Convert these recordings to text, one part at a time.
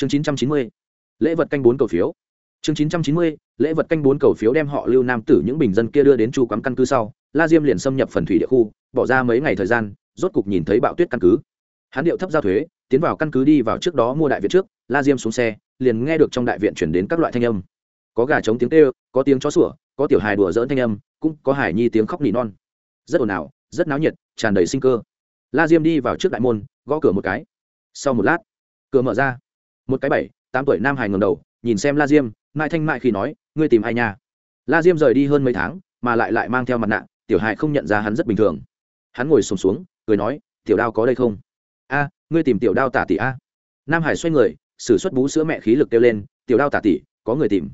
chương chín trăm chín mươi, lễ vật canh bốn cầu phiếu. Chương chín trăm chín mươi, lễ vật canh bốn cầu phiếu đem họ lưu nam tử những bình dân kia đưa đến chu quắm căn cứ sau, la diêm liền xâm nhập phần thủy địa khu, bỏ ra mấy ngày thời gian, rốt cục nhìn thấy bạo tuyết căn cứ. Hắn điệu thấp giao thuế, tiến vào căn cứ đi vào trước đó mua đại viện trước, la diêm xuống xe, liền nghe được trong đại viện chuyển đến các loại thanh âm. Có gà trống tiếng kêu, có tiếng chó sủa, có tiểu hài đùa dỡn thanh âm, cũng có hải nhi tiếng khóc nỉ non. Rất ồn ào, rất náo nhiệt, tràn đầy sinh cơ. La diêm đi vào trước đại môn, gõ cửa một cái. Sau một lát, cửa mở ra một cái bảy tám tuổi nam hải ngầm đầu nhìn xem la diêm mãi thanh mại khi nói ngươi tìm ai nha? La diêm rời đi hơn mấy tháng mà lại lại mang theo mặt nạ tiểu hải không nhận ra hắn rất bình thường. Hắn ngồi sùng xuống, xuống cười nói tiểu đao có đây không? A ngươi tìm tiểu đao tả tỷ a. Nam hải xoay người s ử suất bú sữa mẹ khí lực kêu lên tiểu đao tả tỷ có người tìm.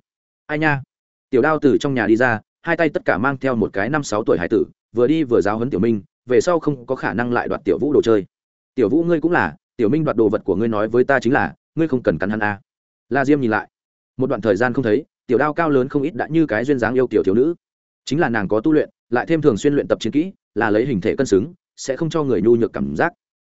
Ai nha? Tiểu đao từ trong nhà đi ra hai tay tất cả mang theo một cái năm sáu tuổi hải tử vừa đi vừa giáo hấn tiểu minh về sau không có khả năng lại đoạt tiểu vũ đồ chơi. Tiểu vũ ngươi cũng là tiểu minh đoạt đồ vật của ngươi nói với ta chính là ngươi không cần cắn hắn a. La diêm nhìn lại. Một đoạn thời gian không thấy, tiểu đao cao lớn không ít đã như cái duyên dáng yêu tiểu thiếu nữ. Chính là nàng có tu luyện, lại thêm thường xuyên luyện tập chiến kỹ, là lấy hình thể cân xứng, sẽ không cho người nhu nhược cảm giác.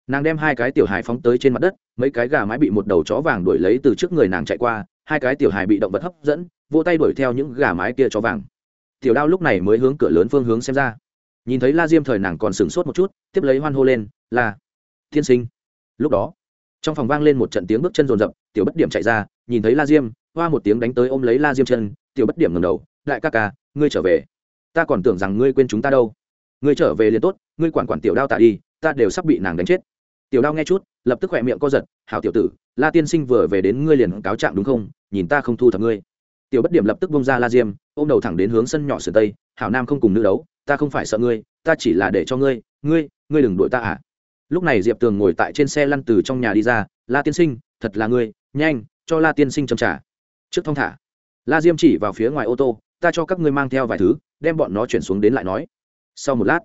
Nàng đem hai cái tiểu hài phóng tới trên mặt đất, mấy cái gà mái bị một đầu chó vàng đuổi lấy từ trước người nàng chạy qua, hai cái tiểu hài bị động vật hấp dẫn vô tay đuổi theo những gà mái kia chó vàng. Tiểu đao lúc này mới hướng cửa lớn phương hướng xem ra. Nhìn thấy la diêm thời nàng còn sửng sốt một chút, tiếp lấy hoan hô lên là thiên sinh. Lúc đó trong phòng vang lên một trận tiếng bước chân rồn rập, tiểu bất điểm chạy ra, nhìn thấy la diêm, hoa một tiếng đánh tới ôm lấy la diêm chân, tiểu bất điểm ngầm đầu, đại ca ca, ngươi trở về. Ta còn tưởng rằng ngươi quên chúng ta đâu. Ngươi trở về liền tốt, ngươi quản quản tiểu đao tả đi, ta đều sắp bị nàng đánh chết. Tiểu đao nghe chút, lập tức khỏe miệng co giật, hảo tiểu tử, la tiên sinh vừa về đến ngươi liền cáo trạng đúng không? Nhìn ta không thu thập ngươi. Tiểu bất điểm lập tức bông ra la diêm, ôm đầu thẳng đến hướng sân nhỏ sườn tây, hảo nam không cùng nữ đấu, ta không phải sợ ngươi, ta chỉ là để cho ngươi ngươi ngươi đừng đuổi ta à lúc này diệp tường ngồi tại trên xe lăn từ trong nhà đi ra la tiên sinh thật là người, nhanh cho la tiên sinh châm trả. Trước thong thả la diêm chỉ vào phía ngoài ô tô ta cho các ngươi mang theo vài thứ đem bọn nó chuyển xuống đến lại nói. Sau một lát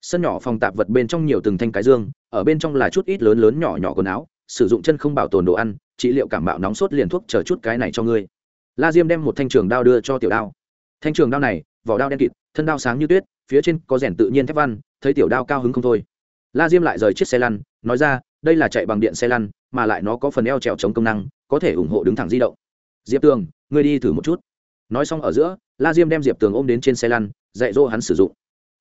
sân nhỏ phòng tạp vật bên trong nhiều từng thanh cái dương ở bên trong là chút ít lớn lớn nhỏ nhỏ quần áo sử dụng chân không bảo tồn đồ ăn trị liệu cảm bạo nóng sốt liền thuốc chờ chút cái này cho ngươi. La diêm đem một thanh trường đao đưa cho tiểu đao. Thanh trường đao này vỏ đao đen kịt thân đao sáng như tuyết phía trên có rèn tự nhiên thép văn thấy tiểu đao cao hứng không thôi la diêm lại rời chiếc xe lăn, nói ra, đây là chạy bằng điện xe lăn, mà lại nó có phần eo trèo chống công năng, có thể ủng hộ đứng thẳng di động. Diệp tường, ngươi đi thử một chút. Nói xong ở giữa, la diêm đem diệp tường ôm đến trên xe lăn, dạy dỗ hắn sử dụng.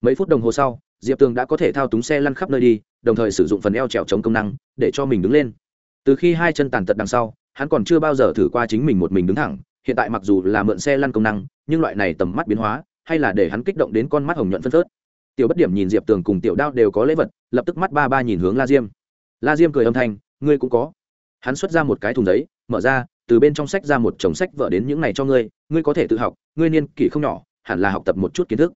Mấy phút đồng hồ sau, diệp tường đã có thể thao túng xe lăn khắp nơi đi, đồng thời sử dụng phần eo trèo chống công năng để cho mình đứng lên. Từ khi hai chân tàn tật đằng sau, hắn còn chưa bao giờ thử qua chính mình một mình đứng thẳng, hiện tại mặc dù là mượn xe lăn công năng, nhưng loại này tầm mắt biến hóa, hay là để hắn kích động đến con mắt hồng nhuận phân phớt tiểu bất điểm nhìn diệp tường cùng tiểu đao đều có lễ vật, lập tức mắt ba ba nhìn hướng la diêm. La diêm cười âm thanh, ngươi cũng có. Hắn xuất ra một cái thùng giấy, mở ra, từ bên trong sách ra một chồng sách vợ đến những này cho ngươi ngươi có thể tự học, ngươi niên kỷ không nhỏ, hẳn là học tập một chút kiến thức.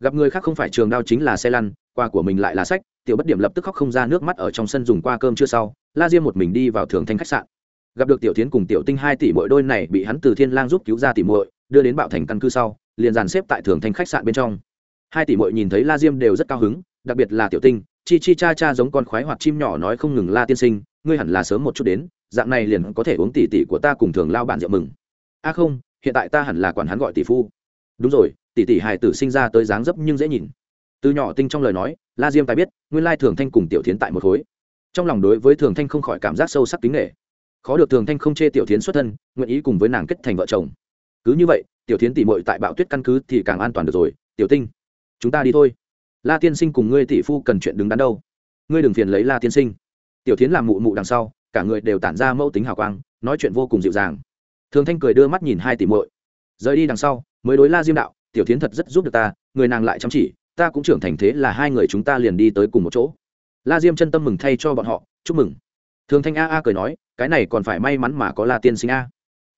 Gặp người khác không phải trường đao chính là xe lăn, quà của mình lại là sách, tiểu bất điểm lập tức khóc không ra nước mắt ở trong sân dùng qua cơm chưa sau, la diêm một mình đi vào thường thanh khách sạn. Gặp được tiểu tiến cùng tiểu tinh hai tỷ mỗi đôi này bị hắn từ thiên lang giúp cứu ra tỷ muội, đưa đến bạo thành căn cứ sau, liền dàn xếp tại thường thanh khách sạn bên trong hai tỷ muội nhìn thấy la diêm đều rất cao hứng, đặc biệt là tiểu tinh, chi chi cha cha giống con khoái hoặc chim nhỏ nói không ngừng la tiên sinh, ngươi hẳn là sớm một chút đến, dạng này liền có thể uống tỷ tỷ của ta cùng thường lao bản rượu mừng. A không, hiện tại ta hẳn là quản hắn gọi tỷ phu. Đúng rồi, tỷ tỷ hài tử sinh ra tới dáng dấp nhưng dễ nhìn. Từ nhỏ tinh trong lời nói, la diêm tài biết, nguyên lai thường thanh cùng tiểu tiến tại một khối. Trong lòng đối với thường thanh không khỏi cảm giác sâu sắc kính nghệ khó được thường thanh không chê tiểu tiến xuất thân, nguyện ý cùng với nàng kết thành vợ chồng. Cứ như vậy, tiểu tiến tỉ mội tại bạo tuyết căn cứ thì càng an toàn được rồi, tiểu tinh chúng ta đi thôi. La tiên sinh cùng ngươi tỷ phu cần chuyện đứng đắn đâu? Ngươi đừng phiền lấy la tiên sinh. Tiểu tiến làm mụ mụ đằng sau, cả người đều tản ra mẫu tính hào quang, nói chuyện vô cùng dịu dàng. Thường thanh cười đưa mắt nhìn hai tỷ muội. Rời đi đằng sau, mới đối la diêm đạo, tiểu tiến thật rất giúp được ta, người nàng lại chăm chỉ, ta cũng trưởng thành thế là hai người chúng ta liền đi tới cùng một chỗ. La diêm chân tâm mừng thay cho bọn họ, chúc mừng. Thường thanh a a cười nói, cái này còn phải may mắn mà có la tiên sinh a.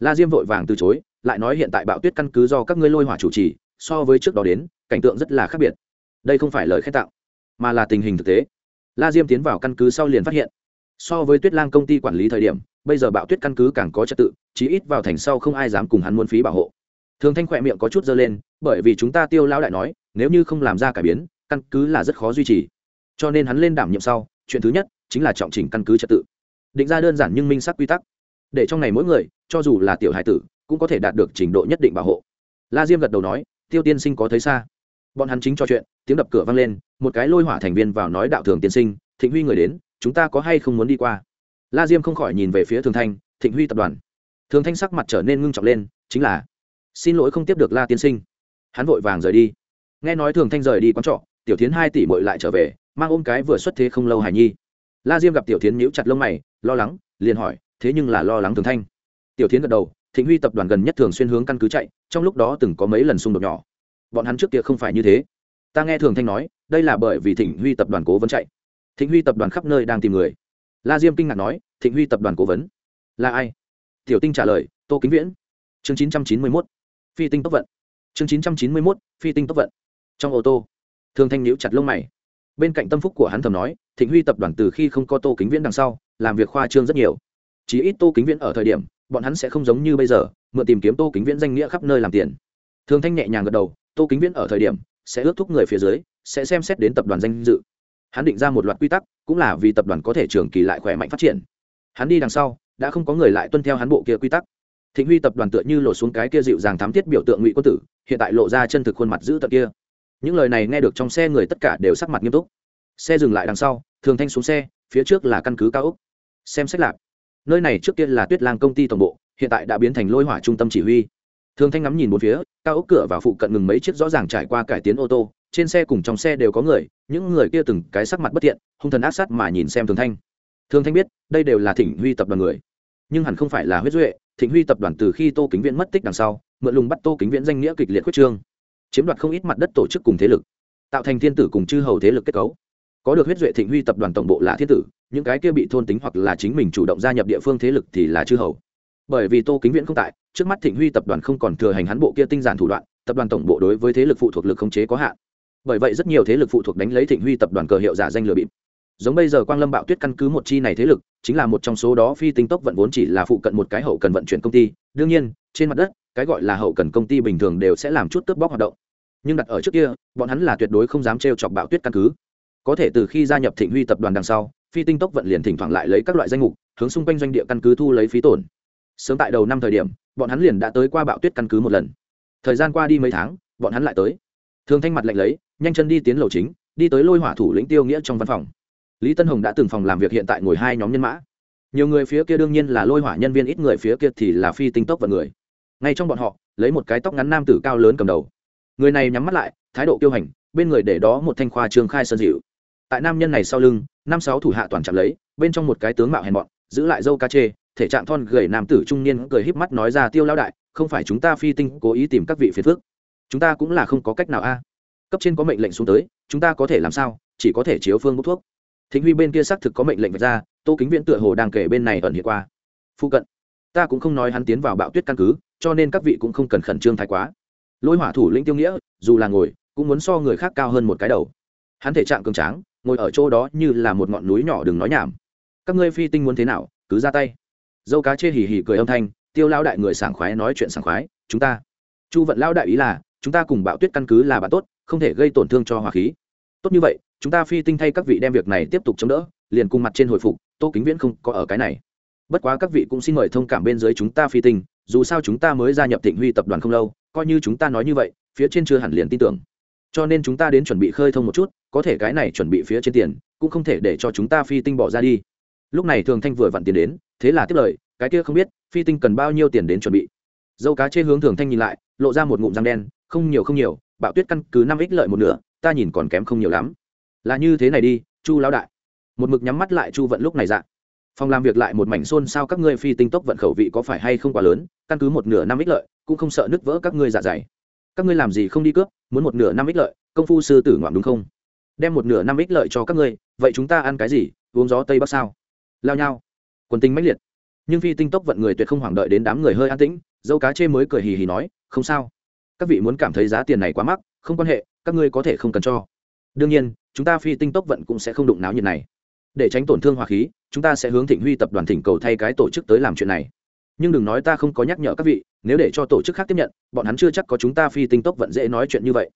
La diêm vội vàng từ chối, lại nói hiện tại bạo tuyết căn cứ do các ngươi lôi hỏa chủ trì, so với trước đó đến cảnh tượng rất là khác biệt. Đây không phải lời khen tạo, mà là tình hình thực tế. La diêm tiến vào căn cứ sau liền phát hiện, so với tuyết lang công ty quản lý thời điểm, bây giờ bạo tuyết căn cứ càng có trật tự, chí ít vào thành sau không ai dám cùng hắn muốn phí bảo hộ. Thường thanh khỏe miệng có chút dơ lên, bởi vì chúng ta tiêu lão đại nói, nếu như không làm ra cải biến, căn cứ là rất khó duy trì. Cho nên hắn lên đảm nhiệm sau, chuyện thứ nhất chính là trọng chỉnh căn cứ trật tự. Định ra đơn giản nhưng minh sắc quy tắc. Để trong này mỗi người, cho dù là tiểu hải tử, cũng có thể đạt được trình độ nhất định bảo hộ. La diêm gật đầu nói, tiêu tiên sinh có thấy xa? Bọn hắn chính cho chuyện, tiếng đập cửa vang lên, một cái lôi hỏa thành viên vào nói đạo thường tiên sinh, thịnh huy người đến, chúng ta có hay không muốn đi qua? La diêm không khỏi nhìn về phía thường thanh, thịnh huy tập đoàn. Thường thanh sắc mặt trở nên ngưng trọng lên, chính là, xin lỗi không tiếp được la tiên sinh. Hắn vội vàng rời đi. Nghe nói thường thanh rời đi quán trọ, tiểu tiến hai tỷ bội lại trở về, mang ôm cái vừa xuất thế không lâu hài nhi. La diêm gặp tiểu tiến nhíu chặt lông mày, lo lắng, liền hỏi, thế nhưng là lo lắng thường thanh? Tiểu tiến gật đầu, thịnh huy tập đoàn gần nhất thường xuyên hướng căn cứ chạy, trong lúc đó từng có mấy lần xung đột nhỏ bọn hắn trước kia không phải như thế. Ta nghe thường thanh nói, đây là bởi vì thịnh huy tập đoàn cố vấn chạy. Thịnh huy tập đoàn khắp nơi đang tìm người. La diêm kinh ngạc nói, thịnh huy tập đoàn cố vấn? Là ai? Tiểu tinh trả lời, tô kính viễn. Chương chín trăm chín mươi mốt, phi tinh tốc vận. Chương chín trăm chín mươi mốt, phi tinh tốc vận. Trong ô tô, thường thanh nhíu chặt lông mày. Bên cạnh tâm phúc của hắn thầm nói, thịnh huy tập đoàn từ khi không có tô kính viễn đằng sau, làm việc khoa trương rất nhiều. Chỉ ít tô kính viễn ở thời điểm, bọn hắn sẽ không giống như bây giờ, mượn tìm kiếm tô kính viễn danh nghĩa khắp nơi làm tiền. Thường thanh nhẹ nhàng gật đầu tô kính viễn ở thời điểm, sẽ ước thúc người phía dưới, sẽ xem xét đến tập đoàn danh dự. Hắn định ra một loạt quy tắc, cũng là vì tập đoàn có thể trường kỳ lại khỏe mạnh phát triển. Hắn đi đằng sau, đã không có người lại tuân theo hắn bộ kia quy tắc. Thịnh huy tập đoàn tựa như lộ xuống cái kia dịu dàng thám thiết biểu tượng ngụy quân tử, hiện tại lộ ra chân thực khuôn mặt giữ tận kia. Những lời này nghe được trong xe người tất cả đều sắc mặt nghiêm túc. Xe dừng lại đằng sau, thường thanh xuống xe, phía trước là căn cứ cao úc xem xét lạc. Nơi này trước kia là tuyết lang công ty tổng bộ, hiện tại đã biến thành lôi hỏa trung tâm chỉ huy thường thanh ngắm nhìn một phía, cao ốc cửa và phụ cận ngừng mấy chiếc rõ ràng trải qua cải tiến ô tô, trên xe cùng trong xe đều có người, những người kia từng cái sắc mặt bất thiện, hung thần ác sát mà nhìn xem thường thanh. Thường thanh biết, đây đều là thịnh huy tập đoàn người. Nhưng hẳn không phải là huyết duệ, thịnh huy tập đoàn từ khi tô kính viễn mất tích đằng sau, mượn lùng bắt tô kính viễn danh nghĩa kịch liệt quyết trương, chiếm đoạt không ít mặt đất tổ chức cùng thế lực, tạo thành thiên tử cùng chư hầu thế lực kết cấu. Có được huyết duệ thịnh huy tập đoàn tổng bộ là thiên tử, những cái kia bị thôn tính hoặc là chính mình chủ động gia nhập địa phương thế lực thì là chư hầu bởi vì tô kính viễn không tại, trước mắt thịnh huy tập đoàn không còn thừa hành hắn bộ kia tinh giản thủ đoạn, tập đoàn tổng bộ đối với thế lực phụ thuộc lực khống chế có hạn. Bởi vậy rất nhiều thế lực phụ thuộc đánh lấy thịnh huy tập đoàn cờ hiệu giả danh lừa bịp. Giống bây giờ quang lâm bạo tuyết căn cứ một chi này thế lực, chính là một trong số đó phi tinh tốc vận vốn chỉ là phụ cận một cái hậu cần vận chuyển công ty. Đương nhiên, trên mặt đất, cái gọi là hậu cần công ty bình thường đều sẽ làm chút cướp bóc hoạt động. Nhưng đặt ở trước kia, bọn hắn là tuyệt đối không dám trêu chọc bạo tuyết căn cứ. Có thể từ khi gia nhập thịnh huy tập đoàn đằng sau, phi tinh tốc vận liền thỉnh thoảng lại lấy các loại danh mục, hướng xung quanh doanh địa căn cứ thu lấy phí tổn sớm tại đầu năm thời điểm, bọn hắn liền đã tới qua bạo tuyết căn cứ một lần. Thời gian qua đi mấy tháng, bọn hắn lại tới. Thường thanh mặt lạnh lấy, nhanh chân đi tiến lầu chính, đi tới lôi hỏa thủ lĩnh tiêu nghĩa trong văn phòng. Lý tân hồng đã từng phòng làm việc hiện tại ngồi hai nhóm nhân mã. Nhiều người phía kia đương nhiên là lôi hỏa nhân viên, ít người phía kia thì là phi tinh tốc vận người. Ngay trong bọn họ, lấy một cái tóc ngắn nam tử cao lớn cầm đầu. Người này nhắm mắt lại, thái độ kiêu hành, bên người để đó một thanh khoa trường khai sơn dịu. Tại nam nhân này sau lưng, năm sáu thủ hạ toàn chạm lấy, bên trong một cái tướng mạo hèn bọn giữ lại dâu ca chê thể trạng thon gầy nam tử trung niên cười híp mắt nói ra, tiêu lao đại, không phải chúng ta phi tinh cố ý tìm các vị phiền phước chúng ta cũng là không có cách nào a. Cấp trên có mệnh lệnh xuống tới, chúng ta có thể làm sao? Chỉ có thể chiếu phương bốc thuốc. Thính huy bên kia xác thực có mệnh lệnh vạch ra, tô kính viễn tựa hồ đang kể bên này ẩn hiện qua. Phụ cận, ta cũng không nói hắn tiến vào bạo tuyết căn cứ, cho nên các vị cũng không cần khẩn trương thái quá. Lôi hỏa thủ lĩnh tiêu nghĩa, dù là ngồi, cũng muốn so người khác cao hơn một cái đầu. Hắn thể trạng cường tráng, ngồi ở chỗ đó như là một ngọn núi nhỏ đừng nói nhảm. Các ngươi phi tinh muốn thế nào, cứ ra tay dâu cá chê hì hì cười âm thanh, tiêu lao đại người sảng khoái nói chuyện sảng khoái, chúng ta, chu vận lao đại ý là, chúng ta cùng bạo tuyết căn cứ là bạn tốt, không thể gây tổn thương cho hòa khí. Tốt như vậy, chúng ta phi tinh thay các vị đem việc này tiếp tục chống đỡ, liền cùng mặt trên hồi phục, tô kính viễn không có ở cái này. Bất quá các vị cũng xin mời thông cảm bên dưới chúng ta phi tinh, dù sao chúng ta mới gia nhập thịnh huy tập đoàn không lâu, coi như chúng ta nói như vậy, phía trên chưa hẳn liền tin tưởng. Cho nên chúng ta đến chuẩn bị khơi thông một chút, có thể cái này chuẩn bị phía trên tiền, cũng không thể để cho chúng ta phi tinh bỏ ra đi. Lúc này thường thanh vừa vặn tiền đến thế là tiếp lời, cái kia không biết, phi tinh cần bao nhiêu tiền đến chuẩn bị. Dâu cá chê hướng thường thanh nhìn lại, lộ ra một ngụm răng đen, không nhiều không nhiều, bạo tuyết căn cứ năm ích lợi một nửa, ta nhìn còn kém không nhiều lắm. Là như thế này đi, chu lão đại. Một mực nhắm mắt lại chu vận lúc này dạ. Phòng làm việc lại một mảnh xôn sao các ngươi phi tinh tốc vận khẩu vị có phải hay không quá lớn, căn cứ một nửa năm ích lợi, cũng không sợ nứt vỡ các ngươi dạ dày. Các ngươi làm gì không đi cướp, muốn một nửa năm ích lợi, công phu sư tử ngoạm đúng không? Đem một nửa năm ích lợi cho các ngươi, vậy chúng ta ăn cái gì, uống gió tây bắc sao? Lao nhau quần tinh mãnh liệt. Nhưng phi tinh tốc vận người tuyệt không hoảng đợi đến đám người hơi an tĩnh, dâu cá chê mới cười hì hì nói, không sao. Các vị muốn cảm thấy giá tiền này quá mắc, không quan hệ, các ngươi có thể không cần cho. Đương nhiên, chúng ta phi tinh tốc vận cũng sẽ không đụng náo nhiệt này. Để tránh tổn thương hòa khí, chúng ta sẽ hướng thịnh huy tập đoàn thỉnh cầu thay cái tổ chức tới làm chuyện này. Nhưng đừng nói ta không có nhắc nhở các vị, nếu để cho tổ chức khác tiếp nhận, bọn hắn chưa chắc có chúng ta phi tinh tốc vận dễ nói chuyện như vậy.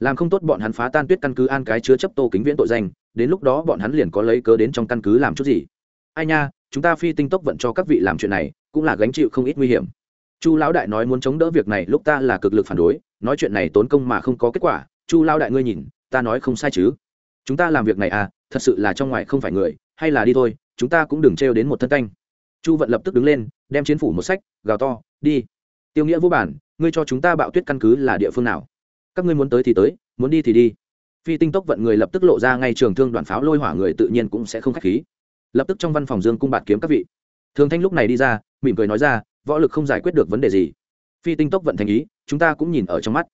Làm không tốt bọn hắn phá tan tuyết căn cứ an cái chứa chấp tô kính viễn tội danh, đến lúc đó bọn hắn liền có lấy cớ đến trong căn cứ làm chút gì ai nha, chúng ta phi tinh tốc vận cho các vị làm chuyện này, cũng là gánh chịu không ít nguy hiểm. Chu lão đại nói muốn chống đỡ việc này, lúc ta là cực lực phản đối, nói chuyện này tốn công mà không có kết quả. Chu lão đại ngươi nhìn, ta nói không sai chứ? Chúng ta làm việc này à thật sự là trong ngoài không phải người, hay là đi thôi, chúng ta cũng đừng trêu đến một thân canh. Chu vận lập tức đứng lên, đem chiến phủ một sách, gào to, đi. Tiêu nghĩa vô bản, ngươi cho chúng ta bạo tuyết căn cứ là địa phương nào? Các ngươi muốn tới thì tới, muốn đi thì đi. Phi tinh tốc vận người lập tức lộ ra ngay trường thương đoàn pháo lôi hỏa người tự nhiên cũng sẽ không k h á c h khí lập tức trong văn phòng dương cung bạt kiếm các vị. Thường thanh lúc này đi ra, mỉm cười nói ra, võ lực không giải quyết được vấn đề gì. Phi tinh tốc vận thành ý, chúng ta cũng nhìn ở trong mắt.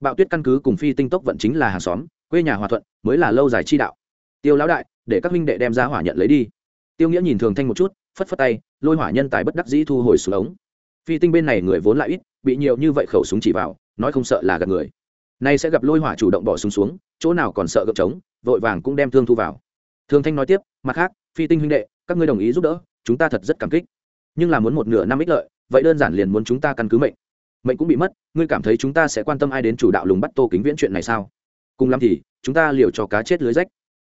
Bạo tuyết căn cứ cùng phi tinh tốc vận chính là hàng xóm, quê nhà hòa thuận, mới là lâu dài chi đạo. Tiêu lão đại, để các huynh đệ đem ra hỏa nhận lấy đi. Tiêu nghĩa nhìn thường thanh một chút, phất phất tay, lôi hỏa nhân tài bất đắc dĩ thu hồi xuống ống. Phi tinh bên này người vốn lại ít, bị nhiều như vậy khẩu súng chỉ vào, nói không sợ là gặp người. Nay sẽ gặp lôi hỏa chủ động bỏ súng xuống, chỗ nào còn sợ gặp trống, vội vàng cũng đem thương thu vào. Thường thanh nói tiếp, mặt khác phi tinh huynh đệ, các ngươi đồng ý giúp đỡ, chúng ta thật rất cảm kích. Nhưng là muốn một nửa năm ích lợi, vậy đơn giản liền muốn chúng ta căn cứ mệnh. Mệnh cũng bị mất, ngươi cảm thấy chúng ta sẽ quan tâm ai đến chủ đạo lùng bắt tô kính viễn chuyện này sao? Cùng lắm thì, chúng ta liều cho cá chết lưới rách.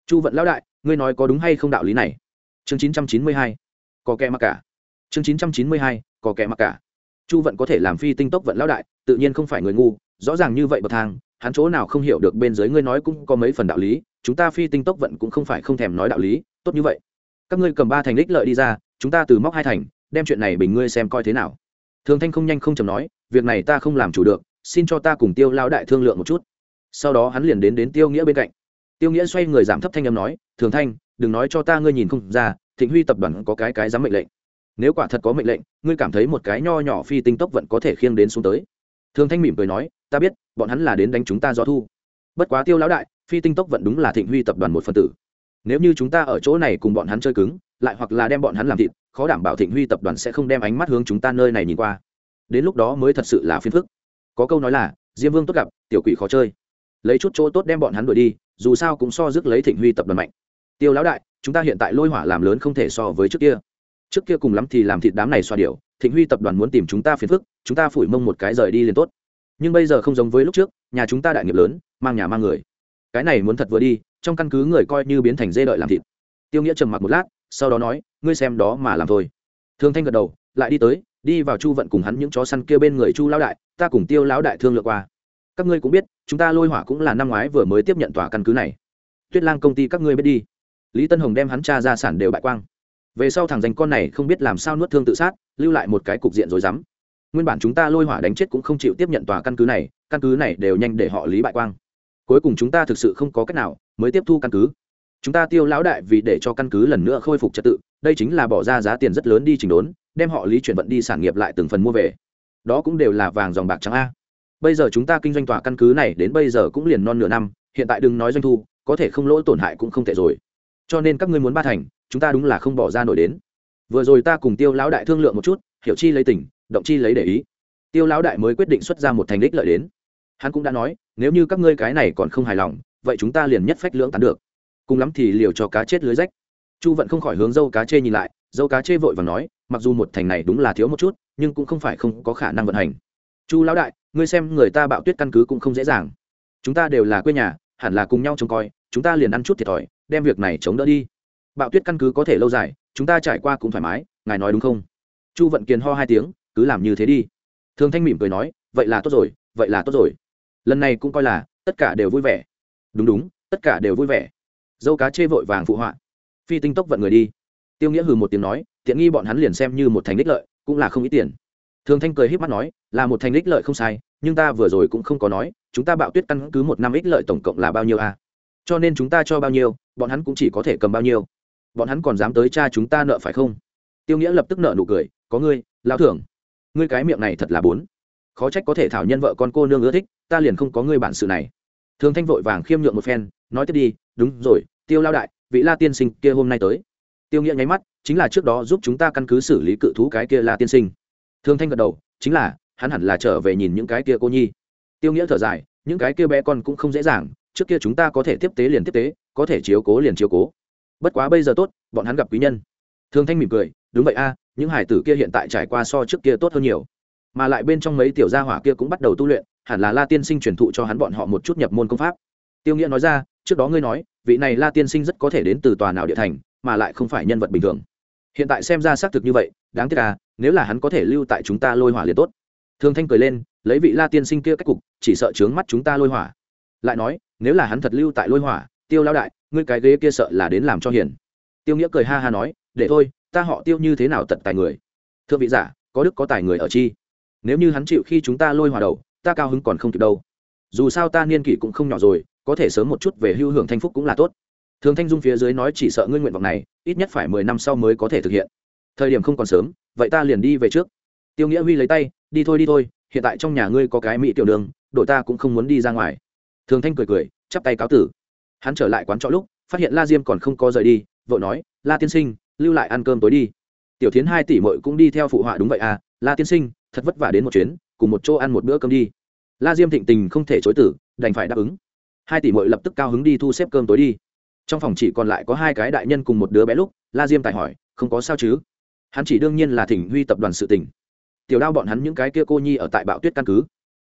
Chu vận lão đại, ngươi nói có đúng hay không đạo lý này? Chương chín trăm chín mươi hai, có kẻ mặc cả. Chương chín trăm chín mươi hai, có kẻ mặc cả. Chu vận có thể làm phi tinh tốc vận lão đại, tự nhiên không phải người ngu, rõ ràng như vậy bậc thang, hắn chỗ nào không hiểu được bên dưới ngươi nói cũng có mấy phần đạo lý, chúng ta phi tinh tốc vận cũng không phải không thèm nói đạo lý, tốt như vậy các ngươi cầm ba thành đích lợi đi ra, chúng ta từ móc hai thành, đem chuyện này bình ngươi xem coi thế nào. Thường thanh không nhanh không chầm nói, việc này ta không làm chủ được, xin cho ta cùng tiêu lao đại thương lượng một chút. Sau đó hắn liền đến đến tiêu nghĩa bên cạnh. Tiêu nghĩa xoay người giảm thấp thanh âm nói, thường thanh, đừng nói cho ta ngươi nhìn không ra, thịnh huy tập đoàn có cái cái dám mệnh lệnh. Nếu quả thật có mệnh lệnh, ngươi cảm thấy một cái nho nhỏ phi tinh tốc vẫn có thể khiêng đến xuống tới. Thường thanh mỉm cười nói, ta biết, bọn hắn là đến đánh chúng ta do thu. Bất quá tiêu lão đại, phi tinh tốc vận đúng là thịnh huy tập đoàn một phần tử nếu như chúng ta ở chỗ này cùng bọn hắn chơi cứng, lại hoặc là đem bọn hắn làm thịt, khó đảm bảo thịnh huy tập đoàn sẽ không đem ánh mắt hướng chúng ta nơi này nhìn qua. Đến lúc đó mới thật sự là phiền phức. Có câu nói là, diêm vương tốt gặp, tiểu quỷ khó chơi. Lấy chút chỗ tốt đem bọn hắn đuổi đi, dù sao cũng so dứt lấy thịnh huy tập đoàn mạnh. Tiêu lão đại, chúng ta hiện tại lôi hỏa làm lớn không thể so với trước kia. Trước kia cùng lắm thì làm thịt đám này xoa điệu thịnh huy tập đoàn muốn tìm chúng ta phiền phức, chúng ta phủi mông một cái rời đi liền tốt. Nhưng bây giờ không giống với lúc trước, nhà chúng ta đại nghiệp lớn, mang nhà mang người. Cái này muốn thật vừa đi trong căn cứ người coi như biến thành dê đợi làm thịt. Tiêu nghĩa trầm mặc một lát, sau đó nói, ngươi xem đó mà làm thôi. Thương thanh gật đầu, lại đi tới, đi vào chu vận cùng hắn những chó săn kia bên người chu lão đại, ta cùng tiêu lão đại thương lượng qua. Các ngươi cũng biết, chúng ta lôi hỏa cũng là năm ngoái vừa mới tiếp nhận tòa căn cứ này. Tuyết lang công ty các ngươi biết đi. Lý tân hồng đem hắn cha ra sản đều bại quang. Về sau thằng danh con này không biết làm sao nuốt thương tự sát, lưu lại một cái cục diện rồi dám nguyên bản chúng ta lôi hỏa đánh chết cũng không chịu tiếp nhận tòa căn cứ này, căn cứ này đều nhanh để họ lý bại quang cuối cùng chúng ta thực sự không có cách nào mới tiếp thu căn cứ. Chúng ta tiêu lão đại vì để cho căn cứ lần nữa khôi phục trật tự, đây chính là bỏ ra giá tiền rất lớn đi chỉnh đốn, đem họ lý chuyển vận đi sản nghiệp lại từng phần mua về. Đó cũng đều là vàng dòng bạc trắng a. Bây giờ chúng ta kinh doanh tòa căn cứ này đến bây giờ cũng liền non nửa năm, hiện tại đừng nói doanh thu, có thể không lỗ tổn hại cũng không tệ rồi. Cho nên các ngươi muốn ba thành, chúng ta đúng là không bỏ ra nổi đến. Vừa rồi ta cùng tiêu lão đại thương lượng một chút, hiểu chi lấy tỉnh động chi lấy để ý. Tiêu lão đại mới quyết định xuất ra một thành đích lợi đến hắn cũng đã nói, nếu như các ngươi cái này còn không hài lòng, vậy chúng ta liền nhất phách lưỡng tán được. Cùng lắm thì liều cho cá chết lưới rách. Chu vận không khỏi hướng dâu cá chê nhìn lại, dâu cá chê vội và nói, mặc dù một thành này đúng là thiếu một chút, nhưng cũng không phải không có khả năng vận hành. Chu lão đại, ngươi xem người ta bạo tuyết căn cứ cũng không dễ dàng. Chúng ta đều là quê nhà, hẳn là cùng nhau trông coi, chúng ta liền ăn chút thiệt thòi, đem việc này chống đỡ đi. Bạo tuyết căn cứ có thể lâu dài, chúng ta trải qua cũng thoải mái, ngài nói đúng không? Chu vận kiền ho hai tiếng, cứ làm như thế đi. Thường thanh mỉm cười nói, vậy là tốt rồi, vậy là tốt rồi lần này cũng coi là, tất cả đều vui vẻ. Đúng đúng, tất cả đều vui vẻ. Dâu cá chê vội vàng phụ họa. Phi tinh tốc vận người đi. Tiêu nghĩa hừ một tiếng nói, tiện nghi bọn hắn liền xem như một thành đích lợi, cũng là không ít tiền. Thường thanh cười h í p mắt nói, là một thành đích lợi không sai, nhưng ta vừa rồi cũng không có nói, chúng ta bạo tuyết căn cứ một năm ích lợi tổng cộng là bao nhiêu a? À? cho nên chúng ta cho bao nhiêu, bọn hắn cũng chỉ có thể cầm bao nhiêu. Bọn hắn còn dám tới cha chúng ta nợ phải không? Tiêu nghĩa lập tức nợ nụ cười, có ngươi, lão thưởng. Ngươi cái miệng này thật là bốn khó trách có thể thảo nhân vợ con cô nương ưa thích, ta liền không có ngươi bản sự này. Thường thanh vội vàng khiêm nhượng một phen, nói tiếp đi, đúng rồi, tiêu lao đại, vị la tiên sinh kia hôm nay tới. Tiêu nghĩa nháy mắt, chính là trước đó giúp chúng ta căn cứ xử lý cự thú cái kia la tiên sinh. Thường thanh gật đầu, chính là, hắn hẳn là trở về nhìn những cái kia cô nhi. Tiêu nghĩa thở dài, những cái kia bé con cũng không dễ dàng, trước kia chúng ta có thể tiếp tế liền tiếp tế, có thể chiếu cố liền chiếu cố. Bất quá bây giờ tốt, bọn hắn gặp quý nhân. Thường thanh mỉm cười, đúng vậy a, những hải tử kia hiện tại trải qua so trước kia tốt hơn nhiều mà lại bên trong mấy tiểu gia hỏa kia cũng bắt đầu tu luyện, hẳn là la tiên sinh truyền thụ cho hắn bọn họ một chút nhập môn công pháp. Tiêu nghĩa nói ra, trước đó ngươi nói, vị này la tiên sinh rất có thể đến từ tòa nào địa thành, mà lại không phải nhân vật bình thường. Hiện tại xem ra xác thực như vậy, đáng tiếc à nếu là hắn có thể lưu tại chúng ta lôi hỏa liền tốt. Thương thanh cười lên, lấy vị la tiên sinh kia cách cục, chỉ sợ trướng mắt chúng ta lôi hỏa. Lại nói, nếu là hắn thật lưu tại lôi hỏa, tiêu lao đại, ngươi cái ghế kia sợ là đến làm cho hiền. Tiêu nghĩa cười ha ha nói, để thôi, ta họ tiêu như thế nào tận tài người? Thưa vị giả, có đức có tài người ở chi? Nếu như hắn chịu khi chúng ta lôi hòa đầu, ta cao hứng còn không kịp đâu. Dù sao ta niên kỷ cũng không nhỏ rồi, có thể sớm một chút về hưu hưởng thanh phúc cũng là tốt. Thường thanh dung phía dưới nói chỉ sợ ngươi nguyện vọng này, ít nhất phải mười năm sau mới có thể thực hiện. Thời điểm không còn sớm, vậy ta liền đi về trước. Tiêu nghĩa huy lấy tay, đi thôi đi thôi, hiện tại trong nhà ngươi có cái mỹ tiểu đường, đội ta cũng không muốn đi ra ngoài. Thường thanh cười cười, chắp tay cáo tử. Hắn trở lại quán trọ lúc, phát hiện la diêm còn không có rời đi vợ nói, la tiên sinh, lưu lại ăn cơm tối đi. Tiểu tiến hai tỷ mội cũng đi theo phụ họa đúng vậy à la tiên sinh thật vất vả đến một chuyến, cùng một chỗ ăn một bữa cơm đi. La diêm thịnh tình không thể chối tử đành phải đáp ứng. Hai tỷ mội lập tức cao hứng đi thu xếp cơm tối đi. Trong phòng chỉ còn lại có hai cái đại nhân cùng một đứa bé lúc, la diêm tài hỏi, không có sao chứ? Hắn chỉ đương nhiên là thỉnh huy tập đoàn sự tỉnh tiểu đao bọn hắn những cái kia cô nhi ở tại bạo tuyết căn cứ.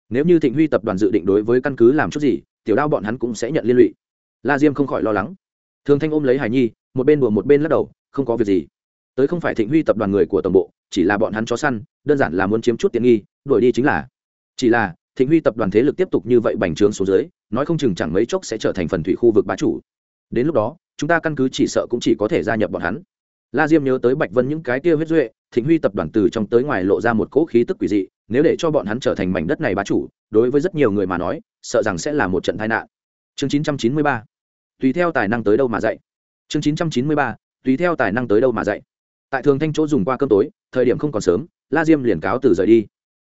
Nếu như thịnh huy tập đoàn dự định đối với căn cứ làm chút gì, tiểu đao bọn hắn cũng sẽ nhận liên lụy. La diêm không khỏi lo lắng. Thường thanh ôm lấy hải nhi, một bên đùa một bên lắc đầu, không có việc gì. Tới không phải thịnh huy tập đoàn người của tổng bộ chỉ là bọn hắn chó săn, đơn giản là muốn chiếm chút tiện nghi, đuổi đi chính là. Chỉ là, thịnh huy tập đoàn thế lực tiếp tục như vậy bành trướng xuống dưới, nói không chừng chẳng mấy chốc sẽ trở thành phần thủy khu vực bá chủ. Đến lúc đó, chúng ta căn cứ chỉ sợ cũng chỉ có thể gia nhập bọn hắn. La diêm nhớ tới bạch vân những cái kia huyết duệ, thịnh huy tập đoàn từ trong tới ngoài lộ ra một cỗ khí tức quỷ dị, nếu để cho bọn hắn trở thành mảnh đất này bá chủ, đối với rất nhiều người mà nói, sợ rằng sẽ là một trận tai nạn. Chương 993 tùy theo tài năng tới đâu mà dạy. Chương 993 tùy theo tài năng tới đâu mà dạy tại thường thanh chỗ dùng qua cơm tối, thời điểm không còn sớm, la diêm liền cáo từ rời đi.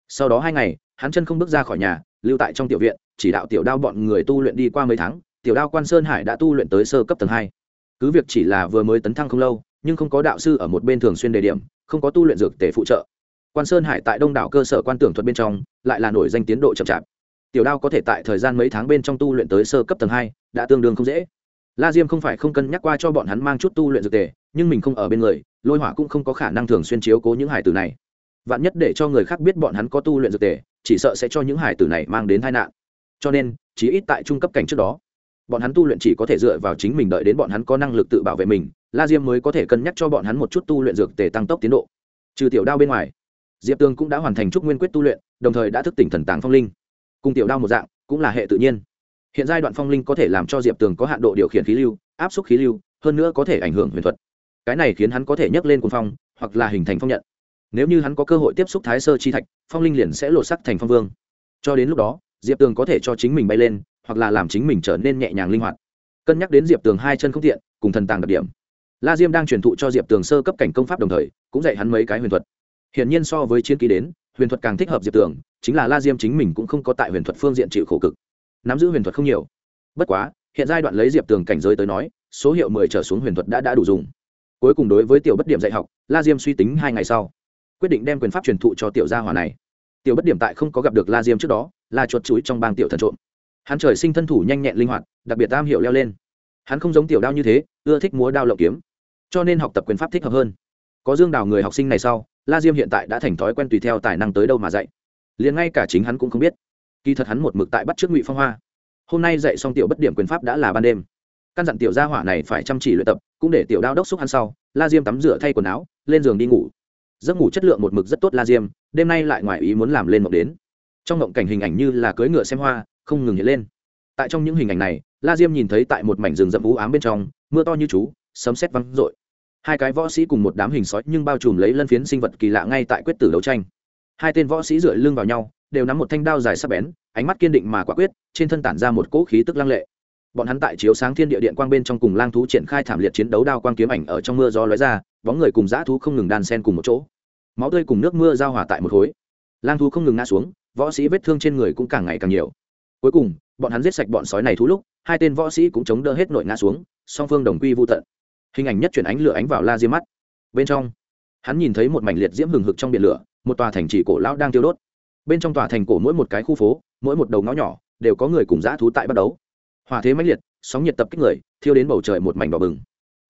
Sau đó hai ngày, hắn chân không bước ra khỏi nhà, lưu tại trong tiểu viện, chỉ đạo tiểu đao bọn người tu luyện đi qua mấy tháng, tiểu đao quan sơn hải đã tu luyện tới sơ cấp tầng hai. Cứ việc chỉ là vừa mới tấn thăng không lâu, nhưng không có đạo sư ở một bên thường xuyên đề điểm, không có tu luyện dược tể phụ trợ. Quan sơn hải tại đông đảo cơ sở quan tưởng thuật bên trong, lại là nổi danh tiến độ chậm chạp. Tiểu đao có thể tại thời gian mấy tháng bên trong tu luyện tới sơ cấp tầng hai, đã tương đương không dễ. La diêm không phải không cân nhắc qua cho bọn hắn mang chút tu luyện dược tề, nhưng mình không ở bên người lôi hỏa cũng không có khả năng thường xuyên chiếu cố những hải tử này. Vạn nhất để cho người khác biết bọn hắn có tu luyện dược tề, chỉ sợ sẽ cho những hải tử này mang đến tai nạn. Cho nên chỉ ít tại trung cấp cảnh trước đó, bọn hắn tu luyện chỉ có thể dựa vào chính mình đợi đến bọn hắn có năng lực tự bảo vệ mình, la diêm mới có thể cân nhắc cho bọn hắn một chút tu luyện dược tề tăng tốc tiến độ. Trừ tiểu đao bên ngoài, diệp tường cũng đã hoàn thành trúc nguyên quyết tu luyện, đồng thời đã thức tỉnh thần tàng phong linh. Cùng tiểu đao một dạng, cũng là hệ tự nhiên. Hiện giai đoạn phong linh có thể làm cho diệp tường có hạn độ điều khiển khí lưu, áp suất khí lưu, hơn nữa có thể ảnh hưởng huyền thuật cái này khiến hắn có thể nhấc lên cuồng phong, hoặc là hình thành phong nhận. Nếu như hắn có cơ hội tiếp xúc thái sơ chi thạch, phong linh liền sẽ lột sắc thành phong vương. Cho đến lúc đó, diệp tường có thể cho chính mình bay lên, hoặc là làm chính mình trở nên nhẹ nhàng linh hoạt. Cân nhắc đến diệp tường hai chân không tiện, cùng thần tàng đặc điểm. La diêm đang truyền thụ cho diệp tường sơ cấp cảnh công pháp đồng thời, cũng dạy hắn mấy cái huyền thuật. Hiển nhiên so với chiến ký đến, huyền thuật càng thích hợp diệp tường, chính là la diêm chính mình cũng không có tại huyền thuật phương diện chịu khổ cực. Nắm giữ huyền thuật không nhiều. Bất quá, hiện giai đoạn lấy diệp tường cảnh giới tới nói, số hiệu mười trở xuống huyền thuật đã đã đủ dùng cuối cùng đối với tiểu bất điểm dạy học, la diêm suy tính hai ngày sau, quyết định đem quyền pháp truyền thụ cho tiểu gia hỏa này. Tiểu bất điểm tại không có gặp được la diêm trước đó, là chuột chuối trong bang tiểu thần trộm. Hắn trời sinh thân thủ nhanh nhẹn linh hoạt, đặc biệt tam hiệu leo lên. Hắn không giống tiểu đao như thế, ưa thích múa đao lộng kiếm, cho nên học tập quyền pháp thích hợp hơn. Có dương đào người học sinh này sau, la diêm hiện tại đã thành thói quen tùy theo tài năng tới đâu mà dạy. Liền ngay cả chính hắn cũng không biết. Kỳ thật hắn một mực tại bắt trước ngụy phong hoa. Hôm nay dạy xong tiểu bất điểm quyền pháp đã là ban đêm căn dặn tiểu gia hỏa này phải chăm chỉ luyện tập, cũng để tiểu đao đốc xúc ăn sau, la diêm tắm rửa thay quần áo, lên giường đi ngủ. Giấc ngủ chất lượng một mực rất tốt la diêm, đêm nay lại ngoài ý muốn làm lên mộng đến. Trong mộng cảnh hình ảnh như là cưỡi ngựa xem hoa, không ngừng hiện lên. Tại trong những hình ảnh này, la diêm nhìn thấy tại một mảnh rừng rậm vũ ám bên trong, mưa to như chú, sấm sét văng rội hai cái võ sĩ cùng một đám hình sói nhưng bao trùm lấy lân phiến sinh vật kỳ lạ ngay tại quyết tử đấu tranh. Hai tên võ sĩ dựa lưng vào nhau, đều nắm một thanh đao dài sắc bén, ánh mắt kiên định mà quả quyết, trên thân tản ra một cỗ khí tức lăng lệ bọn hắn tại chiếu sáng thiên địa điện quang bên trong cùng lang thú triển khai thảm liệt chiến đấu đao quang kiếm ảnh ở trong mưa gió lóe ra, bóng người cùng dã thú không ngừng đan sen cùng một chỗ. Máu tươi cùng nước mưa giao hòa tại một khối. Lang thú không ngừng ngã xuống, võ sĩ vết thương trên người cũng càng ngày càng nhiều. Cuối cùng, bọn hắn giết sạch bọn sói này thú lúc, hai tên võ sĩ cũng chống đỡ hết nội ngã xuống, song phương đồng quy vô tận. Hình ảnh nhất chuyển ánh lửa ánh vào la diêm mắt. Bên trong, hắn nhìn thấy một mảnh liệt diễm hừng hực trong biển lửa, một tòa thành trì cổ lão đang tiêu đốt. Bên trong tòa thành cổ mỗi một cái khu phố, mỗi một đầu ngõ nhỏ, đều có người cùng dã thú tại bắt đấu hòa thế mãnh liệt, sóng nhiệt tập kích người, thiêu đến bầu trời một mảnh đỏ bừng.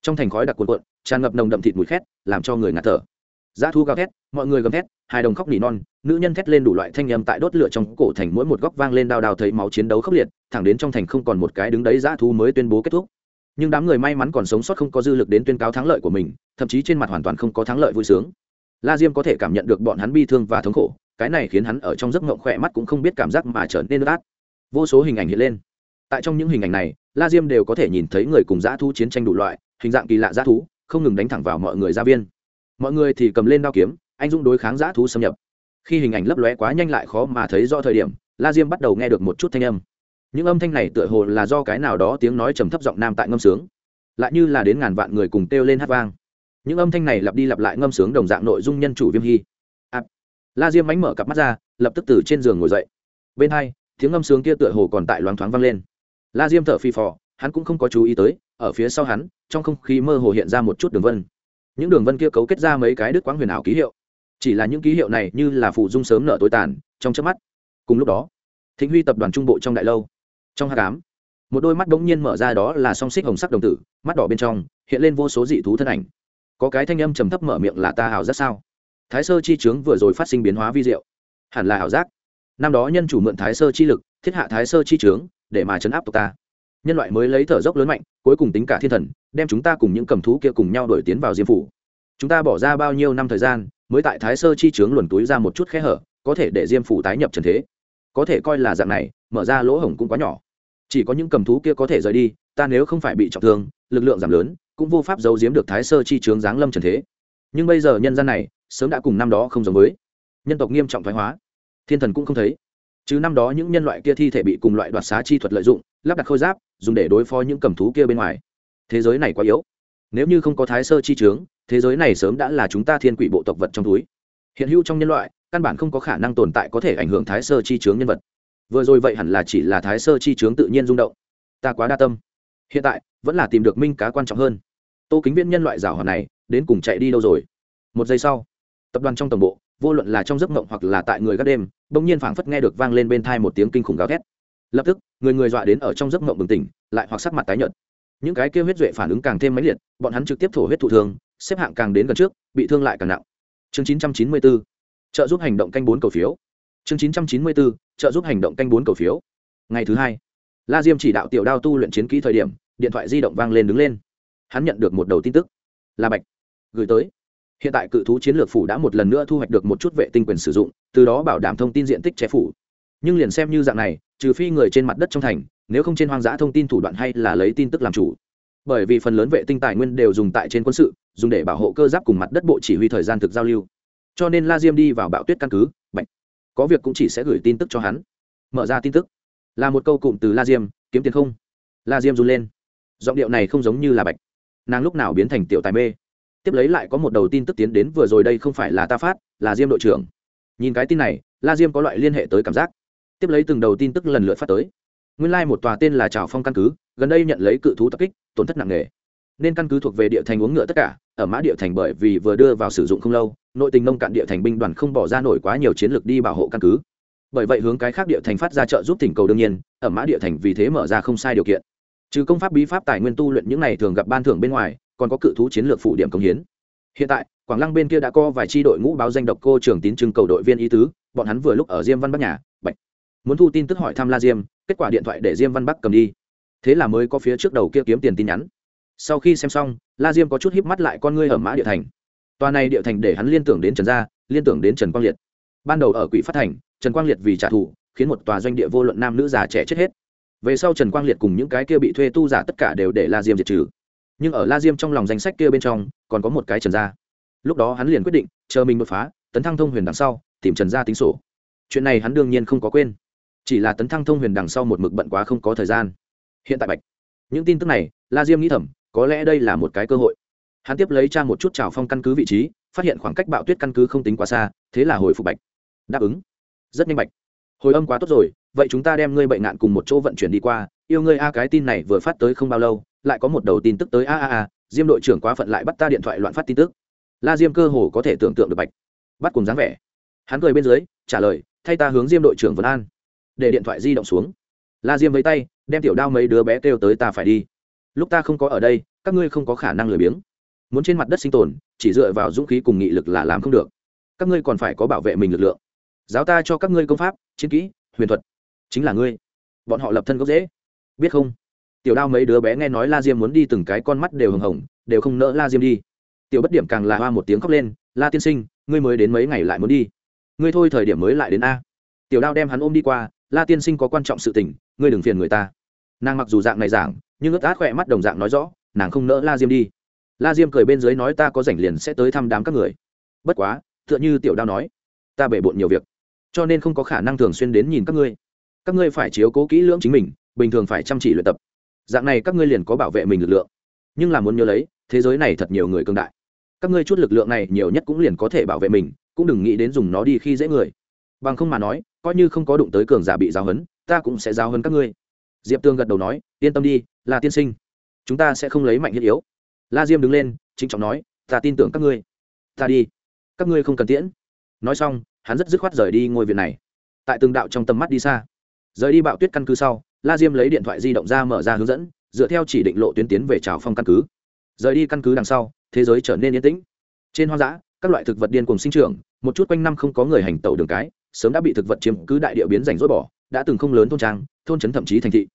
Trong thành khói đặc cuồn cuộn, tràn ngập nồng đậm thịt mùi khét, làm cho người ngạt thở. Dã thu gào thét, mọi người gầm thét, hai đồng khóc nỉ non, nữ nhân thét lên đủ loại thanh âm tại đốt lửa trong cổ thành mỗi một góc vang lên đào đào thấy máu chiến đấu khốc liệt, thẳng đến trong thành không còn một cái đứng đấy, dã thu mới tuyên bố kết thúc. Nhưng đám người may mắn còn sống sót không có dư lực đến tuyên cáo thắng lợi của mình, thậm chí trên mặt hoàn toàn không có thắng lợi vui sướng. La diêm có thể cảm nhận được bọn hắn bi thương và thống khổ, cái này khiến hắn ở trong giấc ngộng khỏe mắt cũng không biết cảm giác mà trở nên át. Vô số hình ảnh hiện lên tại trong những hình ảnh này la diêm đều có thể nhìn thấy người cùng dã thú chiến tranh đủ loại hình dạng kỳ lạ dã thú không ngừng đánh thẳng vào mọi người gia viên. Mọi người thì cầm lên đao kiếm anh dũng đối kháng dã thú xâm nhập. Khi hình ảnh lấp lóe quá nhanh lại khó mà thấy rõ thời điểm la diêm bắt đầu nghe được một chút thanh âm. Những âm thanh này tựa hồ là do cái nào đó tiếng nói trầm thấp giọng nam tại ngâm sướng lại như là đến ngàn vạn người cùng kêu lên hát vang. Những âm thanh này lặp đi lặp lại ngâm sướng đồng dạng nội dung nhân chủ viêm hy. À, la diêm mánh mở cặp mắt ra lập tức từ trên giường ngồi dậy. Bên hai tiếng ngâm sướng kia tựa hồ còn tại loáng thoáng vang lên la diêm thở phi phò, hắn cũng không có chú ý tới, ở phía sau hắn, trong không khí mơ hồ hiện ra một chút đường vân. Những đường vân kia cấu kết ra mấy cái đứt quãng huyền ảo ký hiệu. Chỉ là những ký hiệu này như là phụ dung sớm nợ tối tàn, trong chớp mắt. Cùng lúc đó, thịnh huy tập đoàn trung bộ trong đại lâu, trong hát cám một đôi mắt bỗng nhiên mở ra đó là song xích hồng sắc đồng tử, mắt đỏ bên trong, hiện lên vô số dị thú thân ảnh. Có cái thanh âm trầm thấp mở miệng là ta ảo giác sao? Thái sơ chi trướng vừa rồi phát sinh biến hóa vi diệu. Hẳn là ảo giác năm đó nhân chủ mượn thái sơ chi lực, thiết hạ thái sơ chi trướng, để mà chấn áp tộc ta. Nhân loại mới lấy thở dốc lớn mạnh, cuối cùng tính cả thiên thần, đem chúng ta cùng những cầm thú kia cùng nhau đổi tiến vào diêm phủ. Chúng ta bỏ ra bao nhiêu năm thời gian, mới tại thái sơ chi trướng luồn túi ra một chút khe hở, có thể để diêm phủ tái nhập trần thế. Có thể coi là dạng này, mở ra lỗ hổng cũng quá nhỏ. Chỉ có những cầm thú kia có thể rời đi, ta nếu không phải bị trọng thương, lực lượng giảm lớn, cũng vô pháp giấu giếm được thái sơ chi trướng giáng lâm trần thế. Nhưng bây giờ nhân gian này, sớm đã cùng năm đó không giống với. Nhân tộc nghiêm trọng thoái hóa thiên thần cũng không thấy. Chứ năm đó những nhân loại kia thi thể bị cùng loại đoạt xá chi thuật lợi dụng, lắp đặt khôi giáp, dùng để đối phó những cầm thú kia bên ngoài. Thế giới này quá yếu. Nếu như không có thái sơ chi trướng thế giới này sớm đã là chúng ta thiên quỷ bộ tộc vật trong túi. Hiện hữu trong nhân loại, căn bản không có khả năng tồn tại có thể ảnh hưởng thái sơ chi trướng nhân vật. Vừa rồi vậy hẳn là chỉ là thái sơ chi trướng tự nhiên rung động. Ta quá đa tâm. Hiện tại, vẫn là tìm được minh cá quan trọng hơn. Tô kính viên nhân loại giảo hòa này, đến cùng chạy đi đâu rồi? Một giây sau, tập đoàn trong tổng bộ, vô luận là trong giấc mộng hoặc là tại người gác đêm bỗng nhiên phảng phất nghe được vang lên bên thai một tiếng kinh khủng gào thét. Lập tức, người người dọa đến ở trong giấc mộng bừng tỉnh, lại hoặc sắc mặt tái nhợt. Những cái kia huyết duệ phản ứng càng thêm mãnh liệt, bọn hắn trực tiếp thổ huyết thụ thương, xếp hạng càng đến gần trước, bị thương lại càng nặng. Chương 994 trợ giúp hành động canh bốn cầu phiếu. Chương 994 trợ giúp hành động canh bốn cầu phiếu. Ngày thứ hai, la diêm chỉ đạo tiểu đao tu luyện chiến kỹ thời điểm, điện thoại di động vang lên đứng lên. Hắn nhận được một đầu tin tức. Là bạch, gửi tới hiện tại cự thú chiến lược phủ đã một lần nữa thu hoạch được một chút vệ tinh quyền sử dụng, từ đó bảo đảm thông tin diện tích che phủ. Nhưng liền xem như dạng này, trừ phi người trên mặt đất trong thành, nếu không trên hoang dã thông tin thủ đoạn hay là lấy tin tức làm chủ. Bởi vì phần lớn vệ tinh tài nguyên đều dùng tại trên quân sự, dùng để bảo hộ cơ giáp cùng mặt đất bộ chỉ huy thời gian thực giao lưu. Cho nên la diêm đi vào bạo tuyết căn cứ, bạch. Có việc cũng chỉ sẽ gửi tin tức cho hắn. Mở ra tin tức. Là một câu cụm từ la diêm, kiếm tiền không? La diêm run lên. Giọng điệu này không giống như là bạch. Nàng lúc nào biến thành tiểu tài mê? Tiếp lấy lại có một đầu tin tức tiến đến vừa rồi đây không phải là ta phát, là diêm đội trưởng. Nhìn cái tin này, la diêm có loại liên hệ tới cảm giác. Tiếp lấy từng đầu tin tức lần lượt phát tới. Nguyên lai、like、một tòa tên là trào phong căn cứ, gần đây nhận lấy cự thú tập kích, tổn thất nặng nề. Nên căn cứ thuộc về địa thành uống ngựa tất cả, ở mã địa thành bởi vì vừa đưa vào sử dụng không lâu, nội tình nông cạn địa thành binh đoàn không bỏ ra nổi quá nhiều chiến lược đi bảo hộ căn cứ. Bởi vậy hướng cái khác địa thành phát ra trợ giúp tỉnh cầu đương nhiên, ở mã địa thành vì thế mở ra không sai điều kiện. Trừ công pháp bí pháp tài nguyên tu luyện những này thường gặp ban thưởng bên ngoài còn có cự thú chiến lược phụ điểm công hiến. Hiện tại, quảng lăng bên kia đã có vài tri đội ngũ báo danh độc cô trưởng tín trưng cầu đội viên ý tứ, bọn hắn vừa lúc ở diêm văn bắc nhà, bạch. Muốn thu tin tức hỏi thăm la diêm, kết quả điện thoại để diêm văn bắc cầm đi. Thế là mới có phía trước đầu kia kiếm tiền tin nhắn. Sau khi xem xong, la diêm có chút híp mắt lại con ngươi ở mã địa thành. Tòa này địa thành để hắn liên tưởng đến trần gia, liên tưởng đến trần quang liệt. Ban đầu ở quỹ phát thành, trần quang liệt vì trả thù, khiến một tòa doanh địa vô luận nam nữ già trẻ chết hết. Về sau trần quang liệt cùng những cái kia bị thuê tu giả tất cả đều để la diêm diệt trừ nhưng ở la diêm trong lòng danh sách kia bên trong, còn có một cái trần gia. Lúc đó hắn liền quyết định, chờ mình đột phá, tấn thăng thông huyền đằng sau, tìm trần gia tính sổ. Chuyện này hắn đương nhiên không có quên. Chỉ là tấn thăng thông huyền đằng sau một mực bận quá không có thời gian. Hiện tại bạch, những tin tức này, la diêm nghĩ thầm, có lẽ đây là một cái cơ hội. Hắn tiếp lấy tra một chút trào phong căn cứ vị trí, phát hiện khoảng cách bạo tuyết căn cứ không tính quá xa, thế là hồi phục bạch. Đáp ứng. Rất nhanh bạch. Hồi âm quá tốt rồi, vậy chúng ta đem ngươi bệnh nạn cùng một chỗ vận chuyển đi qua, yêu ngươi a, cái tin này vừa phát tới không bao lâu lại có một đầu tin tức tới, a a a, diêm đội trưởng quá phận lại bắt ta điện thoại loạn phát tin tức. La diêm cơ hồ có thể tưởng tượng được bạch. Bắt cùng dáng vẻ. Hắn cười bên dưới, trả lời, thay ta hướng diêm đội trưởng vân an. Để điện thoại di động xuống. La diêm với tay, đem tiểu đao mấy đứa bé kêu tới ta phải đi. Lúc ta không có ở đây, các ngươi không có khả năng lười biếng. Muốn trên mặt đất sinh tồn, chỉ dựa vào dũng khí cùng nghị lực là làm không được. Các ngươi còn phải có bảo vệ mình lực lượng. Giáo ta cho các ngươi công pháp, chiến kỹ, huyền thuật. Chính là ngươi. Bọn họ lập thân gốc dễ biết không? Tiểu đao mấy đứa bé nghe nói la diêm muốn đi từng cái con mắt đều hừng hồng, đều không nỡ la diêm đi. Tiểu bất điểm càng là hoa một tiếng khóc lên, la tiên sinh, ngươi mới đến mấy ngày lại muốn đi? Ngươi thôi thời điểm mới lại đến a. Tiểu đao đem hắn ôm đi qua, la tiên sinh có quan trọng sự tình, ngươi đừng phiền người ta. Nàng mặc dù dạng này giảng, nhưng ướt át khỏe mắt đồng dạng nói rõ, nàng không nỡ la diêm đi. La diêm cười bên dưới nói, ta có rảnh liền sẽ tới thăm đám các người. Bất quá, tựa như tiểu đao nói, ta bể bộn nhiều việc, cho nên không có khả năng thường xuyên đến nhìn các ngươi. Các ngươi phải chiếu cố kỹ lưỡng chính mình, bình thường phải chăm chỉ luyện tập dạng này các ngươi liền có bảo vệ mình lực lượng. Nhưng là muốn nhớ lấy, thế giới này thật nhiều người cương đại. Các ngươi chút lực lượng này nhiều nhất cũng liền có thể bảo vệ mình, cũng đừng nghĩ đến dùng nó đi khi dễ người. Bằng không mà nói, coi như không có đụng tới cường giả bị giáo hấn ta cũng sẽ giáo hấn các ngươi. Diệp tương gật đầu nói, yên tâm đi là tiên sinh. Chúng ta sẽ không lấy mạnh thiết yếu. La diêm đứng lên chính trọng nói, ta tin tưởng các ngươi. Ta đi. Các ngươi không cần tiễn. Nói xong, hắn rất dứt khoát rời đi ngôi viện này. Tại từng đạo trong tầm mắt đi xa. Rời đi bạo tuyết căn cứ sau la diêm lấy điện thoại di động ra mở ra hướng dẫn, dựa theo chỉ định lộ tuyến tiến về trào phong căn cứ. Rời đi căn cứ đằng sau, thế giới trở nên yên tĩnh. Trên hoang dã, các loại thực vật điên cùng sinh trưởng, một chút quanh năm không có người hành tẩu đường cái, sớm đã bị thực vật chiếm cứ đại địa biến rảnh rối bỏ, đã từng không lớn thôn trang, thôn trấn thậm chí thành thị.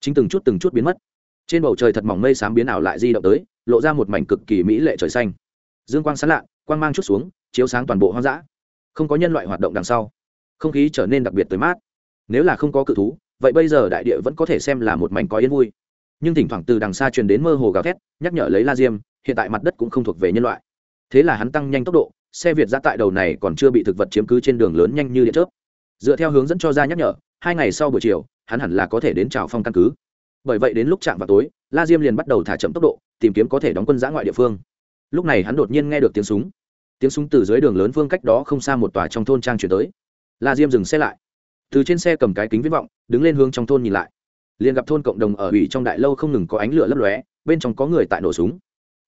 Chính từng chút từng chút biến mất. Trên bầu trời thật mỏng mây xám biến ảo lại di động tới, lộ ra một mảnh cực kỳ mỹ lệ trời xanh. Dương quang sán lạ, quang mang chút xuống, chiếu sáng toàn bộ hoang dã. Không có nhân loại hoạt động đằng sau. Không khí trở nên đặc biệt tới mát. Nếu là không có cự thú vậy bây giờ đại địa vẫn có thể xem là một mảnh có yên vui. Nhưng thỉnh thoảng từ đằng xa truyền đến mơ hồ gào thét, nhắc nhở lấy la diêm, hiện tại mặt đất cũng không thuộc về nhân loại. Thế là hắn tăng nhanh tốc độ, xe việt ra tại đầu này còn chưa bị thực vật chiếm cứ trên đường lớn nhanh như điện chớp. Dựa theo hướng dẫn cho ra nhắc nhở, hai ngày sau buổi chiều, hắn hẳn là có thể đến trào phong căn cứ. Bởi vậy đến lúc chạm vào tối, la diêm liền bắt đầu thả chậm tốc độ, tìm kiếm có thể đóng quân giã ngoại địa phương. Lúc này hắn đột nhiên nghe được tiếng súng. Tiếng súng từ dưới đường lớn phương cách đó không xa một tòa trong thôn trang chuyển tới. La diêm dừng xe lại. Từ trên xe cầm cái kính viết vọng đứng lên hướng trong thôn nhìn lại. Liền gặp thôn cộng đồng ở ủy trong đại lâu không ngừng có ánh lửa lấp lóe, bên trong có người tại nổ súng.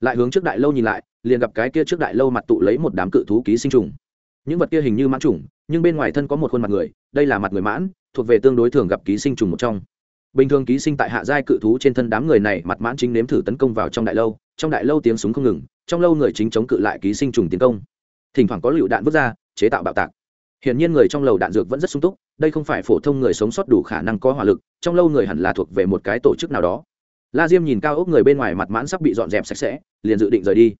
Lại hướng trước đại lâu nhìn lại, liền gặp cái kia trước đại lâu mặt tụ lấy một đám cự thú ký sinh trùng. Những vật kia hình như mãn trùng, nhưng bên ngoài thân có một khuôn mặt người, đây là mặt người mãn, thuộc về tương đối thường gặp ký sinh trùng một trong. Bình thường ký sinh tại hạ giai cự thú trên thân đám người này mặt mãn chính nếm thử tấn công vào trong đại lâu, trong đại lâu tiếng súng không ngừng, trong lâu người chính chống cự lại ký sinh trùng tiến công. Thỉnh thoảng có lựu đạn vứt ra, chế tạo bạo tạc hiển nhiên người trong lầu đạn dược vẫn rất sung túc, đây không phải phổ thông người sống sót đủ khả năng có hỏa lực, trong lâu người hẳn là thuộc về một cái tổ chức nào đó. La diêm nhìn cao ốc người bên ngoài mặt mãn sắp bị dọn dẹp sạch sẽ, liền dự định rời đi.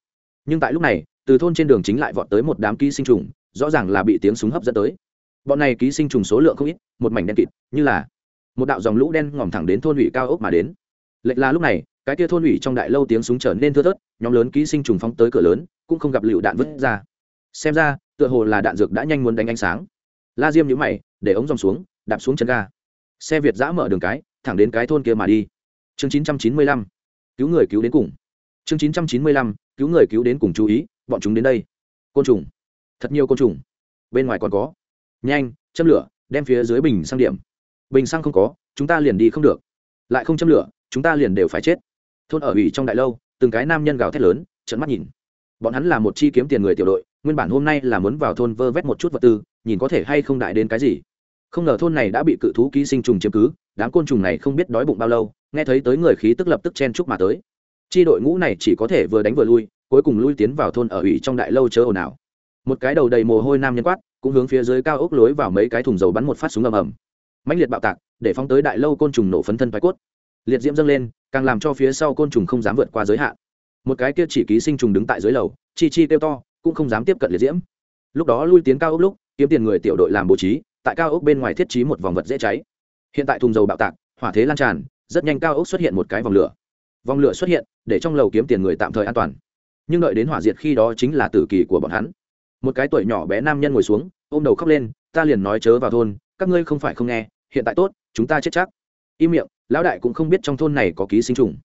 Nhưng tại lúc này, từ thôn trên đường chính lại vọt tới một đám ký sinh trùng, rõ ràng là bị tiếng súng hấp dẫn tới. Bọn này ký sinh trùng số lượng không ít, một mảnh đen kịt, như là một đạo dòng lũ đen ngòm thẳng đến thôn ủy cao ốc mà đến. Lệch là lúc này, cái kia thôn ủy trong đại lâu tiếng súng trở nên thưa thớt, nhóm lớn ký sinh trùng phóng tới cửa lớn, cũng không gặp lựu đạn vứt ra. Xem ra tựa hồ là đạn dược đã nhanh muốn đánh ánh sáng. La diêm nhũ mày, để ống dòng xuống, đạp xuống chân ga. Xe việt giã mở đường cái, thẳng đến cái thôn kia mà đi. Chương chín trăm chín mươi lăm, cứu người cứu đến cùng. Chương chín trăm chín mươi lăm, cứu người cứu đến cùng chú ý, bọn chúng đến đây. Côn trùng. Thật nhiều côn trùng. Bên ngoài còn có. Nhanh, châm lửa, đem phía dưới bình sang điểm. Bình xăng không có, chúng ta liền đi không được. Lại không châm lửa, chúng ta liền đều phải chết. Thôn ở ủy trong đại lâu, từng cái nam nhân gào thét lớn trận mắt nhìn bọn hắn là một chi kiếm tiền người tiểu đội, nguyên bản hôm nay là muốn vào thôn vơ vét một chút vật tư, nhìn có thể hay không đại đến cái gì. Không ngờ thôn này đã bị cự thú ký sinh trùng chiếm cứ, đám côn trùng này không biết đói bụng bao lâu, nghe thấy tới người khí tức lập tức chen chúc mà tới. Chi đội ngũ này chỉ có thể vừa đánh vừa lui, cuối cùng lui tiến vào thôn ở ủy trong đại lâu chớ ồn ào. Một cái đầu đầy mồ hôi nam nhân quát, cũng hướng phía dưới cao ốc lối vào mấy cái thùng dầu bắn một phát súng ầm ầm. Mãnh liệt bạo tạc, để phóng tới đại lâu côn trùng nổ phấn thân thoái cốt. Liệt diễm dâng lên, càng làm cho phía sau côn trùng không dám vượt qua giới hạn một cái kia chỉ ký sinh trùng đứng tại dưới lầu, chi chi kêu to, cũng không dám tiếp cận liệt diễm. Lúc đó lui tiến cao ốc lúc, kiếm tiền người tiểu đội làm bố trí, tại cao ốc bên ngoài thiết trí một vòng vật dễ cháy. Hiện tại thùng dầu bạo tạc, hỏa thế lan tràn, rất nhanh cao ốc xuất hiện một cái vòng lửa. Vòng lửa xuất hiện, để trong lầu kiếm tiền người tạm thời an toàn. Nhưng đợi đến hỏa diệt khi đó chính là tử kỳ của bọn hắn. Một cái tuổi nhỏ bé nam nhân ngồi xuống, ôm đầu khóc lên, ta liền nói chớ vào thôn, các ngươi không phải không nghe, hiện tại tốt, chúng ta chết chắc. Im miệng, lão đại cũng không biết trong thôn này có ký sinh trùng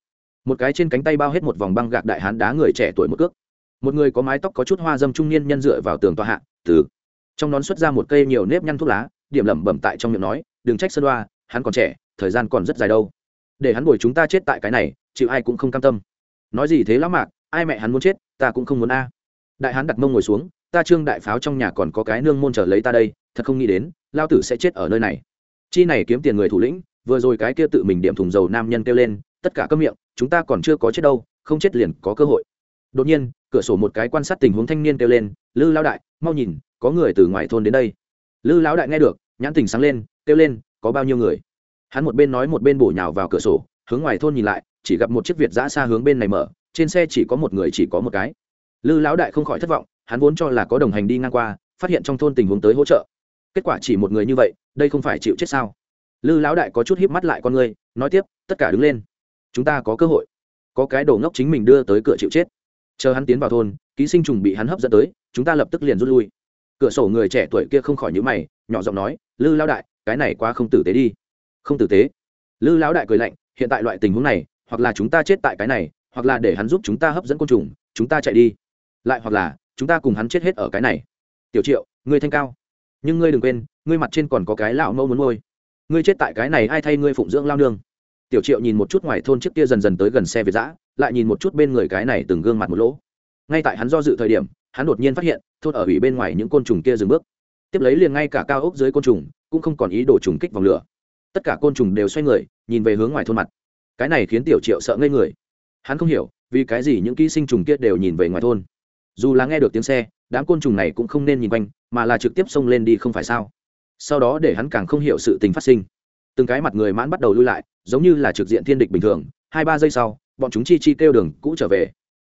một cái trên cánh tay bao hết một vòng băng gạc đại hán đá người trẻ tuổi một cước. Một người có mái tóc có chút hoa dâm trung niên nhân dựa vào tường tòa hạ, từ. Trong nón xuất ra một cây nhiều nếp nhăn thuốc lá, điểm lẩm bẩm tại trong miệng nói, đừng trách sơn đoa, hắn còn trẻ, thời gian còn rất dài đâu. Để hắn bồi chúng ta chết tại cái này, chịu ai cũng không cam tâm. Nói gì thế lão mạc, ai mẹ hắn muốn chết, ta cũng không muốn a. Đại hán đặt mông ngồi xuống, ta trương đại pháo trong nhà còn có cái nương môn trở lấy ta đây, thật không nghĩ đến, lao tử sẽ chết ở nơi này. Chi này kiếm tiền người thủ lĩnh, vừa rồi cái kia tự mình điểm thùng dầu nam nhân kêu lên, tất cả các miệng chúng ta còn chưa có chết đâu, không chết liền có cơ hội. Đột nhiên, cửa sổ một cái quan sát tình huống thanh niên kêu lên, lư lão đại, mau nhìn, có người từ ngoài thôn đến đây. Lư lão đại nghe được, nhãn tình sáng lên, kêu lên, có bao nhiêu người? Hắn một bên nói một bên bổ nhào vào cửa sổ, hướng ngoài thôn nhìn lại, chỉ gặp một chiếc việt giã xa hướng bên này mở, trên xe chỉ có một người chỉ có một cái. Lư lão đại không khỏi thất vọng, hắn vốn cho là có đồng hành đi ngang qua, phát hiện trong thôn tình huống tới hỗ trợ. Kết quả chỉ một người như vậy, đây không phải chịu chết sao? Lư lão đại có chút híp mắt lại con người, nói tiếp, tất cả đứng lên chúng ta có cơ hội. Có cái đồ ngốc chính mình đưa tới cửa chịu chết. Chờ hắn tiến vào thôn, ký sinh trùng bị hắn hấp dẫn tới, chúng ta lập tức liền rút lui. Cửa sổ người trẻ tuổi kia không khỏi nhữ mày, nhỏ giọng nói, lư lão đại, cái này quá không tử tế đi. Không tử tế? Lư lão đại cười lạnh, hiện tại loại tình huống này, hoặc là chúng ta chết tại cái này, hoặc là để hắn giúp chúng ta hấp dẫn côn trùng, chúng ta chạy đi. Lại hoặc là, chúng ta cùng hắn chết hết ở cái này. Tiểu triệu, ngươi thanh cao. Nhưng ngươi đừng quên, ngươi mặt trên còn có cái lão mẫu muốn ngôi ngươi chết tại cái này, ai thay ngươi phụng dưỡng lao nương? Tiểu triệu nhìn một chút ngoài thôn trước kia dần dần tới gần xe việt giã lại nhìn một chút bên người cái này từng gương mặt một lỗ. Ngay tại hắn do dự thời điểm, hắn đột nhiên phát hiện, thôn ở ủy bên ngoài những côn trùng kia dừng bước. Tiếp lấy liền ngay cả cao ốc dưới côn trùng, cũng không còn ý đồ trùng kích vòng lửa. Tất cả côn trùng đều xoay người, nhìn về hướng ngoài thôn mặt. Cái này khiến tiểu triệu sợ ngây người. Hắn không hiểu, vì cái gì những ký sinh trùng kia đều nhìn về ngoài thôn. Dù là nghe được tiếng xe, đám côn trùng này cũng không nên nhìn quanh, mà là trực tiếp xông lên đi không phải sao? Sau đó để hắn càng không hiểu sự tình phát sinh. Từng cái mặt người mãn bắt đầu lui lại giống như là trực diện thiên địch bình thường, hai ba giây sau, bọn chúng chi chi kêu đường cũ trở về.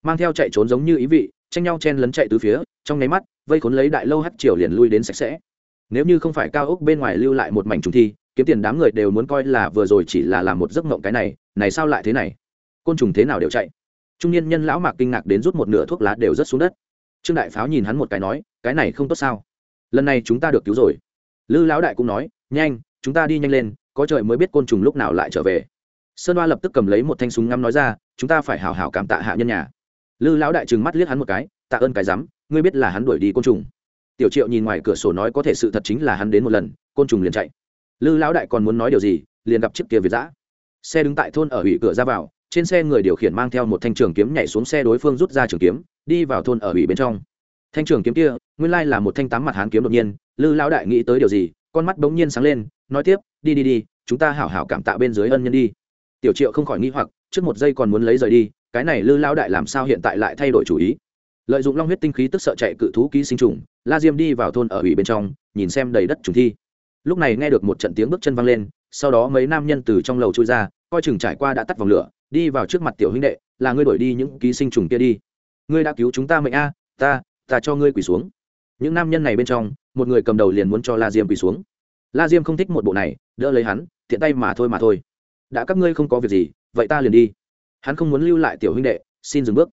Mang theo chạy trốn giống như ý vị, tranh nhau chen lấn chạy từ phía, trong nháy mắt, vây khốn lấy đại lâu hắt chiều liền lui đến sạch sẽ. Nếu như không phải cao ốc bên ngoài lưu lại một mảnh trùng thi, kiếm tiền đám người đều muốn coi là vừa rồi chỉ là làm một giấc mộng cái này này sao lại thế này? Côn trùng thế nào đều chạy. Trung niên nhân lão mạc kinh ngạc đến rút một nửa thuốc lá đều rất xuống đất. Trương đại pháo nhìn hắn một cái nói, cái này không tốt sao? Lần này chúng ta được cứu rồi. Lư lão đại cũng nói, nhanh, chúng ta đi nhanh lên có trời mới biết côn trùng lúc nào lại trở về. Sơn hoa lập tức cầm lấy một thanh súng ngắm nói ra, chúng ta phải hào hào cảm tạ hạ nhân nhà. Lư lão đại trừng mắt liếc hắn một cái, tạ ơn cái rắm ngươi biết là hắn đuổi đi côn trùng. Tiểu triệu nhìn ngoài cửa sổ nói có thể sự thật chính là hắn đến một lần, côn trùng liền chạy. Lư lão đại còn muốn nói điều gì, liền gặp chiếc kia việt giã xe đứng tại thôn ở ủy cửa ra vào, trên xe người điều khiển mang theo một thanh trường kiếm nhảy xuống xe đối phương rút ra trường kiếm, đi vào thôn ở ủy bên trong. Thanh trường kiếm kia, nguyên lai là một thanh tám mặt hán kiếm đột nhiên, lư lão đại nghĩ tới điều gì, con mắt bỗng nhiên sáng lên, nói tiếp đi đi đi, chúng ta hảo hảo cảm tạ bên dưới ân nhân đi. Tiểu triệu không khỏi nghĩ hoặc, trước một giây còn muốn lấy rời đi, cái này lư lao đại làm sao hiện tại lại thay đổi chủ ý? Lợi dụng long huyết tinh khí tức sợ chạy cự thú ký sinh trùng, la diêm đi vào thôn ở ủy bên trong, nhìn xem đầy đất trùng thi. Lúc này nghe được một trận tiếng bước chân văng lên, sau đó mấy nam nhân từ trong lầu trôi ra, coi chừng trải qua đã tắt vòng lửa, đi vào trước mặt tiểu huynh đệ, là ngươi đổi đi những ký sinh trùng kia đi. Ngươi đã cứu chúng ta mệnh a, ta ta cho ngươi quỳ xuống. Những nam nhân này bên trong, một người cầm đầu liền muốn cho la diêm quỳ xuống. La diêm không thích một bộ này đỡ lấy hắn thiện tay mà thôi mà thôi. Đã các ngươi không có việc gì, vậy ta liền đi. Hắn không muốn lưu lại tiểu huynh đệ, xin dừng bước.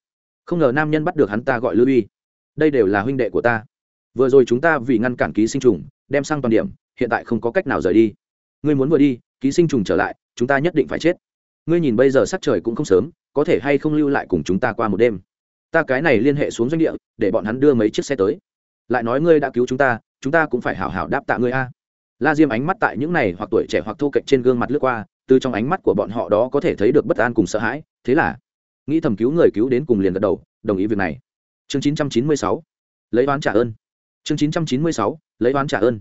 Không ngờ nam nhân bắt được hắn ta gọi lưu uy. Đây đều là huynh đệ của ta. Vừa rồi chúng ta vì ngăn cản ký sinh trùng, đem sang toàn điểm, hiện tại không có cách nào rời đi. Ngươi muốn vừa đi, ký sinh trùng trở lại, chúng ta nhất định phải chết. Ngươi nhìn bây giờ sắc trời cũng không sớm, có thể hay không lưu lại cùng chúng ta qua một đêm? Ta cái này liên hệ xuống doanh địa, để bọn hắn đưa mấy chiếc xe tới. Lại nói ngươi đã cứu chúng ta chúng ta cũng phải hảo hảo đáp tạ ngươi a la diêm ánh mắt tại những này hoặc tuổi trẻ hoặc thô cạnh trên gương mặt lướt qua, từ trong ánh mắt của bọn họ đó có thể thấy được bất an cùng sợ hãi. Thế là, nghĩ thầm cứu người cứu đến cùng liền gật đầu, đồng ý việc này. Chương 996 lấy oán trả ơn. Chương 996 lấy oán trả ơn.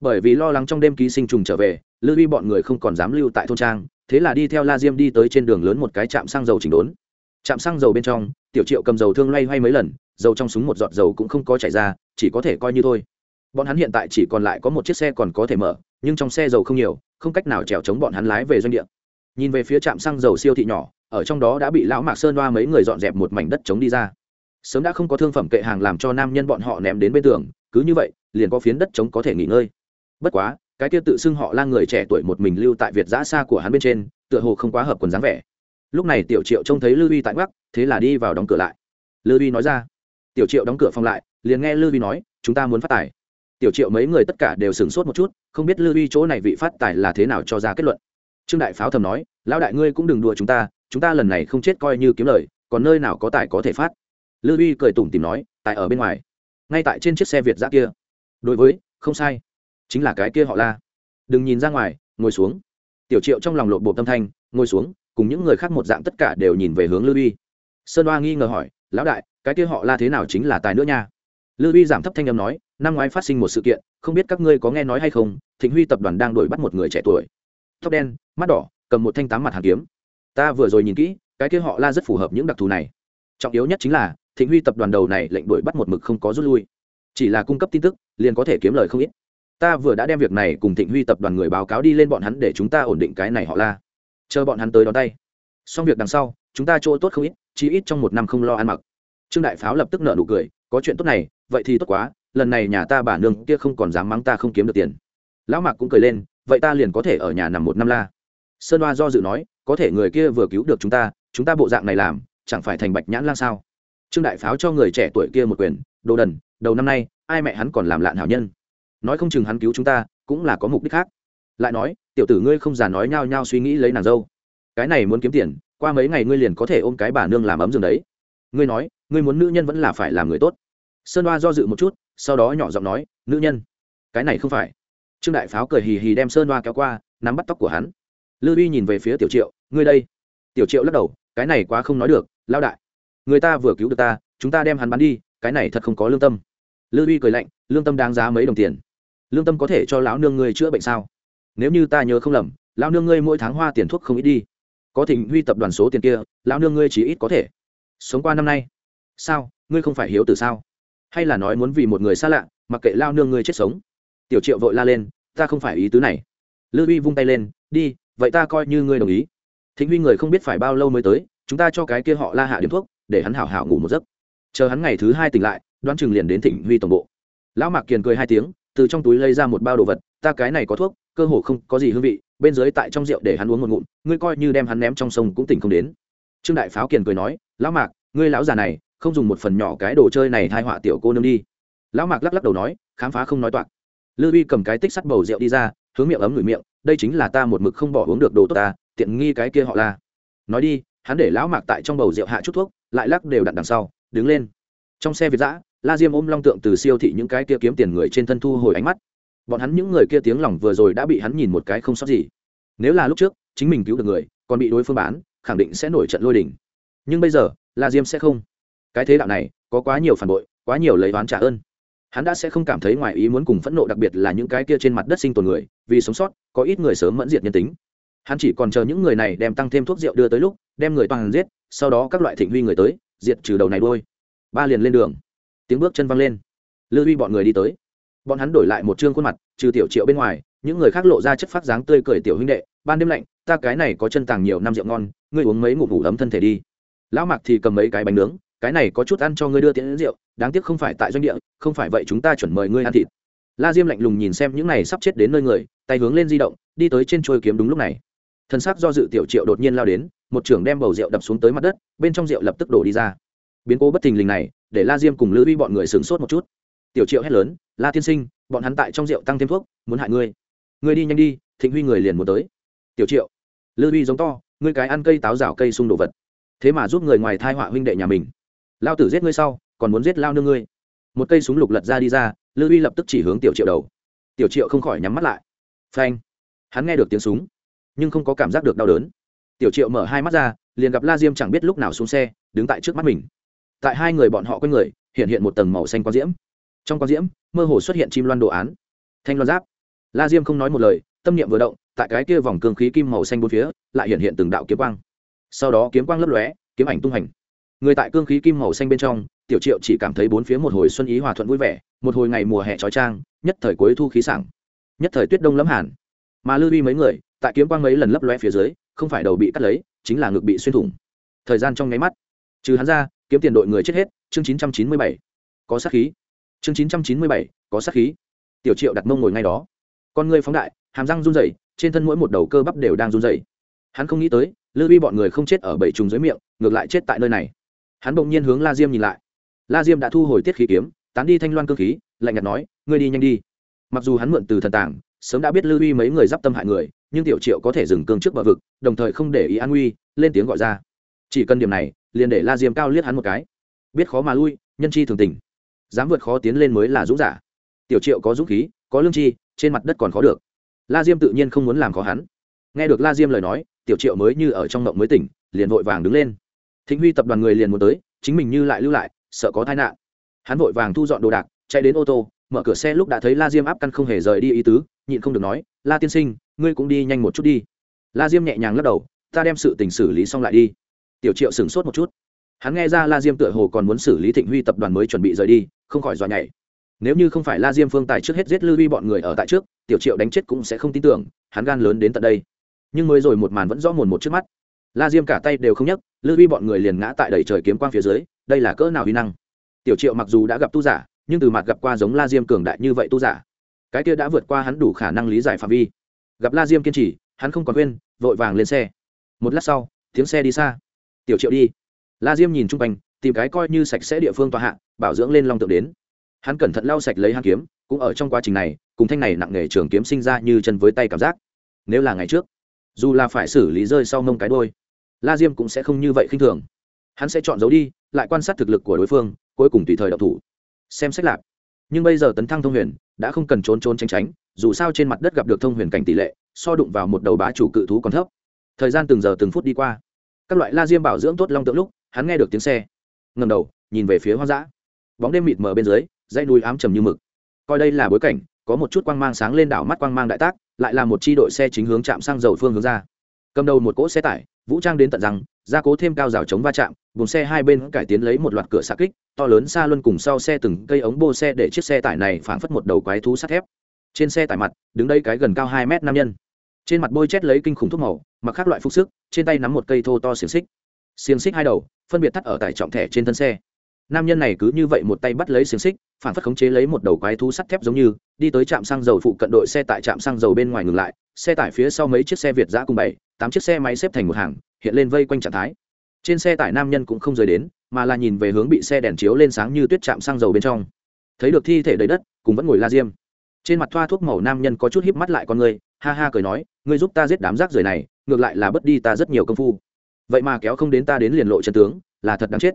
Bởi vì lo lắng trong đêm ký sinh trùng trở về lư vi bọn người không còn dám lưu tại thôn trang, thế là đi theo la diêm đi tới trên đường lớn một cái trạm xăng dầu chỉnh đốn. Trạm xăng dầu bên trong, tiểu triệu cầm dầu thương loay hoay mấy lần, dầu trong súng một giọt dầu cũng không có chảy ra, chỉ có thể coi như thôi bọn hắn hiện tại chỉ còn lại có một chiếc xe còn có thể mở, nhưng trong xe dầu không nhiều, không cách nào trèo chống bọn hắn lái về doanh địa. Nhìn về phía trạm xăng dầu siêu thị nhỏ, ở trong đó đã bị lão mạc sơn đoa mấy người dọn dẹp một mảnh đất chống đi ra. Sớm đã không có thương phẩm kệ hàng làm cho nam nhân bọn họ ném đến bên tường, cứ như vậy, liền có phiến đất chống có thể nghỉ ngơi. Bất quá, cái kia tự xưng họ la người trẻ tuổi một mình lưu tại việt giã xa của hắn bên trên, tựa hồ không quá hợp quần dáng vẻ. Lúc này tiểu triệu trông thấy lư vi tại gác thế là đi vào đóng cửa lại. Lư vi nói ra. Tiểu triệu đóng cửa phòng lại, liền nghe lư vi nói, chúng ta muốn phát tài tiểu triệu mấy người tất cả đều sửng sốt một chút, không biết Lưu vi chỗ này vị phát tài là thế nào cho ra kết luận. Trương đại pháo thầm nói, lão đại ngươi cũng đừng đùa chúng ta chúng ta lần này không chết coi như kiếm lời, còn nơi nào có tài có thể phát? Lưu vi cười tủm tìm nói, tài ở bên ngoài, ngay tại trên chiếc xe việt giã kia. Đối với, không sai, chính là cái kia họ la. Đừng nhìn ra ngoài, ngồi xuống. Tiểu triệu trong lòng lộp bộ tâm thanh, ngồi xuống, cùng những người khác một dạng tất cả đều nhìn về hướng Lưu uy. Sơn đoa nghi ngờ hỏi, lão đại, cái kia họ la thế nào chính là tài nữa nha? Lư uy giảm thấp thanh âm nói, năm ngoái phát sinh một sự kiện, không biết các ngươi có nghe nói hay không, thịnh huy tập đoàn đang đuổi bắt một người trẻ tuổi. Tóc đen, mắt đỏ, cầm một thanh tám mặt hàn kiếm. Ta vừa rồi nhìn kỹ, cái kia họ la rất phù hợp những đặc thù này. Trọng yếu nhất chính là, thịnh huy tập đoàn đầu này lệnh đuổi bắt một mực không có rút lui. Chỉ là cung cấp tin tức, liền có thể kiếm lời không ít. Ta vừa đã đem việc này cùng thịnh huy tập đoàn người báo cáo đi lên bọn hắn để chúng ta ổn định cái này họ la. Chờ bọn hắn tới đón tay. Xong việc đằng sau, chúng ta chỗ tốt không ít, chí ít trong một năm không lo ăn mặc. Trương đại pháo lập tức nở nụ cười, có chuyện tốt này vậy thì tốt quá, lần này nhà ta bà nương kia không còn dám mắng ta không kiếm được tiền. Lão mạc cũng cười lên, vậy ta liền có thể ở nhà nằm một năm la. Sơn hoa do dự nói, có thể người kia vừa cứu được chúng ta chúng ta bộ dạng này làm, chẳng phải thành bạch nhãn lan sao? Trương đại pháo cho người trẻ tuổi kia một quyền, đồ đần, đầu năm nay, ai mẹ hắn còn làm lạn hảo nhân? Nói không chừng hắn cứu chúng ta, cũng là có mục đích khác. Lại nói, tiểu tử ngươi không già nói nhao nhao suy nghĩ lấy nàng dâu. Cái này muốn kiếm tiền, qua mấy ngày ngươi liền có thể ôm cái bà nương làm ấm giường đấy. Ngươi nói, ngươi muốn nữ nhân vẫn là phải làm người tốt sơn đoa do dự một chút, sau đó nhỏ giọng nói, nữ nhân, cái này không phải. Trương đại pháo cười hì hì đem sơn đoa kéo qua, nắm bắt tóc của hắn. Lư uy nhìn về phía tiểu triệu, ngươi đây. Tiểu triệu lắc đầu, cái này quá không nói được lao đại. Người ta vừa cứu được ta, chúng ta đem hắn bắn đi, cái này thật không có lương tâm. Lư uy cười lạnh, lương tâm đáng giá mấy đồng tiền? Lương tâm có thể cho lão nương ngươi chữa bệnh sao? Nếu như ta nhớ không lầm, lão nương ngươi mỗi tháng hoa tiền thuốc không ít đi. Có thịnh huy tập đoàn số tiền kia, lão nương ngươi chỉ ít có thể. Sống qua năm nay. Sao? Ngươi không phải hiếu từ sao? Hay là nói muốn vì một người xa lạ, mặc kệ lao nương ngươi chết sống. Tiểu triệu vội la lên, ta không phải ý tứ này. Lư uy vung tay lên, đi, vậy ta coi như ngươi đồng ý. Thịnh huy người không biết phải bao lâu mới tới, chúng ta cho cái kia họ la hạ điểm thuốc, để hắn hảo hảo ngủ một giấc. Chờ hắn ngày thứ hai tỉnh lại, đoán chừng liền đến thịnh huy tổng bộ. Lão mạc kiền cười hai tiếng, từ trong túi lấy ra một bao đồ vật, ta cái này có thuốc, cơ hồ không có gì hương vị, bên dưới tại trong rượu để hắn uống một ngụm, ngươi coi như đem hắn ném trong sông cũng tỉnh không đến. Trương đại pháo kiền cười nói, lão mạc, ngươi lão già này không dùng một phần nhỏ cái đồ chơi này thai họa tiểu cô nương đi. Lão mạc lắc lắc đầu nói, khám phá không nói toạc. Lư uy cầm cái tích sắt bầu rượu đi ra, hướng miệng ấm ngửi miệng, đây chính là ta một mực không bỏ uống được đồ tốt ta, tiện nghi cái kia họ la nói đi, hắn để lão mạc tại trong bầu rượu hạ chút thuốc, lại lắc đều đặn đằng sau, đứng lên. Trong xe việt giã la diêm ôm long tượng từ siêu thị những cái kia kiếm tiền người trên thân thu hồi ánh mắt. Bọn hắn những người kia tiếng lòng vừa rồi đã bị hắn nhìn một cái không sót gì. Nếu là lúc trước, chính mình cứu được người, còn bị đối phương bán, khẳng định sẽ nổi trận lôi đình. Nhưng bây giờ, la diêm sẽ không cái thế đạo này có quá nhiều phản bội, quá nhiều lấy oán trả ơn. Hắn đã sẽ không cảm thấy ngoài ý muốn cùng phẫn nộ đặc biệt là những cái kia trên mặt đất sinh tồn người, vì sống sót, có ít người sớm mẫn diệt nhân tính. Hắn chỉ còn chờ những người này đem tăng thêm thuốc rượu đưa tới lúc, đem người toàn giết, sau đó các loại thịnh huy người tới, diệt trừ đầu này đôi ba liền lên đường. Tiếng bước chân văng lên. Lư huy bọn người đi tới. Bọn hắn đổi lại một chương khuôn mặt, trừ tiểu triệu bên ngoài, những người khác lộ ra chất phát dáng tươi cười tiểu huynh đệ, ban đêm lạnh, ta cái này có chân tàng nhiều năm rượu ngon, ngươi uống mấy ngủ ngủ ấm thân thể đi. Lão mạc thì cầm mấy cái bánh nướng cái này có chút ăn cho ngươi đưa tiễn rượu, đáng tiếc không phải tại doanh địa, không phải vậy chúng ta chuẩn mời ngươi ăn thịt. La diêm lạnh lùng nhìn xem những này sắp chết đến nơi người, tay hướng lên di động, đi tới trên trôi kiếm đúng lúc này. Thân xác do dự tiểu triệu đột nhiên lao đến, một trưởng đem bầu rượu đập xuống tới mặt đất, bên trong rượu lập tức đổ đi ra. Biến cố bất thình lình này, để la diêm cùng lữ vi bọn người sửng sốt một chút. Tiểu triệu hét lớn, la tiên sinh, bọn hắn tại trong rượu tăng thêm thuốc, muốn hại ngươi. Ngươi đi nhanh đi, thịnh huy người liền muốn tới. Tiểu triệu, lữ vi giống to, ngươi cái ăn cây táo rào cây sung đồ vật. Thế mà giúp người ngoài thai họa huynh đệ nhà mình lao tử giết ngươi sau, còn muốn giết lao nương ngươi. Một cây súng lục lật ra đi ra, lư uy lập tức chỉ hướng tiểu triệu đầu. Tiểu triệu không khỏi nhắm mắt lại. Phanh! Hắn nghe được tiếng súng, nhưng không có cảm giác được đau đớn. Tiểu triệu mở hai mắt ra, liền gặp la diêm chẳng biết lúc nào xuống xe, đứng tại trước mắt mình. Tại hai người bọn họ quanh người, hiện hiện một tầng màu xanh quang diễm. Trong quang diễm, mơ hồ xuất hiện chim loan đồ án. Thanh loan giáp. La diêm không nói một lời, tâm niệm vừa động, tại cái kia vòng cương khí kim màu xanh bốn phía, lại hiện hiện từng đạo kiếm quang. Sau đó kiếm quang lấp lóe, kiếm ảnh tung hành người tại cương khí kim màu xanh bên trong, tiểu triệu chỉ cảm thấy bốn phía một hồi xuân ý hòa thuận vui vẻ, một hồi ngày mùa hè trói trang, nhất thời cuối thu khí sảng, nhất thời tuyết đông lấm hàn. Mà lư vi mấy người, tại kiếm quang mấy lần lấp lóe phía dưới, không phải đầu bị cắt lấy, chính là ngực bị xuyên thủng. Thời gian trong nháy mắt, trừ hắn ra, kiếm tiền đội người chết hết, chương chín trăm chín mươi bảy, có sát khí. Chương chín trăm chín mươi bảy, có sát khí. Tiểu triệu đặt mông ngồi ngay đó. Con người phóng đại, hàm răng run rẩy, trên thân mỗi một đầu cơ bắp đều đang run rẩy. Hắn không nghĩ tới lư vi bọn người không chết ở bảy trùng dưới miệng, ngược lại chết tại nơi này hắn bỗng nhiên hướng la diêm nhìn lại. La diêm đã thu hồi tiết khí kiếm, tán đi thanh loan cơ khí, lạnh nhạt nói, ngươi đi nhanh đi. Mặc dù hắn mượn từ thần tàng, sớm đã biết Lưu uy mấy người d i p tâm hại người, nhưng tiểu triệu có thể dừng cương trước bờ vực, đồng thời không để ý an nguy lên tiếng gọi ra. Chỉ cần điểm này, liền để la diêm cao liếc hắn một cái. Biết khó mà lui, nhân chi thường tình. Dám vượt khó tiến lên mới là dũng giả. Tiểu triệu có dũng khí, có lương chi, trên mặt đất còn khó được. La diêm tự nhiên không muốn làm khó hắn. Nghe được la diêm lời nói, tiểu triệu mới như ở trong mộng mới tỉnh, liền vội vàng đứng lên thịnh huy tập đoàn người liền muốn tới, chính mình như lại lưu lại, sợ có tai nạn. Hắn vội vàng thu dọn đồ đạc, chạy đến ô tô, mở cửa xe lúc đã thấy la diêm áp căn không hề rời đi ý tứ, nhịn không được nói, la tiên sinh, ngươi cũng đi nhanh một chút đi. La diêm nhẹ nhàng lắc đầu, ta đem sự tình xử lý xong lại đi. Tiểu triệu sửng sốt một chút. Hắn nghe ra la diêm tựa hồ còn muốn xử lý thịnh huy tập đoàn mới chuẩn bị rời đi, không khỏi dọa nhảy. Nếu như không phải la diêm phương tài trước hết giết lư vi bọn người ở tại trước, tiểu triệu đánh chết cũng sẽ không tin tưởng, hắn gan lớn đến tận đây. Nhưng mới rồi một màn vẫn rõ mồn một trước mắt la diêm cả tay đều không nhấc, lư vi bọn người liền ngã tại đầy trời kiếm quang phía dưới, đây là cỡ nào huy năng? Tiểu triệu mặc dù đã gặp tu giả, nhưng từ mặt gặp qua giống la diêm cường đại như vậy tu giả, cái kia đã vượt qua hắn đủ khả năng lý giải phạm vi. Gặp la diêm kiên trì, hắn không còn quên, vội vàng lên xe. Một lát sau, tiếng xe đi xa. Tiểu triệu đi. La diêm nhìn chung quanh, tìm cái coi như sạch sẽ địa phương tòa hạ, bảo dưỡng lên long tượng đến. Hắn cẩn thận lau sạch lấy hang kiếm, cũng ở trong quá trình này, cùng thanh này nặng nghề trường kiếm sinh ra như chân với tay cảm giác. Nếu là ngày trước dù là phải xử lý rơi sau mông cái đôi, la diêm cũng sẽ không như vậy khinh thường. Hắn sẽ chọn giấu đi, lại quan sát thực lực của đối phương, cuối cùng tùy thời đọc thủ. Xem xét lạc nhưng bây giờ tấn thăng thông huyền, đã không cần trốn trốn tránh tránh, dù sao trên mặt đất gặp được thông huyền cảnh tỷ lệ, so đụng vào một đầu bá chủ cự thú còn thấp. Thời gian từng giờ từng phút đi qua. Các loại la diêm bảo dưỡng tốt long tượng lúc, hắn nghe được tiếng xe. Ngầm đầu, nhìn về phía hoang dã. Bóng đêm mịt mờ bên dưới, dãy núi ám trầm như mực. Coi đây là bối cảnh, có một chút quang mang sáng lên đảo mắt quang mang đại tác lại là một chi đội xe chính hướng chạm sang dầu phương hướng ra. Cầm đầu một cỗ xe tải, vũ trang đến tận rằng gia cố thêm cao rào chống va chạm vùng xe hai bên cải tiến lấy một loạt cửa xa kích, to lớn xa luân cùng sau xe từng cây ống bô xe để chiếc xe tải này phảng phất một đầu quái thú sắt thép. Trên xe tải mặt, đứng đây cái gần cao hai mét nam nhân. Trên mặt bôi chét lấy kinh khủng thuốc màu, mặc khác loại phục sức, trên tay nắm một cây thô to xiềng xích. Xiềng xích hai đầu, phân biệt thắt ở tải trọng thẻ trên thân xe nam nhân này cứ như vậy một tay bắt lấy xiềng xích, phản phất khống chế lấy một đầu quái thú sắt thép giống như, đi tới trạm xăng dầu phụ cận đội xe tại trạm xăng dầu bên ngoài ngừng lại, xe tải phía sau mấy chiếc xe việt giã cùng bảy, tám chiếc xe máy xếp thành một hàng, hiện lên vây quanh trạng thái. Trên xe tải nam nhân cũng không rời đến, mà là nhìn về hướng bị xe đèn chiếu lên sáng như tuyết chạm xăng dầu bên trong. Thấy được thi thể đầy đất, cùng vẫn ngồi la diêm. Trên mặt thoa thuốc màu nam nhân có chút híp mắt lại con người, ha ha cười nói, ngươi giúp ta giết đám rác rưởi này, ngược lại là bất đi ta rất nhiều công phu. Vậy mà kéo không đến ta đến liền lộ chân tướng, là thật đáng chết.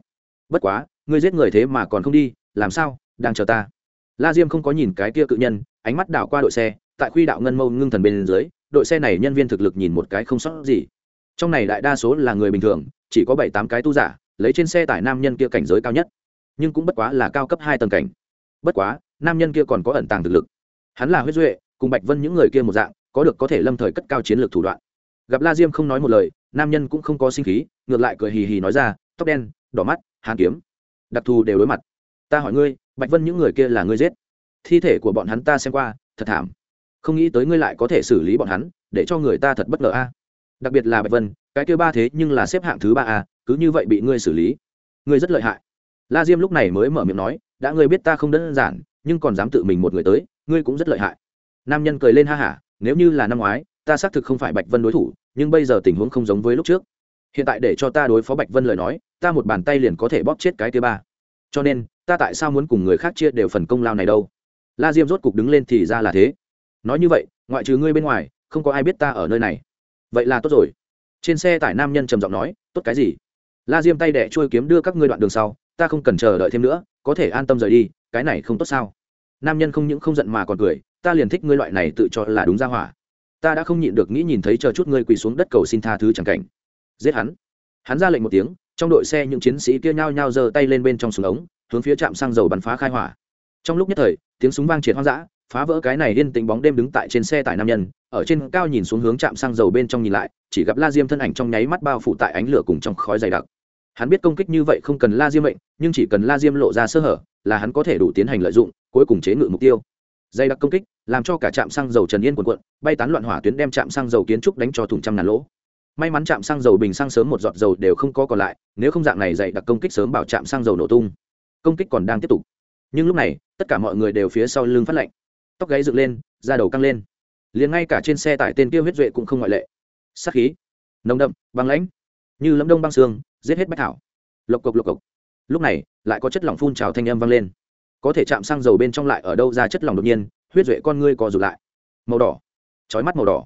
Bất quá ngươi giết người thế mà còn không đi, làm sao, đang chờ ta? La diêm không có nhìn cái kia cự nhân, ánh mắt đảo qua đội xe, tại khuy đạo ngân mâu ngưng thần bên dưới, đội xe này nhân viên thực lực nhìn một cái không sót gì. Trong này đại đa số là người bình thường, chỉ có bảy tám cái tu giả, lấy trên xe tải nam nhân kia cảnh giới cao nhất. Nhưng cũng bất quá là cao cấp hai tầng cảnh. Bất quá, nam nhân kia còn có ẩn tàng thực lực. Hắn là huyết duệ, cùng bạch vân những người kia một dạng, có được có thể lâm thời cất cao chiến lược thủ đoạn. Gặp la diêm không nói một lời, nam nhân cũng không có sinh khí, ngược lại cười hì hì nói ra, tóc đen, đỏ mắt hàn kiếm đặc thù đều đối mặt. Ta hỏi ngươi, bạch vân những người kia là ngươi giết? Thi thể của bọn hắn ta xem qua, thật thảm. Không nghĩ tới ngươi lại có thể xử lý bọn hắn, để cho người ta thật bất ngờ a. Đặc biệt là bạch vân, cái kia ba thế nhưng là xếp hạng thứ ba a, cứ như vậy bị ngươi xử lý. Ngươi rất lợi hại. La diêm lúc này mới mở miệng nói, đã ngươi biết ta không đơn giản, nhưng còn dám tự mình một người tới, ngươi cũng rất lợi hại. Nam nhân cười lên ha hả, nếu như là năm ngoái, ta xác thực không phải bạch vân đối thủ, nhưng bây giờ tình huống không giống với lúc trước hiện tại để cho ta đối phó bạch vân lời nói, ta một bàn tay liền có thể bóp chết cái thứ ba. Cho nên, ta tại sao muốn cùng người khác chia đều phần công lao này đâu? La diêm rốt cục đứng lên thì ra là thế. Nói như vậy, ngoại trừ ngươi bên ngoài, không có ai biết ta ở nơi này. Vậy là tốt rồi. Trên xe tải nam nhân trầm giọng nói, tốt cái gì? La diêm tay đẻ trôi kiếm đưa các ngươi đoạn đường sau, ta không cần chờ đợi thêm nữa, có thể an tâm rời đi, cái này không tốt sao? Nam nhân không những không giận mà còn cười, ta liền thích ngươi loại này tự cho là đúng ra hỏa. Ta đã không nhịn được nghĩ nhìn thấy chờ chút ngươi quỳ xuống đất cầu xin tha thứ chẳng cảnh giết hắn. Hắn ra lệnh một tiếng, trong đội xe những chiến sĩ kia nhao nhao giơ tay lên bên trong súng ống, hướng phía trạm xăng dầu bắn phá khai hỏa. Trong lúc nhất thời, tiếng súng vang triệt hoang dã, phá vỡ cái này yên tĩnh bóng đêm đứng tại trên xe tải nam nhân, ở trên cao nhìn xuống hướng trạm xăng dầu bên trong nhìn lại, chỉ gặp la diêm thân ảnh trong nháy mắt bao phủ tại ánh lửa cùng trong khói dày đặc. Hắn biết công kích như vậy không cần la diêm mệnh, nhưng chỉ cần la diêm lộ ra sơ hở, là hắn có thể đủ tiến hành lợi dụng, cuối cùng chế ngự mục tiêu. Dày đặc công kích, làm cho cả trạm xăng dầu trần yên quần quận bay tán loạn hỏa tuyến đem trạm xăng dầu kiến trúc đánh cho thùng trăm ngàn lỗ may mắn chạm xăng dầu bình xăng sớm một giọt dầu đều không có còn lại, nếu không dạng này dạy đặc công kích sớm bảo chạm xăng dầu nổ tung. Công kích còn đang tiếp tục. Nhưng lúc này, tất cả mọi người đều phía sau lưng phát lạnh tóc gáy dựng lên, da đầu căng lên. Liền ngay cả trên xe tải tên kia huyết duệ cũng không ngoại lệ. Sắc khí, nồng đậm, băng lãnh, như lấm đông băng xương, giết hết bách thảo. Lộc cộc lộc cộc. Lúc này, lại có chất lỏng phun trào thanh âm vang lên. Có thể chạm xăng dầu bên trong lại ở đâu ra chất lỏng đột nhiên, huyết duệ con ngươi co rụt lại. Màu đỏ. Trói mắt màu đỏ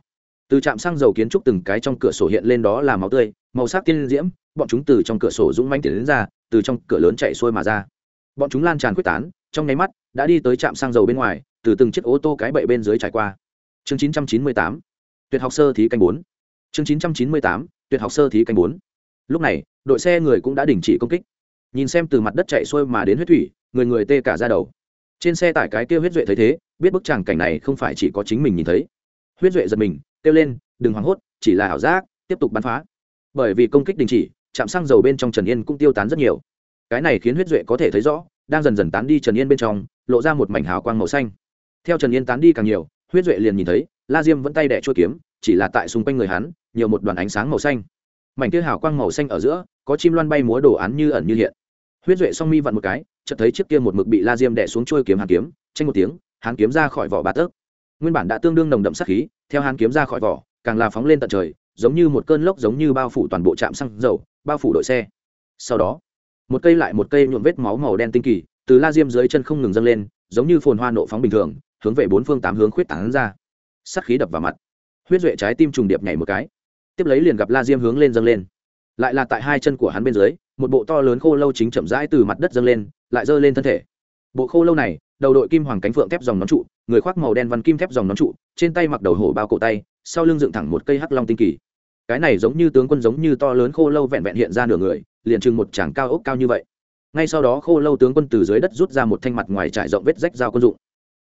từ trạm xăng dầu kiến trúc từng cái trong cửa sổ hiện lên đó là máu tươi, màu sắc tiên diễm, bọn chúng từ trong cửa sổ dũng manh tiến đến ra, từ trong cửa lớn chạy xuôi mà ra. Bọn chúng lan tràn quyết tán, trong nháy mắt, đã đi tới trạm xăng dầu bên ngoài, từ từng chiếc ô tô cái bậy bên dưới trải qua. Chương 998 tuyệt học sơ thí canh bốn. Chương 998 tuyệt học sơ thí canh bốn. Lúc này, đội xe người cũng đã đình chỉ công kích. Nhìn xem từ mặt đất chạy xuôi mà đến huyết thủy, người người tê cả ra đầu. Trên xe tải cái kia huyết duệ thấy thế, biết bức tràng cảnh này không phải chỉ có chính mình nhìn thấy. Huyết duệ giật mình kêu lên, đừng hoảng hốt, chỉ là ảo giác, tiếp tục bắn phá. Bởi vì công kích đình chỉ chạm xăng dầu bên trong trần yên cũng tiêu tán rất nhiều. Cái này khiến huyết duệ có thể thấy rõ, đang dần dần tán đi trần yên bên trong, lộ ra một mảnh hào quang màu xanh. Theo trần yên tán đi càng nhiều, huyết duệ liền nhìn thấy, la diêm vẫn tay đẻ chua kiếm, chỉ là tại xung quanh người hắn, nhiều một đoàn ánh sáng màu xanh. Mảnh kia hào quang màu xanh ở giữa, có chim loan bay múa đồ án như ẩn như hiện. Huyết duệ song mi vặn một cái, chợt thấy chiếc kia một mực bị la diêm đẻ xuống trôi kiếm hàn kiếm tranh một tiếng hàn kiếm ra khỏi vỏ bà tớp nguyên bản đã tương đương nồng đậm sát khí, theo hàn kiếm ra khỏi vỏ, càng là phóng lên tận trời, giống như một cơn lốc giống như bao phủ toàn bộ trạm xăng dầu, bao phủ đội xe. Sau đó, một cây lại một cây nhuộm vết máu màu đen tinh kỳ, từ la diêm dưới chân không ngừng dâng lên, giống như phồn hoa nộ phóng bình thường, hướng về bốn phương tám hướng khuyết tảng ra. Sắt khí đập vào mặt, huyết duệ trái tim trùng điệp nhảy một cái. Tiếp lấy liền gặp la diêm hướng lên dâng lên. Lại là tại hai chân của hắn bên dưới, một bộ to lớn khô lâu chính chậm rãi từ mặt đất dâng lên, lại giơ lên thân thể. Bộ khô lâu này đầu đội kim hoàng cánh phượng thép dòng nón trụ người khoác màu đen văn kim thép dòng nón trụ trên tay mặc đầu hổ bao cổ tay sau lưng dựng thẳng một cây hắc long tinh kỳ. Cái này giống như tướng quân giống như to lớn khô lâu vẹn vẹn hiện ra nửa người liền chừng một tràng cao ốc cao như vậy. Ngay sau đó khô lâu tướng quân từ dưới đất rút ra một thanh mặt ngoài trải rộng vết rách dao quân dụng.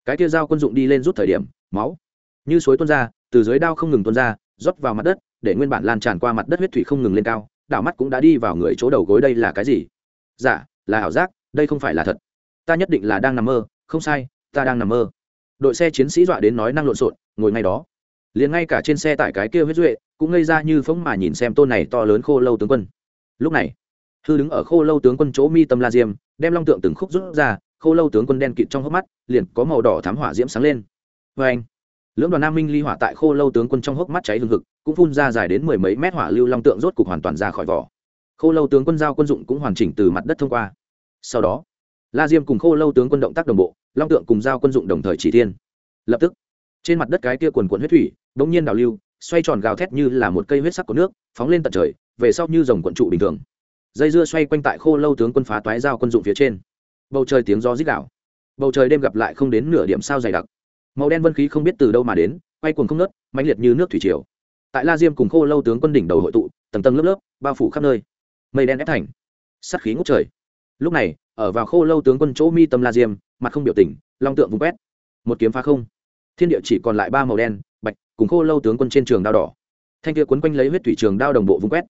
Cái kia dao quân dụng đi lên rút thời điểm máu như suối tuôn ra từ dưới đao không ngừng tuôn ra rót vào mặt đất để nguyên bản lan tràn qua mặt đất huyết thủy không ngừng lên cao đảo mắt cũng đã đi vào người chỗ đầu gối đây là cái gì? Giả dạ, là ảo giác đây không phải là thật. Ta nhất định là đang nằm mơ không sai, ta đang nằm mơ. Đội xe chiến sĩ dọa đến nói năng lộn xộn, ngồi ngay đó. Liền ngay cả trên xe tải cái kia huyết duệ cũng ngây ra như phóng mà nhìn xem tôn này to lớn khô lâu tướng quân. Lúc này, hư đứng ở khô lâu tướng quân chỗ mi tâm la diêm, đem long tượng từng khúc rút ra, khô lâu tướng quân đen kịt trong hốc mắt, liền có màu đỏ thám hỏa diễm sáng lên. Vê anh, lưỡng đoàn nam minh ly hỏa tại khô lâu tướng quân trong hốc mắt cháy hừng hực, cũng phun ra dài đến mười mấy mét hỏa lưu long tượng rốt cục hoàn toàn ra khỏi vỏ. Khô lâu tướng quân giao quân dụng cũng hoàn chỉnh từ mặt đất thông qua. Sau đó la diêm cùng khô lâu tướng quân động tác đồng bộ, long tượng cùng giao quân dụng đồng thời chỉ thiên. Lập tức, trên mặt đất cái kia quần quận huyết thủy đ ỗ n g nhiên đào lưu, xoay tròn gào thét như là một cây huyết sắc của nước, phóng lên tận trời, về sau như dòng quận trụ bình thường. Dây dưa xoay quanh tại khô lâu tướng quân phá toái giao quân dụng phía trên. Bầu trời tiếng gió rít đảo bầu trời đêm gặp lại không đến nửa điểm sao dày đặc. Màu đen vân khí không biết từ đâu mà đến, quay cuồng không nớt mãnh liệt như nước thủy triều. Tại la diêm cùng khô lâu tướng quân đỉnh đầu hội tụ, tầng tầng lớp lớp, bao phủ khắp nơi. Mây đen ép thành. Sắt khí ngút trời lúc này, ở vào khô lâu tướng quân chỗ mi tâm la diêm, mặt không biểu tình, long tượng vùng quét. Một kiếm phá không. Thiên địa chỉ còn lại ba màu đen, bạch, cùng khô lâu tướng quân trên trường đao đỏ. Thanh kia quấn quanh lấy huyết thủy trường đao đồng bộ vùng quét.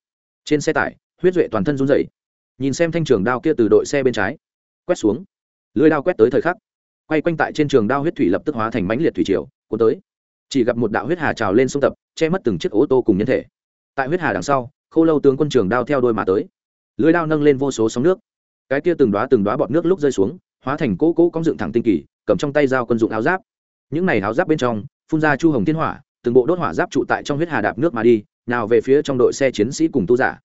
Trên xe tải, huyết duệ toàn thân run rẩy. Nhìn xem thanh trường đao kia từ đội xe bên trái, quét xuống. Lưới đao quét tới thời khắc, quay quanh tại trên trường đao huyết thủy lập tức hóa thành mãnh liệt thủy triều, cuốn tới. Chỉ gặp một đạo huyết hà trào lên sông tập, che mất từng chiếc ô tô cùng nhân thể. Tại huyết hà đằng sau, khô lâu tướng quân trường đao theo đôi mà tới. Lưới đao nâng lên vô số sóng nước cái kia từng đoá từng đoá bọt nước lúc rơi xuống, hóa thành cỗ cỗ cong dựng thẳng tinh kỳ, cầm trong tay dao quân dụng áo giáp. Những này áo giáp bên trong, phun ra chu hồng thiên hỏa, từng bộ đốt hỏa giáp trụ tại trong huyết hà đạp nước mà đi, nào về phía trong đội xe chiến sĩ cùng tu giả.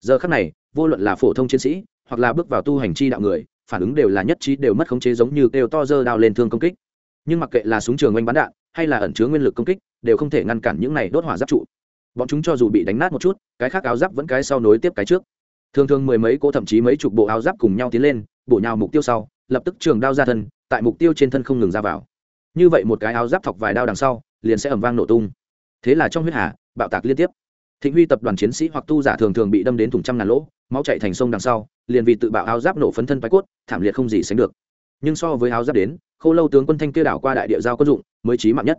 Giờ khắc này, vô luận là phổ thông chiến sĩ, hoặc là bước vào tu hành chi đạo người, phản ứng đều là nhất trí đều mất khống chế giống như kêu to dơ đao lên thương công kích. Nhưng mặc kệ là súng trường oanh bắn đạn, hay là ẩn chứa nguyên lực công kích, đều không thể ngăn cản những này đốt hỏa giáp trụ. Bọn chúng cho dù bị đánh nát một chút, cái khác áo giáp vẫn cái sau nối tiếp cái trước thường thường mười mấy cỗ thậm chí mấy chục bộ áo giáp cùng nhau tiến lên, bổ nhào mục tiêu sau, lập tức trường đao ra thân, tại mục tiêu trên thân không ngừng ra vào. Như vậy một cái áo giáp thọc vài đao đằng sau, liền sẽ ẩm vang nổ tung. Thế là trong huyết hà, bạo tạc liên tiếp. Thịnh huy tập đoàn chiến sĩ hoặc tu giả thường thường bị đâm đến thùng trăm ngàn lỗ, máu chạy thành sông đằng sau, liền vì tự bạo áo giáp nổ phấn thân bay cốt, thảm liệt không gì sánh được. Nhưng so với áo giáp đến khâu lâu tướng quân thanh kia đảo qua đại địa giao quân dụng, mới trí mạng nhất.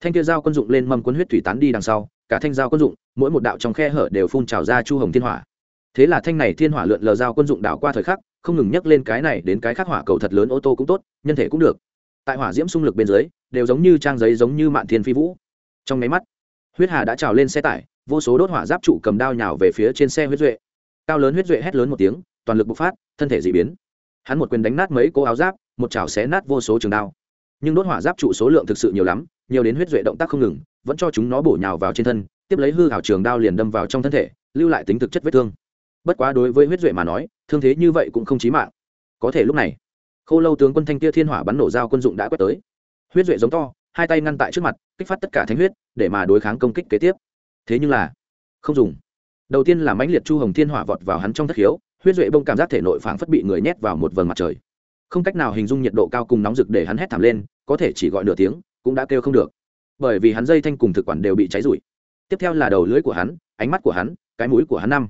Thanh kia giao quân dụng lên mâm quân huyết thủy tán đi đằng sau, cả thanh giao quân dụng, mỗi một đạo trong khe hở đều phun trào ra chu hồng thiên hỏa thế là thanh này thiên hỏa lượn lờ giao quân dụng đảo qua thời khắc, không ngừng nhắc lên cái này đến cái khác hỏa cầu thật lớn ô tô cũng tốt, nhân thể cũng được. Tại hỏa diễm xung lực bên dưới, đều giống như trang giấy giống như mạn thiên phi vũ. Trong máy mắt, huyết hà đã trào lên xe tải, vô số đốt hỏa giáp trụ cầm đao nhào về phía trên xe huyết duệ. Cao lớn huyết duệ hét lớn một tiếng, toàn lực bộc phát, thân thể dị biến. Hắn một quyền đánh nát mấy cô áo giáp, một chảo xé nát vô số trường đao. Nhưng đốt hỏa giáp trụ số lượng thực sự nhiều lắm, nhiều đến huyết duệ động tác không ngừng, vẫn cho chúng nó bổ nhào vào trên thân, tiếp lấy hư hảo trường đao liền đâm vào trong thân thể, lưu lại tính thực chất vết thương bất quá đối với huyết duệ mà nói, thương thế như vậy cũng không chí mạng. Có thể lúc này, khô lâu tướng quân thanh kia thiên hỏa bắn nổ dao quân dụng đã quét tới. Huyết duệ giống to, hai tay ngăn tại trước mặt, kích phát tất cả thánh huyết, để mà đối kháng công kích kế tiếp. Thế nhưng là, không dùng. Đầu tiên là mãnh liệt chu hồng thiên hỏa vọt vào hắn trong thất khiếu, huyết duệ bông cảm giác thể nội phảng phất bị người nhét vào một vầng mặt trời. Không cách nào hình dung nhiệt độ cao cùng nóng rực để hắn hét thảm lên, có thể chỉ gọi nửa tiếng, cũng đã kêu không được. Bởi vì hắn dây thanh cùng thực quản đều bị cháy rụi. Tiếp theo là đầu lưỡi của hắn, ánh mắt của hắn, cái mũi của hắn năm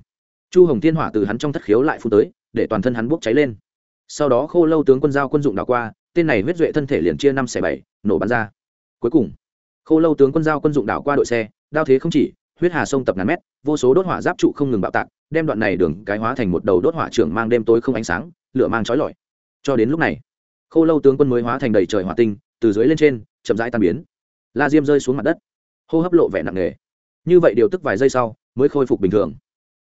chu hồng thiên hỏa từ hắn trong thất khiếu lại phun tới, để toàn thân hắn bốc cháy lên. Sau đó khô lâu tướng quân giao quân dụng đảo qua, tên này huyết duệ thân thể liền chia năm xẻ bảy, nổ bắn ra. Cuối cùng, khô lâu tướng quân giao quân dụng đảo qua đội xe, đao thế không chỉ, huyết hà sông tập ngàn mét, vô số đốt hỏa giáp trụ không ngừng bạo tạc, đem đoạn này đường cái hóa thành một đầu đốt hỏa trưởng mang đêm tối không ánh sáng, lửa mang trói lọi. Cho đến lúc này, khô lâu tướng quân mới hóa thành đầy trời hỏa tinh, từ dưới lên trên, chậm rãi tan biến. La diêm rơi xuống mặt đất, hô hấp lộ vẻ nặng nề. Như vậy điều tức vài giây sau, mới khôi phục bình thường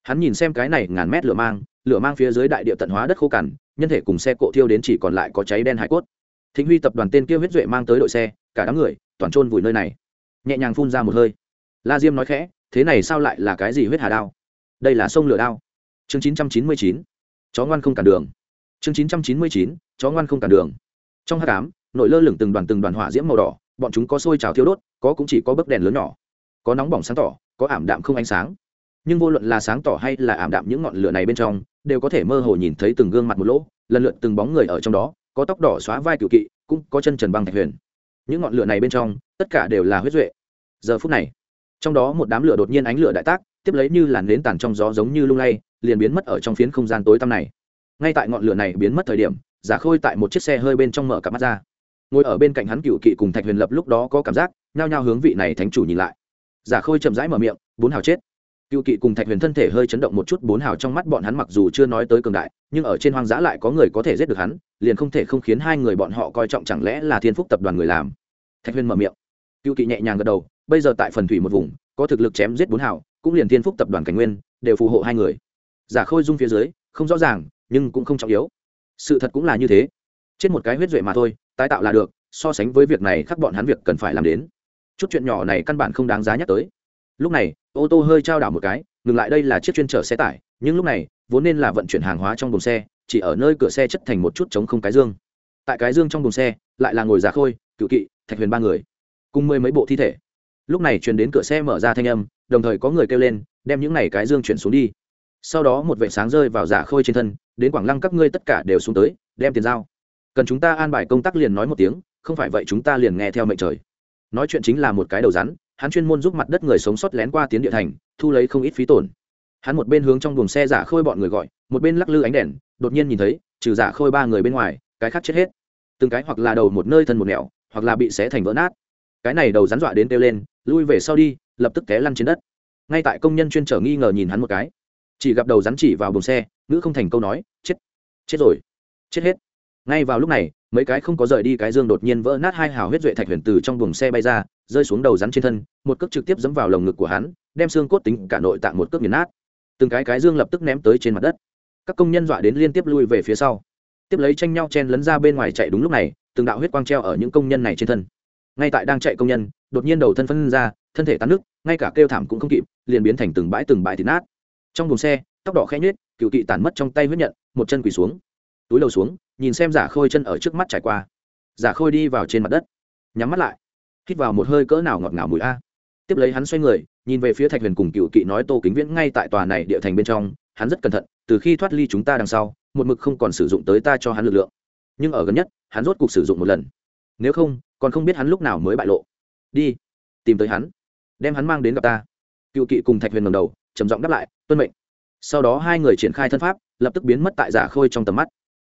hắn nhìn xem cái này ngàn mét lửa mang lửa mang phía dưới đại địa tận hóa đất khô cằn, nhân thể cùng xe cộ thiêu đến chỉ còn lại có cháy đen hải cốt. Thịnh huy tập đoàn tên kia huyết duệ mang tới đội xe, cả đám người toàn trôn vùi nơi này. Nhẹ nhàng phun ra một hơi. La diêm nói khẽ, thế này sao lại là cái gì huyết hà đao? Đây là sông lửa đao. Chương chín trăm chín mươi chín, chó ngoan không cản đường. Chương chín trăm chín mươi chín, chó ngoan không cản đường. Trong h tám nội lơ lửng từng đoàn từng đoàn hỏa diễm màu đỏ, bọn chúng có sôi trào thiêu đốt, có cũng chỉ có bấc đèn lớn nhỏ. Có nóng bỏng sáng tỏ, có ảm đạm không ánh sáng nhưng vô luận là sáng tỏ hay là ảm đạm những ngọn lửa này bên trong, đều có thể mơ hồ nhìn thấy từng gương mặt một lỗ, lần lượt từng bóng người ở trong đó, có tóc đỏ xóa vai cựu kỵ, cũng có chân trần băng thạch huyền. Những ngọn lửa này bên trong, tất cả đều là huyết duệ. Giờ phút này, trong đó một đám lửa đột nhiên ánh lửa đại tác, tiếp lấy như làn nến tàn trong gió giống như lung lay, liền biến mất ở trong phiến không gian tối tăm này. Ngay tại ngọn lửa này biến mất thời điểm, giả khôi tại một chiếc xe hơi bên trong mở cặp mắt ra. Ngồi ở bên cạnh hắn cựu kỵ cùng thạch huyền lập lúc đó có cảm giác, nhao nhao hướng vị này thánh chủ nhìn lại. Giả khôi chậm rãi mở miệng, bốn hào chết cựu kỵ cùng thạch huyền thân thể hơi chấn động một chút, bốn hào trong mắt bọn hắn mặc dù chưa nói tới cường đại, nhưng ở trên hoang dã lại có người có thể giết được hắn, liền không thể không khiến hai người bọn họ coi trọng chẳng lẽ là thiên phúc tập đoàn người làm? Thạch huyền mở miệng. Cựu kỵ nhẹ nhàng gật đầu, bây giờ tại phần thủy một vùng, có thực lực chém giết bốn hào, cũng liền thiên phúc tập đoàn cảnh nguyên, đều phù hộ hai người. Giả khôi dung phía dưới, không rõ ràng, nhưng cũng không trọng yếu. Sự thật cũng là như thế. Chết một cái huyết duệ mà thôi, tái tạo là được, so sánh với việc này khắc bọn hắn việc cần phải làm đến. Chút chuyện nhỏ này căn bản không đáng giá nhắc tới lúc này, ô tô hơi trao đảo một cái, ngừng lại đây là chiếc chuyên chở xe tải, nhưng lúc này, vốn nên là vận chuyển hàng hóa trong đồn xe, chỉ ở nơi cửa xe chất thành một chút chống không cái dương. Tại cái dương trong đồn xe, lại là ngồi giả khôi, cựu kỵ, thạch huyền ba người, cùng mười mấy bộ thi thể. Lúc này truyền đến cửa xe mở ra thanh âm, đồng thời có người kêu lên, đem những này cái dương chuyển xuống đi. Sau đó một vệ sáng rơi vào giả khôi trên thân, đến quảng lăng các ngươi tất cả đều xuống tới, đem tiền giao. Cần chúng ta an bài công tác liền nói một tiếng, không phải vậy chúng ta liền nghe theo mệnh trời. Nói chuyện chính là một cái đầu rắn hắn chuyên môn giúp mặt đất người sống sót lén qua tiến địa thành, thu lấy không ít phí tổn. Hắn một bên hướng trong buồng xe giả khôi bọn người gọi, một bên lắc lư ánh đèn, đột nhiên nhìn thấy, trừ giả khôi ba người bên ngoài, cái khác chết hết. Từng cái hoặc là đầu một nơi thân một nẻo, hoặc là bị xé thành vỡ nát. Cái này đầu rắn dọa đến kêu lên, lui về sau đi, lập tức té lăn trên đất. Ngay tại công nhân chuyên trở nghi ngờ nhìn hắn một cái, chỉ gặp đầu rắn chỉ vào buồng xe, ngữ không thành câu nói, chết chết rồi, chết hết ngay vào lúc này, mấy cái không có rời đi cái dương đột nhiên vỡ nát hai hào huyết duệ thạch huyền từ trong buồng xe bay ra, rơi xuống đầu rắn trên thân, một cước trực tiếp dẫm vào lồng ngực của hắn, đem xương cốt tính cả nội tạng một cước nghiền nát. Từng cái cái dương lập tức ném tới trên mặt đất. Các công nhân dọa đến liên tiếp lui về phía sau. Tiếp lấy tranh nhau chen lấn ra bên ngoài chạy đúng lúc này, từng đạo huyết quang treo ở những công nhân này trên thân. Ngay tại đang chạy công nhân, đột nhiên đầu thân phân ra, thân thể tán nước, ngay cả kêu thảm cũng không kịp, liền biến thành từng bãi từng bãi thịt nát. Trong buồng xe, tóc đỏ khẽ nhết cựu kỵ tản mất trong tay huyết nhận, một chân quỳ xuống. Túi đầu xuống nhìn xem giả khôi chân ở trước mắt trải qua. Giả khôi đi vào trên mặt đất, nhắm mắt lại, hít vào một hơi cỡ nào ngọt ngào mùi a. Tiếp lấy hắn xoay người, nhìn về phía thạch huyền cùng cựu kỵ nói tô kính viễn ngay tại tòa này địa thành bên trong, hắn rất cẩn thận, từ khi thoát ly chúng ta đằng sau, một mực không còn sử dụng tới ta cho hắn lực lượng. Nhưng ở gần nhất, hắn rốt cuộc sử dụng một lần. Nếu không, còn không biết hắn lúc nào mới bại lộ. Đi, tìm tới hắn, đem hắn mang đến gặp ta. Cựu kỵ cùng thạch huyền ngầm đầu, trầm giọng đáp lại, tuân mệnh. Sau đó hai người triển khai thân pháp, lập tức biến mất tại giả khôi trong tầm mắt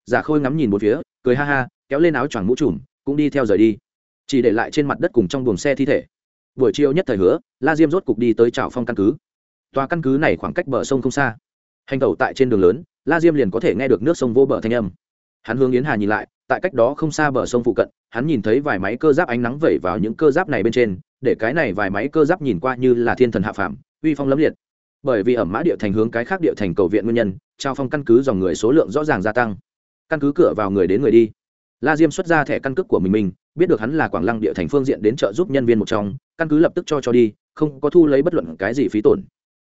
giả khôi ngắm nhìn một phía, cười ha ha, kéo lên áo choàng mũ trùm, cũng đi theo rời đi. Chỉ để lại trên mặt đất cùng trong buồng xe thi thể. Buổi chiều nhất thời hứa, la diêm rốt cục đi tới trào phong căn cứ. Tòa căn cứ này khoảng cách bờ sông không xa. Hành tẩu tại trên đường lớn, la diêm liền có thể nghe được nước sông vô bờ thanh âm. Hắn hướng yến hà nhìn lại, tại cách đó không xa bờ sông phụ cận, hắn nhìn thấy vài máy cơ giáp ánh nắng vẩy vào những cơ giáp này bên trên, để cái này vài máy cơ giáp nhìn qua như là thiên thần hạ phàm, uy phong lẫm liệt. Bởi vì ẩm mã địa thành hướng cái khác địa thành cầu viện nguyên nhân trao phong căn cứ dòng người số lượng rõ ràng gia tăng căn cứ cửa vào người đến người đi. La diêm xuất ra thẻ căn cước của mình mình, biết được hắn là quảng lăng địa thành phương diện đến trợ giúp nhân viên một trong, căn cứ lập tức cho cho đi, không có thu lấy bất luận cái gì phí tổn.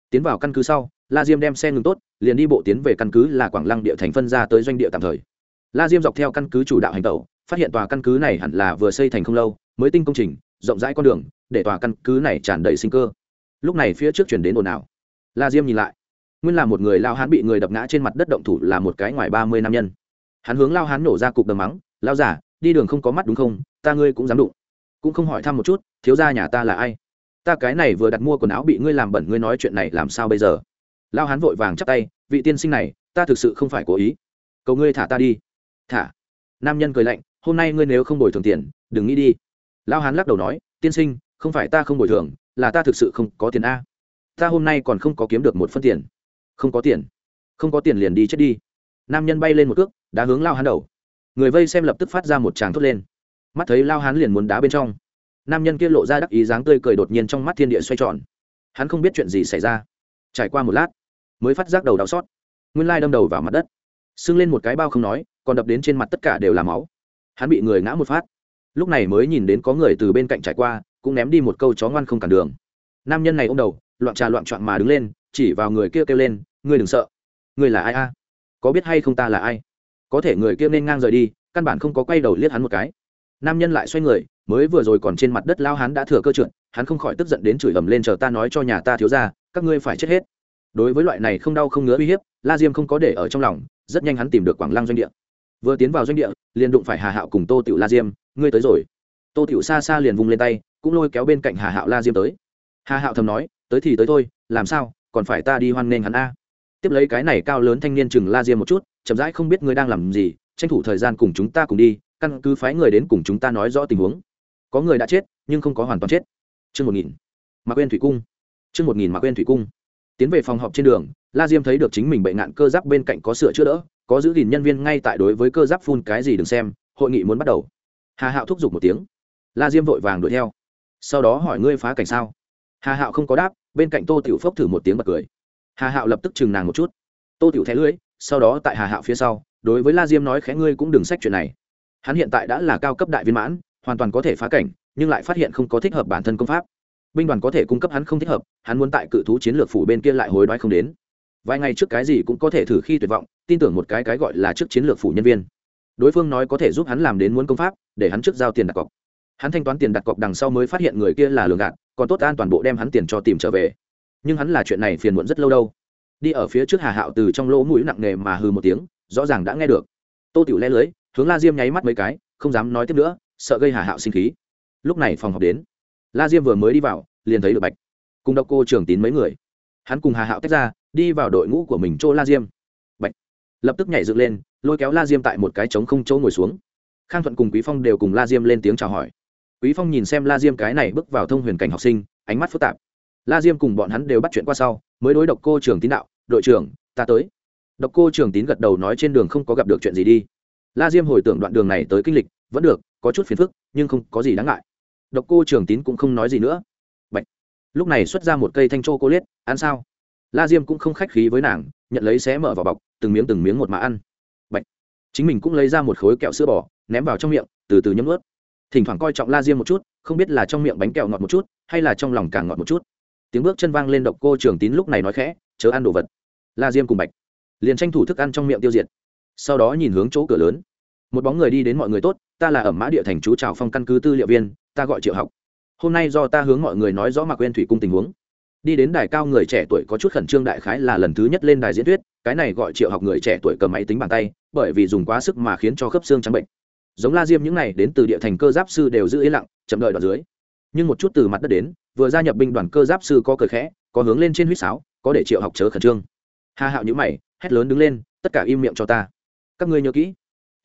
Tiến vào căn cứ sau, la diêm đem xe ngừng tốt, liền đi bộ tiến về căn cứ là quảng lăng địa thành phân ra tới doanh địa tạm thời. La diêm dọc theo căn cứ chủ đạo hành tẩu, phát hiện tòa căn cứ này hẳn là vừa xây thành không lâu, mới tinh công trình, rộng rãi con đường, để tòa căn cứ này tràn đầy sinh cơ. Lúc này phía trước chuyển đến ồn ào. La diêm nhìn lại. Nguyên là một người lao hán bị người đập ngã trên mặt đất động thủ là một cái ngoài ba mươi nam nhân hắn hướng lao hán nổ ra cục đầm mắng, lao giả, đi đường không có mắt đúng không? Ta ngươi cũng dám đụng. Cũng không hỏi thăm một chút, thiếu gia nhà ta là ai? Ta cái này vừa đặt mua quần áo bị ngươi làm bẩn, ngươi nói chuyện này làm sao bây giờ? Lao hán vội vàng chắp tay, vị tiên sinh này, ta thực sự không phải cố ý. Cầu ngươi thả ta đi. Thả? Nam nhân cười lạnh, hôm nay ngươi nếu không bồi thường tiền, đừng nghĩ đi. Lao hán lắc đầu nói, tiên sinh, không phải ta không bồi thường, là ta thực sự không có tiền a. Ta hôm nay còn không có kiếm được một phân tiền. Không có tiền. Không có tiền liền đi chết đi nam nhân bay lên một cước, đá hướng lao hán đầu. Người vây xem lập tức phát ra một tràng thốt lên. Mắt thấy lao hán liền muốn đá bên trong. Nam nhân kia lộ ra đắc ý dáng tươi cười đột nhiên trong mắt thiên địa xoay tròn. Hắn không biết chuyện gì xảy ra. Trải qua một lát, mới phát giác đầu đau xót. Nguyên lai đâm đầu vào mặt đất. Sưng lên một cái bao không nói, còn đập đến trên mặt tất cả đều là máu. Hắn bị người ngã một phát. Lúc này mới nhìn đến có người từ bên cạnh trải qua, cũng ném đi một câu chó ngoan không cản đường. Nam nhân này ô m đầu, loạn trà loạn trọn mà đứng lên, chỉ vào người kia kêu lên, ngươi đừng sợ. Ngươi là ai a? Có biết hay không ta là ai? Có thể người kia nên ngang rời đi, căn bản không có quay đầu liếc hắn một cái. Nam nhân lại xoay người, mới vừa rồi còn trên mặt đất lao hắn đã thừa cơ trượt, hắn không khỏi tức giận đến chửi ầm lên chờ ta nói cho nhà ta thiếu ra các ngươi phải chết hết. Đối với loại này không đau không ngứa uy hiếp, la diêm không có để ở trong lòng, rất nhanh hắn tìm được quảng lăng doanh địa. Vừa tiến vào doanh địa, liền đụng phải hà hạo cùng tô tiểu la diêm, ngươi tới rồi. Tô tiểu xa xa liền vung lên tay, cũng lôi kéo bên cạnh hà hạo la diêm tới. Hà hạo thầm nói, tới thì tới thôi, làm sao, còn phải ta đi hoan nghênh hắn a? Tiếp lấy cái này cao lớn thanh niên chừng la diêm một chút, chậm rãi không biết ngươi đang làm gì, tranh thủ thời gian cùng chúng ta cùng đi, căn cứ phái người đến cùng chúng ta nói rõ tình huống. Có người đã chết, nhưng không có hoàn toàn chết. Chương một nghìn. Mạc quên thủy cung. Chương một nghìn mạc quên thủy cung. Tiến về phòng họp trên đường, la diêm thấy được chính mình bệnh nạn cơ giáp bên cạnh có sửa chữa đỡ, có giữ gìn nhân viên ngay tại đối với cơ giáp phun cái gì đừng xem, hội nghị muốn bắt đầu. Hà hạo thúc giục một tiếng. La diêm vội vàng đuổi theo. Sau đó hỏi ngươi phá cảnh sao? Hà hạo không có đáp, bên cạnh tô tiểu phốc thử một tiếng bật cười hà hạo lập tức chừng nàng một chút. Tô tiểu thẻ lưới sau đó tại hà hạo phía sau, đối với la diêm nói khẽ ngươi cũng đừng sách chuyện này. Hắn hiện tại đã là cao cấp đại viên mãn, hoàn toàn có thể phá cảnh, nhưng lại phát hiện không có thích hợp bản thân công pháp. Binh đoàn có thể cung cấp hắn không thích hợp, hắn muốn tại cự thú chiến lược phủ bên kia lại hối đoái không đến. Vài ngày trước cái gì cũng có thể thử khi tuyệt vọng, tin tưởng một cái cái gọi là trước chiến lược phủ nhân viên. Đối phương nói có thể giúp hắn làm đến muốn công pháp, để hắn trước giao tiền đặt cọc. Hắn thanh toán tiền đặt cọc đằng sau mới phát hiện người kia là lường gạt, còn tốt an toàn bộ đem hắn tiền cho tìm trở về nhưng hắn là chuyện này phiền muộn rất lâu đâu. Đi ở phía trước hà hạo từ trong lỗ mũi nặng nề mà hư một tiếng, rõ ràng đã nghe được. Tô tiểu le lưới, hướng la diêm nháy mắt mấy cái, không dám nói tiếp nữa, sợ gây hà hạo sinh khí. Lúc này phòng họp đến. La diêm vừa mới đi vào, liền thấy được bạch. Cùng đọc cô trưởng tín mấy người. Hắn cùng hà hạo tách ra, đi vào đội ngũ của mình chỗ la diêm. Bạch. Lập tức nhảy dựng lên, lôi kéo la diêm tại một cái trống không chỗ ngồi xuống. Khang thuận cùng quý phong đều cùng la diêm lên tiếng chào hỏi. Quý phong nhìn xem la diêm cái này bước vào thông huyền cảnh học sinh, ánh mắt phức tạp la diêm cùng bọn hắn đều bắt chuyện qua sau, mới đối độc cô trưởng tín đạo, đội trưởng, ta tới. Độc cô trưởng tín gật đầu nói trên đường không có gặp được chuyện gì đi. La diêm hồi tưởng đoạn đường này tới kinh lịch, vẫn được, có chút phiền phức, nhưng không có gì đáng ngại. Độc cô trưởng tín cũng không nói gì nữa. Bạch. lúc này xuất ra một cây thanh trô cô liết, ăn sao? La diêm cũng không khách khí với nàng, nhận lấy xé mở vào bọc, từng miếng từng miếng một mà ăn. Bạch. chính mình cũng lấy ra một khối kẹo sữa bò, ném vào trong miệng, từ từ nhấm ướt thỉnh thoảng coi trọng la diêm một chút, không biết là trong miệng bánh kẹo ngọt một chút, hay là trong lòng càng ngọt một chút tiếng bước chân vang lên độc cô trưởng tín lúc này nói khẽ, chớ ăn đồ vật. La diêm cùng bạch liền tranh thủ thức ăn trong miệng tiêu diệt. Sau đó nhìn hướng chỗ cửa lớn. Một bóng người đi đến mọi người tốt, ta là ẩm mã địa thành chú trào phong căn cứ tư liệu viên, ta gọi triệu học. Hôm nay do ta hướng mọi người nói rõ mạc quên thủy cung tình huống. Đi đến đài cao người trẻ tuổi có chút khẩn trương đại khái là lần thứ nhất lên đài diễn thuyết, cái này gọi triệu học người trẻ tuổi cầm máy tính bàn tay, bởi vì dùng quá sức mà khiến cho khớp xương trắng bệnh. Giống la diêm những này đến từ địa thành cơ giáp sư đều giữ yên lặng, chậm đợi đoạn dưới. Nhưng một chút từ mặt đất đến vừa gia nhập binh đoàn cơ giáp sư có cười khẽ, có hướng lên trên huýt sáo, có để triệu học chớ khẩn trương. Hà hạo nhữ mày, hét lớn đứng lên, tất cả im miệng cho ta. Các ngươi nhớ kỹ,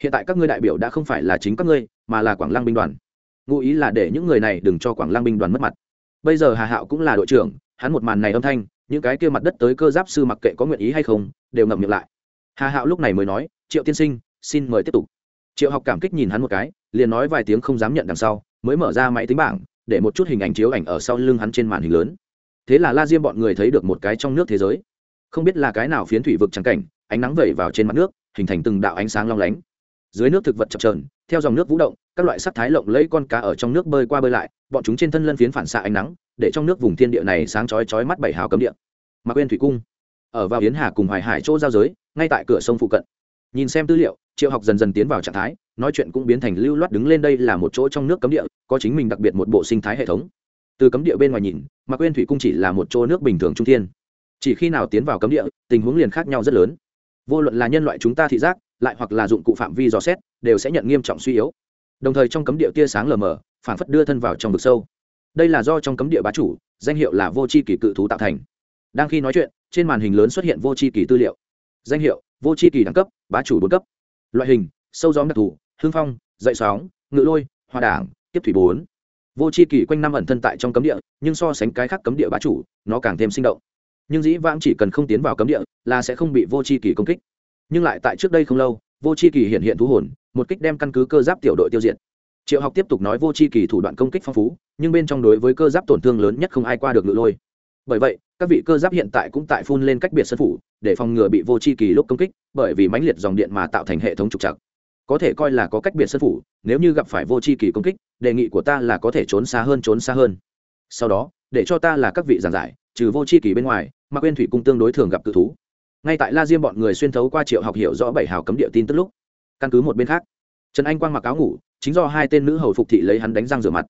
hiện tại các ngươi đại biểu đã không phải là chính các ngươi, mà là quảng lăng binh đoàn. Ngụ ý là để những người này đừng cho quảng lăng binh đoàn mất mặt. Bây giờ hà hạo cũng là đội trưởng, hắn một màn này âm thanh, những cái kia mặt đất tới cơ giáp sư mặc kệ có nguyện ý hay không, đều ngậm miệng lại. Hà hạo lúc này mới nói, triệu tiên sinh, xin mời tiếp tục. Triệu học cảm kích nhìn hắn một cái, liền nói vài tiếng không dám nhận đằng sau, mới mở ra máy tính bảng để một chút hình ảnh chiếu ảnh ở sau lưng hắn trên màn hình lớn. Thế là la diêm bọn người thấy được một cái trong nước thế giới. Không biết là cái nào phiến thủy vực trắng cảnh, ánh nắng vẩy vào trên mặt nước, hình thành từng đạo ánh sáng long lánh. Dưới nước thực vật chập trờn theo dòng nước vũ động, các loại sắc thái lộng lẫy con cá ở trong nước bơi qua bơi lại, bọn chúng trên thân lân phiến phản xạ ánh nắng, để trong nước vùng thiên địa này sáng chói chói mắt bảy hào cấm địa. Mặc quên thủy cung, ở vào yến hà cùng hoài hải chỗ giao giới, ngay tại cửa sông phụ cận. Nhìn xem tư liệu, triệu học dần dần tiến vào trạng thái nói chuyện cũng biến thành lưu loát đứng lên đây là một chỗ trong nước cấm địa, có chính mình đặc biệt một bộ sinh thái hệ thống. Từ cấm địa bên ngoài nhìn, mà quên thủy cung chỉ là một chỗ nước bình thường trung thiên. Chỉ khi nào tiến vào cấm địa, tình huống liền khác nhau rất lớn. Vô luận là nhân loại chúng ta thị giác, lại hoặc là dụng cụ phạm vi dò xét, đều sẽ nhận nghiêm trọng suy yếu. Đồng thời trong cấm địa tia sáng lờ mờ phản phất đưa thân vào trong vực sâu. Đây là do trong cấm địa bá chủ, danh hiệu là vô c h i kỳ cự thú tạo thành. Đang khi nói chuyện, trên màn hình lớn xuất hiện vô c h i kỳ tư liệu. Danh hiệu, vô c h i kỳ đẳng cấp, bá chủ bốn cấp. Loại hình, sâu gióm đặc thù hương phong, dậy sóng, ngự lôi, hòa đảng, tiếp thủy bốn. Vô c h i kỳ quanh năm ẩn thân tại trong cấm địa, nhưng so sánh cái khác cấm địa bá chủ, nó càng thêm sinh động. Nhưng dĩ vãng chỉ cần không tiến vào cấm địa là sẽ không bị vô c h i kỳ công kích. Nhưng lại tại trước đây không lâu, vô c h i kỳ hiện hiện thú hồn, một kích đem căn cứ cơ giáp tiểu đội tiêu diệt. Triệu học tiếp tục nói vô c h i kỳ thủ đoạn công kích phong phú, nhưng bên trong đối với cơ giáp tổn thương lớn nhất không ai qua được ngự lôi. Bởi vậy, các vị cơ giáp hiện tại cũng tại phun lên cách biệt sân phủ, để phòng ngừa bị vô c h i kỳ lúc công kích, bởi vì mãnh liệt dòng điện mà tạo thành hệ thống trục trặc có thể coi là có cách biệt sân phủ, nếu như gặp phải vô c h i kỳ công kích, đề nghị của ta là có thể trốn xa hơn, trốn xa hơn. Sau đó, để cho ta là các vị giảng giải, trừ vô c h i kỳ bên ngoài, mà quên thủy cung tương đối thường gặp cự thú. Ngay tại la diêm bọn người xuyên thấu qua triệu học hiểu rõ bảy hào cấm địa tin tức lúc, căn cứ một bên khác, trần anh quang mặc áo ngủ, chính do hai tên nữ hầu phục thị lấy hắn đánh răng rửa mặt.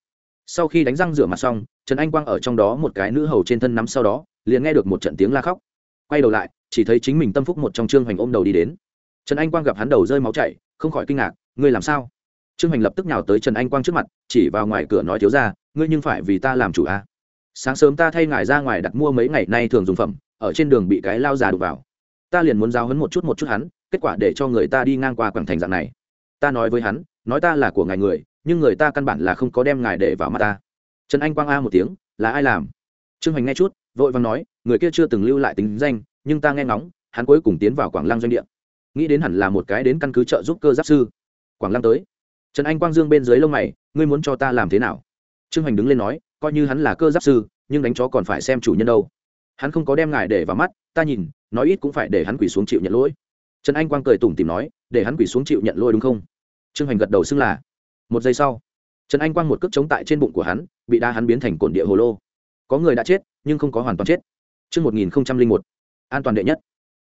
Sau khi đánh răng rửa mặt xong, trần anh quang ở trong đó một cái nữ hầu trên thân nắm sau đó, liền nghe được một trận tiếng la khóc. Quay đầu lại, chỉ thấy chính mình tâm phúc một trong trương hoành ôm đầu đi đến trần anh quang gặp hắn đầu rơi máu chảy, không khỏi kinh ngạc, ngươi làm sao? Trương hoành lập tức nhào tới trần anh quang trước mặt, chỉ vào ngoài cửa nói thiếu ra, ngươi nhưng phải vì ta làm chủ à. sáng sớm ta thay ngài ra ngoài đặt mua mấy ngày nay thường dùng phẩm, ở trên đường bị cái lao già đục vào. Ta liền muốn giao hấn một chút một chút hắn, kết quả để cho người ta đi ngang qua quảng thành dạng này. Ta nói với hắn, nói ta là của ngài người, nhưng người ta căn bản là không có đem ngài để vào mắt ta. Trần anh quang a một tiếng, là ai làm? Trương hoành nghe chút, vội vàng nói, người kia chưa từng lưu lại tính danh, nhưng ta nghe ngóng, hắn cuối cùng tiến vào quảng lăng doanh địa nghĩ đến hẳn là một cái đến căn cứ trợ giúp cơ giáp sư. Quảng lăng tới. Trần anh quang dương bên dưới lông mày ngươi muốn cho ta làm thế nào? Trương hoành đứng lên nói coi như hắn là cơ giáp sư nhưng đánh chó còn phải xem chủ nhân đâu. Hắn không có đem ngài để vào mắt ta nhìn nói ít cũng phải để hắn quỳ xuống chịu nhận lỗi. Trần anh quang cười tủm tìm nói để hắn quỳ xuống chịu nhận lỗi đúng không? Trương hoành gật đầu xưng là. Một giây sau trần anh quang một cước chống tại trên bụng của hắn bị đa hắn biến thành cổn địa hồ lô. Có người đã chết nhưng không có hoàn toàn chết. Chương 1001, an toàn đệ nhất.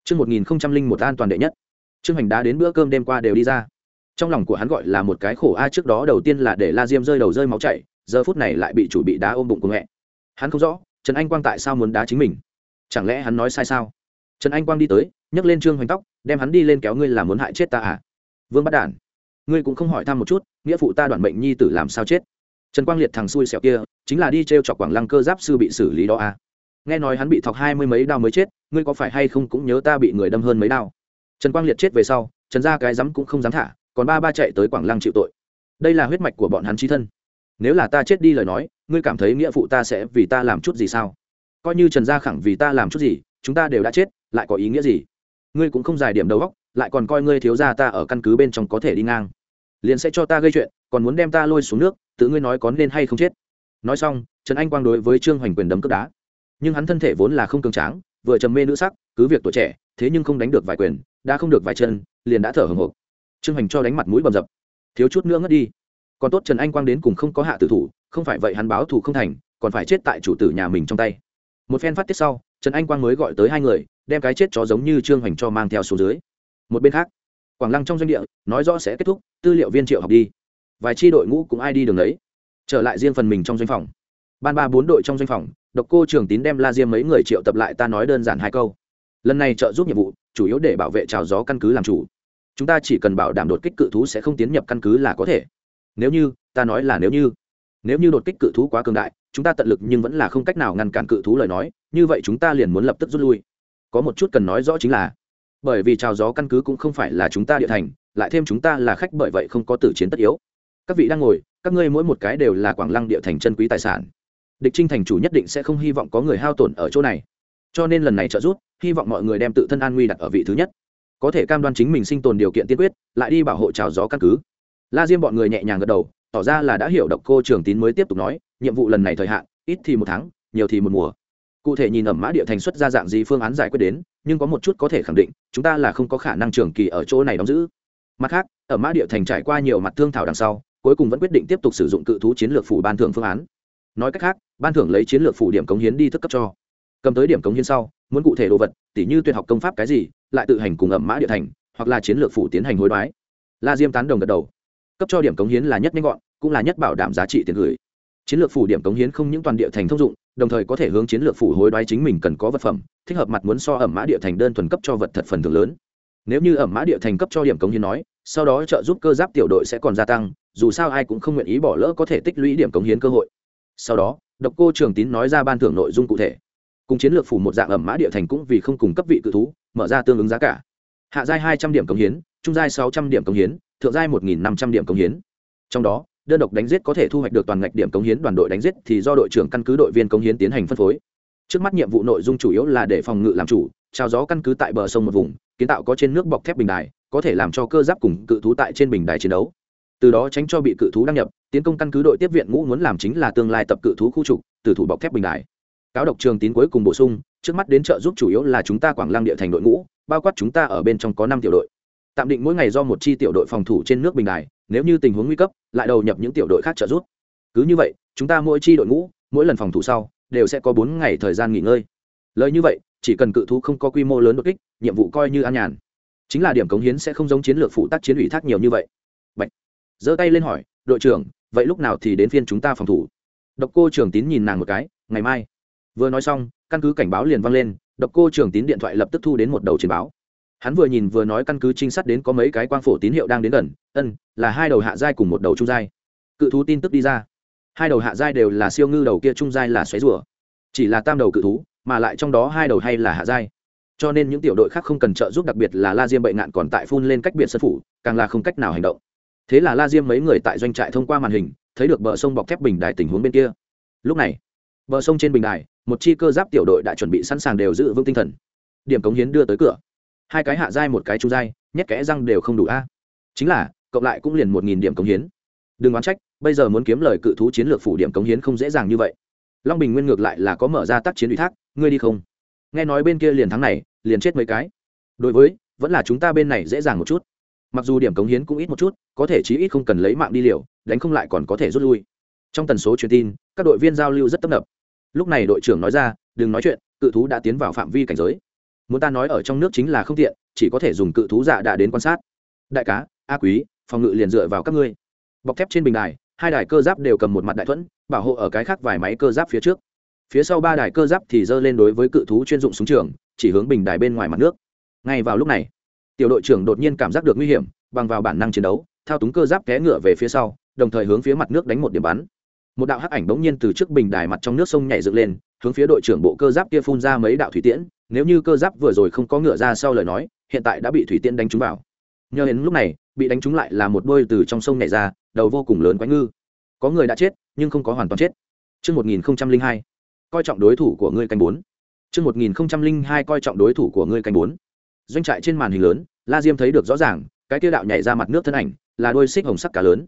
Chương 1001 an toàn đệ nhất. Trương Hành đá đến bữa cơm đêm qua đều đi ra. Trong lòng của hắn gọi là một cái khổ a trước đó đầu tiên là để La Diêm rơi đầu rơi máu chảy, giờ phút này lại bị chủ bị đá ôm bụng của mẹ. Hắn không rõ, Trần Anh Quang tại sao muốn đá chính mình? Chẳng lẽ hắn nói sai sao? Trần Anh Quang đi tới, nhấc lên Trương Hoành tóc, đem hắn đi lên kéo ngươi là muốn hại chết ta à? Vương bắt Đản, ngươi cũng không hỏi thăm một chút, nghĩa phụ ta đoạn mệnh nhi tử làm sao chết? Trần Quang Liệt thằng xui xẻo kia, chính là đi trêu chọc Quảng Lăng cơ giáp sư bị xử lý đó à? nghe nói hắn bị thọc hai mươi mấy đao mới chết ngươi có phải hay không cũng nhớ ta bị người đâm hơn mấy đao trần quang liệt chết về sau, trần gia cái rắm cũng không dám thả, còn ba ba chạy tới quảng lăng chịu tội. Đây là huyết mạch của bọn hắn trí thân. Nếu là ta chết đi lời nói, ngươi cảm thấy nghĩa phụ ta sẽ vì ta làm chút gì sao? Coi như trần gia khẳng vì ta làm chút gì, chúng ta đều đã chết, lại có ý nghĩa gì? Ngươi cũng không giải điểm đầu góc lại còn coi ngươi thiếu gia ta ở căn cứ bên trong có thể đi ngang. Liền sẽ cho ta gây chuyện, còn muốn đem ta lôi xuống nước, tự ngươi nói có nên hay không chết. Nói xong, trần anh quang đối với trương hoành quyền đấm cướp đá. Nhưng hắn thân thể vốn là không cường tráng, vừa trầm mê nữ sắc, cứ việc tuổi trẻ thế nhưng không đánh được vài quyền, đã không được vài chân, liền đã thở hồng hộc. Trương hành cho đánh mặt mũi bầm dập. Thiếu chút nữa ngất đi. Còn tốt trần anh quang đến cùng không có hạ tử thủ, không phải vậy hắn báo thủ không thành, còn phải chết tại chủ tử nhà mình trong tay. Một phen phát tiết sau, trần anh quang mới gọi tới hai người, đem cái chết chó giống như trương hoành cho mang theo xuống dưới. Một bên khác, quảng lăng trong doanh địa, nói rõ sẽ kết thúc, tư liệu viên triệu học đi. Vài tri đội ngũ cũng ai đi đường đấy trở lại riêng phần mình trong doanh phòng. Ban ba bốn đội trong doanh phòng, độc cô trường tín đem la diêm mấy người triệu tập lại ta nói đơn giản hai câu lần này trợ giúp nhiệm vụ, chủ yếu để bảo vệ trào gió căn cứ làm chủ. Chúng ta chỉ cần bảo đảm đột kích cự thú sẽ không tiến nhập căn cứ là có thể. Nếu như, ta nói là nếu như. Nếu như đột kích cự thú quá cường đại, chúng ta tận lực nhưng vẫn là không cách nào ngăn cản cự thú lời nói, như vậy chúng ta liền muốn lập tức rút lui. Có một chút cần nói rõ chính là, bởi vì trào gió căn cứ cũng không phải là chúng ta địa thành, lại thêm chúng ta là khách bởi vậy không có tử chiến tất yếu. Các vị đang ngồi, các ngươi mỗi một cái đều là quảng lăng địa thành chân quý tài sản. Địch trinh thành chủ nhất định sẽ không hy vọng có người hao tổn ở chỗ này cho nên lần này trợ giúp, hy vọng mọi người đem tự thân an nguy đặt ở vị thứ nhất. Có thể cam đoan chính mình sinh tồn điều kiện tiên quyết, lại đi bảo hộ trào gió căn cứ. La diêm bọn người nhẹ nhàng gật đầu, tỏ ra là đã hiểu độc cô trường tín mới tiếp tục nói, nhiệm vụ lần này thời hạn, ít thì một tháng, nhiều thì một mùa. Cụ thể nhìn ẩm mã địa thành xuất ra dạng gì phương án giải quyết đến, nhưng có một chút có thể khẳng định, chúng ta là không có khả năng trường kỳ ở chỗ này đóng giữ. Mặt khác ở mã địa thành trải qua nhiều mặt thương thảo đằng sau, cuối cùng vẫn quyết định tiếp tục sử dụng cự thú chiến lược phủ ban thưởng phương án. Nói cách khác, ban thưởng lấy chiến lược phủ điểm cống hiến đi thức cấp cho cầm tới điểm cống hiến sau, muốn cụ thể đồ vật, tỉ như tuyệt học công pháp cái gì, lại tự hành cùng ẩm mã địa thành, hoặc là chiến lược phủ tiến hành hối đoái. La diêm tán đồng gật đầu. Cấp cho điểm cống hiến là nhất nhanh gọn, cũng là nhất bảo đảm giá trị tiền gửi. Chiến lược phủ điểm cống hiến không những toàn địa thành thông dụng, đồng thời có thể hướng chiến lược phủ hối đoái chính mình cần có vật phẩm, thích hợp mặt muốn so ẩm mã địa thành đơn thuần cấp cho vật thật phần thưởng lớn. Nếu như ẩm mã địa thành cấp cho điểm cống hiến nói, sau đó trợ giúp cơ giáp tiểu đội sẽ còn gia tăng, dù sao ai cũng không nguyện ý bỏ lỡ có thể tích lũy điểm cống hiến cơ hội. Sau đó, độc cô trường tín nói ra ban thưởng nội dung cụ thể cùng chiến lược phủ một dạng ẩm mã địa thành cũng vì không cùng cấp vị cự thú, mở ra tương ứng giá cả. Hạ giai hai trăm điểm cống hiến, trung giai sáu trăm điểm cống hiến, thượng giai một nghìn năm trăm điểm cống hiến. Trong đó, đơn độc đánh giết có thể thu hoạch được toàn ngạch điểm cống hiến đoàn đội đánh giết thì do đội trưởng căn cứ đội viên cống hiến tiến hành phân phối. Trước mắt nhiệm vụ nội dung chủ yếu là để phòng ngự làm chủ, trao gió căn cứ tại bờ sông một vùng, kiến tạo có trên nước bọc thép bình đài, có thể làm cho cơ giáp cùng cự thú tại trên bình đài chiến đấu. Từ đó tránh cho bị cự thú đăng nhập, tiến công căn cứ đội tiếp viện ngũ muốn làm chính là tương lai tập cự thú khu trục từ thủ bọc thép bình đài cáo độc trường tín cuối cùng bổ sung, trước mắt đến trợ giúp chủ yếu là chúng ta quảng lăng địa thành đội ngũ, bao quát chúng ta ở bên trong có năm tiểu đội. Tạm định mỗi ngày do một chi tiểu đội phòng thủ trên nước bình đài, nếu như tình huống nguy cấp, lại đầu nhập những tiểu đội khác trợ giúp. Cứ như vậy, chúng ta mỗi chi đội ngũ, mỗi lần phòng thủ sau, đều sẽ có bốn ngày thời gian nghỉ ngơi. Lời như vậy, chỉ cần cự thú không có quy mô lớn đột kích, nhiệm vụ coi như an nhàn. Chính là điểm cống hiến sẽ không giống chiến lược phụ tác chiến ủy thác nhiều như vậy. Bạch. giơ tay lên hỏi, đội trưởng, vậy lúc nào thì đến phiên chúng ta phòng thủ? Độc cô trưởng tín nhìn nàng một cái, ngày mai vừa nói xong, căn cứ cảnh báo liền vang lên, độc cô trưởng tín điện thoại lập tức thu đến một đầu chiến báo. Hắn vừa nhìn vừa nói căn cứ trinh sát đến có mấy cái quang phổ tín hiệu đang đến gần, ân, là hai đầu hạ giai cùng một đầu trung giai. Cự thú tin tức đi ra. Hai đầu hạ giai đều là siêu ngư đầu kia trung giai là xoáy rùa. Chỉ là tam đầu cự thú, mà lại trong đó hai đầu hay là hạ giai. Cho nên những tiểu đội khác không cần trợ giúp, đặc biệt là la diêm bệnh nạn còn tại phun lên cách biệt sân phủ, càng là không cách nào hành động. Thế là la diêm mấy người tại doanh trại thông qua màn hình, thấy được bờ sông bọc thép bình đài tình huống bên kia. Lúc này, bờ sông trên bình đài một chi cơ giáp tiểu đội đã chuẩn bị sẵn sàng đều giữ vững tinh thần. Điểm cống hiến đưa tới cửa. Hai cái hạ dai một cái chu dai nhét kẽ răng đều không đủ a. Chính là, cộng lại cũng liền một nghìn điểm cống hiến. Đừng oán trách, bây giờ muốn kiếm lời cự thú chiến lược phủ điểm cống hiến không dễ dàng như vậy. Long bình nguyên ngược lại là có mở ra tác chiến ủy thác, ngươi đi không? Nghe nói bên kia liền thắng này, liền chết mấy cái. Đối với, vẫn là chúng ta bên này dễ dàng một chút. Mặc dù điểm cống hiến cũng ít một chút, có thể chí ít không cần lấy mạng đi liều, đánh không lại còn có thể rút lui. Trong tần số truyền tin, các đội viên giao lưu rất tấp nập lúc này đội trưởng nói ra, đừng nói chuyện, cự thú đã tiến vào phạm vi cảnh giới. Muốn ta nói ở trong nước chính là không tiện, chỉ có thể dùng cự thú dạ đã đến quan sát. Đại cá, a quý, phòng ngự liền dựa vào các ngươi. Bọc thép trên bình đài, hai đài cơ giáp đều cầm một mặt đại thuẫn, bảo hộ ở cái khác vài máy cơ giáp phía trước. Phía sau ba đài cơ giáp thì dơ lên đối với cự thú chuyên dụng súng trường, chỉ hướng bình đài bên ngoài mặt nước. Ngay vào lúc này, tiểu đội trưởng đột nhiên cảm giác được nguy hiểm, bằng vào bản năng chiến đấu, thao túng cơ giáp té ngựa về phía sau, đồng thời hướng phía mặt nước đánh một điểm bắn một đạo hắc ảnh bỗng nhiên từ trước bình đài mặt trong nước sông nhảy dựng lên hướng phía đội trưởng bộ cơ giáp kia phun ra mấy đạo thủy tiễn nếu như cơ giáp vừa rồi không có ngựa ra sau lời nói hiện tại đã bị thủy tiễn đánh trúng vào nhờ đến lúc này bị đánh trúng lại là một đôi từ trong sông nhảy ra đầu vô cùng lớn quái ngư có người đã chết nhưng không có hoàn toàn chết Trước 1002, coi trọng đối thủ của ngươi canh bốn. Trước 1002 coi trọng đối thủ của ngươi canh bốn. Doanh trại trên màn hình lớn, La Diêm thấy được rõ ràng, cái kia đạo nhảy ra mặt nước thân ảnh, là đôi xích hồng sắc cá lớn.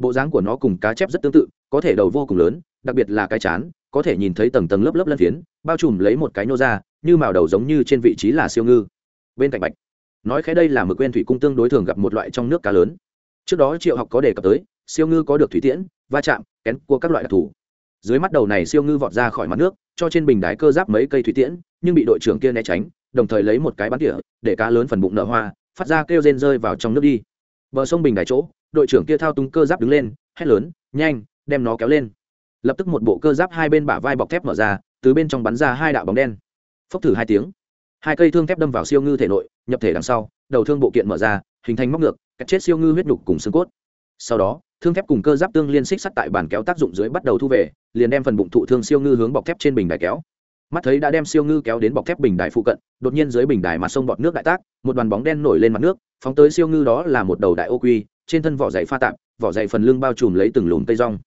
Bộ dáng của nó cùng cá chép rất tương tự, có thể đầu vô cùng lớn, đặc biệt là cái chán, có thể nhìn thấy tầng tầng lớp lớp lân phiến, bao trùm lấy một cái nô ra, như màu đầu giống như trên vị trí là siêu ngư. Bên cạnh bạch, nói khẽ đây là mực quen thủy cung tương đối thường gặp một loại trong nước cá lớn. Trước đó Triệu Học có đề cập tới, siêu ngư có được thủy tiễn, va chạm, kén cua các loại đặc thù dưới mắt đầu này siêu ngư vọt ra khỏi mặt nước cho trên bình đái cơ giáp mấy cây thủy tiễn nhưng bị đội trưởng kia né tránh đồng thời lấy một cái bắn tỉa để cá lớn phần bụng nở hoa phát ra kêu rên rơi vào trong nước đi bờ sông bình đài chỗ đội trưởng kia thao túng cơ giáp đứng lên, hét lớn, nhanh, đem nó kéo lên. Lập tức một bộ cơ giáp hai bên bả vai bọc thép mở ra, từ bên trong bắn ra hai đạo bóng đen. Phốc thử hai tiếng, hai cây thương thép đâm vào siêu ngư thể nội, nhập thể đằng sau, đầu thương bộ kiện mở ra, hình thành móc ngược, cắt chết siêu ngư huyết đục cùng xương cốt. Sau đó, thương thép cùng cơ giáp tương liên xích sắt tại bàn kéo tác dụng dưới bắt đầu thu về, liền đem phần bụng thụ thương siêu ngư hướng bọc thép trên bình đài kéo. Mắt thấy đã đem siêu ngư kéo đến bọc thép bình đài phụ cận, đột nhiên dưới bình đài mặt sông bọt nước đại tác, một đoàn bóng đen nổi lên mặt nước, phóng tới siêu ngư đó là một đầu đại ô quy trên thân vỏ dày pha tạp, vỏ dày phần lưng bao trùm lấy từng lùm cây rong.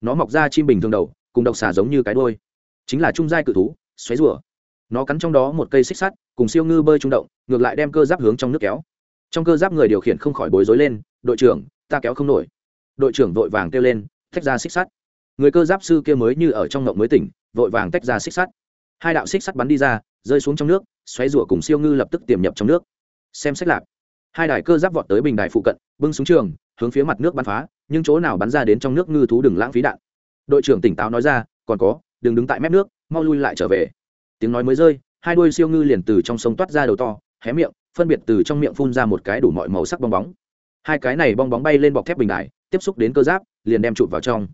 Nó mọc ra chim bình thường đầu, cùng độc xà giống như cái đôi chính là trung giai cự thú, xoáy rùa. Nó cắn trong đó một cây xích sắt, cùng siêu ngư bơi trung động, ngược lại đem cơ giáp hướng trong nước kéo. Trong cơ giáp người điều khiển không khỏi bối rối lên, đội trưởng, ta kéo không nổi. Đội trưởng vội vàng kêu lên, tách ra xích sắt. Người cơ giáp sư kia mới như ở trong ngộng mới tỉnh, vội vàng tách ra xích sắt. Hai đạo xích sắt bắn đi ra, rơi xuống trong nước, xoáy rủa cùng siêu ngư lập tức tiềm nhập trong nước. Xem xét lạc hai đài cơ giáp vọt tới bình đài phụ cận, bưng súng trường, hướng phía mặt nước bắn phá, nhưng chỗ nào bắn ra đến trong nước ngư thú đừng lãng phí đạn. Đội trưởng tỉnh táo nói ra, còn có, đừng đứng tại mép nước, mau lui lại trở về. Tiếng nói mới rơi, hai đuôi siêu ngư liền từ trong sông toát ra đầu to, hé miệng, phân biệt từ trong miệng phun ra một cái đủ mọi màu sắc bong bóng. Hai cái này bong bóng bay lên bọc thép bình đài, tiếp xúc đến cơ giáp, liền đem chụp vào trong.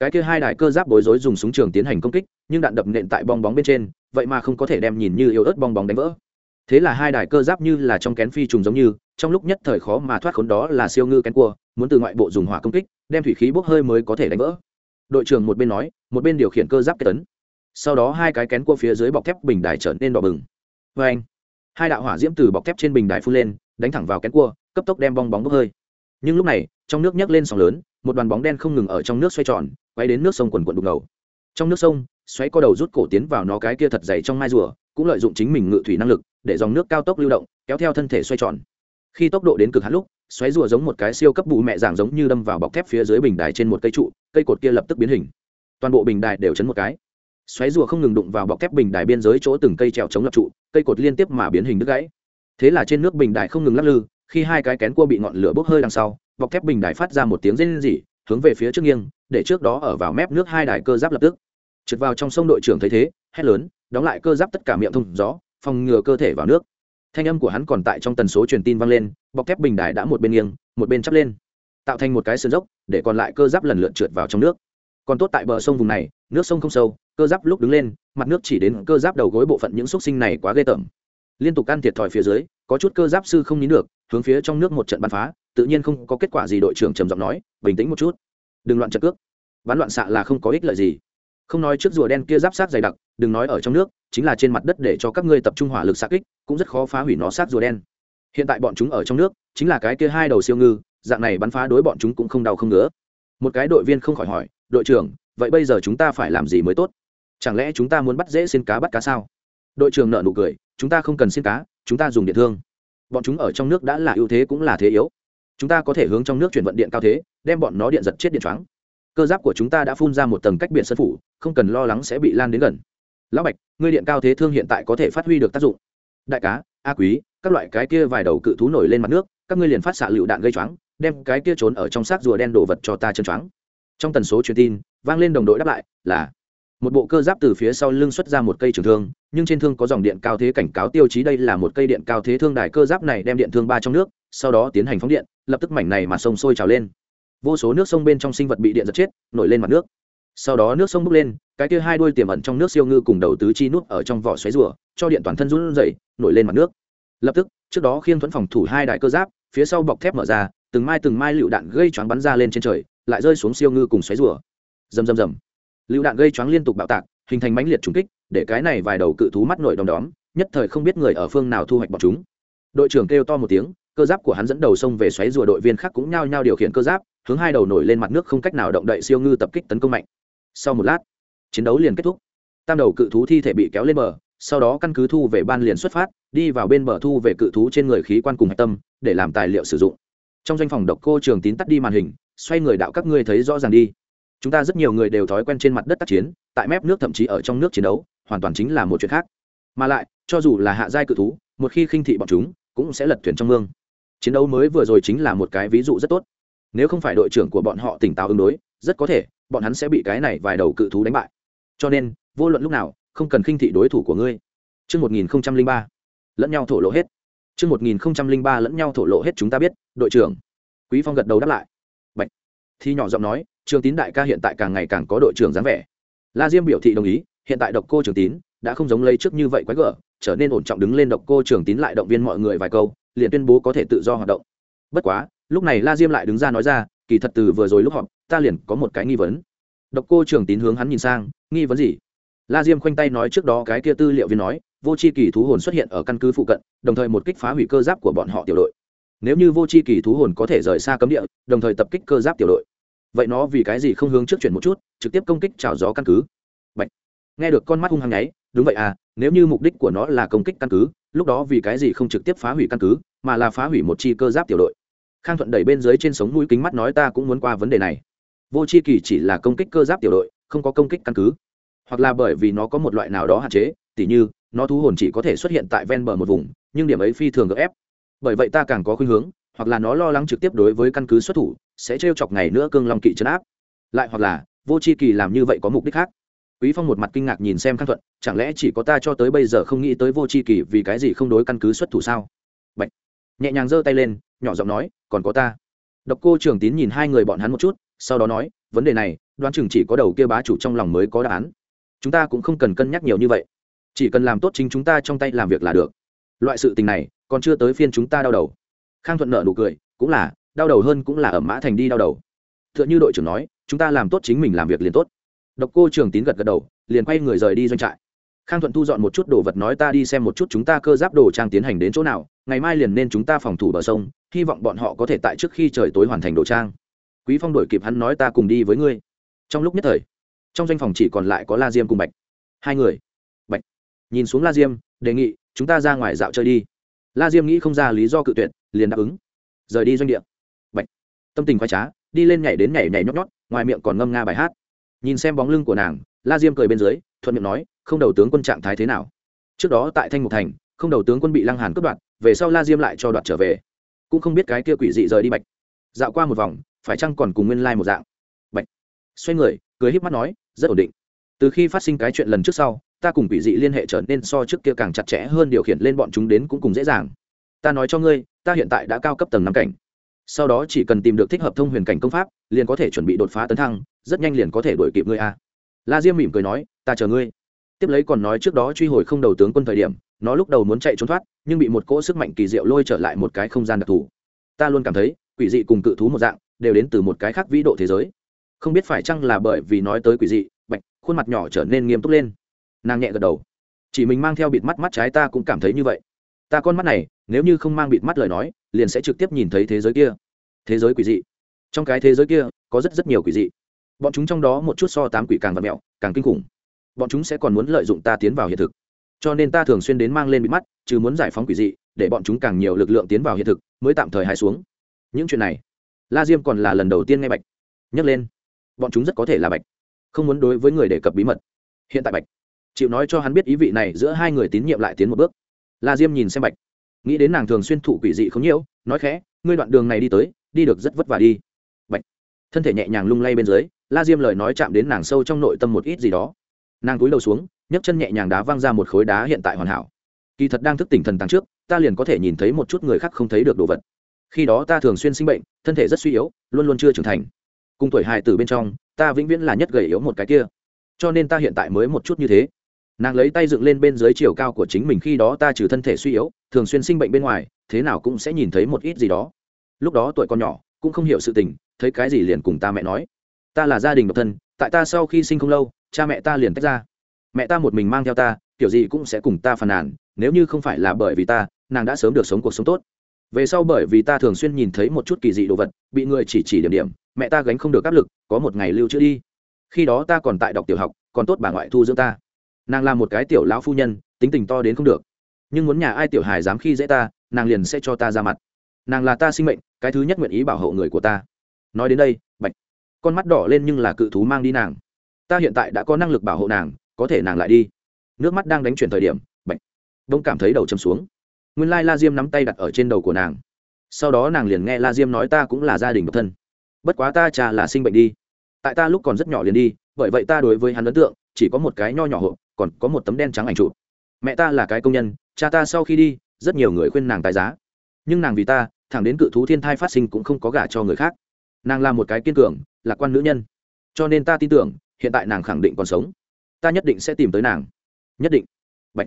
Cái kia hai đài cơ giáp bối rối dùng súng trường tiến hành công kích, nhưng đạn đập nện tại bong bóng bên trên, vậy mà không có thể đem nhìn như yếu ớt bong bóng đánh vỡ thế là hai đài cơ giáp như là trong kén phi trùng giống như, trong lúc nhất thời khó mà thoát khốn đó là siêu ngư kén cua, muốn từ ngoại bộ dùng hỏa công kích, đem thủy khí bốc hơi mới có thể đánh vỡ. Đội trưởng một bên nói, một bên điều khiển cơ giáp kết tấn. Sau đó hai cái kén cua phía dưới bọc thép bình đài trở nên đỏ bừng. Vê anh, hai đạo hỏa diễm từ bọc thép trên bình đài phun lên, đánh thẳng vào kén cua, cấp tốc đem bong bóng bốc hơi. Nhưng lúc này, trong nước nhấc lên sóng lớn, một đoàn bóng đen không ngừng ở trong nước xoay tròn, quay đến nước sông quần quận đục ngầu. Trong nước sông, xoáy có đầu rút cổ tiến vào nó cái kia thật dày trong mai rùa, cũng lợi dụng chính mình ngự thủy năng lực để dòng nước cao tốc lưu động, kéo theo thân thể xoay tròn. Khi tốc độ đến cực hạn lúc, xoáy rùa giống một cái siêu cấp bụ mẹ dạng giống như đâm vào bọc thép phía dưới bình đài trên một cây trụ, cây cột kia lập tức biến hình. Toàn bộ bình đài đều chấn một cái. Xoáy rùa không ngừng đụng vào bọc thép bình đài biên giới chỗ từng cây trèo chống lập trụ, cây cột liên tiếp mà biến hình đứt gãy. Thế là trên nước bình đài không ngừng lắc lư, khi hai cái kén cua bị ngọn lửa bốc hơi đằng sau, bọc thép bình đài phát ra một tiếng rên rỉ, hướng về phía trước nghiêng, để trước đó ở vào mép nước hai đài cơ giáp lập tức. Trượt vào trong sông đội trưởng thấy thế, hét lớn, đóng lại cơ giáp tất cả miệng thông gió phòng ngừa cơ thể vào nước. Thanh âm của hắn còn tại trong tần số truyền tin vang lên, bọc thép bình đài đã một bên nghiêng, một bên chắp lên. Tạo thành một cái sườn dốc, để còn lại cơ giáp lần lượt trượt vào trong nước. Còn tốt tại bờ sông vùng này, nước sông không sâu, cơ giáp lúc đứng lên, mặt nước chỉ đến cơ giáp đầu gối bộ phận những xúc sinh này quá ghê tởm. Liên tục ăn thiệt thòi phía dưới, có chút cơ giáp sư không nín được, hướng phía trong nước một trận bắn phá, tự nhiên không có kết quả gì, đội trưởng trầm giọng nói, bình tĩnh một chút. Đừng loạn trận cước. Bắn loạn xạ là không có ích lợi gì không nói trước rùa đen kia giáp sát dày đặc, đừng nói ở trong nước, chính là trên mặt đất để cho các ngươi tập trung hỏa lực xạ kích, cũng rất khó phá hủy nó sát rùa đen. Hiện tại bọn chúng ở trong nước, chính là cái kia hai đầu siêu ngư, dạng này bắn phá đối bọn chúng cũng không đau không ngứa. Một cái đội viên không khỏi hỏi, đội trưởng, vậy bây giờ chúng ta phải làm gì mới tốt? Chẳng lẽ chúng ta muốn bắt dễ xin cá bắt cá sao? Đội trưởng nợ nụ cười, chúng ta không cần xin cá, chúng ta dùng điện thương. Bọn chúng ở trong nước đã là ưu thế cũng là thế yếu. Chúng ta có thể hướng trong nước chuyển vận điện cao thế, đem bọn nó điện giật chết điện choáng cơ giáp của chúng ta đã phun ra một tầng cách biển sân phủ, không cần lo lắng sẽ bị lan đến gần. Lão bạch, ngươi điện cao thế thương hiện tại có thể phát huy được tác dụng. Đại cá, a quý, các loại cái kia vài đầu cự thú nổi lên mặt nước, các ngươi liền phát xạ lựu đạn gây choáng, đem cái kia trốn ở trong xác rùa đen đổ vật cho ta chân choáng. Trong tần số truyền tin, vang lên đồng đội đáp lại, là, một bộ cơ giáp từ phía sau lưng xuất ra một cây trường thương, nhưng trên thương có dòng điện cao thế cảnh cáo tiêu chí đây là một cây điện cao thế thương đài cơ giáp này đem điện thương ba trong nước, sau đó tiến hành phóng điện, lập tức mảnh này mà sông sôi trào lên vô số nước sông bên trong sinh vật bị điện giật chết, nổi lên mặt nước. Sau đó nước sông bốc lên, cái kia hai đuôi tiềm ẩn trong nước siêu ngư cùng đầu tứ chi nuốt ở trong vỏ xoáy rùa, cho điện toàn thân run rẩy, nổi lên mặt nước. Lập tức, trước đó khiên thuẫn phòng thủ hai đại cơ giáp, phía sau bọc thép mở ra, từng mai từng mai lựu đạn gây choáng bắn ra lên trên trời, lại rơi xuống siêu ngư cùng xoáy rùa. Rầm rầm rầm. Lựu đạn gây choáng liên tục bạo tạc, hình thành mãnh liệt trùng kích, để cái này vài đầu cự thú mắt nổi đom đóm, nhất thời không biết người ở phương nào thu hoạch bọn chúng. Đội trưởng kêu to một tiếng, cơ giáp của hắn dẫn đầu sông về xoáy rùa đội viên khác cũng nhao nhao điều khiển cơ giáp hướng hai đầu nổi lên mặt nước không cách nào động đậy siêu ngư tập kích tấn công mạnh. Sau một lát, chiến đấu liền kết thúc. Tam đầu cự thú thi thể bị kéo lên bờ, sau đó căn cứ thu về ban liền xuất phát, đi vào bên bờ thu về cự thú trên người khí quan cùng hạch tâm, để làm tài liệu sử dụng. Trong doanh phòng độc cô trường tín tắt đi màn hình, xoay người đạo các ngươi thấy rõ ràng đi. Chúng ta rất nhiều người đều thói quen trên mặt đất tác chiến, tại mép nước thậm chí ở trong nước chiến đấu, hoàn toàn chính là một chuyện khác. Mà lại, cho dù là hạ giai cự thú, một khi khinh thị bọn chúng, cũng sẽ lật thuyền trong mương. Chiến đấu mới vừa rồi chính là một cái ví dụ rất tốt nếu không phải đội trưởng của bọn họ tỉnh táo ứng đối rất có thể bọn hắn sẽ bị cái này vài đầu cự thú đánh bại cho nên vô luận lúc nào không cần khinh thị đối thủ của ngươi Trước 1003, lẫn nhau thổ lộ hết. Trước 1003 lẫn nhau thổ lộ hết chúng ta biết, đội trưởng. Quý Phong gật đầu đáp lại. Bạch. Thì nhỏ giọng nói, Trường Tín đại ca hiện tại càng ngày càng có đội trưởng dáng vẻ. La Diêm biểu thị đồng ý, hiện tại độc cô Trường Tín đã không giống lấy trước như vậy quái gở, trở nên ổn trọng đứng lên độc cô Trường Tín lại động viên mọi người vài câu, liền tuyên bố có thể tự do hoạt động. Bất quá, lúc này La Diêm lại đứng ra nói ra, kỳ thật từ vừa rồi lúc họp, ta liền có một cái nghi vấn. Độc cô Trường Tín hướng hắn nhìn sang, nghi vấn gì? La Diêm khoanh tay nói trước đó cái kia tư liệu viên nói, vô chi kỳ thú hồn xuất hiện ở căn cứ phụ cận, đồng thời một kích phá hủy cơ giáp của bọn họ tiểu đội. Nếu như vô chi kỳ thú hồn có thể rời xa cấm địa, đồng thời tập kích cơ giáp tiểu đội, vậy nó vì cái gì không hướng trước chuyển một chút, trực tiếp công kích chảo gió căn cứ? Bạch. Nghe được con mắt hung hăng nháy, đúng vậy à, nếu như mục đích của nó là công kích căn cứ, lúc đó vì cái gì không trực tiếp phá hủy căn cứ, mà là phá hủy một chi cơ giáp tiểu đội? Khang Thuận đẩy bên dưới trên sống mũi kính mắt nói ta cũng muốn qua vấn đề này. Vô chi kỳ chỉ là công kích cơ giáp tiểu đội, không có công kích căn cứ. Hoặc là bởi vì nó có một loại nào đó hạn chế tỉ như nó thu hồn chỉ có thể xuất hiện tại ven bờ một vùng nhưng điểm ấy phi thường gấp ép. Bởi vậy ta càng có khuynh hướng hoặc là nó lo lắng trực tiếp đối với căn cứ xuất thủ sẽ trêu chọc ngày nữa cương long kỵ chấn áp. Lại hoặc là vô c h i kỳ làm như vậy có mục đích khác. Quý phong một mặt kinh ngạc nhìn xem khang thuận chẳng lẽ chỉ có ta cho tới bây giờ không nghĩ tới vô c h i kỳ vì cái gì không đối căn cứ xuất thủ sao? Bạch. nhẹ nhàng giơ tay lên nhỏ giọng nói, còn có ta. Độc cô trường tín nhìn hai người bọn hắn một chút, sau đó nói, vấn đề này, đoán chừng chỉ có đầu kia bá chủ trong lòng mới có đáp án. Chúng ta cũng không cần cân nhắc nhiều như vậy. Chỉ cần làm tốt chính chúng ta trong tay làm việc là được. Loại sự tình này, còn chưa tới phiên chúng ta đau đầu. Khang thuận nợ nụ cười, cũng là, đau đầu hơn cũng là ở mã thành đi đau đầu. T h ư ợ n h ư đội trưởng nói, chúng ta làm tốt chính mình làm việc liền tốt. Độc cô trường tín gật gật đầu, liền quay người rời đi doanh trại khang thuận thu dọn một chút đồ vật nói ta đi xem một chút chúng ta cơ giáp đồ trang tiến hành đến chỗ nào, ngày mai liền nên chúng ta phòng thủ bờ sông, hy vọng bọn họ có thể tại trước khi trời tối hoàn thành đồ trang. Quý phong đổi kịp hắn nói ta cùng đi với ngươi. Trong lúc nhất thời, trong doanh phòng chỉ còn lại có la diêm cùng bạch. Hai người. Bạch nhìn xuống la diêm, đề nghị, chúng ta ra ngoài dạo chơi đi. La diêm nghĩ không ra lý do cự tuyệt, liền đáp ứng. Rời đi doanh địa. Bạch tâm tình khoái trá, đi lên nhảy đến nhảy nhảy nhót nhót, ngoài miệng còn ngâm nga bài hát. Nhìn xem bóng lưng của nàng la diêm cười bên dưới, thuận miệng nói, không đầu tướng quân trạng thái thế nào? Trước đó tại thanh mục thành, không đầu tướng quân bị lăng hàn cướp đoạt, về sau la diêm lại cho đoạt trở về. Cũng không biết cái kia quỷ dị rời đi bạch. Dạo qua một vòng, phải chăng còn cùng nguyên lai một dạng? Bạch. Xoay người, cười híp mắt nói, rất ổn định. Từ khi phát sinh cái chuyện lần trước sau, ta cùng quỷ dị liên hệ trở nên so trước kia càng chặt chẽ hơn điều khiển lên bọn chúng đến cũng cùng dễ dàng. Ta nói cho ngươi, ta hiện tại đã cao cấp tầng năm cảnh. Sau đó chỉ cần tìm được thích hợp thông huyền cảnh công pháp, liền có thể chuẩn bị đột phá tấn thăng, rất nhanh liền có thể đuổi kịp ngươi a la diêm mỉm cười nói, ta chờ ngươi. Tiếp lấy còn nói trước đó truy hồi không đầu tướng quân thời điểm, nó lúc đầu muốn chạy trốn thoát, nhưng bị một cỗ sức mạnh kỳ diệu lôi trở lại một cái không gian đặc thù. Ta luôn cảm thấy, quỷ dị cùng cự thú một dạng, đều đến từ một cái khác vĩ độ thế giới. Không biết phải chăng là bởi vì nói tới quỷ dị, bạch, khuôn mặt nhỏ trở nên nghiêm túc lên. Nàng nhẹ gật đầu. Chỉ mình mang theo bịt mắt mắt trái ta cũng cảm thấy như vậy. Ta con mắt này, nếu như không mang bịt mắt lời nói, liền sẽ trực tiếp nhìn thấy thế giới kia. Thế giới quỷ dị. Trong cái thế giới kia, có rất rất nhiều quỷ dị bọn chúng trong đó một chút so tám quỷ càng vật mẹo, càng kinh khủng. Bọn chúng sẽ còn muốn lợi dụng ta tiến vào hiện thực. Cho nên ta thường xuyên đến mang lên bị mắt chứ muốn giải phóng quỷ dị, để bọn chúng càng nhiều lực lượng tiến vào hiện thực, mới tạm thời hài xuống. Những chuyện này, la diêm còn là lần đầu tiên nghe bạch. Nhắc lên, bọn chúng rất có thể là bạch. Không muốn đối với người đề cập bí mật. Hiện tại bạch chịu nói cho hắn biết ý vị này, giữa hai người tín nhiệm lại tiến một bước. La diêm nhìn xem bạch, nghĩ đến nàng thường xuyên thụ quỷ dị không nhiễu, nói khẽ, ngươi đoạn đường này đi tới, đi được rất vất vả đi. Bạch thân thể nhẹ nhàng lung lay bên dưới la diêm lời nói chạm đến nàng sâu trong nội tâm một ít gì đó. Nàng cúi đầu xuống, nhấc chân nhẹ nhàng đá văng ra một khối đá hiện tại hoàn hảo. Kỳ thật đang thức tỉnh thần tàng trước, ta liền có thể nhìn thấy một chút người khác không thấy được đồ vật. Khi đó ta thường xuyên sinh bệnh, thân thể rất suy yếu, luôn luôn chưa trưởng thành. Cùng tuổi hài tử bên trong, ta vĩnh viễn là nhất gầy yếu một cái kia. Cho nên ta hiện tại mới một chút như thế. Nàng lấy tay dựng lên bên dưới chiều cao của chính mình, khi đó ta trừ thân thể suy yếu, thường xuyên sinh bệnh bên ngoài, thế nào cũng sẽ nhìn thấy một ít gì đó. Lúc đó tuổi con nhỏ, cũng không hiểu sự tình, thấy cái gì liền cùng ta mẹ nói ta là gia đình độc thân, tại ta sau khi sinh không lâu, cha mẹ ta liền tách ra. Mẹ ta một mình mang theo ta, kiểu gì cũng sẽ cùng ta phàn nàn, nếu như không phải là bởi vì ta, nàng đã sớm được sống cuộc sống tốt. Về sau bởi vì ta thường xuyên nhìn thấy một chút kỳ dị đồ vật, bị người chỉ chỉ điểm điểm, mẹ ta gánh không được áp lực, có một ngày lưu trữ đi. Khi đó ta còn tại đọc tiểu học, còn tốt bà ngoại thu dưỡng ta. Nàng là một cái tiểu lão phu nhân, tính tình to đến không được. Nhưng muốn nhà ai tiểu hài dám khi dễ ta, nàng liền sẽ cho ta ra mặt. Nàng là ta sinh mệnh, cái thứ nhất nguyện ý bảo hộ người của ta. Nói đến đây con mắt đỏ lên nhưng là cự thú mang đi nàng. Ta hiện tại đã có năng lực bảo hộ nàng, có thể nàng lại đi. Nước mắt đang đánh chuyển thời điểm bệnh. đông cảm thấy đầu châm xuống. Nguyên lai la diêm nắm tay đặt ở trên đầu của nàng. Sau đó nàng liền nghe la diêm nói ta cũng là gia đình độc thân. Bất quá ta cha là sinh bệnh đi. Tại ta lúc còn rất nhỏ liền đi, bởi vậy ta đối với hắn ấn tượng, chỉ có một cái nho nhỏ hộp, còn có một tấm đen trắng ảnh chụp. Mẹ ta là cái công nhân, cha ta sau khi đi, rất nhiều người khuyên nàng tài giá. Nhưng nàng vì ta, thẳng đến cự thú thiên thai phát sinh cũng không có gả cho người khác nàng là một cái kiên cường lạc quan nữ nhân cho nên ta tin tưởng hiện tại nàng khẳng định còn sống ta nhất định sẽ tìm tới nàng nhất định Bạch.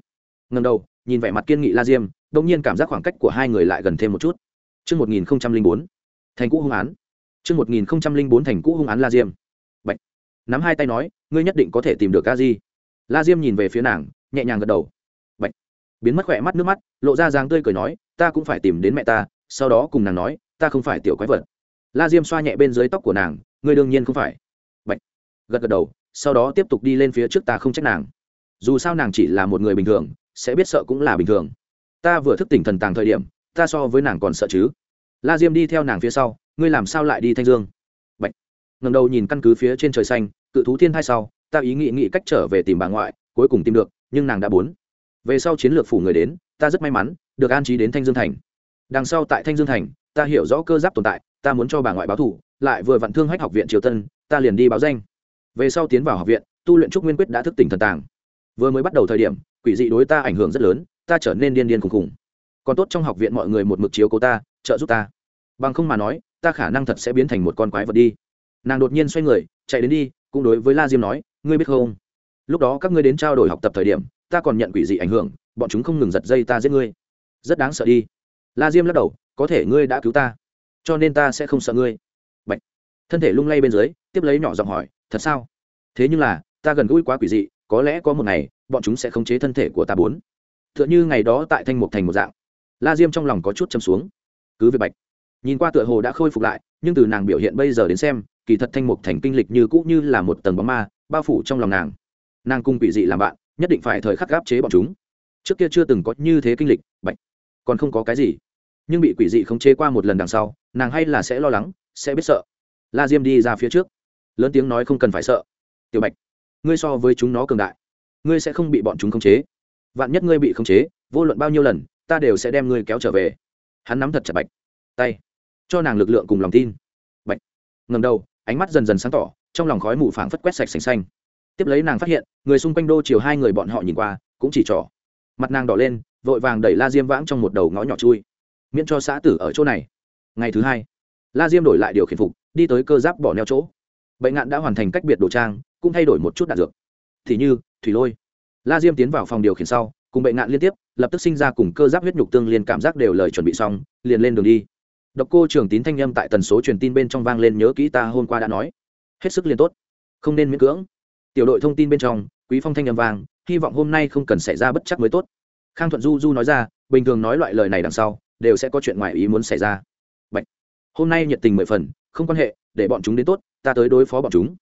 ngầm đầu nhìn vẻ mặt kiên nghị la diêm đông nhiên cảm giác khoảng cách của hai người lại gần thêm một chút Trước 1004, thành cũ hung án. Trước 1004 thành cũ hung án la diêm. Bạch. nắm hai tay nói ngươi nhất định có thể tìm được ca di la diêm nhìn về phía nàng nhẹ nhàng gật đầu Bạch. biến mất khỏe mắt nước mắt lộ ra dáng tươi cười nói ta cũng phải tìm đến mẹ ta sau đó cùng nàng nói ta không phải tiểu quái vật la diêm xoa nhẹ bên dưới tóc của nàng, ngươi đương nhiên không phải. Bạch. gật gật đầu, sau đó tiếp tục đi lên phía trước ta không trách nàng. Dù sao nàng chỉ là một người bình thường, sẽ biết sợ cũng là bình thường. Ta vừa thức tỉnh thần tàng thời điểm, ta so với nàng còn sợ chứ. La diêm đi theo nàng phía sau, ngươi làm sao lại đi thanh dương? Bạch. ngầm đầu nhìn căn cứ phía trên trời xanh, cự thú thiên thai sau, ta ý nghĩ nghĩ cách trở về tìm bà ngoại, cuối cùng tìm được, nhưng nàng đã bốn. Về sau chiến lược phủ người đến, ta rất may mắn, được an trí đến thanh dương thành. Đằng sau tại thanh dương thành, ta hiểu rõ cơ giáp tồn tại ta muốn cho bà ngoại báo thủ lại vừa vặn thương hách học viện triều tân, ta liền đi báo danh. Về sau tiến vào học viện, tu luyện trúc nguyên quyết đã thức tỉnh thần tàng. Vừa mới bắt đầu thời điểm, quỷ dị đối ta ảnh hưởng rất lớn, ta trở nên điên điên khùng khùng còn tốt trong học viện mọi người một mực chiếu cố ta, trợ giúp ta. Bằng không mà nói, ta khả năng thật sẽ biến thành một con quái vật đi. Nàng đột nhiên xoay người, chạy đến đi, cũng đối với la diêm nói, ngươi biết không? Lúc đó các ngươi đến trao đổi học tập thời điểm, ta còn nhận quỷ dị ảnh hưởng, bọn chúng không ngừng giật dây ta giết ngươi. Rất đáng sợ đi. La diêm lắc đầu, có thể ngươi đã cứu ta cho nên ta sẽ không sợ ngươi. Bạch. thân thể lung lay bên dưới, tiếp lấy nhỏ giọng hỏi, thật sao? Thế nhưng là, ta gần gũi quá quỷ dị, có lẽ có một ngày, bọn chúng sẽ khống chế thân thể của ta bốn. T h ư ợ n h ư ngày đó tại thanh mục thành một dạng. La diêm trong lòng có chút châm xuống. Cứ việc bạch. Nhìn qua tựa hồ đã khôi phục lại, nhưng từ nàng biểu hiện bây giờ đến xem, kỳ thật thanh mục thành kinh lịch như cũ như là một tầng bóng ma, bao phủ trong lòng nàng. Nàng cung quỷ dị làm bạn, nhất định phải thời khắc gáp chế bọn chúng. Trước kia chưa từng có như thế kinh lịch, bạch. Còn không có cái gì nhưng bị quỷ dị khống chế qua một lần đằng sau, nàng hay là sẽ lo lắng, sẽ biết sợ. La diêm đi ra phía trước. Lớn tiếng nói không cần phải sợ. Tiểu bạch, ngươi so với chúng nó cường đại. Ngươi sẽ không bị bọn chúng khống chế. Vạn nhất ngươi bị khống chế, vô luận bao nhiêu lần, ta đều sẽ đem ngươi kéo trở về. Hắn nắm thật chặt bạch. Tay. Cho nàng lực lượng cùng lòng tin. Bạch. Ngầm đầu, ánh mắt dần dần sáng tỏ, trong lòng khói mù phảng phất quét sạch sành xanh. Tiếp lấy nàng phát hiện, người xung quanh đô chiều hai người bọn họ nhìn qua, cũng chỉ trỏ. Mặt nàng đỏ lên, vội vàng đẩy la diêm vãng trong một đầu ngõ nhỏ chui miễn cho xã tử ở chỗ này. Ngày thứ hai, la diêm đổi lại điều khiển phục, đi tới cơ giáp bỏ neo chỗ. Bệnh ngạn đã hoàn thành cách biệt đồ trang, cũng thay đổi một chút đạn dược. Thì như, thủy lôi. La diêm tiến vào phòng điều khiển sau, cùng bệnh ngạn liên tiếp, lập tức sinh ra cùng cơ giáp huyết nhục tương liên cảm giác đều lời chuẩn bị xong, liền lên đường đi. Độc cô trường tín thanh â m tại tần số truyền tin bên trong vang lên nhớ kỹ ta hôm qua đã nói. Hết sức liên tốt. Không nên miễn cưỡng. Tiểu đội thông tin bên trong, quý phong thanh â m vang, hy vọng hôm nay không cần xảy ra bất chắc mới tốt. Khang thuận du du nói ra, bình thường nói loại lời này đằng sau đều sẽ có chuyện ngoài ý muốn xảy ra. Bạch. hôm nay nhiệt tình mười phần, không quan hệ, để bọn chúng đến tốt, ta tới đối phó bọn chúng.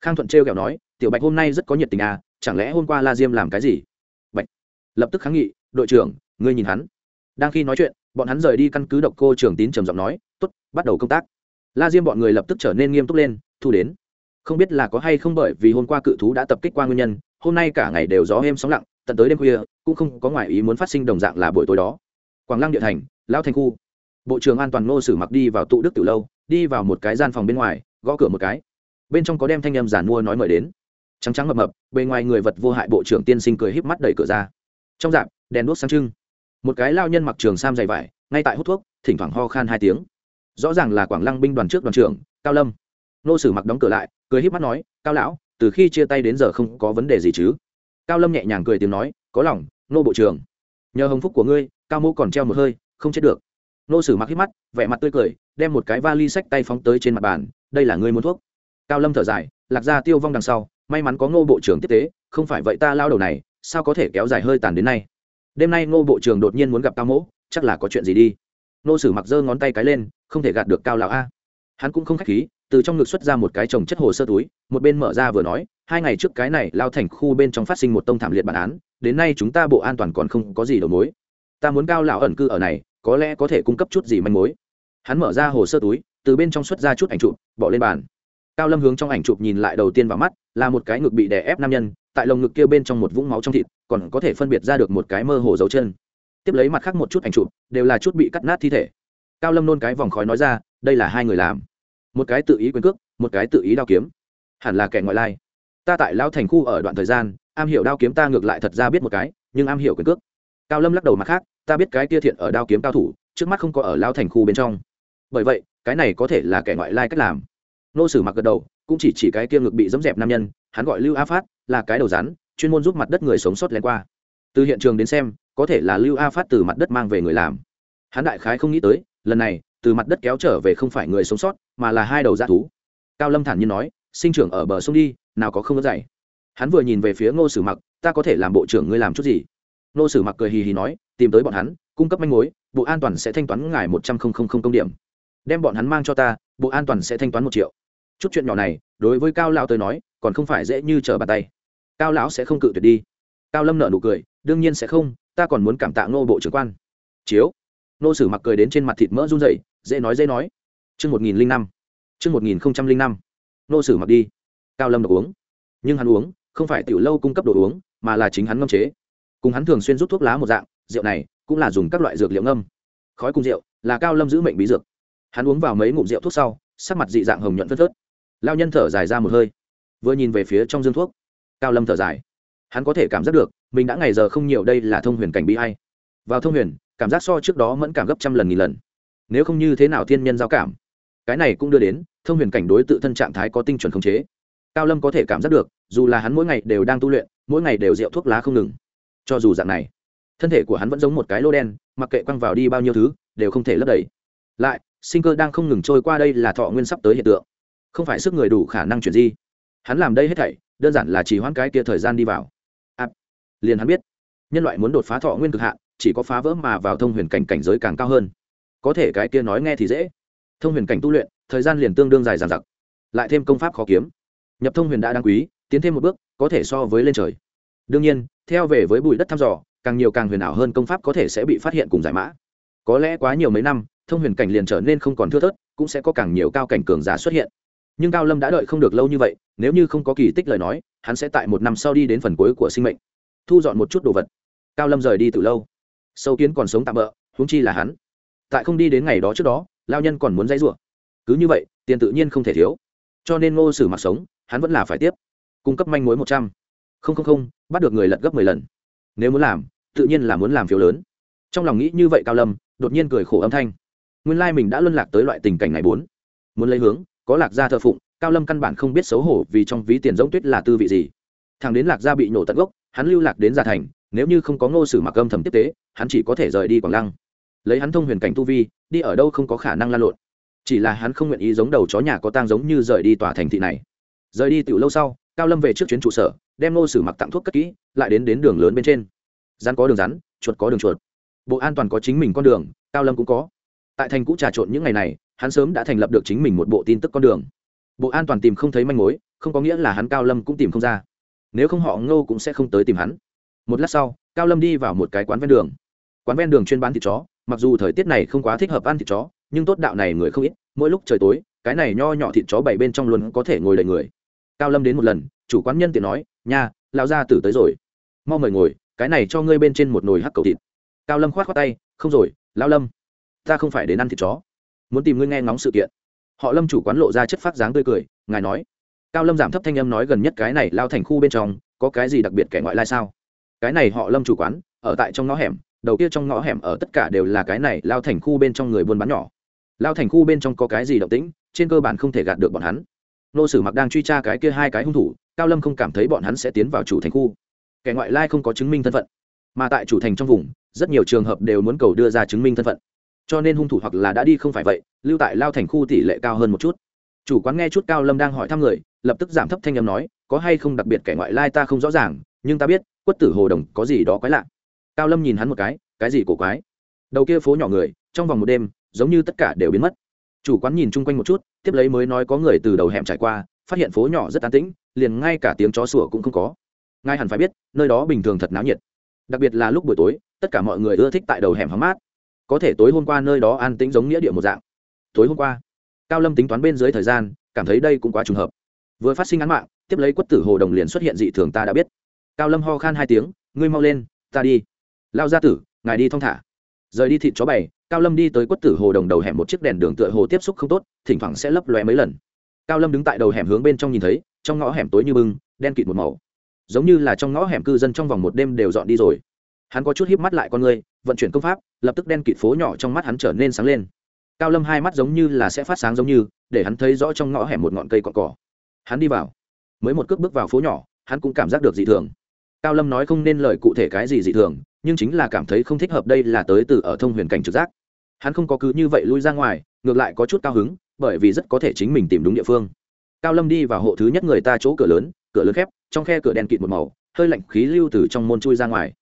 Khang thuận trêu kẹo nói, tiểu bạch hôm nay rất có nhiệt tình à chẳng lẽ hôm qua la diêm làm cái gì? Bạch. lập tức kháng nghị, đội trưởng, ngươi nhìn hắn. Đang khi nói chuyện, bọn hắn rời đi căn cứ độc cô trường tín trầm giọng nói, tốt, bắt đầu công tác. La diêm bọn người lập tức trở nên nghiêm túc lên, thu đến. Không biết là có hay không bởi vì hôm qua cự thú đã tập kích qua nguyên nhân, hôm nay cả ngày đều gió êm sóng lặng, tận tới đêm khuya, cũng không có ngoại ý muốn phát sinh đồng dạng là buổi tối đó. Quảng lăng địa thành lão thành khu. Bộ trưởng an toàn ngô sử mặc đi vào tụ đức từ lâu, đi vào một cái gian phòng bên ngoài, gõ cửa một cái. Bên trong có đem thanh âm giản mua nói mời đến. Trắng trắng mập mập, bề ngoài người vật vô hại bộ trưởng tiên sinh cười híp mắt đẩy cửa ra. Trong dạp, đèn đuốc sáng trưng. Một cái lao nhân mặc trường sam dày vải, ngay tại hút thuốc, thỉnh thoảng ho khan hai tiếng. Rõ ràng là quảng lăng binh đoàn trước đoàn trưởng, cao lâm. Nô sử mặc đóng cửa lại, cười híp mắt nói, cao lão, từ khi chia tay đến giờ không có vấn đề gì chứ? Cao lâm nhẹ nhàng cười tiếng nói, có lòng nô bộ trưởng. Nhờ hồng phúc của ngươi, cao mô còn treo một hơi không chết được. Nô sử mặc hít mắt, vẻ mặt tươi cười, đem một cái vali sách tay phóng tới trên mặt bàn, đây là ngươi muốn thuốc? Cao lâm thở dài, lạc ra tiêu vong đằng sau, may mắn có ngô bộ trưởng tiếp tế, không phải vậy ta lao đầu này, sao có thể kéo dài hơi tàn đến nay? Đêm nay ngô bộ trưởng đột nhiên muốn gặp cao mỗ, chắc là có chuyện gì đi. Nô sử mặc giơ ngón tay cái lên, không thể gạt được cao lão a. Hắn cũng không khách khí, từ trong ngực xuất ra một cái chồng chất hồ sơ túi, một bên mở ra vừa nói, hai ngày trước cái này, lao thành khu bên trong phát sinh một tông thảm liệt bản án, đến nay chúng ta bộ an toàn còn không có gì đầu mối ta muốn cao lão ẩn cư ở này, có lẽ có thể cung cấp chút gì manh mối. Hắn mở ra hồ sơ túi, từ bên trong xuất ra chút ảnh chụp, bỏ lên bàn. Cao lâm hướng trong ảnh chụp nhìn lại đầu tiên vào mắt, là một cái ngực bị đè ép nam nhân, tại lồng ngực kia bên trong một vũng máu trong thịt, còn có thể phân biệt ra được một cái mơ hồ dấu chân. Tiếp lấy mặt khác một chút ảnh chụp, đều là chút bị cắt nát thi thể. Cao lâm nôn cái vòng khói nói ra, đây là hai người làm. Một cái tự ý quyền cước, một cái tự ý đao kiếm. Hẳn là kẻ ngoại lai. Ta tại lao thành khu ở đoạn thời gian, am hiểu đao kiếm ta ngược lại thật ra biết một cái, nhưng am hiểu quyền cước cao lâm lắc đầu mặt khác, ta biết cái tia thiện ở đao kiếm cao thủ, trước mắt không có ở lao thành khu bên trong. Bởi vậy, cái này có thể là kẻ ngoại lai cách làm. Nô sử mặc gật đầu, cũng chỉ chỉ cái kia ngực bị dẫm dẹp nam nhân, hắn gọi lưu a phát, là cái đầu rắn, chuyên môn giúp mặt đất người sống sót lén qua. Từ hiện trường đến xem, có thể là lưu a phát từ mặt đất mang về người làm. Hắn đại khái không nghĩ tới, lần này, từ mặt đất kéo trở về không phải người sống sót, mà là hai đầu dã thú. Cao lâm thản nhiên nói, sinh trưởng ở bờ sông đi, nào có không có dạy. Hắn vừa nhìn về phía ngô sử mặc, ta có thể làm bộ trưởng ngươi làm chút gì? Nô sử mặc cười hì hì nói, tìm tới bọn hắn, cung cấp manh mối, bộ an toàn sẽ thanh toán ngài một trăm không không không công điểm. Đem bọn hắn mang cho ta, bộ an toàn sẽ thanh toán một triệu. Chút chuyện nhỏ này, đối với cao lão tới nói, còn không phải dễ như trở bàn tay. Cao lão sẽ không cự tuyệt đi. Cao lâm nợ nụ cười, đương nhiên sẽ không, ta còn muốn cảm tạ ngô bộ trưởng quan. Chiếu. Nô sử mặc cười đến trên mặt thịt mỡ run dậy dễ nói dễ nói. Chương một nghìn năm. Chương một nghìn năm. Nô sử mặc đi. Cao lâm được uống. Nhưng hắn uống, không phải tiểu lâu cung cấp đồ uống, mà là chính hắn ngâm chế cùng hắn thường xuyên rút thuốc lá một dạng, rượu này cũng là dùng các loại dược liệu ngâm. Khói cùng rượu là cao lâm giữ mệnh bí dược. Hắn uống vào mấy ngụm rượu thuốc sau, sắc mặt dị dạng hồng nhuận phất phớt. Lao nhân thở dài ra một hơi, vừa nhìn về phía trong dương thuốc. Cao lâm thở dài. Hắn có thể cảm giác được, mình đã ngày giờ không nhiều đây là thông huyền cảnh bi hay vào thông huyền, cảm giác so trước đó mẫn cảm gấp trăm lần nghìn lần. Nếu không như thế nào thiên nhân giao cảm. Cái này cũng đưa đến, thông huyền cảnh đối tự thân trạng thái có tinh chuẩn khống chế. Cao lâm có thể cảm giác được, dù là hắn mỗi ngày đều đang tu luyện, mỗi ngày đều rượu thuốc lá không ngừng cho dù dạng này thân thể của hắn vẫn giống một cái lô đen mặc kệ quăng vào đi bao nhiêu thứ đều không thể lấp đầy. Lại sinh cơ đang không ngừng trôi qua đây là thọ nguyên sắp tới hiện tượng. Không phải sức người đủ khả năng chuyển di. Hắn làm đây hết thảy đơn giản là chỉ hoãn cái kia thời gian đi vào. À, liền hắn biết nhân loại muốn đột phá thọ nguyên cực hạn chỉ có phá vỡ mà vào thông huyền cảnh cảnh giới càng cao hơn. Có thể cái kia nói nghe thì dễ. Thông huyền cảnh tu luyện thời gian liền tương đương dài dàn giặc lại thêm công pháp khó kiếm. Nhập thông huyền đã đáng quý tiến thêm một bước có thể so với lên trời. Đương nhiên theo về với bụi đất thăm dò, càng nhiều càng huyền ảo hơn công pháp có thể sẽ bị phát hiện cùng giải mã. Có lẽ quá nhiều mấy năm, thông huyền cảnh liền trở nên không còn thưa thớt, cũng sẽ có càng nhiều cao cảnh cường giả xuất hiện. Nhưng cao lâm đã đợi không được lâu như vậy, nếu như không có kỳ tích lời nói, hắn sẽ tại một năm sau đi đến phần cuối của sinh mệnh. Thu dọn một chút đồ vật. Cao lâm rời đi từ lâu. Sâu kiến còn sống tạm bỡ huống chi là hắn. Tại không đi đến ngày đó trước đó lao nhân còn muốn dãy rủa. Cứ như vậy, tiền tự nhiên không thể thiếu. Cho nên ngô sử mặc sống, hắn vẫn là phải tiếp. Cung cấp manh mối một trăm không không không, bắt được người lật gấp mười lần. Nếu muốn làm, tự nhiên là muốn làm phiếu lớn. Trong lòng nghĩ như vậy cao lâm, đột nhiên cười khổ âm thanh. Nguyên lai mình đã luân lạc tới loại tình cảnh này bốn. Muốn lấy hướng, có lạc gia thờ phụng, cao lâm căn bản không biết xấu hổ vì trong ví tiền giống tuyết là tư vị gì. Thằng đến lạc gia bị nổ tận gốc, hắn lưu lạc đến gia thành, nếu như không có ngô sử mặc âm thầm tiếp tế, hắn chỉ có thể rời đi quảng lăng. Lấy hắn thông huyền cảnh tu vi, đi ở đâu không có khả năng lan lộn. Chỉ là hắn không nguyện ý giống đầu chó nhà có tang giống như rời đi tòa thành thị này. Rời đi từ lâu sau, cao lâm về trước chuyến trụ sở đem ngô sử mặc tặng thuốc cất kỹ, lại đến đến đường lớn bên trên. Rắn có đường rắn, chuột có đường chuột. Bộ an toàn có chính mình con đường, cao lâm cũng có. Tại thành cũ trà trộn những ngày này, hắn sớm đã thành lập được chính mình một bộ tin tức con đường. Bộ an toàn tìm không thấy manh mối, không có nghĩa là hắn cao lâm cũng tìm không ra. Nếu không họ ngô cũng sẽ không tới tìm hắn. Một lát sau, cao lâm đi vào một cái quán ven đường. Quán ven đường chuyên bán thịt chó, mặc dù thời tiết này không quá thích hợp ăn thịt chó, nhưng tốt đạo này người không ít, mỗi lúc trời tối, cái này nho nhỏ thịt chó bảy bên trong luôn có thể ngồi đầy người. Cao lâm đến một lần chủ quán nhân tiện nói nhà, lão gia tử tới rồi. Mau mời ngồi cái này cho ngươi bên trên một nồi hắc cầu thịt. Cao lâm khoát khoát tay không rồi lão lâm ta không phải đến ăn thịt chó. Muốn tìm ngươi nghe ngóng sự kiện. Họ lâm chủ quán lộ ra chất phát dáng tươi cười ngài nói. Cao lâm giảm thấp thanh âm nói gần nhất cái này lao thành khu bên trong có cái gì đặc biệt kẻ ngoại lai sao? Cái này họ lâm chủ quán ở tại trong ngõ hẻm đầu kia trong ngõ hẻm ở tất cả đều là cái này lao thành khu bên trong người buôn bán nhỏ. Lao thành khu bên trong có cái gì động tĩnh trên cơ bản không thể gạt được bọn hắn. Nô sử mặc đang truy tra cái kia hai cái hung thủ cao lâm không cảm thấy bọn hắn sẽ tiến vào chủ thành khu. Kẻ ngoại lai không có chứng minh thân phận, mà tại chủ thành trong vùng, rất nhiều trường hợp đều muốn cầu đưa ra chứng minh thân phận. Cho nên hung thủ hoặc là đã đi không phải vậy, lưu tại lao thành khu tỷ lệ cao hơn một chút. Chủ quán nghe chút cao lâm đang hỏi thăm người, lập tức giảm thấp thanh âm nói, có hay không đặc biệt kẻ ngoại lai ta không rõ ràng, nhưng ta biết, quất tử hồ đồng có gì đó quái lạ. Cao lâm nhìn hắn một cái cái gì cổ quái? Đầu kia phố nhỏ người, trong vòng một đêm, giống như tất cả đều biến mất. Chủ quán nhìn chung quanh một chút, tiếp lấy mới nói có người từ đầu hẻm trải qua phát hiện phố nhỏ rất an tĩnh, liền ngay cả tiếng chó sủa cũng không có. Ngay hẳn phải biết, nơi đó bình thường thật náo nhiệt. Đặc biệt là lúc buổi tối, tất cả mọi người ưa thích tại đầu hẻm hóng mát. Có thể tối hôm qua nơi đó an tĩnh giống nghĩa địa một dạng. Tối hôm qua, cao lâm tính toán bên dưới thời gian, cảm thấy đây cũng quá trùng hợp. Vừa phát sinh án mạng, tiếp lấy quất tử hồ đồng liền xuất hiện dị thường ta đã biết. Cao lâm ho khan hai tiếng, ngươi mau lên, ta đi. Lao gia tử, ngài đi thong thả. Rời đi thịt chó bày, cao lâm đi tới quất tử hồ đồng đầu hẻm một chiếc đèn đường tựa hồ tiếp xúc không tốt, thỉnh thoảng sẽ lấp lóe mấy lần cao lâm đứng tại đầu hẻm hướng bên trong nhìn thấy, trong ngõ hẻm tối như bưng, đen kịt một màu. Giống như là trong ngõ hẻm cư dân trong vòng một đêm đều dọn đi rồi. Hắn có chút híp mắt lại con người, vận chuyển công pháp, lập tức đen kịt phố nhỏ trong mắt hắn trở nên sáng lên. Cao lâm hai mắt giống như là sẽ phát sáng giống như, để hắn thấy rõ trong ngõ hẻm một ngọn cây cọn cỏ. Hắn đi vào. Mới một cước bước vào phố nhỏ, hắn cũng cảm giác được dị thường. Cao lâm nói không nên lời cụ thể cái gì dị thường, nhưng chính là cảm thấy không thích hợp đây là tới từ ở thông huyền cảnh trực giác. Hắn không có cứ như vậy lui ra ngoài, ngược lại có chút cao hứng bởi vì rất có thể chính mình tìm đúng địa phương. Cao lâm đi vào hộ thứ nhất người ta chỗ cửa lớn cửa lớn khép, trong khe cửa đèn kịt một màu, hơi lạnh khí lưu từ trong môn chui ra ngoài.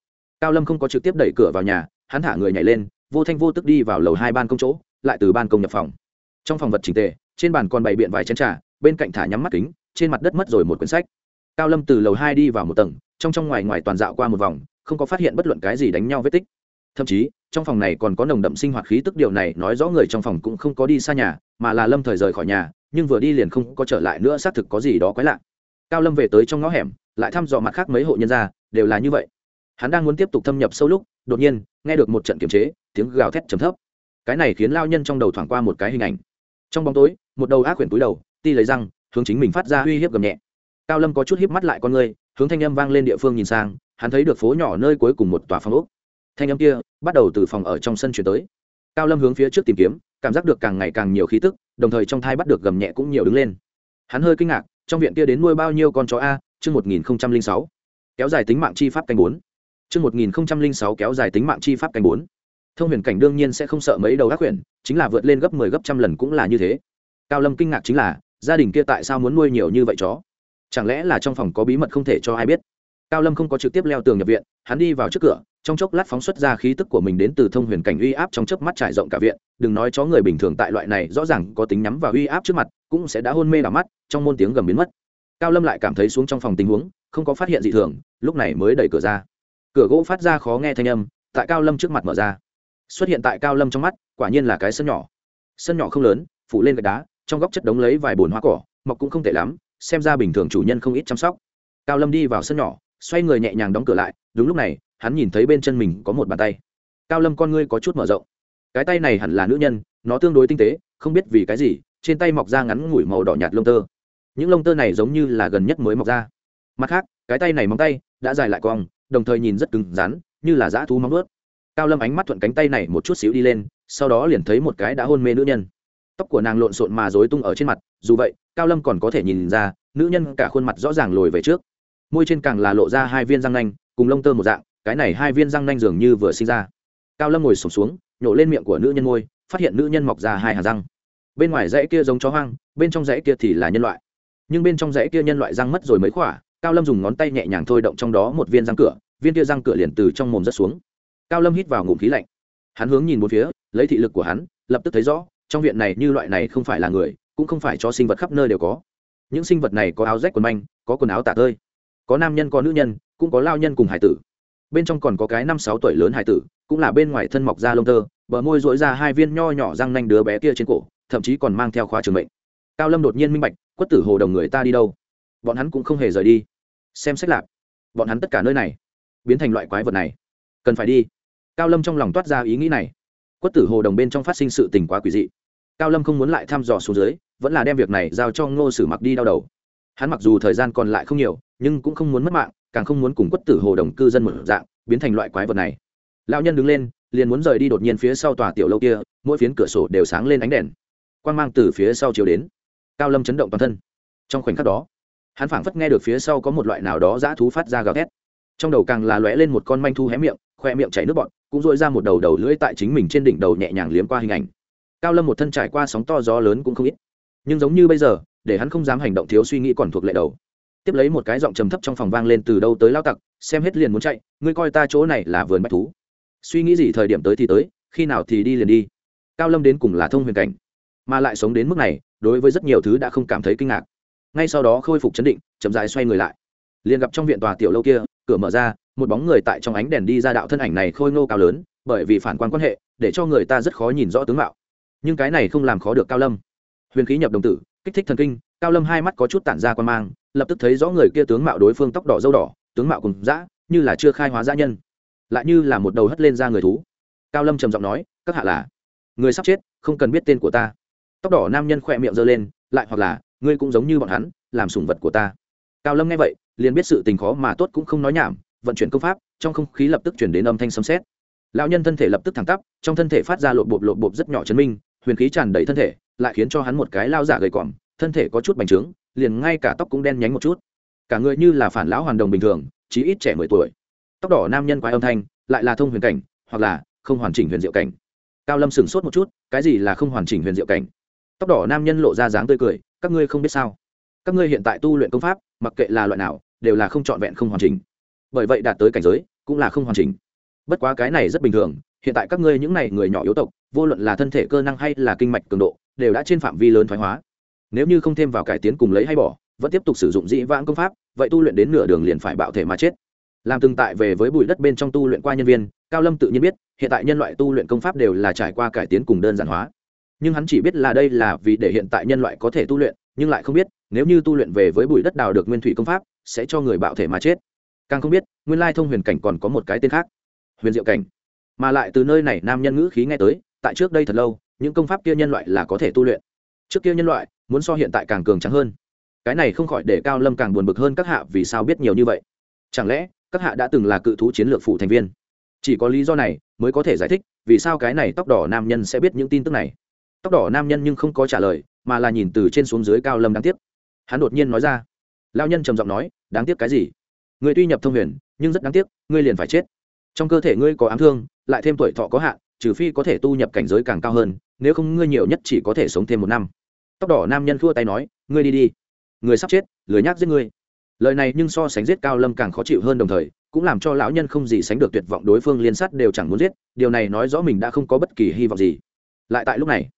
Cao lâm không có trực tiếp đẩy cửa vào nhà, hắn thả người nhảy lên, vô thanh vô tức đi vào lầu hai ban công chỗ, lại từ ban công nhập phòng. Trong phòng vật trình tề, trên bàn còn bày biện vài chén trà, bên cạnh thả nhắm mắt kính, trên mặt đất mất rồi một quyển sách. Cao lâm từ lầu hai đi vào một tầng, trong trong ngoài ngoài toàn dạo qua một vòng, không có phát hiện bất luận cái gì đánh nhau vết tích. Thậm chí trong phòng này còn có nồng đậm sinh hoạt khí tức, điều này nói rõ người trong phòng cũng không có đi xa nhà, mà là lâm thời rời khỏi nhà, nhưng vừa đi liền không có trở lại nữa, xác thực có gì đó quái lạ. Cao lâm về tới trong ngõ hẻm, lại thăm dò mặt khác mấy hộ nhân gia, đều là như vậy. Hắn đang muốn tiếp tục thâm nhập sâu lúc, đột nhiên, nghe được một trận kiềm chế, tiếng gào thét trầm thấp. Cái này khiến lao nhân trong đầu thoảng qua một cái hình ảnh. Trong bóng tối, một đầu ác quyển túi đầu, ti lấy răng, hướng chính mình phát ra uy hiếp gầm nhẹ. Cao lâm có chút hiếp mắt lại con người, hướng thanh âm vang lên địa phương nhìn sang, hắn thấy được phố nhỏ nơi cuối cùng một tòa phòng ốc thanh âm kia bắt đầu từ phòng ở trong sân chuyển tới. Cao lâm hướng phía trước tìm kiếm, cảm giác được càng ngày càng nhiều khí tức, đồng thời trong thai bắt được gầm nhẹ cũng nhiều đứng lên. Hắn hơi kinh ngạc, trong viện kia đến nuôi bao nhiêu con chó a, chương một nghìn sáu. Kéo dài tính mạng chi pháp canh bốn. Chương một nghìn sáu kéo dài tính mạng chi pháp canh bốn. Thông huyền cảnh đương nhiên sẽ không sợ mấy đầu ác quyển chính là vượt lên gấp mười 10 gấp trăm lần cũng là như thế. Cao lâm kinh ngạc chính là, gia đình kia tại sao muốn nuôi nhiều như vậy chó? Chẳng lẽ là trong phòng có bí mật không thể cho ai biết? Cao lâm không có trực tiếp leo tường nhập viện, hắn đi vào trước cửa, trong chốc lát phóng xuất ra khí tức của mình đến từ thông huyền cảnh uy áp trong chớp mắt trải rộng cả viện. Đừng nói chó người bình thường tại loại này rõ ràng có tính nhắm và uy áp trước mặt, cũng sẽ đã hôn mê đỏ mắt, trong môn tiếng gầm biến mất. Cao lâm lại cảm thấy xuống trong phòng tình huống, không có phát hiện gì thường, lúc này mới đẩy cửa ra. Cửa gỗ phát ra khó nghe thanh âm, tại cao lâm trước mặt mở ra. Xuất hiện tại cao lâm trong mắt, quả nhiên là cái sân nhỏ. Sân nhỏ không lớn, phủ lên gạch đá, trong góc chất đống lấy vài bồn hoa cỏ, mọc cũng không tệ lắm, xem ra bình thường chủ nhân không ít chăm sóc. Cao lâm đi vào sân nhỏ xoay người nhẹ nhàng đóng cửa lại, đúng lúc này, hắn nhìn thấy bên chân mình có một bàn tay. Cao lâm con ngươi có chút mở rộng. Cái tay này hẳn là nữ nhân, nó tương đối tinh tế, không biết vì cái gì, trên tay mọc ra ngắn ngủi màu đỏ nhạt lông tơ. Những lông tơ này giống như là gần nhất mới mọc ra. Mặt khác, cái tay này móng tay đã dài lại cong, đồng thời nhìn rất cứng rắn, như là dã thú móng ướt cao lâm ánh mắt thuận cánh tay này một chút xíu đi lên, sau đó liền thấy một cái đã hôn mê nữ nhân. Tóc của nàng lộn xộn mà rối tung ở trên mặt, dù vậy, cao lâm còn có thể nhìn ra, nữ nhân cả khuôn mặt rõ ràng lồi về trước môi trên càng là lộ ra hai viên răng nanh cùng lông tơ một dạng cái này hai viên răng nanh dường như vừa sinh ra. Cao lâm ngồi sụp xuống, xuống nhổ lên miệng của nữ nhân môi phát hiện nữ nhân mọc ra hai hàng răng. Bên ngoài dãy kia giống chó hoang bên trong dãy kia thì là nhân loại. Nhưng bên trong dãy kia nhân loại răng mất rồi mới khỏa cao lâm dùng ngón tay nhẹ nhàng thôi động trong đó một viên răng cửa viên kia răng cửa liền từ trong mồm rớt xuống. Cao lâm hít vào ngụm khí lạnh. Hắn hướng nhìn một phía lấy thị lực của hắn lập tức thấy rõ trong viện này như loại này không phải là người cũng không phải cho sinh vật khắp nơi đều có. Những sinh vật này có áo rách quần manh có quần áo tả tơi có nam nhân có nữ nhân, cũng có lao nhân cùng hải tử. Bên trong còn có cái năm sáu tuổi lớn hải tử, cũng là bên ngoài thân mọc ra lông tơ, bờ môi dỗi ra hai viên nho nhỏ răng nanh đứa bé kia trên cổ, thậm chí còn mang theo khóa trường mệnh. Cao lâm đột nhiên minh bạch, quất tử hồ đồng người ta đi đâu? Bọn hắn cũng không hề rời đi. Xem xét lạc bọn hắn tất cả nơi này, biến thành loại quái vật này. Cần phải đi. Cao lâm trong lòng toát ra ý nghĩ này. Quất tử hồ đồng bên trong phát sinh sự tình quá quỷ dị. Cao lâm không muốn lại thăm dò xuống dưới, vẫn là đem việc này giao cho ngô sử mặc đi đau đầu hắn mặc dù thời gian còn lại không nhiều, nhưng cũng không muốn mất mạng, càng không muốn cùng quất tử hồ đồng cư dân một dạng, biến thành loại quái vật này. Lão nhân đứng lên, liền muốn rời đi đột nhiên phía sau tòa tiểu lâu kia, mỗi phiến cửa sổ đều sáng lên ánh đèn. Quang mang từ phía sau chiều đến. Cao lâm chấn động toàn thân. Trong khoảnh khắc đó, hắn phảng phất nghe được phía sau có một loại nào đó dã thú phát ra gào thét. Trong đầu càng là lóe lên một con manh thu hé miệng, khoe miệng chảy nước bọt, cũng dội ra một đầu đầu lưỡi tại chính mình trên đỉnh đầu nhẹ nhàng liếm qua hình ảnh. Cao lâm một thân trải qua sóng to gió lớn cũng không ít. Nhưng giống như bây giờ để hắn không dám hành động thiếu suy nghĩ còn thuộc lệ đầu. Tiếp lấy một cái giọng trầm thấp trong phòng vang lên từ đâu tới lao tặc, xem hết liền muốn chạy, ngươi coi ta chỗ này là vườn bách thú. Suy nghĩ gì thời điểm tới thì tới, khi nào thì đi liền đi. Cao lâm đến cùng là thông huyền cảnh, mà lại sống đến mức này, đối với rất nhiều thứ đã không cảm thấy kinh ngạc. Ngay sau đó khôi phục chấn định, chậm dài xoay người lại. Liền gặp trong viện tòa tiểu lâu kia, cửa mở ra, một bóng người tại trong ánh đèn đi ra đạo thân ảnh này khôi ngô cao lớn, bởi vì phản quan quan hệ, để cho người ta rất khó nhìn rõ tướng mạo. Nhưng cái này không làm khó được cao lâm. Huyền khí nhập đồng tử kích thích thần kinh, cao lâm hai mắt có chút tản ra quan mang, lập tức thấy rõ người kia tướng mạo đối phương tóc đỏ dâu đỏ, tướng mạo cùng dã, như là chưa khai hóa dã nhân, lại như là một đầu hất lên ra người thú. Cao lâm trầm giọng nói, các hạ là, người sắp chết, không cần biết tên của ta. Tóc đỏ nam nhân khỏe miệng giơ lên, lại hoặc là, ngươi cũng giống như bọn hắn, làm sủng vật của ta. Cao lâm nghe vậy, liền biết sự tình khó mà tốt cũng không nói nhảm, vận chuyển công pháp, trong không khí lập tức chuyển đến âm thanh sấm xét lão nhân thân thể lập tức thẳng tắp, trong thân thể phát ra lộp bộp lộp bộp rất nhỏ chấn minh, huyền khí tràn đầy thân thể lại khiến cho hắn một cái lao giả gầy còm, thân thể có chút bành trướng, liền ngay cả tóc cũng đen nhánh một chút. Cả người như là phản lão hoàn đồng bình thường, chí ít trẻ mười tuổi. Tóc đỏ nam nhân quái âm thanh, lại là thông huyền cảnh, hoặc là không hoàn chỉnh huyền diệu cảnh. Cao lâm sửng sốt một chút, cái gì là không hoàn chỉnh huyền diệu cảnh? Tóc đỏ nam nhân lộ ra dáng tươi cười, các ngươi không biết sao? Các ngươi hiện tại tu luyện công pháp, mặc kệ là loại nào, đều là không trọn vẹn không hoàn chỉnh. Bởi vậy đạt tới cảnh giới, cũng là không hoàn chỉnh. Bất quá cái này rất bình thường, hiện tại các ngươi những này người nhỏ yếu tộc, vô luận là thân thể cơ năng hay là kinh mạch cường độ đều đã trên phạm vi lớn thoái hóa. Nếu như không thêm vào cải tiến cùng lấy hay bỏ, vẫn tiếp tục sử dụng dĩ vãng công pháp, vậy tu luyện đến nửa đường liền phải bạo thể mà chết. Làm từng tại về với bụi đất bên trong tu luyện qua nhân viên, cao lâm tự nhiên biết, hiện tại nhân loại tu luyện công pháp đều là trải qua cải tiến cùng đơn giản hóa. Nhưng hắn chỉ biết là đây là vì để hiện tại nhân loại có thể tu luyện, nhưng lại không biết, nếu như tu luyện về với bụi đất đào được nguyên thủy công pháp, sẽ cho người bạo thể mà chết. Càng không biết, nguyên lai thông huyền cảnh còn có một cái tên khác, huyền diệu cảnh. Mà lại từ nơi này nam nhân ngữ khí nghe tới tại trước đây thật lâu, những công pháp kia nhân loại là có thể tu luyện. Trước kia nhân loại, muốn so hiện tại càng cường trắng hơn. Cái này không khỏi để cao lâm càng buồn bực hơn các hạ vì sao biết nhiều như vậy. Chẳng lẽ, các hạ đã từng là cự thú chiến lược phụ thành viên? Chỉ có lý do này mới có thể giải thích vì sao cái này tóc đỏ nam nhân sẽ biết những tin tức này. Tóc đỏ nam nhân nhưng không có trả lời, mà là nhìn từ trên xuống dưới cao lâm đáng tiếc. Hắn đột nhiên nói ra. Lao nhân trầm giọng nói, đáng tiếc cái gì? Người tuy nhập thông huyền, nhưng rất đáng tiếc, ngươi liền phải chết. Trong cơ thể ngươi có ám thương, lại thêm tuổi thọ có hạn trừ phi có thể tu nhập cảnh giới càng cao hơn nếu không ngươi nhiều nhất chỉ có thể sống thêm một năm tóc đỏ nam nhân khua tay nói ngươi đi đi người sắp chết lười nhác giết ngươi lời này nhưng so sánh giết cao lâm càng khó chịu hơn đồng thời cũng làm cho lão nhân không gì sánh được tuyệt vọng đối phương liên sát đều chẳng muốn giết điều này nói rõ mình đã không có bất kỳ hy vọng gì lại tại lúc này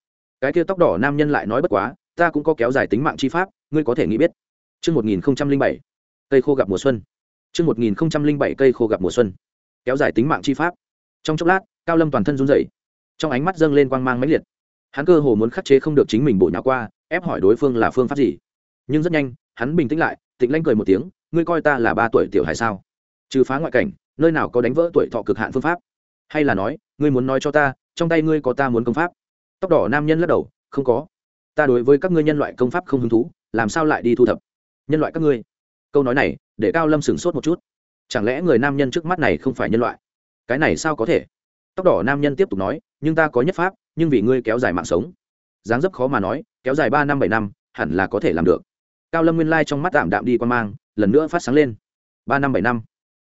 cái kia tóc đỏ nam nhân lại nói bất quá ta cũng có kéo dài tính mạng chi pháp ngươi có thể nghĩ biết Trước 1007, cây khô gặp mùa xuân. Trước 1007 cây khô gặp mùa xuân. Kéo dài tính mạng chi pháp. Trong chốc lát, Cao Lâm toàn thân run rẩy, trong ánh mắt dâng lên quang mang mãnh liệt. Hắn cơ hồ muốn khắc chế không được chính mình bổ nhào qua, ép hỏi đối phương là phương pháp gì. Nhưng rất nhanh, hắn bình tĩnh lại, tịnh lanh cười một tiếng, ngươi coi ta là ba tuổi tiểu hài sao? Trừ phá ngoại cảnh, nơi nào có đánh vỡ tuổi thọ cực hạn phương pháp? Hay là nói, ngươi muốn nói cho ta, trong tay ngươi có ta muốn công pháp? tóc đỏ nam nhân lắc đầu không có ta đối với các ngươi nhân loại công pháp không hứng thú làm sao lại đi thu thập nhân loại các ngươi câu nói này để cao lâm sửng sốt một chút chẳng lẽ người nam nhân trước mắt này không phải nhân loại cái này sao có thể tóc đỏ nam nhân tiếp tục nói, nhưng ta có nhất pháp, nhưng vì ngươi kéo dài mạng sống. Dáng dấp khó mà nói, kéo dài ba năm, bảy năm, hẳn là có thể làm được. Cao lâm nguyên lai trong mắt tạm đạm đi quan mang, lần nữa phát sáng lên. Ba năm, bảy năm.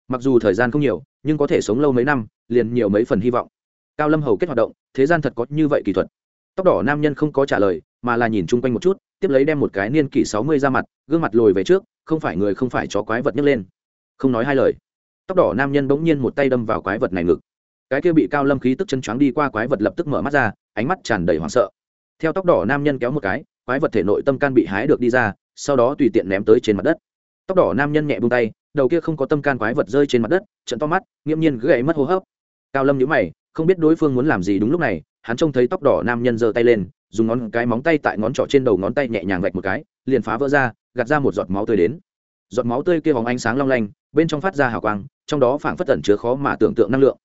Mặc dù thời gian không nhiều, nhưng có thể sống lâu mấy năm, liền nhiều mấy phần hy vọng. Cao lâm hầu kết hoạt động, thế gian thật có như vậy kỹ thuật. Tóc đỏ nam nhân không có trả lời, mà là nhìn chung quanh một chút, tiếp lấy đem một cái niên kỷ sáu mươi ra mặt, gương mặt lồi về trước, không phải người không phải chó quái vật nhấc lên. Không nói hai lời. Tóc đỏ nam nhân bỗng nhiên một tay đâm vào quái vật này ngực cái kia bị cao lâm khí tức chân choáng đi qua quái vật lập tức mở mắt ra, ánh mắt tràn đầy hoảng sợ. Theo tóc đỏ nam nhân kéo một cái, quái vật thể nội tâm can bị hái được đi ra, sau đó tùy tiện ném tới trên mặt đất. Tóc đỏ nam nhân nhẹ buông tay, đầu kia không có tâm can quái vật rơi trên mặt đất, trận to mắt, nghiễm nhiên gãy mất hô hấp. Cao lâm nhíu mày, không biết đối phương muốn làm gì đúng lúc này, hắn trông thấy tóc đỏ nam nhân giơ tay lên, dùng ngón cái móng tay tại ngón trỏ trên đầu ngón tay nhẹ nhàng vạch một cái, liền phá vỡ ra, gạt ra một giọt máu tươi đến. Giọt máu tươi kia bóng ánh sáng long lanh, bên trong phát ra hào quang, trong đó phảng phất tẩn chứa khó mà tưởng tượng năng lượng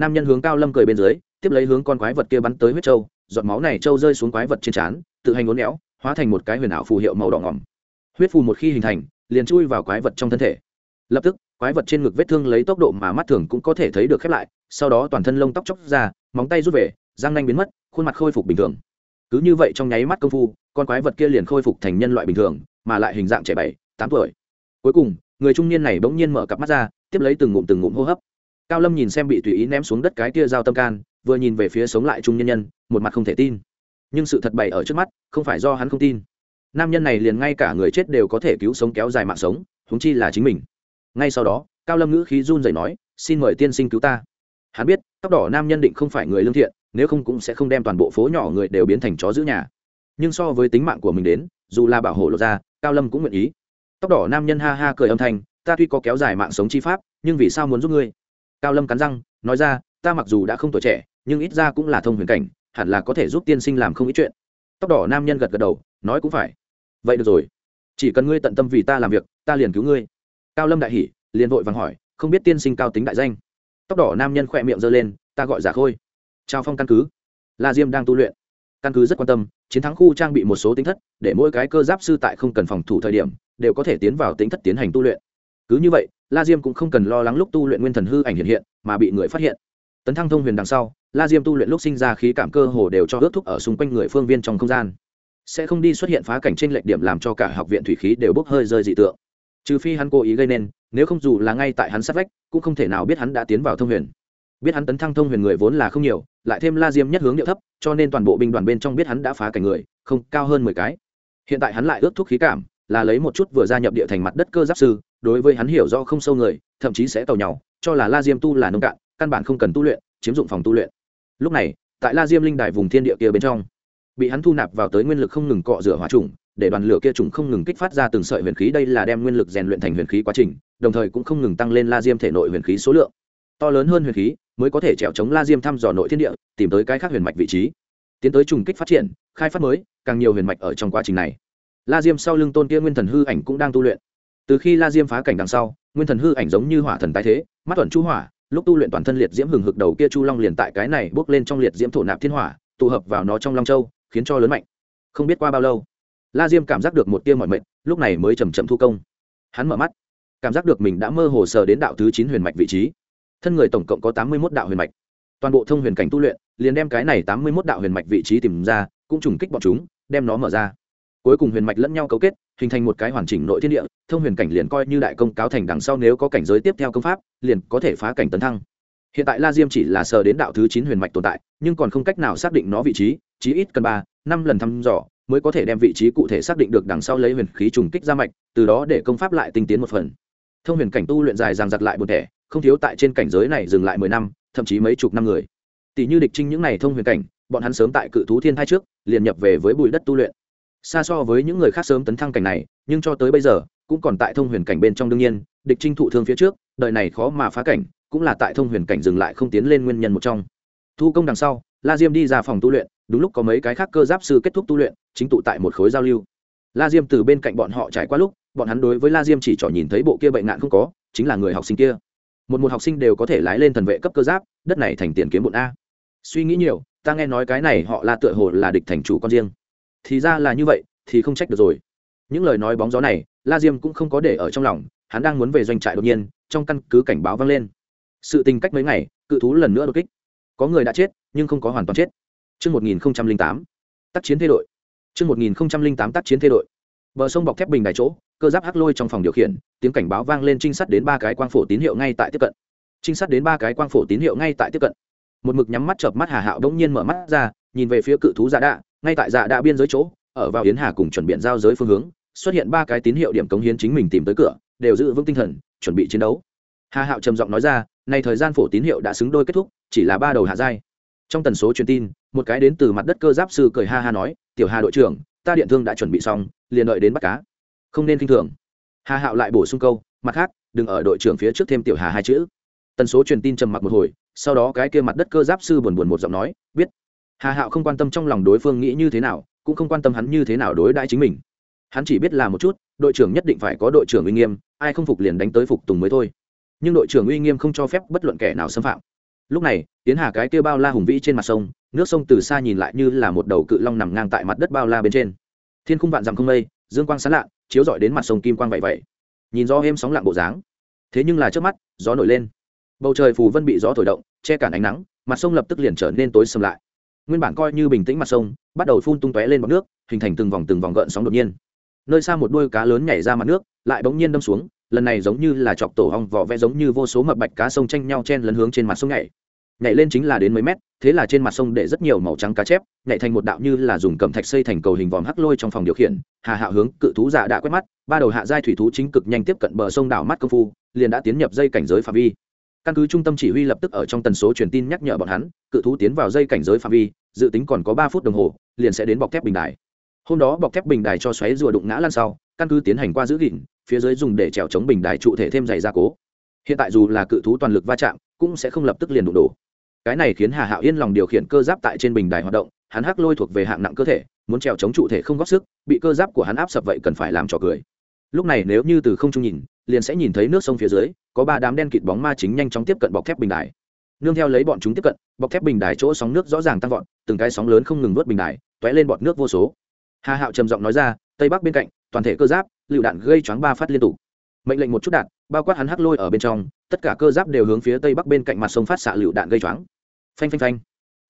nam nhân hướng cao lâm cười bên dưới, tiếp lấy hướng con quái vật kia bắn tới huyết trâu giọt máu này trâu rơi xuống quái vật trên trán, tự hành uốn éo, hóa thành một cái huyền ảo phù hiệu màu đỏ ngỏm. Huyết phù một khi hình thành, liền chui vào quái vật trong thân thể. Lập tức, quái vật trên ngực vết thương lấy tốc độ mà mắt thường cũng có thể thấy được khép lại, sau đó toàn thân lông tóc chóc ra, móng tay rút về, răng nanh biến mất, khuôn mặt khôi phục bình thường. Cứ như vậy trong nháy mắt công phu, con quái vật kia liền khôi phục thành nhân loại bình thường, mà lại hình dạng trẻ bảy, tám tuổi. Cuối cùng, người trung niên này bỗng nhiên mở cặp mắt ra, tiếp lấy từng ngụm từng ngụm hô hấp cao lâm nhìn xem bị tùy ý ném xuống đất cái kia dao tâm can, vừa nhìn về phía sống lại trung nhân nhân, một mặt không thể tin. Nhưng sự thật bày ở trước mắt, không phải do hắn không tin. Nam nhân này liền ngay cả người chết đều có thể cứu sống kéo dài mạng sống húng chi là chính mình. Ngay sau đó, cao lâm ngữ khí run rẩy nói, xin mời tiên sinh cứu ta. Hắn biết, tóc đỏ nam nhân định không phải người lương thiện, nếu không cũng sẽ không đem toàn bộ phố nhỏ người đều biến thành chó giữ nhà. Nhưng so với tính mạng của mình đến, dù là bảo hộ lộ ra, cao lâm cũng nguyện ý. Tóc đỏ nam nhân ha ha cười âm thanh, ta tuy có kéo dài mạng sống chi pháp, nhưng vì sao muốn giúp ngươi? Cao lâm cắn răng, nói ra, ta mặc dù đã không tuổi trẻ, nhưng ít ra cũng là thông huyền cảnh, hẳn là có thể giúp tiên sinh làm không ít chuyện. Tóc đỏ nam nhân gật gật đầu, nói cũng phải. Vậy được rồi. Chỉ cần ngươi tận tâm vì ta làm việc, ta liền cứu ngươi. Cao lâm đại hỉ, liền vội vàng hỏi, không biết tiên sinh cao tính đại danh? Tóc đỏ nam nhân khỏe miệng giơ lên, ta gọi giả khôi. Trao phong căn cứ. La diêm đang tu luyện. Căn cứ rất quan tâm, chiến thắng khu trang bị một số tính thất, để mỗi cái cơ giáp sư tại không cần phòng thủ thời điểm, đều có thể tiến vào tính thất tiến hành tu luyện. Cứ như vậy la diêm cũng không cần lo lắng lúc tu luyện nguyên thần hư ảnh hiện hiện, mà bị người phát hiện. Tấn thăng thông huyền đằng sau, la diêm tu luyện lúc sinh ra khí cảm cơ hồ đều cho ước thúc ở xung quanh người phương viên trong không gian. Sẽ không đi xuất hiện phá cảnh trên lệch điểm làm cho cả học viện thủy khí đều bốc hơi rơi dị tượng. Trừ phi hắn cố ý gây nên, nếu không dù là ngay tại hắn sát vách, cũng không thể nào biết hắn đã tiến vào thông huyền. Biết hắn tấn thăng thông huyền người vốn là không nhiều, lại thêm la diêm nhất hướng điệu thấp, cho nên toàn bộ binh đoàn bên trong biết hắn đã phá cảnh người, không, cao hơn mười cái. Hiện tại hắn lại ước thúc khí cảm, là lấy một chút vừa gia nhập địa thành mặt đất cơ giáp sư đối với hắn hiểu rõ không sâu người, thậm chí sẽ tàu nhau, cho là la diêm tu là nông cạn, căn bản không cần tu luyện, chiếm dụng phòng tu luyện. Lúc này, tại la diêm linh đài vùng thiên địa kia bên trong, bị hắn thu nạp vào tới nguyên lực không ngừng cọ rửa hỏa trùng, để đoàn lửa kia trùng không ngừng kích phát ra từng sợi huyền khí, đây là đem nguyên lực rèn luyện thành huyền khí quá trình, đồng thời cũng không ngừng tăng lên la diêm thể nội huyền khí số lượng. To lớn hơn huyền khí mới có thể trèo chống la diêm thăm dò nội thiên địa, tìm tới cái khác huyền mạch vị trí. Tiến tới trùng kích phát triển, khai phát mới, càng nhiều huyền mạch ở trong quá trình này. La diêm sau lưng tôn kia nguyên thần hư ảnh cũng đang tu luyện từ khi la diêm phá cảnh đằng sau, nguyên thần hư ảnh giống như hỏa thần tái thế, mắt tuần chu hỏa, lúc tu luyện toàn thân liệt diễm hừng hực đầu kia chu long liền tại cái này bước lên trong liệt diễm thổ nạp thiên hỏa, tụ hợp vào nó trong long châu, khiến cho lớn mạnh. Không biết qua bao lâu, la diêm cảm giác được một tia mọi mệnh lúc này mới chầm chậm thu công. Hắn mở mắt, cảm giác được mình đã mơ hồ sờ đến đạo thứ chín huyền mạch vị trí. Thân người tổng cộng có tám mươi một đạo huyền mạch. Toàn bộ thông huyền cảnh tu luyện, liền đem cái này tám mươi một đạo huyền mạch vị trí tìm ra, cũng trùng kích bọn chúng, đem nó mở ra cuối cùng huyền mạch lẫn nhau cấu kết, hình thành một cái hoàn chỉnh nội thiên địa, thông huyền cảnh liền coi như đại công cáo thành đằng sau nếu có cảnh giới tiếp theo công pháp, liền có thể phá cảnh tấn thăng. Hiện tại la diêm chỉ là sờ đến đạo thứ chín huyền mạch tồn tại, nhưng còn không cách nào xác định nó vị trí, chí ít cần ba, năm lần thăm dò mới có thể đem vị trí cụ thể xác định được đằng sau lấy huyền khí trùng kích ra mạch, từ đó để công pháp lại tinh tiến một phần. Thông huyền cảnh tu luyện dài dằng giặc lại một thể không thiếu tại trên cảnh giới này dừng lại mười năm, thậm chí mấy chục năm người. Tỷ như địch trinh những n à y thông huyền cảnh, bọn hắn sớm tại cự thú thiên thai trước, liền nhập về với bụi đất tu luyện xa so với những người khác sớm tấn thăng cảnh này, nhưng cho tới bây giờ, cũng còn tại thông huyền cảnh bên trong đương nhiên, địch trinh thụ thương phía trước, đời này khó mà phá cảnh, cũng là tại thông huyền cảnh dừng lại không tiến lên nguyên nhân một trong. Thu công đằng sau, la diêm đi ra phòng tu luyện, đúng lúc có mấy cái khác cơ giáp sư kết thúc tu luyện, chính tụ tại một khối giao lưu. La diêm từ bên cạnh bọn họ trải qua lúc, bọn hắn đối với la diêm chỉ trỏ nhìn thấy bộ kia bệnh nạn không có, chính là người học sinh kia. Một một học sinh đều có thể lái lên thần vệ cấp cơ giáp, đất này thành tiền kiếm một a. Suy nghĩ nhiều, ta nghe nói cái này họ là tựa hồ là địch thành chủ con riêng thì ra là như vậy thì không trách được rồi những lời nói bóng gió này la diêm cũng không có để ở trong lòng hắn đang muốn về doanh trại đột nhiên trong căn cứ cảnh báo vang lên sự tình cách mấy ngày cự thú lần nữa đột kích có người đã chết nhưng không có hoàn toàn chết Trước 1008, tác chiến thay đổi. Trước 1008 tác chiến thay đổi. Bờ sông bọc thép bình đài chỗ, cơ giáp hắc lôi trong phòng điều khiển, tiếng cảnh báo vang lên trinh sát đến ba cái quang phổ tín hiệu ngay tại tiếp cận. Trinh sát đến ba cái quang phổ tín hiệu ngay tại tiếp cận. Một mực nhắm mắt chợp mắt Hà Hạo đống nhiên mở mắt ra, nhìn về phía cự thú dạ đạ, ngay tại dạ đạ biên giới chỗ, ở vào yến hà cùng chuẩn bị giao giới phương hướng, xuất hiện ba cái tín hiệu điểm cống hiến chính mình tìm tới cửa, đều giữ vững tinh thần, chuẩn bị chiến đấu. Hà Hạo trầm giọng nói ra, nay thời gian phổ tín hiệu đã xứng đôi kết thúc, chỉ là ba đầu hạ giai. Trong tần số truyền tin, một cái đến từ mặt đất cơ giáp sư cười ha ha nói, "Tiểu Hà đội trưởng, ta điện thương đã chuẩn bị xong, liền đợi đến bắt cá." Không nên kinh thường. Hà Hạo lại bổ sung câu, "Mặt khác, đừng ở đội trưởng phía trước thêm tiểu Hà hai chữ." Tần số truyền tin trầm mặc một hồi, sau đó cái kia mặt đất cơ giáp sư buồn buồn một giọng nói, "Biết." Hà Hạo không quan tâm trong lòng đối phương nghĩ như thế nào, cũng không quan tâm hắn như thế nào đối đãi chính mình. Hắn chỉ biết là một chút, đội trưởng nhất định phải có đội trưởng uy nghiêm, ai không phục liền đánh tới phục tùng mới thôi. Nhưng đội trưởng uy nghiêm không cho phép bất luận kẻ nào xâm phạm. Lúc này tiến hà cái kia bao la hùng vĩ trên mặt sông nước sông từ xa nhìn lại như là một đầu cự long nằm ngang tại mặt đất bao la bên trên. Thiên khung vạn dặm không mây dương quang sán lạ chiếu rọi đến mặt sông kim quang vậy vậy. Nhìn gió êm sóng lặng bộ dáng. Thế nhưng là trước mắt gió nổi lên. Bầu trời phù vân bị gió thổi động che cản ánh nắng mặt sông lập tức liền trở nên tối sầm lại nguyên bản coi như bình tĩnh mặt sông, bắt đầu phun tung tóe lên bọc nước, hình thành từng vòng từng vòng gợn sóng đột nhiên. Nơi xa một đuôi cá lớn nhảy ra mặt nước, lại bỗng nhiên đâm xuống, lần này giống như là chọc tổ hong vỏ vẽ giống như vô số mập bạch cá sông tranh nhau chen lấn hướng trên mặt sông nhảy. Nhảy lên chính là đến mấy mét, thế là trên mặt sông để rất nhiều màu trắng cá chép, nhảy thành một đạo như là dùng cầm thạch xây thành cầu hình vòm hắc lôi trong phòng điều khiển, hà hạo hướng cự thú dạ giả đã quét mắt, ba đầu hạ giai thủy thú chính cực nhanh tiếp cận bờ sông đảo mắt công phu, liền đã tiến nhập dây cảnh giới phạm vi căn cứ trung tâm chỉ huy lập tức ở trong tần số truyền tin nhắc nhở bọn hắn, cự thú tiến vào dây cảnh giới phạm vi, dự tính còn có ba phút đồng hồ, liền sẽ đến bọc thép bình đài. Hôm đó bọc thép bình đài cho xoáy rùa đụng ngã lan sau, căn cứ tiến hành qua giữ gìn, phía dưới dùng để trèo chống bình đài trụ thể thêm dày gia cố. Hiện tại dù là cự thú toàn lực va chạm, cũng sẽ không lập tức liền đụng đổ. Cái này khiến hà hạo yên lòng điều khiển cơ giáp tại trên bình đài hoạt động, hắn hắc lôi thuộc về hạng nặng cơ thể, muốn trèo chống trụ thể không góp sức, bị cơ giáp của hắn áp sập vậy cần phải làm trò cười. Lúc này nếu như từ không trung nhìn, liền sẽ nhìn thấy nước sông phía dưới có ba đám đen kịt bóng ma chính nhanh chóng tiếp cận bọc thép bình đài. Nương theo lấy bọn chúng tiếp cận, bọc thép bình đài chỗ sóng nước rõ ràng tăng vọt, từng cái sóng lớn không ngừng vớt bình đài t ó é lên bọt nước vô số. Hà hạo trầm giọng nói ra, tây bắc bên cạnh, toàn thể cơ giáp, lựu đạn gây choáng ba phát liên tục. Mệnh lệnh một chút đạn, bao quát hắn hắc lôi ở bên trong, tất cả cơ giáp đều hướng phía tây bắc bên cạnh mặt sông phát xạ lựu đạn gây choáng. Phanh phanh phanh.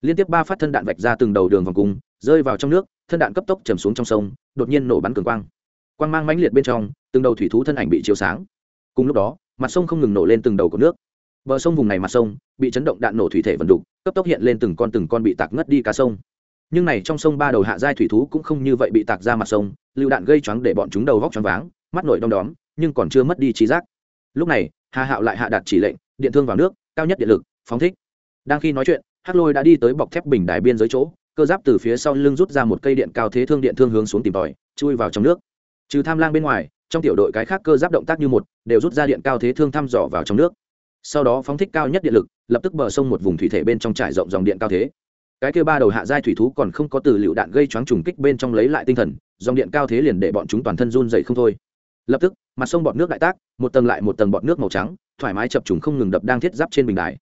Liên tiếp ba phát thân đạn vạch ra từng đầu đường vòng cung, rơi vào trong nước, thân đạn cấp tốc chầm xuống trong sông, đột nhiên nổ bắn cường quang. Quang mang mãnh liệt bên trong, từng đầu thủy thú thân ảnh bị chiếu sáng. Cùng lúc đó mặt sông không ngừng nổ lên từng đầu của nước. Bờ sông vùng này mặt sông bị chấn động đạn nổ thủy thể vần đục, cấp tốc hiện lên từng con từng con bị tạc ngất đi cá sông. Nhưng này trong sông ba đầu hạ giai thủy thú cũng không như vậy bị tạc ra mặt sông, lựu đạn gây choáng để bọn chúng đầu vóc choáng váng, mắt nổi đom đóm, nhưng còn chưa mất đi trí giác. Lúc này, hà hạo lại hạ đạt chỉ lệnh, điện thương vào nước, cao nhất điện lực, phóng thích. Đang khi nói chuyện, hắc lôi đã đi tới bọc thép bình đài biên giới chỗ, cơ giáp từ phía sau lưng rút ra một cây điện cao thế thương điện thương hướng xuống tìm tòi, chui vào trong nước. Trừ tham lang bên ngoài trong tiểu đội cái khác cơ giáp động tác như một, đều rút ra điện cao thế thương thăm dò vào trong nước. Sau đó phóng thích cao nhất điện lực, lập tức bờ sông một vùng thủy thể bên trong trải rộng dòng điện cao thế. Cái kia ba đầu hạ giai thủy thú còn không có từ lựu đạn gây choáng trùng kích bên trong lấy lại tinh thần, dòng điện cao thế liền để bọn chúng toàn thân run dậy không thôi. Lập tức, mặt sông bọt nước đại tác, một tầng lại một tầng bọt nước màu trắng, thoải mái chập trùng không ngừng đập đang thiết giáp trên bình đài.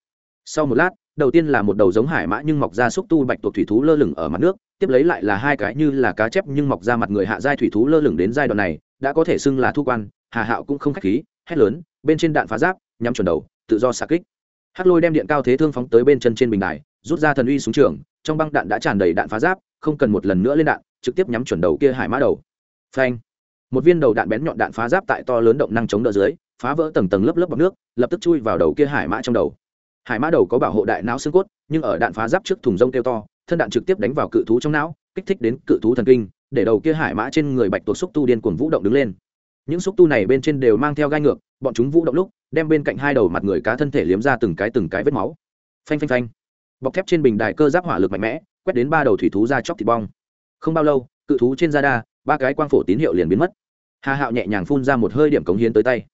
Sau một lát, đầu tiên là một đầu giống hải mã nhưng mọc ra xúc tu bạch tuộc thủy thú lơ lửng ở mặt nước, tiếp lấy lại là hai cái như là cá chép nhưng mọc ra mặt người hạ giai thủy thú lơ lửng đến giai đoạn này đã có thể xưng là thu quan, hà hạo cũng không khách khí, hét lớn, bên trên đạn phá giáp, nhắm chuẩn đầu, tự do xa kích. Hắc lôi đem điện cao thế thương phóng tới bên chân trên bình đài, rút ra thần uy xuống trường, trong băng đạn đã tràn đầy đạn phá giáp, không cần một lần nữa lên đạn, trực tiếp nhắm chuẩn đầu kia hải mã đầu. Phanh! Một viên đầu đạn bén nhọn đạn phá giáp tại to lớn động năng chống đỡ dưới, phá vỡ tầng tầng lớp lớp bọc nước, lập tức chui vào đầu kia hải mã trong đầu. Hải mã đầu có bảo hộ đại não xương cốt, nhưng ở đạn phá giáp trước thùng rông kêu to, thân đạn trực tiếp đánh vào cự thú trong não, kích thích đến cự thú thần kinh để đầu kia hải mã trên người bạch tuộc xúc tu điên cuồng vũ động đứng lên. Những xúc tu này bên trên đều mang theo gai ngược, bọn chúng vũ động lúc, đem bên cạnh hai đầu mặt người cá thân thể liếm ra từng cái từng cái vết máu. Phanh phanh phanh. Bọc thép trên bình đài cơ giáp hỏa lực mạnh mẽ, quét đến ba đầu thủy thú ra chóc thịt bong. Không bao lâu, cự thú trên da đa, ba cái quang phổ tín hiệu liền biến mất. Hà hạo nhẹ nhàng phun ra một hơi điểm cống hiến tới tay.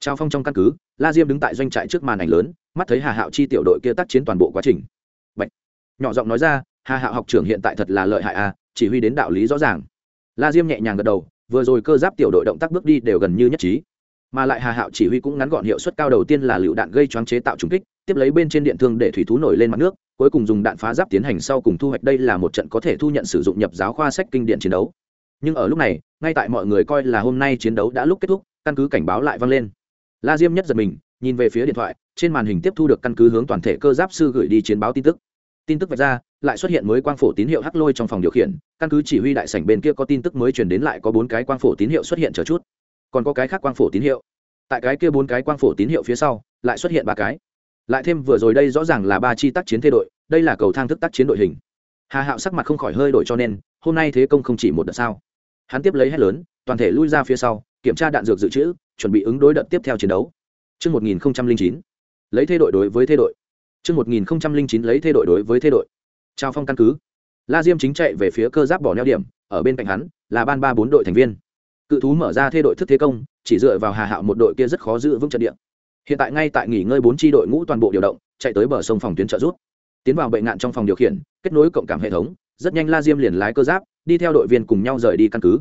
Trao phong trong căn cứ, la diêm đứng tại doanh trại trước màn ảnh lớn, mắt thấy hà hạo chi tiểu đội kia tác chiến toàn bộ quá trình. Bạch. nhỏ giọng nói ra, hà hạo học trưởng hiện tại thật là lợi hại à chỉ huy đến đạo lý rõ ràng. La diêm nhẹ nhàng gật đầu, vừa rồi cơ giáp tiểu đội động tác bước đi đều gần như nhất trí. Mà lại hà hạo chỉ huy cũng ngắn gọn hiệu suất cao đầu tiên là lựu đạn gây choáng chế tạo trùng kích, tiếp lấy bên trên điện thương để thủy thú nổi lên mặt nước, cuối cùng dùng đạn phá giáp tiến hành sau cùng thu hoạch. Đây là một trận có thể thu nhận sử dụng nhập giáo khoa sách kinh điển chiến đấu. Nhưng ở lúc này, ngay tại mọi người coi là hôm nay chiến đấu đã lúc kết thúc, căn cứ cảnh báo lại vang lên. La diêm nhất giật mình, nhìn về phía điện thoại, trên màn hình tiếp thu được căn cứ hướng toàn thể cơ giáp sư gửi đi chiến báo tin tức. Tin tức vạch ra lại xuất hiện mới quang phổ tín hiệu hắc lôi trong phòng điều khiển căn cứ chỉ huy đại sảnh bên kia có tin tức mới truyền đến lại có bốn cái quang phổ tín hiệu xuất hiện chờ chút. Còn có cái khác quang phổ tín hiệu. Tại cái kia bốn cái quang phổ tín hiệu phía sau lại xuất hiện ba cái. Lại thêm vừa rồi đây rõ ràng là ba chi tác chiến thế đội đây là cầu thang thức tác chiến đội hình. Hà hạo sắc mặt không khỏi hơi đổi cho nên hôm nay thế công không chỉ một đợt sao. Hắn tiếp lấy hết lớn toàn thể lui ra phía sau kiểm tra đạn dược dự trữ chuẩn bị ứng đối đợt tiếp theo chiến đấu. Trước 1009, lấy thế đội đối với thế đội. Trước 1009 lấy thế đội đối với thế đội. Trao phong căn cứ. La Diêm chính chạy về phía cơ giáp bỏ neo điểm, ở bên cạnh hắn là ban ba bốn đội thành viên. Cự thú mở ra thê đội thức thế công, chỉ dựa vào Hà Hạo một đội kia rất khó giữ vững trận địa. Hiện tại ngay tại nghỉ ngơi bốn tri đội ngũ toàn bộ điều động, chạy tới bờ sông phòng tuyến trợ rút. Tiến vào bệnh ngạn trong phòng điều khiển, kết nối cộng cảm hệ thống, rất nhanh La Diêm liền lái cơ giáp, đi theo đội viên cùng nhau rời đi căn cứ.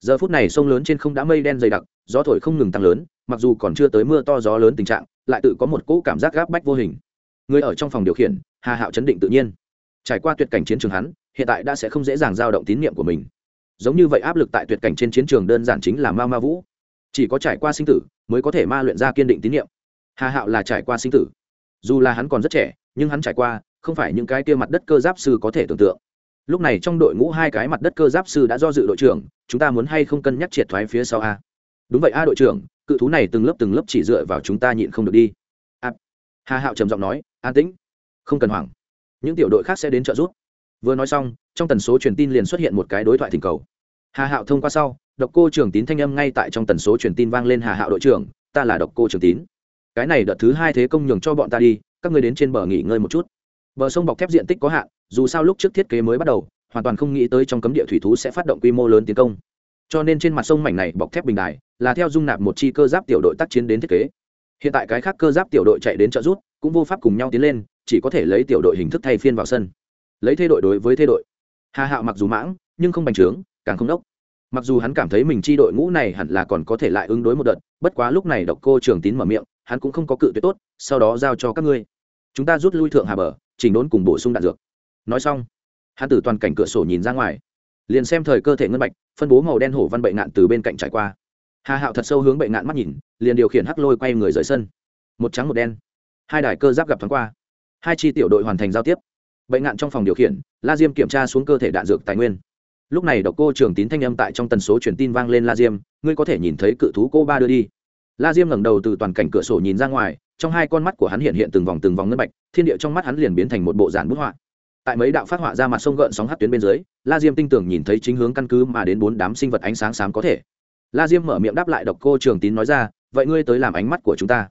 Giờ phút này sông lớn trên không đã mây đen dày đặc, gió thổi không ngừng tăng lớn, mặc dù còn chưa tới mưa to gió lớn tình trạng, lại tự có một cỗ cảm giác gáp bách vô hình. Người ở trong phòng điều khiển, Hà Hạo chấn định tự nhiên. Trải qua tuyệt cảnh chiến trường hắn, hiện tại đã sẽ không dễ dàng dao động tín niệm của mình. Giống như vậy áp lực tại tuyệt cảnh trên chiến trường đơn giản chính là ma ma vũ. Chỉ có trải qua sinh tử, mới có thể ma luyện ra kiên định tín niệm. Hà Hạo là trải qua sinh tử. Dù là hắn còn rất trẻ, nhưng hắn trải qua, không phải những cái kia mặt đất cơ giáp sư có thể tưởng tượng lúc này trong đội ngũ hai cái mặt đất cơ giáp sư đã do dự đội trưởng chúng ta muốn hay không cân nhắc triệt thoái phía sau a đúng vậy a đội trưởng cự thú này từng lớp từng lớp chỉ dựa vào chúng ta nhịn không được đi a hà hạo trầm giọng nói an tĩnh không cần hoảng những tiểu đội khác sẽ đến trợ giúp. Vừa nói xong, trong tần số truyền tin liền xuất hiện một cái đối thoại thỉnh cầu. Hà hạo thông qua sau, độc cô trưởng tín thanh âm ngay tại trong tần số truyền tin vang lên hà hạo đội trưởng, ta là độc cô trưởng tín. Cái này đợt thứ hai thế công nhường cho bọn ta đi, các người đến trên bờ nghỉ ngơi một chút. Bờ sông bọc thép diện tích có hạn, dù sao lúc trước thiết kế mới bắt đầu, hoàn toàn không nghĩ tới trong cấm địa thủy thú sẽ phát động quy mô lớn tiến công. Cho nên trên mặt sông mảnh này bọc thép bình đài là theo dung nạp một chi cơ giáp tiểu đội tác chiến đến thiết kế. Hiện tại cái khác cơ giáp tiểu đội chạy đến trợ rút cũng vô pháp cùng nhau tiến lên chỉ có thể lấy tiểu đội hình thức thay phiên vào sân. Lấy thay đội đối với thay đội. Hà hạo mặc dù mãng, nhưng không bành trướng, càng không đốc. Mặc dù hắn cảm thấy mình chi đội ngũ này hẳn là còn có thể lại ứng đối một đợt, bất quá lúc này độc cô trường tín mở miệng, hắn cũng không có cự tuyệt tốt, sau đó giao cho các ngươi. Chúng ta rút lui thượng hà bờ, chỉnh đốn cùng bổ sung đạn dược. Nói xong, hắn từ toàn cảnh cửa sổ nhìn ra ngoài, liền xem thời cơ thể ngân bạch, phân bố màu đen hổ văn bệnh nạn từ bên cạnh trải qua. Hà hạo thật sâu hướng bệnh nạn mắt nhìn, liền điều khiển hắc lôi quay người rời sân. Một trắng một đen. Hai đài cơ giáp gặp thoáng qua hai chi tiểu đội hoàn thành giao tiếp. Bệnh nạn trong phòng điều khiển, la diêm kiểm tra xuống cơ thể đạn dược tài nguyên. Lúc này độc cô trường tín thanh âm tại trong tần số truyền tin vang lên la diêm, ngươi có thể nhìn thấy cự thú cô ba đưa đi. La diêm ngẩng đầu từ toàn cảnh cửa sổ nhìn ra ngoài, trong hai con mắt của hắn hiện hiện từng vòng từng vòng ngân bạch, thiên địa trong mắt hắn liền biến thành một bộ giản bút họa. Tại mấy đạo phát họa ra mặt sông gợn sóng hát tuyến bên dưới, la diêm tinh tưởng nhìn thấy chính hướng căn cứ mà đến bốn đám sinh vật ánh sáng sáng có thể. La diêm mở miệng đáp lại độc cô trường tín nói ra, vậy ngươi tới làm ánh mắt của chúng ta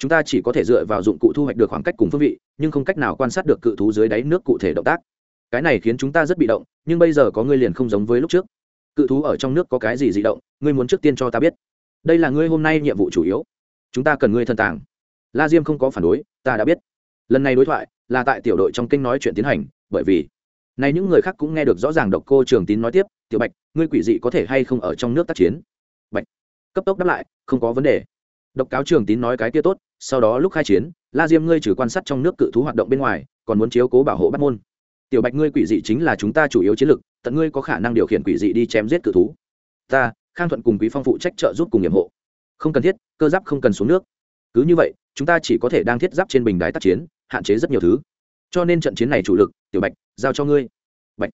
chúng ta chỉ có thể dựa vào dụng cụ thu hoạch được khoảng cách cùng phương vị, nhưng không cách nào quan sát được cự thú dưới đáy nước cụ thể động tác. Cái này khiến chúng ta rất bị động, nhưng bây giờ có ngươi liền không giống với lúc trước. Cự thú ở trong nước có cái gì dị động, ngươi muốn trước tiên cho ta biết. Đây là ngươi hôm nay nhiệm vụ chủ yếu. Chúng ta cần ngươi thân tàng. La diêm không có phản đối, ta đã biết. Lần này đối thoại là tại tiểu đội trong kinh nói chuyện tiến hành, bởi vì nay những người khác cũng nghe được rõ ràng độc cô trường tín nói tiếp, tiểu bạch, ngươi quỷ dị có thể hay không ở trong nước tác chiến? Bạch, cấp tốc đáp lại, không có vấn đề. Độc cáo trường tín nói cái kia tốt sau đó lúc khai chiến, la diêm ngươi trừ quan sát trong nước cự thú hoạt động bên ngoài, còn muốn chiếu cố bảo hộ bắt môn. Tiểu bạch ngươi quỷ dị chính là chúng ta chủ yếu chiến lực, tận ngươi có khả năng điều khiển quỷ dị đi chém giết cự thú. Ta, khang thuận cùng quý phong phụ trách trợ giúp cùng nhiệm hộ. Không cần thiết, cơ giáp không cần xuống nước. Cứ như vậy, chúng ta chỉ có thể đang thiết giáp trên bình đài tác chiến, hạn chế rất nhiều thứ. Cho nên trận chiến này chủ lực, tiểu bạch, giao cho ngươi. Bạch.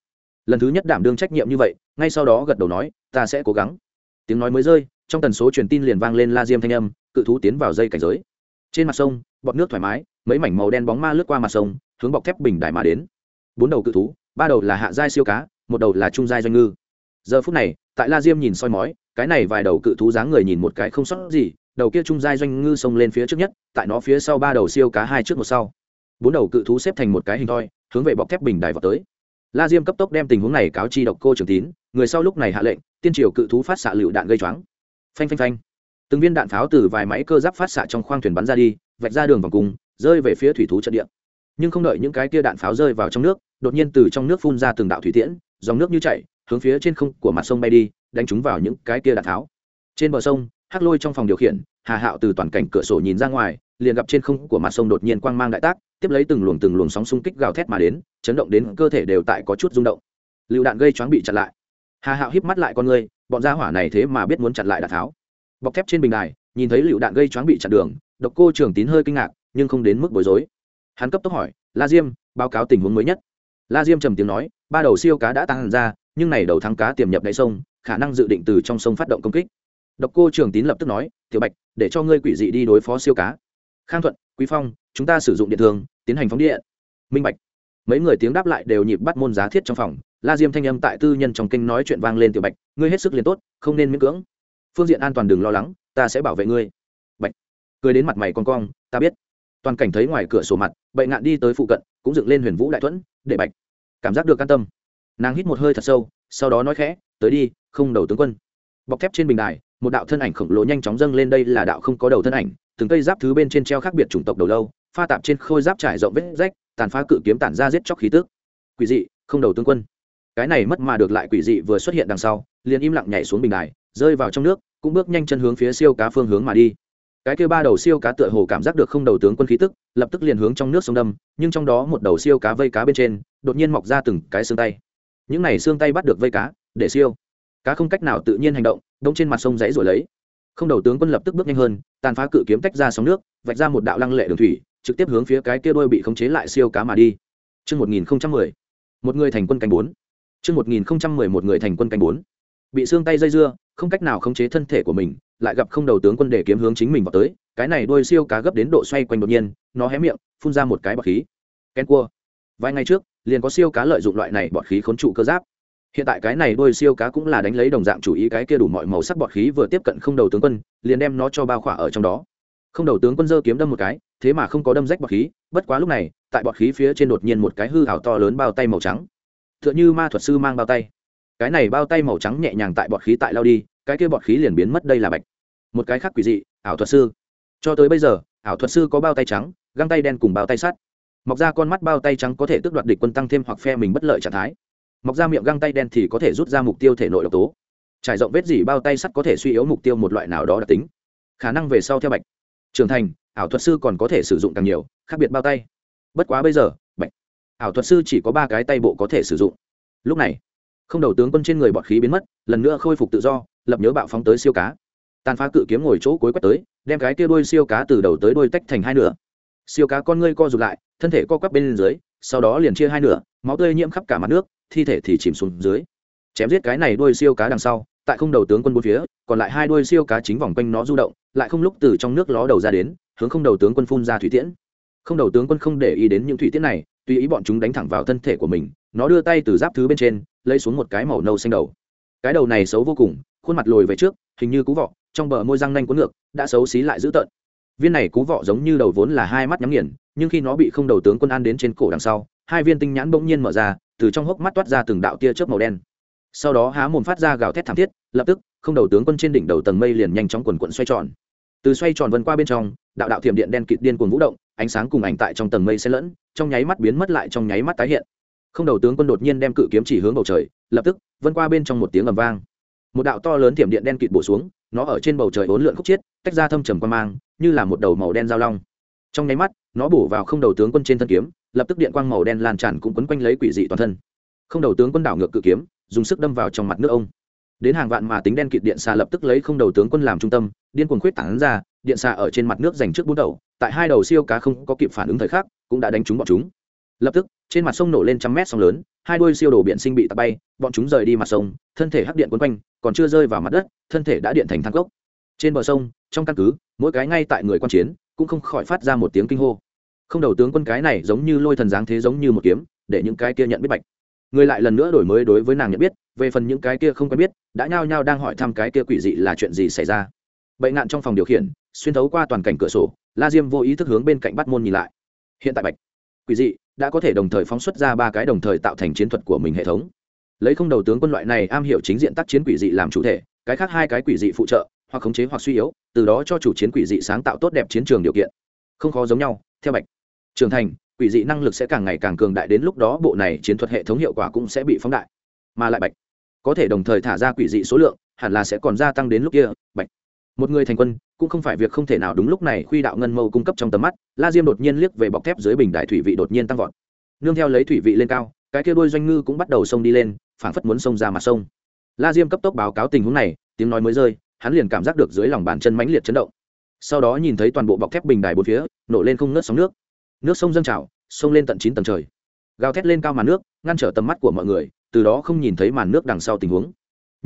Lần thứ nhất đảm đương trách nhiệm như vậy, ngay sau đó gật đầu nói, ta sẽ cố gắng. Tiếng nói mới rơi, trong tần số truyền tin liền vang lên la diêm thanh âm, cự thú tiến vào dây cảnh giới trên mặt sông, bọt nước thoải mái, mấy mảnh màu đen bóng ma lướt qua mặt sông, hướng bọc thép bình đại mà đến. Bốn đầu cự thú, ba đầu là hạ giai siêu cá, một đầu là trung giai doanh ngư. Giờ phút này, tại la diêm nhìn soi mói, cái này vài đầu cự thú dáng người nhìn một cái không sót gì, đầu kia trung giai doanh ngư xông lên phía trước nhất, tại nó phía sau ba đầu siêu cá hai trước một sau. Bốn đầu cự thú xếp thành một cái hình thoi, hướng về bọc thép bình đài vào tới. La diêm cấp tốc đem tình huống này cáo chi độc cô trường tín, người sau lúc này hạ lệnh, tiên triều cự thú phát xạ lựu đạn gây choáng. Phanh phanh phanh từng viên đạn pháo từ vài máy cơ giáp phát xạ trong khoang thuyền bắn ra đi, vạch ra đường vòng cung, rơi về phía thủy thú trận địa. Nhưng không đợi những cái kia đạn pháo rơi vào trong nước, đột nhiên từ trong nước phun ra từng đạo thủy tiễn, dòng nước như chảy, hướng phía trên không của mặt sông bay đi, đánh trúng vào những cái kia đạn pháo. Trên bờ sông, hắc lôi trong phòng điều khiển, hà hạo từ toàn cảnh cửa sổ nhìn ra ngoài, liền gặp trên không của mặt sông đột nhiên quang mang đại tác, tiếp lấy từng luồng từng luồng sóng xung kích gào thét mà đến, chấn động đến cơ thể đều tại có chút rung động. Lựu đạn gây choáng bị chặn lại. Hà hạo híp mắt lại con người, bọn gia hỏa này thế mà biết muốn chặn lại đạn tháo bọc thép trên bình đài, nhìn thấy lựu đạn gây choáng bị chặn đường, độc cô trường tín hơi kinh ngạc, nhưng không đến mức bối rối. Hắn cấp tốc hỏi, la diêm, báo cáo tình huống mới nhất. La diêm trầm tiếng nói, ba đầu siêu cá đã tăng ra, nhưng này đầu thắng cá tiềm nhập đáy sông, khả năng dự định từ trong sông phát động công kích. Độc cô trường tín lập tức nói, tiểu bạch, để cho ngươi quỷ dị đi đối phó siêu cá. Khang thuận, quý phong, chúng ta sử dụng điện thường, tiến hành phóng điện. Minh bạch. Mấy người tiếng đáp lại đều nhịp bắt môn giá thiết trong phòng. La diêm thanh âm tại tư nhân trong kinh nói chuyện vang lên, tiểu bạch, ngươi hết sức liền tốt, không nên miễn cưỡng phương diện an toàn đừng lo lắng, ta sẽ bảo vệ ngươi. Bạch cười đến mặt mày con cong, ta biết. Toàn cảnh thấy ngoài cửa sổ mặt bậy ngạn đi tới phụ cận, cũng dựng lên huyền vũ đại thuẫn, để bạch cảm giác được an tâm. Nàng hít một hơi thật sâu, sau đó nói khẽ, tới đi, không đầu tướng quân. Bọc thép trên bình đài, một đạo thân ảnh khổng lồ nhanh chóng dâng lên đây là đạo không có đầu thân ảnh, từng cây giáp thứ bên trên treo khác biệt chủng tộc đầu lâu, pha tạp trên khôi giáp trải rộng vết rách, tàn phá cự kiếm tản ra giết chóc khí tước quỷ dị, không đầu tướng quân. Cái này mất mà được lại quỷ dị vừa xuất hiện đằng sau, liền im lặng nhảy xuống bình đài rơi vào trong nước cũng bước nhanh chân hướng phía siêu cá phương hướng mà đi. Cái kia ba đầu siêu cá tựa hồ cảm giác được không đầu tướng quân khí tức lập tức liền hướng trong nước sông đâm nhưng trong đó một đầu siêu cá vây cá bên trên đột nhiên mọc ra từng cái xương tay. Những này xương tay bắt được vây cá để siêu. Cá không cách nào tự nhiên hành động đông trên mặt sông dãy rồi lấy. Không đầu tướng quân lập tức bước nhanh hơn tàn phá cự kiếm tách ra sóng nước vạch ra một đạo lăng lệ đường thủy trực tiếp hướng phía cái kia đôi bị khống chế lại siêu cá mà đi. Trước 1010, một người thành quân cánh bốn. Trước 1010 một người thành quân cánh bốn. Bị xương tay dây dưa, không cách nào khống chế thân thể của mình, lại gặp không đầu tướng quân để kiếm hướng chính mình vào tới, cái này đôi siêu cá gấp đến độ xoay quanh đột nhiên, nó hé miệng, phun ra một cái bọt khí. Ken cua. Vài ngày trước, liền có siêu cá lợi dụng loại này bọt khí khốn trụ cơ giáp. Hiện tại cái này đôi siêu cá cũng là đánh lấy đồng dạng chủ ý cái kia đủ mọi màu sắc bọt khí vừa tiếp cận không đầu tướng quân, liền đem nó cho bao khỏa ở trong đó. Không đầu tướng quân giơ kiếm đâm một cái, thế mà không có đâm rách bọt khí, bất quá lúc này, tại bọt khí phía trên đột nhiên một cái hư ảo to lớn bao tay màu trắng. Tựa như ma thuật sư mang bao tay. Cái này bao tay màu trắng nhẹ nhàng tại bọt khí tại lao đi, cái kia bọt khí liền biến mất đây là bạch. Một cái khác quỷ dị, ảo thuật sư. Cho tới bây giờ, ảo thuật sư có bao tay trắng, găng tay đen cùng bao tay sắt. Mọc ra con mắt bao tay trắng có thể tước đoạt địch quân tăng thêm hoặc phe mình bất lợi trạng thái. Mọc ra miệng găng tay đen thì có thể rút ra mục tiêu thể nội độc tố. Trải rộng vết dỉ bao tay sắt có thể suy yếu mục tiêu một loại nào đó đặc tính. Khả năng về sau theo bạch. Trưởng thành ảo thuật sư còn có thể sử dụng càng nhiều khác biệt bao tay. Bất quá bây giờ bạch. Ảo thuật sư chỉ có ba cái tay bộ có thể sử dụng. Lúc này không đầu tướng quân trên người bọt khí biến mất, lần nữa khôi phục tự do, lập nhớ bạo phóng tới siêu cá. Tàn phá cự kiếm ngồi chỗ cuối quét tới, đem cái kia đuôi siêu cá từ đầu tới đuôi tách thành hai nửa. Siêu cá con ngươi co rụt lại, thân thể co quắp bên dưới, sau đó liền chia hai nửa, máu tươi nhiễm khắp cả mặt nước, thi thể thì chìm xuống dưới. Chém giết cái này đuôi siêu cá đằng sau, tại không đầu tướng quân bốn phía, còn lại hai đuôi siêu cá chính vòng quanh nó du động, lại không lúc từ trong nước ló đầu ra đến, hướng không đầu tướng quân phun ra thủy tiễn. Không đầu tướng quân không để ý đến những thủy tiễn này, tùy ý bọn chúng đánh thẳng vào thân thể của mình nó đưa tay từ giáp thứ bên trên, lấy xuống một cái màu nâu xanh đầu. Cái đầu này xấu vô cùng, khuôn mặt lồi về trước, hình như cú vọ, trong bờ môi răng nanh cuốn ngược, đã xấu xí lại dữ tợn. Viên này cú vọ giống như đầu vốn là hai mắt nhắm nghiền, nhưng khi nó bị không đầu tướng quân an đến trên cổ đằng sau, hai viên tinh nhãn bỗng nhiên mở ra, từ trong hốc mắt toát ra từng đạo tia chớp màu đen. Sau đó há mồm phát ra gào thét thảm thiết, lập tức, không đầu tướng quân trên đỉnh đầu tầng mây liền nhanh chóng quần quận xoay tròn. Từ xoay tròn vân qua bên trong, đạo đạo thiểm điện đen kịt điên cuồng vũ động, ánh sáng cùng ảnh tại trong tầng mây xen lẫn, trong nháy mắt biến mất lại trong nháy mắt tái hiện không đầu tướng quân đột nhiên đem cự kiếm chỉ hướng bầu trời, lập tức, vân qua bên trong một tiếng ầm vang. Một đạo to lớn thiểm điện đen kịt bổ xuống, nó ở trên bầu trời bốn lượn khúc chiết, tách ra thâm trầm quan mang, như là một đầu màu đen giao long. Trong nháy mắt, nó bổ vào không đầu tướng quân trên thân kiếm, lập tức điện quang màu đen lan tràn cũng quấn quanh lấy quỷ dị toàn thân. Không đầu tướng quân đảo ngược cự kiếm, dùng sức đâm vào trong mặt nước ông. Đến hàng vạn mà tính đen kịt điện xà lập tức lấy không đầu tướng quân làm trung tâm, điên cuồng khuyết tảng ra, điện xà ở trên mặt nước dành trước bút đầu, tại hai đầu siêu cá không có kịp phản ứng thời khắc, cũng đã đánh trúng bọn chúng lập tức, trên mặt sông nổ lên trăm mét sóng lớn, hai đuôi siêu đổ biển sinh bị tạt bay, bọn chúng rời đi mặt sông, thân thể hắc điện quấn quanh, còn chưa rơi vào mặt đất, thân thể đã điện thành thang cốc. Trên bờ sông, trong căn cứ, mỗi cái ngay tại người quan chiến, cũng không khỏi phát ra một tiếng kinh hô. Không đầu tướng quân cái này giống như lôi thần dáng thế giống như một kiếm, để những cái kia nhận biết bạch. Người lại lần nữa đổi mới đối với nàng nhận biết, về phần những cái kia không quen biết, đã nhao nhao đang hỏi thăm cái kia quỷ dị là chuyện gì xảy ra. Bệnh nạn trong phòng điều khiển, xuyên thấu qua toàn cảnh cửa sổ, la diêm vô ý thức hướng bên cạnh bắt môn nhìn lại. Hiện tại bạch, quỷ dị đã có thể đồng thời phóng xuất ra ba cái đồng thời tạo thành chiến thuật của mình hệ thống. Lấy không đầu tướng quân loại này am hiểu chính diện tác chiến quỷ dị làm chủ thể, cái khác hai cái quỷ dị phụ trợ, hoặc khống chế hoặc suy yếu, từ đó cho chủ chiến quỷ dị sáng tạo tốt đẹp chiến trường điều kiện. Không khó giống nhau, theo bạch. Trưởng thành, quỷ dị năng lực sẽ càng ngày càng cường đại đến lúc đó bộ này chiến thuật hệ thống hiệu quả cũng sẽ bị phóng đại. Mà lại bạch, có thể đồng thời thả ra quỷ dị số lượng, hẳn là sẽ còn gia tăng đến lúc kia, bạch một người thành quân, cũng không phải việc không thể nào đúng lúc này khuy đạo ngân mâu cung cấp trong tầm mắt, la diêm đột nhiên liếc về bọc thép dưới bình đại thủy vị đột nhiên tăng vọt. Nương theo lấy thủy vị lên cao, cái kia đôi doanh ngư cũng bắt đầu sông đi lên, phảng phất muốn sông ra mặt sông la diêm cấp tốc báo cáo tình huống này, tiếng nói mới rơi, hắn liền cảm giác được dưới lòng bàn chân mãnh liệt chấn động. Sau đó nhìn thấy toàn bộ bọc thép bình đài bốn phía, nổ lên không ngớt sóng nước. Nước sông dâng trào, sông lên tận chín tầng trời. Gào thét lên cao màn nước, ngăn trở tầm mắt của mọi người, từ đó không nhìn thấy màn nước đằng sau tình huống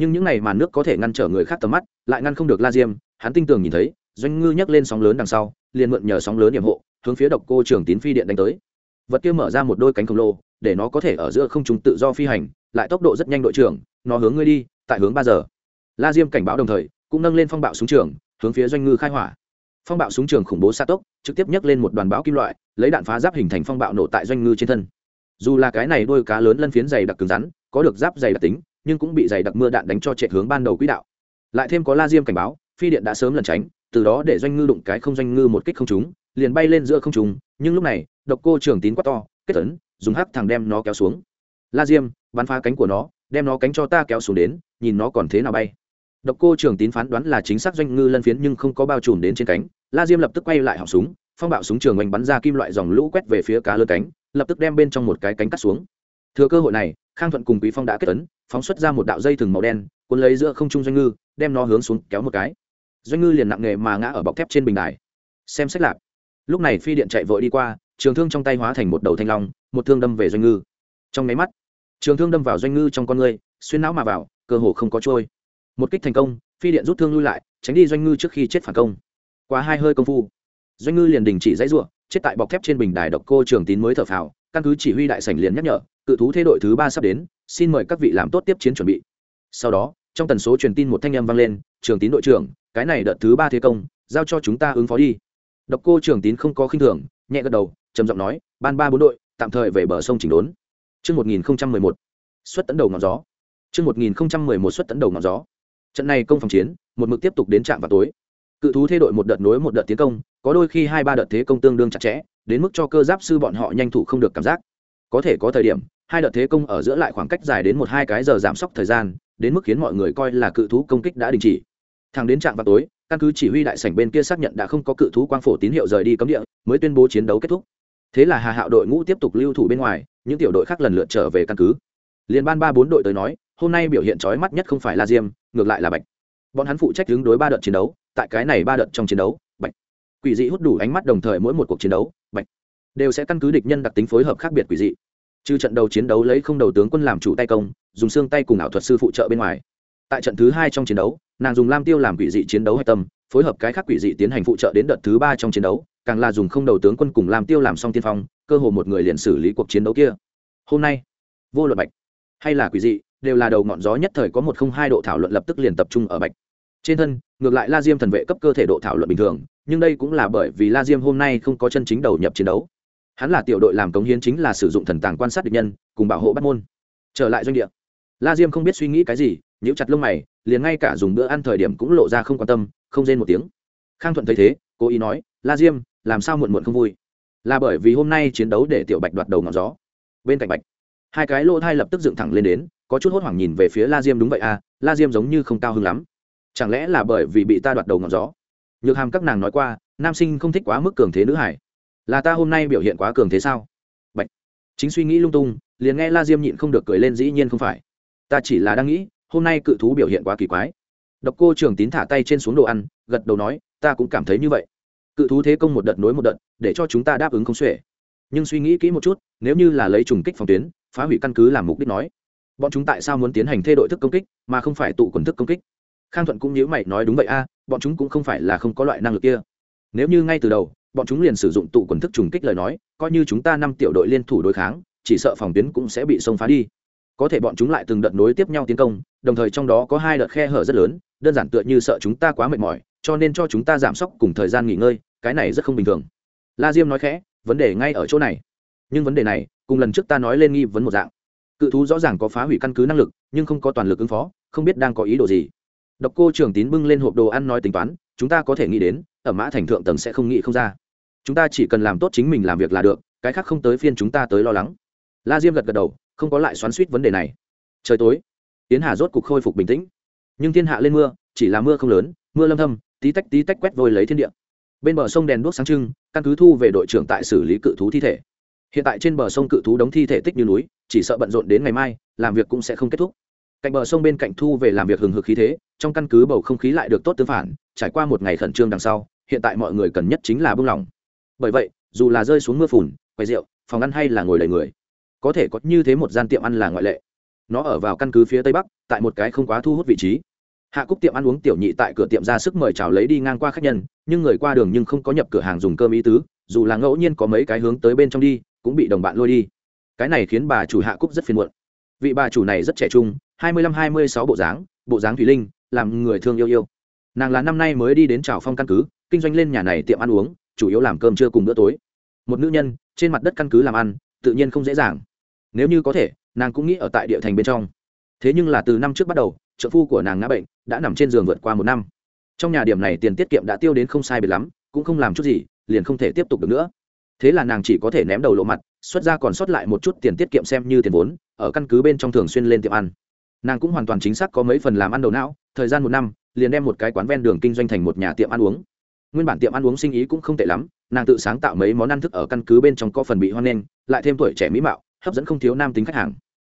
nhưng những này màn nước có thể ngăn trở người khác tầm mắt, lại ngăn không được la diêm, hắn tinh tường nhìn thấy, doanh ngư nhấc lên sóng lớn đằng sau, liền mượn nhờ sóng lớn điểm hộ, hướng phía độc cô trường tín phi điện đánh tới. Vật kia mở ra một đôi cánh khổng lồ, để nó có thể ở giữa không trung tự do phi hành, lại tốc độ rất nhanh đội trưởng, nó hướng ngươi đi, tại hướng ba giờ. La diêm cảnh báo đồng thời, cũng nâng lên phong bạo súng trường, hướng phía doanh ngư khai hỏa. Phong bạo súng trường khủng bố xa tốc, trực tiếp nhấc lên một đoàn bão kim loại, lấy đạn phá giáp hình thành phong bạo nổ tại doanh ngư trên thân. Dù là cái này đôi cá lớn lân phiến dày đặc cứng rắn, có được giáp dày đặc tính nhưng cũng bị dày đặc mưa đạn đánh cho trệ hướng ban đầu quỹ đạo. Lại thêm có la diêm cảnh báo, phi điện đã sớm lẩn tránh, từ đó để doanh ngư đụng cái không doanh ngư một kích không trúng, liền bay lên giữa không trung. nhưng lúc này, độc cô trưởng tín quá to, kết tấn, dùng hắc thằng đem nó kéo xuống. La diêm, bắn phá cánh của nó, đem nó cánh cho ta kéo xuống đến, nhìn nó còn thế nào bay. Độc cô trưởng tín phán đoán là chính xác doanh ngư lân phiến nhưng không có bao trùm đến trên cánh. La diêm lập tức quay lại họng súng, phong bạo súng trường oanh bắn ra kim loại dòng lũ quét về phía cá lớn cánh, lập tức đem bên trong một cái cánh cắt xuống. Thừa cơ hội này, khang thuận cùng quý phong đã kết tấn phóng xuất ra một đạo dây thừng màu đen, cuốn lấy giữa không trung doanh ngư, đem nó hướng xuống kéo một cái. Doanh ngư liền nặng nghề mà ngã ở bọc thép trên bình đài. Xem xét lạc lúc này phi điện chạy vội đi qua, trường thương trong tay hóa thành một đầu thanh long, một thương đâm về doanh ngư. Trong máy mắt, trường thương đâm vào doanh ngư trong con người, xuyên não mà vào, cơ hồ không có trôi. Một kích thành công, phi điện rút thương lui lại, tránh đi doanh ngư trước khi chết phản công. Qua hai hơi công phu, doanh ngư liền đình chỉ dãy ruộng chết tại bọc thép trên bình đài độc cô trường tín mới thở phào, căn cứ chỉ huy đại sảnh liền nhắc nhở, cự thú thế đội thứ ba sắp đến xin mời các vị làm tốt tiếp chiến chuẩn bị sau đó trong tần số truyền tin một thanh âm vang lên trường tín đội trưởng cái này đợt thứ ba thế công giao cho chúng ta ứng phó đi độc cô trường tín không có khinh thường nhẹ gật đầu trầm giọng nói ban ba bốn đội tạm thời về bờ sông chỉnh đốn Trước 1011, xuất tấn đầu ngọn gió. Trước 1011 xuất tấn đầu ngọn gió. Trận này công phòng chiến, một mực tiếp tục đến trạm vào tối. Cự thú thế đội một đợt nối một đợt tiến công, có đôi khi hai ba đợt thế công tương đương chặt chẽ, đến mức cho cơ giáp sư bọn họ nhanh thủ không được cảm giác. Có thể có thời điểm, hai đợt thế công ở giữa lại khoảng cách dài đến một hai cái giờ giảm sốc thời gian, đến mức khiến mọi người coi là cự thú công kích đã đình chỉ. Thẳng đến trạm vào tối, căn cứ chỉ huy đại sảnh bên kia xác nhận đã không có cự thú quang phổ tín hiệu rời đi cấm địa, mới tuyên bố chiến đấu kết thúc. Thế là Hà Hạo đội ngũ tiếp tục lưu thủ bên ngoài, những tiểu đội khác lần lượt trở về căn cứ. Liên ban ba bốn đội tới nói, hôm nay biểu hiện chói mắt nhất không phải là Diêm, ngược lại là Bạch. Bọn hắn phụ trách đứng đối ba đợt chiến đấu, tại cái này ba đợt trong chiến đấu, Bạch. Quỷ dị hút đủ ánh mắt đồng thời mỗi một cuộc chiến đấu, Bạch đều sẽ căn cứ địch nhân đặc tính phối hợp khác biệt quỷ dị. Trừ trận đầu chiến đấu lấy không đầu tướng quân làm chủ tay công, dùng xương tay cùng ảo thuật sư phụ trợ bên ngoài. Tại trận thứ hai trong chiến đấu, nàng dùng lam tiêu làm quỷ dị chiến đấu hạch tâm, phối hợp cái khác quỷ dị tiến hành phụ trợ đến đợt thứ ba trong chiến đấu, càng là dùng không đầu tướng quân cùng Lam tiêu làm xong tiên phong cơ hồ một người liền xử lý cuộc chiến đấu kia. Hôm nay vô luận bạch hay là quỷ dị đều là đầu ngọn gió nhất thời có một không hai độ thảo luận lập tức liền tập trung ở bạch. Trên thân ngược lại la diêm thần vệ cấp cơ thể độ thảo luận bình thường nhưng đây cũng là bởi vì la diêm hôm nay không có chân chính đầu nhập chiến đấu hắn là tiểu đội làm cống hiến chính là sử dụng thần tàng quan sát địch nhân, cùng bảo hộ bắt môn. Trở lại doanh địa. La diêm không biết suy nghĩ cái gì, nhíu chặt lông mày, liền ngay cả dùng bữa ăn thời điểm cũng lộ ra không quan tâm, không rên một tiếng. Khang thuận thấy thế, cố ý nói, la diêm, làm sao muộn muộn không vui? Là bởi vì hôm nay chiến đấu để tiểu bạch đoạt đầu ngọn gió. Bên cạnh bạch, hai cái lỗ thai lập tức dựng thẳng lên đến, có chút hốt hoảng nhìn về phía la diêm, đúng vậy à la diêm giống như không cao hứng lắm. Chẳng lẽ là bởi vì bị ta đoạt đầu ngọn gió? Nhược hàm các nàng nói qua, nam sinh không thích quá mức cường thế nữ hải là ta hôm nay biểu hiện quá cường thế sao? Bạch. Chính suy nghĩ lung tung, liền nghe la diêm nhịn không được cười lên dĩ nhiên không phải. Ta chỉ là đang nghĩ, hôm nay cự thú biểu hiện quá kỳ quái. Độc cô trường tín thả tay trên xuống đồ ăn, gật đầu nói, ta cũng cảm thấy như vậy. Cự thú thế công một đợt nối một đợt, để cho chúng ta đáp ứng không xuể. Nhưng suy nghĩ kỹ một chút, nếu như là lấy trùng kích phòng tuyến, phá hủy căn cứ làm mục đích nói, bọn chúng tại sao muốn tiến hành thay đổi thức công kích, mà không phải tụ quần thức công kích? Khang thuận cũng nhớ mày nói đúng vậy a, bọn chúng cũng không phải là không có loại năng lực kia. Nếu như ngay từ đầu bọn chúng liền sử dụng tụ quần thức trùng kích lời nói, coi như chúng ta năm tiểu đội liên thủ đối kháng, chỉ sợ phòng tuyến cũng sẽ bị xông phá đi. Có thể bọn chúng lại từng đợt nối tiếp nhau tiến công, đồng thời trong đó có hai đợt khe hở rất lớn, đơn giản tựa như sợ chúng ta quá mệt mỏi, cho nên cho chúng ta giảm sốc cùng thời gian nghỉ ngơi, cái này rất không bình thường. La diêm nói khẽ, vấn đề ngay ở chỗ này. Nhưng vấn đề này, cùng lần trước ta nói lên nghi vấn một dạng. Cự thú rõ ràng có phá hủy căn cứ năng lực, nhưng không có toàn lực ứng phó, không biết đang có ý đồ gì. Độc cô trưởng tín bưng lên hộp đồ ăn nói tính toán chúng ta có thể nghĩ đến, ở mã thành thượng tầng sẽ không nghĩ không ra. Chúng ta chỉ cần làm tốt chính mình làm việc là được, cái khác không tới phiên chúng ta tới lo lắng. La diêm gật gật đầu, không có lại xoắn suýt vấn đề này. Trời tối. Tiến hà rốt cục khôi phục bình tĩnh. Nhưng thiên hạ lên mưa, chỉ là mưa không lớn, mưa lâm thâm, tí tách tí tách quét vôi lấy thiên địa. Bên bờ sông đèn đuốc sáng trưng, căn cứ thu về đội trưởng tại xử lý cự thú thi thể. Hiện tại trên bờ sông cự thú đóng thi thể tích như núi, chỉ sợ bận rộn đến ngày mai, làm việc cũng sẽ không kết thúc cạnh bờ sông bên cạnh thu về làm việc hừng hực khí thế, trong căn cứ bầu không khí lại được tốt tương phản, trải qua một ngày khẩn trương đằng sau, hiện tại mọi người cần nhất chính là bưng lòng bởi vậy, dù là rơi xuống mưa phùn, quầy rượu, phòng ăn hay là ngồi đầy người, có thể có như thế một gian tiệm ăn là ngoại lệ. Nó ở vào căn cứ phía tây bắc, tại một cái không quá thu hút vị trí. Hạ cúc tiệm ăn uống tiểu nhị tại cửa tiệm ra sức mời chào lấy đi ngang qua khách nhân, nhưng người qua đường nhưng không có nhập cửa hàng dùng cơm ý tứ, dù là ngẫu nhiên có mấy cái hướng tới bên trong đi, cũng bị đồng bạn lôi đi. Cái này khiến bà chủ hạ cúc rất phiền muộn vị bà chủ này rất trẻ trung, hai mươi lăm hai mươi sáu bộ dáng bộ dáng thủy linh, làm người thương yêu yêu. Nàng là năm nay mới đi đến trào phong căn cứ, kinh doanh lên nhà này tiệm ăn uống, chủ yếu làm cơm trưa cùng bữa tối. Một nữ nhân, trên mặt đất căn cứ làm ăn, tự nhiên không dễ dàng. Nếu như có thể, nàng cũng nghĩ ở tại địa thành bên trong. Thế nhưng là từ năm trước bắt đầu, trợ phu của nàng ngã bệnh, đã nằm trên giường vượt qua một năm. Trong nhà điểm này tiền tiết kiệm đã tiêu đến không sai biệt lắm, cũng không làm chút gì, liền không thể tiếp tục được nữa. Thế là nàng chỉ có thể ném đầu lộ mặt, xuất ra còn sót lại một chút tiền tiết kiệm xem như tiền vốn ở căn cứ bên trong thường xuyên lên tiệm ăn. Nàng cũng hoàn toàn chính xác có mấy phần làm ăn đầu não, thời gian một năm, liền đem một cái quán ven đường kinh doanh thành một nhà tiệm ăn uống. Nguyên bản tiệm ăn uống sinh ý cũng không tệ lắm, nàng tự sáng tạo mấy món ăn thức ở căn cứ bên trong có phần bị hoan nghênh, lại thêm tuổi trẻ mỹ mạo, hấp dẫn không thiếu nam tính khách hàng.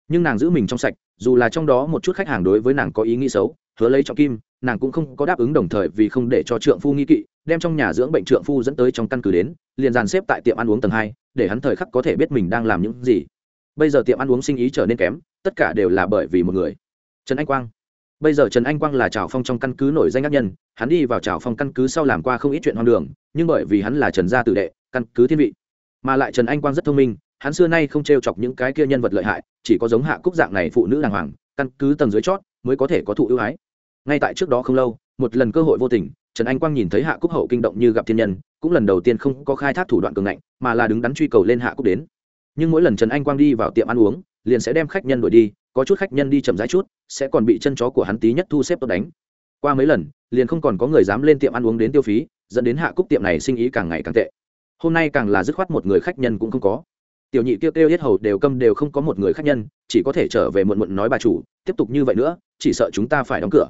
Nhưng nàng giữ mình trong sạch, dù là trong đó một chút khách hàng đối với nàng có ý nghĩ xấu, hứa lấy trọng kim, nàng cũng không có đáp ứng đồng thời vì không để cho trượng phu nghi kỵ, đem trong nhà dưỡng bệnh trượng phu dẫn tới trong căn cứ đến, liền dàn xếp tại tiệm ăn uống tầng hai, để hắn thời khắc có thể biết mình đang làm những gì bây giờ tiệm ăn uống sinh ý trở nên kém, tất cả đều là bởi vì một người. Trần anh quang. Bây giờ trần anh quang là trào phong trong căn cứ nổi danh ác nhân, hắn đi vào trào phong căn cứ sau làm qua không ít chuyện hoang đường, nhưng bởi vì hắn là trần gia tử đệ, căn cứ thiên vị. Mà lại trần anh quang rất thông minh, hắn xưa nay không t r e o chọc những cái kia nhân vật lợi hại, chỉ có giống hạ cúc dạng này phụ nữ đàng hoàng, căn cứ tầng dưới chót mới có thể có thụ ưu ái. Ngay tại trước đó không lâu, một lần cơ hội vô tình, trần anh quang nhìn thấy hạ cúc hậu kinh động như gặp thiên nhân, cũng lần đầu tiên không có khai thác thủ đoạn cường ngạnh, mà là đứng đắn truy cầu lên hạ cúc đến nhưng mỗi lần trần anh quang đi vào tiệm ăn uống, liền sẽ đem khách nhân đuổi đi, có chút khách nhân đi chậm rãi chút, sẽ còn bị chân chó của hắn tí nhất thu xếp tốt đánh. Qua mấy lần, liền không còn có người dám lên tiệm ăn uống đến tiêu phí, dẫn đến hạ cúc tiệm này sinh ý càng ngày càng tệ. Hôm nay càng là dứt khoát một người khách nhân cũng không có. Tiểu nhị kêu kêu hết hầu đều câm đều không có một người khách nhân, chỉ có thể trở về muộn muộn nói bà chủ, tiếp tục như vậy nữa, chỉ sợ chúng ta phải đóng cửa.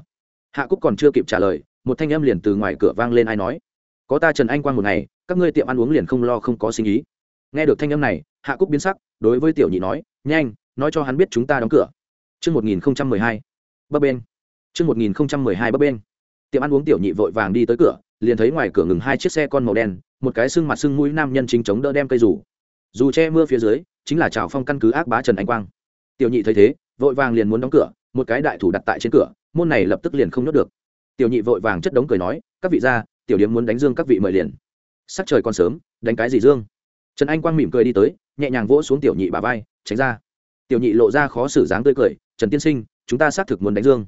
Hạ cúc còn chưa kịp trả lời, một thanh âm liền từ ngoài cửa vang lên ai nói. Có ta trần anh quang một ngày, các ngươi tiệm ăn uống liền không lo không có sinh ý nghe được thanh âm này hạ cúc biến sắc đối với tiểu nhị nói nhanh nói cho hắn biết chúng ta đóng cửa Trước 1012, bấp bên. Trước 1012 bấp bên. Tiệm ăn uống tiểu nhị vội vàng đi tới cửa, liền thấy ngoài cửa ngừng hai chiếc xe con màu đen, một cái xương mặt xương mũi nam nhân chính chống đỡ đem cây rủ. Dù che mưa phía dưới, chính là chào phong căn cứ ác bá Trần Anh Quang. Tiểu nhị thấy thế, vội vàng liền muốn đóng cửa, một cái đại thủ đặt tại trên cửa, môn này lập tức liền không nhốt được. Tiểu nhị vội vàng chất đống cười nói, các vị gia, tiểu điếm muốn đánh dương các vị mời liền. Sắc trời còn sớm, đánh cái gì dương? Trần Anh Quang mỉm cười đi tới, nhẹ nhàng vỗ xuống tiểu nhị bả vai, tránh ra. Tiểu nhị lộ ra khó xử dáng tươi cười trần tiên sinh chúng ta xác thực muốn đánh dương.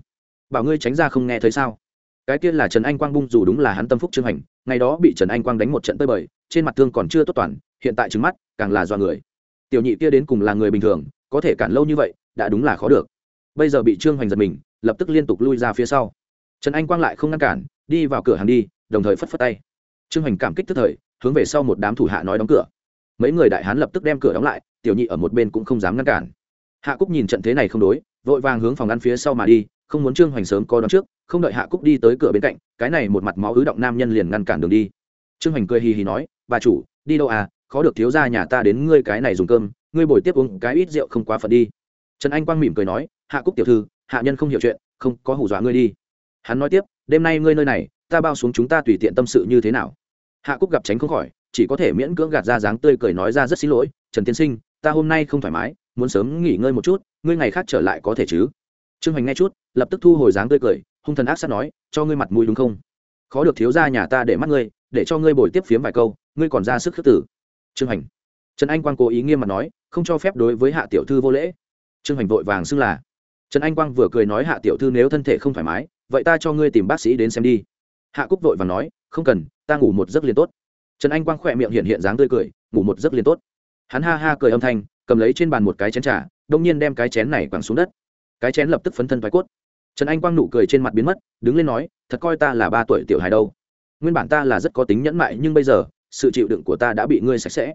Bảo ngươi tránh ra không nghe thấy sao? Cái kia là trần anh quang bung dù đúng là hắn tâm phúc trương hành ngày đó bị trần anh quang đánh một trận tơi bời trên mặt thương còn chưa tốt toàn hiện tại trứng mắt càng là do người. Tiểu nhị kia đến cùng là người bình thường có thể cản lâu như vậy đã đúng là khó được. Bây giờ bị trương hoành giật mình lập tức liên tục lui ra phía sau. Trần anh quang lại không ngăn cản đi vào cửa hàng đi đồng thời phất phất tay. Trương hoành cảm kích tức thời hướng về sau một đám thủ hạ nói đóng cửa mấy người đại hán lập tức đem cửa đóng lại, tiểu nhị ở một bên cũng không dám ngăn cản. Hạ cúc nhìn trận thế này không đối, vội vàng hướng phòng ăn phía sau mà đi, không muốn trương hoành sớm có đón trước, không đợi hạ cúc đi tới cửa bên cạnh, cái này một mặt máu ứ động nam nhân liền ngăn cản đường đi. Trương hoành cười hì hì nói, bà chủ, đi đâu à? Khó được thiếu ra nhà ta đến ngươi cái này dùng cơm, ngươi bồi tiếp uống cái ít rượu không quá phật đi. Trần anh quang mỉm cười nói, hạ cúc tiểu thư, hạ nhân không hiểu chuyện, không có hù dọa ngươi đi. Hắn nói tiếp, đêm nay ngươi nơi này, ta bao xuống chúng ta tùy tiện tâm sự như thế nào? Hạ cúc gặp tránh không khỏi chỉ có thể miễn cưỡng gạt ra dáng tươi cười nói ra rất xin lỗi, trần tiên sinh, ta hôm nay không thoải mái, muốn sớm nghỉ ngơi một chút, ngươi ngày khác trở lại có thể chứ? Trương hoành nghe chút, lập tức thu hồi dáng tươi cười, hung thần ác sát nói, cho ngươi mặt mũi đúng không? Khó được thiếu ra nhà ta để mắt ngươi, để cho ngươi bồi tiếp phiếm vài câu, ngươi còn ra sức khước tử trương hoành. Trần anh quang cố ý nghiêm mặt nói, không cho phép đối với hạ tiểu thư vô lễ. Trương hoành vội vàng xưng là, trần anh quang vừa cười nói hạ tiểu thư nếu thân thể không thoải mái, vậy ta cho ngươi tìm bác sĩ đến xem đi. Hạ cúc vội vàng nói, không cần, ta ngủ một giấc liền tốt trần anh quang khỏe miệng hiện hiện dáng tươi cười, ngủ một giấc liền tốt. Hắn ha ha cười âm thanh, cầm lấy trên bàn một cái chén trà, đông nhiên đem cái chén này quẳng xuống đất. Cái chén lập tức phấn thân thoái cốt. Trần anh quang nụ cười trên mặt biến mất, đứng lên nói, thật coi ta là ba tuổi tiểu hài đâu. Nguyên bản ta là rất có tính nhẫn mại, nhưng bây giờ, sự chịu đựng của ta đã bị ngươi sạch sẽ.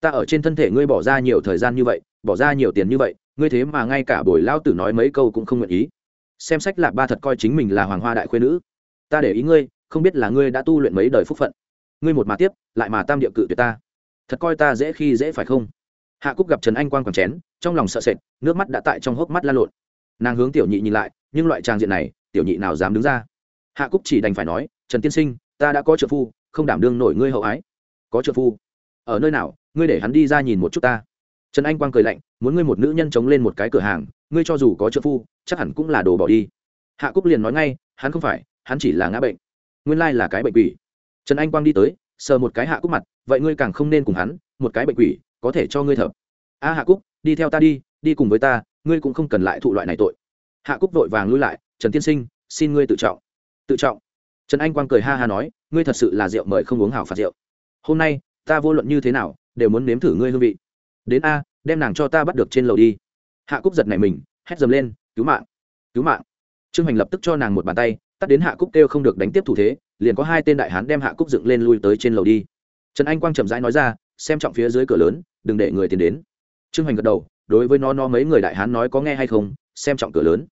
Ta ở trên thân thể ngươi bỏ ra nhiều thời gian như vậy, bỏ ra nhiều tiền như vậy, ngươi thế mà ngay cả buổi lao tử nói mấy câu cũng không nguyện ý. Xem sách lạc ba thật coi chính mình là hoàng hoa đại khuyên nữ. Ta để ý ngươi, không biết là ngươi đã tu luyện mấy đời phúc phận ngươi một mà tiếp, lại mà tam địa cự tuyệt ta. Thật coi ta dễ khi dễ phải không? Hạ cúc gặp trần anh quang còn chén, trong lòng sợ sệt, nước mắt đã tại trong hốc mắt la lộn. Nàng hướng tiểu nhị nhìn lại, nhưng loại trang diện này, tiểu nhị nào dám đứng ra? Hạ cúc chỉ đành phải nói, trần tiên sinh, ta đã có trợ phu, không đảm đương nổi ngươi hậu ái. Có trợ phu? Ở nơi nào? Ngươi để hắn đi ra nhìn một chút ta. Trần anh quang cười lạnh, muốn ngươi một nữ nhân chống lên một cái cửa hàng, ngươi cho dù có trợ phu, chắc hẳn cũng là đồ bỏ đi. Hạ cúc liền nói ngay, hắn không phải, hắn chỉ là ngã bệnh. Nguyên lai là cái bệnh quỷ trần anh quang đi tới, sờ một cái hạ cúc mặt, vậy ngươi càng không nên cùng hắn, một cái bệnh quỷ, có thể cho ngươi thở a hạ cúc, đi theo ta đi đi cùng với ta, ngươi cũng không cần lại thụ loại này tội. Hạ cúc vội vàng lui lại, trần tiên sinh, xin ngươi tự trọng. Tự trọng? Trần anh quang cười ha ha nói, ngươi thật sự là rượu mời không uống hảo phạt rượu. Hôm nay, ta vô luận như thế nào, đều muốn nếm thử ngươi hương vị. Đến a, đem nàng cho ta bắt được trên lầu đi. Hạ cúc giật này mình, hét dầm lên, cứu mạng cứu mạng trương hành lập tức cho nàng một bàn tay, tắt đến hạ cúc kêu không được đánh tiếp thủ thế, liền có hai tên đại hán đem hạ cúc dựng lên lui tới trên lầu đi. Trần anh quang chậm rãi nói ra, xem trọng phía dưới cửa lớn, đừng để người tiến đến. Trương hành gật đầu, đối với nó nó mấy người đại hán nói có nghe hay không, xem trọng cửa lớn.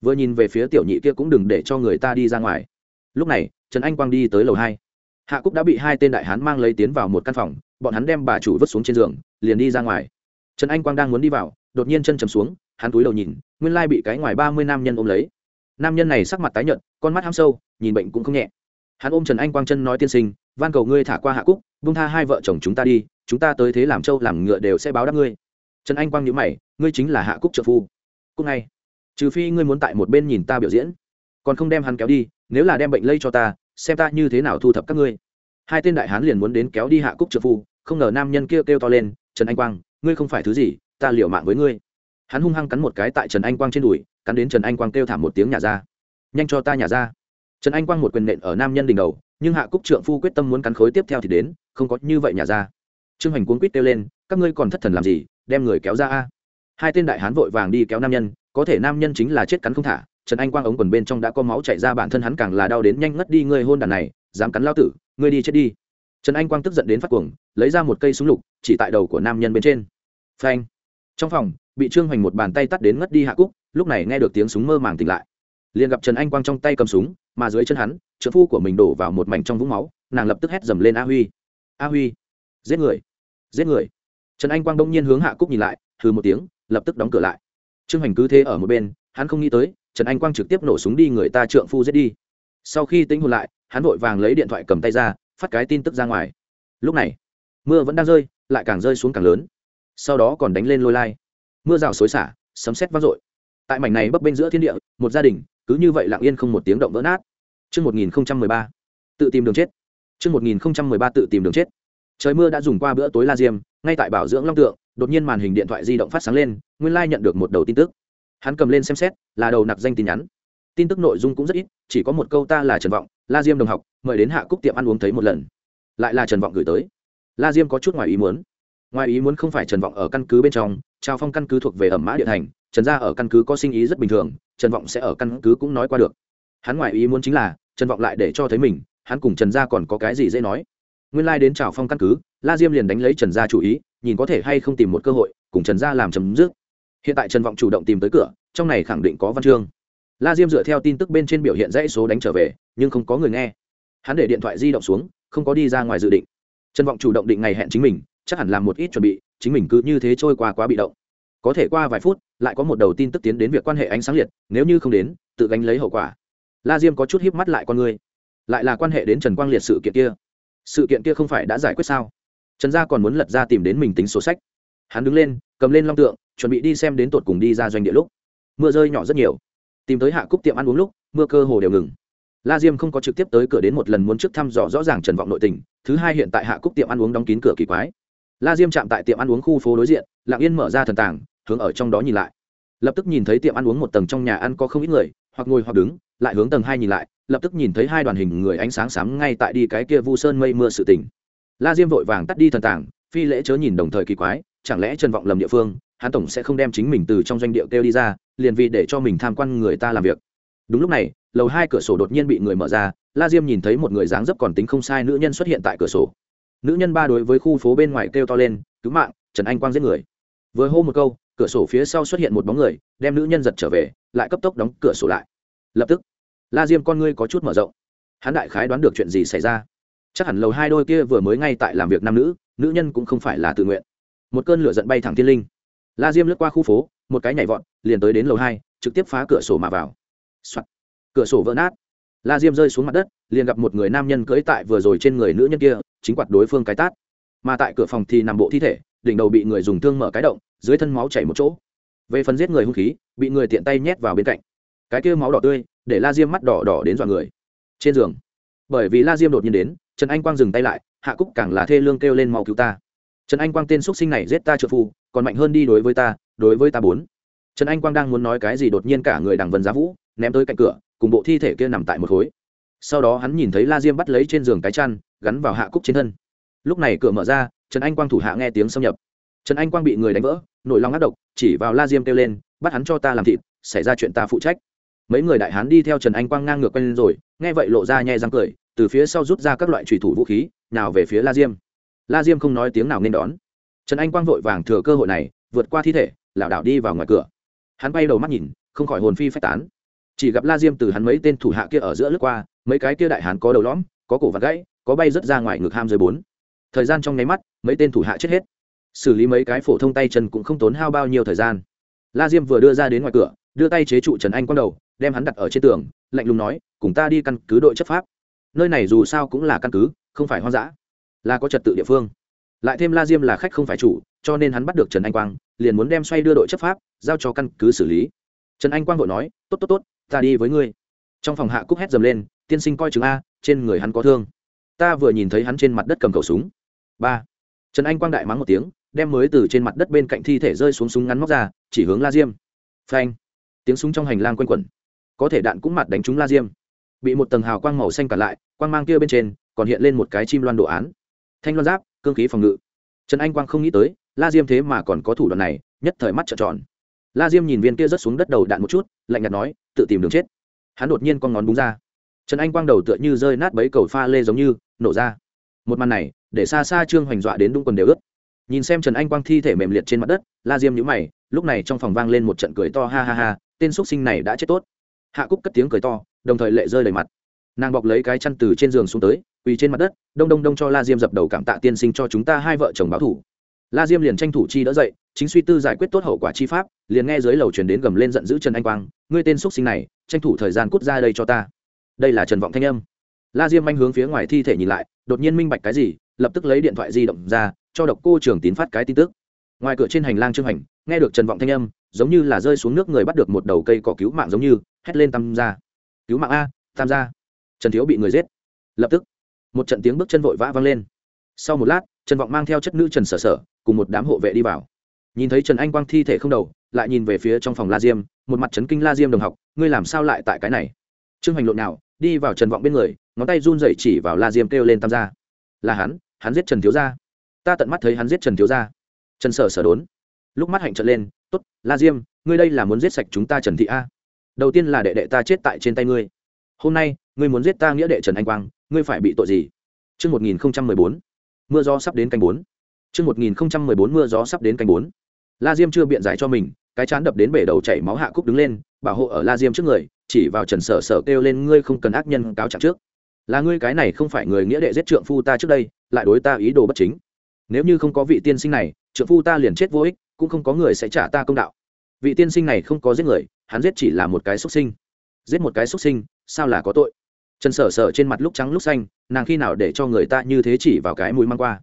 Vừa nhìn về phía tiểu nhị kia cũng đừng để cho người ta đi ra ngoài. Lúc này, trần anh quang đi tới lầu hai. Hạ cúc đã bị hai tên đại hán mang lấy tiến vào một căn phòng, bọn hắn đem bà chủ vứt xuống trên giường, liền đi ra ngoài. Trần anh quang đang muốn đi vào, đột nhiên chân chầm xuống, hắn túi đầu nhìn, nguyên lai bị cái ngoài ba mươi nam nhân ôm lấy nam nhân này sắc mặt tái nhợt con mắt ham sâu nhìn bệnh cũng không nhẹ. Hắn ôm trần anh quang chân nói tiên sinh van cầu ngươi thả qua hạ cúc bung tha hai vợ chồng chúng ta đi chúng ta tới thế làm trâu làm ngựa đều sẽ báo đáp ngươi. Trần anh quang nhữ mày ngươi chính là hạ cúc trợ phu. Cúc ngay. Trừ phi ngươi muốn tại một bên nhìn ta biểu diễn còn không đem hắn kéo đi nếu là đem bệnh lây cho ta xem ta như thế nào thu thập các ngươi. Hai tên đại hán liền muốn đến kéo đi hạ cúc trợ phu không ngờ nam nhân kia kêu, kêu to lên trần anh quang ngươi không phải thứ gì ta liều mạng với ngươi. Hắn hung hăng cắn một cái tại trần anh quang trên đùi cắn đến trần anh quang kêu thảm một tiếng nhà ra. Nhanh cho ta nhà ra. Trần anh quang một quyền nện ở nam nhân đỉnh đầu, nhưng hạ cúc trượng phu quyết tâm muốn cắn khối tiếp theo thì đến, không có như vậy nhà ra. Trương Hoành cuốn quýt kêu lên, các ngươi còn thất thần làm gì, đem người kéo ra a? Hai tên đại hán vội vàng đi kéo nam nhân, có thể nam nhân chính là chết cắn không thả. Trần anh quang ống quần bên trong đã có máu chảy ra, bản thân hắn càng là đau đến nhanh ngất đi, ngươi hôn đàn này, dám cắn lao tử, ngươi đi chết đi. Trần anh quang tức giận đến phát cuồng, lấy ra một cây súng lục, chỉ tại đầu của nam nhân bên trên. Phanh! Trong phòng, bị trương hoành một bàn tay tắt đến ngất đi hạ cúc lúc này nghe được tiếng súng mơ màng tỉnh lại. Liền gặp trần anh quang trong tay cầm súng, mà dưới chân hắn trợ phu của mình đổ vào một mảnh trong vũng máu, nàng lập tức hét dầm lên a huy. A huy, giết người giết người. Trần anh quang đông nhiên hướng hạ cúc nhìn lại, hừ một tiếng, lập tức đóng cửa lại. Trương hoành cứ thế ở một bên, hắn không nghĩ tới, trần anh quang trực tiếp nổ súng đi người ta trượng phu giết đi. Sau khi tính hồn lại, hắn vội vàng lấy điện thoại cầm tay ra, phát cái tin tức ra ngoài. Lúc này, mưa vẫn đang rơi, lại càng rơi xuống càng lớn. Sau đó còn đánh lên lôi lai. Mưa rào xối xả, sấm xét vang dội tại mảnh này bấp bên giữa thiên địa một gia đình cứ như vậy lặng yên không một tiếng động vỡ nát chương một nghìn ba tự tìm đường chết. chương một nghìn ba tự tìm đường chết. Trời mưa đã dùng qua bữa tối la diêm, ngay tại bảo dưỡng long tượng, đột nhiên màn hình điện thoại di động phát sáng lên, Nguyên Lai nhận được một đầu tin tức. Hắn cầm lên xem xét, là đầu nặc danh tin nhắn. Tin tức nội dung cũng rất ít, chỉ có một câu ta là Trần Vọng, La Diêm đồng học, mời đến Hạ Cúc tiệm ăn uống thấy một lần. Lại là Trần Vọng gửi tới. La Diêm có chút ngoài ý muốn. Ngoài ý muốn không phải Trần Vọng ở căn cứ bên trong, Trao Phong căn cứ thuộc về ẩm mã địa thành, Trần gia ở căn cứ có sinh ý rất bình thường, Trần Vọng sẽ ở căn cứ cũng nói qua được. Hắn ngoài ý muốn chính là, Trần Vọng lại để cho thấy mình, hắn cùng Trần gia còn có cái gì dễ nói. Nguyên lai đến Trào Phong căn cứ, La Diêm liền đánh lấy Trần gia chủ ý, nhìn có thể hay không tìm một cơ hội, cùng Trần gia làm chấm dứt. Hiện tại Trần Vọng chủ động tìm tới cửa, trong này khẳng định có văn chương. La Diêm dựa theo tin tức bên trên biểu hiện dãy số đánh trở về, nhưng không có người nghe. Hắn để điện thoại di động xuống, không có đi ra ngoài dự định. Trần Vọng chủ động định ngày hẹn chính mình, chắc hẳn làm một ít chuẩn bị, chính mình cứ như thế trôi qua quá bị động có thể qua vài phút, lại có một đầu tin tức tiến đến việc quan hệ ánh sáng liệt, nếu như không đến, tự gánh lấy hậu quả. La diêm có chút híp mắt lại con người. Lại là quan hệ đến trần quang liệt sự kiện kia. Sự kiện kia không phải đã giải quyết sao? Trần gia còn muốn lật ra tìm đến mình tính sổ sách. Hắn đứng lên, cầm lên long tượng, chuẩn bị đi xem đến tột cùng đi ra doanh địa lúc. Mưa rơi nhỏ rất nhiều. Tìm tới hạ cúc tiệm ăn uống lúc, mưa cơ hồ đều ngừng. La diêm không có trực tiếp tới cửa đến một lần muốn trước thăm dò rõ ràng trần vọng nội tình, thứ hai hiện tại hạ cúc tiệm ăn uống đóng kín cửa kỳ quái. La diêm chạm tại tiệm ăn uống khu phố đối diện, lặng yên mở ra thần tàng hướng ở trong đó nhìn lại. Lập tức nhìn thấy tiệm ăn uống một tầng trong nhà ăn có không ít người, hoặc ngồi hoặc đứng, lại hướng tầng hai nhìn lại, lập tức nhìn thấy hai đoàn hình người ánh sáng sáng ngay tại đi cái kia vu sơn mây mưa sự tình. La diêm vội vàng tắt đi thần tảng, phi lễ chớ nhìn đồng thời kỳ quái, chẳng lẽ trần vọng lầm địa phương, hắn tổng sẽ không đem chính mình từ trong doanh địa kêu đi ra, liền vì để cho mình tham quan người ta làm việc. Đúng lúc này, lầu hai cửa sổ đột nhiên bị người mở ra, la diêm nhìn thấy một người dáng dấp còn tính không sai nữ nhân xuất hiện tại cửa sổ. Nữ nhân ba đối với khu phố bên ngoài kêu to lên, cứu mạng, trần anh quang giết người. Vừa hô một câu cửa sổ phía sau xuất hiện một bóng người, đem nữ nhân giật trở về, lại cấp tốc đóng cửa sổ lại. Lập tức, la diêm con ngươi có chút mở rộng. Hắn đại khái đoán được chuyện gì xảy ra. Chắc hẳn lầu hai đôi kia vừa mới ngay tại làm việc nam nữ nữ nhân cũng không phải là tự nguyện. Một cơn lửa giận bay thẳng thiên linh. La diêm lướt qua khu phố, một cái nhảy vọt, liền tới đến lầu hai, trực tiếp phá cửa sổ mà vào、Soạn. cửa sổ vỡ nát. La diêm rơi xuống mặt đất, liền gặp một người nam nhân cưỡi tại vừa rồi trên người nữ nhân kia, chính quạt đối phương cái tát. Mà tại cửa phòng thì nằm bộ thi thể, đỉnh đầu bị người dùng thương mở cái động dưới thân máu chảy một chỗ. Về phần giết người hung khí, bị người tiện tay nhét vào bên cạnh. Cái kia máu đỏ tươi, để la diêm mắt đỏ đỏ đến dọa người. Trên giường. Bởi vì la diêm đột nhiên đến, trần anh quang dừng tay lại, hạ cúc càng là thê lương kêu lên mau cứu ta. Trần anh quang tên x sinh này giết ta trợ phu, còn mạnh hơn đi đối với ta, đối với ta bốn. Trần anh quang đang muốn nói cái gì đột nhiên cả người đằng vân giá vũ, ném tới cạnh cửa, cùng bộ thi thể kia nằm tại một khối. Sau đó hắn nhìn thấy la diêm bắt lấy trên giường cái chăn, gắn vào hạ cúc trên thân. Lúc này cửa mở ra, trần anh quang thủ hạ nghe tiếng xâm nhập trần anh quang bị người đánh vỡ, nổi lòng ác độc, chỉ vào la diêm kêu lên, bắt hắn cho ta làm thịt, xảy ra chuyện ta phụ trách. Mấy người đại hán đi theo trần anh quang ngang ngược quen lên rồi, nghe vậy lộ ra nhẹ răng cười, từ phía sau rút ra các loại trùy thủ vũ khí nào về phía la diêm. La diêm không nói tiếng nào nên đón. Trần anh quang vội vàng thừa cơ hội này, vượt qua thi thể, lảo đảo đi vào ngoài cửa. Hắn bay đầu mắt nhìn, không khỏi hồn phi phách tán. Chỉ gặp la diêm từ hắn mấy tên thủ hạ kia ở giữa lướt qua, mấy cái kia đại hán có đầu lõm, có cổ vặt gãy, có bay rớt ra ngoài ngực ham dưới bốn. Thời gian trong nháy mắt, mấy tên thủ hạ chết hết xử lý mấy cái phổ thông tay chân cũng không tốn hao bao nhiêu thời gian. La diêm vừa đưa ra đến ngoài cửa, đưa tay chế trụ trần anh quang đầu, đem hắn đặt ở trên tường, lạnh lùng nói, cùng ta đi căn cứ đội chấp pháp. Nơi này dù sao cũng là căn cứ, không phải hoang dã, là có trật tự địa phương. Lại thêm la diêm là khách không phải chủ, cho nên hắn bắt được trần anh quang, liền muốn đem xoay đưa đội chấp pháp, giao cho căn cứ xử lý. Trần anh quang vội nói, tốt tốt tốt, ta đi với ngươi. Trong phòng hạ cúc hét dầm lên, tiên sinh coi chừng a, trên người hắn có thương. Ta vừa nhìn thấy hắn trên mặt đất cầm khẩu súng. Ba. Trần anh quang đại mắng một tiếng đem mới từ trên mặt đất bên cạnh thi thể rơi xuống súng ngắn móc ra, chỉ hướng la diêm. Phanh! Tiếng súng trong hành lang quanh quẩn. Có thể đạn cũng mặt đánh trúng la diêm. Bị một tầng hào quang màu xanh cả lại, quang mang kia bên trên còn hiện lên một cái chim loan đồ án. Thanh loan giáp, cương khí phòng ngự. Trần anh quang không nghĩ tới, la diêm thế mà còn có thủ đoạn này, nhất thời mắt trợn tròn. La diêm nhìn viên kia rớt xuống đất đầu đạn một chút, lạnh nhạt nói, tự tìm đường chết. Hắn đột nhiên con ngón búng ra. Trần anh quang đầu tựa như rơi nát bấy cầu pha lê giống như, nổ ra. Một màn này, để xa xa trương hoành dọa đến đúng quần đều ướt nhìn xem trần anh quang thi thể mềm liệt trên mặt đất, la diêm nhũ mày, lúc này trong phòng vang lên một trận cười to, ha ha ha, tên x sinh này đã chết tốt. Hạ cúc cất tiếng cười to, đồng thời lệ rơi đầy mặt. Nàng bọc lấy cái chăn từ trên giường xuống tới, quỳ trên mặt đất, đông đông đông cho la diêm dập đầu cảm tạ tiên sinh cho chúng ta hai vợ chồng báo thủ. La diêm liền tranh thủ chi đỡ dậy, chính suy tư giải quyết tốt hậu quả chi pháp, liền nghe dưới lầu truyền đến gầm lên giận dữ trần anh quang, ngươi tên x sinh này, tranh thủ thời gian cút ra đây cho ta. Đây là trần vọng thanh âm. La diêm anh hướng phía ngoài thi thể nhìn lại, đột nhiên minh bạch cái gì, lập tức lấy điện thoại di động ra cho độc cô trường tín phát cái tin tức. Ngoài cửa trên hành lang trương hành nghe được trần vọng thanh âm, giống như là rơi xuống nước người bắt được một đầu cây cỏ cứu mạng giống như, hét lên tam gia. Cứu mạng a, tam gia. Trần thiếu bị người giết. Lập tức, một trận tiếng bước chân vội vã vang lên. Sau một lát, trần vọng mang theo chất nữ trần sở sở, cùng một đám hộ vệ đi vào. Nhìn thấy trần anh quang thi thể không đầu, lại nhìn về phía trong phòng la diêm, một mặt trấn kinh la diêm đồng học, ngươi làm sao lại tại cái này? Trương hành lộn nào đi vào trần vọng bên người, ngón tay run dậy chỉ vào la diêm kêu lên tam gia. Là hắn hắn giết trần thiếu gia ta tận mắt thấy hắn giết trần thiếu gia trần sở sở đốn lúc mắt hạnh trợn lên t ố t la diêm ngươi đây là muốn giết sạch chúng ta trần thị a đầu tiên là đệ đệ ta chết tại trên tay ngươi hôm nay ngươi muốn giết ta nghĩa đệ trần anh quang ngươi phải bị tội gì Trước 1014, mưa gió sắp đến canh bốn. Trước 1014 mưa gió sắp đến canh bốn. La Diêm chưa biện giải cho mình, cái chán đập đến bể đầu chảy máu hạ cúc đứng lên, bảo hộ ở La Diêm trước người, chỉ vào Trần Sở Sở kêu lên ngươi không cần ác nhân cáo trạng trước. Là ngươi cái này không phải người nghĩa đệ giết trượng phu ta trước đây, lại đối ta ý đồ bất chính. Nếu như không có vị tiên sinh này, trượng phu ta liền chết vô ích, cũng không có người sẽ trả ta công đạo. Vị tiên sinh này không có giết người, hắn giết chỉ là một cái xuất sinh. Giết một cái xuất sinh, sao là có tội? trần sở sở trên mặt lúc trắng lúc xanh nàng khi nào để cho người ta như thế chỉ vào cái mũi mang qua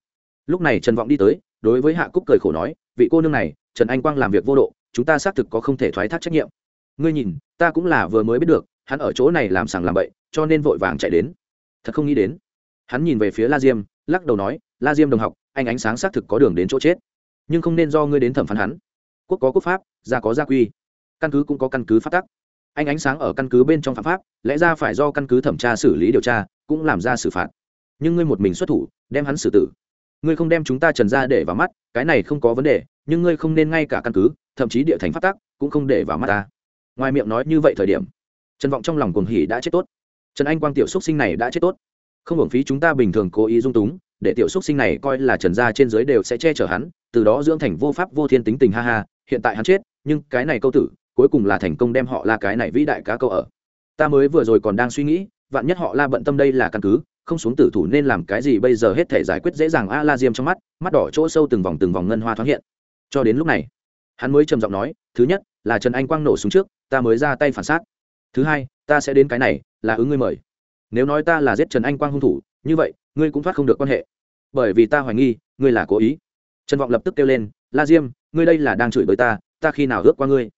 lúc này trần vọng đi tới đối với hạ cúc cười khổ nói vị cô nương này trần anh quang làm việc vô độ chúng ta xác thực có không thể thoái thác trách nhiệm ngươi nhìn ta cũng là vừa mới biết được hắn ở chỗ này làm sàng làm bậy cho nên vội vàng chạy đến thật không nghĩ đến hắn nhìn về phía la diêm lắc đầu nói la diêm đồng học anh ánh sáng xác thực có đường đến chỗ chết nhưng không nên do ngươi đến thẩm phán hắn. Quốc có quốc pháp gia có gia quy. Căn cứ cũng có căn cứ phát tắc. Anh ánh sáng ở căn cứ bên trong phạm pháp lẽ ra phải do căn cứ thẩm tra xử lý điều tra cũng làm ra xử phạt. Nhưng ngươi một mình xuất thủ đem hắn xử tử. Ngươi không đem chúng ta trần ra để vào mắt cái này không có vấn đề nhưng ngươi không nên ngay cả căn cứ thậm chí địa thành phát tắc, cũng không để vào mắt ta. Ngoài miệng nói như vậy thời điểm trần vọng trong lòng cuồng hỉ đã chết tốt. Trần anh quang tiểu xúc sinh này đã chết tốt không hưởng phí chúng ta bình thường cố ý dung túng, để tiểu xúc sinh này coi là trần gia trên dưới đều sẽ che chở hắn, từ đó dưỡng thành vô pháp vô thiên tính tình ha ha, hiện tại hắn chết, nhưng cái này câu tử, cuối cùng là thành công đem họ la cái này vĩ đại cá câu ở. Ta mới vừa rồi còn đang suy nghĩ, vạn nhất họ la bận tâm đây là căn cứ, không xuống tử thủ nên làm cái gì bây giờ hết thể giải quyết dễ dàng a la diêm trong mắt mắt đỏ chỗ sâu từng vòng từng vòng ngân hoa thoáng hiện. Cho đến lúc này, hắn mới trầm giọng nói, thứ nhất, là trần anh quang nổ súng trước, ta mới ra tay phản sát thứ hai, ta sẽ đến cái này, là ứng ngươi mời nếu nói ta là giết trần anh quang hung thủ, như vậy, ngươi cũng thoát không được quan hệ. Bởi vì ta hoài nghi, ngươi là cố ý. Trần vọng lập tức kêu lên, la diêm, ngươi đây là đang chửi với ta ta khi nào ước qua ngươi?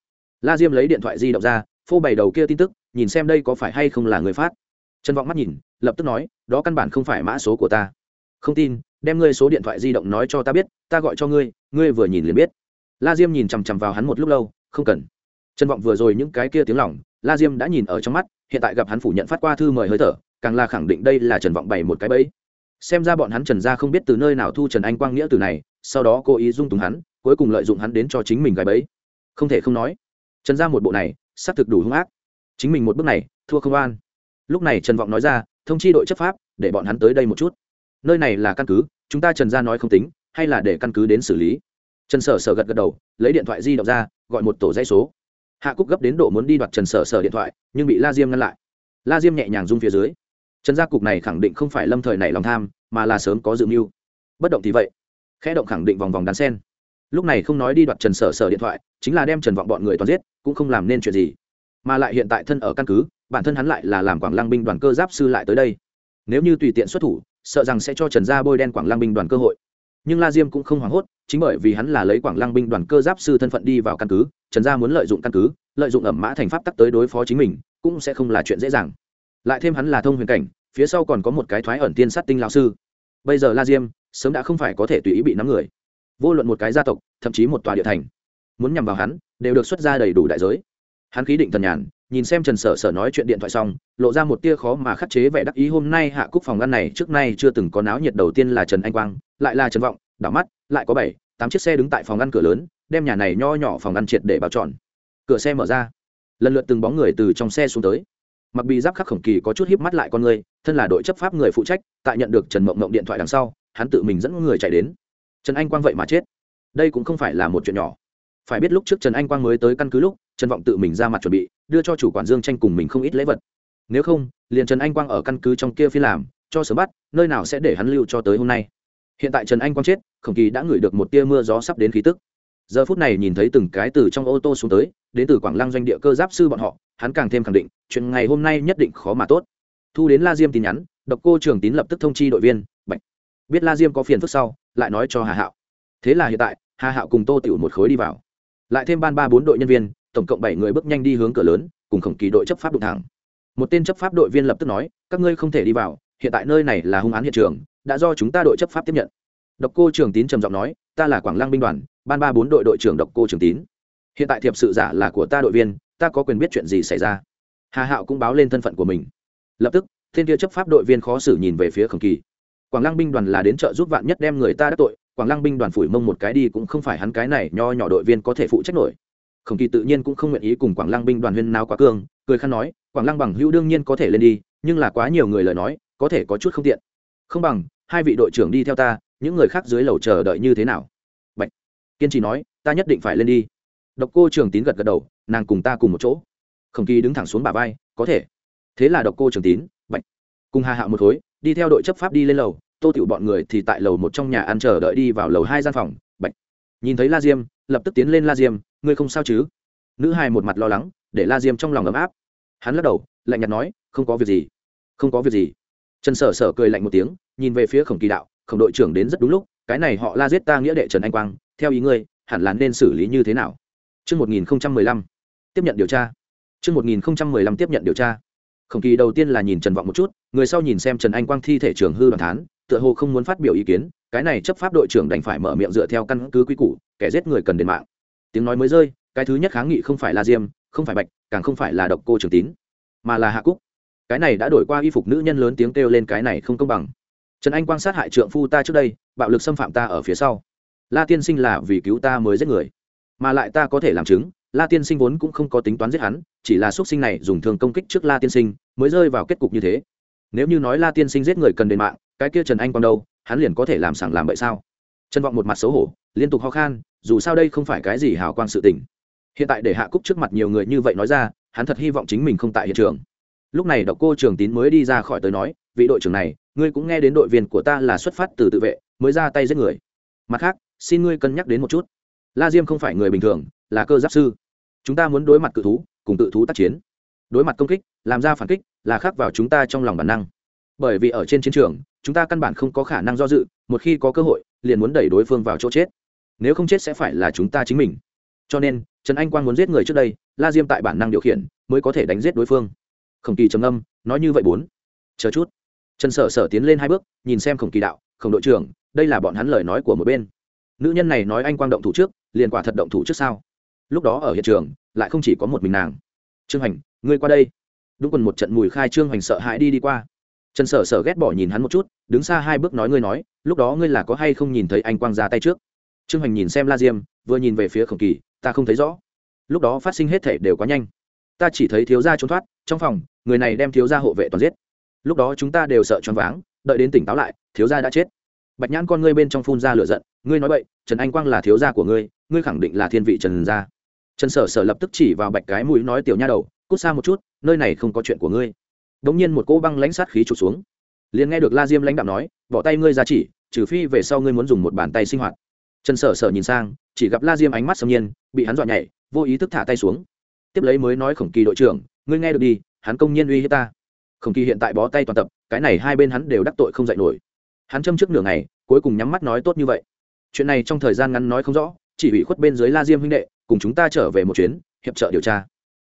La diêm lấy điện thoại di động ra, phô bày đầu kia tin tức, nhìn xem đây có phải hay không là người phát. Trần vọng mắt nhìn, lập tức nói, đó căn bản không phải mã số của ta. Không tin, đem ngươi số điện thoại di động nói cho ta biết, ta gọi cho ngươi ngươi vừa nhìn liền biết. La diêm nhìn chằm chằm vào hắn một lúc lâu, không cần. Trần vọng vừa rồi những cái kia tiếng lỏng la diêm đã nhìn ở trong mắt hiện tại gặp hắn phủ nhận phát qua thư mời hơi thở, càng là khẳng định đây là trần vọng bày một cái bẫy. Xem ra bọn hắn trần gia không biết từ nơi nào thu trần anh quang nghĩa từ này, sau đó cố ý dung túng hắn, cuối cùng lợi dụng hắn đến cho chính mình gái bẫy. Không thể không nói, trần gia một bộ này, xác thực đủ hung ác. Chính mình một bước này, thua không an lúc này trần vọng nói ra, thông chi đội chấp pháp, để bọn hắn tới đây một chút. Nơi này là căn cứ, chúng ta trần gia nói không tính, hay là để căn cứ đến xử lý. Trần sở sở gật gật đầu, lấy điện thoại di động ra, gọi một tổ dây số hạ cúc gấp đến độ muốn đi đoạt trần sở sở điện thoại, nhưng bị la diêm ngăn lại. La diêm nhẹ nhàng rung phía dưới. Trần gia cục này khẳng định không phải lâm thời này lòng tham, mà là sớm có dự mưu. Bất động thì vậy. Khẽ động khẳng định vòng vòng đàn sen. Lúc này không nói đi đoạt trần sở sở điện thoại, chính là đem trần vọng bọn người toàn giết, cũng không làm nên chuyện gì. Mà lại hiện tại thân ở căn cứ, bản thân hắn lại là làm quảng lăng binh đoàn cơ giáp sư lại tới đây. Nếu như tùy tiện xuất thủ, sợ rằng sẽ cho trần gia bôi đen quảng lăng binh đoàn cơ hội nhưng la diêm cũng không hoảng hốt, chính bởi vì hắn là lấy quảng lăng binh đoàn cơ giáp sư thân phận đi vào căn cứ, trần gia muốn lợi dụng căn cứ, lợi dụng ẩm mã thành pháp tắc tới đối phó chính mình, cũng sẽ không là chuyện dễ dàng. Lại thêm hắn là thông huyền cảnh, phía sau còn có một cái thoái ẩn tiên sát tinh lão sư. Bây giờ la diêm sớm đã không phải có thể tùy ý bị nắm người. Vô luận một cái gia tộc, thậm chí một tòa địa thành, muốn nhằm vào hắn, đều được xuất ra đầy đủ đại giới. Hắn khí định thần nhàn, nhìn xem trần sở sở nói chuyện điện thoại xong, lộ ra một tia khó mà khắc chế vẻ đắc ý hôm nay hạ cúc phòng ngăn này trước nay chưa từng có náo nhiệt đầu tiên là trần anh quang lại là trần vọng, đảo mắt, lại có bảy, tám chiếc xe đứng tại phòng ngăn cửa lớn, đem nhà này nho nhỏ phòng ngăn triệt để bao trọn cửa xe mở ra. Lần lượt từng bóng người từ trong xe xuống tới. Mặc bị giáp khắc khổng kỳ có chút híp mắt lại con người, thân là đội chấp pháp người phụ trách, tại nhận được trần mộng mộng điện thoại đằng sau, hắn tự mình dẫn người chạy đến. Trần anh quang vậy mà chết. Đây cũng không phải là một chuyện nhỏ. Phải biết lúc trước trần anh quang mới tới căn cứ lúc, trần vọng tự mình ra mặt chuẩn bị, đưa cho chủ quản dương tranh cùng mình không ít lễ vật. Nếu không, liền trần anh quang ở căn cứ trong kia phi làm, cho sớm bắt, nơi nào sẽ để hắn lưu cho tới hôm nay hiện tại trần anh quang chết, khổng kỳ đã ngửi được một tia mưa gió sắp đến khí tức. Giờ phút này nhìn thấy từng cái từ trong ô tô xuống tới, đến từ quảng lăng doanh địa cơ giáp sư bọn họ, hắn càng thêm khẳng định, chuyện ngày hôm nay nhất định khó mà tốt. Thu đến la diêm tin nhắn, độc cô trường tín lập tức thông chi đội viên, bạch. Biết la diêm có phiền phức sau, lại nói cho hà hạo. Thế là hiện tại, hà hạo cùng tô tiểu một khối đi vào. Lại thêm ban ba bốn đội nhân viên, tổng cộng bảy người bước nhanh đi hướng cửa lớn, cùng khổng kỳ đội chấp pháp đụng thẳng. Một tên chấp pháp đội viên lập tức nói, các ngươi không thể đi vào, hiện tại nơi này là hung án hiện trường đã do chúng ta đội chấp pháp tiếp nhận. Độc cô trường tín trầm giọng nói, ta là quảng lăng binh đoàn, ban ba bốn đội đội trưởng độc cô trường tín. Hiện tại thiệp sự giả là của ta đội viên, ta có quyền biết chuyện gì xảy ra. Hà hạo cũng báo lên thân phận của mình. Lập tức, thiên kia chấp pháp đội viên khó xử nhìn về phía khổng kỳ. Quảng lăng binh đoàn là đến chợ giúp vạn nhất đem người ta đắc tội, quảng lăng binh đoàn phủi mông một cái đi cũng không phải hắn cái này nho nhỏ đội viên có thể phụ trách nổi. Khổng kỳ tự nhiên cũng không nguyện ý cùng quảng lăng binh đoàn huyên nào quá cương, cười khăn nói, quảng lăng bằng hữu đương nhiên có thể lên đi, nhưng là quá nhiều người lời nói, có thể có chút không tiện. Không bằng hai vị đội trưởng đi theo ta, những người khác dưới lầu chờ đợi như thế nào? Bạch. kiên trì nói, ta nhất định phải lên đi. Độc cô trường tín gật gật đầu, nàng cùng ta cùng một chỗ. Khổng kỳ đứng thẳng xuống bà vai, có thể. Thế là độc cô trường tín, Bạch. cùng hà hạ một khối, đi theo đội chấp pháp đi lên lầu. Tô tiểu bọn người thì tại lầu một trong nhà ăn chờ đợi đi vào lầu hai gian phòng. Bạch. nhìn thấy la diêm, lập tức tiến lên la diêm, ngươi không sao chứ? Nữ hai một mặt lo lắng, để la diêm trong lòng ấm áp. Hắn lắc đầu, lạnh nhạt nói, không có việc gì. Không có việc gì trần sở sở cười lạnh một tiếng nhìn về phía khổng kỳ đạo khổng đội trưởng đến rất đúng lúc cái này họ la giết ta nghĩa đệ trần anh quang theo ý ngươi hẳn là nên xử lý như thế nào Trước 1015, tiếp nhận điều tra. Trước 1015 tiếp nhận điều tra. Khổng kỳ đầu tiên là nhìn Trần Vọng một chút, người sau nhìn xem Trần Anh Quang thi thể trường hư đoàn thán, tựa hồ không muốn phát biểu ý kiến, cái này chấp pháp đội trưởng đành phải mở miệng dựa theo căn cứ quy củ, kẻ giết người cần đền mạng. Tiếng nói mới rơi, cái thứ nhất kháng nghị không phải là Diêm, không phải Bạch, càng không phải là Độc Cô Trường Tín, mà là Hạ Cúc. Cái này đã đổi qua y phục nữ nhân lớn tiếng kêu lên cái này không công bằng. Trần anh quan sát hại trượng phu ta trước đây, bạo lực xâm phạm ta ở phía sau. La tiên sinh là vì cứu ta mới giết người, mà lại ta có thể làm chứng, la tiên sinh vốn cũng không có tính toán giết hắn, chỉ là x u ấ t sinh này dùng thường công kích trước la tiên sinh, mới rơi vào kết cục như thế. Nếu như nói la tiên sinh giết người cần đền mạng, cái kia trần anh còn đâu, hắn liền có thể làm sảng làm bậy sao? Trần vọng một mặt xấu hổ, liên tục ho khan, dù sao đây không phải cái gì hào quang sự tình. Hiện tại để hạ cúc trước mặt nhiều người như vậy nói ra, hắn thật hy vọng chính mình không tại hiện trường lúc này đọc cô trường tín mới đi ra khỏi tới nói, vị đội trưởng này, ngươi cũng nghe đến đội viên của ta là xuất phát từ tự vệ, mới ra tay giết người. Mặt khác, xin ngươi cân nhắc đến một chút. La diêm không phải người bình thường, là cơ giáp sư. Chúng ta muốn đối mặt cự thú, cùng tự thú tác chiến. Đối mặt công kích, làm ra phản kích, là khác vào chúng ta trong lòng bản năng. Bởi vì ở trên chiến trường, chúng ta căn bản không có khả năng do dự, một khi có cơ hội, liền muốn đẩy đối phương vào chỗ chết. Nếu không chết sẽ phải là chúng ta chính mình. Cho nên, trần anh quang muốn giết người trước đây, la diêm tại bản năng điều khiển, mới có thể đánh giết đối phương khổng kỳ trầm âm nói như vậy bốn. Chờ chút. Trần sở sở tiến lên hai bước, nhìn xem khổng kỳ đạo, khổng đội trưởng, đây là bọn hắn lời nói của một bên. Nữ nhân này nói anh quang động thủ trước, liền quả thật động thủ trước sao? Lúc đó ở hiện trường, lại không chỉ có một mình nàng. Trương hành ngươi qua đây. Đúng quần một trận mùi khai trương hành sợ hãi đi đi qua. Trần sở sở ghét bỏ nhìn hắn một chút, đứng xa hai bước nói ngươi nói, lúc đó ngươi là có hay không nhìn thấy anh quang ra tay trước? Trương hành nhìn xem la diêm, vừa nhìn về phía khổng kỳ, ta không thấy rõ. Lúc đó phát sinh hết thể đều quá nhanh. Ta chỉ thấy thiếu gia trốn thoát, trong phòng người này đem thiếu gia hộ vệ toàn giết. Lúc đó chúng ta đều sợ choáng váng, đợi đến tỉnh táo lại, thiếu gia đã chết. Bạch nhãn con ngươi bên trong phun ra lửa giận, ngươi nói vậy trần anh quang là thiếu gia của ngươi ngươi khẳng định là thiên vị trần gia. Trần sở sở lập tức chỉ vào bạch cái mũi nói tiểu nha đầu, cút xa một chút, nơi này không có chuyện của ngươi. Đống nhiên một cỗ băng lãnh sát khí trục xuống. Liền nghe được la diêm lãnh đạo nói, bỏ tay ngươi ra chỉ, trừ phi về sau ngươi muốn dùng một bàn tay sinh hoạt. Trần sở sở nhìn sang, chỉ gặp la diêm ánh mắt sâm nhiên, bị hắn dọa nhảy, vô ý thức thả tay xuống. Tiếp lấy mới nói khổng kỳ đội trưởng, ngươi nghe được đi hắn công nhiên uy hiếp ta. Khổng kỳ hiện tại bó tay toàn tập, cái này hai bên hắn đều đắc tội không dạy nổi. Hắn châm trước nửa ngày, cuối cùng nhắm mắt nói tốt như vậy. Chuyện này trong thời gian ngắn nói không rõ, chỉ bị khuất bên dưới la diêm huynh đệ, cùng chúng ta trở về một chuyến, hiệp trợ điều tra.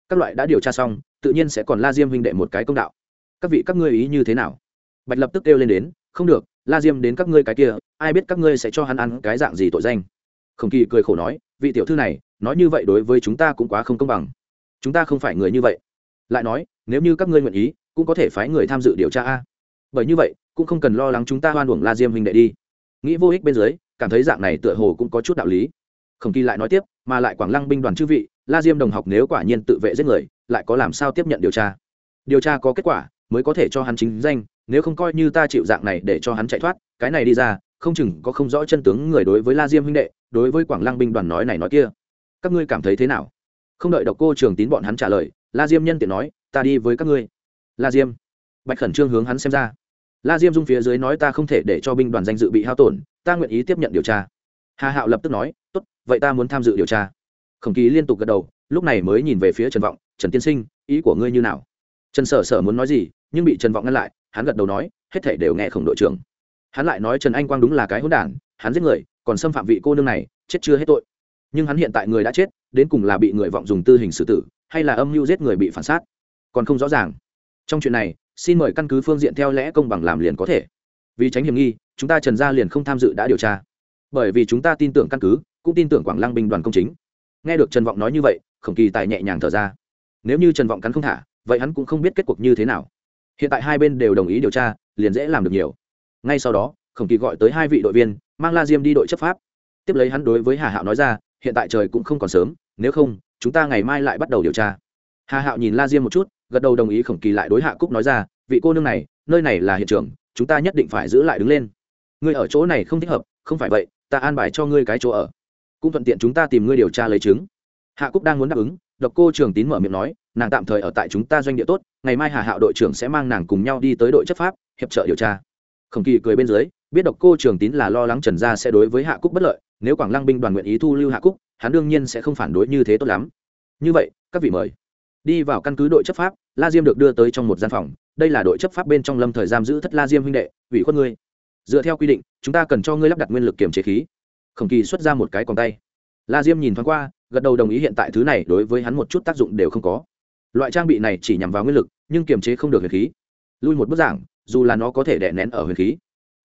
Các loại đã điều tra xong, tự nhiên sẽ còn la diêm huynh đệ một cái công đạo. Các vị các ngươi ý như thế nào? Bạch lập tức kêu lên đến, không được, la diêm đến các ngươi cái kia, ai biết các ngươi sẽ cho hắn ăn cái dạng gì tội danh. Khổng kỳ cười khổ nói, vị tiểu thư này, nói như vậy đối với chúng ta cũng quá không công bằng. Chúng ta không phải người như vậy lại nói, nếu như các ngươi nguyện ý, cũng có thể phái người tham dự điều tra a. Bởi như vậy, cũng không cần lo lắng chúng ta hoan uổng la diêm huynh đệ đi. Nghĩ vô ích bên dưới, cảm thấy dạng này tựa hồ cũng có chút đạo lý. Không kỳ lại nói tiếp, mà lại quảng lăng binh đoàn chư vị, la diêm đồng học nếu quả nhiên tự vệ giết người, lại có làm sao tiếp nhận điều tra? Điều tra có kết quả, mới có thể cho hắn chính danh, nếu không coi như ta chịu dạng này để cho hắn chạy thoát, cái này đi ra, không chừng có không rõ chân tướng người đối với la diêm huynh đệ, đối với quảng lăng binh đoàn nói này nói kia. Các ngươi cảm thấy thế nào? Không đợi độc cô trường tín bọn hắn trả lời la diêm nhân tiện nói, ta đi với các ngươi. La diêm. Bạch khẩn trương hướng hắn xem ra. La diêm dung phía dưới nói, ta không thể để cho binh đoàn danh dự bị hao tổn, ta nguyện ý tiếp nhận điều tra. Hà hạo lập tức nói, tốt, vậy ta muốn tham dự điều tra. Khổng ký liên tục gật đầu, lúc này mới nhìn về phía trần vọng, trần tiên sinh, ý của ngươi như nào? Trần sở sở muốn nói gì, nhưng bị trần vọng ngăn lại, hắn gật đầu nói, hết thể đều nghe khổng đội trưởng. Hắn lại nói, trần anh quang đúng là cái hỗn đản, hắn giết người, còn xâm phạm vị cô nương này, chết chưa hết tội. Nhưng hắn hiện tại người đã chết, đến cùng là bị người vọng dùng tư hình xử tử hay là âm mưu giết người bị phản sát còn không rõ ràng. Trong chuyện này, xin mời căn cứ phương diện theo lẽ công bằng làm liền có thể. Vì tránh hiểm nghi, chúng ta trần gia liền không tham dự đã điều tra. Bởi vì chúng ta tin tưởng căn cứ, cũng tin tưởng quảng lăng binh đoàn công chính. Nghe được trần vọng nói như vậy, khổng kỳ tài nhẹ nhàng thở ra. Nếu như trần vọng cắn không thả, vậy hắn cũng không biết kết cuộc như thế nào. Hiện tại hai bên đều đồng ý điều tra, liền dễ làm được nhiều. Ngay sau đó, khổng kỳ gọi tới hai vị đội viên, mang la diêm đi đội chấp pháp. Tiếp lấy hắn đối với hà hạo nói ra, hiện tại trời cũng không còn sớm, nếu không chúng ta ngày mai lại bắt đầu điều tra. Hà hạo nhìn la diêm một chút, gật đầu đồng ý khổng kỳ lại đối hạ cúc nói ra, vị cô nương này, nơi này là hiện trường, chúng ta nhất định phải giữ lại đứng lên. Ngươi ở chỗ này không thích hợp, không phải vậy, ta an bài cho ngươi cái chỗ ở. Cũng thuận tiện chúng ta tìm ngươi điều tra lấy chứng. Hạ cúc đang muốn đáp ứng, độc cô trường tín mở miệng nói, nàng tạm thời ở tại chúng ta doanh địa tốt, ngày mai hà hạo đội trưởng sẽ mang nàng cùng nhau đi tới đội chấp pháp, hiệp trợ điều tra. Khổng kỳ cười bên dưới, biết độc cô trường tín là lo lắng trần gia sẽ đối với hạ cúc bất lợi, nếu quảng lăng binh đoàn nguyện ý thu lưu hạ cúc hắn đương nhiên sẽ không phản đối như thế tốt lắm. Như vậy, các vị mời. Đi vào căn cứ đội chấp pháp, la diêm được đưa tới trong một gian phòng. Đây là đội chấp pháp bên trong lâm thời giam giữ thất la diêm huynh đệ, ủy khuất ngươi. Dựa theo quy định, chúng ta cần cho ngươi lắp đặt nguyên lực kiểm chế khí. Khổng kỳ xuất ra một cái còn tay. La diêm nhìn thoáng qua, gật đầu đồng ý hiện tại thứ này đối với hắn một chút tác dụng đều không có. Loại trang bị này chỉ nhằm vào nguyên lực, nhưng kiềm chế không được huyền khí. Lui một bức giảng, dù là nó có thể đè nén ở huyền khí,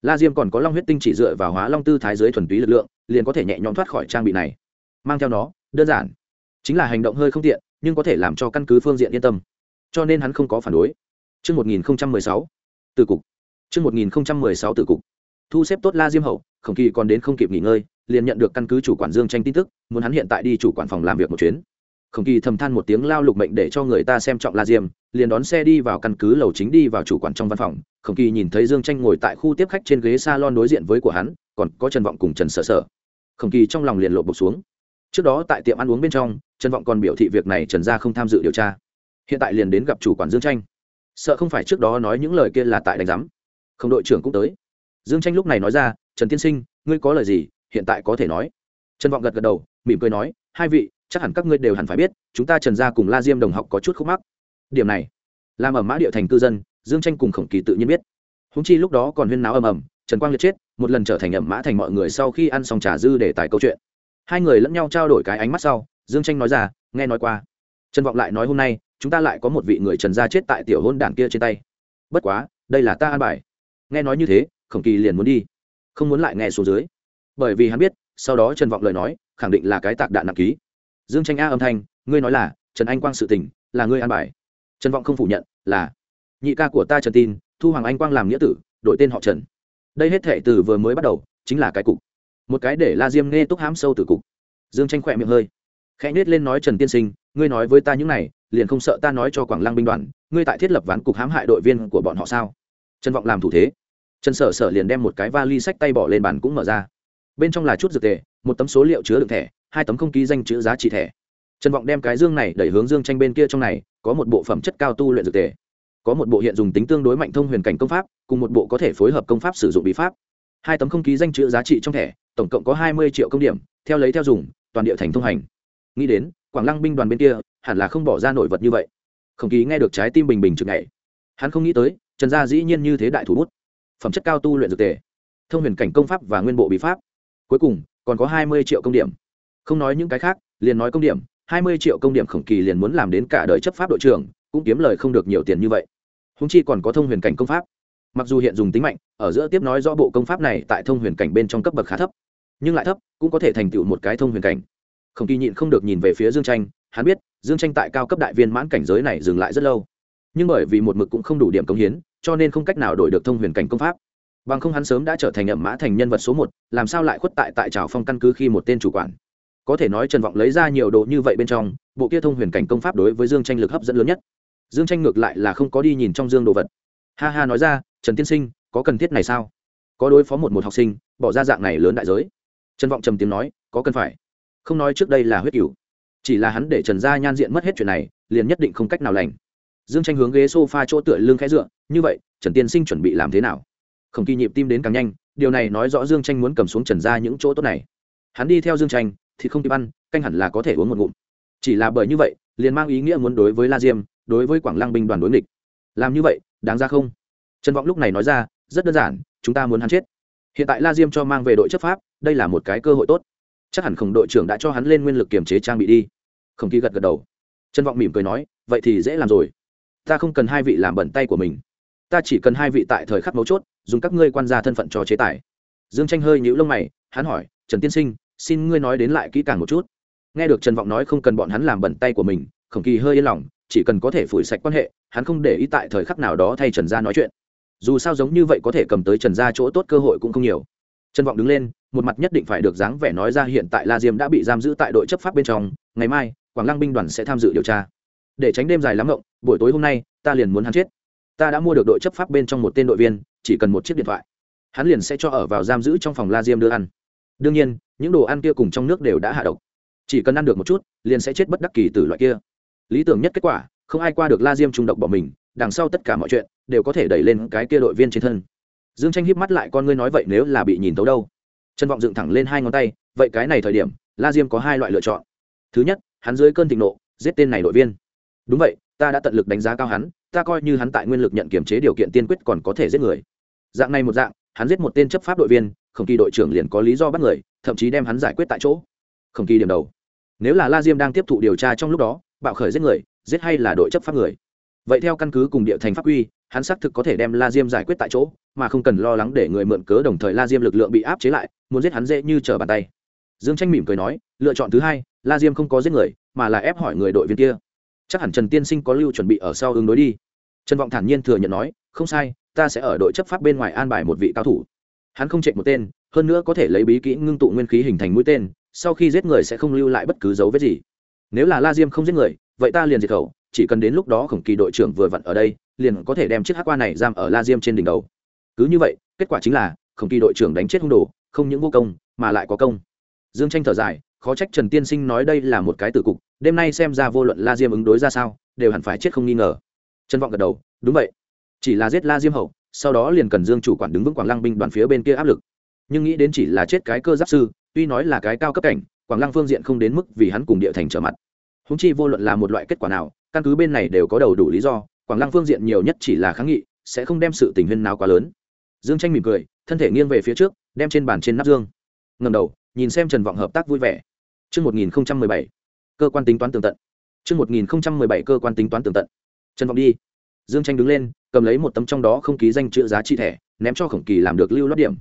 la diêm còn có long huyết tinh chỉ dựa vào hóa long tư thái dưới thuần túy lực lượng, liền có thể nhẹ nhõm thoát khỏi trang bị này mang theo nó đơn giản chính là hành động hơi không tiện nhưng có thể làm cho căn cứ phương diện yên tâm cho nên hắn không có phản đối Trước 1016, từ cục. Trước 1016 từ cục. Thu xếp tốt La Diêm Hậu, Khổng Kỳ còn đến không kịp nghỉ ngơi, liền nhận được căn cứ chủ quản Dương Tranh tin tức, muốn hắn hiện tại đi chủ quản phòng làm việc một chuyến. Khổng Kỳ thầm than một tiếng lao lục mệnh để cho người ta xem trọng La Diêm, liền đón xe đi vào căn cứ lầu chính đi vào chủ quản trong văn phòng. Khổng Kỳ nhìn thấy Dương Tranh ngồi tại khu tiếp khách trên ghế salon đối diện với của hắn, còn có Trần Vọng cùng Trần Sở Sở. Khổng Kỳ trong lòng liền lộ bộc xuống. Trước đó tại tiệm ăn uống bên trong, Trần Vọng còn biểu thị việc này Trần gia không tham dự điều tra. Hiện tại liền đến gặp chủ quản Dương Tranh. Sợ không phải trước đó nói những lời kia là tại đánh giám. Không đội trưởng cũng tới. Dương Tranh lúc này nói ra, "Trần tiên sinh, ngươi có lời gì, hiện tại có thể nói." Trần Vọng gật gật đầu, mỉm cười nói, "Hai vị, chắc hẳn các ngươi đều hẳn phải biết chúng ta trần gia cùng la diêm đồng học có chút khúc mắc điểm này làm ở mã địa thành cư dân dương tranh cùng khổng kỳ tự nhiên biết húng chi lúc đó còn huyên náo ầm ầm trần quang liệt chết một lần trở thành ẩm mã thành mọi người sau khi ăn xong trà dư để tài câu chuyện hai người lẫn nhau trao đổi cái ánh mắt sau, dương tranh nói ra, nghe nói qua. Trần vọng lại nói, hôm nay, chúng ta lại có một vị người trần gia chết tại tiểu hôn đảng kia trên tay. Bất quá, đây là ta an bài. Nghe nói như thế, khổng kỳ liền muốn đi, không muốn lại nghe xuống dưới. Bởi vì hắn biết, sau đó trần vọng lời nói, khẳng định là cái tạc đạn nặng ký. Dương tranh a âm thanh, ngươi nói là, trần anh quang sự tình, là ngươi an bài. Trần vọng không phủ nhận, là. Nhị ca của ta trần tin, thu hoàng anh quang làm nghĩa tử, đổi tên họ trần. Đây hết thệ từ vừa mới bắt đầu, chính là cái cục một cái để la diêm nghe túc hám sâu từ cục. Dương tranh khỏe miệng hơi. Khẽ nhét lên nói, trần tiên sinh, ngươi nói với ta những này, liền không sợ ta nói cho quảng lăng binh đoàn, ngươi tại thiết lập ván cục hãm hại đội viên của bọn họ sao? Trần vọng làm thủ thế. Trần sở sở liền đem một cái vali sách tay bỏ lên bàn cũng mở ra. Bên trong là chút dược tề, một tấm số liệu chứa đựng thẻ, hai tấm không ký danh chữ giá trị thẻ. Trần vọng đem cái dương này đẩy hướng dương tranh bên kia trong này, có một bộ phẩm chất cao tu luyện dược tề, có một bộ hiện dùng tính tương đối mạnh thông huyền cảnh công pháp, cùng một bộ có thể phối hợp công pháp sử dụng bí pháp hai tấm không ký danh chữ giá trị trong thẻ, tổng cộng có hai mươi triệu công điểm, theo lấy theo dùng, toàn địa thành thông hành. Nghĩ đến, quảng lăng binh đoàn bên kia, hẳn là không bỏ ra nổi vật như vậy. Không ký nghe được trái tim bình bình chừng ngày hắn không nghĩ tới, trần gia dĩ nhiên như thế đại thủ bút. Phẩm chất cao tu luyện dược tề, thông huyền cảnh công pháp và nguyên bộ bí pháp. Cuối cùng, còn có hai mươi triệu công điểm. Không nói những cái khác, liền nói công điểm, hai mươi triệu công điểm khổng kỳ liền muốn làm đến cả đời chấp pháp đội trưởng, cũng kiếm lời không được nhiều tiền như vậy. Húng chi còn có thông huyền cảnh công pháp mặc dù hiện dùng tính mạnh, ở giữa tiếp nói rõ bộ công pháp này tại thông huyền cảnh bên trong cấp bậc khá thấp, nhưng lại thấp, cũng có thể thành tựu một cái thông huyền cảnh. Không kỳ nhịn không được nhìn về phía dương tranh hắn biết, dương tranh tại cao cấp đại viên mãn cảnh giới này dừng lại rất lâu. Nhưng bởi vì một mực cũng không đủ điểm công hiến, cho nên không cách nào đổi được thông huyền cảnh công pháp. Bằng không hắn sớm đã trở thành ẩm mã thành nhân vật số một, làm sao lại khuất tại tại trào phong căn cứ khi một tên chủ quản? Có thể nói trần vọng lấy ra nhiều đồ như vậy bên trong, bộ kia thông huyền cảnh công pháp đối với dương tranh lực hấp dẫn lớn nhất. Dương tranh ngược lại là không có đi nhìn trong dương đồ vật ha ha nói ra, trần tiên sinh, có cần thiết này sao? Có đối phó một một học sinh, bỏ ra dạng này lớn đại giới. Trần vọng trầm tiếng nói, có cần phải. Không nói trước đây là huyết cửu. Chỉ là hắn để trần gia nhan diện mất hết chuyện này, liền nhất định không cách nào lành. Dương tranh hướng ghế s o f a chỗ tựa lưng khẽ dựa, như vậy, trần tiên sinh chuẩn bị làm thế nào? Không kỳ nhịp tim đến càng nhanh, điều này nói rõ dương tranh muốn cầm xuống trần gia những chỗ tốt này. Hắn đi theo dương tranh, thì không kịp ăn, canh hẳn là có thể uống một ngụm. Chỉ là bởi như vậy, liền mang ý nghĩa muốn đối với la diêm, đối với quảng lăng binh đoàn đối nghịch. Làm như vậy đáng ra không? Trần vọng lúc này nói ra, rất đơn giản, chúng ta muốn hắn chết. Hiện tại la diêm cho mang về đội chấp pháp, đây là một cái cơ hội tốt. Chắc hẳn khổng đội trưởng đã cho hắn lên nguyên lực kiềm chế trang bị đi. Khổng kỳ gật gật đầu. Trần vọng mỉm cười nói, vậy thì dễ làm rồi. Ta không cần hai vị làm bẩn tay của mình. Ta chỉ cần hai vị tại thời khắc mấu chốt, dùng các ngươi quan gia thân phận cho chế tài. Dương tranh hơi nhũ lông mày, hắn hỏi, trần tiên sinh, xin ngươi nói đến lại kỹ càng một chút. Nghe được trần vọng nói không cần bọn hắn làm bẩn tay của mình, khổng kỳ hơi yên lòng chỉ cần có thể phủi sạch quan hệ, hắn không để ý tại thời khắc nào đó thay trần gia nói chuyện. Dù sao giống như vậy có thể cầm tới trần gia chỗ tốt cơ hội cũng không nhiều. Trần vọng đứng lên, một mặt nhất định phải được dáng vẻ nói ra hiện tại la diêm đã bị giam giữ tại đội chấp pháp bên trong, ngày mai, quảng lăng binh đoàn sẽ tham dự điều tra. Để tránh đêm dài lắm rộng buổi tối hôm nay, ta liền muốn hắn chết. Ta đã mua được đội chấp pháp bên trong một tên đội viên, chỉ cần một chiếc điện thoại, hắn liền sẽ cho ở vào giam giữ trong phòng la diêm đưa ăn. Đương nhiên, những đồ ăn kia cùng trong nước đều đã hạ độc. Chỉ cần ăn được một chút, liền sẽ chết bất đắc kỳ từ loại kia lý tưởng nhất kết quả, không ai qua được la diêm trung độc bỏ mình, đằng sau tất cả mọi chuyện đều có thể đẩy lên cái kia đội viên trên thân. Dương tranh híp mắt lại, con ngươi nói vậy nếu là bị nhìn tấu đâu? Trân vọng dựng thẳng lên hai ngón tay, vậy cái này thời điểm, la diêm có hai loại lựa chọn. Thứ nhất, hắn dưới cơn thịnh nộ, giết tên này đội viên. Đúng vậy, ta đã tận lực đánh giá cao hắn, ta coi như hắn tại nguyên lực nhận kiểm chế điều kiện tiên quyết còn có thể giết người. Dạng này một dạng, hắn giết một tên chấp pháp đội viên, khổng kỳ đội trưởng liền có lý do bắt người, thậm chí đem hắn giải quyết tại chỗ. Khổng kỳ điểm đầu. Nếu là la diêm đang tiếp thụ điều tra trong lúc đó bạo khởi giết người, giết hay là đội chấp pháp người. Vậy theo căn cứ cùng địa thành pháp quy, hắn xác thực có thể đem la diêm giải quyết tại chỗ, mà không cần lo lắng để người mượn cớ đồng thời la diêm lực lượng bị áp chế lại, muốn giết hắn dễ như trở bàn tay. Dương tranh mỉm cười nói, lựa chọn thứ hai, la diêm không có giết người, mà là ép hỏi người đội viên kia. Chắc hẳn trần tiên sinh có lưu chuẩn bị ở sau ứng đối đi. Trần vọng thản nhiên thừa nhận nói, không sai, ta sẽ ở đội chấp pháp bên ngoài an bài một vị cao thủ. Hắn không chạy một tên, hơn nữa có thể lấy bí kỹ ngưng tụ nguyên khí hình thành mũi tên, sau khi giết người sẽ không lưu lại bất cứ dấu vết gì nếu là la diêm không giết người, vậy ta liền diệt khẩu, chỉ cần đến lúc đó khổng kỳ đội trưởng vừa vặn ở đây, liền có thể đem chiếc hát qua này giam ở la diêm trên đỉnh đầu. Cứ như vậy, kết quả chính là, khổng kỳ đội trưởng đánh chết hung đồ, không những vô công, mà lại có công. Dương tranh thở dài, khó trách trần tiên sinh nói đây là một cái tử cục, đêm nay xem ra vô luận la diêm ứng đối ra sao, đều hẳn phải chết không nghi ngờ. Trân vọng gật đầu, đúng vậy. Chỉ là giết la diêm hậu, sau đó liền cần dương chủ quản đứng vững quảng lăng binh đoàn phía bên kia áp lực. Nhưng nghĩ đến chỉ là chết cái cơ giáp sư, tuy nói là cái cao cấp cảnh, quảng lăng phương diện không đến mức vì hắn cùng địa thành trở mặt húng chi vô luận là một loại kết quả nào căn cứ bên này đều có đầu đủ lý do quảng lăng phương diện nhiều nhất chỉ là kháng nghị sẽ không đem sự tình huyên nào quá lớn dương tranh mỉm cười thân thể nghiêng về phía trước đem trên bàn trên nắp dương ngầm đầu nhìn xem trần vọng hợp tác vui vẻ Trước 1017, cơ quan tính toán tường tận. Trước 1017 cơ quan tính toán tường tận. Trần vọng đi. Dương tranh đứng lên, cầm lấy một tấm trong đó không ký danh chữ giá trị thẻ, ném cho khổng kỳ làm được lưu lót điểm.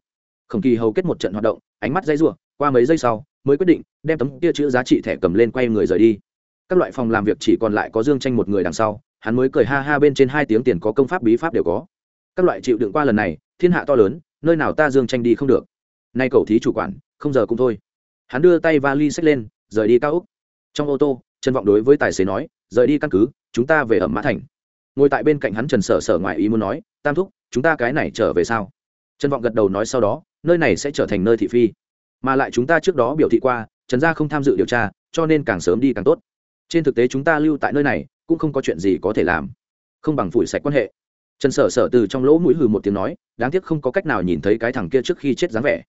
Khổng kỳ hầu kết một trận hoạt động, ánh mắt dây rủa, qua mấy giây sau, mới quyết định đem tấm kia chữ giá trị thẻ cầm lên quay người rời đi. Các loại phòng làm việc chỉ còn lại có Dương tranh một người đằng sau, hắn mới cười ha ha bên trên hai tiếng tiền có công pháp bí pháp đều có. Các loại chịu đựng qua lần này, thiên hạ to lớn, nơi nào ta Dương tranh đi không được. Nay cầu thí chủ quản, không giờ cũng thôi. Hắn đưa tay vali xách lên rời đi cao úc trong ô tô trần vọng đối với tài xế nói rời đi căn cứ chúng ta về ẩm mã thành. Ngồi tại bên cạnh hắn trần sở sở ngoài ý muốn nói tam thúc chúng ta cái này trở về sao? Trần vọng gật đầu nói sau đó nơi này sẽ trở thành nơi thị phi. Mà lại chúng ta trước đó biểu thị qua trần gia không tham dự điều tra cho nên càng sớm đi càng tốt trên thực tế chúng ta lưu tại nơi này, cũng không có chuyện gì có thể làm. Không bằng phủi sạch quan hệ. Trần sở sở từ trong lỗ mũi hừ một tiếng nói, đáng tiếc không có cách nào nhìn thấy cái thằng kia trước khi chết dáng vẻ.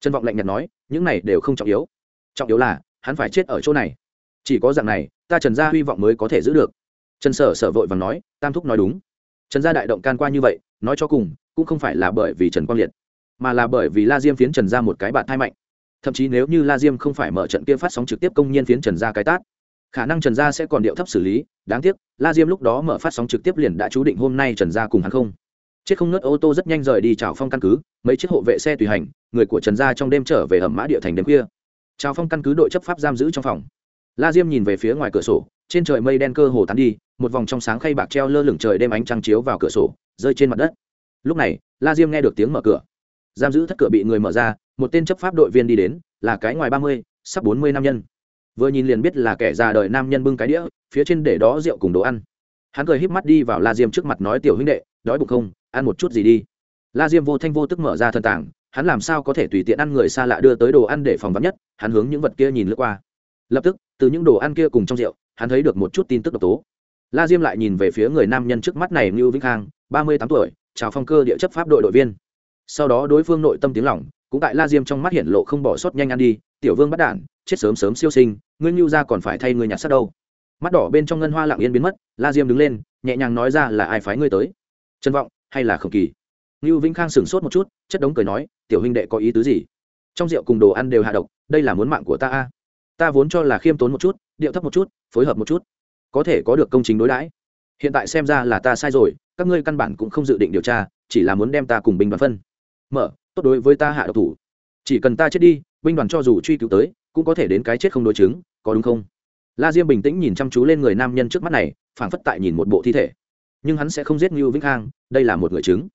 Trần vọng lạnh nhạt nói, những này đều không trọng yếu. Trọng yếu là, hắn phải chết ở chỗ này. Chỉ có dạng này, ta trần gia hy vọng mới có thể giữ được. Trần sở sở vội và nói, tam thúc nói đúng. Trần gia đại động can qua như vậy, nói cho cùng, cũng không phải là bởi vì trần quang liệt, mà là bởi vì la diêm phiến trần gia một cái bạn thai mạnh. Thậm chí nếu như la diêm không phải mở trận kia phát sóng trực tiếp công nhiên phiến trần gia cái tát khả năng trần gia sẽ còn điệu thấp xử lý, đáng tiếc, la diêm lúc đó mở phát sóng trực tiếp liền đã chú định hôm nay trần gia cùng hắn không. Chết không nớt ô tô rất nhanh rời đi chào phong căn cứ, mấy chiếc hộ vệ xe tùy hành, người của trần gia trong đêm trở về hầm mã địa thành đêm khuya. Chào phong căn cứ đội chấp pháp giam giữ trong phòng. La diêm nhìn về phía ngoài cửa sổ, trên trời mây đen cơ hồ tán đi, một vòng trong sáng khay bạc treo lơ lửng trời đêm ánh trăng chiếu vào cửa sổ, rơi trên mặt đất. Lúc này, la diêm nghe được tiếng mở cửa. Giam giữ thất cửa bị người mở ra, một tên chấp pháp đội viên đi đến, là cái ngoài ba mươi, sắp bốn mươi nam nhân vừa nhìn liền biết là kẻ già đời nam nhân bưng cái đĩa, phía trên để đó rượu cùng đồ ăn. Hắn cười híp mắt đi vào la diêm trước mặt nói, tiểu huynh đệ, đói bụng không? Ăn một chút gì đi. La diêm vô thanh vô tức mở ra thân tảng, hắn làm sao có thể tùy tiện ăn người xa lạ đưa tới đồ ăn để phòng vắn nhất? Hắn hướng những vật kia nhìn lướt qua. Lập tức, từ những đồ ăn kia cùng trong rượu, hắn thấy được một chút tin tức độc tố. La diêm lại nhìn về phía người nam nhân trước mắt này, ngưu vĩnh khang, ba mươi tám tuổi chào phong cơ địa chấp pháp đội đội viên. Sau đó đối phương nội tâm tiếng lỏng cũng tại la diêm trong mắt hiện lộ không bỏ sót nhanh ăn đi, tiểu vương bắt đản chết sớm sớm siêu sinh, ngươi ngưu ra còn phải thay người nhặt sắt đâu. Mắt đỏ bên trong ngân hoa lặng yên biến mất, la diêm đứng lên, nhẹ nhàng nói ra là ai phái ngươi tới? Trân vọng, hay là khổng kỳ? Ngưu vĩnh khang sửng sốt một chút, chất đống cười nói, tiểu huynh đệ có ý tứ gì? Trong rượu cùng đồ ăn đều hạ độc, đây là muốn mạng của ta a. Ta vốn cho là khiêm tốn một chút, điệu thấp một chút, phối hợp một chút. Có thể có được công trình đối đãi. Hiện tại xem ra là ta sai rồi, các ngươi căn bản cũng không dự định điều tra, chỉ là muốn đem ta cùng binh đoàn phân. Mở tốt đối với ta hạ độc thủ. Chỉ cần ta chết đi, binh đoàn cho dù truy cứu tới, cũng có thể đến cái chết không đối chứng, có đúng không? La diêm bình tĩnh nhìn chăm chú lên người nam nhân trước mắt này, phảng phất tại nhìn một bộ thi thể. Nhưng hắn sẽ không giết ngưu vĩnh khang, đây là một người chứng.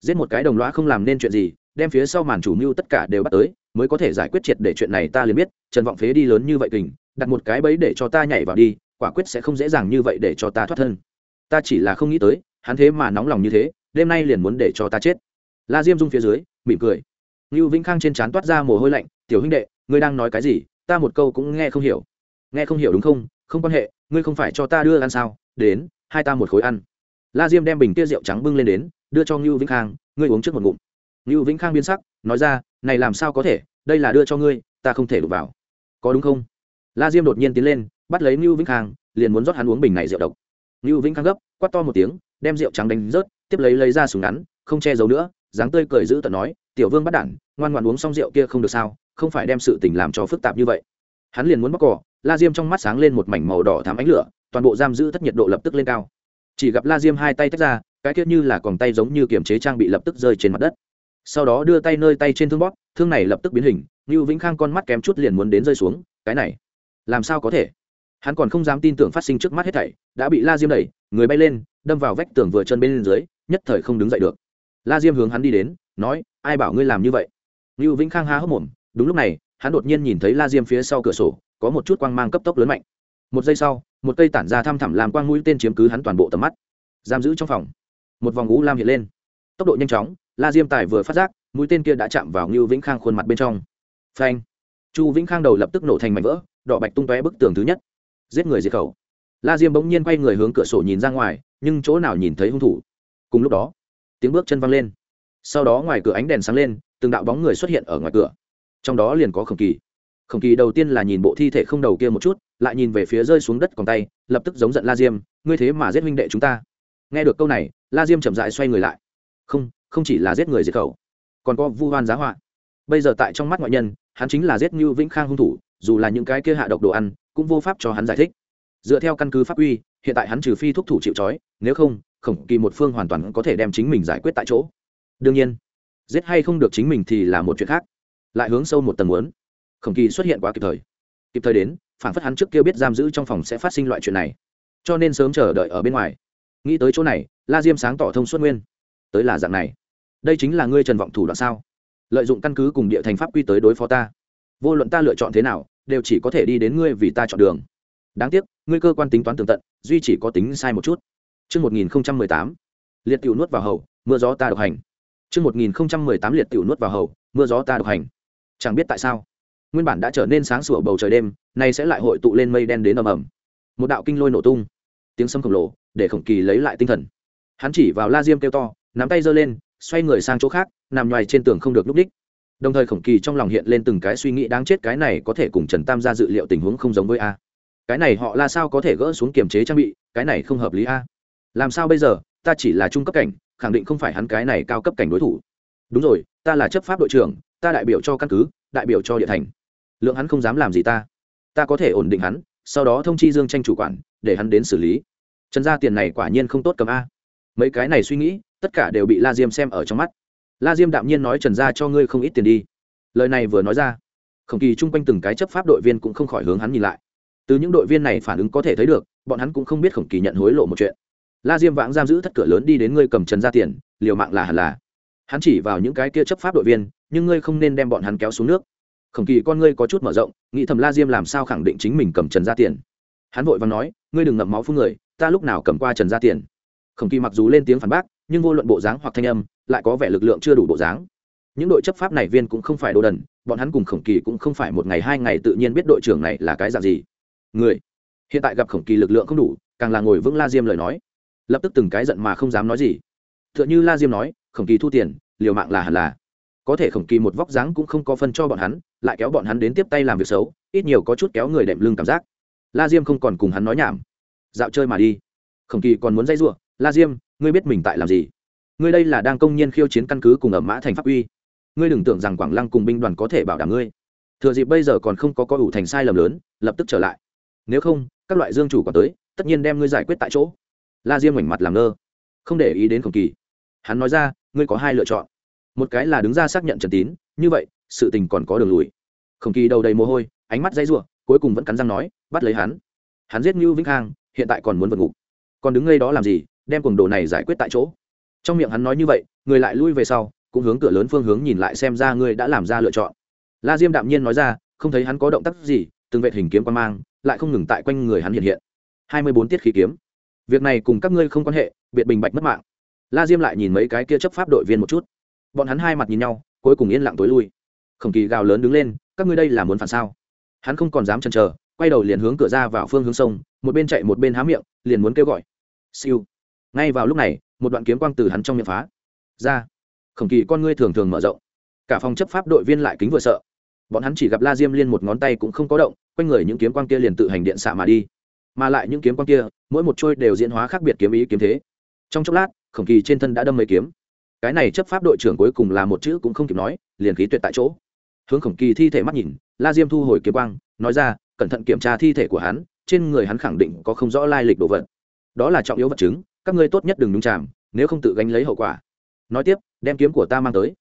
Giết một cái đồng loa không làm nên chuyện gì, đem phía sau màn chủ mưu tất cả đều bắt tới, mới có thể giải quyết triệt để chuyện này ta liền biết, trần vọng phế đi lớn như vậy kình, đặt một cái bẫy để cho ta nhảy vào đi, quả quyết sẽ không dễ dàng như vậy để cho ta thoát thân. Ta chỉ là không nghĩ tới, hắn thế mà nóng lòng như thế, đêm nay liền muốn để cho ta chết. La diêm dung phía dưới mỉm cười. Ngưu vĩnh khang trên trán toát ra mồ hôi lạnh, tiểu huynh đệ, ngươi đang nói cái gì? Ta một câu cũng nghe không hiểu. Nghe không hiểu đúng không? Không quan hệ, ngươi không phải cho ta đưa ăn sao? Đến, hai ta một khối ăn. La diêm đem bình tia rượu trắng bưng lên đến, đưa cho ngưu vĩnh khang, ngươi uống trước một ngụm. Ngưu vĩnh khang biến sắc, nói ra, này làm sao có thể? Đây là đưa cho ngươi, ta không thể đụng vào. Có đúng không? La diêm đột nhiên tiến lên, bắt lấy ngưu vĩnh khang, liền muốn rót hắn uống bình này rượu độc. Ngưu vĩnh khang gấp, quát to một tiếng, đem rượu trắng đánh rớt, tiếp lấy lấy ra súng ngắn, không che giấu nữa dáng tươi cười giữ tận nói, tiểu vương bắt đản, ngoan ngoan uống xong rượu kia không được sao, không phải đem sự tình làm cho phức tạp như vậy. Hắn liền muốn bóc cỏ, la diêm trong mắt sáng lên một mảnh màu đỏ thám ánh lửa, toàn bộ giam giữ thất nhiệt độ lập tức lên cao. Chỉ gặp la diêm hai tay tách ra, cái kia như là còn tay giống như kiềm chế trang bị lập tức rơi trên mặt đất. Sau đó đưa tay nơi tay trên thương bóp, thương này lập tức biến hình như vĩnh khang con mắt kém chút liền muốn đến rơi xuống, cái này, làm sao có thể? Hắn còn không dám tin tưởng phát sinh trước mắt hết thảy, đã bị la diêm đẩy, người bay lên, đâm vào vách tường vừa chân bên dưới, nhất thời không đứng dậy được la diêm hướng hắn đi đến, nói, ai bảo ngươi làm như vậy? Lưu vĩnh khang há hốc mồm, đúng lúc này, hắn đột nhiên nhìn thấy la diêm phía sau cửa sổ, có một chút quang mang cấp tốc lớn mạnh. Một giây sau, một cây tản ra thăm thẳm làm quang mũi tên chiếm cứ hắn toàn bộ tầm mắt. Giam giữ trong phòng, một vòng ngũ lam hiện lên. Tốc độ nhanh chóng, la diêm tài vừa phát giác, mũi tên kia đã chạm vào ngưu vĩnh khang khuôn mặt bên trong. Phanh! Chu vĩnh khang đầu lập tức nổ thành mảnh vỡ, đỏ bạch tung tóe bức tường thứ nhất. Giết người diệt khẩu. La diêm bỗng nhiên quay người hướng cửa sổ nhìn ra ngoài, nhưng chỗ nào nhìn thấy hung thủ? Cùng lúc đó tiếng bước chân văng lên. Sau đó ngoài cửa ánh đèn sáng lên, từng đạo bóng người xuất hiện ở ngoài cửa. Trong đó liền có khổng kỳ. Khổng kỳ đầu tiên là nhìn bộ thi thể không đầu kia một chút, lại nhìn về phía rơi xuống đất còn tay, lập tức giống giận la diêm, ngươi thế mà giết huynh đệ chúng ta. Nghe được câu này, la diêm chậm dại xoay người lại. Không không chỉ là giết người diệt khẩu, còn có vu hoan giá họa. Bây giờ tại trong mắt ngoại nhân, hắn chính là giết như vĩnh khang hung thủ, dù là những cái kia hạ độc đồ ăn, cũng vô pháp cho hắn giải thích. Dựa theo căn cứ pháp uy hiện tại hắn trừ phi thúc thủ chịu trói, nếu không khổng kỳ một phương hoàn toàn có thể đem chính mình giải quyết tại chỗ. Đương nhiên, giết hay không được chính mình thì là một chuyện khác. Lại hướng sâu một tầng muốn. Khổng kỳ xuất hiện quá kịp thời. Kịp thời đến, phản phất hắn trước kia biết giam giữ trong phòng sẽ phát sinh loại chuyện này. Cho nên sớm chờ đợi ở bên ngoài. Nghĩ tới chỗ này, la diêm sáng tỏ thông suốt nguyên. Tới là dạng này. Đây chính là ngươi trần vọng thủ đoạn sao? Lợi dụng căn cứ cùng địa thành pháp quy tới đối phó ta. Vô luận ta lựa chọn thế nào, đều chỉ có thể đi đến ngươi vì ta chọn đường. Đáng tiếc, ngươi cơ quan tính toán tường tận, duy chỉ có tính sai một chút. Trước 1018, liệt tiểu nuốt vào hầu, mưa gió ta độc hành. Trước 1018 liệt tiểu nuốt vào hầu, mưa gió ta độc hành. Chẳng biết tại sao, nguyên bản đã trở nên sáng sủa bầu trời đêm, nay sẽ lại hội tụ lên mây đen đến ầm ầm. Một đạo kinh lôi nổ tung, tiếng sấm khổng lồ, để Khổng Kỳ lấy lại tinh thần. Hắn chỉ vào La Diêm kêu to, nắm tay giơ lên, xoay người sang chỗ khác, nằm nhoài trên tường không được lúc đích. Đồng thời Khổng Kỳ trong lòng hiện lên từng cái suy nghĩ đáng chết cái này có thể cùng Trần Tam gia dự liệu tình huống không giống với a. Cái này họ là sao có thể gỡ xuống kiềm chế trang bị, cái này không hợp lý a làm sao bây giờ? Ta chỉ là trung cấp cảnh, khẳng định không phải hắn cái này cao cấp cảnh đối thủ. Đúng rồi, ta là chấp pháp đội trưởng, ta đại biểu cho căn cứ, đại biểu cho địa thành. Lượng hắn không dám làm gì ta. Ta có thể ổn định hắn, sau đó thông chi dương tranh chủ quản, để hắn đến xử lý. Trần gia tiền này quả nhiên không tốt cầm a. Mấy cái này suy nghĩ, tất cả đều bị la diêm xem ở trong mắt. La diêm đạm nhiên nói, trần gia cho ngươi không ít tiền đi. Lời này vừa nói ra, khổng kỳ chung quanh từng cái chấp pháp đội viên cũng không khỏi hướng hắn nhìn lại. Từ những đội viên này phản ứng có thể thấy được, bọn hắn cũng không biết khổng kỳ nhận hối lộ một chuyện la diêm vãng giam giữ thất cửa lớn đi đến ngươi cầm trần ra tiền, liều mạng là hẳn là. Hắn chỉ vào những cái kia chấp pháp đội viên, nhưng ngươi không nên đem bọn hắn kéo xuống nước. Khổng kỳ con ngươi có chút mở rộng, nghĩ thầm la diêm làm sao khẳng định chính mình cầm trần ra tiền. Hắn vội và nói, ngươi đừng ngậm máu phương người, ta lúc nào cầm qua trần ra tiền? Khổng kỳ mặc dù lên tiếng phản bác, nhưng vô luận bộ dáng hoặc thanh âm, lại có vẻ lực lượng chưa đủ bộ dáng. Những đội chấp pháp này viên cũng không phải đồ đần, bọn hắn cùng khổng kỳ cũng không phải một ngày hai ngày tự nhiên biết đội trưởng này là cái dạng gì. Người, hiện tại gặp khổng kỳ lực lượng không đủ, càng là ngồi vững la diêm lời nói lập tức từng cái giận mà không dám nói gì. T h ư ợ n h ư la diêm nói, khổng kỳ thu tiền, liều mạng là hẳn là. Có thể khổng kỳ một vóc dáng cũng không có phân cho bọn hắn, lại kéo bọn hắn đến tiếp tay làm việc xấu, ít nhiều có chút kéo người đệm lưng cảm giác. La diêm không còn cùng hắn nói nhảm. Dạo chơi mà đi. Khổng kỳ còn muốn dây giụa, la diêm, ngươi biết mình tại làm gì? Ngươi đây là đang công nhiên khiêu chiến căn cứ cùng ở mã thành pháp uy. Ngươi đừng tưởng rằng quảng lăng cùng binh đoàn có thể bảo đảm ngươi. Thừa dịp bây giờ còn không có coi ủ thành sai lầm lớn, lập tức trở lại. Nếu không, các loại dương chủ còn tới, tất nhiên đem ngươi giải quyết tại chỗ la diêm ngoảnh mặt làm ngơ. Không để ý đến khổng kỳ. Hắn nói ra, ngươi có hai lựa chọn. Một cái là đứng ra xác nhận trần tín, như vậy, sự tình còn có đường lùi. Khổng kỳ đầu đầy mồ hôi, ánh mắt dãy r u ộ cuối cùng vẫn cắn răng nói, bắt lấy hắn. Hắn giết ngưu vĩnh khang, hiện tại còn muốn vượt ngục. Còn đứng ngay đó làm gì, đem cuồng đồ này giải quyết tại chỗ. Trong miệng hắn nói như vậy, người lại lui về sau, cũng hướng cửa lớn phương hướng nhìn lại xem ra ngươi đã làm ra lựa chọn. La diêm đạm nhiên nói ra, không thấy hắn có động tác gì, từng vệ hình kiếm quan mang, lại không ngừng tại quanh người hắn hiện hiện. Hai mươi bốn tiết khí kiếm việc này cùng các ngươi không quan hệ, biệt bình bạch mất mạng. La diêm lại nhìn mấy cái kia chấp pháp đội viên một chút. Bọn hắn hai mặt nhìn nhau, cuối cùng yên lặng tối lui. Khổng kỳ gào lớn đứng lên, các ngươi đây là muốn phản sao? Hắn không còn dám chần chờ, quay đầu liền hướng cửa ra vào phương hướng sông, một bên chạy một bên há miệng, liền muốn kêu gọi. Siêu. Ngay vào lúc này, một đoạn kiếm quang từ hắn trong miệng phá ra. Khổng kỳ con ngươi thường thường mở rộng. Cả phòng chấp pháp đội viên lại kính vừa sợ. Bọn hắn chỉ gặp la diêm liên một ngón tay cũng không có động, quanh người những kiếm quang kia liền tự hành điện xạ mà đi mà lại những kiếm quang kia mỗi một trôi đều diễn hóa khác biệt kiếm ý kiếm thế. Trong chốc lát khổng kỳ trên thân đã đâm mấy kiếm. Cái này chấp pháp đội trưởng cuối cùng là một chữ cũng không kịp nói liền khí tuyệt tại chỗ. Hướng khổng kỳ thi thể mắt nhìn la diêm thu hồi kiếm quang nói ra cẩn thận kiểm tra thi thể của hắn trên người hắn khẳng định có không rõ lai lịch đồ vật. Đó là trọng yếu vật chứng các ngươi tốt nhất đừng nhúng chạm, nếu không tự gánh lấy hậu quả. Nói tiếp đem kiếm của ta mang tới.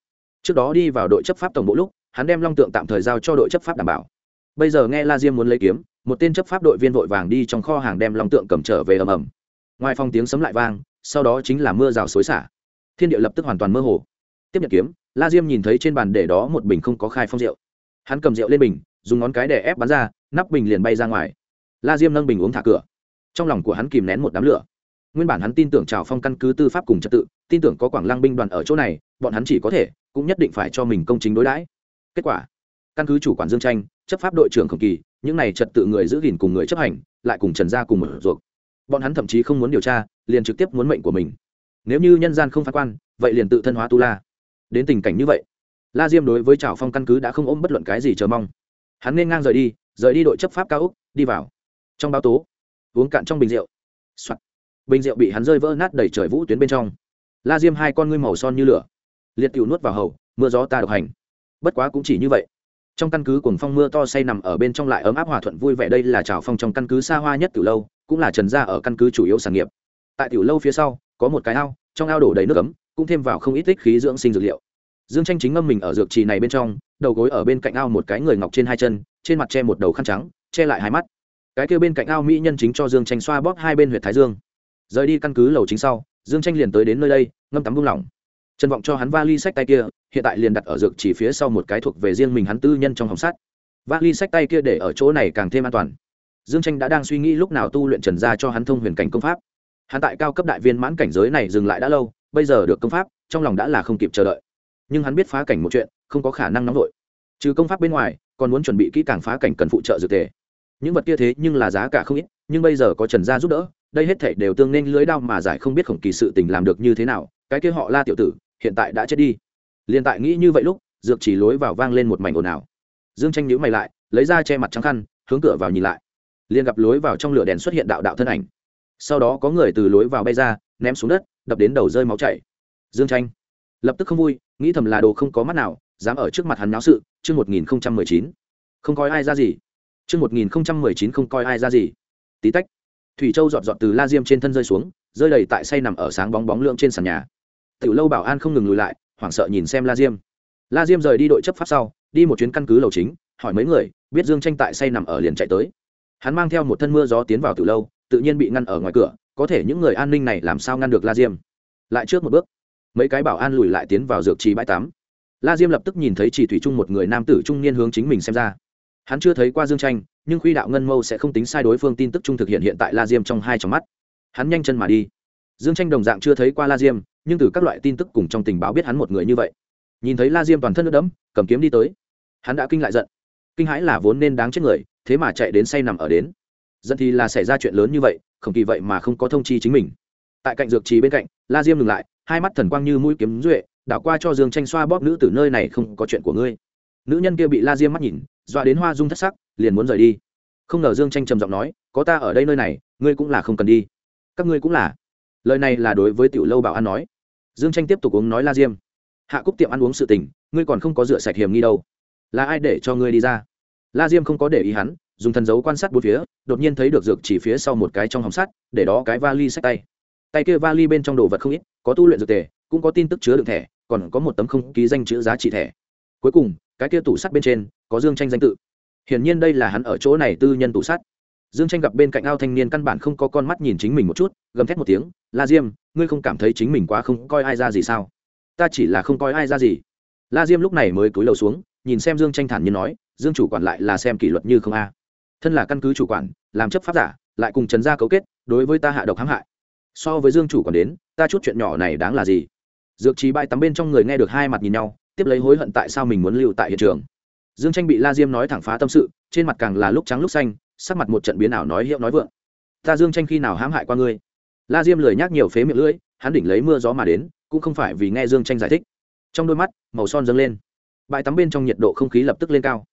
Trước đó đi vào đội chấp pháp tổng bộ lúc hắn đem long tượng tạm thời giao cho đội chấp pháp đảm bảo. Bây giờ nghe la diêm muốn lấy kiếm một tên chấp pháp đội viên vội vàng đi trong kho hàng đem long tượng cầm trở về ầm ầm. Ngoài phòng tiếng sấm lại vang, sau đó chính là mưa rào xối xả. Thiên địa lập tức hoàn toàn mơ hồ. Tiếp nhận kiếm, la diêm nhìn thấy trên bàn để đó một bình không có khai phong rượu. Hắn cầm rượu lên bình, dùng ngón cái để ép bắn ra, nắp bình liền bay ra ngoài. La diêm nâng bình uống thả cửa. Trong lòng của hắn kìm nén một đám lửa. Nguyên bản hắn tin tưởng trào phong căn cứ tư pháp cùng trật tự, tin tưởng có quảng lăng binh đoàn ở chỗ này, bọn hắn chỉ có thể, cũng nhất định phải cho mình công chính đối đãi. Kết quả căn cứ chủ quản dương tranh chấp pháp đội trưởng khổng kỳ, những này trật tự người giữ gìn cùng người chấp hành, lại cùng trần gia cùng một ruột. Bọn hắn thậm chí không muốn điều tra, liền trực tiếp muốn mệnh của mình. Nếu như nhân gian không phán quan, vậy liền tự thân hóa tu la. Đến tình cảnh như vậy, la diêm đối với trào phong căn cứ đã không ôm bất luận cái gì chờ mong. Hắn nên ngang rời đi rời đi đội chấp pháp cao úc đi vào. Trong báo tố, uống cạn trong bình rượu、Soạn. bình rượu bị hắn rơi vỡ nát đầy trời vũ tuyến bên trong. La diêm hai con ngươi màu son như lửa. Liệt cựu nuốt vào hầu, mưa gió ta độc hành. Bất quá cũng chỉ như vậy trong căn cứ cuồng phong mưa to say nằm ở bên trong lại ấm áp hòa thuận vui vẻ, đây là trào phong trong căn cứ xa hoa nhất từ lâu, cũng là trần gia ở căn cứ chủ yếu sản nghiệp. Tại tiểu lâu phía sau, có một cái ao, trong ao đổ đầy nước ấm, cũng thêm vào không ít tích khí dưỡng sinh dược liệu. Dương tranh chính ngâm mình ở dược trì này bên trong, đầu gối ở bên cạnh ao một cái người ngọc trên hai chân, trên mặt che một đầu khăn trắng, che lại hai mắt. Cái kia bên cạnh ao mỹ nhân chính cho dương tranh xoa bóp hai bên huyệt thái dương. Rời đi căn cứ lầu chính sau, dương tranh liền tới đến nơi đây, ngâm tắm buông lỏng. Trần vọng cho hắn vali sách tay kia hiện tại liền đặt ở dược chỉ phía sau một cái thuộc về riêng mình hắn tư nhân trong hồng sắt. Vali sách tay kia để ở chỗ này càng thêm an toàn. Dương tranh đã đang suy nghĩ lúc nào tu luyện trần Gia cho hắn thông huyền cảnh công pháp. Hắn tại cao cấp đại viên mãn cảnh giới này dừng lại đã lâu, bây giờ được công pháp, trong lòng đã là không kịp chờ đợi. Nhưng hắn biết phá cảnh một chuyện, không có khả năng nóng vội. Trừ công pháp bên ngoài, còn muốn chuẩn bị kỹ càng phá cảnh cần phụ trợ dược tề. Những vật kia thế nhưng là giá cả không ít, nhưng bây giờ có trần gia giúp đỡ, đây hết thể đều tương nên lưới đao mà giải không biết khổng kỳ sự tình làm được như thế nào. Cái kia họ la tiểu tử, hiện tại đã chết đi liền tại nghĩ như vậy lúc, dược chỉ lối vào vang lên một mảnh ồn ào. Dương tranh nhíu mày lại, lấy ra che mặt trắng khăn, hướng cửa vào nhìn lại. Liền gặp lối vào trong lửa đèn xuất hiện đạo đạo thân ảnh. Sau đó có người từ lối vào bay ra, ném xuống đất, đập đến đầu rơi máu chảy. Dương tranh lập tức không vui, nghĩ thầm là đồ không có mắt nào, dám ở trước mặt hắn náo sự, chương một nghìn không trăm mười chín. Không coi ai ra gì. Chương một nghìn không trăm mười chín không coi ai ra gì. Tí tách, thủy châu dọn dọn từ la diêm trên thân rơi xuống, rơi đầy tại say nằm ở sáng bóng bóng lượng trên sàn nhà. Tiểu lâu bảo an không ngừng lùi lại hoảng sợ nhìn xem la diêm. La diêm rời đi đội chấp pháp sau, đi một chuyến căn cứ lầu chính, hỏi mấy người, biết dương tranh tại say nằm ở liền chạy tới. Hắn mang theo một thân mưa gió tiến vào từ lâu, tự nhiên bị ngăn ở ngoài cửa, có thể những người an ninh này làm sao ngăn được la diêm? Lại trước một bước, mấy cái bảo an lùi lại tiến vào dược trì bãi tắm. La diêm lập tức nhìn thấy chỉ thủy trung một người nam tử trung niên hướng chính mình xem ra. Hắn chưa thấy qua dương tranh nhưng khuy đạo ngân mâu sẽ không tính sai đối phương tin tức trung thực hiện hiện tại la diêm trong hai trong mắt. Hắn nhanh chân mà đi dương tranh đồng dạng chưa thấy qua la diêm, nhưng từ các loại tin tức cùng trong tình báo biết hắn một người như vậy. Nhìn thấy la diêm toàn thân nước đẫm, cầm kiếm đi tới. Hắn đã kinh lại giận. Kinh hãi là vốn nên đáng chết người, thế mà chạy đến say nằm ở đến. Giận thì là xảy ra chuyện lớn như vậy, không kỳ vậy mà không có thông chi chính mình. Tại cạnh dược trì bên cạnh, la diêm ngừng lại, hai mắt thần quang như mũi kiếm duệ, đảo qua cho dương tranh xoa bóp nữ từ nơi này không có chuyện của ngươi. Nữ nhân kia bị la diêm mắt nhìn, dọa đến hoa dung thất sắc, liền muốn rời đi. Không ngờ dương tranh trầm giọng nói, có ta ở đây nơi này, ngươi cũng là không cần đi. Các ngươi cũng là lời này là đối với tiểu lâu bảo an nói. Dương tranh tiếp tục uống nói la diêm. Hạ cúc tiệm ăn uống sự tình, ngươi còn không có rửa sạch hiểm nghi đâu. Là ai để cho ngươi đi ra? La diêm không có để ý hắn, dùng thần dấu quan sát bốn phía, đột nhiên thấy được dược chỉ phía sau một cái trong hòng sắt, để đó cái vali sách tay. Tay kia vali bên trong đồ vật không ít, có tu luyện dược tề, cũng có tin tức chứa đựng thẻ, còn có một tấm không ký danh chữ giá trị thẻ. Cuối cùng, cái kia tủ sắt bên trên, có dương tranh danh tự. Hiển nhiên đây là hắn ở chỗ này tư nhân tủ sắt dương tranh gặp bên cạnh ao thanh niên căn bản không có con mắt nhìn chính mình một chút, gầm thét một tiếng, la diêm, ngươi không cảm thấy chính mình quá không coi ai ra gì sao? Ta chỉ là không coi ai ra gì. La diêm lúc này mới cúi đầu xuống, nhìn xem dương tranh thản nhiên nói, dương chủ quản lại là xem kỷ luật như không a. Thân là căn cứ chủ quản, làm chấp pháp giả, lại cùng trần gia cấu kết, đối với ta hạ độc hãm hại. So với dương chủ quản đến, ta chút chuyện nhỏ này đáng là gì? Dược trí bãi tắm bên trong người nghe được hai mặt nhìn nhau, tiếp lấy hối hận tại sao mình muốn lưu tại hiện trường. Dương tranh bị la diêm nói thẳng phá tâm sự, trên mặt càng là lúc trắng lúc xanh sắc mặt một trận biến ảo nói hiệu nói vượng. Ta dương tranh khi nào hãm hại qua ngươi? La diêm lười nhác nhiều phế miệng lưỡi, hắn đỉnh lấy mưa gió mà đến, cũng không phải vì nghe dương tranh giải thích. Trong đôi mắt, màu son dâng lên. Bãi tắm bên trong nhiệt độ không khí lập tức lên cao.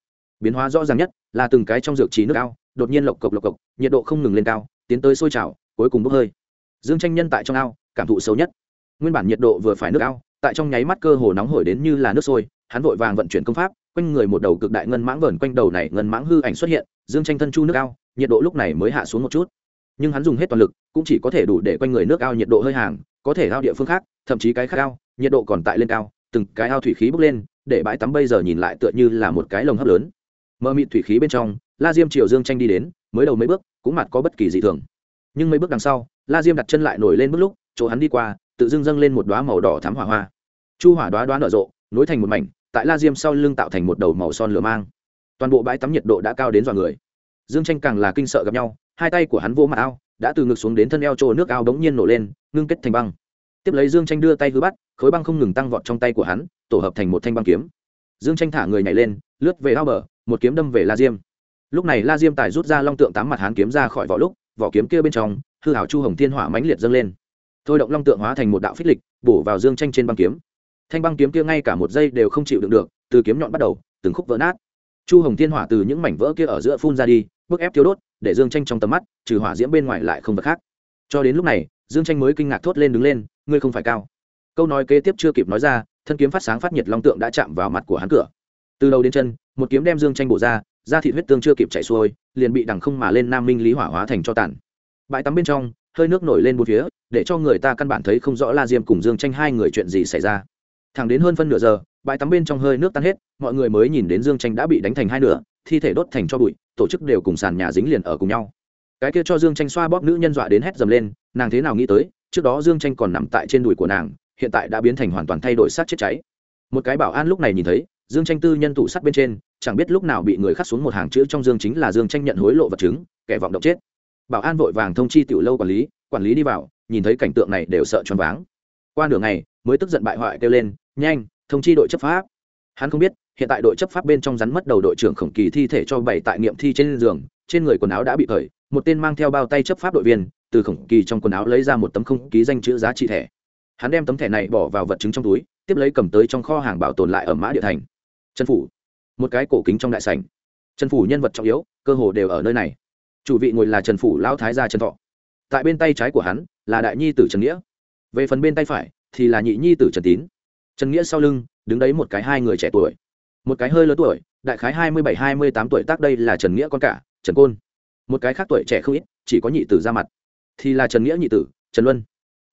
Biến hóa rõ ràng nhất là từng cái trong dược trí nước cao đột nhiên lộc cộc lộc cộc, nhiệt độ không ngừng lên cao, tiến tới sôi trào, cuối cùng bốc hơi. Dương tranh nhân tại trong ao, cảm thụ xấu nhất. Nguyên bản nhiệt độ vừa phải nước ao, tại trong nháy mắt cơ hồ nóng hổi đến như là nước sôi, hắn vội vàng vận chuyển công pháp quanh người một đầu cực đại ngân mãng vờn quanh đầu này ngân mãng hư ảnh xuất hiện, dương tranh thân chu nước ao, nhiệt độ lúc này mới hạ xuống một chút. Nhưng hắn dùng hết toàn lực, cũng chỉ có thể đủ để quanh người nước ao nhiệt độ hơi hàng, có thể ao địa phương khác, thậm chí cái khác ao, nhiệt độ còn tại lên cao, từng cái ao thủy khí bốc lên, để bãi tắm bây giờ nhìn lại tựa như là một cái lồng hấp lớn. Mờ mịt thủy khí bên trong, la diêm triều dương tranh đi đến, mới đầu mấy bước, cũng mặt có bất kỳ gì thường. Nhưng mấy bước đằng sau, la diêm đặt chân lại nổi lên bước lúc, chỗ hắn đi qua, tự dưng dâng lên một đoá màu đỏ thám hỏa hoa. Chu hỏa đoá đoá nở rộ, nối thành một mảnh tại la diêm sau lưng tạo thành một đầu màu son lửa mang. Toàn bộ bãi tắm nhiệt độ đã cao đến dọa người. Dương tranh càng là kinh sợ gặp nhau, hai tay của hắn vô mặt ao, đã từ ngực xuống đến thân eo trồ nước ao đống nhiên nổ lên, ngưng kết thành băng. Tiếp lấy dương tranh đưa tay hư bắt, khối băng không ngừng tăng vọt trong tay của hắn, tổ hợp thành một thanh băng kiếm. Dương tranh thả người nhảy lên, lướt về ao bờ, một kiếm đâm về la diêm. Lúc này la diêm tài rút ra long tượng tám mặt hán kiếm ra khỏi vỏ lúc, vỏ kiếm kia bên trong, hư hảo chu hồng thiên hỏa mãnh liệt dâng lên. Thôi động long tượng hóa thành một đạo phích lịch, bổ vào dương tranh trên băng kiếm thanh băng kiếm kia ngay cả một giây đều không chịu đựng được, từ kiếm nhọn bắt đầu, từng khúc vỡ nát. Chu hồng thiên hỏa từ những mảnh vỡ kia ở giữa phun ra đi, bức ép thiếu đốt, để dương tranh trong tầm mắt, trừ hỏa diễm bên ngoài lại không vật khác. Cho đến lúc này, dương tranh mới kinh ngạc thốt lên đứng lên, ngươi không phải cao. Câu nói kế tiếp chưa kịp nói ra, thân kiếm phát sáng phát nhiệt long tượng đã chạm vào mặt của hắn cửa. Từ đầu đến chân, một kiếm đem dương tranh bổ ra, da thịt huyết tương chưa kịp chạy xuôi, liền bị đằng không mà lên nam minh lý hỏa hóa thành cho tàn. Bãi tắm bên trong, hơi nước nổi lên bốn phía, để cho người ta căn bản thấy không rõ la diêm cùng dương tranh hai người chuyện gì xảy ra thẳng đến hơn phân nửa giờ, bãi tắm bên trong hơi nước tan hết, mọi người mới nhìn đến dương tranh đã bị đánh thành hai nửa, thi thể đốt thành cho bụi, tổ chức đều cùng sàn nhà dính liền ở cùng nhau. Cái kia cho dương tranh xoa bóp nữ nhân dọa đến hét dầm lên, nàng thế nào nghĩ tới, trước đó dương tranh còn nằm tại trên đùi của nàng, hiện tại đã biến thành hoàn toàn thay đổi sát chết cháy. Một cái bảo an lúc này nhìn thấy, dương tranh tư nhân tủ sắt bên trên, chẳng biết lúc nào bị người khắc xuống một hàng chữ trong dương chính là dương tranh nhận hối lộ vật chứng, kẻ vọng động chết. Bảo an vội vàng thông chi tiểu lâu quản lý quản lý đi vào, nhìn thấy cảnh tượng này đều sợ choáng váng. Qua nửa ngày, mới tức giận bại hoại kêu lên nhanh, thông chi đội chấp pháp. Hắn không biết, hiện tại đội chấp pháp bên trong rắn mất đầu đội trưởng khổng kỳ thi thể cho bảy tại nghiệm thi trên giường, trên người quần áo đã bị khởi một tên mang theo bao tay chấp pháp đội viên, từ khổng kỳ trong quần áo lấy ra một tấm không ký danh chữ giá trị thẻ. Hắn đem tấm thẻ này bỏ vào vật chứng trong túi, tiếp lấy cầm tới trong kho hàng bảo tồn lại ở mã địa thành. Trần phủ. Một cái cổ kính trong đại sảnh. Trần phủ nhân vật trọng yếu, cơ hồ đều ở nơi này. Chủ vị ngồi là trần phủ lão thái gia trần thọ. Tại bên tay trái của hắn là đại nhi tử trần nghĩa. Về phần bên tay phải thì là nhị nhi tử trần tín trần nghĩa sau lưng, đứng đấy một cái hai người trẻ tuổi. Một cái hơi lớn tuổi, đại khái hai mươi bảy, hai mươi tám tuổi tác đây là trần nghĩa con cả, trần côn. Một cái khác tuổi trẻ không ít, chỉ có nhị tử ra mặt. Thì là trần nghĩa nhị tử, trần luân.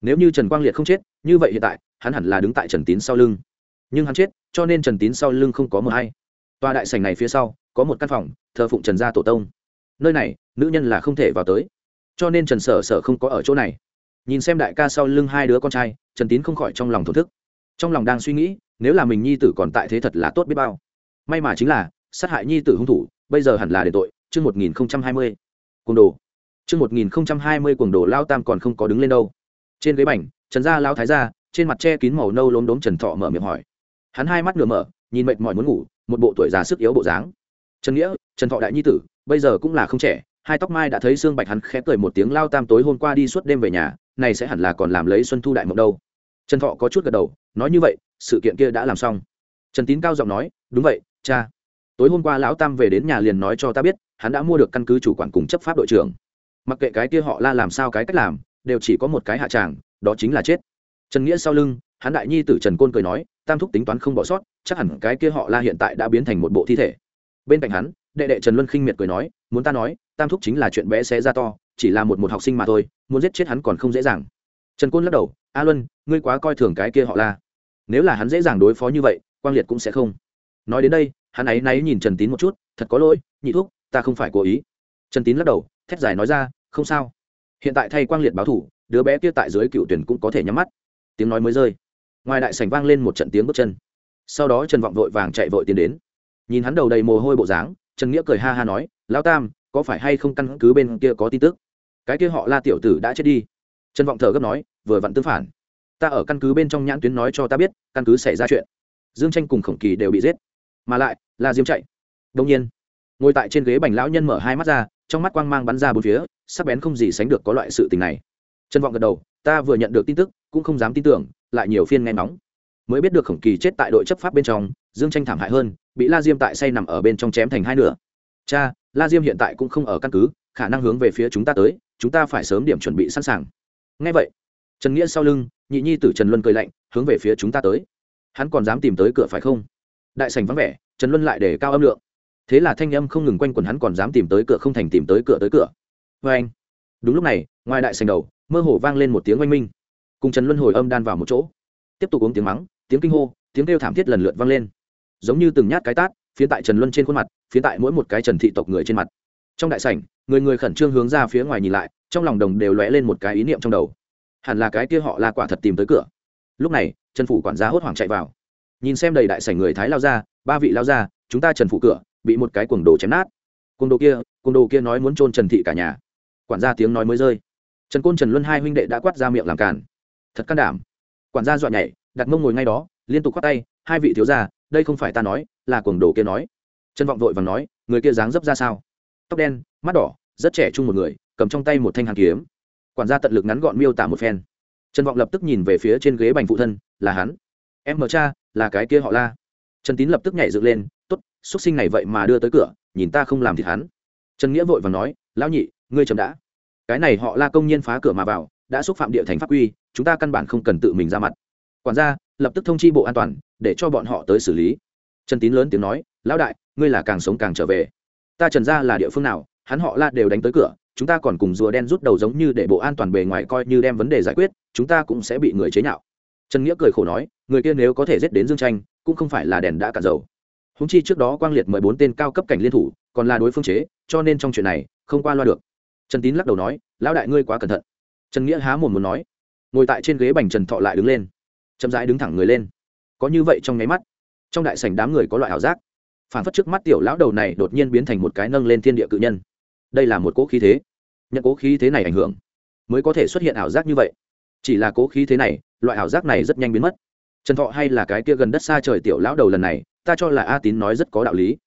Nếu như trần quang liệt không chết, như vậy hiện tại, hắn hẳn là đứng tại trần tín sau lưng. Nhưng hắn chết, cho nên trần tín sau lưng không có mờ hay tòa đại sành này phía sau, có một căn phòng, thờ phụng trần gia tổ tông. Nơi này, nữ nhân là không thể vào tới. Cho nên trần sở sở không có ở chỗ này. Nhìn xem đại ca sau lưng hai đứa con trai, trần tín không khỏi trong lòng thổn thức trong lòng đang suy nghĩ, nếu là mình nhi tử còn tại thế thật là tốt biết bao. May mà chính là, sát hại nhi tử hung thủ, bây giờ hẳn là để tội, chương một nghìn hai mươi. Cuồng đồ. Chương một nghìn hai mươi cuồng đồ lao tam còn không có đứng lên đâu. Trên ghế bành, trần gia lao thái gia, trên mặt che kín màu nâu lốm đốm trần thọ mở miệng hỏi. Hắn hai mắt nửa mở, nhìn mệt mỏi muốn ngủ, một bộ tuổi già sức yếu bộ dáng. Trần nghĩa, trần thọ đại nhi tử, bây giờ cũng là không trẻ, hai tóc mai đã thấy xương bạch hắn khẽ cười một tiếng lao tam tối hôm qua đi suốt đêm về nhà, này sẽ hẳn là còn làm lấy xuân thu đại mộng đâu. Trần thọ có chút gật đầu nói như vậy, sự kiện kia đã làm xong. Trần tín cao giọng nói, đúng vậy, cha. Tối hôm qua lão tam về đến nhà liền nói cho ta biết, hắn đã mua được căn cứ chủ quản cùng chấp pháp đội trưởng. Mặc kệ cái kia họ la làm sao cái cách làm, đều chỉ có một cái hạ tràng, đó chính là chết. Trần nghĩa sau lưng, hắn đại nhi tử trần côn cười nói, tam thúc tính toán không bỏ sót, chắc hẳn cái kia họ la hiện tại đã biến thành một bộ thi thể. Bên cạnh hắn, đệ đệ trần luân khinh miệt cười nói, muốn ta nói, tam thúc chính là chuyện bé xé ra to, chỉ là một một học sinh mà thôi, muốn giết chết hắn còn không dễ dàng. Trần côn lắc đầu a luân, ngươi quá coi thường cái kia họ la. Nếu là hắn dễ dàng đối phó như vậy, quang liệt cũng sẽ không. Nói đến đây, hắn ấy náy nhìn trần tín một chút, thật có lỗi, nhị thúc, ta không phải cố ý. Trần tín lắc đầu, thét dài nói ra, không sao. Hiện tại thay quang liệt báo thủ, đứa bé kia tại dưới cựu tuyển cũng có thể nhắm mắt. Tiếng nói mới rơi. Ngoài đại sảnh vang lên một trận tiếng bước chân. Sau đó trần vọng vội vàng chạy vội tiến đến. Nhìn hắn đầu đầy mồ hôi bộ dáng, trần nghĩa cười ha ha nói, lão tam, có phải hay không căn cứ bên kia có tin tức? Cái kia họ la tiểu tử đã chết đi. Trần vọng thở gấp nói vừa vặn tương phản. Ta ở căn cứ bên trong nhãn tuyến nói cho ta biết, căn cứ xảy ra chuyện. Dương tranh cùng khổng kỳ đều bị giết. Mà lại, là diêm chạy. Đông nhiên, ngồi tại trên ghế bành lão nhân mở hai mắt ra, trong mắt quang mang bắn ra bốn phía, sắc bén không gì sánh được có loại sự tình này. Chân vọng gật đầu, ta vừa nhận được tin tức, cũng không dám tin tưởng, lại nhiều phiên nghe nóng mới biết được khổng kỳ chết tại đội chấp pháp bên trong, dương tranh thảm hại hơn, bị la diêm tại say nằm ở bên trong chém thành hai nửa. Cha, la diêm hiện tại cũng không ở căn cứ, khả năng hướng về phía chúng ta tới, chúng ta phải sớm điểm chuẩn bị sẵn sàng. Ngay vậy trần nghĩa sau lưng, nhị nhi tử trần luân cười lạnh, hướng về phía chúng ta tới. Hắn còn dám tìm tới cửa phải không? Đại sành vắng vẻ, trần luân lại để cao âm lượng. Thế là thanh âm không ngừng quanh quần hắn còn dám tìm tới cửa không thành tìm tới cửa tới cửa. Vê anh, đúng lúc này, ngoài đại sành đầu, mơ hồ vang lên một tiếng oanh minh. Cùng trần luân hồi âm đan vào một chỗ. Tiếp tục uống tiếng mắng, tiếng kinh hô, tiếng kêu thảm thiết lần lượt vang lên. Giống như từng nhát cái tát, phía tại trần luân trên khuôn mặt, phía tại mỗi một cái trần thị tộc người trên mặt. Trong đại sảnh, người người khẩn trương hướng ra phía ngoài nhìn lại, trong lòng đồng đều lóe lên một cái ý niệm trong đầu hẳn là cái kia họ là quả thật tìm tới cửa. Lúc này, trần phủ quản gia hốt hoảng chạy vào. Nhìn xem đầy đại sảnh người thái lao ra, ba vị lao ra, chúng ta trần phủ cửa, bị một cái cuồng đồ chém nát. Cuồng đồ kia, cuồng đồ kia nói muốn trôn trần thị cả nhà. Quản gia tiếng nói mới rơi. Trần côn trần luân hai huynh đệ đã quát ra miệng làm càn. Thật can đảm. Quản gia dọa nhảy, đặt mông ngồi ngay đó, liên tục khoát tay, hai vị thiếu gia, đây không phải ta nói, là cuồng đồ kia nói. Trần vọng vội và nói, người kia dáng dấp ra sao? Tóc đen, mắt đỏ, rất trẻ trung một người, cầm trong tay một thanh hàn kiếm quản gia tận lực ngắn gọn miêu tả một phen. Trần vọng lập tức nhìn về phía trên ghế bành phụ thân, là hắn. Em mờ cha, là cái kia họ la. Trần tín lập tức nhảy dựng lên t ố t xuất sinh này vậy mà đưa tới cửa, nhìn ta không làm thì hắn. Trần nghĩa vội và nói, lão nhị, ngươi chậm đã. Cái này họ la công nhiên phá cửa mà vào, đã xúc phạm địa thành pháp quy, chúng ta căn bản không cần tự mình ra mặt. Quản gia lập tức thông chi bộ an toàn, để cho bọn họ tới xử lý. Trần tín lớn tiếng nói, lão đại, ngươi là càng sống càng trở về. Ta trần gia là địa phương nào, hắn họ la đều đánh tới cửa chúng ta còn cùng rùa đen rút đầu giống như để bộ an toàn bề ngoài coi như đem vấn đề giải quyết, chúng ta cũng sẽ bị người chế nhạo. Trần nghĩa cười khổ nói, người kia nếu có thể giết đến dương tranh, cũng không phải là đèn đã cạn dầu. Húng chi trước đó quang liệt mời bốn tên cao cấp cảnh liên thủ, còn là đối phương chế, cho nên trong chuyện này, không qua loa được. Trần tín lắc đầu nói, lão đại ngươi quá cẩn thận. Trần nghĩa há mồm muốn nói, ngồi tại trên ghế bành trần thọ lại đứng lên, chậm rãi đứng thẳng người lên. Có như vậy trong nháy mắt, trong đại sảnh đám người có loại ảo giác. Phản phất trước mắt tiểu lão đầu này đột nhiên biến thành một cái nâng lên thiên địa cự nhân đây là một cố khí thế. Nhận cố khí thế này ảnh hưởng, mới có thể xuất hiện ảo giác như vậy. Chỉ là cố khí thế này, loại ảo giác này rất nhanh biến mất. Trần thọ hay là cái kia gần đất xa trời tiểu lão đầu lần này, ta cho là a tín nói rất có đạo lý.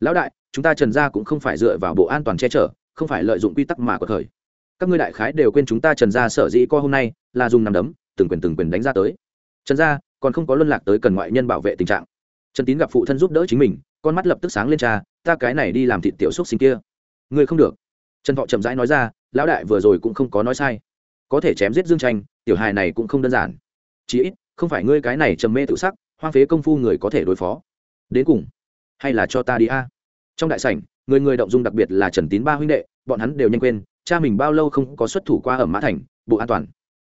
Lão đại, chúng ta trần gia cũng không phải dựa vào bộ an toàn che chở, không phải lợi dụng quy tắc mà có thời. Các ngươi đại khái đều quên chúng ta trần gia sở dĩ co hôm nay là dùng nằm đấm, từng quyền từng quyền đánh ra tới. Trần gia, còn không có luân lạc tới cần ngoại nhân bảo vệ tình trạng. Trần tín gặp phụ thân giúp đỡ chính mình, con mắt lập tức sáng lên cha, ta cái này đi làm thịt tiểu xúc sinh kia ngươi không được. Trần thọ chậm rãi nói ra lão đại vừa rồi cũng không có nói sai. Có thể chém giết dương tranh tiểu hài này cũng không đơn giản. Chí ít không phải ngươi cái này trầm mê tự sắc hoang phế công phu người có thể đối phó. Đến cùng hay là cho ta đi a? Trong đại sảnh người người động dung đặc biệt là trần tín ba huynh đệ bọn hắn đều nhanh quên cha mình bao lâu không có xuất thủ qua ở mã thành bộ an toàn.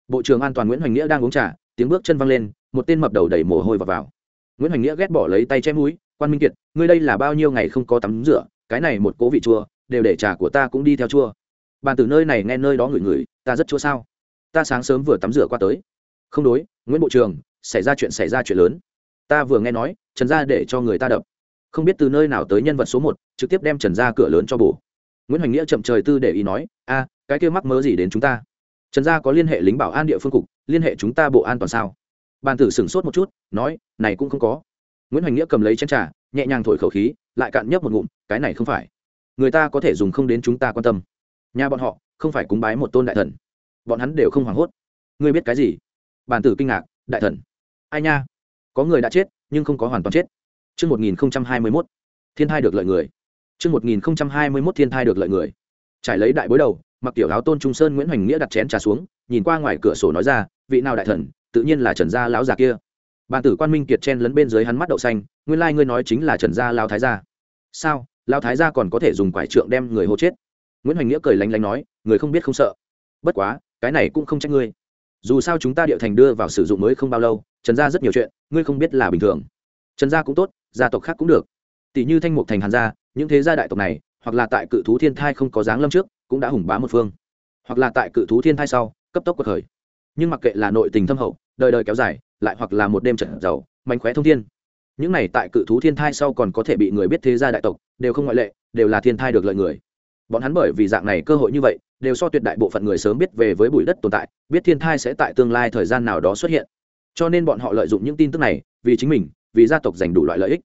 Bộ trưởng an toàn nguyễn hoành nghĩa đang uống trà tiếng bước chân văng lên một tên mập đầu đẩy mồ hôi vào, vào. nguyễn hoành nghĩa ghét bỏ lấy tay che mũi quan minh kiệt ngươi đây là bao nhiêu ngày không có tắm rửa cái này một cố vị chua đều để trà của ta cũng đi theo chua. Bàn từ nơi này nghe nơi đó ngửi ngửi, ta rất chua sao? Ta sáng sớm vừa tắm rửa qua tới. Không đối, nguyễn bộ trưởng xảy ra chuyện xảy ra chuyện lớn. Ta vừa nghe nói, trần gia để cho người ta đập. Không biết từ nơi nào tới nhân vật số một, trực tiếp đem trần gia cửa lớn cho bổ. Nguyễn hoành nghĩa chậm trời tư để ý nói, a, cái kia mắc mớ gì đến chúng ta? Trần gia có liên hệ lính bảo an địa phương cục, liên hệ chúng ta bộ an toàn sao? Bàn tử sửng sốt một chút, nói, này cũng không có. Nguyễn hoành nghĩa cầm lấy chén trà, nhẹ nhàng thổi khẩu khí, lại cạn nhấp một ngụm, cái này không phải người ta có thể dùng không đến chúng ta quan tâm nhà bọn họ không phải cúng bái một tôn đại thần bọn hắn đều không hoảng hốt ngươi biết cái gì bàn tử kinh ngạc đại thần ai nha có người đã chết nhưng không có hoàn toàn chết Trước 1021, thiên thai được lợi người. Trước 1021 thiên thai được lợi người. Trải lấy đại bối đầu, mặc tiểu áo tôn trung sơn Nguyễn Hoành Nghĩa đặt chén trà xuống, nhìn qua ngoài cửa sổ nói ra, vị nào đại thần, tự nhiên là Trần gia lão già kia. Bàn tử Quan Minh Kiệt chen lấn bên dưới hắn mắt đậu xanh, nguyên lai like ngươi nói chính là Trần gia lão thái gia. Sao? Lão thái gia còn có thể dùng quải trượng đem người hô chết? Nguyễn Hoành Nghĩa cười lánh lánh nói, người không biết không sợ. Bất quá, cái này cũng không trách ngươi. Dù sao chúng ta điệu thành đưa vào sử dụng mới không bao lâu, Trần gia rất nhiều chuyện, ngươi không biết là bình thường. Trần gia cũng tốt, gia tộc khác cũng được tỷ như thanh mục thành hàn gia những thế gia đại tộc này hoặc là tại cự thú thiên thai không có dáng lâm trước cũng đã hùng bá một phương hoặc là tại cự thú thiên thai sau cấp tốc cuộc khởi nhưng mặc kệ là nội tình thâm hậu đời đời kéo dài lại hoặc là một đêm trận giàu mạnh khóe thông thiên những này tại cự thú thiên thai sau còn có thể bị người biết thế gia đại tộc, đều không ngoại lệ, đều là thiên thai được lợi người. Bọn hắn bởi vì dạng này cơ hội như vậy, đều so tuyệt đại bộ phận người sớm biết về với bụi đất tồn tại, biết thiên thai sẽ tại tương lai thời gian nào đó xuất hiện. Cho nên bọn họ lợi dụng những tin tức này, vì chính mình, vì gia tộc giành đủ loại lợi ích.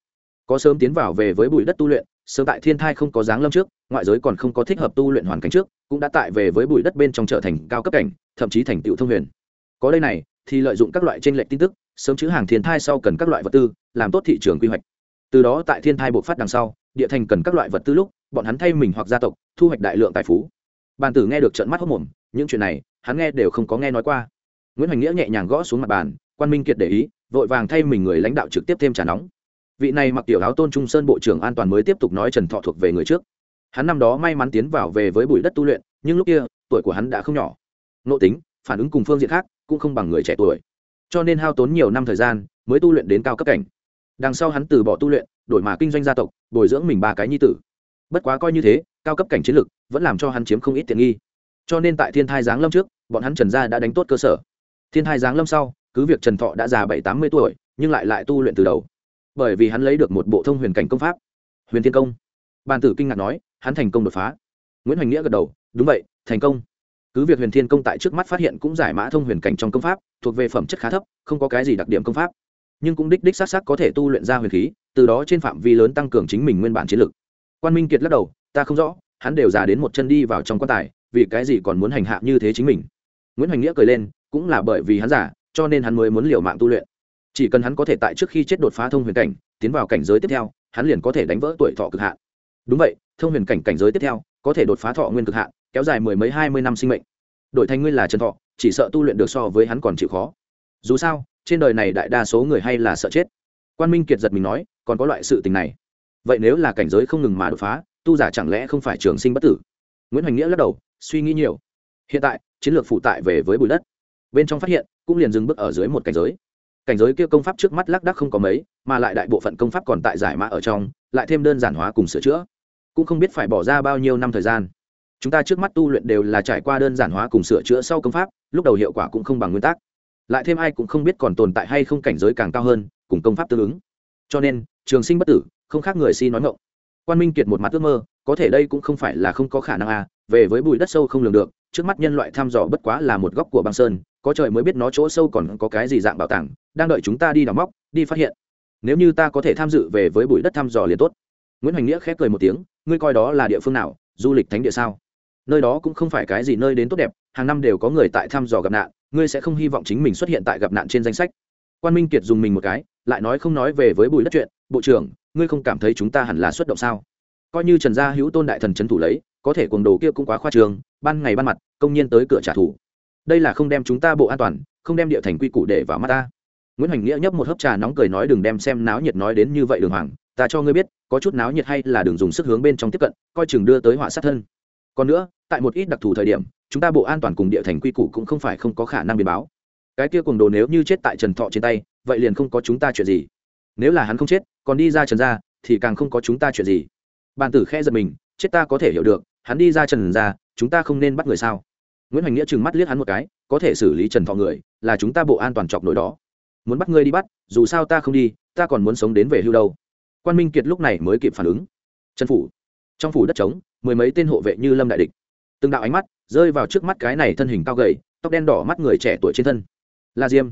Có sớm tiến vào về với bụi đất tu luyện, sớm tại thiên thai không có dáng lâm trước, ngoại giới còn không có thích hợp tu luyện hoàn cảnh trước, cũng đã tại về với bụi đất bên trong trở thành cao cấp cảnh, thậm chí thành tựu thông huyền. Có đây này, thì lợi dụng các loại tranh lệch tin tức sớm chữ hàng thiên thai sau cần các loại vật tư, làm tốt thị trường quy hoạch. Từ đó tại thiên thai bộc phát đằng sau, địa thành cần các loại vật tư lúc, bọn hắn thay mình hoặc gia tộc, thu hoạch đại lượng tài phú. Bàn tử nghe được trận mắt hốc mồm, những chuyện này, hắn nghe đều không có nghe nói qua. Nguyễn hoành nghĩa nhẹ nhàng gõ xuống mặt bàn, quan minh kiệt để ý, vội vàng thay mình người lãnh đạo trực tiếp thêm trà nóng. Vị này mặc tiểu áo tôn trung sơn bộ trưởng an toàn mới tiếp tục nói trần thọ thuộc về người trước. Hắn năm đó may mắn tiến vào về với bụi đất tu luyện, nhưng lúc kia, tuổi của hắn đã không nhỏ. Nộ tính, phản ứng cùng phương diện khác, cũng không bằng người trẻ tuổi cho nên hao tốn nhiều năm thời gian mới tu luyện đến cao cấp cảnh. Đằng sau hắn từ bỏ tu luyện, đổi mà kinh doanh gia tộc, bồi dưỡng mình ba cái nhi tử. Bất quá coi như thế, cao cấp cảnh chiến lực vẫn làm cho hắn chiếm không ít tiện nghi. Cho nên tại thiên thai giáng lâm trước, bọn hắn trần gia đã đánh tốt cơ sở. Thiên thai giáng lâm sau, cứ việc trần thọ đã già bảy tám mươi tuổi, nhưng lại lại tu luyện từ đầu. Bởi vì hắn lấy được một bộ thông huyền cảnh công pháp, huyền thiên công. Bàn tử kinh ngạc nói, hắn thành công đột phá. Nguyễn hoành nghĩa gật đầu, đúng vậy, thành công cứ việc huyền thiên công tại trước mắt phát hiện cũng giải mã thông huyền cảnh trong công pháp, thuộc về phẩm chất khá thấp, không có cái gì đặc điểm công pháp. Nhưng cũng đích đích s á t s á t có thể tu luyện ra huyền khí, từ đó trên phạm vi lớn tăng cường chính mình nguyên bản chiến lược quan minh kiệt lắc đầu, ta không rõ, hắn đều già đến một chân đi vào trong quan tài, vì cái gì còn muốn hành hạ như thế chính mình? Nguyễn hoành nghĩa cười lên, cũng là bởi vì hắn giả cho nên hắn mới muốn liều mạng tu luyện. Chỉ cần hắn có thể tại trước khi chết đột phá thông huyền cảnh, tiến vào cảnh giới tiếp theo, hắn liền có thể đánh vỡ tuổi thọ cực hạn. Đúng vậy, thông huyền cảnh cảnh giới tiếp theo, có thể đột phá thọ nguyên cực hạn kéo dài mười mấy hai mươi năm sinh mệnh. Đổi thành ngươi là trần thọ, chỉ sợ tu luyện được so với hắn còn chịu khó. Dù sao, trên đời này đại đa số người hay là sợ chết. Quan minh kiệt giật mình nói, còn có loại sự tình này. Vậy nếu là cảnh giới không ngừng mà đột phá, tu giả chẳng lẽ không phải trường sinh bất tử? Nguyễn hoành nghĩa lắc đầu, suy nghĩ nhiều. Hiện tại, chiến lược phụ tại về với bụi đất. Bên trong phát hiện, cũng liền dừng bước ở dưới một cảnh giới. Cảnh giới kia công pháp trước mắt lác đắc không có mấy, mà lại đại bộ phận công pháp còn tại giải mã ở trong, lại thêm đơn giản hóa cùng sửa chữa. Cũng không biết phải bỏ ra bao nhiêu năm thời gian chúng ta trước mắt tu luyện đều là trải qua đơn giản hóa cùng sửa chữa sau công pháp, lúc đầu hiệu quả cũng không bằng nguyên tắc. Lại thêm ai cũng không biết còn tồn tại hay không cảnh giới càng cao hơn, cùng công pháp tương ứng. Cho nên, trường sinh bất tử, không khác người si nói ngộng quan minh kiệt một mặt ước mơ, có thể đây cũng không phải là không có khả năng à về với bụi đất sâu không lường được, trước mắt nhân loại thăm dò bất quá là một góc của băng sơn, có trời mới biết nó chỗ sâu còn có cái gì dạng bảo tàng, đang đợi chúng ta đi đào móc, đi phát hiện. Nếu như ta có thể tham dự về với bụi đất thăm dò liền tốt. Nguyễn hoành nghĩa khép cười một tiếng, ngươi coi đó là địa phương nào, du lịch thánh địa sao? Nơi đó cũng không phải cái gì nơi đến tốt đẹp, hàng năm đều có người tại thăm dò gặp nạn, ngươi sẽ không hy vọng chính mình xuất hiện tại gặp nạn trên danh sách. Quan minh kiệt dùng mình một cái, lại nói không nói về với bùi đất chuyện, bộ trưởng, ngươi không cảm thấy chúng ta hẳn là xuất động sao? Coi như trần gia hữu tôn đại thần trấn thủ lấy, có thể cuồng đồ kia cũng quá khoa trường ban ngày ban mặt, công nhân tới cửa trả thù. Đây là không đem chúng ta bộ an toàn, không đem địa thành quy củ để vào mắt ta. Nguyễn hoành nghĩa nhấp một hớp trà nóng cười nói, đừng đem xem náo nhiệt nói đến như vậy đường hoàng, ta cho ngươi biết, có chút náo nhiệt hay là đừng dùng sức hướng bên trong tiếp cận, coi chừng đưa tới họa sát thân còn nữa, tại một ít đặc thù thời điểm, chúng ta bộ an toàn cùng địa thành quy củ cũng không phải không có khả năng biến báo. Cái kia cùng đồ nếu như chết tại trần thọ trên tay, vậy liền không có chúng ta chuyện gì. Nếu là hắn không chết, còn đi ra trần ra thì càng không có chúng ta chuyện gì. Bàn tử khe giật mình, chết ta có thể hiểu được, hắn đi ra trần ra chúng ta không nên bắt người sao? Nguyễn hoành nghĩa trừng mắt liếc hắn một cái, có thể xử lý trần thọ người, là chúng ta bộ an toàn chọc nổi đó. Muốn bắt ngươi đi bắt, dù sao ta không đi, ta còn muốn sống đến về hưu đâu. Quan minh kiệt lúc này mới kịp phản ứng. Trần phủ. Trong phủ đất trống mười mấy tên hộ vệ như lâm đại địch. Từng đạo ánh mắt rơi vào trước mắt cái này thân hình cao gầy, tóc đen đỏ mắt người trẻ tuổi trên thân. La diêm.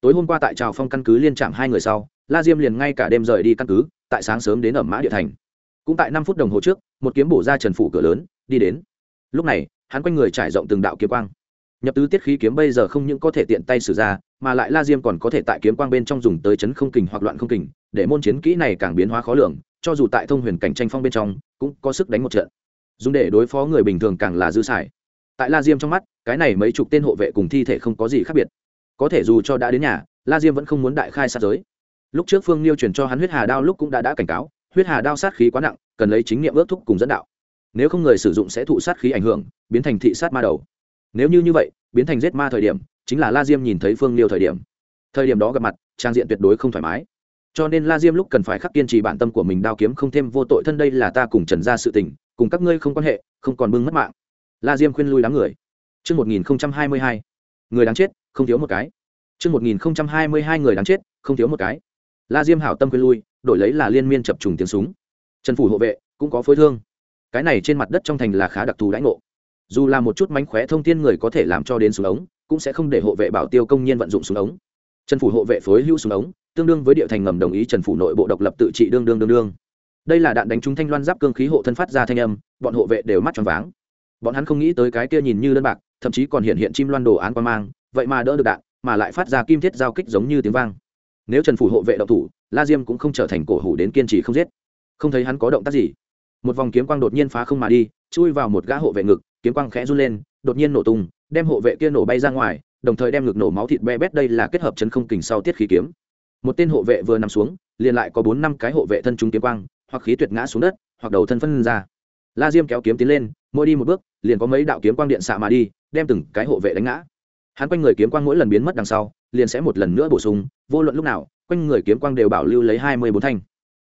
Tối hôm qua tại trào phong căn cứ liên trạm hai người sau, la diêm liền ngay cả đêm rời đi căn cứ, tại sáng sớm đến ở mã địa thành. Cũng tại năm phút đồng hồ trước, một kiếm bổ ra trần phủ cửa lớn, đi đến. Lúc này, hắn quanh người trải rộng từng đạo kiếm quang. Nhập tứ tiết khí kiếm bây giờ không những có thể tiện tay sử ra, mà lại la diêm còn có thể tại kiếm quang bên trong dùng tới chấn không kình hoặc loạn không kình, để môn chiến kỹ này càng biến hóa khó lường, cho dù tại thông huyền cảnh tranh phong bên trong, cũng có sức đánh một trận dùng để đối phó người bình thường càng là dư xài. Tại la diêm trong mắt, cái này mấy chục tên hộ vệ cùng thi thể không có gì khác biệt. Có thể dù cho đã đến nhà, la diêm vẫn không muốn đại khai sát giới. Lúc trước phương niêu truyền cho hắn huyết hà đao lúc cũng đã đã cảnh cáo, huyết hà đao sát khí quá nặng, cần lấy chính nghiệm ước thúc cùng dẫn đạo. Nếu không người sử dụng sẽ thụ sát khí ảnh hưởng, biến thành thị sát ma đầu. Nếu như như vậy, biến thành giết ma thời điểm, chính là la diêm nhìn thấy phương niêu thời điểm. Thời điểm đó gặp mặt, trang diện tuyệt đối không thoải mái. Cho nên la diêm lúc cần phải khắc kiên trì bản tâm của mình đao kiếm không thêm vô tội thân đây là ta cùng trần ra sự tình cùng các ngươi không quan hệ không còn bưng mất mạng la diêm khuyên lui đám người Trước 1022, người đáng chết, không thiếu một cái. Trước 1022 người đáng chết, không thiếu một cái. La Diêm hảo tâm khuyên lui, đổi lấy là liên miên chập trùng tiếng súng. Trần phủ hộ vệ cũng có phối thương. Cái này trên mặt đất trong thành là khá đặc thù đãi ngộ. Dù là một chút mánh khóe thông thiên người có thể làm cho đến súng ống, cũng sẽ không để hộ vệ bảo tiêu công nhân vận dụng súng ống. Trần phủ hộ vệ phối hữu súng ống, tương đương với địa thành ngầm đồng ý Trần phủ nội bộ độc lập tự trị đương đương đương đương. Đây là đạn đánh trúng thanh loan giáp cương khí hộ thân phát ra thanh âm, bọn hộ vệ đều mắt tròn váng. Bọn hắn không nghĩ tới cái kia nhìn như đơn bạc thậm chí còn hiện hiện chim loan đồ án qua mang vậy mà đỡ được đạn mà lại phát ra kim thiết giao kích giống như tiếng vang. Nếu trần phủ hộ vệ động thủ la diêm cũng không trở thành cổ hủ đến kiên trì không giết. Không thấy hắn có động tác gì. Một vòng kiếm quang đột nhiên phá không mà đi chui vào một gã hộ vệ ngực kiếm quang khẽ run lên đột nhiên nổ tung đem hộ vệ kia nổ bay ra ngoài đồng thời đem ngực nổ máu thịt be bét đây là kết hợp chấn không kình sau tiết khí kiếm. Một tên hộ vệ vừa nằm xuống liền lại có bốn năm cái hộ vệ thân chúng kiếm quang hoặc khí tuyệt ngã xuống đất, hoặc đầu thân phân ra. La diêm kéo kiếm tiến lên, mỗi đi một bước, liền có mấy đạo kiếm quang điện xạ mà đi, đem từng cái hộ vệ đánh ngã. Hắn quanh người kiếm quang mỗi lần biến mất đằng sau, liền sẽ một lần nữa bổ sung, vô luận lúc nào, quanh người kiếm quang đều bảo lưu lấy hai mươi bốn thanh.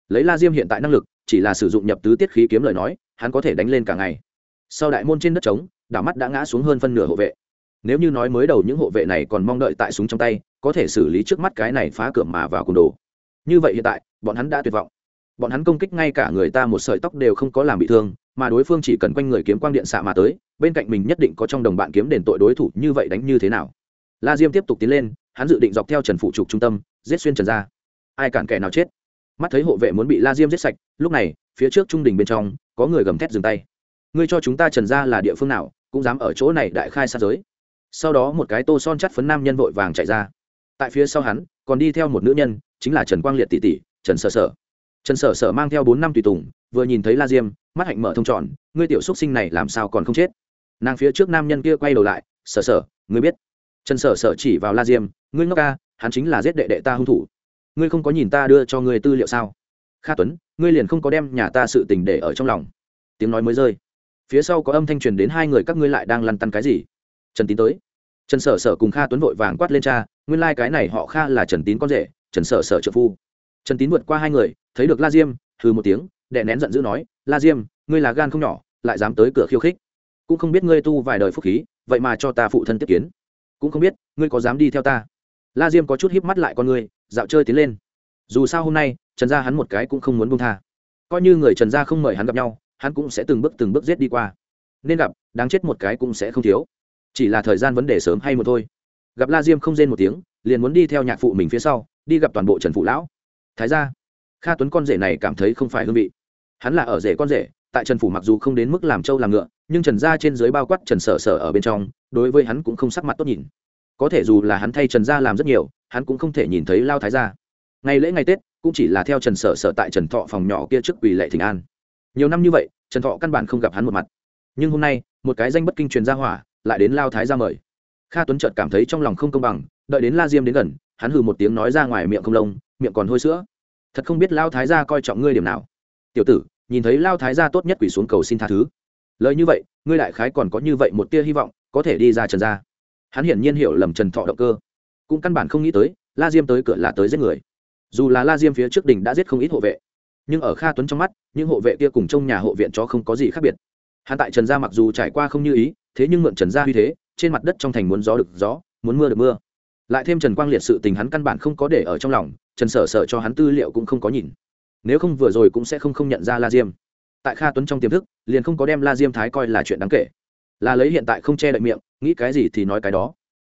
Lấy la diêm hiện tại năng lực, chỉ là sử dụng nhập tứ tiết khí kiếm lời nói, hắn có thể đánh lên cả ngày. Sau đại môn trên đất trống, đảo mắt đã ngã xuống hơn phân nửa hộ vệ. Nếu như nói mới đầu những hộ vệ này còn mong đợi tại súng trong tay, có thể xử lý trước mắt cái này phá cửa mà vào cùng đồ. Như vậy hiện tại, bọn hắn đã tuyệt vọng bọn hắn công kích ngay cả người ta một sợi tóc đều không có làm bị thương, mà đối phương chỉ cần quanh người kiếm quang điện xạ mà tới, bên cạnh mình nhất định có trong đồng bạn kiếm đền tội đối thủ như vậy đánh như thế nào. La diêm tiếp tục tiến lên, hắn dự định dọc theo trần phụ trục trung tâm, giết xuyên trần ra ai cản kẻ nào chết? Mắt thấy hộ vệ muốn bị la diêm giết sạch, lúc này, phía trước trung đình bên trong, có người gầm thét dừng tay. Ngươi cho chúng ta trần ra là địa phương nào, cũng dám ở chỗ này đại khai xa giới. Sau đó một cái tô son chắt phấn nam nhân vội vàng chạy ra. Tại phía sau hắn, còn đi theo một nữ nhân, chính là trần quang liệt tỷ tỷ, trần sở sở trần sở sở mang theo bốn năm tùy tùng, vừa nhìn thấy la diêm, mắt hạnh mở thông tròn, ngươi tiểu xúc sinh này làm sao còn không chết? Nàng phía trước nam nhân kia quay đầu lại, sở sở, ngươi biết. Trần sở sở chỉ vào la diêm, ngươi ngốc ca, hắn chính là giết đệ đệ ta hung thủ. Ngươi không có nhìn ta đưa cho ngươi tư liệu sao? Kha tuấn, ngươi liền không có đem nhà ta sự tình để ở trong lòng. Tiếng nói mới rơi. Phía sau có âm thanh truyền đến hai người các ngươi lại đang lăn tăn cái gì? Trần tín tới. Trần sở sở cùng kha tuấn vội vàng quát lên cha, nguyên lai、like、cái này họ kha là trần tín con rể, trần sở sở trợ phu. Trần tín vượt qua hai người thấy được la diêm, hừ một tiếng đệ nén giận dữ nói, la diêm, ngươi là gan không nhỏ, lại dám tới cửa khiêu khích. Cũng không biết ngươi tu vài đời phúc khí, vậy mà cho ta phụ thân tiếp kiến. Cũng không biết, ngươi có dám đi theo ta. La diêm có chút híp mắt lại con ngươi dạo chơi tiến lên. Dù sao hôm nay, trần gia hắn một cái cũng không muốn buông tha. Coi như người trần gia không mời hắn gặp nhau, hắn cũng sẽ từng bước từng bước giết đi qua. Nên gặp, đáng chết một cái cũng sẽ không thiếu. Chỉ là thời gian vấn đề sớm hay một thôi. Gặp la diêm không rên một tiếng, liền muốn đi theo nhạc phụ mình phía sau, đi gặp toàn bộ trần phụ lão. Thái ra kha tuấn con rể này cảm thấy không phải hương vị. Hắn là ở rể con rể, tại trần phủ mặc dù không đến mức làm trâu làm ngựa, nhưng trần gia trên dưới bao quát trần sở sở ở bên trong, đối với hắn cũng không sắc mặt tốt nhìn. Có thể dù là hắn thay trần gia làm rất nhiều, hắn cũng không thể nhìn thấy lao thái gia. Ngày lễ ngày tết, cũng chỉ là theo trần sở sở tại trần thọ phòng nhỏ kia trước quỳ lệ thỉnh an. Nhiều năm như vậy, trần thọ căn bản không gặp hắn một mặt. Nhưng hôm nay, một cái danh bất kinh truyền gia hỏa lại đến lao thái Gia mời. Kha tuấn chợt cảm thấy trong lòng không công bằng, đợi đến la diêm đến gần, hắn hừ một tiếng nói ra ngoài miệng không lông, miệng còn hôi sữa thật không biết lao thái gia coi trọng ngươi điểm nào. Tiểu tử, nhìn thấy lao thái gia tốt nhất quỷ xuống cầu xin tha thứ. Lời như vậy, ngươi đại khái còn có như vậy một tia hy vọng, có thể đi ra trần gia. Hắn hiển nhiên hiểu lầm trần thọ động cơ. Cũng căn bản không nghĩ tới, la diêm tới cửa là tới giết người. Dù là la diêm phía trước đình đã giết không ít hộ vệ, nhưng ở kha tuấn trong mắt, những hộ vệ kia cùng trong nhà hộ viện chó không có gì khác biệt. Hắn tại trần gia mặc dù trải qua không như ý, thế nhưng mượn trần gia uy thế, trên mặt đất trong thành muốn gió được gió, muốn mưa được mưa lại thêm trần quang liệt sự tình hắn căn bản không có để ở trong lòng, trần sở sở cho hắn tư liệu cũng không có nhìn. Nếu không vừa rồi cũng sẽ không không nhận ra la diêm. Tại kha tuấn trong tiềm thức, liền không có đem la diêm thái coi là chuyện đáng kể. Là lấy hiện tại không che đậy miệng, nghĩ cái gì thì nói cái đó.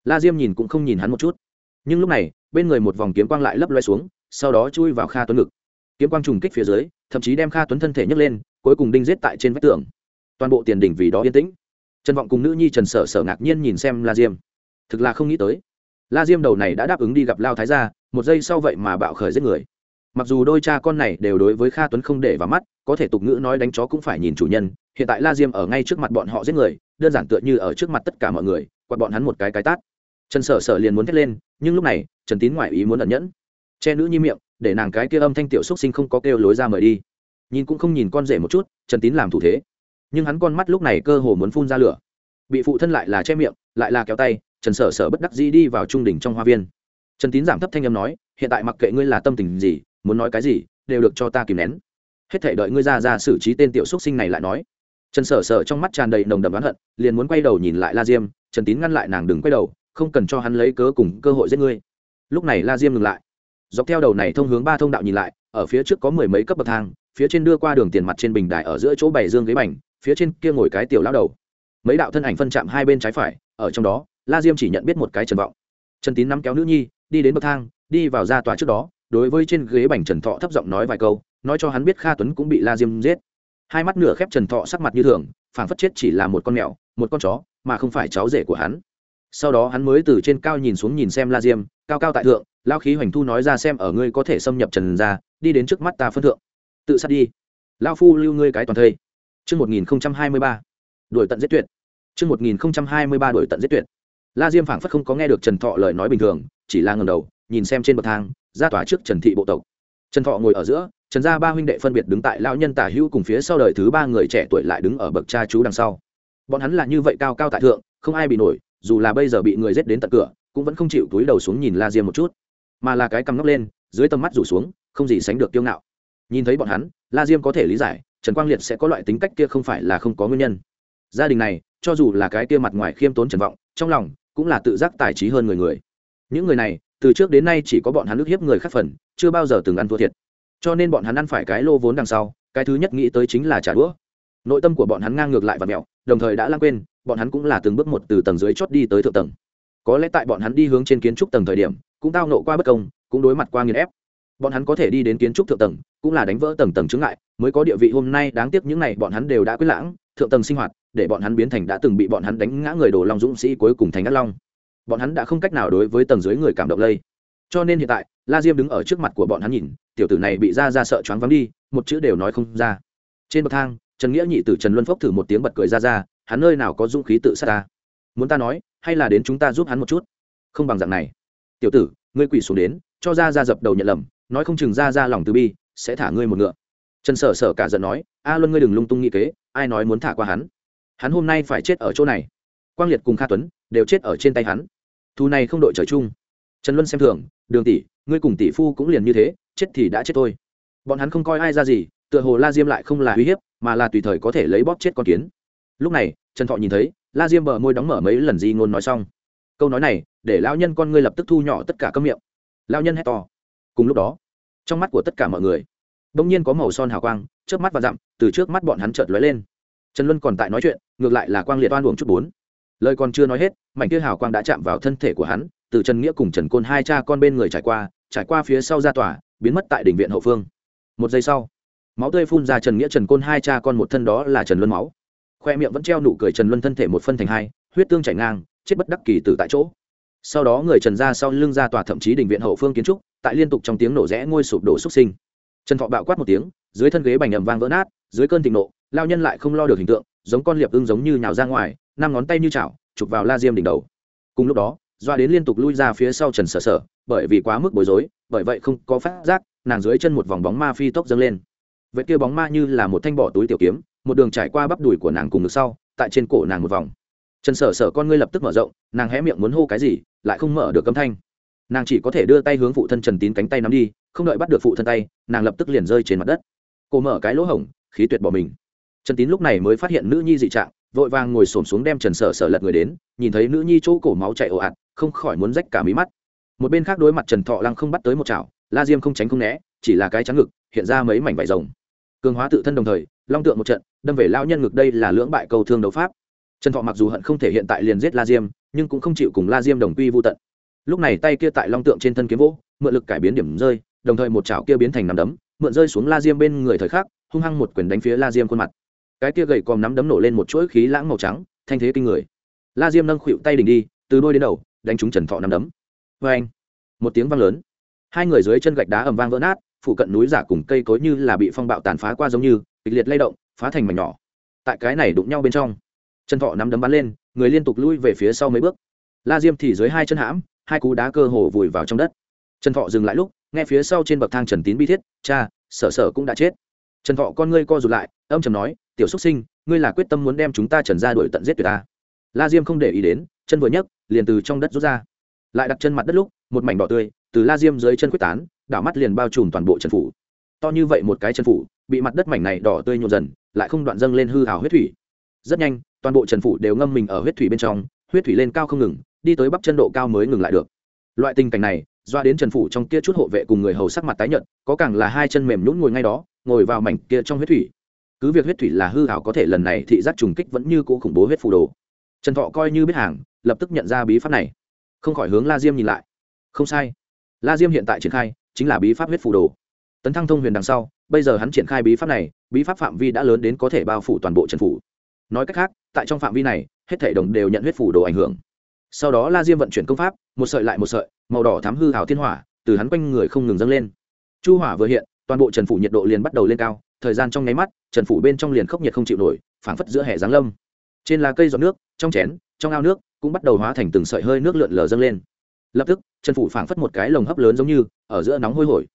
La diêm nhìn cũng không nhìn hắn một chút. Nhưng lúc này, bên người một vòng kiếm quang lại lấp loe xuống, sau đó chui vào kha tuấn ngực. Kiếm quang trùng kích phía dưới, thậm chí đem kha tuấn thân thể nhấc lên, cuối cùng đinh giết tại trên vách tường. Toàn bộ tiền đỉnh vì đó yên tĩnh. Trần vọng cùng nữ nhi trần sở sở ngạc nhiên nhìn xem la diêm. Thực là không nghĩ tới la diêm đầu này đã đáp ứng đi gặp lao thái gia, một giây sau vậy mà bạo khởi giết người. Mặc dù đôi cha con này đều đối với kha tuấn không để vào mắt, có thể tục ngữ nói đánh chó cũng phải nhìn chủ nhân, hiện tại la diêm ở ngay trước mặt bọn họ giết người, đơn giản tựa như ở trước mặt tất cả mọi người, quạt bọn hắn một cái cái tát. Trần sở sở liền muốn thét lên, nhưng lúc này, trần tín ngoại ý muốn ẩn nhẫn. Che nữ nhi miệng, để nàng cái kia âm thanh tiểu xúc sinh không có kêu lối ra mời đi. Nhìn cũng không nhìn con rể một chút, trần tín làm thủ thế. Nhưng hắn con mắt lúc này cơ hồ muốn phun ra lửa. Bị phụ thân lại là che miệng, lại là kéo tay trần sở sở bất đắc dĩ đi vào trung đỉnh trong hoa viên. Trần tín giảm thấp thanh âm nói, hiện tại mặc kệ ngươi là tâm tình gì, muốn nói cái gì, đều được cho ta kìm nén. Hết thể đợi ngươi ra ra xử trí tên tiểu xúc sinh này lại nói. Trần sở sở trong mắt tràn đầy nồng đầm oán hận, liền muốn quay đầu nhìn lại la diêm, trần tín ngăn lại nàng đừng quay đầu, không cần cho hắn lấy cớ cùng cơ hội giết ngươi. Lúc này la diêm ngừng lại. Dọc theo đầu này thông hướng ba thông đạo nhìn lại, ở phía trước có mười mấy cấp bậc thang, phía trên đưa qua đường tiền mặt trên bình đài ở giữa chỗ bày dương ghế bành, phía trên kia ngồi cái tiểu lão đầu. Mấy đạo thân ảnh phân chạm hai bên trái phải, ở trong đó la diêm chỉ nhận biết một cái trần vọng. Trần tín nắm kéo nữ nhi đi đến bậc thang đi vào ra tòa trước đó đối với trên ghế bành trần thọ thấp giọng nói vài câu nói cho hắn biết kha tuấn cũng bị la diêm giết. Hai mắt nửa khép trần thọ sắc mặt như thường phảng phất chết chỉ là một con mèo một con chó mà không phải cháu rể của hắn. Sau đó hắn mới từ trên cao nhìn xuống nhìn xem la diêm cao cao tại thượng lao khí hoành thu nói ra xem ở ngươi có thể xâm nhập trần ra đi đến trước mắt ta phân thượng. Tự sát đi. Lao phu lưu ngươi cái toàn thây. Trước 1023, đuổi tận giết tuyệt. Trước 1023 đuổi tận giết tuyệt. La Diêm phảng phất không có nghe được Trần Thọ lời nói bình thường, chỉ là ngầm đầu, nhìn xem trên bậc thang, ra tòa trước Trần thị bộ tộc. Trần Thọ ngồi ở giữa, Trần gia ba huynh đệ phân biệt đứng tại lão nhân tả hữu cùng phía sau đời thứ ba người trẻ tuổi lại đứng ở bậc cha chú đằng sau. Bọn hắn là như vậy cao cao tại thượng, không ai bị nổi, dù là bây giờ bị người giết đến tận cửa, cũng vẫn không chịu túi đầu xuống nhìn La Diêm một chút, mà là cái cầm ngóc lên, dưới tầm mắt rủ xuống, không gì sánh được kiêu ngạo. Nhìn thấy bọn hắn, La Diêm có thể lý giải, trần quang liệt sẽ có loại tính cách kia không phải là không có nguyên nhân gia đình này cho dù là cái kia mặt ngoài khiêm tốn trần vọng trong lòng cũng là tự giác tài trí hơn người người. Những người này, từ trước đến nay chỉ có bọn hắn ức hiếp người khác phần, chưa bao giờ từng ăn thua thiệt. Cho nên bọn hắn ăn phải cái lô vốn đằng sau, cái thứ nhất nghĩ tới chính là trả đũa. Nội tâm của bọn hắn ngang ngược lại và mẹo, đồng thời đã lãng quên, bọn hắn cũng là từng bước một từ tầng dưới chót đi tới thượng tầng. Có lẽ tại bọn hắn đi hướng trên kiến trúc tầng thời điểm, cũng tao nộ qua bất công, cũng đối mặt qua nghiền ép bọn hắn có thể đi đến kiến trúc thượng tầng, cũng là đánh vỡ tầng tầng chứng ngại, mới có địa vị hôm nay, đáng tiếc những này bọn hắn đều đã quyết lãng, thượng tầng sinh hoạt, để bọn hắn biến thành đã từng bị bọn hắn đánh ngã người đồ long dũng sĩ cuối cùng thành ác long. Bọn hắn đã không cách nào đối với tầng dưới người cảm động lây. Cho nên hiện tại, la diêm đứng ở trước mặt của bọn hắn nhìn, tiểu tử này bị ra ra sợ choáng vắng đi, một chữ đều nói không ra. Trên bậc thang, trần nghĩa nhị tử trần luân phốc thử một tiếng bật cười ra ra, hắn nơi nào có dũng khí tự sát ta? Muốn ta nói, hay là đến chúng ta giúp hắn một chút? Không bằng dạng này. Tiểu tử, ngươi quỳ xuống đến, cho ra ra dập đầu nhận lầm nói không chừng ra ra lòng từ bi, sẽ thả ngươi một ngựa. Trần sở sở cả giận nói, a luân ngươi đừng lung tung nghĩ kế, ai nói muốn thả qua hắn? Hắn hôm nay phải chết ở chỗ này. Quang liệt cùng kha tuấn đều chết ở trên tay hắn. Thu này không đội trời chung. Trần luân xem thường, đường tỷ, ngươi cùng tỷ phu cũng liền như thế, chết thì đã chết thôi. Bọn hắn không coi ai ra gì, tựa hồ la diêm lại không là uy hiếp, mà là tùy thời có thể lấy bóp chết con kiến. Lúc này, trần thọ nhìn thấy, la diêm bờ môi đóng mở mấy lần di ngôn nói xong. Câu nói này, để lão nhân con ngươi lập tức thu nhỏ tất cả các miệng. Lão nhân hét to cùng lúc đó, trong mắt của tất cả mọi người, bỗng nhiên có màu son hào quang trước mắt và dặm, từ trước mắt bọn hắn chợt lóe lên. Trần luân còn tại nói chuyện, ngược lại là quang liệt oan uổng chút bốn. Lời còn chưa nói hết, mảnh kia hào quang đã chạm vào thân thể của hắn, từ trần nghĩa cùng trần côn hai cha con bên người trải qua trải qua phía sau ra tòa, biến mất tại đỉnh viện hậu phương. Một giây sau, máu tươi phun ra trần nghĩa, trần côn hai cha con một thân đó là trần luân máu. Khoe miệng vẫn treo nụ cười trần luân thân thể một phân thành hai, huyết tương chảy ngang, chết bất đắc kỳ từ tại chỗ sau đó người trần ra sau lưng ra tòa thậm chí đình viện hậu phương kiến trúc, tại liên tục trong tiếng nổ rẽ ngôi sụp đổ xuất sinh. Trần thọ bạo quát một tiếng, dưới thân ghế bành nhầm vang vỡ nát, dưới cơn thịnh nộ, lao nhân lại không lo được hình tượng, giống con liệp ưng giống như nhào ra ngoài, năm ngón tay như chảo, chụp vào la diêm đỉnh đầu. Cùng lúc đó, doa đến liên tục lui ra phía sau trần sở sở, bởi vì quá mức bối rối, bởi vậy không có phát giác, nàng dưới chân một vòng bóng ma phi tốc dâng lên. Vậy kia bóng ma như là một thanh bỏ túi tiểu kiếm, một đường trải qua bắp đùi của nàng cùng ngực sau, tại trên cổ nàng một vòng. Trần sở sở con ngươi lập tức mở rộng, nàng hé miệng muốn hô cái gì lại không mở được âm thanh. Nàng chỉ có thể đưa tay hướng phụ thân trần tín cánh tay nắm đi, không đợi bắt được phụ thân tay, nàng lập tức liền rơi trên mặt đất. Cô mở cái lỗ hổng, khí tuyệt bỏ mình. Trần tín lúc này mới phát hiện nữ nhi dị trạng, vội vàng ngồi xổm xuống đem trần sở sở lật người đến, nhìn thấy nữ nhi chỗ cổ máu chạy ồ ạt, không khỏi muốn rách cả mí mắt. Một bên khác đối mặt trần thọ lăng không bắt tới một chảo, la diêm không tránh không né, chỉ là cái trắng ngực, hiện ra mấy mảnh vải rồng. Cường hóa tự thân đồng thời, long tượng một trận, đâm về lao nhân ngực đây là lưỡng bại cầu thương đấu pháp trần thọ mặc dù hận không thể hiện tại liền giết la diêm, nhưng cũng không chịu cùng la diêm đồng quy vô tận. Lúc này tay kia tại long tượng trên thân kiếm vỗ, mượn lực cải biến điểm rơi, đồng thời một chảo kia biến thành nắm đấm, mượn rơi xuống la diêm bên người thời khắc, hung hăng một quyền đánh phía la diêm khuôn mặt. Cái kia gầy còm nắm đấm nổ lên một chuỗi khí lãng màu trắng, thanh thế kinh người. La diêm nâng khuỵu tay đỉnh đi, từ đôi đến đầu, đánh trúng trần thọ nắm đấm. Vê anh một tiếng vang lớn. Hai người dưới chân gạch đá ầm vang vỡ nát phụ cận núi giả cùng cây cối như là bị phong bạo tàn phá qua giống như, kịch liệt lay động, phá thành mảnh nhỏ. Tại cái này đụng nhau bên trong trần thọ nắm đấm bắn lên, người liên tục lui về phía sau mấy bước. La diêm thì dưới hai chân hãm, hai cú đá cơ hồ vùi vào trong đất. Trần thọ dừng lại lúc, nghe phía sau trên bậc thang trần tín bi thiết, cha sở sở cũng đã chết. Trần thọ con ngươi co rụt lại, âm trầm nói, tiểu xúc sinh, ngươi là quyết tâm muốn đem chúng ta trần ra đuổi tận giết tuyệt ta. La diêm không để ý đến, chân vừa nhấc, liền từ trong đất rút ra. Lại đặt chân mặt đất lúc, một mảnh đỏ tươi, từ la diêm dưới chân quyết tán, đảo mắt liền bao trùm toàn bộ trần phủ. To như vậy một cái chân phủ, bị mặt đất mảnh này đỏ tươi nhộn dần, lại không đoạn dâng lên hư hào huyết thủy. Rất nhanh toàn bộ trần phủ đều ngâm mình ở huyết thủy bên trong, huyết thủy lên cao không ngừng, đi tới bắp chân độ cao mới ngừng lại được. Loại tình cảnh này, doa đến trần phủ trong kia chút hộ vệ cùng người hầu sắc mặt tái nhợt, có càng là hai chân mềm nhũn ngồi ngay đó, ngồi vào mảnh kia trong huyết thủy. Cứ việc huyết thủy là hư hảo có thể lần này thị giác trùng kích vẫn như cũ khủng bố huyết phù đồ. Trần thọ coi như biết hàng, lập tức nhận ra bí pháp này. Không khỏi hướng la diêm nhìn lại. Không sai. La diêm hiện tại triển khai, chính là bí pháp huyết phù đồ. Tấn thăng thông huyền đằng sau, bây giờ hắn triển khai bí pháp này, bí pháp phạm vi đã lớn đến có thể bao phủ toàn bộ trần phủ. Nói cách khác tại trong phạm vi này, hết thể đồng đều nhận huyết phủ đồ ảnh hưởng. Sau đó la diêm vận chuyển công pháp, một sợi lại một sợi, màu đỏ thám hư hào thiên hỏa, từ hắn quanh người không ngừng dâng lên. Chu hỏa vừa hiện, toàn bộ trần phủ nhiệt độ liền bắt đầu lên cao, thời gian trong nháy mắt, trần phủ bên trong liền khốc nhiệt không chịu nổi, phảng phất giữa hè giáng lâm. Trên lá cây giọt nước, trong chén, trong ao nước, cũng bắt đầu hóa thành từng sợi hơi nước lượn lờ dâng lên. Lập tức, trần phủ phảng phất một cái lồng hấp lớn giống như, ở giữa nóng hôi hổi.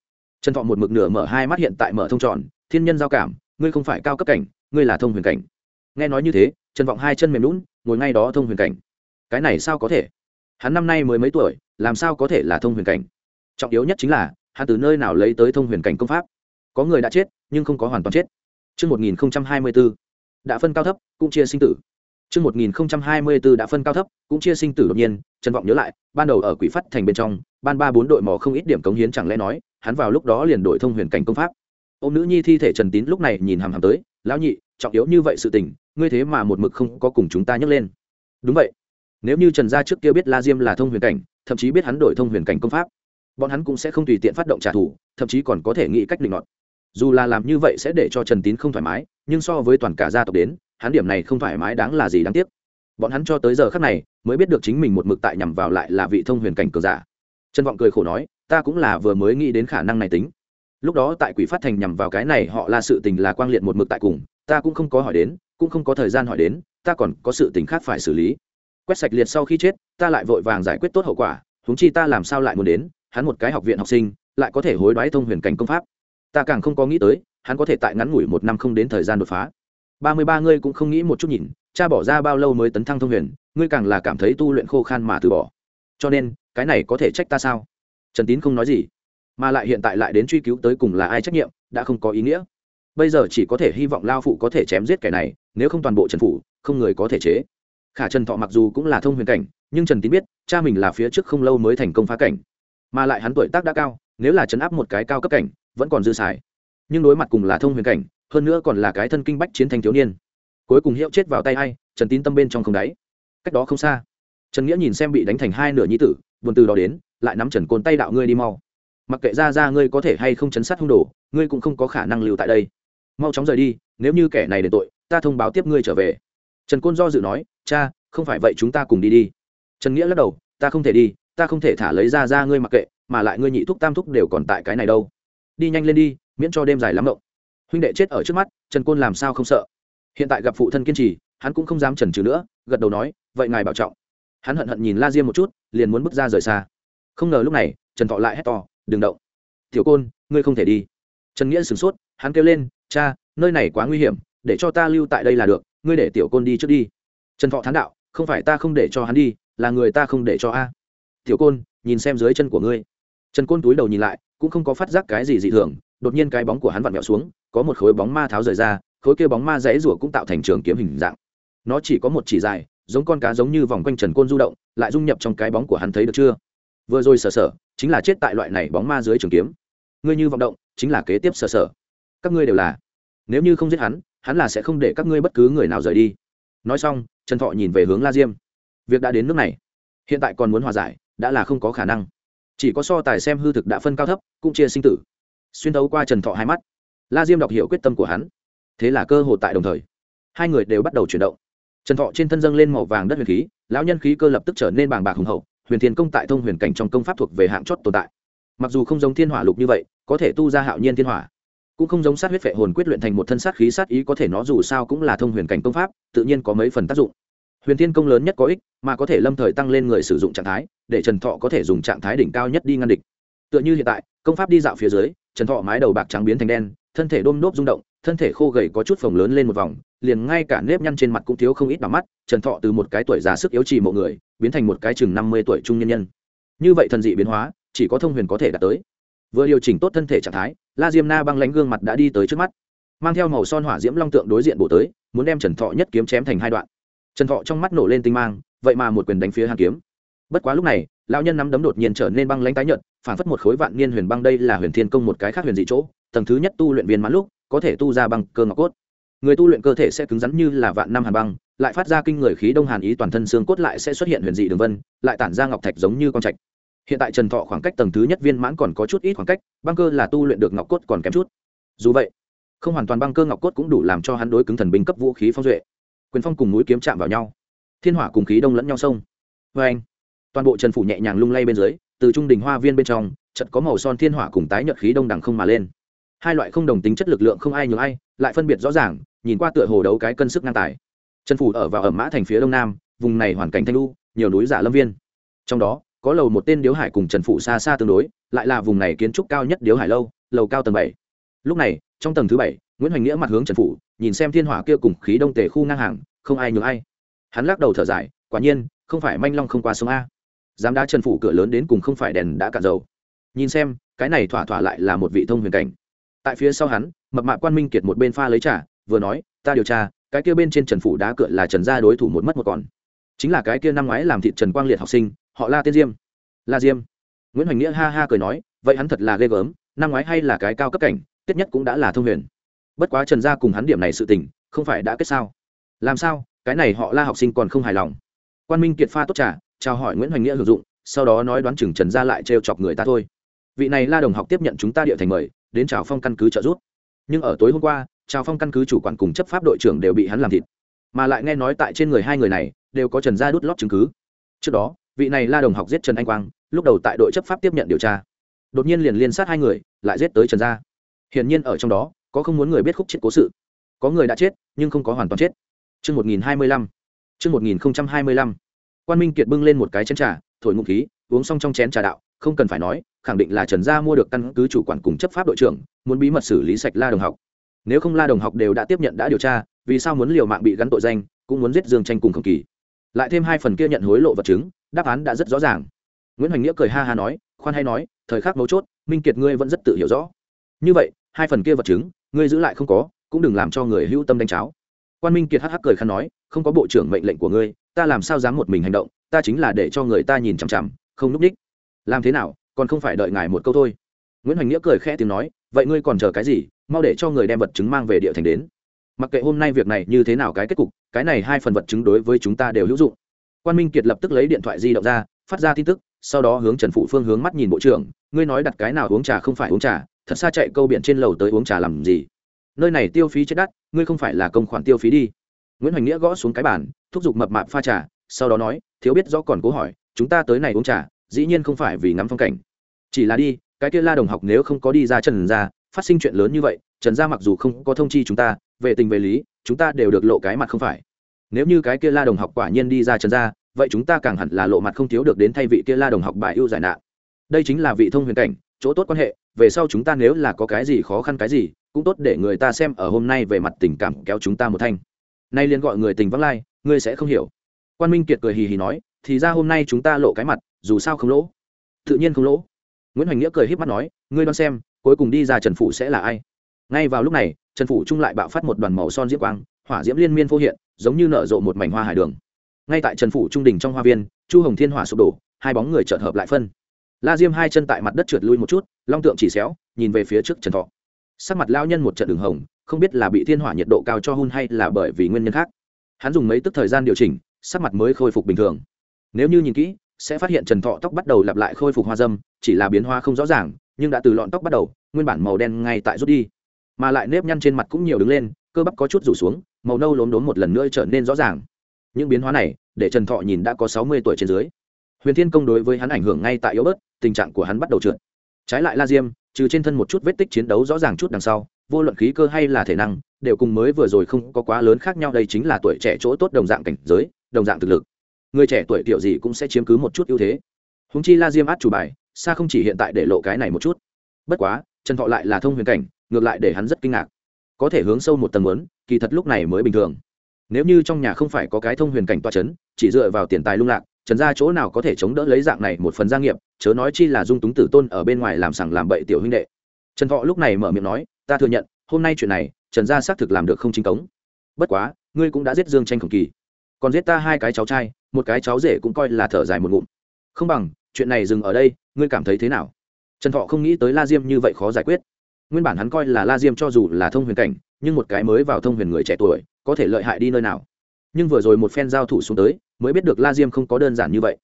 Trần thọ một mực nửa mở hai mắt hiện tại mở thông tròn, thiên nhân giao cảm, ngươi không phải cao cấp cảnh, ngươi là thông huyền cảnh. Nghe nói như thế trần vọng hai chân mềm lún ngồi ngay đó thông huyền cảnh. Cái này sao có thể? Hắn năm nay mới mấy tuổi làm sao có thể là thông huyền cảnh? Trọng yếu nhất chính là hắn từ nơi nào lấy tới thông huyền cảnh công pháp? Có người đã chết nhưng không có hoàn toàn chết. Trước 1024, đã phân cao thấp, cũng chia sinh tử. Trước 1024 đã phân cao thấp, cũng chia sinh tử đột nhiên, Trần Vọng nhớ lại, ban đầu ở Quỷ Phát thành bên trong, ban ba bốn đội mò không ít điểm cống hiến chẳng lẽ nói, hắn vào lúc đó liền đổi thông huyền cảnh công pháp. Ông nữ nhi thi thể Trần Tín lúc này nhìn hằm hằm tới, lão nhị, trọng yếu như vậy sự tình, ngươi thế mà một mực không có cùng chúng ta nhắc lên. Đúng vậy. Nếu như Trần gia trước kia biết La Diêm là thông huyền cảnh, thậm chí biết hắn đổi thông huyền cảnh công pháp, bọn hắn cũng sẽ không tùy tiện phát động trả thù, thậm chí còn có thể nghĩ cách định nọt dù là làm như vậy sẽ để cho trần tín không thoải mái nhưng so với toàn cả gia tộc đến hắn điểm này không thoải mái đáng là gì đáng tiếc bọn hắn cho tới giờ khắc này mới biết được chính mình một mực tại nhằm vào lại là vị thông huyền cảnh cường giả trần vọng cười khổ nói ta cũng là vừa mới nghĩ đến khả năng này tính lúc đó tại quỷ phát thành nhằm vào cái này họ là sự tình là quang liệt một mực tại cùng ta cũng không có hỏi đến cũng không có thời gian hỏi đến, ta còn có sự tình khác phải xử lý. Quét sạch liệt sau khi chết, ta lại vội vàng giải quyết tốt hậu quả húng chi ta làm sao lại muốn đến, hắn một cái học viện học sinh, lại có thể hối đoái thông huyền cảnh công pháp. Ta càng không có nghĩ tới, hắn có thể tại ngắn ngủi một năm không đến thời gian đột phá. Ba mươi ba ngươi cũng không nghĩ một chút nhìn, cha bỏ ra bao lâu mới tấn thăng thông huyền, ngươi càng là cảm thấy tu luyện khô khan mà từ bỏ. Cho nên, cái này có thể trách ta sao? Trần tín không nói gì, mà lại hiện tại lại đến truy cứu tới cùng là ai trách nhiệm, đã không có ý nghĩa. Bây giờ chỉ có thể hy vọng lao phụ có thể chém giết kẻ này nếu không toàn bộ trần phủ, không người có thể chế. Khả trần thọ mặc dù cũng là thông huyền cảnh, nhưng trần tín biết, cha mình là phía trước không lâu mới thành công phá cảnh. Mà lại hắn tuổi tác đã cao, nếu là chấn áp một cái cao cấp cảnh, vẫn còn dư xài. Nhưng đối mặt cùng là thông huyền cảnh, hơn nữa còn là cái thân kinh bách chiến thành thiếu niên. Cuối cùng hiệu chết vào tay hay trần tín tâm bên trong không đáy. Cách đó không xa, trần nghĩa nhìn xem bị đánh thành hai nửa nhi tử, buồn từ đó đến, lại nắm trần côn tay đạo ngươi đi mau. Mặc kệ ra ra ngươi có thể hay không chấn sát hung đồ, ngươi cũng không có khả năng lưu tại đây. Mau chóng rời đi, nếu như kẻ này đền tội ta thông báo tiếp ngươi trở về. Trần côn do dự nói, cha, không phải vậy chúng ta cùng đi đi. Trần nghĩa lắc đầu, ta không thể đi, ta không thể thả lấy ra ra ngươi mặc kệ, mà lại ngươi nhị thúc tam thúc đều còn tại cái này đâu. Đi nhanh lên đi, miễn cho đêm dài lắm động huynh đệ chết ở trước mắt, trần côn làm sao không sợ? Hiện tại gặp phụ thân kiên trì, hắn cũng không dám trần trừ nữa, gật đầu nói, vậy ngài bảo trọng. Hắn hận hận nhìn la diêm một chút, liền muốn bước ra rời xa. Không ngờ lúc này, trần thọ lại hét to, đừng động. Tiểu côn, ngươi không thể đi. Trần nghĩa sửng sốt, hắn kêu lên, cha, nơi này quá nguy hiểm để cho ta lưu tại đây là được, ngươi để tiểu côn đi trước đi. Trần thọ thán đạo, không phải ta không để cho hắn đi, là người ta không để cho a. Tiểu côn, nhìn xem dưới chân của ngươi. Trần côn túi đầu nhìn lại, cũng không có phát giác cái gì dị thường, đột nhiên cái bóng của hắn vặn vẹo xuống, có một khối bóng ma tháo rời ra, khối kia bóng ma rẽ rủa cũng tạo thành trường kiếm hình dạng. Nó chỉ có một chỉ dài, giống con cá giống như vòng quanh trần côn du động, lại dung nhập trong cái bóng của hắn thấy được chưa? Vừa rồi sờ sờ chính là chết tại loại này bóng ma dưới trường kiếm. Ngươi như vọng động, chính là kế tiếp sờ sờ các ngươi đều là. Nếu như không giết hắn hắn là sẽ không để các ngươi bất cứ người nào rời đi. Nói xong, trần thọ nhìn về hướng la diêm. Việc đã đến nước này, hiện tại còn muốn hòa giải, đã là không có khả năng. Chỉ có so tài xem hư thực đã phân cao thấp, cũng chia sinh tử. Xuyên tấu qua trần thọ hai mắt, la diêm đọc hiểu quyết tâm của hắn. Thế là cơ hội tại đồng thời. Hai người đều bắt đầu chuyển động. Trần thọ trên thân dâng lên màu vàng đất huyền khí, lão nhân khí cơ lập tức trở nên bàng bạc hùng hậu, huyền thiên công tại thông huyền cảnh trong công pháp thuộc về hạng chót tồn tại. Mặc dù không giống thiên hỏa lục như vậy, có thể tu ra hạo nhiên thiên hỏa cũng không giống sát huyết phệ hồn quyết luyện thành một thân sát khí sát ý có thể nó dù sao cũng là thông huyền cảnh công pháp, tự nhiên có mấy phần tác dụng. Huyền thiên công lớn nhất có ích, mà có thể lâm thời tăng lên người sử dụng trạng thái, để trần thọ có thể dùng trạng thái đỉnh cao nhất đi ngăn địch. Tựa như hiện tại, công pháp đi dạo phía dưới, trần thọ mái đầu bạc trắng biến thành đen, thân thể đôm nốt rung động, thân thể khô gầy có chút phồng lớn lên một vòng, liền ngay cả nếp nhăn trên mặt cũng thiếu không ít bằng mắt, trần thọ từ một cái tuổi già sức yếu trì mộ người, biến thành một cái chừng năm mươi tuổi trung nhân nhân. Như vậy thần dị biến hóa, chỉ có thông huyền có thể đạt tới. Vừa điều chỉnh tốt thân thể trạng thái la diêm na băng lánh gương mặt đã đi tới trước mắt, mang theo màu son hỏa diễm long tượng đối diện bộ tới, muốn đem trần thọ nhất kiếm chém thành hai đoạn. Trần thọ trong mắt nổ lên tinh mang, vậy mà một quyền đánh phía hàn kiếm. Bất quá lúc này, lão nhân nắm đấm đột nhiên trở nên băng lánh tái nhợt phản phất một khối vạn niên huyền băng đây là huyền thiên công một cái khác huyền dị chỗ, tầng thứ nhất tu luyện viên mãn lúc, có thể tu ra băng cơ ngọc cốt. Người tu luyện cơ thể sẽ cứng rắn như là vạn năm hàn băng, lại phát ra kinh người khí đông hàn ý toàn thân xương cốt lại sẽ xuất hiện huyền dị đường vân, lại tản ra ngọc thạch giống như con trạch hiện tại trần thọ khoảng cách tầng thứ nhất viên mãn còn có chút ít khoảng cách, băng cơ là tu luyện được ngọc cốt còn kém chút. Dù vậy, không hoàn toàn băng cơ ngọc cốt cũng đủ làm cho hắn đối cứng thần binh cấp vũ khí phong duệ. Quyền phong cùng núi kiếm chạm vào nhau. Thiên hỏa cùng khí đông lẫn nhau sông vê anh, toàn bộ trần phủ nhẹ nhàng lung lay bên dưới, từ trung đình hoa viên bên trong chật có màu son thiên hỏa cùng tái nhợt khí đông đằng không mà lên. Hai loại không đồng tính chất lực lượng không ai nhường ai, lại phân biệt rõ ràng, nhìn qua tựa hồ đấu cái cân sức ngang tài. Trần phủ ở vào ẩm mã thành phía đông nam, vùng này hoàn cảnh thanh lu nhiều núi giả lâm viên. Trong đó có lầu một tên điếu hải cùng trần phủ xa xa tương đối, lại là vùng này kiến trúc cao nhất điếu hải lâu, lầu cao tầng bảy. Lúc này, trong tầng thứ bảy, nguyễn hoành nghĩa mặt hướng trần phủ nhìn xem thiên hỏa kia cùng khí đông tề khu ngang hàng, không ai nhường ai. Hắn lắc đầu thở dài, quả nhiên, không phải manh long không qua sông a. Dám đá trần phủ cửa lớn đến cùng không phải đèn đã cạn dầu. Nhìn xem, cái này thỏa thỏa lại là một vị thông huyền cảnh. Tại phía sau hắn, mập mạ quan minh kiệt một bên pha lấy trả vừa nói, ta điều tra, cái kia bên trên trần phủ đá cửa là trần gia đối thủ một mất một còn chính là cái kia năm ngoái làm thị trần quang liệt học sinh, họ la tiên diêm. La diêm. Nguyễn hoành nghĩa ha ha cười nói, vậy hắn thật là ghê gớm, năm ngoái hay là cái cao cấp cảnh tết nhất cũng đã là thông huyền. Bất quá trần gia cùng hắn điểm này sự tình, không phải đã kết sao? Làm sao, cái này họ la học sinh còn không hài lòng? Quan minh kiệt pha tốt trả chào hỏi nguyễn hoành nghĩa hưởng dụng, sau đó nói đoán chừng trần gia lại trêu chọc người ta thôi. Vị này la đồng học tiếp nhận chúng ta địa thành mời, đến chào phong căn cứ trợ giúp. Nhưng ở tối hôm qua, chào phong căn cứ chủ quản cùng chấp pháp đội trưởng đều bị hắn làm thịt. Mà lại nghe nói tại trên người hai người này đều có trần gia đút lót chứng cứ trước đó vị này la đồng học giết trần anh quang lúc đầu tại đội chấp pháp tiếp nhận điều tra đột nhiên liền liên sát hai người lại giết tới trần gia hiển nhiên ở trong đó có không muốn người biết khúc chết cố sự có người đã chết nhưng không có hoàn toàn chết Chương 1025. Chương 1025. Quan Minh Kiệt bưng lên một cái chén trà, thổi ngụm khí, uống xong trong chén trà đạo, không cần phải nói, khẳng định là Trần gia mua được căn cứ chủ quản cùng chấp pháp đội trưởng, muốn bí mật xử lý sạch La Đồng học. Nếu không La Đồng học đều đã tiếp nhận đã điều tra, vì sao muốn liều mạng bị gắn tội danh, cũng muốn giết Dương Tranh cùng Không Kỳ. Lại thêm hai phần kia nhận hối lộ vật chứng, đáp án đã rất rõ ràng. Nguyễn Hoành Nghĩa cười ha ha nói, khoan hay nói, thời khắc mấu chốt, Minh Kiệt ngươi vẫn rất tự hiểu rõ. Như vậy, hai phần kia vật chứng, ngươi giữ lại không có, cũng đừng làm cho người hữu tâm đánh cháo quan minh kiệt hắc hắc cười khăn nói không có bộ trưởng mệnh lệnh của ngươi ta làm sao dám một mình hành động ta chính là để cho người ta nhìn chằm chằm không núp đích làm thế nào còn không phải đợi ngài một câu thôi nguyễn hoành nghĩa cười khẽ tiếng nói vậy ngươi còn chờ cái gì mau để cho người đem vật chứng mang về địa thành đến mặc kệ hôm nay việc này như thế nào cái kết cục, cái này hai phần vật chứng đối với chúng ta đều hữu dụng. Quan minh kiệt lập tức lấy điện thoại di động ra, phát ra tin tức, sau đó hướng trần phụ phương hướng mắt nhìn bộ trưởng, ngươi nói đặt cái nào uống trà không phải uống trà, thật xa chạy câu biển trên lầu tới uống trà làm gì? Nơi này tiêu phí chết đắt, ngươi không phải là công khoản tiêu phí đi. Nguyễn hoành nghĩa gõ xuống cái bàn, thúc giục mập mạp pha trà, sau đó nói, thiếu biết rõ còn cố hỏi, chúng ta tới này uống trà, dĩ nhiên không phải vì ngắm phong cảnh. Chỉ là đi, cái kia la đồng học nếu không có đi ra trần ra phát sinh chuyện lớn như vậy, trần gia mặc dù không có thông chi chúng ta về tình về lý, chúng ta đều được lộ cái mặt không phải. Nếu như cái kia la đồng học quả nhiên đi ra trần ra vậy chúng ta càng hẳn là lộ mặt không thiếu được đến thay vị kia la đồng học bài ưu giải nạn. Đây chính là vị thông huyền cảnh, chỗ tốt quan hệ, về sau chúng ta nếu là có cái gì khó khăn cái gì, cũng tốt để người ta xem ở hôm nay về mặt tình cảm kéo chúng ta một thanh. Nay liền gọi người tình vắng lai, ngươi sẽ không hiểu. Quan minh kiệt cười hì hì nói, thì ra hôm nay chúng ta lộ cái mặt, dù sao không lỗ. Tự nhiên không lỗ. Nguyễn hoành nghĩa cười h í p mắt nói, ngươi đoán xem, cuối cùng đi ra trần phủ sẽ là ai? Ngay vào lúc này trần phủ trung lại bạo phát một đoàn màu son diễm quang, hỏa diễm liên miên phô hiện, giống như nở rộ một mảnh hoa hải đường. Ngay tại trần phủ trung đình trong hoa viên, chu hồng thiên hỏa sụp đổ, hai bóng người chợt hợp lại phân. La diêm hai chân tại mặt đất trượt lui một chút, long tượng chỉ xéo, nhìn về phía trước trần thọ. Sắc mặt lao nhân một trận đường hồng, không biết là bị thiên hỏa nhiệt độ cao cho hun hay là bởi vì nguyên nhân khác. Hắn dùng mấy tức thời gian điều chỉnh, sắc mặt mới khôi phục bình thường. Nếu như nhìn kỹ, sẽ phát hiện trần thọ tóc bắt đầu lặp lại khôi phục hoa dâm, chỉ là biến hoa không rõ ràng, nhưng đã từ lọn tóc bắt đầu, nguyên bản màu đen ngay tại rút đi mà lại nếp nhăn trên mặt cũng nhiều đứng lên, cơ bắp có chút rủ xuống, màu nâu lốm đốm một lần nữa trở nên rõ ràng. Những biến hóa này, để trần thọ nhìn đã có sáu mươi tuổi trên dưới. Huyền thiên công đối với hắn ảnh hưởng ngay tại yếu bớt, tình trạng của hắn bắt đầu trượt. Trái lại la diêm, trừ trên thân một chút vết tích chiến đấu rõ ràng chút đằng sau, vô luận khí cơ hay là thể năng, đều cùng mới vừa rồi không có quá lớn khác nhau, đây chính là tuổi trẻ chỗ tốt đồng dạng cảnh giới, đồng dạng thực lực. Người trẻ tuổi tiểu gì cũng sẽ chiếm cứ một chút ưu thế. Húng chi la diêm át chủ bài, xa không chỉ hiện tại để lộ cái này một chút. Bất quá, trần thọ lại là thông huyền cảnh ngược lại để hắn rất kinh ngạc. Có thể hướng sâu một tầng lớn kỳ thật lúc này mới bình thường. Nếu như trong nhà không phải có cái thông huyền cảnh toa c h ấ n chỉ dựa vào tiền tài lung lạc, trần gia chỗ nào có thể chống đỡ lấy dạng này một phần gia nghiệp, chớ nói chi là dung túng tử tôn ở bên ngoài làm sằng làm bậy tiểu huynh đệ. Trần thọ lúc này mở miệng nói, ta thừa nhận, hôm nay chuyện này, trần gia xác thực làm được không chính cống. Bất quá, ngươi cũng đã giết dương tranh khổng kỳ. Còn giết ta hai cái cháu trai, một cái cháu rể cũng coi là thở dài một ngụm. Không bằng, chuyện này dừng ở đây, ngươi cảm thấy thế nào? Trần thọ không nghĩ tới la diêm như vậy khó giải quyết nguyên bản hắn coi là la diêm cho dù là thông huyền cảnh, nhưng một cái mới vào thông huyền người trẻ tuổi, có thể lợi hại đi nơi nào? Nhưng vừa rồi một phen giao thủ xuống tới, mới biết được la diêm không có đơn giản như vậy.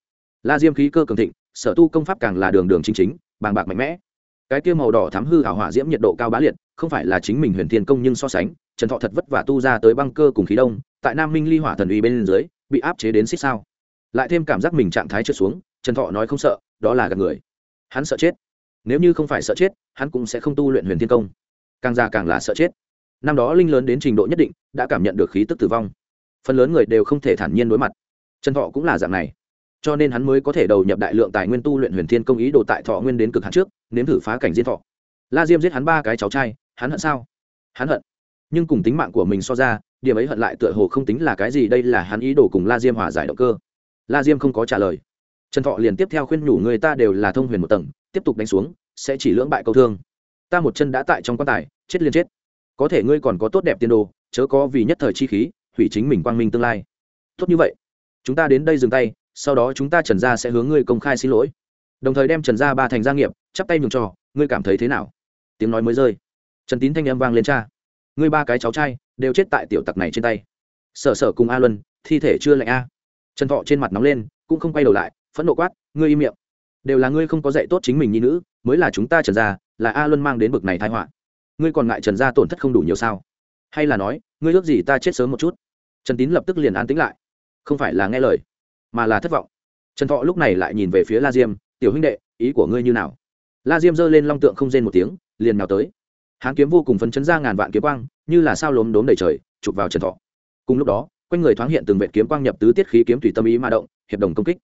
La diêm khí cơ cường thịnh, sở tu công pháp càng là đường đường chính chính, bàng bạc mạnh mẽ. Cái kia màu đỏ thám hư hảo hỏa diễm nhiệt độ cao bá liệt, không phải là chính mình huyền thiên công nhưng so sánh, trần thọ thật vất vả tu ra tới băng cơ cùng khí đông, tại nam minh ly hỏa thần uy bên dưới, bị áp chế đến xích sao. Lại thêm cảm giác mình trạng thái trượt xuống, trần thọ nói không sợ, đó là gặp người. Hắn sợ chết nếu như không phải sợ chết, hắn cũng sẽ không tu luyện huyền thiên công. Càng già càng là sợ chết. Năm đó linh lớn đến trình độ nhất định, đã cảm nhận được khí tức tử vong. Phần lớn người đều không thể thản nhiên đối mặt. Trần thọ cũng là dạng này. Cho nên hắn mới có thể đầu nhập đại lượng tài nguyên tu luyện huyền thiên công ý đồ tại thọ nguyên đến cực hạn trước, nếm thử phá cảnh diên thọ. La diêm giết hắn ba cái cháu trai, hắn hận sao? Hắn hận. Nhưng cùng tính mạng của mình so ra, điểm ấy hận lại tựa hồ không tính là cái gì, đây là hắn ý đồ cùng la diêm hòa giải động cơ. La diêm không có trả lời. Trần thọ liền tiếp theo khuyên nhủ người ta đều là thông huyền một tầng tiếp tục đánh xuống, sẽ chỉ lưỡng bại câu thương. Ta một chân đã tại trong quan tài, chết liền chết. Có thể ngươi còn có tốt đẹp tiên đồ, chớ có vì nhất thời chi khí, hủy chính mình quang minh tương lai. Tốt như vậy. Chúng ta đến đây dừng tay, sau đó chúng ta trần gia sẽ hướng ngươi công khai xin lỗi. Đồng thời đem trần gia ba thành gia nghiệp, chắp tay nhường trò ngươi cảm thấy thế nào? Tiếng nói mới rơi. Trần tín thanh âm vang lên cha. Ngươi ba cái cháu trai, đều chết tại tiểu tặc này trên tay. Sở sở cùng a luân, thi thể chưa lạnh a. Trần thọ trên mặt nóng lên, cũng không quay đầu lại, phẫn nộ quát, ngươi im miệng đều là ngươi không có dạy tốt chính mình nhi nữ, mới là chúng ta trần gia, là a luân mang đến bực này thái họa. Ngươi còn ngại trần gia tổn thất không đủ nhiều sao? Hay là nói, ngươi ước gì ta chết sớm một chút? Trần tín lập tức liền an tính lại. Không phải là nghe lời, mà là thất vọng. Trần thọ lúc này lại nhìn về phía la diêm, tiểu huynh đệ, ý của ngươi như nào? La diêm giơ lên long tượng không rên một tiếng, liền nào tới. Hán kiếm vô cùng phấn chấn ra ngàn vạn kiếm quang, như là sao lốm đốm đầy trời, chụp vào trần thọ. Cùng lúc đó, quanh người thoáng hiện từng vệ kiếm quang nhập tứ tiết khí kiếm tùy tâm ý mà động, hiệp đồng công kích.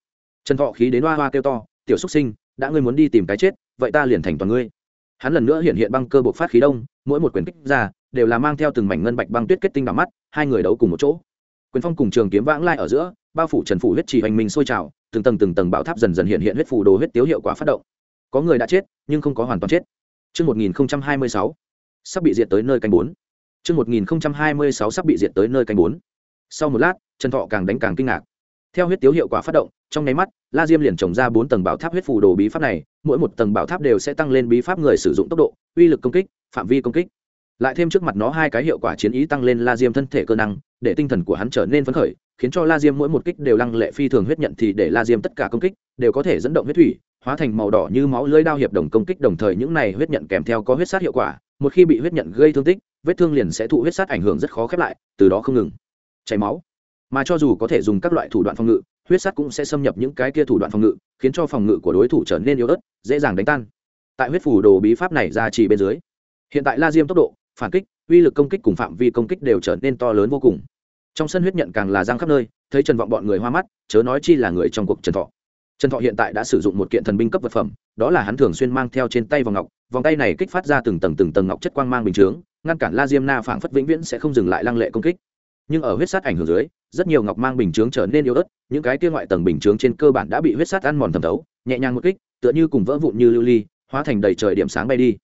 Trần thọ khí đến hoa hoa kêu to tiểu xúc sinh đã ngươi muốn đi tìm cái chết vậy ta liền thành toàn ngươi hắn lần nữa hiện hiện băng cơ bộc phát khí đông mỗi một quyền kích ra đều là mang theo từng mảnh ngân bạch băng tuyết kết tinh đỏ mắt hai người đấu cùng một chỗ quyền phong cùng trường kiếm vãng lai ở giữa bao phủ trần phủ huyết trì hành minh sôi trào từng tầng từng tầng bão tháp dần dần hiện hiện huyết phù đồ huyết tiếu hiệu quả phát động có người đã chết nhưng không có hoàn toàn chết Trước 1026, sắp bị diệt tới nơi canh bốn. Trước 1026 sắp bị diệt tới nơi canh bốn. Sau một lát, Trần Thọ càng đánh càng kinh ngạc. Theo huyết tiếu hiệu quả phát động, trong nháy mắt, La Diêm liền trồng ra bốn tầng bảo tháp huyết phù đồ bí pháp này, mỗi một tầng bảo tháp đều sẽ tăng lên bí pháp người sử dụng tốc độ, uy lực công kích, phạm vi công kích. Lại thêm trước mặt nó hai cái hiệu quả chiến ý tăng lên La Diêm thân thể cơ năng, để tinh thần của hắn trở nên phấn khởi, khiến cho La Diêm mỗi một kích đều lăng lệ phi thường huyết nhận thì để La Diêm tất cả công kích đều có thể dẫn động huyết thủy, hóa thành màu đỏ như máu lưỡi đao hiệp đồng công kích đồng thời những này huyết nhận kèm theo có huyết sát hiệu quả, một khi bị huyết nhận gây thương tích, vết thương liền sẽ thụ huyết sát ảnh hưởng rất khó khép lại, từ đó không ngừng chảy máu. Mà cho dù có thể dùng các loại thủ đoạn phòng ngự, huyết sát cũng sẽ xâm nhập những cái kia thủ đoạn phòng ngự, khiến cho phòng ngự của đối thủ trở nên yếu ớt, dễ dàng đánh tan. Tại huyết phủ đồ bí pháp này ra chỉ bên dưới, hiện tại La Diêm tốc độ, phản kích, uy lực công kích cùng phạm vi công kích đều trở nên to lớn vô cùng. Trong sân huyết nhận càng là giang khắp nơi thấy trần vọng bọn người hoa mắt chớ nói chi là người trong cuộc trần thọ. Trần thọ hiện tại đã sử dụng một kiện thần binh cấp vật phẩm đó là hắn thường xuyên mang theo trên tay vòng ngọc vòng tay này kích phát ra từng tầng từng tầng ngọc chất quang mang bình chướng ngăn cản la diêm na phảng phất vĩnh viễn sẽ không dừng lại lăng lệ công kích. Nhưng ở huyết sát ảnh hưởng dưới rất nhiều ngọc mang bình chướng trở nên yếu ớt, những cái kia ngoại tầng bình chướng trên cơ bản đã bị huyết sát ăn mòn thẩm thấu, nhẹ nhàng một kích, tựa như cùng vỡ vụn như lưu ly, hóa thành đầy trời điểm sáng bay đi.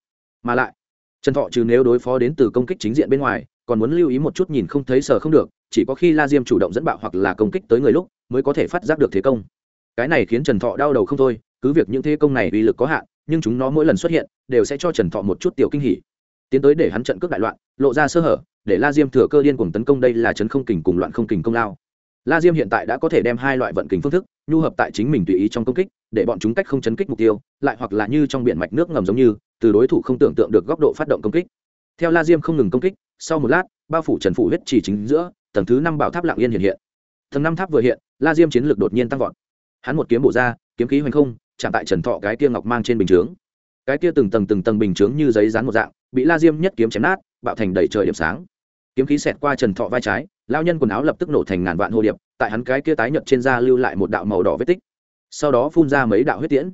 Mà lại, trần thọ trừ nếu đối phó đến từ công kích chính diện bên ngoài, còn muốn lưu ý một chút nhìn không thấy sờ không được, chỉ có khi la diêm chủ động dẫn bạo hoặc là công kích tới người lúc, mới có thể phát giác được thế công. Cái này khiến trần thọ đau đầu không thôi, cứ việc những thế công này uy lực có hạn, nhưng chúng nó mỗi lần xuất hiện, đều sẽ cho trần thọ một chút tiểu kinh hỉ. Tiến tới để hắn trận cướp đại loạn, lộ ra sơ hở để la diêm thừa cơ điên cùng tấn công đây là chấn không kình cùng loạn không kình công lao. La diêm hiện tại đã có thể đem hai loại vận kình phương thức nhu hợp tại chính mình tùy ý trong công kích, để bọn chúng cách không chấn kích mục tiêu, lại hoặc là như trong biển mạch nước ngầm giống như, từ đối thủ không tưởng tượng được góc độ phát động công kích. Theo la diêm không ngừng công kích, sau một lát, bao phủ trần phủ huyết chỉ chính giữa, tầng thứ năm bảo tháp lạng yên hiện hiện. Tầng năm tháp vừa hiện, la diêm chiến lược đột nhiên tăng vọt. Hắn một kiếm bổ ra, kiếm khí hoành không, chạm tại trần thọ cái tia ngọc mang trên bình chướng. Cái tia từng tầng từng tầng bình chướng như giấy dán một dạng, bị la diêm nhất kiếm chém nát, bạo thành đầy trời điểm sáng kiếm khí xẹt qua trần thọ vai trái lao nhân quần áo lập tức nổ thành ngàn vạn hồ điệp, tại hắn cái kia tái nhợt trên da lưu lại một đạo màu đỏ vết tích. Sau đó phun ra mấy đạo huyết tiễn.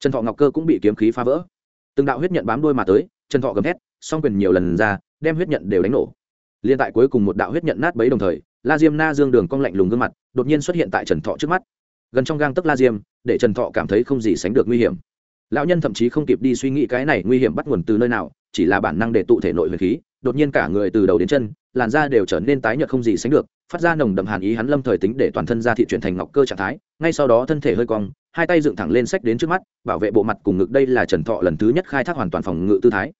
Trần thọ ngọc cơ cũng bị kiếm khí phá vỡ. Từng đạo huyết nhận bám đôi mà tới, trần thọ gầm hét song quyền nhiều lần ra, đem huyết nhận đều đánh nổ. Liên tại cuối cùng một đạo huyết nhận nát bấy đồng thời, la diêm na dương đường cong lạnh lùng gương mặt, đột nhiên xuất hiện tại trần thọ trước mắt. Gần trong gang tấc la diêm, để trần thọ cảm thấy không gì sánh được nguy hiểm. Lão nhân thậm chí không kịp đi suy nghĩ cái này nguy hiểm bắt nguồn từ nơi nào, chỉ là bản năng để tụ thể nội huyền khí, đột nhiên cả người từ đầu đến chân làn da đều trở nên tái nhợt không gì sánh được, phát ra nồng đậm hàn ý hắn lâm thời tính để toàn thân ra thị chuyển thành ngọc cơ trạng thái, ngay sau đó thân thể hơi cong, hai tay dựng thẳng lên sách đến trước mắt, bảo vệ bộ mặt cùng ngực đây là trần thọ lần thứ nhất khai thác hoàn toàn phòng ngự tư thái.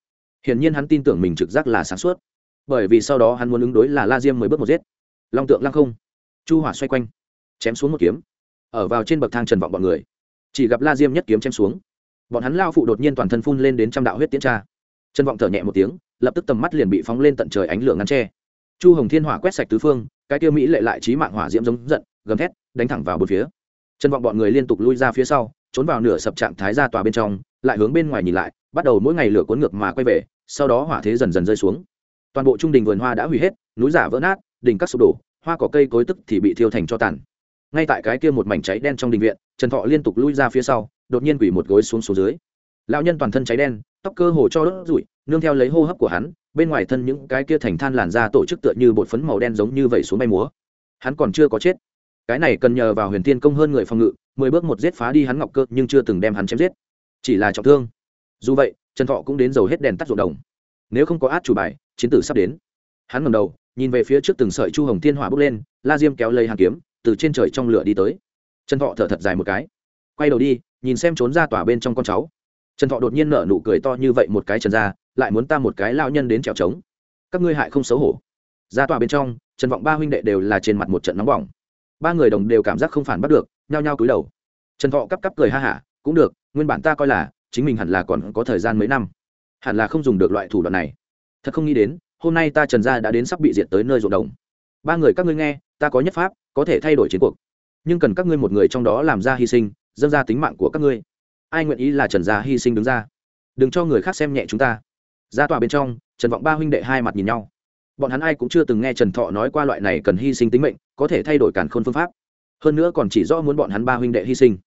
Hiển nhiên hắn tin tưởng mình trực giác là sáng suốt. Bởi vì sau đó hắn muốn ứng đối là la diêm mới bước một giết. Long tượng lăng không. Chu hỏa xoay quanh. Chém xuống một kiếm. Ở vào trên bậc thang trần vọng bọn người. Chỉ gặp la diêm nhất kiếm chém xuống. Bọn hắn lao phụ đột nhiên toàn thân phun lên đến trăm đạo huyết tiến tra. Trần vọng thở nhẹ một tiếng, lập tức tầm mắt liền bị phóng lên tận trời ánh lửa ngắn tre chu hồng thiên hỏa quét sạch tứ phương, cái tiêu mỹ lệ lại trí mạng hỏa diễm giống giận, gầm thét, đánh thẳng vào bốn phía. Chân vọng bọn người liên tục lui ra phía sau, trốn vào nửa sập trạng thái ra tòa bên trong, lại hướng bên ngoài nhìn lại, bắt đầu mỗi ngày lửa cuốn ngược mà quay về, sau đó hỏa thế dần dần rơi xuống. Toàn bộ trung đình vườn hoa đã hủy hết, núi giả vỡ nát, đỉnh các sụp đổ, hoa cỏ cây cối tức thì bị thiêu thành cho tàn. Ngay tại cái kia một mảnh cháy đen trong đình viện, trần thọ liên tục lui ra phía sau, đột nhiên quỷ một gối xuống xuống dưới. Lão nhân toàn thân cháy đen, tóc cơ hồ cho đốt rụi, nương theo lấy hô hấp của hắn bên ngoài thân những cái kia thành than làn da tổ chức tựa như bột phấn màu đen giống như vậy xuống bay múa. Hắn còn chưa có chết. Cái này cần nhờ vào huyền thiên công hơn người phòng ngự, mười bước một giết phá đi hắn ngọc cơ, nhưng chưa từng đem hắn chém giết. Chỉ là trọng thương. Dù vậy, trần thọ cũng đến dầu hết đèn tắt ruộng đồng. Nếu không có át chủ bài, chiến tử sắp đến. Hắn ngầm đầu, nhìn về phía trước từng sợi chu hồng thiên hỏa bốc lên, la diêm kéo lấy hàng kiếm, từ trên trời trong lửa đi tới. Trần thọ thở thật dài một cái. Quay đầu đi, nhìn xem trốn ra tỏa bên trong con cháu. Trần thọ đột nhiên nở nụ cười to như vậy một cái trần ra lại muốn ta một cái lao nhân đến trèo trống. Các ngươi hại không xấu hổ. Ra tòa bên trong, trần vọng ba huynh đệ đều là trên mặt một trận nóng bỏng. Ba người đồng đều cảm giác không phản bắt được, nhao nhao cúi đầu. Trần thọ cắp cắp cười ha hả, cũng được, nguyên bản ta coi là, chính mình hẳn là còn có thời gian mấy năm. Hẳn là không dùng được loại thủ đoạn này. Thật không nghĩ đến, hôm nay ta trần gia đã đến sắp bị diệt tới nơi ruộng đồng. Ba người các ngươi nghe, ta có nhất pháp, có thể thay đổi chiến cuộc. Nhưng cần các ngươi một người trong đó làm ra hy sinh, dâng ra tính mạng của các ngươi. Ai nguyện ý là trần gia hy sinh đứng ra? Đừng cho người khác xem nhẹ chúng ta ra tòa bên trong, trần vọng ba huynh đệ hai mặt nhìn nhau. Bọn hắn ai cũng chưa từng nghe trần thọ nói qua loại này cần hy sinh tính mệnh, có thể thay đổi cản khôn phương pháp. Hơn nữa còn chỉ rõ muốn bọn hắn ba huynh đệ hy sinh.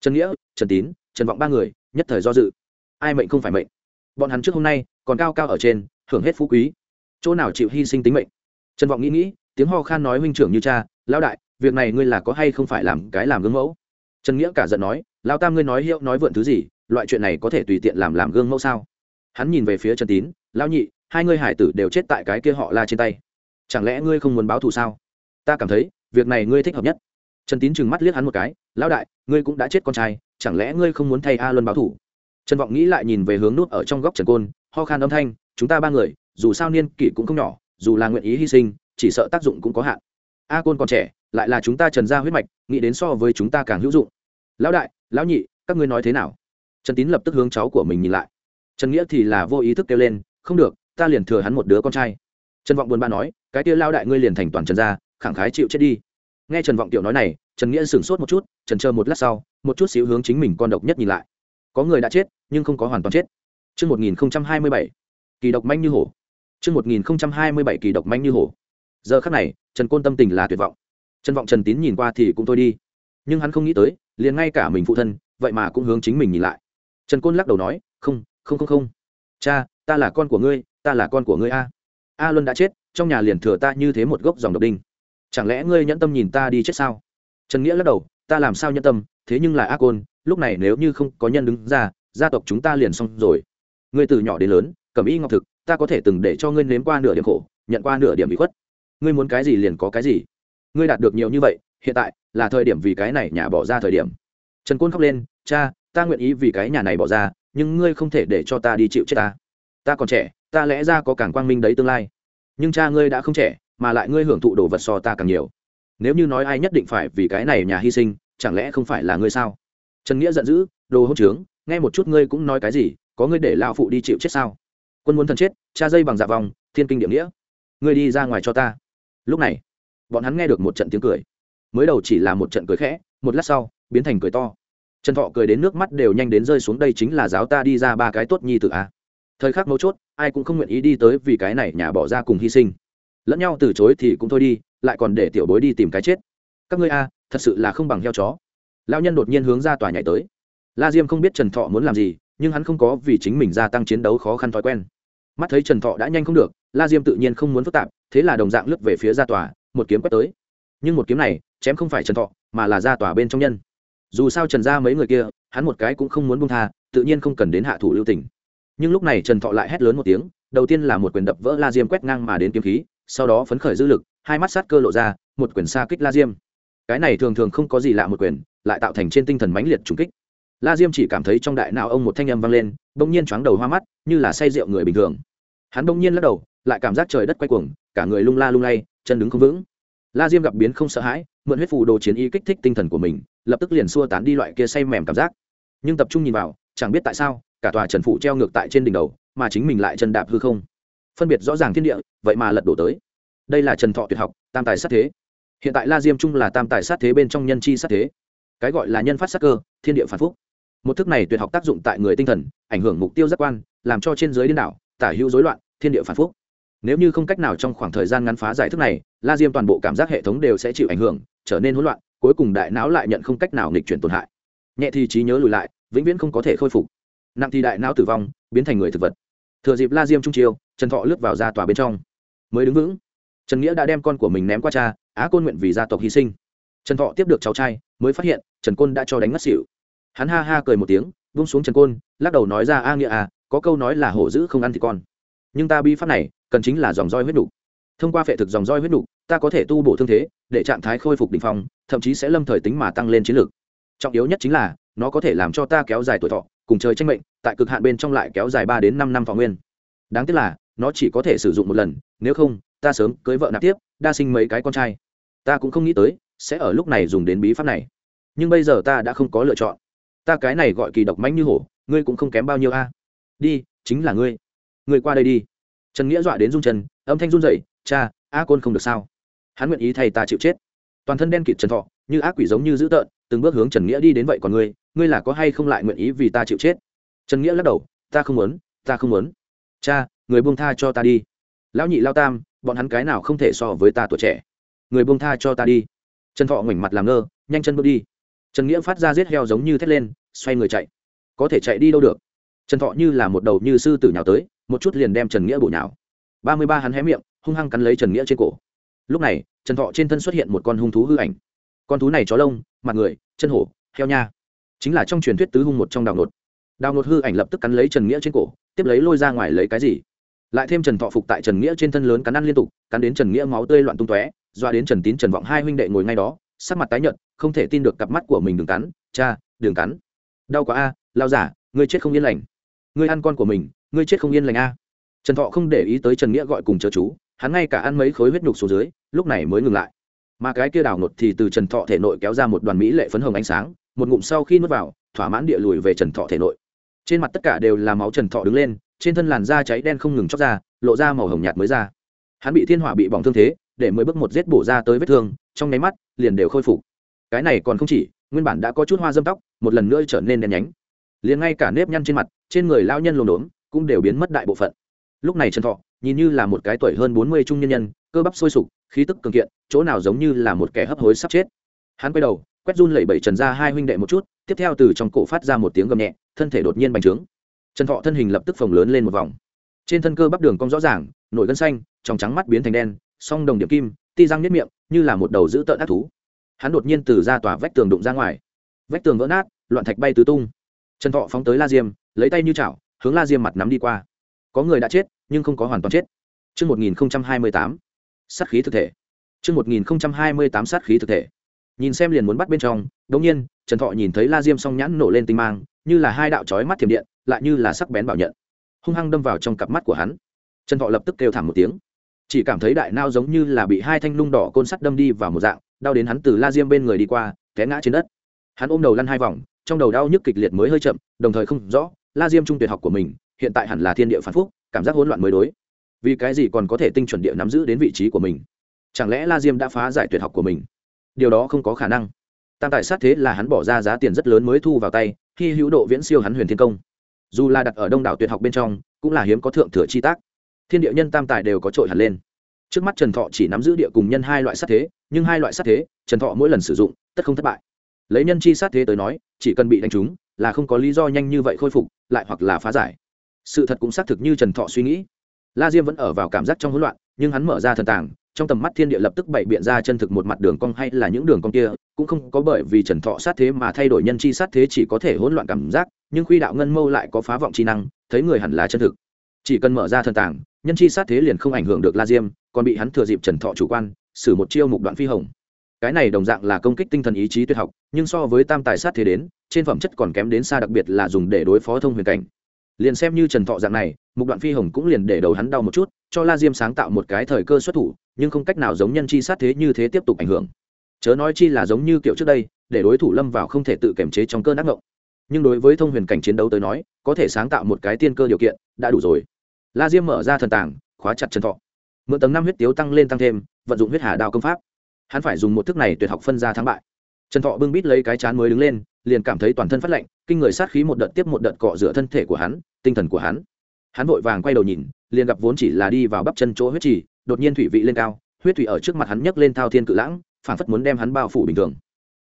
Trần nghĩa, trần tín, trần vọng ba người, nhất thời do dự. Ai mệnh không phải mệnh. Bọn hắn trước hôm nay còn cao cao ở trên, hưởng hết phú quý. Chỗ nào chịu hy sinh tính mệnh? Trần vọng nghĩ nghĩ, tiếng ho khan nói huynh trưởng như cha, lão đại, việc này ngươi là có hay không phải làm cái làm gương mẫu? Trần nghĩa cả giận nói, lão tam ngươi nói hiệu nói vượn thứ gì, loại chuyện này có thể tùy tiện làm làm gương mẫu sao? Hắn nhìn về phía trần tín, lão nhị, hai ngươi hải tử đều chết tại cái kia họ la trên tay. Chẳng lẽ ngươi không muốn báo thù sao? Ta cảm thấy, việc này ngươi thích hợp nhất. Trần tín trừng mắt liếc hắn một cái, lão đại, ngươi cũng đã chết con trai, chẳng lẽ ngươi không muốn thay a luân báo thù? Trần vọng nghĩ lại nhìn về hướng nút ở trong góc trần côn, ho khan âm thanh, chúng ta ba người, dù sao niên kỷ cũng không nhỏ, dù là nguyện ý hy sinh, chỉ sợ tác dụng cũng có hạn. A côn còn trẻ, lại là chúng ta trần ra huyết mạch, nghĩ đến so với chúng ta càng hữu dụng. Lão đại, lão nhị, các ngươi nói thế nào? Trần tín lập tức hướng cháu của mình nhìn lại trần nghĩa thì là vô ý thức kêu lên không được ta liền thừa hắn một đứa con trai trần vọng buồn bã nói cái kia lao đại ngươi liền thành toàn trần gia khẳng khái chịu chết đi nghe trần vọng tiểu nói này trần nghĩa sửng sốt một chút trần chờ một lát sau một chút xíu hướng chính mình con độc nhất nhìn lại có người đã chết nhưng không có hoàn toàn chết Trước 1027, kỳ độc manh như hổ. Trước 1027 kỳ độc manh như hổ. Giờ khắc này, Trần Côn tâm tình là tuyệt vọng. Trần Vọng Trần Tín nhìn qua thì cũng thôi đi, nhưng hắn không nghĩ tới, liền ngay cả mình phụ thân, vậy mà cũng hướng chính mình nhìn lại. Trần Côn lắc đầu nói, "Không, không không không. Cha, ta là con của ngươi, ta là con của ngươi a. A luân đã chết trong nhà liền thừa ta như thế một gốc dòng độc đinh. Chẳng lẽ ngươi nhẫn tâm nhìn ta đi chết sao? Trần nghĩa lắc đầu ta làm sao nhẫn tâm thế nhưng là a côn lúc này nếu như không có nhân đứng ra gia tộc chúng ta liền xong rồi. Ngươi từ nhỏ đến lớn cầm y ngọc thực ta có thể từng để cho ngươi nếm qua nửa điểm khổ nhận qua nửa điểm bị khuất. Ngươi muốn cái gì liền có cái gì. Ngươi đạt được nhiều như vậy hiện tại là thời điểm vì cái này nhà bỏ ra thời điểm. Trần côn khóc lên cha ta nguyện ý vì cái nhà này bỏ ra nhưng ngươi không thể để cho ta đi chịu chết ta. Ta còn trẻ, ta lẽ ra có càng quang minh đấy tương lai. Nhưng cha ngươi đã không trẻ, mà lại ngươi hưởng thụ đồ vật so ta càng nhiều. Nếu như nói ai nhất định phải vì cái này nhà hy sinh, chẳng lẽ không phải là ngươi sao? Trần nghĩa giận dữ, đồ hỗn trướng, nghe một chút ngươi cũng nói cái gì, có ngươi để lao phụ đi chịu chết sao? Quân muốn thân chết, cha dây bằng dạ vòng, thiên kinh địa nghĩa. Ngươi đi ra ngoài cho ta. Lúc này, bọn hắn nghe được một trận tiếng cười. Mới đầu chỉ là một trận cười khẽ, một lát sau, biến thành cười to trần thọ cười đến nước mắt đều nhanh đến rơi xuống, đây chính là giáo ta đi ra ba cái tốt nhi tự a à. thời khắc mấu chốt, ai cũng không nguyện ý đi tới vì cái này nhà bỏ ra cùng hy sinh. Lẫn nhau từ chối thì cũng thôi đi, lại còn để tiểu bối đi tìm cái chết. Các ngươi a, thật sự là không bằng heo chó. Lao nhân đột nhiên hướng ra tòa nhảy tới. La diêm không biết trần thọ muốn làm gì, nhưng hắn không có vì chính mình gia tăng chiến đấu khó khăn thói quen. Mắt thấy trần thọ đã nhanh không được, la diêm tự nhiên không muốn phức tạp, thế là đồng dạng lướt về phía ra tòa, một kiếm quét tới. Nhưng một kiếm này, chém không phải trần thọ, mà là ra tòa bên trong nhân dù sao trần ra mấy người kia, hắn một cái cũng không muốn buông tha, tự nhiên không cần đến hạ thủ lưu tình. Nhưng lúc này trần thọ lại hét lớn một tiếng, đầu tiên là một quyền đập vỡ la diêm quét ngang mà đến kiếm khí, sau đó phấn khởi dư lực, hai mắt sát cơ lộ ra, một quyền xa kích la diêm. Cái này thường thường không có gì lạ một quyền, lại tạo thành trên tinh thần mãnh liệt trùng kích. La diêm chỉ cảm thấy trong đại não ông một thanh âm vang lên, bỗng nhiên choáng đầu hoa mắt, như là say rượu người bình thường. Hắn bỗng nhiên lắc đầu, lại cảm giác trời đất quay cuồng, cả người lung la lung lay, chân đứng không vững. La diêm gặp biến không sợ hãi mượn huyết phù đồ chiến y kích thích tinh thần của mình, lập tức liền xua tán đi loại kia say mềm cảm giác. Nhưng tập trung nhìn vào, chẳng biết tại sao, cả tòa trần phụ treo ngược tại trên đỉnh đầu, mà chính mình lại chân đạp hư không. Phân biệt rõ ràng thiên địa, vậy mà lật đổ tới. Đây là trần thọ tuyệt học, tam tài sát thế. Hiện tại la diêm trung là tam tài sát thế bên trong nhân chi sát thế. Cái gọi là nhân phát sát cơ, thiên địa phản phúc. Một thức này tuyệt học tác dụng tại người tinh thần, ảnh hưởng mục tiêu giác quan, làm cho trên dưới điên đảo, tả hữu rối loạn, thiên địa phản phúc. Nếu như không cách nào trong khoảng thời gian ngắn phá giải thức này, la diêm toàn bộ cảm giác hệ thống đều sẽ chịu ảnh hưởng trở nên hỗn loạn, cuối cùng đại não lại nhận không cách nào nghịch chuyển tổn hại. Nhẹ thì trí nhớ lùi lại, vĩnh viễn không có thể khôi phục. Nặng thì đại não tử vong, biến thành người thực vật. Thừa dịp la diêm trung chiêu, trần thọ lướt vào ra tòa bên trong. Mới đứng vững, trần nghĩa đã đem con của mình ném qua cha, á côn nguyện vì gia tộc hy sinh. Trần thọ tiếp được cháu trai, mới phát hiện, trần côn đã cho đánh ngất xỉu. Hắn ha ha cười một tiếng, vung xuống trần côn, lắc đầu nói ra, a nghĩa à có câu nói là hổ dữ không ăn thì con. Nhưng ta bi pháp này, cần chính là dòng roi huyết đủ thông qua phệ thực dòng roi huyết đủ, ta có thể tu bổ thương thế để trạng thái khôi phục đỉnh phong thậm chí sẽ lâm thời tính mà tăng lên chiến lược. Trọng yếu nhất chính là nó có thể làm cho ta kéo dài tuổi thọ cùng trời tranh mệnh tại cực hạn bên trong lại kéo dài ba đến năm năm thọ nguyên. Đáng tiếc là nó chỉ có thể sử dụng một lần nếu không ta sớm cưới vợ nạp tiếp đa sinh mấy cái con trai. Ta cũng không nghĩ tới sẽ ở lúc này dùng đến bí pháp này. Nhưng bây giờ ta đã không có lựa chọn. Ta cái này gọi kỳ độc mãnh như hổ ngươi cũng không kém bao nhiêu a. Đi chính là ngươi. Ngươi qua đây đi. Trần nghĩa dọa đến run chân âm thanh run dậy cha a côn không được sao? Hắn nguyện ý thay ta chịu chết. Toàn thân đen kịt trần thọ như ác quỷ giống như dữ tợn, từng bước hướng trần nghĩa đi đến vậy còn ngươi ngươi là có hay không lại nguyện ý vì ta chịu chết? Trần nghĩa lắc đầu, ta không muốn, ta không muốn. Cha, người buông tha cho ta đi. Lão nhị lao tam, bọn hắn cái nào không thể so với ta tuổi trẻ? Người buông tha cho ta đi. Trần thọ ngoảnh mặt làm ngơ, nhanh chân bước đi. Trần nghĩa phát ra giết heo giống như thét lên, xoay người chạy. Có thể chạy đi đâu được? Trần thọ như là một đầu như sư tử nhào tới, một chút liền đem trần nghĩa bổ nhào. Ba mươi ba hắn hé miệng hung hăng cắn lấy trần nghĩa trên cổ. Lúc này, trần thọ trên thân xuất hiện một con hung thú hư ảnh. Con thú này chó lông, mặt người, chân hổ, heo nha. Chính là trong truyền thuyết tứ hung một trong đào nột. Đào nột hư ảnh lập tức cắn lấy trần nghĩa trên cổ, tiếp lấy lôi ra ngoài lấy cái gì? Lại thêm trần thọ phục tại trần nghĩa trên thân lớn cắn ăn liên tục, cắn đến trần nghĩa máu tươi loạn tung tóe, doa đến trần tín trần vọng hai huynh đệ ngồi ngay đó, sắc mặt tái nhợt, không thể tin được cặp mắt của mình đừng cắn. Cha, đừng cắn. Đau quá a, lao giả, ngươi chết không yên lành. Ngươi ăn con của mình, ngươi chết không yên lành a. Trần thọ không để ý tới trần nghĩa gọi cùng chớ chú hắn ngay cả ăn mấy khối huyết nhục xuống dưới, lúc này mới ngừng lại. Mà cái kia đào ngột thì từ trần thọ thể nội kéo ra một đoàn mỹ lệ phấn hồng ánh sáng, một ngụm sau khi nuốt vào, thỏa mãn địa lùi về trần thọ thể nội. Trên mặt tất cả đều là máu trần thọ đứng lên, trên thân làn da cháy đen không ngừng chóc ra, lộ ra màu hồng nhạt mới ra. Hắn bị thiên hỏa bị bỏng thương thế, để mới bước một giết bổ ra tới vết thương, trong nháy mắt, liền đều khôi phục. Cái này còn không chỉ, nguyên bản đã có chút hoa dâm tóc, một lần nữa trở nên đen nhánh. Liền ngay cả nếp nhăn trên mặt, trên người lao nhân lồn đốn cũng đều biến mất đại bộ phận. Lúc này trần thọ nhìn như là một cái tuổi hơn bốn mươi trung nhân nhân, cơ bắp sôi sục, khí tức cường kiện, chỗ nào giống như là một kẻ hấp hối sắp chết. Hắn quay đầu, quét run lẩy bẩy trần ra hai huynh đệ một chút, tiếp theo từ trong cổ phát ra một tiếng gầm nhẹ, thân thể đột nhiên bành trướng. Trần thọ thân hình lập tức phồng lớn lên một vòng. Trên thân cơ bắp đường cong rõ ràng nổi gân xanh, trong trắng mắt biến thành đen, song đồng điểm kim, ti răng nếp miệng, như là một đầu dữ tợn ác thú. Hắn đột nhiên từ ra tòa vách tường đụng ra ngoài. Vách tường vỡ nát, loạn thạch bay tứ tung. Trần thọ phóng tới la diêm, lấy tay như chảo, hướng la diêm mặt nắm đi qua. Có người đã chết nhưng không có hoàn toàn chết Trước 1028, sát khí thực thể. Trước 1028 sát khí thực thể. Nhìn xem liền muốn bắt bên trong, đột nhiên, Trần Thọ nhìn thấy La Diêm song nhãn nổ lên tinh mang, như là hai đạo chói mắt thiểm điện, lại như là sắc bén bảo nhận. Hung hăng đâm vào trong cặp mắt của hắn. Trần Thọ lập tức kêu thảm một tiếng. Chỉ cảm thấy đại nao giống như là bị hai thanh lung đỏ côn sắt đâm đi vào một dạng, đau đến hắn từ La Diêm bên người đi qua, té ngã trên đất. Hắn ôm đầu lăn hai vòng, trong đầu đau nhức kịch liệt mới hơi chậm, đồng thời không rõ, La Diêm trung tuyệt học của mình, hiện tại hẳn là thiên địa phản phúc, cảm giác hỗn loạn mới đối. Vì cái gì còn có thể tinh chuẩn địa nắm giữ đến vị trí của mình? Chẳng lẽ la diêm đã phá giải tuyệt học của mình? Điều đó không có khả năng. Tam tài sát thế là hắn bỏ ra giá tiền rất lớn mới thu vào tay khi hữu độ viễn siêu hắn huyền thiên công. Dù là đặt ở đông đảo tuyệt học bên trong cũng là hiếm có thượng thừa chi tác. Thiên địa nhân tam tài đều có trội hẳn lên. Trước mắt trần thọ chỉ nắm giữ địa cùng nhân hai loại sát thế nhưng hai loại sát thế trần thọ mỗi lần sử dụng tất không thất bại. Lấy nhân chi sát thế tới nói chỉ cần bị đánh trúng là không có lý do nhanh như vậy khôi phục lại hoặc là phá giải sự thật cũng xác thực như trần thọ suy nghĩ. La diêm vẫn ở vào cảm giác trong hỗn loạn, nhưng hắn mở ra thần tàng, trong tầm mắt thiên địa lập tức bày biện ra chân thực một mặt đường cong hay là những đường cong kia, cũng không có bởi vì trần thọ sát thế mà thay đổi nhân chi sát thế chỉ có thể hỗn loạn cảm giác, nhưng khuy đạo ngân mâu lại có phá vọng chi năng, thấy người hẳn là chân thực. Chỉ cần mở ra thần tàng, nhân chi sát thế liền không ảnh hưởng được la diêm, còn bị hắn thừa dịp trần thọ chủ quan, xử một chiêu mục đoạn phi hồng. Cái này đồng dạng là công kích tinh thần ý chí tuyệt học, nhưng so với tam tài sát thế đến, trên phẩm chất còn kém đến xa đặc biệt là dùng để đối phó thông huyền cảnh liền xem như trần thọ dạng này, mục đoạn phi hồng cũng liền để đầu hắn đau một chút, cho la diêm sáng tạo một cái thời cơ xuất thủ, nhưng không cách nào giống nhân chi sát thế như thế tiếp tục ảnh hưởng. Chớ nói chi là giống như kiểu trước đây, để đối thủ lâm vào không thể tự kiểm chế trong cơn ác ngộng nhưng đối với thông huyền cảnh chiến đấu tới nói, có thể sáng tạo một cái tiên cơ điều kiện, đã đủ rồi. La diêm mở ra thần tảng khóa chặt trần thọ. Mượn tầng năm huyết tiếu tăng lên tăng thêm, vận dụng huyết hà đao công pháp. Hắn phải dùng một thức này tuyệt học phân ra thắng bại. Trần thọ bưng bít lấy cái chán mới đứng lên liền cảm thấy toàn thân phát lạnh, kinh người sát khí một đợt tiếp một đợt cọ rửa thân thể của hắn, tinh thần của hắn. Hắn vội vàng quay đầu nhìn, liền gặp vốn chỉ là đi vào bắp chân chỗ huyết trì, đột nhiên thủy vị lên cao, huyết thủy ở trước mặt hắn nhấc lên thao thiên cự lãng phản phất muốn đem hắn bao phủ bình thường.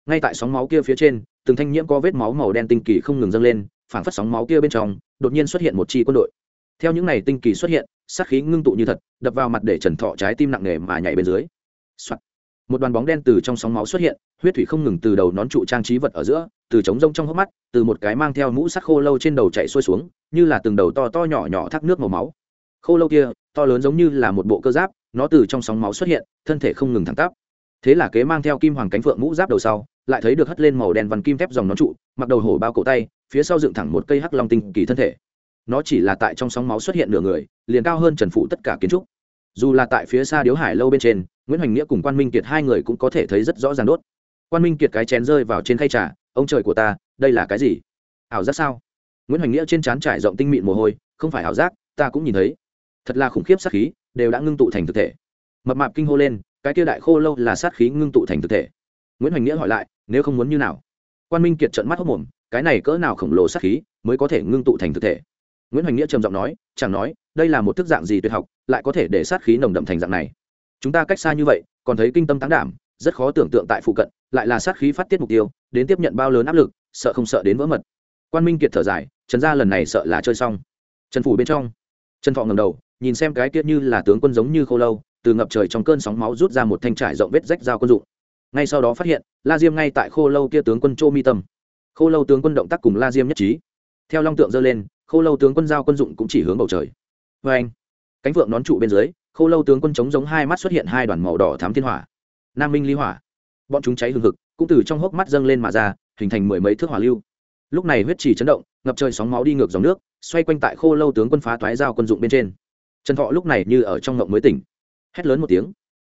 Ngay tại sóng máu kia phía trên, từng thanh nhiễm có vết máu màu đen tinh kỳ không ngừng dâng lên phản phất sóng máu kia bên trong, đột nhiên xuất hiện một chi quân đội. Theo những này tinh kỳ xuất hiện, sát khí ngưng tụ như thật, đập vào mặt để trần thọ trái tim nặng nề mà nhảy bên dưới、Soạn một đoàn bóng đen từ trong sóng máu xuất hiện, huyết thủy không ngừng từ đầu nón trụ trang trí vật ở giữa, từ trống rông trong hốc mắt, từ một cái mang theo mũ sắt khô lâu trên đầu chạy xuôi xuống, như là từng đầu to to nhỏ nhỏ thác nước màu máu. Khô lâu kia, to lớn giống như là một bộ cơ giáp, nó từ trong sóng máu xuất hiện, thân thể không ngừng thẳng tắp. Thế là kế mang theo kim hoàng cánh phượng mũ giáp đầu sau, lại thấy được hất lên màu đen vằn kim thép dòng nón trụ, mặc đầu hổ bao cổ tay, phía sau dựng thẳng một cây hắc long tinh kỳ thân thể. Nó chỉ là tại trong sóng máu xuất hiện nửa người, liền cao hơn trần phụ tất cả kiến trúc dù là tại phía xa điếu hải lâu bên trên nguyễn hoành nghĩa cùng quan minh kiệt hai người cũng có thể thấy rất rõ ràng đốt quan minh kiệt cái chén rơi vào trên khay trà ông trời của ta đây là cái gì ảo giác sao nguyễn hoành nghĩa trên trán trải rộng tinh mịn mồ hôi không phải ảo giác ta cũng nhìn thấy thật là khủng khiếp sát khí đều đã ngưng tụ thành thực thể mập mạp kinh hô lên cái kia đại khô lâu là sát khí ngưng tụ thành thực thể nguyễn hoành nghĩa hỏi lại nếu không muốn như nào quan minh kiệt trận mắt hốc mồm cái này cỡ nào khổng lồ sát khí mới có thể ngưng tụ thành thực thể nguyễn hoành nghĩa trầm giọng nói chẳng nói đây là một thức dạng gì tuyệt học, lại có thể để sát khí nồng đậm thành dạng này? Chúng ta cách xa như vậy, còn thấy kinh tâm tán đảm, rất khó tưởng tượng tại phụ cận, lại là sát khí phát tiết mục tiêu, đến tiếp nhận bao lớn áp lực, sợ không sợ đến vỡ mật. Quan minh kiệt thở dài, trần gia lần này sợ là chơi xong. Trần phủ bên trong, trần thọ ngầm đầu, nhìn xem cái tiết như là tướng quân giống như khô lâu, từ ngập trời trong cơn sóng máu rút ra một thanh trải rộng vết rách dao quân dụng. Ngay sau đó phát hiện, la diêm ngay tại khô lâu kia tướng quân Chô mi tâm. Khô lâu tướng quân động tác cùng la diêm nhất trí. Theo long tượng dơ lên, khô lâu tướng quân giao quân dụng cũng chỉ hướng bầu trời vê anh. Cánh vượng nón trụ bên dưới khô lâu tướng quân chống giống hai mắt xuất hiện hai đoàn màu đỏ thám thiên hỏa. Nam minh ly hỏa. Bọn chúng cháy hừng hực, cũng từ trong hốc mắt dâng lên mà ra, hình thành mười mấy thước hỏa lưu. Lúc này huyết trì chấn động, ngập trời sóng máu đi ngược dòng nước, xoay quanh tại khô lâu tướng quân phá toái giao quân dụng bên trên. Trần thọ lúc này như ở trong ngộng mới tỉnh. Hét lớn một tiếng.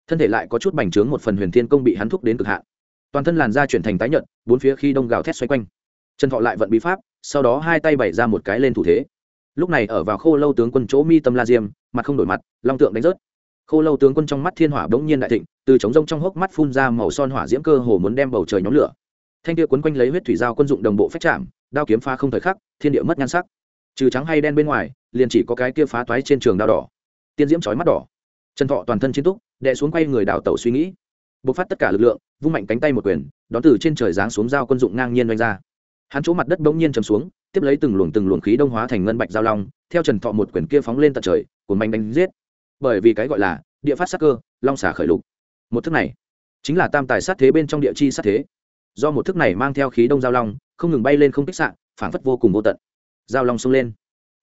Thân thể lại có chút bành trướng một phần huyền thiên công bị hắn thúc đến cực hạn. Toàn thân làn da chuyển thành tái nhợt, bốn phía khi đông gào thét xoay quanh. Trần thọ lại vận bí pháp, sau đó hai tay bày ra một cái lên thủ thế lúc này ở vào khô lâu tướng quân chỗ mi tâm la diêm, mặt không đổi mặt, long tượng đánh rớt. Khô lâu tướng quân trong mắt thiên hỏa bỗng nhiên đại thịnh, từ trống rông trong hốc mắt phun ra màu son hỏa diễm cơ hồ muốn đem bầu trời nhóm lửa. Thanh kia quấn quanh lấy huyết thủy dao quân dụng đồng bộ phách chạm đao kiếm pha không thời khắc, thiên địa mất nhan sắc. Trừ trắng hay đen bên ngoài, liền chỉ có cái kia phá toái trên trường đao đỏ. Tiên diễm chói mắt đỏ. Trần thọ toàn thân chiến túc đệ xuống quay người đào tẩu suy nghĩ. Bộc phát tất cả lực lượng, vung mạnh cánh tay một quyền, đón từ trên trời giáng xuống dao quân dụng ngang nhiên đánh ra. Hắn chỗ mặt đất bỗng nhiên chầm xuống tiếp lấy từng luồng từng luồng khí đông hóa thành ngân bạch giao long, theo trần thọ một quyền kia phóng lên tận trời, cuốn mạnh đánh giết. Bởi vì cái gọi là địa phát sát cơ, long xả khởi lục. Một thức này chính là tam tài sát thế bên trong địa chi sát thế. Do một thức này mang theo khí đông giao long, không ngừng bay lên không kích sạn phản phất vô cùng vô tận. Giao long xông lên,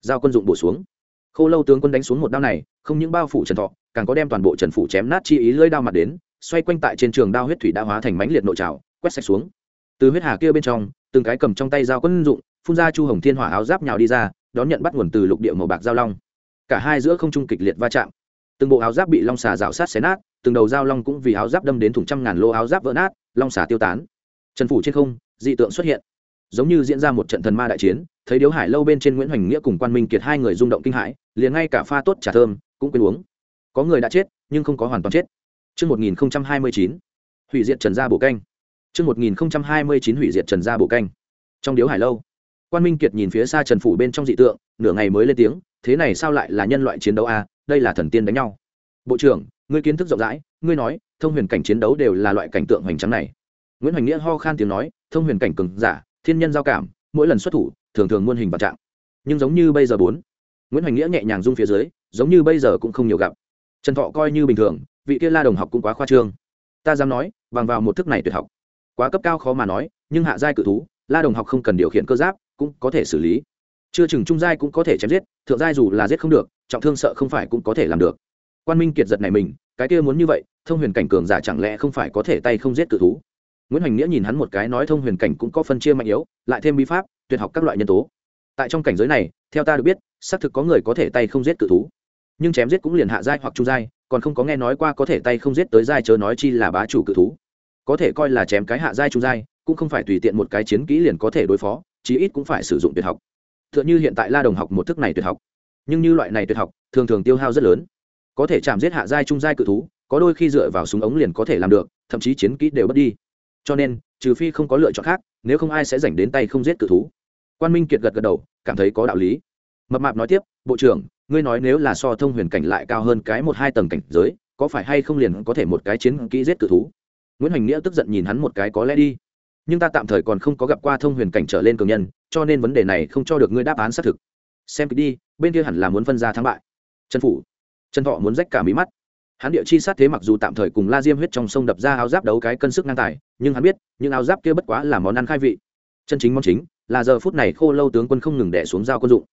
giao quân dụng bổ xuống. Khô lâu tướng quân đánh xuống một đao này, không những bao phủ trần thọ, càng có đem toàn bộ trần phủ chém nát chi ý lưỡi đao mặt đến, xoay quanh tại trên trường đao huyết thủy đã hóa thành mãnh liệt nội trào quét sạch xuống. Từ huyết hà kia bên trong, từng cái cầm trong tay dao quân dụng phun ra chu hồng thiên hỏa áo giáp nhào đi ra đón nhận bắt nguồn từ lục địa màu bạc giao long. Cả hai giữa không trung kịch liệt va chạm. Từng bộ áo giáp bị long xà rào sát xé nát từng đầu dao long cũng vì áo giáp đâm đến thủng trăm ngàn lô áo giáp vỡ nát long xà tiêu tán. Trần phủ trên không dị tượng xuất hiện. Giống như diễn ra một trận thần ma đại chiến thấy điếu hải lâu bên trên nguyễn hoành nghĩa cùng quan minh kiệt hai người rung động kinh hãi liền ngay cả pha tốt trà thơm cũng quên uống. Có người đã chết nhưng không có hoàn toàn chết. Trước 1029, hủy diệt trần gia bổ canh. Trước 1029 hủy diệt trần gia bổ canh. Trong điếu hải lâu, quan minh kiệt nhìn phía xa trần phủ bên trong dị tượng nửa ngày mới lên tiếng thế này sao lại là nhân loại chiến đấu a à? đây là thần tiên đánh nhau bộ trưởng ngươi kiến thức rộng rãi ngươi nói thông huyền cảnh chiến đấu đều là loại cảnh tượng hoành tráng này nguyễn hoành nghĩa ho khan tiếng nói thông huyền cảnh cường giả thiên nhân giao cảm mỗi lần xuất thủ thường thường muôn hình vạn trạng nhưng giống như bây giờ bốn nguyễn hoành nghĩa nhẹ nhàng rung phía dưới giống như bây giờ cũng không nhiều gặp trần thọ coi như bình thường vị kia la đồng học cũng quá khoa trương ta dám nói bằng vào một thức này tuyệt học quá cấp cao khó mà nói nhưng hạ giai cự thú la đồng học không cần điều khiển cơ giáp cũng có thể xử lý. Chưa chừng trung giai cũng có thể chém giết, thượng giai dù là giết không được, trọng thương sợ không phải cũng có thể làm được. Quan minh kiệt giật này mình, cái kia muốn như vậy, thông huyền cảnh cường giả chẳng lẽ không phải có thể tay không giết cự thú? Nguyễn hoành nghĩa nhìn hắn một cái nói thông huyền cảnh cũng có phân chia mạnh yếu, lại thêm bí pháp, tuyệt học các loại nhân tố. Tại trong cảnh giới này, theo ta được biết, xác thực có người có thể tay không giết cự thú. Nhưng chém giết cũng liền hạ giai hoặc trung giai, còn không có nghe nói qua có thể tay không giết tới giai chớ nói chi là bá chủ cự thú. Có thể coi là chém cái hạ giai trung giai, cũng không phải tùy tiện một cái chiến kỹ liền có thể đối phó chí ít cũng phải sử dụng tuyệt học. T h ư ợ n h ư hiện tại la đồng học một thức này tuyệt học. Nhưng như loại này tuyệt học, thường thường tiêu hao rất lớn. Có thể chạm giết hạ giai trung giai cự thú, có đôi khi dựa vào súng ống liền có thể làm được, thậm chí chiến kỹ đều mất đi. Cho nên, trừ phi không có lựa chọn khác, nếu không ai sẽ dành đến tay không giết cự thú. Quan minh kiệt gật gật đầu, cảm thấy có đạo lý. Mập mạp nói tiếp, bộ trưởng, ngươi nói nếu là so thông huyền cảnh lại cao hơn cái một hai tầng cảnh giới, có phải hay không liền có thể một cái chiến kỹ giết cự thú? Nguyễn hoành nghĩa tức giận nhìn hắn một cái có lẽ đi nhưng ta tạm thời còn không có gặp qua thông huyền cảnh trở lên cường nhân, cho nên vấn đề này không cho được ngươi đáp án xác thực. Xem đi, bên kia hẳn là muốn phân ra thắng bại. Trần phủ. Trần thọ muốn rách cả mí mắt. Hắn địa chi sát thế mặc dù tạm thời cùng la diêm huyết trong sông đập ra áo giáp đấu cái cân sức ngang tài, nhưng hắn biết, những áo giáp kia bất quá là món ăn khai vị. Chân chính món chính là giờ phút này khô lâu tướng quân không ngừng đẻ xuống dao quân dụng.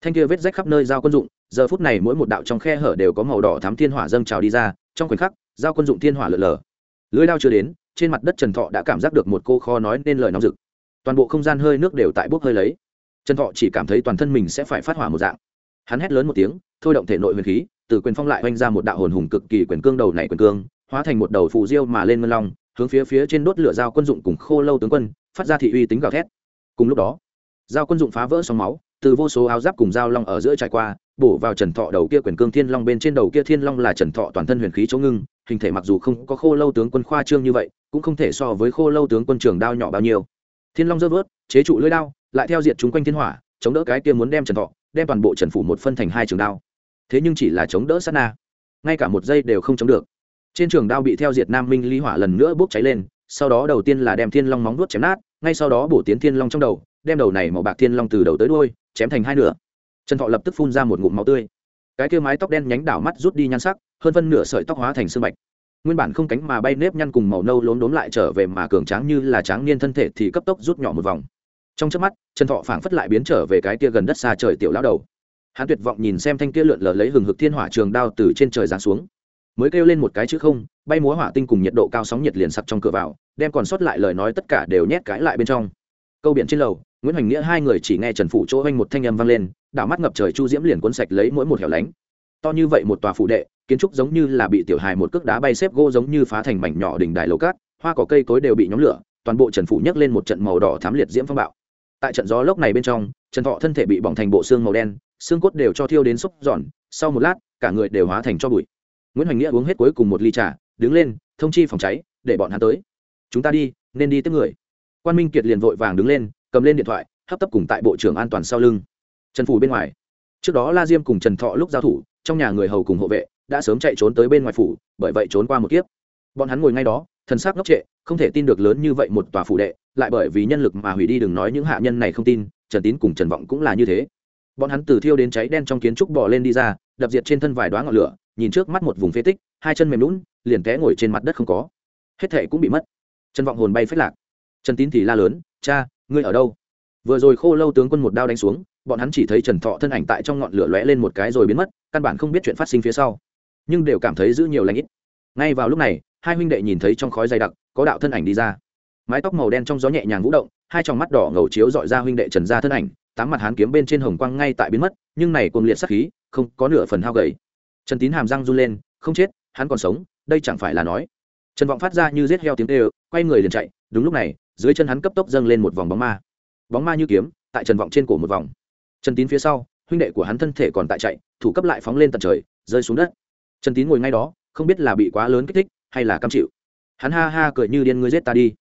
Thanh kia vết rách khắp nơi dao quân dụng, giờ phút này mỗi một đạo trong khe hở đều có màu đỏ thám thiên hỏa dâng trào đi ra, trong khoảnh khắc dao quân dụng thiên hỏa lở lở. Lưới đao chưa đến trên mặt đất trần thọ đã cảm giác được một cô kho nói nên lời nóng rực. Toàn bộ không gian hơi nước đều tại bốc hơi lấy. Trần thọ chỉ cảm thấy toàn thân mình sẽ phải phát hỏa một dạng. Hắn hét lớn một tiếng, thôi động thể nội huyền khí, từ quyền phong lại oanh ra một đạo hồn hùng cực kỳ quyền cương đầu này quyền cương, hóa thành một đầu phù diêu mà lên ngân long, hướng phía phía trên đốt lửa dao quân dụng cùng khô lâu tướng quân, phát ra thị uy tính gào thét. Cùng lúc đó dao quân dụng phá vỡ sóng máu, từ vô số áo giáp cùng dao long ở giữa trải qua bổ vào trần thọ đầu kia quyền cương thiên long bên trên đầu kia thiên long là trần thọ toàn thân huyền khí chống ngưng, hình thể mặc dù không có khô lâu tướng quân khoa trương như vậy, cũng không thể so với khô lâu tướng quân trường đao nhỏ bao nhiêu. Thiên long dơ vớt, chế trụ lưỡi đao, lại theo diệt chúng quanh thiên hỏa, chống đỡ cái kia muốn đem trần thọ, đem toàn bộ trần phủ một phân thành hai trường đao. Thế nhưng chỉ là chống đỡ sát na, ngay cả một giây đều không chống được. Trên trường đao bị theo diệt nam minh ly hỏa lần nữa bốc cháy lên, sau đó đầu tiên là đem thiên long móng vuốt chém nát, ngay sau đó bổ tiến thiên long trong đầu, đem đầu này màu bạc thiên long từ đầu tới đuôi, chém thành hai nửa trần thọ lập tức phun ra một ngụm máu tươi. Cái kia mái tóc đen nhánh đảo mắt rút đi nhan sắc, hơn phân nửa sợi tóc hóa thành sương bạch. Nguyên bản không cánh mà bay nếp nhăn cùng màu nâu lốm đốm lại trở về mà cường tráng như là tráng niên thân thể thì cấp tốc rút nhỏ một vòng. Trong trước mắt, trần thọ phảng phất lại biến trở về cái kia gần đất xa trời tiểu lão đầu. Hắn tuyệt vọng nhìn xem thanh kia lượn lờ lấy hừng hực thiên hỏa trường đao từ trên trời giáng xuống. Mới kêu lên một cái chữ không, bay múa hỏa tinh cùng nhiệt độ cao sóng nhiệt liền sặc trong cửa vào, đem còn sót lại lời nói tất cả đều nhét cãi lại bên trong. Câu biển trên lầu, nguyễn hoành nghĩa hai người chỉ nghe trần phụ chỗ anh một thanh âm vang lên đảo mắt ngập trời chu diễm liền cuốn sạch lấy mỗi một hẻo lánh. To như vậy một tòa phụ đệ, kiến trúc giống như là bị tiểu hài một cước đá bay xếp gỗ giống như phá thành mảnh nhỏ đỉnh đài lầu cát, hoa cỏ cây cối đều bị nhóm lửa, toàn bộ trần phủ nhấc lên một trận màu đỏ thám liệt diễm phong bạo. Tại trận gió lốc này bên trong, trần thọ thân thể bị bỏng thành bộ xương màu đen, xương cốt đều cho thiêu đến xúc giòn, sau một lát, cả người đều hóa thành cho bụi. Nguyễn hoành nghĩa uống hết cuối cùng một ly trà, đứng lên, thông chi phòng cháy, để bọn hắn tới. Chúng ta đi, nên đi tiếp người. Quan minh kiệt liền vội vàng đứng lên, cầm lên điện thoại, hấp tấp cùng tại bộ trưởng an toàn sau lưng trần phủ bên ngoài. Trước đó la diêm cùng trần thọ lúc giao thủ, trong nhà người hầu cùng hộ vệ đã sớm chạy trốn tới bên ngoài phủ, bởi vậy trốn qua một kiếp. Bọn hắn ngồi ngay đó, thần sắc ngốc trệ, không thể tin được lớn như vậy một tòa phủ đệ, lại bởi vì nhân lực mà hủy đi đừng nói những hạ nhân này không tin, trần tín cùng trần vọng cũng là như thế. Bọn hắn từ thiêu đến cháy đen trong kiến trúc bò lên đi ra, đập diệt trên thân vài đoá ngọn lửa, nhìn trước mắt một vùng phế tích, hai chân mềm lún liền té ngồi trên mặt đất không có. Hết thệ cũng bị mất. Trần vọng hồn bay phết lạc. Trần tín thì la lớn, cha, ngươi ở đâu? Vừa rồi khô lâu tướng quân một đao đánh xuống bọn hắn chỉ thấy trần thọ thân ảnh tại trong ngọn lửa lóe lên một cái rồi biến mất, căn bản không biết chuyện phát sinh phía sau, nhưng đều cảm thấy giữ nhiều lãnh ít. Ngay vào lúc này, hai huynh đệ nhìn thấy trong khói dày đặc, có đạo thân ảnh đi ra. Mái tóc màu đen trong gió nhẹ nhàng vũ động, hai tròng mắt đỏ ngầu chiếu dọi ra huynh đệ trần ra thân ảnh, tám mặt hán kiếm bên trên hồng quang ngay tại biến mất, nhưng này cuồng liệt sắc khí, không có nửa phần hao gầy. Trần tín hàm răng run lên, không chết, hắn còn sống, đây chẳng phải là nói. Trần vọng phát ra như rết heo tiếng tê quay người liền chạy, đúng lúc này, dưới chân hắn cấp tốc dâng lên một vòng bóng ma. Bóng ma như kiếm, tại trần vọng trên cổ một vòng trần tín phía sau, huynh đệ của hắn thân thể còn tại chạy, thủ cấp lại phóng lên tận trời, rơi xuống đất. Trần tín ngồi ngay đó, không biết là bị quá lớn kích thích, hay là cam chịu. Hắn ha ha cười như điên, ngươi giết ta đi.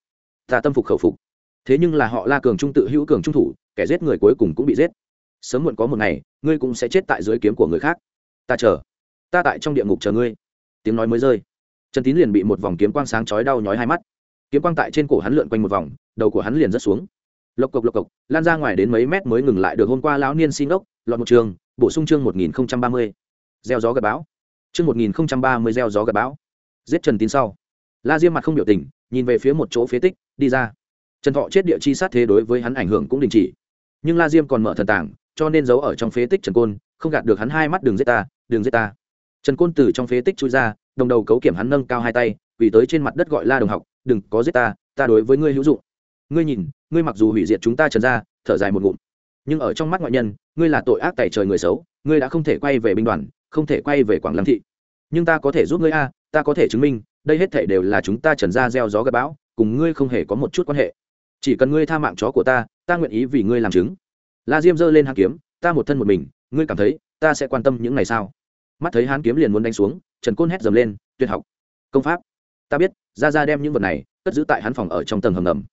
Ta tâm phục khẩu phục. Thế nhưng là họ la cường trung tự hữu cường trung thủ, kẻ giết người cuối cùng cũng bị giết. Sớm muộn có một ngày, ngươi cũng sẽ chết tại dưới kiếm của người khác. Ta chờ. Ta tại trong địa ngục chờ ngươi. Tiếng nói mới rơi. Trần tín liền bị một vòng kiếm quang sáng chói đau nhói hai mắt. Kiếm quang tại trên cổ hắn lượn quanh một vòng, đầu của hắn liền rớt xuống lộc cộc lộc cộc, lan ra ngoài đến mấy mét mới ngừng lại được hôm qua lão niên xin ốc, lọt một trường, bổ sung chương một nghìn ba mươi. Gieo gió gặp bão. Chương một nghìn ba mươi gieo gió gặp bão. Giết trần tín sau. La diêm mặt không biểu tình, nhìn về phía một chỗ phế tích, đi ra. Trần thọ chết địa chi sát thế đối với hắn ảnh hưởng cũng đình chỉ. Nhưng la diêm còn mở thần tảng cho nên giấu ở trong phế tích trần côn, không gạt được hắn hai mắt đường giết ta đường giết ta. Trần côn từ trong phế tích chui ra, đồng đầu cấu kiểm hắn nâng cao hai tay vì tới trên mặt đất gọi la đồng học, đừng có giết ta ta đối với ngươi hữu dụng. Ngươi nhìn ngươi mặc dù hủy diệt chúng ta trần ra thở dài một ngụm. Nhưng ở trong mắt ngoại nhân, ngươi là tội ác tẩy trời người xấu, ngươi đã không thể quay về binh đoàn, không thể quay về quảng lâm thị. Nhưng ta có thể giúp ngươi a, ta có thể chứng minh, đây hết thể đều là chúng ta trần ra gieo gió gặp bão, cùng ngươi không hề có một chút quan hệ. Chỉ cần ngươi tha mạng chó của ta ta nguyện ý vì ngươi làm chứng. La diêm giơ lên hàn kiếm, ta một thân một mình, ngươi cảm thấy, ta sẽ quan tâm những ngày sao? Mắt thấy hán kiếm liền muốn đánh xuống, trần côn hét dầm lên, tuyệt học, công pháp. Ta biết ra ra đem những vật này cất giữ tại hắn phòng ở trong tầng hầm ngầm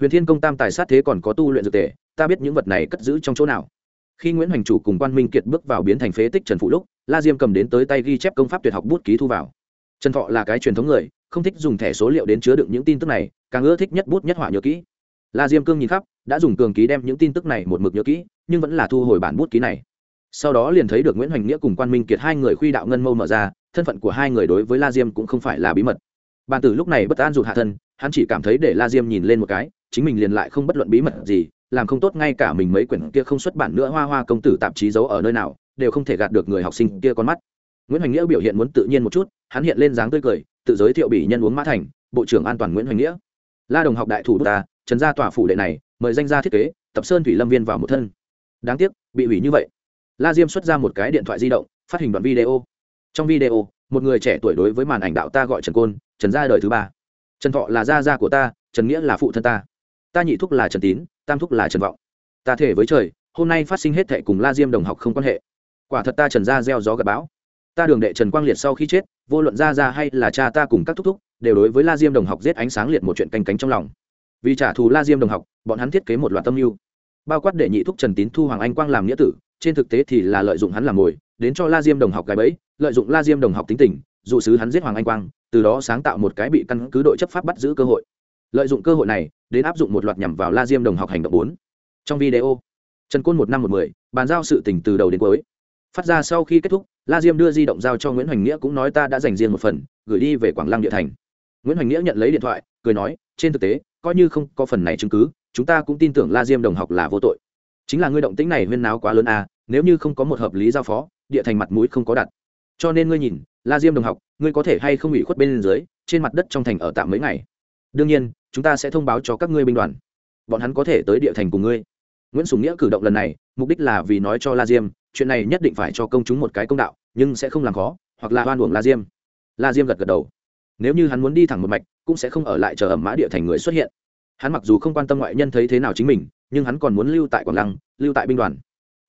huyền thiên công tam tài sát thế còn có tu luyện dược tề, ta biết những vật này cất giữ trong chỗ nào. Khi nguyễn hoành chủ cùng quan minh kiệt bước vào biến thành phế tích trần phụ lúc, la diêm cầm đến tới tay ghi chép công pháp tuyệt học bút ký thu vào. Trần thọ là cái truyền thống người, không thích dùng thẻ số liệu đến chứa đựng những tin tức này, càng ưa thích nhất bút nhất họa nhớ kỹ. La diêm cương nhìn khắp, đã dùng cường ký đem những tin tức này một mực nhớ kỹ, nhưng vẫn là thu hồi bản bút ký này. Sau đó liền thấy được nguyễn hoành nghĩa cùng quan minh kiệt hai người khuy đạo ngân mâu mở ra, thân phận của hai người đối với la diêm cũng không phải là bí mật bàn tử lúc này bất an rụt hạ thân, hắn chỉ cảm thấy để la diêm nhìn lên một cái, chính mình liền lại không bất luận bí mật gì, làm không tốt ngay cả mình mấy quyển kia không xuất bản nữa hoa hoa công tử tạp chí giấu ở nơi nào, đều không thể gạt được người học sinh kia con mắt. Nguyễn hoành nghĩa biểu hiện muốn tự nhiên một chút, hắn hiện lên dáng tươi cười, tự giới thiệu bị nhân uống mã thành, bộ trưởng an toàn nguyễn hoành nghĩa. La đồng học đại thủ đô ta, trần gia tòa phủ đệ này, mời danh gia thiết kế, tập sơn thủy lâm viên vào một thân. Đáng tiếc, bị hủy như vậy. La diêm xuất ra một cái điện thoại di động, phát hình đoạn video. Trong video một người trẻ tuổi đối với màn ảnh đạo ta gọi trần côn, trần gia đời thứ ba. Trần thọ là gia gia của ta, trần nghĩa là phụ thân ta. Ta nhị thúc là trần tín, tam thúc là trần vọng. Ta thể với trời, hôm nay phát sinh hết thệ cùng la diêm đồng học không quan hệ. Quả thật ta trần gia gieo gió gặp bão. Ta đường đệ trần quang liệt sau khi chết, vô luận gia gia hay là cha ta cùng các thúc thúc, đều đối với la diêm đồng học giết ánh sáng liệt một chuyện canh cánh trong lòng. Vì trả thù la diêm đồng học, bọn hắn thiết kế một loạt tâm mưu. Bao quát để nhị thúc trần tín thu hoàng anh quang làm nghĩa tử, trên thực tế thì là lợi dụng hắn làm mồi đến cho la diêm đồng học cái bẫy, lợi dụng la diêm đồng học tính tình, dụ sứ hắn giết hoàng anh quang, từ đó sáng tạo một cái bị căn cứ đội chấp pháp bắt giữ cơ hội. Lợi dụng cơ hội này, đến áp dụng một loạt nhằm vào la diêm đồng học hành động bốn. Trong video, trần côn một năm một mười, bàn giao sự tình từ đầu đến cuối. Phát ra sau khi kết thúc, la diêm đưa di động giao cho nguyễn hoành nghĩa cũng nói ta đã dành riêng một phần, gửi đi về quảng lăng địa thành. Nguyễn hoành nghĩa nhận lấy điện thoại, cười nói, trên thực tế, coi như không có phần này chứng cứ, chúng ta cũng tin tưởng la diêm đồng học là vô tội. Chính là ngươi động tĩnh này huyên náo quá lớn à nếu như không có một hợp lý giao phó địa thành mặt mũi không có đặt. Cho nên ngươi nhìn, la diêm đồng học, ngươi có thể hay không ủy khuất bên dưới, trên mặt đất trong thành ở tạm mấy ngày? Đương nhiên, chúng ta sẽ thông báo cho các ngươi binh đoàn. Bọn hắn có thể tới địa thành cùng ngươi. Nguyễn sùng nghĩa cử động lần này, mục đích là vì nói cho la diêm, chuyện này nhất định phải cho công chúng một cái công đạo, nhưng sẽ không làm khó, hoặc là oan uổng la diêm. La diêm gật gật đầu. Nếu như hắn muốn đi thẳng một mạch, cũng sẽ không ở lại chờ ẩm mã địa thành người xuất hiện. Hắn mặc dù không quan tâm ngoại nhân thấy thế nào chính mình, nhưng hắn còn muốn lưu tại quảng lăng, lưu tại binh đoàn.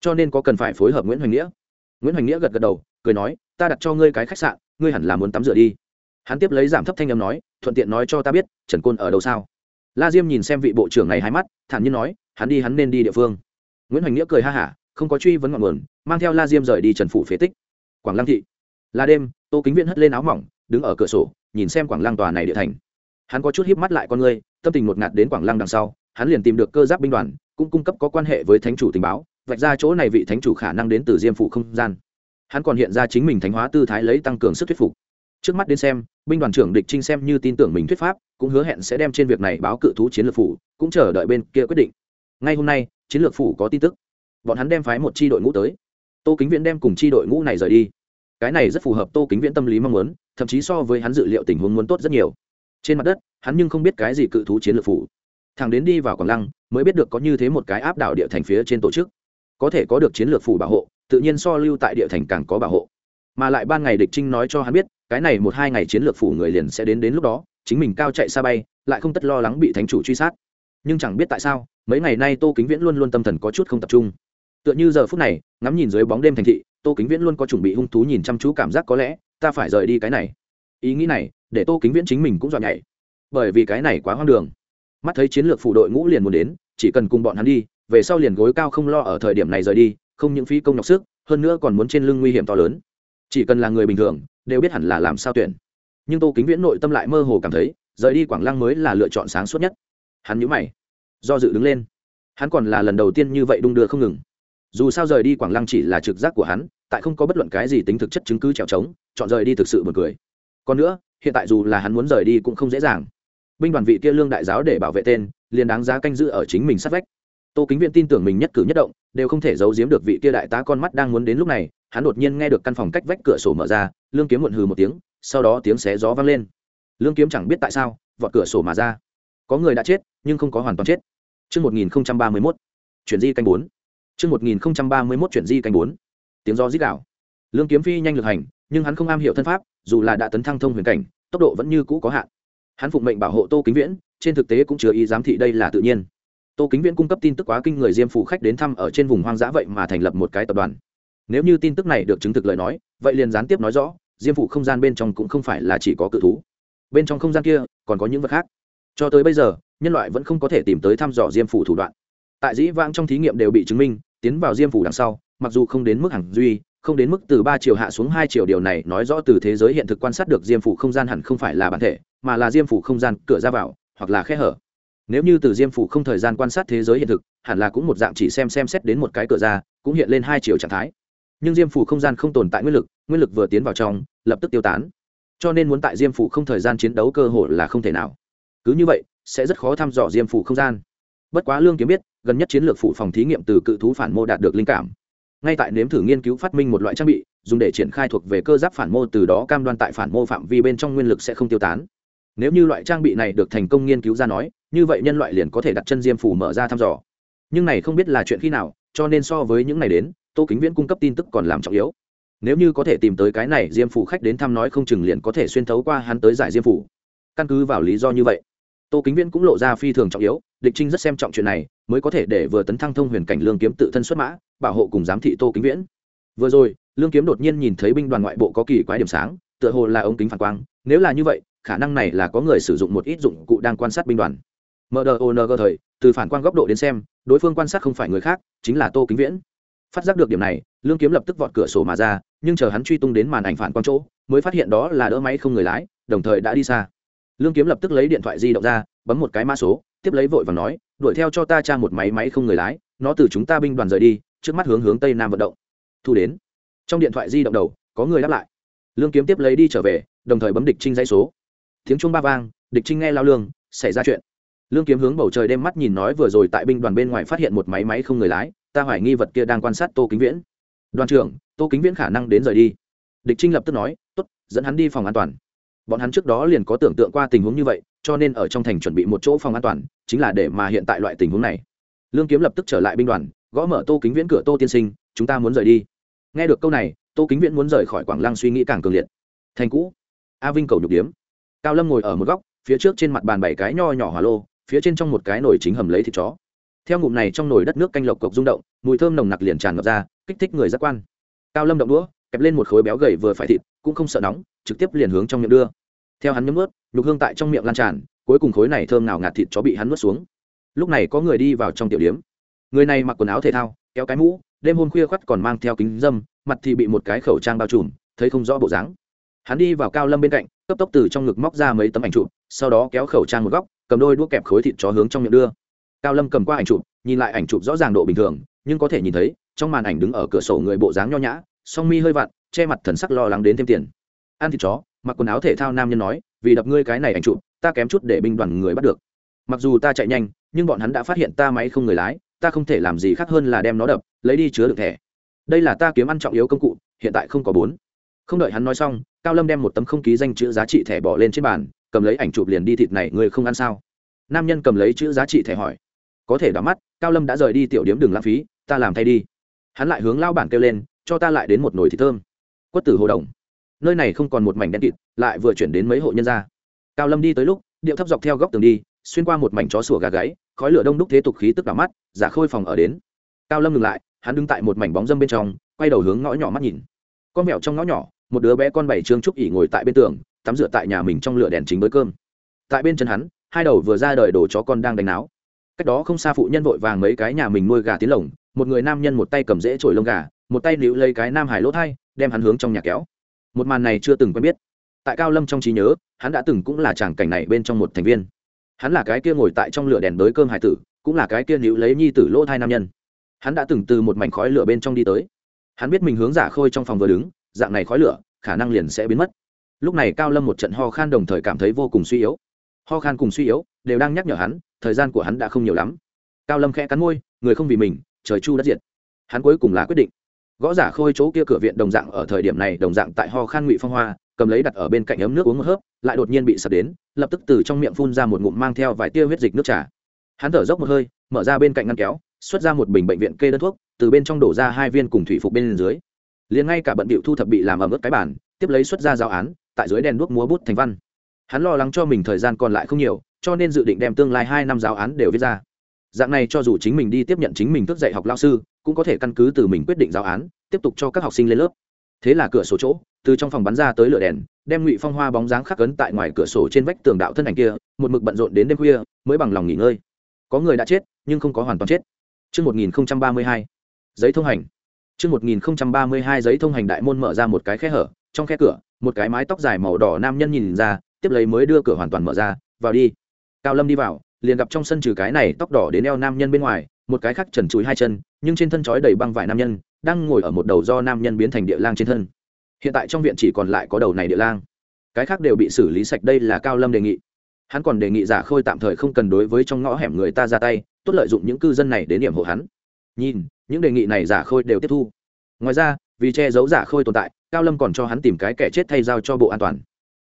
Cho nên có cần phải phối hợp nguyễn hoành nghĩa nguyễn hoành nghĩa gật gật đầu, cười nói, ta đặt cho ngươi cái khách sạn, ngươi hẳn là muốn tắm rửa đi. Hắn tiếp lấy giảm thấp thanh âm nói, thuận tiện nói cho ta biết, trần côn ở đâu sao? La diêm nhìn xem vị bộ trưởng này hai mắt, thản nhiên nói, hắn đi, hắn nên đi địa phương. Nguyễn hoành nghĩa cười ha hả, không có truy vấn ngọn nguồn, mang theo la diêm rời đi trần phủ phế tích. Quảng lăng thị. Là đêm, tô kính viễn hất lên áo mỏng, đứng ở cửa sổ, nhìn xem quảng lăng tòa này địa thành. Hắn có chút híp mắt lại con ngươi tâm tình ngột ngạt đến quảng lăng đằng sau, hắn liền tìm được cơ giáp binh đoàn, cũng cung cấp có quan hệ với thánh chủ tình báo vạch ra chỗ này vị thánh chủ khả năng đến từ diêm phủ không gian. Hắn còn hiện ra chính mình thánh hóa tư thái lấy tăng cường sức thuyết phục. Trước mắt đến xem, binh đoàn trưởng địch trinh xem như tin tưởng mình thuyết pháp, cũng hứa hẹn sẽ đem trên việc này báo cự thú chiến lược phủ, cũng chờ đợi bên kia quyết định. Ngay hôm nay, chiến lược phủ có tin tức. Bọn hắn đem phái một chi đội ngũ tới. Tô kính viễn đem cùng chi đội ngũ này rời đi. Cái này rất phù hợp tô kính viễn tâm lý mong muốn, thậm chí so với hắn dự liệu tình huống muốn tốt rất nhiều. Trên mặt đất, hắn nhưng không biết cái gì cự thú chiến lược phủ. Thằng đến đi vào quảng lăng, mới biết được có như thế một cái áp đảo địa thành phía trên tổ chức có thể có được chiến lược phủ bảo hộ, tự nhiên so lưu tại địa thành càng có bảo hộ. Mà lại ban ngày địch trinh nói cho hắn biết, cái này một hai ngày chiến lược phủ người liền sẽ đến đến lúc đó, chính mình cao chạy xa bay, lại không tất lo lắng bị thánh chủ truy sát. Nhưng chẳng biết tại sao, mấy ngày nay tô kính viễn luôn luôn tâm thần có chút không tập trung. Tựa như giờ phút này, ngắm nhìn dưới bóng đêm thành thị, tô kính viễn luôn có chuẩn bị hung thú nhìn chăm chú cảm giác có lẽ, ta phải rời đi cái này. Ý nghĩ này, để tô kính viễn chính mình cũng dọa nhảy. Bởi vì cái này quá hoang đường. Mắt thấy chiến lược phủ đội ngũ liền muốn đến, chỉ cần cùng bọn hắn đi về sau liền gối cao không lo ở thời điểm này rời đi, không những phí công nhọc sức, hơn nữa còn muốn trên lưng nguy hiểm to lớn. Chỉ cần là người bình thường, đều biết hẳn là làm sao tuyển. Nhưng tô kính viễn nội tâm lại mơ hồ cảm thấy, rời đi quảng lăng mới là lựa chọn sáng suốt nhất. Hắn nhũ mày, do dự đứng lên. Hắn còn là lần đầu tiên như vậy đung đưa không ngừng. Dù sao rời đi quảng lăng chỉ là trực giác của hắn, tại không có bất luận cái gì tính thực chất chứng cứ trèo trống, chọn rời đi thực sự buồn cười. Còn nữa, hiện tại dù là hắn muốn rời đi cũng không dễ dàng. Binh đoàn vị kia lương đại giáo để bảo vệ tên, liền đáng giá canh giữ ở chính mình sát vách tô kính viện tin tưởng mình nhất cử nhất động đều không thể giấu giếm được vị kia đại tá con mắt đang muốn đến lúc này hắn đột nhiên nghe được căn phòng cách vách cửa sổ mở ra lương kiếm muộn hừ một tiếng sau đó tiếng xé gió vang lên lương kiếm chẳng biết tại sao vọt cửa sổ mà ra có người đã chết nhưng không có hoàn toàn chết Trước 1031, chuyển di canh 4. mươi 1031 chuyển di canh 4. Tiếng gió rít gào. Lương kiếm phi nhanh lực hành, nhưng hắn không am hiểu thân pháp, dù là đã tấn thăng thông huyền cảnh, tốc độ vẫn như cũ có hạn. Hắn phụng mệnh bảo hộ Tô Kính Viễn, trên thực tế cũng chưa ý giám thị đây là tự nhiên. Tô Kính Viễn cung cấp tin tức quá kinh người Diêm phủ khách đến thăm ở trên vùng hoang dã vậy mà thành lập một cái tập đoàn. Nếu như tin tức này được chứng thực lời nói, vậy liền gián tiếp nói rõ, Diêm phủ không gian bên trong cũng không phải là chỉ có cự thú. Bên trong không gian kia còn có những vật khác. Cho tới bây giờ, nhân loại vẫn không có thể tìm tới thăm dò Diêm phủ thủ đoạn tại dĩ vãng trong thí nghiệm đều bị chứng minh tiến vào diêm phủ đằng sau mặc dù không đến mức hẳn duy không đến mức từ ba chiều hạ xuống hai chiều điều này nói rõ từ thế giới hiện thực quan sát được diêm phủ không gian hẳn không phải là bản thể mà là diêm phủ không gian cửa ra vào hoặc là khe hở nếu như từ diêm phủ không thời gian quan sát thế giới hiện thực, hẳn là cũng một dạng chỉ xem xem xét đến một cái cửa ra, cũng hiện lên hai chiều trạng thái. Nhưng diêm phủ không gian không tồn tại nguyên lực nguyên lực vừa tiến vào trong, lập tức tiêu tán. Cho nên muốn tại diêm phủ không thời gian chiến đấu cơ hội là không thể nào. Cứ như vậy, sẽ rất khó thăm dò diêm phủ không gian. Bất quá lương kiếm biết, gần nhất chiến lược phụ phòng thí nghiệm từ cự thú phản mô đạt được linh cảm. Ngay tại nếm thử nghiên cứu phát minh một loại trang bị, dùng để triển khai thuộc về cơ giáp phản mô từ đó cam đoan tại phản mô phạm vi bên trong nguyên lực sẽ không tiêu tán nếu như loại trang bị này được thành công nghiên cứu ra nói, như vậy nhân loại liền có thể đặt chân diêm phủ mở ra thăm dò. Nhưng này không biết là chuyện khi nào, cho nên so với những này đến, tô kính viễn cung cấp tin tức còn làm trọng yếu. Nếu như có thể tìm tới cái này, diêm phủ khách đến thăm nói không chừng liền có thể xuyên thấu qua hắn tới giải diêm phủ. Căn cứ vào lý do như vậy, tô kính viễn cũng lộ ra phi thường trọng yếu địch trinh rất xem trọng chuyện này, mới có thể để vừa tấn thăng thông huyền cảnh lương kiếm tự thân xuất mã, bảo hộ cùng giám thị tô kính viễn. Vừa rồi, lương kiếm đột nhiên nhìn thấy binh đoàn ngoại bộ có kỳ quái điểm sáng, tựa hồ là ống kính phản quang, nếu là như vậy khả năng này là có người sử dụng một ít dụng cụ đang quan sát binh đoàn. Mdong thời, từ phản quan góc độ đến xem, đối phương quan sát không phải người khác, chính là tô kính viễn. Phát giác được điểm này, lương kiếm lập tức vọt cửa sổ mà ra, nhưng chờ hắn truy tung đến màn ảnh phản quang chỗ, mới phát hiện đó là đỡ máy không người lái, đồng thời đã đi xa. Lương kiếm lập tức lấy điện thoại di động ra, bấm một cái mã số, tiếp lấy vội và nói, đuổi theo cho ta tra một máy máy không người lái, nó từ chúng ta binh đoàn rời đi, trước mắt hướng hướng tây nam vận động. Thu đến. Trong điện thoại di động đầu, có người đáp lại. Lương kiếm tiếp lấy đi trở về, đồng thời bấm địch trinh dãy số tiếng chuông ba vang, địch trinh nghe lao lương, xảy ra chuyện. Lương kiếm hướng bầu trời đêm mắt nhìn nói vừa rồi tại binh đoàn bên ngoài phát hiện một máy máy không người lái, ta hoài nghi vật kia đang quan sát tô kính viễn. Đoàn trưởng, tô kính viễn khả năng đến rời đi. Địch trinh lập tức nói, tốt, dẫn hắn đi phòng an toàn. Bọn hắn trước đó liền có tưởng tượng qua tình huống như vậy, cho nên ở trong thành chuẩn bị một chỗ phòng an toàn, chính là để mà hiện tại loại tình huống này. Lương kiếm lập tức trở lại binh đoàn, gõ mở tô kính viễn cửa, tô tiên sinh, chúng ta muốn rời đi. Nghe được câu này, tô kính viễn muốn rời khỏi quảng lăng suy nghĩ càng cường liệt. Thành cũ. A vinh cầu nhục điếm cao lâm ngồi ở một góc, phía trước trên mặt bàn bảy cái nho nhỏ hỏa lô, phía trên trong một cái nồi chính hầm lấy thịt chó. Theo ngụm này trong nồi đất nước canh lộc cộc rung động, mùi thơm nồng nặc liền tràn ngập ra, kích thích người giác quan. Cao lâm động đũa, kẹp lên một khối béo gầy vừa phải thịt, cũng không sợ nóng, trực tiếp liền hướng trong miệng đưa. Theo hắn nhấm ướt nhục hương tại trong miệng lan tràn, cuối cùng khối này thơm nào ngạt thịt chó bị hắn nuốt xuống. Lúc này có người đi vào trong tiểu điếm. Người này mặc quần áo thể thao, kéo cái mũ, đêm hôm khuya khoắt còn mang theo kính dâm, mặt thì bị một cái khẩu trang bao trùm, thấy không rõ bộ dáng hắn đi vào cao lâm bên cạnh, cấp tốc từ trong ngực móc ra mấy tấm ảnh chụp, sau đó kéo khẩu trang một góc, cầm đôi đũa kẹp khối thịt chó hướng trong miệng đưa. Cao lâm cầm qua ảnh chụp, nhìn lại ảnh chụp rõ ràng độ bình thường, nhưng có thể nhìn thấy, trong màn ảnh đứng ở cửa sổ người bộ dáng nho nhã, song mi hơi vặn, che mặt thần sắc lo lắng đến thêm tiền. Ăn thịt chó, mặc quần áo thể thao nam nhân nói, vì đập ngươi cái này ảnh chụp, ta kém chút để binh đoàn người bắt được. Mặc dù ta chạy nhanh, nhưng bọn hắn đã phát hiện ta máy không người lái, ta không thể làm gì khác hơn là đem nó đập, lấy đi chứa được thẻ. Đây là ta kiếm ăn trọng yếu công cụ, hiện tại không có bốn. Không đợi hắn nói xong cao lâm đem một tấm không ký danh chữ giá trị thẻ bỏ lên trên bàn, cầm lấy ảnh chụp liền đi thịt này, người không ăn sao? Nam nhân cầm lấy chữ giá trị thẻ hỏi. Có thể đỏ mắt, cao lâm đã rời đi tiểu điếm đừng lãng phí, ta làm thay đi. Hắn lại hướng lao bản kêu lên, cho ta lại đến một nồi thịt thơm. Quất tử hồ đồng. Nơi này không còn một mảnh đen kịt, lại vừa chuyển đến mấy hộ nhân gia. Cao lâm đi tới lúc, điệu thấp dọc theo góc tường đi, xuyên qua một mảnh chó sủa gà gáy, khói lửa đông đúc thế tục khí tức đỏ mắt, giả khôi phòng ở đến. Cao lâm ngừng lại, hắn đứng tại một mảnh bóng dâm bên trong, quay đầu hướng ngõ nhỏ mắt nhìn. Con mèo trong ngõ nhỏ một đứa bé con bảy trương trúc ỉ ngồi tại bên tường, tắm rửa tại nhà mình trong lửa đèn chính với cơm. Tại bên chân hắn, hai đầu vừa ra đời đồ chó con đang đánh náo. Cách đó không xa phụ nhân vội vàng mấy cái nhà mình nuôi gà tiến lồng, một người nam nhân một tay cầm rễ trổi lông gà, một tay níu lấy cái nam hải lốt hai, đem hắn hướng trong nhà kéo. Một màn này chưa từng quen biết. Tại cao lâm trong trí nhớ, hắn đã từng cũng là chàng cảnh này bên trong một thành viên. Hắn là cái kia ngồi tại trong lửa đèn đới cơm hải tử, cũng là cái kia níu lấy nhi tử lỗ thai nam nhân. Hắn đã từng từ một mảnh khói lửa bên trong đi tới. Hắn biết mình hướng giả khôi trong phòng vừa đứng dạng này khói lửa, khả năng liền sẽ biến mất. Lúc này cao lâm một trận ho khan đồng thời cảm thấy vô cùng suy yếu. Ho khan cùng suy yếu đều đang nhắc nhở hắn, thời gian của hắn đã không nhiều lắm. Cao lâm khẽ cắn môi, người không vì mình, trời chu đất diệt. Hắn cuối cùng là quyết định. Gõ giả khôi chỗ kia cửa viện đồng dạng ở thời điểm này đồng dạng tại ho khan ngụy phong hoa, cầm lấy đặt ở bên cạnh ấm nước uống một hớp, lại đột nhiên bị sập đến, lập tức từ trong miệng phun ra một ngụm mang theo vài tia huyết dịch nước trà. Hắn thở dốc một hơi, mở ra bên cạnh ngăn kéo, xuất ra một bình bệnh viện kê đơn thuốc, từ bên trong đổ ra hai viên cùng thủy phục bên dưới liền ngay cả bận bịu thu thập bị làm ẩm ướt cái bản tiếp lấy xuất ra giáo án tại dưới đèn đuốc múa bút thành văn. Hắn lo lắng cho mình thời gian còn lại không nhiều cho nên dự định đem tương lai hai năm giáo án đều viết ra. Dạng này cho dù chính mình đi tiếp nhận chính mình thức dạy học lao sư cũng có thể căn cứ từ mình quyết định giáo án tiếp tục cho các học sinh lên lớp. Thế là cửa sổ chỗ từ trong phòng bắn ra tới lửa đèn đem ngụy phong hoa bóng dáng khắc cấn tại ngoài cửa sổ trên vách tường đạo thân ảnh kia một mực bận rộn đến đêm khuya mới bằng lòng nghỉ ngơi. Có người đã chết nhưng không có hoàn toàn chết. Trước 1032, giấy thông hành. Trước 1032 giấy thông hành đại môn mở ra một cái khe hở, trong khe cửa, một cái mái tóc dài màu đỏ nam nhân nhìn ra, tiếp lấy mới đưa cửa hoàn toàn mở ra, vào đi. Cao Lâm đi vào, liền gặp trong sân trừ cái này tóc đỏ đến eo nam nhân bên ngoài, một cái khác trần trụi hai chân, nhưng trên thân trói đầy băng vải nam nhân, đang ngồi ở một đầu do nam nhân biến thành địa lang trên thân. Hiện tại trong viện chỉ còn lại có đầu này địa lang, cái khác đều bị xử lý sạch đây là Cao Lâm đề nghị. Hắn còn đề nghị giả khôi tạm thời không cần đối với trong ngõ hẻm người ta ra tay, tốt lợi dụng những cư dân này đến điểm hộ hắn nhìn những đề nghị này giả khôi đều tiếp thu. Ngoài ra, vì che giấu giả khôi tồn tại, cao lâm còn cho hắn tìm cái kẻ chết thay giao cho bộ an toàn.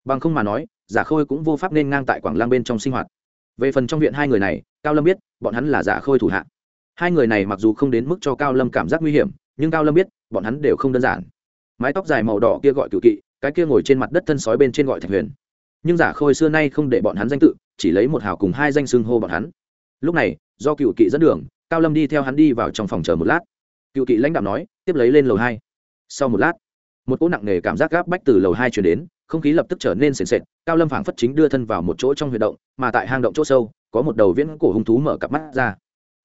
Bằng không mà nói, giả khôi cũng vô pháp nên ngang tại quảng lang bên trong sinh hoạt. Về phần trong viện hai người này, cao lâm biết, bọn hắn là giả khôi thủ hạ. Hai người này mặc dù không đến mức cho cao lâm cảm giác nguy hiểm, nhưng cao lâm biết, bọn hắn đều không đơn giản. Mái tóc dài màu đỏ kia gọi cựu kỵ, cái kia ngồi trên mặt đất thân sói bên trên gọi thạch huyền. Nhưng giả khôi xưa nay không để bọn hắn danh tự, chỉ lấy một hào cùng hai danh xưng hô bọn hắn. Lúc này, do cựu kỵ dẫn đường cao lâm đi theo hắn đi vào trong phòng chờ một lát. Cựu kỵ lãnh đạo nói, tiếp lấy lên lầu hai. Sau một lát, một cỗ nặng nề cảm giác gáp bách từ lầu hai chuyển đến, không khí lập tức trở nên sền sệt, cao lâm phảng phất chính đưa thân vào một chỗ trong huyệt động, mà tại hang động chỗ sâu, có một đầu viễn cổ hung thú mở cặp mắt ra.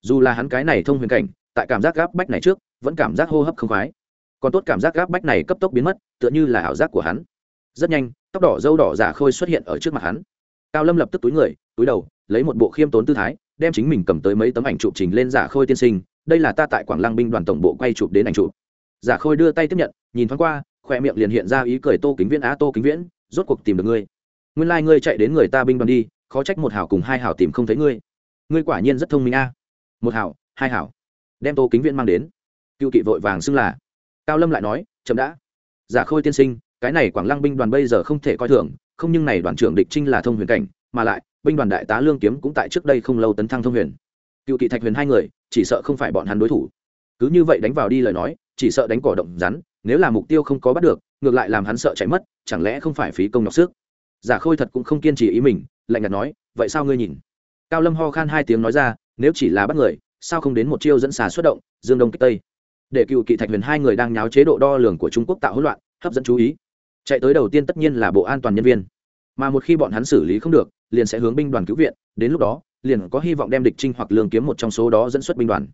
Dù là hắn cái này thông huyền cảnh, tại cảm giác gáp bách này trước, vẫn cảm giác hô hấp không khoái. Còn tốt cảm giác gáp bách này cấp tốc biến mất, tựa như là ảo giác của hắn. Rất nhanh, tóc đỏ dâu đỏ giả khôi xuất hiện ở trước mặt hắn. Cao lâm lập tức túi người, túi đầu, lấy một bộ khiêm tốn tư thái đem chính mình cầm tới mấy tấm ảnh chụp trình lên giả khôi tiên sinh, đây là ta tại quảng lăng binh đoàn tổng bộ quay chụp đến ảnh chụp. Giả khôi đưa tay tiếp nhận, nhìn thoáng qua, khoe miệng liền hiện ra ý cười tô kính viễn, á, tô kính viễn, rốt cuộc tìm được ngươi. Nguyên lai、like、ngươi chạy đến người ta binh đoàn đi, khó trách một hảo cùng hai hảo tìm không thấy ngươi. Ngươi quả nhiên rất thông minh a. Một hảo, hai hảo. Đem tô kính viễn mang đến. Cựu kỵ vội vàng xưng là. Cao lâm lại nói, chậm đã. Giả khôi tiên sinh, cái này quảng lăng binh đoàn bây giờ không thể coi thường, không nhưng này đoàn trưởng địch trinh là thông huyền cảnh mà lại, binh đoàn đại tá lương kiếm cũng tại trước đây không lâu tấn thăng thông huyền. Cựu kỵ thạch huyền hai người, chỉ sợ không phải bọn hắn đối thủ. Cứ như vậy đánh vào đi lời nói, chỉ sợ đánh cỏ động rắn, nếu là mục tiêu không có bắt được, ngược lại làm hắn sợ chạy mất, chẳng lẽ không phải phí công nhọc sức? Giả khôi thật cũng không kiên trì ý mình, lạnh nhạt nói, vậy sao ngươi nhìn? Cao lâm ho khan hai tiếng nói ra, nếu chỉ là bắt người, sao không đến một chiêu dẫn xà xuất động, dương đông kích tây? Để cựu kỵ thạch huyền hai người đang nháo chế độ đo lường của trung quốc tạo hỗn loạn, hấp dẫn chú ý. Chạy tới đầu tiên tất nhiên là bộ an toàn nhân viên mà một khi bọn hắn xử lý không được, liền sẽ hướng binh đoàn cứu viện, đến lúc đó, liền có hy vọng đem địch trinh hoặc lương kiếm một trong số đó dẫn xuất binh đoàn.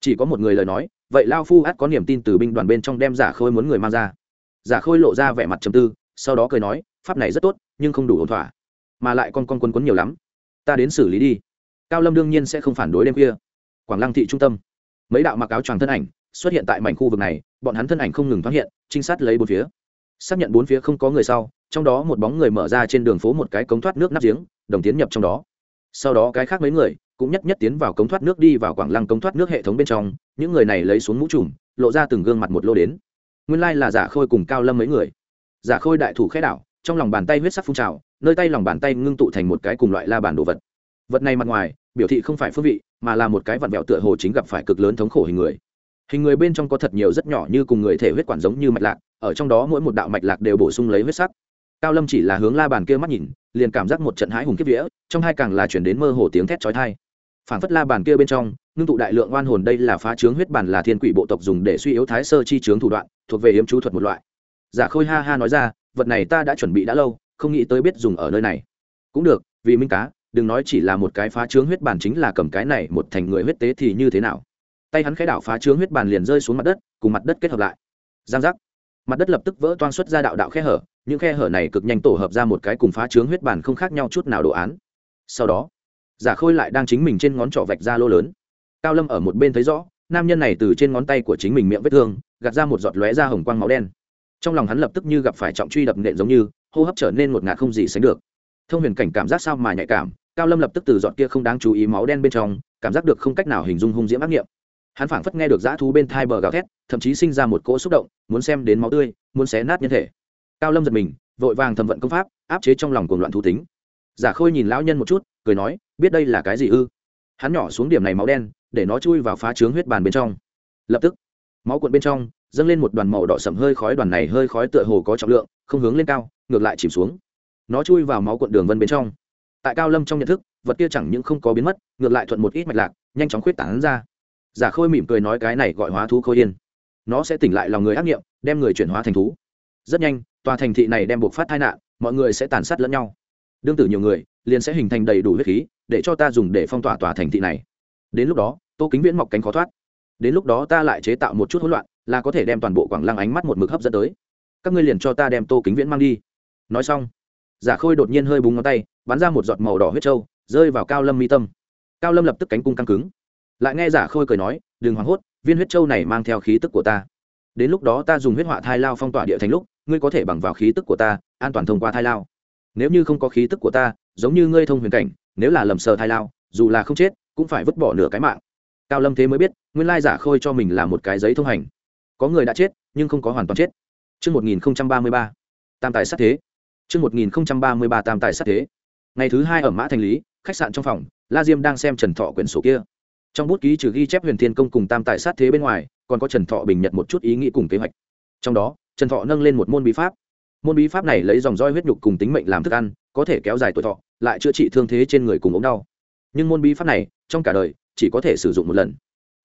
Chỉ có một người lời nói, vậy lao phu át có niềm tin từ binh đoàn bên trong đem giả khôi muốn người mang ra. Giả khôi lộ ra vẻ mặt trầm tư, sau đó cười nói, pháp này rất tốt, nhưng không đủ ổn thỏa. Mà lại con con quấn quấn nhiều lắm. Ta đến xử lý đi. Cao lâm đương nhiên sẽ không phản đối đêm kia. Quảng lăng thị trung tâm. Mấy đạo mặc áo choàng thân ảnh xuất hiện tại mảnh khu vực này, bọn hắn thân ảnh không ngừng thoát hiện, trinh sát lấy bốn phía xác nhận bốn phía không có người sau, trong đó một bóng người mở ra trên đường phố một cái cống thoát nước nắp giếng, đồng tiến nhập trong đó. Sau đó cái khác mấy người cũng nhất nhất tiến vào cống thoát nước đi vào quảng lăng cống thoát nước hệ thống bên trong, những người này lấy xuống mũ trùm, lộ ra từng gương mặt một lô đến. Nguyên lai là giả khôi cùng cao lâm mấy người. Giả khôi đại thủ khẽ đảo, trong lòng bàn tay huyết sắc phun trào, nơi tay lòng bàn tay ngưng tụ thành một cái cùng loại la bàn đồ vật. Vật này mặt ngoài, biểu thị không phải phương vị, mà là một cái vặn vẹo tựa hồ chính gặp phải cực lớn thống khổ hình người. Hình người bên trong có thật nhiều rất nhỏ như cùng người thể huyết quản giống như mạch lạc ở trong đó mỗi một đạo mạch lạc đều bổ sung lấy huyết sắc. Cao lâm chỉ là hướng la bàn kia mắt nhìn, liền cảm giác một trận hãi hùng kiếp vía, trong hai càng là chuyển đến mơ hồ tiếng thét chói thai phản phất la bàn kia bên trong, ngưng tụ đại lượng oan hồn đây là phá trướng huyết bản là thiên quỷ bộ tộc dùng để suy yếu thái sơ chi trướng thủ đoạn, thuộc về yếm chú thuật một loại. Giả khôi ha ha nói ra, vật này ta đã chuẩn bị đã lâu, không nghĩ tới biết dùng ở nơi này. Cũng được, vì minh cá, đừng nói chỉ là một cái phá trướng huyết bản chính là cầm cái này một thành người huyết tế thì như thế nào. Tay hắn khẽ đảo phá trướng huyết bản liền rơi xuống mặt đất, cùng mặt đất kết hợp lại. Giang giác mặt đất lập tức vỡ toan xuất ra đạo đạo khe hở, những khe hở này cực nhanh tổ hợp ra một cái cùng phá trướng huyết bàn không khác nhau chút nào đồ án. Sau đó, giả khôi lại đang chính mình trên ngón trỏ vạch ra lô lớn. Cao lâm ở một bên thấy rõ, nam nhân này từ trên ngón tay của chính mình miệng vết thương, gạt ra một giọt lóe ra hồng quang máu đen. Trong lòng hắn lập tức như gặp phải trọng truy đập nện giống như, hô hấp trở nên một ngạt không gì sánh được. Thông huyền cảnh cảm giác sao mà nhạy cảm, cao lâm lập tức từ giọt kia không đáng chú ý máu đen bên trong, cảm giác được không cách nào hình dung hung diễm ác nghiệm hắn phảng phất nghe được dã thú bên thai bờ gào thét, thậm chí sinh ra một cỗ xúc động, muốn xem đến máu tươi, muốn xé nát nhân thể. Cao lâm giật mình, vội vàng thẩm vận công pháp, áp chế trong lòng cuồng loạn thú tính. Giả khôi nhìn lão nhân một chút, cười nói, biết đây là cái gì ư? Hắn nhỏ xuống điểm này máu đen, để nó chui vào phá trướng huyết bàn bên trong. Lập tức, máu cuộn bên trong, dâng lên một đoàn màu đỏ sầm hơi khói, đoàn này hơi khói tựa hồ có trọng lượng, không hướng lên cao, ngược lại chìm xuống. Nó chui vào máu cuộn đường vân bên trong. Tại cao lâm trong nhận thức, vật kia chẳng những không có biến mất, ngược lại thuận một ít mạch lạc, nhanh chóng khuyết tảng ra giả khôi mỉm cười nói cái này gọi hóa thú khôi yên. Nó sẽ tỉnh lại lòng người ác nghiệm, đem người chuyển hóa thành thú. Rất nhanh, tòa thành thị này đem buộc phát tai nạn, mọi người sẽ tàn sát lẫn nhau. Đương tử nhiều người, liền sẽ hình thành đầy đủ huyết khí, để cho ta dùng để phong tỏa tòa thành thị này. Đến lúc đó, tô kính viễn mọc cánh khó thoát. Đến lúc đó ta lại chế tạo một chút hỗn loạn, là có thể đem toàn bộ quảng lăng ánh mắt một mực hấp dẫn tới. Các ngươi liền cho ta đem tô kính viễn mang đi. Nói xong, giả khôi đột nhiên hơi búng ngón tay, bắn ra một giọt màu đỏ huyết trâu rơi vào cao lâm mi tâm. Cao lâm lập tức cánh cung căng cứng lại nghe giả khôi cười nói đừng hoảng hốt viên huyết châu này mang theo khí tức của ta. Đến lúc đó ta dùng huyết họa thai lao phong tỏa địa thành lúc ngươi có thể bằng vào khí tức của ta an toàn thông qua thai lao. Nếu như không có khí tức của ta giống như ngươi thông huyền cảnh nếu là lầm sờ thai lao dù là không chết cũng phải vứt bỏ nửa cái mạng. Cao lâm thế mới biết nguyên lai giả khôi cho mình là một cái giấy thông hành. Có người đã chết nhưng không có hoàn toàn chết. Trước 1033, tam tài sát thế. Trước 1033 tam tài sát thế. Ngày thứ hai ở Mã Thành Lý, khách sạn trong phòng, La Diêm đang xem Trần Thọ quyển sổ kia trong bút ký trừ ghi chép huyền thiên công cùng tam tài sát thế bên ngoài, còn có trần thọ bình nhật một chút ý nghĩ cùng kế hoạch. Trong đó, trần thọ nâng lên một môn bí pháp. Môn bí pháp này lấy dòng roi huyết nhục cùng tính mệnh làm thức ăn, có thể kéo dài tuổi thọ, lại chữa trị thương thế trên người cùng ống đau. Nhưng môn bí pháp này, trong cả đời, chỉ có thể sử dụng một lần.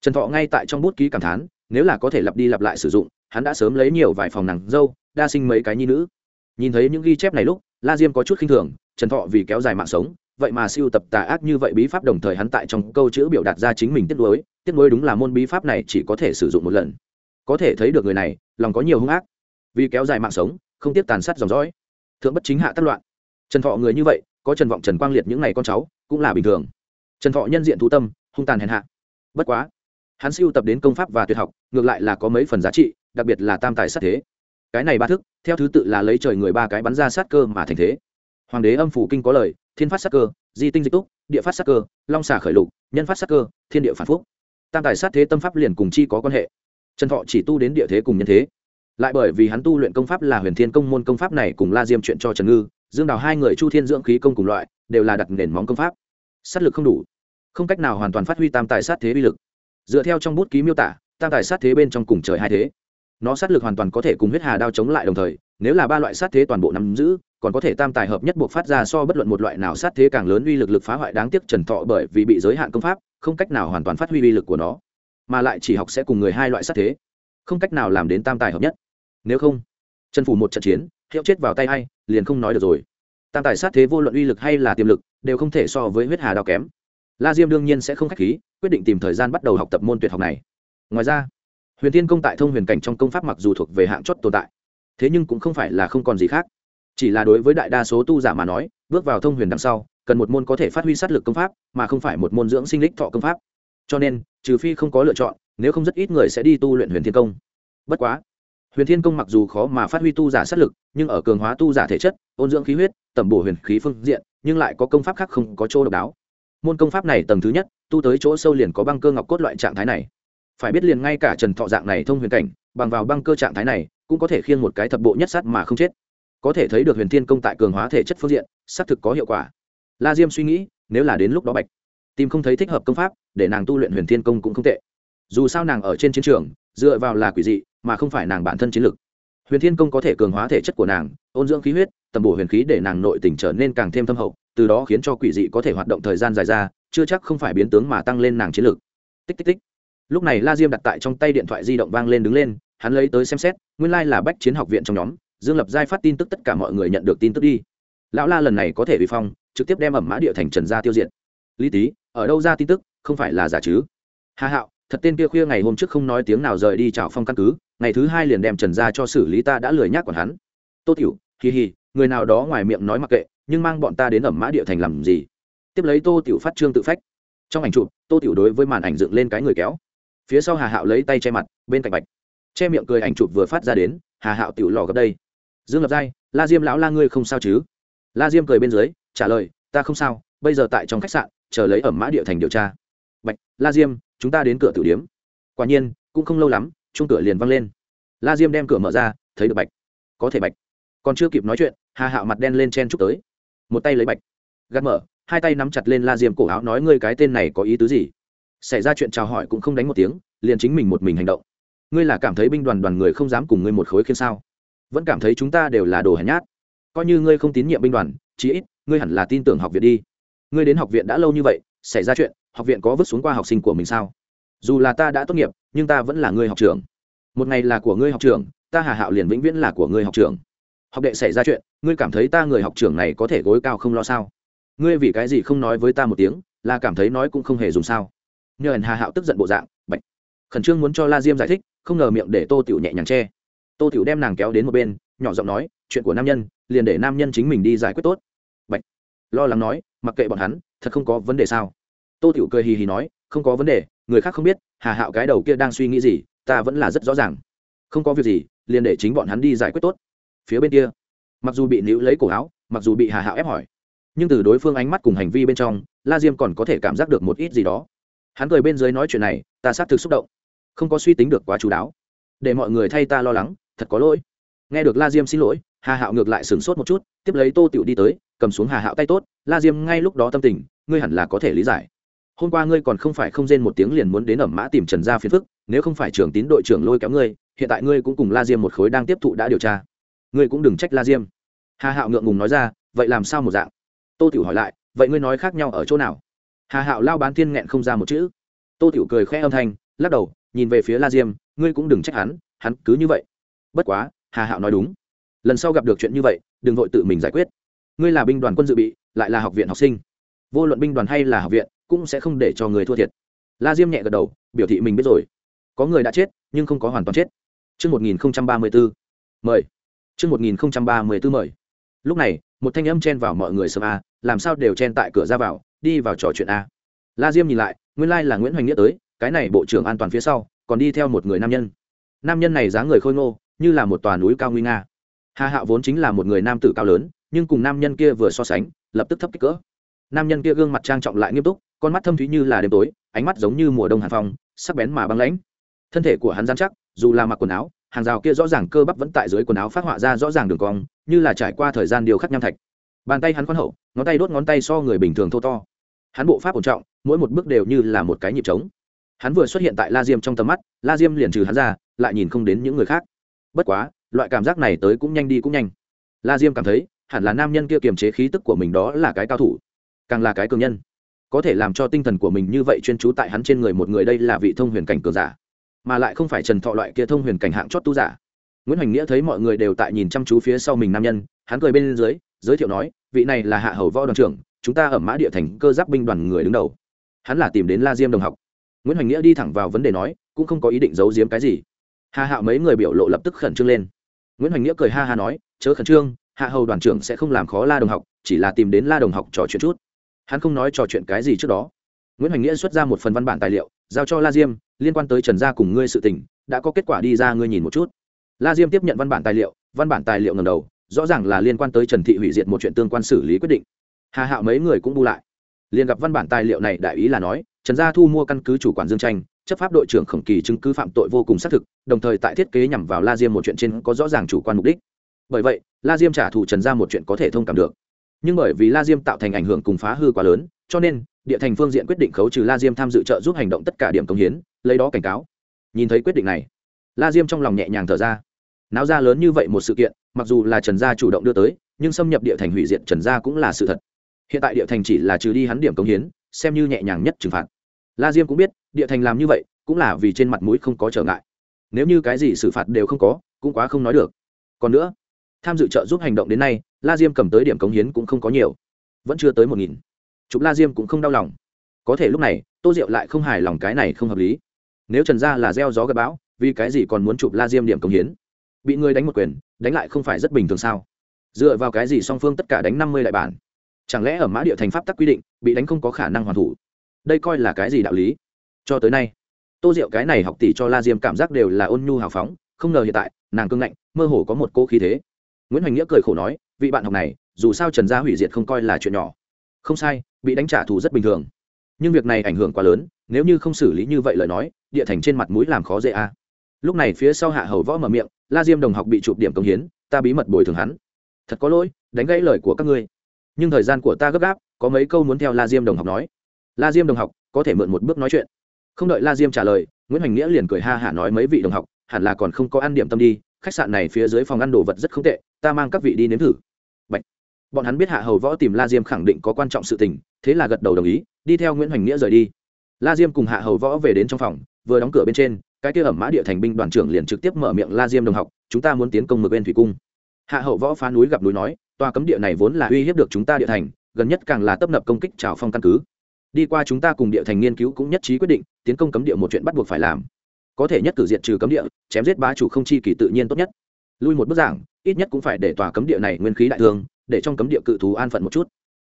Trần thọ ngay tại trong bút ký cảm thán, nếu là có thể lặp đi lặp lại sử dụng, hắn đã sớm lấy nhiều vài phòng nàng dâu, đa sinh mấy cái nhi nữ. Nhìn thấy những ghi chép này lúc, la diêm có chút khinh thường, trần thọ vì kéo dài mạng sống vậy mà siêu tập tà ác như vậy bí pháp đồng thời hắn tại trong câu chữ biểu đạt ra chính mình tiết đối tiết đối đúng là môn bí pháp này chỉ có thể sử dụng một lần. Có thể thấy được người này, lòng có nhiều hung ác, vì kéo dài mạng sống, không tiếp tàn sát dòng dõi. Thượng bất chính hạ tất loạn. Trần thọ người như vậy, có trần vọng trần quang liệt những ngày con cháu, cũng là bình thường. Trần thọ nhân diện thú tâm, hung tàn hèn hạ. Bất quá, hắn siêu tập đến công pháp và tuyệt học, ngược lại là có mấy phần giá trị, đặc biệt là tam tài sát thế. Cái này ba thức, theo thứ tự là lấy trời người ba cái bắn ra sát cơ mà thành thế. Hoàng đế âm phủ kinh có lời thiên phát sát cơ, di tinh dịch túc, địa phát sát cơ, long xà khởi lục, nhân phát sát cơ, thiên địa phản phúc. Tam tài sát thế tâm pháp liền cùng chi có quan hệ. Trần thọ chỉ tu đến địa thế cùng nhân thế. Lại bởi vì hắn tu luyện công pháp là huyền thiên công môn công pháp này cùng la diêm chuyện cho trần ngư, dương đào hai người chu thiên dưỡng khí công cùng loại, đều là đặt nền móng công pháp. Sát lực không đủ, không cách nào hoàn toàn phát huy tam tài sát thế uy lực. Dựa theo trong bút ký miêu tả, tam tài sát thế bên trong cùng trời hai thế. Nó sát lực hoàn toàn có thể cùng huyết hà đao chống lại đồng thời, nếu là ba loại sát thế toàn bộ nắm giữ còn có thể tam tài hợp nhất buộc phát ra so bất luận một loại nào sát thế càng lớn uy lực lực phá hoại đáng tiếc trần thọ bởi vì bị giới hạn công pháp, không cách nào hoàn toàn phát huy uy lực của nó, mà lại chỉ học sẽ cùng người hai loại sát thế, không cách nào làm đến tam tài hợp nhất. Nếu không, trần phủ một trận chiến, hiệu chết vào tay hay liền không nói được rồi. Tam tài sát thế vô luận uy lực hay là tiềm lực, đều không thể so với huyết hà đao kém. La diêm đương nhiên sẽ không k h á c h khí, quyết định tìm thời gian bắt đầu học tập môn tuyệt học này. Ngoài ra, huyền tiên công tại thông huyền cảnh trong công pháp mặc dù thuộc về hạng chót tồn tại, thế nhưng cũng không phải là không còn gì khác chỉ là đối với đại đa số tu giả mà nói, bước vào thông huyền đằng sau, cần một môn có thể phát huy sát lực công pháp, mà không phải một môn dưỡng sinh lích thọ công pháp. Cho nên, trừ phi không có lựa chọn, nếu không rất ít người sẽ đi tu luyện huyền thiên công. Bất quá, huyền thiên công mặc dù khó mà phát huy tu giả sát lực, nhưng ở cường hóa tu giả thể chất, ôn dưỡng khí huyết, tẩm bổ huyền khí phương diện, nhưng lại có công pháp khác không có chỗ độc đáo. Môn công pháp này tầng thứ nhất, tu tới chỗ sâu liền có băng cơ ngọc cốt loại trạng thái này. Phải biết liền ngay cả trần thọ dạng này thông huyền cảnh, bằng vào băng cơ trạng thái này, cũng có thể khiêng một cái thập bộ nhất sát mà không chết có thể thấy được huyền thiên công tại cường hóa thể chất phương diện, xác thực có hiệu quả. La diêm suy nghĩ, nếu là đến lúc đó bạch, tìm không thấy thích hợp công pháp, để nàng tu luyện huyền thiên công cũng không tệ. Dù sao nàng ở trên chiến trường, dựa vào là quỷ dị, mà không phải nàng bản thân chiến lực. Huyền thiên công có thể cường hóa thể chất của nàng, ôn dưỡng khí huyết, tầm bổ huyền khí để nàng nội tỉnh trở nên càng thêm thâm hậu, từ đó khiến cho quỷ dị có thể hoạt động thời gian dài ra, chưa chắc không phải biến tướng mà tăng lên nàng chiến lực. Tích tích tích. Lúc này la diêm đặt tại trong tay điện thoại di động vang lên đứng lên, hắn lấy tới xem xét, nguyên lai、like、là bách chiến học viện trong nhóm dương lập giai phát tin tức tất cả mọi người nhận được tin tức đi. Lão la lần này có thể bị phong, trực tiếp đem ẩm mã địa thành trần gia tiêu diệt. Lý tý, ở đâu ra tin tức, không phải là giả chứ? Hà hạo thật tên kia khuya ngày hôm trước không nói tiếng nào rời đi chào phong căn cứ, ngày thứ hai liền đem trần gia cho xử lý ta đã lười nhác còn hắn. Tô tiểu hì hì người nào đó ngoài miệng nói mặc kệ, nhưng mang bọn ta đến ẩm mã địa thành làm gì? Tiếp lấy tô tiểu phát trương tự phách. Trong ảnh chụp, tô tiểu đối với màn ảnh dựng lên cái người kéo. Phía sau hà hạo lấy tay che mặt, bên cạnh bạch. Che miệng cười ảnh chụp vừa phát ra đến, hà hạo tiểu lò gấp đây dương lập giai, la diêm lão la ngươi không sao chứ? La diêm cười bên dưới, trả lời, ta không sao, bây giờ tại trong khách sạn, chờ lấy ẩm mã địa thành điều tra. Bạch, la diêm, chúng ta đến cửa tử điếm. Quả nhiên, cũng không lâu lắm chung cửa liền văng lên. La diêm đem cửa mở ra, thấy được bạch. Có thể bạch. Còn chưa kịp nói chuyện, hà hạo mặt đen lên chen chúc tới. Một tay lấy bạch. Gắt mở, hai tay nắm chặt lên la diêm cổ áo nói ngươi cái tên này có ý tứ gì? Xảy ra chuyện chào hỏi cũng không đánh một tiếng, liền chính mình một mình hành động. Ngươi là cảm thấy binh đoàn đoàn người không dám cùng ngươi một khối khiến sao? Vẫn cảm thấy chúng ta đều là đồ hèn nhát. Coi như ngươi không tín nhiệm binh đoàn, chí ít, ngươi hẳn là tin tưởng học viện đi. Ngươi đến học viện đã lâu như vậy, xảy ra chuyện, học viện có vứt xuống qua học sinh của mình sao? Dù là ta đã tốt nghiệp, nhưng ta vẫn là người học trưởng. Một ngày là của ngươi học trưởng, ta hà hạo liền vĩnh viễn là của ngươi học trưởng. Học đệ xảy ra chuyện, ngươi cảm thấy ta người học trưởng này có thể gối cao không lo sao? Ngươi vì cái gì không nói với ta một tiếng, là cảm thấy nói cũng không hề dùng sao? Nhờ hần hà hạo tức giận bộ dạng bệnh. khẩn trương muốn cho la diêm giải thích, không ngờ miệng để tô tiểu nhẹ nhàng che tô tiểu đem nàng kéo đến một bên, nhỏ giọng nói, chuyện của nam nhân, liền để nam nhân chính mình đi giải quyết tốt. Bạch. Lo lắng nói, mặc kệ bọn hắn, thật không có vấn đề sao? Tô tiểu cười hì hì nói, không có vấn đề, người khác không biết, hà hạo cái đầu kia đang suy nghĩ gì, ta vẫn là rất rõ ràng. Không có việc gì, liền để chính bọn hắn đi giải quyết tốt. Phía bên kia, mặc dù bị níu lấy cổ áo, mặc dù bị hà hạo ép hỏi, nhưng từ đối phương ánh mắt cùng hành vi bên trong, la diêm còn có thể cảm giác được một ít gì đó. Hắn cười bên dưới nói chuyện này, ta xác thực xúc động, không có suy tính được quá chú đáo. Để mọi người thay ta lo lắng thật có lỗi. Nghe được la diêm xin lỗi, hà hạo ngược lại sửng sốt một chút, tiếp lấy tô tựu đi tới, cầm xuống hà hạo tay tốt, la diêm ngay lúc đó tâm tình, ngươi hẳn là có thể lý giải. Hôm qua ngươi còn không phải không rên một tiếng liền muốn đến ẩm mã tìm trần gia phiền phức, nếu không phải trưởng tín đội trưởng lôi kéo ngươi, hiện tại ngươi cũng cùng la diêm một khối đang tiếp thụ đã điều tra. Ngươi cũng đừng trách la diêm. Hà hạo ngượng ngùng nói ra, vậy làm sao một dạng? Tô tiểu hỏi lại, vậy ngươi nói khác nhau ở chỗ nào? Hà hạo lao bán thiên nghẹn không ra một chữ. Tô tiểu cười khẽ âm thanh, lắc đầu, nhìn về phía la diêm, ngươi cũng đừng trách hắn hắn cứ như vậy bất quá hà hạo nói đúng lần sau gặp được chuyện như vậy đừng vội tự mình giải quyết ngươi là binh đoàn quân dự bị lại là học viện học sinh vô luận binh đoàn hay là học viện cũng sẽ không để cho người thua thiệt la diêm nhẹ gật đầu biểu thị mình biết rồi có người đã chết nhưng không có hoàn toàn chết Trước 1034. Mời. Trước 1034 mời. Lúc này, một thanh âm chen vào mọi người sớm a, làm sao đều chen tại cửa ra vào, đi vào trò chuyện a. La Diêm nhìn lại, nguyên lai là Nguyễn Hoành Nghĩa tới, cái này bộ trưởng an toàn phía sau, còn đi theo một người nam nhân. Nam nhân này dáng người khôi ngô, như là một tòa núi cao nguy nga. Hà Hạo vốn chính là một người nam tử cao lớn, nhưng cùng nam nhân kia vừa so sánh, lập tức thấp kích cỡ. Nam nhân kia gương mặt trang trọng lại nghiêm túc, con mắt thâm thúy như là đêm tối, ánh mắt giống như mùa đông hàn phong, sắc bén mà băng lãnh. Thân thể của hắn rắn chắc, dù là mặc quần áo, hàng rào kia rõ ràng cơ bắp vẫn tại dưới quần áo phát họa ra rõ ràng đường cong như là trải qua thời gian điều khắc nham thạch bàn tay hắn khoan hậu ngón tay đốt ngón tay so người bình thường thô to hắn bộ pháp ổn trọng mỗi một bước đều như là một cái nhịp trống hắn vừa xuất hiện tại la diêm trong tầm mắt la diêm liền trừ hắn ra lại nhìn không đến những người khác bất quá, loại cảm giác này tới cũng nhanh đi cũng nhanh. La diêm cảm thấy, hẳn là nam nhân kia kiềm chế khí tức của mình đó là cái cao thủ. Càng là cái cường nhân. Có thể làm cho tinh thần của mình như vậy chuyên trú tại hắn trên người một người đây là vị thông huyền cảnh cường giả. Mà lại không phải trần thọ loại kia thông huyền cảnh hạng chót tu giả. Nguyễn hoành nghĩa thấy mọi người đều tại nhìn chăm chú phía sau mình nam nhân, hắn cười bên dưới, giới thiệu nói, vị này là hạ hầu võ đoàn trưởng, chúng ta ở mã địa thành cơ giáp binh đoàn người đứng đầu. Hắn là tìm đến la diêm đồng học. Nguyễn hoành nghĩa đi thẳng vào vấn đề nói, cũng không có ý định giấu giếm cái gì hà hạo mấy người biểu lộ lập tức khẩn trương lên. Nguyễn hoành nghĩa cười ha ha nói, chớ khẩn trương, hạ hầu đoàn trưởng sẽ không làm khó la đồng học, chỉ là tìm đến la đồng học trò chuyện chút. Hắn không nói trò chuyện cái gì trước đó. Nguyễn hoành nghĩa xuất ra một phần văn bản tài liệu, giao cho la diêm, liên quan tới trần gia cùng ngươi sự tình, đã có kết quả đi ra ngươi nhìn một chút. La diêm tiếp nhận văn bản tài liệu, văn bản tài liệu ngầm đầu, rõ ràng là liên quan tới trần thị hủy diệt một chuyện tương quan xử lý quyết định. Hà hạo mấy người cũng bu lại. Liền gặp văn bản tài liệu này đại ý là nói, trần gia thu mua căn cứ chủ quản dương tranh chấp pháp đội trưởng khổng kỳ chứng cứ phạm tội vô cùng xác thực, đồng thời tại thiết kế nhằm vào la diêm một chuyện trên có rõ ràng chủ quan mục đích. Bởi vậy, la diêm trả thù trần gia một chuyện có thể thông cảm được. Nhưng bởi vì la diêm tạo thành ảnh hưởng cùng phá hư quá lớn, cho nên, địa thành phương diện quyết định khấu trừ la diêm tham dự trợ giúp hành động tất cả điểm công hiến, lấy đó cảnh cáo. Nhìn thấy quyết định này, la diêm trong lòng nhẹ nhàng thở ra. Náo ra lớn như vậy một sự kiện, mặc dù là trần gia chủ động đưa tới, nhưng xâm nhập địa thành hủy diệt trần gia cũng là sự thật. Hiện tại địa thành chỉ là trừ đi hắn điểm công hiến, xem như nhẹ nhàng nhất trừng phạt la diêm cũng biết, địa thành làm như vậy cũng là vì trên mặt mũi không có trở ngại. Nếu như cái gì xử phạt đều không có, cũng quá không nói được. Còn nữa, tham dự trợ giúp hành động đến nay, la diêm cầm tới điểm cống hiến cũng không có nhiều. Vẫn chưa tới một nghìn. Chụp la diêm cũng không đau lòng. Có thể lúc này, tô diệu lại không hài lòng cái này không hợp lý. Nếu trần gia là gieo gió gặp bão, vì cái gì còn muốn chụp la diêm điểm cống hiến? Bị người đánh một quyền, đánh lại không phải rất bình thường sao? Dựa vào cái gì song phương tất cả đánh năm mươi đại bản? Chẳng lẽ ở mã địa thành pháp tắc quy định, bị đánh không có khả năng hoàn thủ? Đây coi là cái gì đạo lý? Cho tới nay, tô diệu cái này học tỷ cho la diêm cảm giác đều là ôn nhu hào phóng, không ngờ hiện tại, nàng cưng ngạnh, mơ hồ có một cô khí thế. Nguyễn hoành nghĩa cười khổ nói, vị bạn học này, dù sao trần gia hủy diệt không coi là chuyện nhỏ. Không sai, bị đánh trả thù rất bình thường. Nhưng việc này ảnh hưởng quá lớn, nếu như không xử lý như vậy lời nói, địa thành trên mặt mũi làm khó dễ a. Lúc này phía sau hạ hầu võ mở miệng, la diêm đồng học bị chụp điểm công hiến, ta bí mật bồi thường hắn. Thật có lỗi, đánh gãy lời của các ngươi. Nhưng thời gian của ta gấp gáp, có mấy câu muốn theo la diêm đồng học nói la diêm đồng học, có thể mượn một bước nói chuyện. Không đợi la diêm trả lời, nguyễn hoành nghĩa liền cười ha hả nói mấy vị đồng học, hẳn là còn không có ăn điểm tâm đi, khách sạn này phía dưới phòng ăn đồ vật rất không tệ, ta mang các vị đi nếm thử. Bạch. bọn hắn biết hạ hầu võ tìm la diêm khẳng định có quan trọng sự tình, thế là gật đầu đồng ý, đi theo nguyễn hoành nghĩa rời đi. La diêm cùng hạ hầu võ về đến trong phòng, vừa đóng cửa bên trên, cái kia ẩm mã địa thành binh đoàn trưởng liền trực tiếp mở miệng la diêm đồng học, chúng ta muốn tiến công mực bên thủy cung. Hạ hậu võ phá núi gặp núi nói, tòa cấm địa này vốn là uy hiếp được chúng ta địa thành, gần nhất càng là tấp nập công kích trào phong căn cứ đi qua chúng ta cùng địa thành nghiên cứu cũng nhất trí quyết định, tiến công cấm địa một chuyện bắt buộc phải làm. Có thể nhất cử diện trừ cấm địa, chém giết bá chủ không chi kỳ tự nhiên tốt nhất. Lui một bức giảng, ít nhất cũng phải để tòa cấm địa này nguyên khí đại thương, để trong cấm địa cự thú an phận một chút.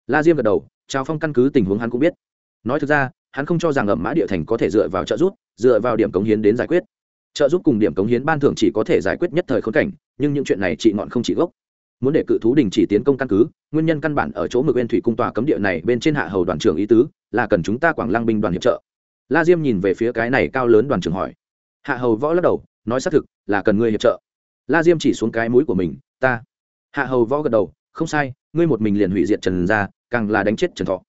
La diêm gật đầu trào phong căn cứ tình huống hắn cũng biết. Nói thực ra, hắn không cho rằng ẩm mã địa thành có thể dựa vào trợ giúp, dựa vào điểm cống hiến đến giải quyết. Trợ giúp cùng điểm cống hiến ban thường chỉ có thể giải quyết nhất thời khốn cảnh, nhưng những chuyện này chị ngọn không chỉ gốc muốn để cự thú đình chỉ tiến công căn cứ, nguyên nhân căn bản ở chỗ mực bên thủy cung tòa cấm địa này bên trên hạ hầu đoàn trưởng ý tứ, là cần chúng ta quảng lăng binh đoàn hiệp trợ. La diêm nhìn về phía cái này cao lớn đoàn trưởng hỏi. Hạ hầu võ lắc đầu, nói xác thực, là cần ngươi hiệp trợ. La diêm chỉ xuống cái mũi của mình, ta. Hạ hầu võ gật đầu, không sai, ngươi một mình liền hủy diệt trần gia, càng là đánh chết trần thọ.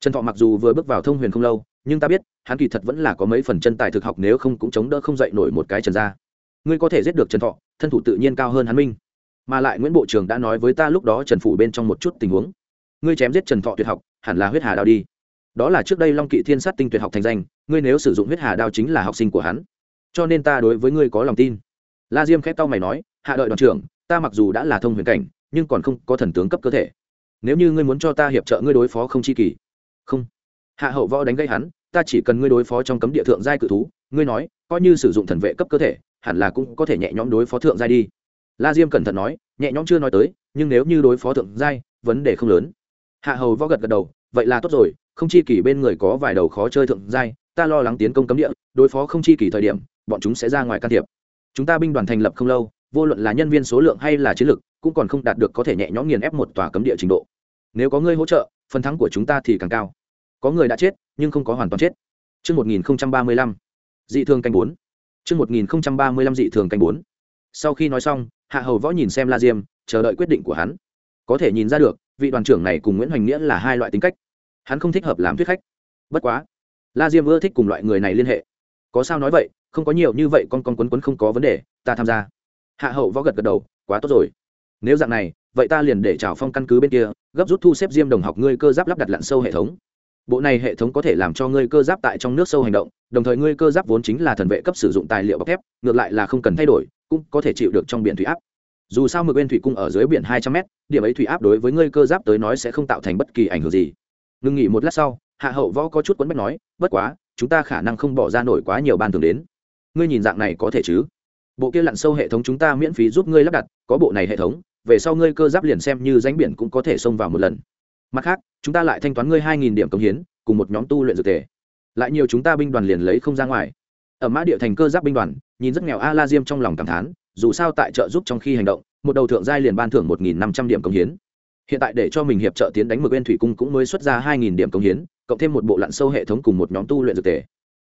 Trần thọ mặc dù vừa bước vào thông huyền không lâu, nhưng ta biết, hắn kỳ thật vẫn là có mấy phần chân tài thực học, nếu không cũng chống đỡ không dậy nổi một cái trần gia. Ngươi có thể giết được trần thọ, thân thủ tự nhiên cao hơn hắn minh mà lại nguyễn bộ trưởng đã nói với ta lúc đó trần phủ bên trong một chút tình huống ngươi chém giết trần thọ tuyệt học hẳn là huyết hà đao đi đó là trước đây long kỵ thiên sát tinh tuyệt học thành danh ngươi nếu sử dụng huyết hà đao chính là học sinh của hắn cho nên ta đối với ngươi có lòng tin la diêm khét tao mày nói hạ đợi đoàn trưởng ta mặc dù đã là thông huyền cảnh nhưng còn không có thần tướng cấp cơ thể nếu như ngươi muốn cho ta hiệp trợ ngươi đối phó không chi kỳ không hạ hậu võ đánh gây hắn ta chỉ cần ngươi đối phó trong cấm địa thượng giai cự thú ngươi nói coi như sử dụng thần vệ cấp cơ thể hẳn là cũng có thể nhẹ nhõm đối phó thượng giai đi la diêm cẩn thận nói nhẹ nhõm chưa nói tới nhưng nếu như đối phó thượng giai vấn đề không lớn. Hạ hầu võ gật gật đầu vậy là tốt rồi không chi kỷ bên người có vài đầu khó chơi thượng giai ta lo lắng tiến công cấm địa đối phó không chi kỷ thời điểm bọn chúng sẽ ra ngoài can thiệp. Chúng ta binh đoàn thành lập không lâu vô luận là nhân viên số lượng hay là chiến lược cũng còn không đạt được có thể nhẹ nhõm nghiền ép một tòa cấm địa trình độ. Nếu có ngươi hỗ trợ phần thắng của chúng ta thì càng cao. Có người đã chết nhưng không có hoàn toàn chết. Trước 1035, dị thường canh 4. Trước 1035 dị thường canh 4. Sau khi nói xong, Hạ Hầu Võ nhìn xem La Diêm, chờ đợi quyết định của hắn. Có thể nhìn ra được, vị đoàn trưởng này cùng Nguyễn Hoành Nghĩa là hai loại tính cách. Hắn không thích hợp làm thuyết khách. Bất quá, La Diêm ưa thích cùng loại người này liên hệ. Có sao nói vậy, không có nhiều như vậy con con quấn quấn không có vấn đề, ta tham gia. Hạ Hầu Võ gật gật đầu, quá tốt rồi. Nếu dạng này, vậy ta liền để trào phong căn cứ bên kia, gấp rút thu xếp Diêm đồng học ngươi cơ giáp lắp đặt lặn sâu hệ thống bộ này hệ thống có thể làm cho ngươi cơ giáp tại trong nước sâu hành động đồng thời ngươi cơ giáp vốn chính là thần vệ cấp sử dụng tài liệu bọc thép ngược lại là không cần thay đổi cũng có thể chịu được trong biển thủy áp. Dù sao mực bên thủy cung ở dưới biển hai trăm mét, điểm ấy thủy áp đối với ngươi cơ giáp tới nói sẽ không tạo thành bất kỳ ảnh hưởng gì. Ngừng nghỉ một lát sau, hạ hậu võ có chút quấn bách nói, bất quá, chúng ta khả năng không bỏ ra nổi quá nhiều ban thường đến. Ngươi nhìn dạng này có thể chứ? Bộ kia lặn sâu hệ thống chúng ta miễn phí giúp ngươi lắp đặt, có bộ này hệ thống, về sau ngươi cơ giáp liền xem như ránh biển cũng có thể xông vào một lần. Mặt khác, chúng ta lại thanh toán ngươi hai nghìn điểm công hiến, cùng một nhóm tu luyện dược thể lại nhiều chúng ta binh đoàn liền lấy không ra ngoài. Ở mã địa thành cơ giáp binh đoàn nhìn rất nghèo a la diêm trong lòng cảm thán, dù sao tại trợ giúp trong khi hành động, một đầu thượng giai liền ban thưởng một nghìn năm trăm điểm công hiến. Hiện tại để cho mình hiệp trợ tiến đánh mực bên thủy cung cũng mới xuất ra hai nghìn điểm công hiến, cộng thêm một bộ lặn sâu hệ thống cùng một nhóm tu luyện dược tề.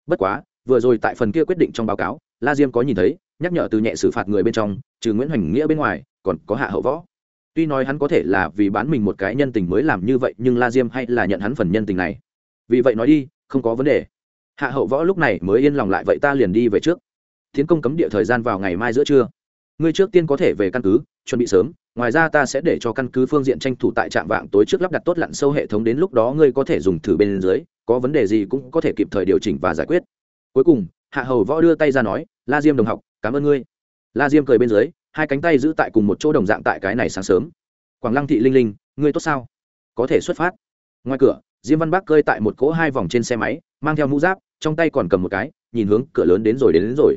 bất quá, vừa rồi tại phần kia quyết định trong báo cáo, la diêm có nhìn thấy, nhắc nhở từ nhẹ xử phạt người bên trong, trừ nguyễn hoành nghĩa bên ngoài, còn có hạ hậu võ. Tuy nói hắn có thể là vì bán mình một cái nhân tình mới làm như vậy, nhưng la diêm hay là nhận hắn phần nhân tình này. Vì vậy nói đi, không có vấn đề. Hạ hậu võ lúc này mới yên lòng lại, vậy ta liền đi về trước tiến công cấm địa thời gian vào ngày mai giữa trưa. Ngươi trước tiên có thể về căn cứ chuẩn bị sớm ngoài ra ta sẽ để cho căn cứ phương diện tranh thủ tại trạm vạng tối trước lắp đặt tốt lặn sâu hệ thống đến lúc đó ngươi có thể dùng thử bên dưới có vấn đề gì cũng có thể kịp thời điều chỉnh và giải quyết. Cuối cùng hạ hầu võ đưa tay ra nói la diêm đồng học cảm ơn ngươi. La diêm cười bên dưới hai cánh tay giữ tại cùng một chỗ đồng dạng tại cái này sáng sớm. Quảng lăng thị linh linh ngươi tốt sao? Có thể xuất phát. Ngoài cửa diêm văn bắc cơi tại một cỗ hai vòng trên xe máy mang theo mũ giáp trong tay còn cầm một cái nhìn hướng cửa lớn đến rồi đến, đến rồi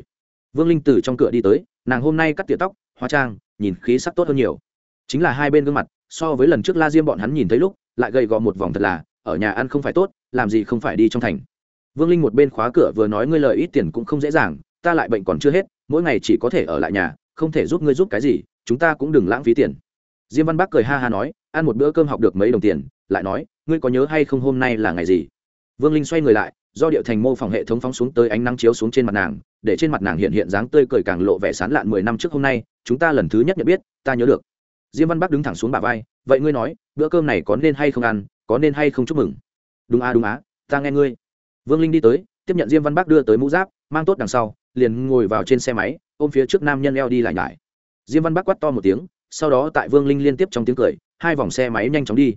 vương linh từ trong cửa đi tới, nàng hôm nay cắt tỉa tóc, hóa trang, nhìn khí sắc tốt hơn nhiều. Chính là hai bên gương mặt, so với lần trước la diêm bọn hắn nhìn thấy lúc, lại gầy gò một vòng thật là, ở nhà ăn không phải tốt, làm gì không phải đi trong thành. Vương linh một bên khóa cửa vừa nói ngươi lời ít tiền cũng không dễ dàng, ta lại bệnh còn chưa hết, mỗi ngày chỉ có thể ở lại nhà, không thể giúp ngươi giúp cái gì, chúng ta cũng đừng lãng phí tiền. Diêm văn bắc cười ha ha nói, ăn một bữa cơm học được mấy đồng tiền, lại nói, ngươi có nhớ hay không hôm nay là ngày gì? Vương linh xoay người lại do điệu thành mô phỏng hệ thống phóng xuống tới ánh nắng chiếu xuống trên mặt nàng, để trên mặt nàng hiện hiện dáng tươi cười càng lộ vẻ sán lạn mười năm trước hôm nay, chúng ta lần thứ nhất nhận biết, ta nhớ được. Diêm văn bắc đứng thẳng xuống bà vai, vậy ngươi nói, bữa cơm này có nên hay không ăn, có nên hay không chúc mừng? Đúng à đúng á, ta nghe ngươi. Vương linh đi tới, tiếp nhận diêm văn bắc đưa tới mũ giáp, mang tốt đằng sau, liền ngồi vào trên xe máy, ôm phía trước nam nhân leo đi lại lại diêm văn bắc quắt to một tiếng, sau đó tại vương linh liên tiếp trong tiếng cười, hai vòng xe máy nhanh chóng đi.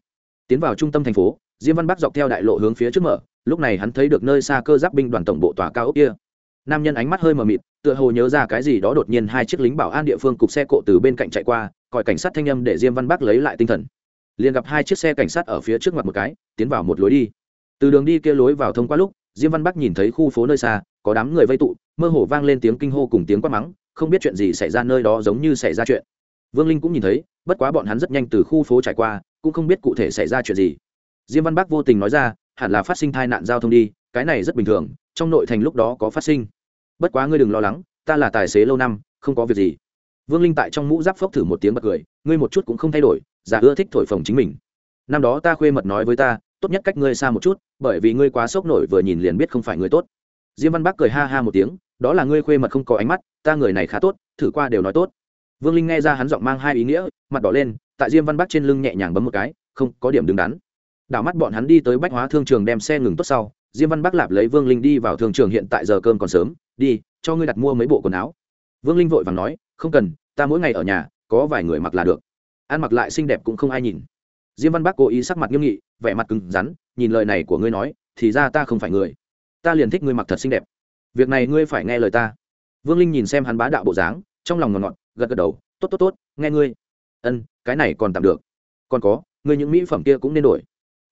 Tiến vào trung tâm thành phố, diêm văn bắc dọc theo đại lộ hướng phía trước mở lúc này hắn thấy được nơi xa cơ giáp binh đoàn tổng bộ tòa cao ốc kia. Nam nhân ánh mắt hơi mờ mịt, tựa hồ nhớ ra cái gì đó đột nhiên hai chiếc lính bảo an địa phương cục xe cộ từ bên cạnh chạy qua còi cảnh sát thanh âm để diêm văn bắc lấy lại tinh thần. Liền gặp hai chiếc xe cảnh sát ở phía trước mặt một cái, tiến vào một lối đi. Từ đường đi kia lối vào thông qua lúc, diêm văn bắc nhìn thấy khu phố nơi xa, có đám người vây tụ, mơ hồ vang lên tiếng kinh hô cùng tiếng quát mắng, không biết chuyện gì xảy ra nơi đó giống như xảy ra chuyện. Vương linh cũng nhìn thấy, bất quá bọn hắn rất nhanh từ khu phố trải qua, cũng không biết cụ thể xảy ra chuyện gì. Diêm văn bắc vô tình nói ra hẳn là phát sinh tai nạn giao thông đi, cái này rất bình thường, trong nội thành lúc đó có phát sinh. Bất quá ngươi đừng lo lắng, ta là tài xế lâu năm, không có việc gì. Vương linh tại trong mũ giáp phốc thử một tiếng bật cười, ngươi một chút cũng không thay đổi, giả ưa thích thổi phồng chính mình. Năm đó ta khuê mật nói với ta, tốt nhất cách ngươi xa một chút, bởi vì ngươi quá sốc nổi vừa nhìn liền biết không phải người tốt. Diêm văn bắc cười ha ha một tiếng, đó là ngươi khuê mật không có ánh mắt, ta người này khá tốt, thử qua đều nói tốt. Vương linh nghe ra hắn giọng mang hai ý nghĩa, mặt đỏ lên, tại diêm văn bắc trên lưng nhẹ nhàng bấm một cái, không có điểm đứng đắn đảo mắt bọn hắn đi tới bách hóa thương trường đem xe ngừng tốt sau, diêm văn bắc lạp lấy vương linh đi vào thương trường hiện tại giờ cơm còn sớm, đi, cho ngươi đặt mua mấy bộ quần áo. Vương linh vội vàng nói, không cần, ta mỗi ngày ở nhà, có vài người mặc là được. Ăn mặc lại xinh đẹp cũng không ai nhìn. Diêm văn bắc cố ý sắc mặt nghiêm nghị, vẻ mặt cứng rắn, nhìn lời này của ngươi nói, thì ra ta không phải người. Ta liền thích ngươi mặc thật xinh đẹp. Việc này ngươi phải nghe lời ta. Vương linh nhìn xem hắn bá đạo bộ dáng, trong lòng ngọt ngọt, gật gật đầu, tốt tốt tốt, nghe ngươi. Ân, cái này còn tạm được. Còn có, ngươi những mỹ phẩm kia cũng nên đổi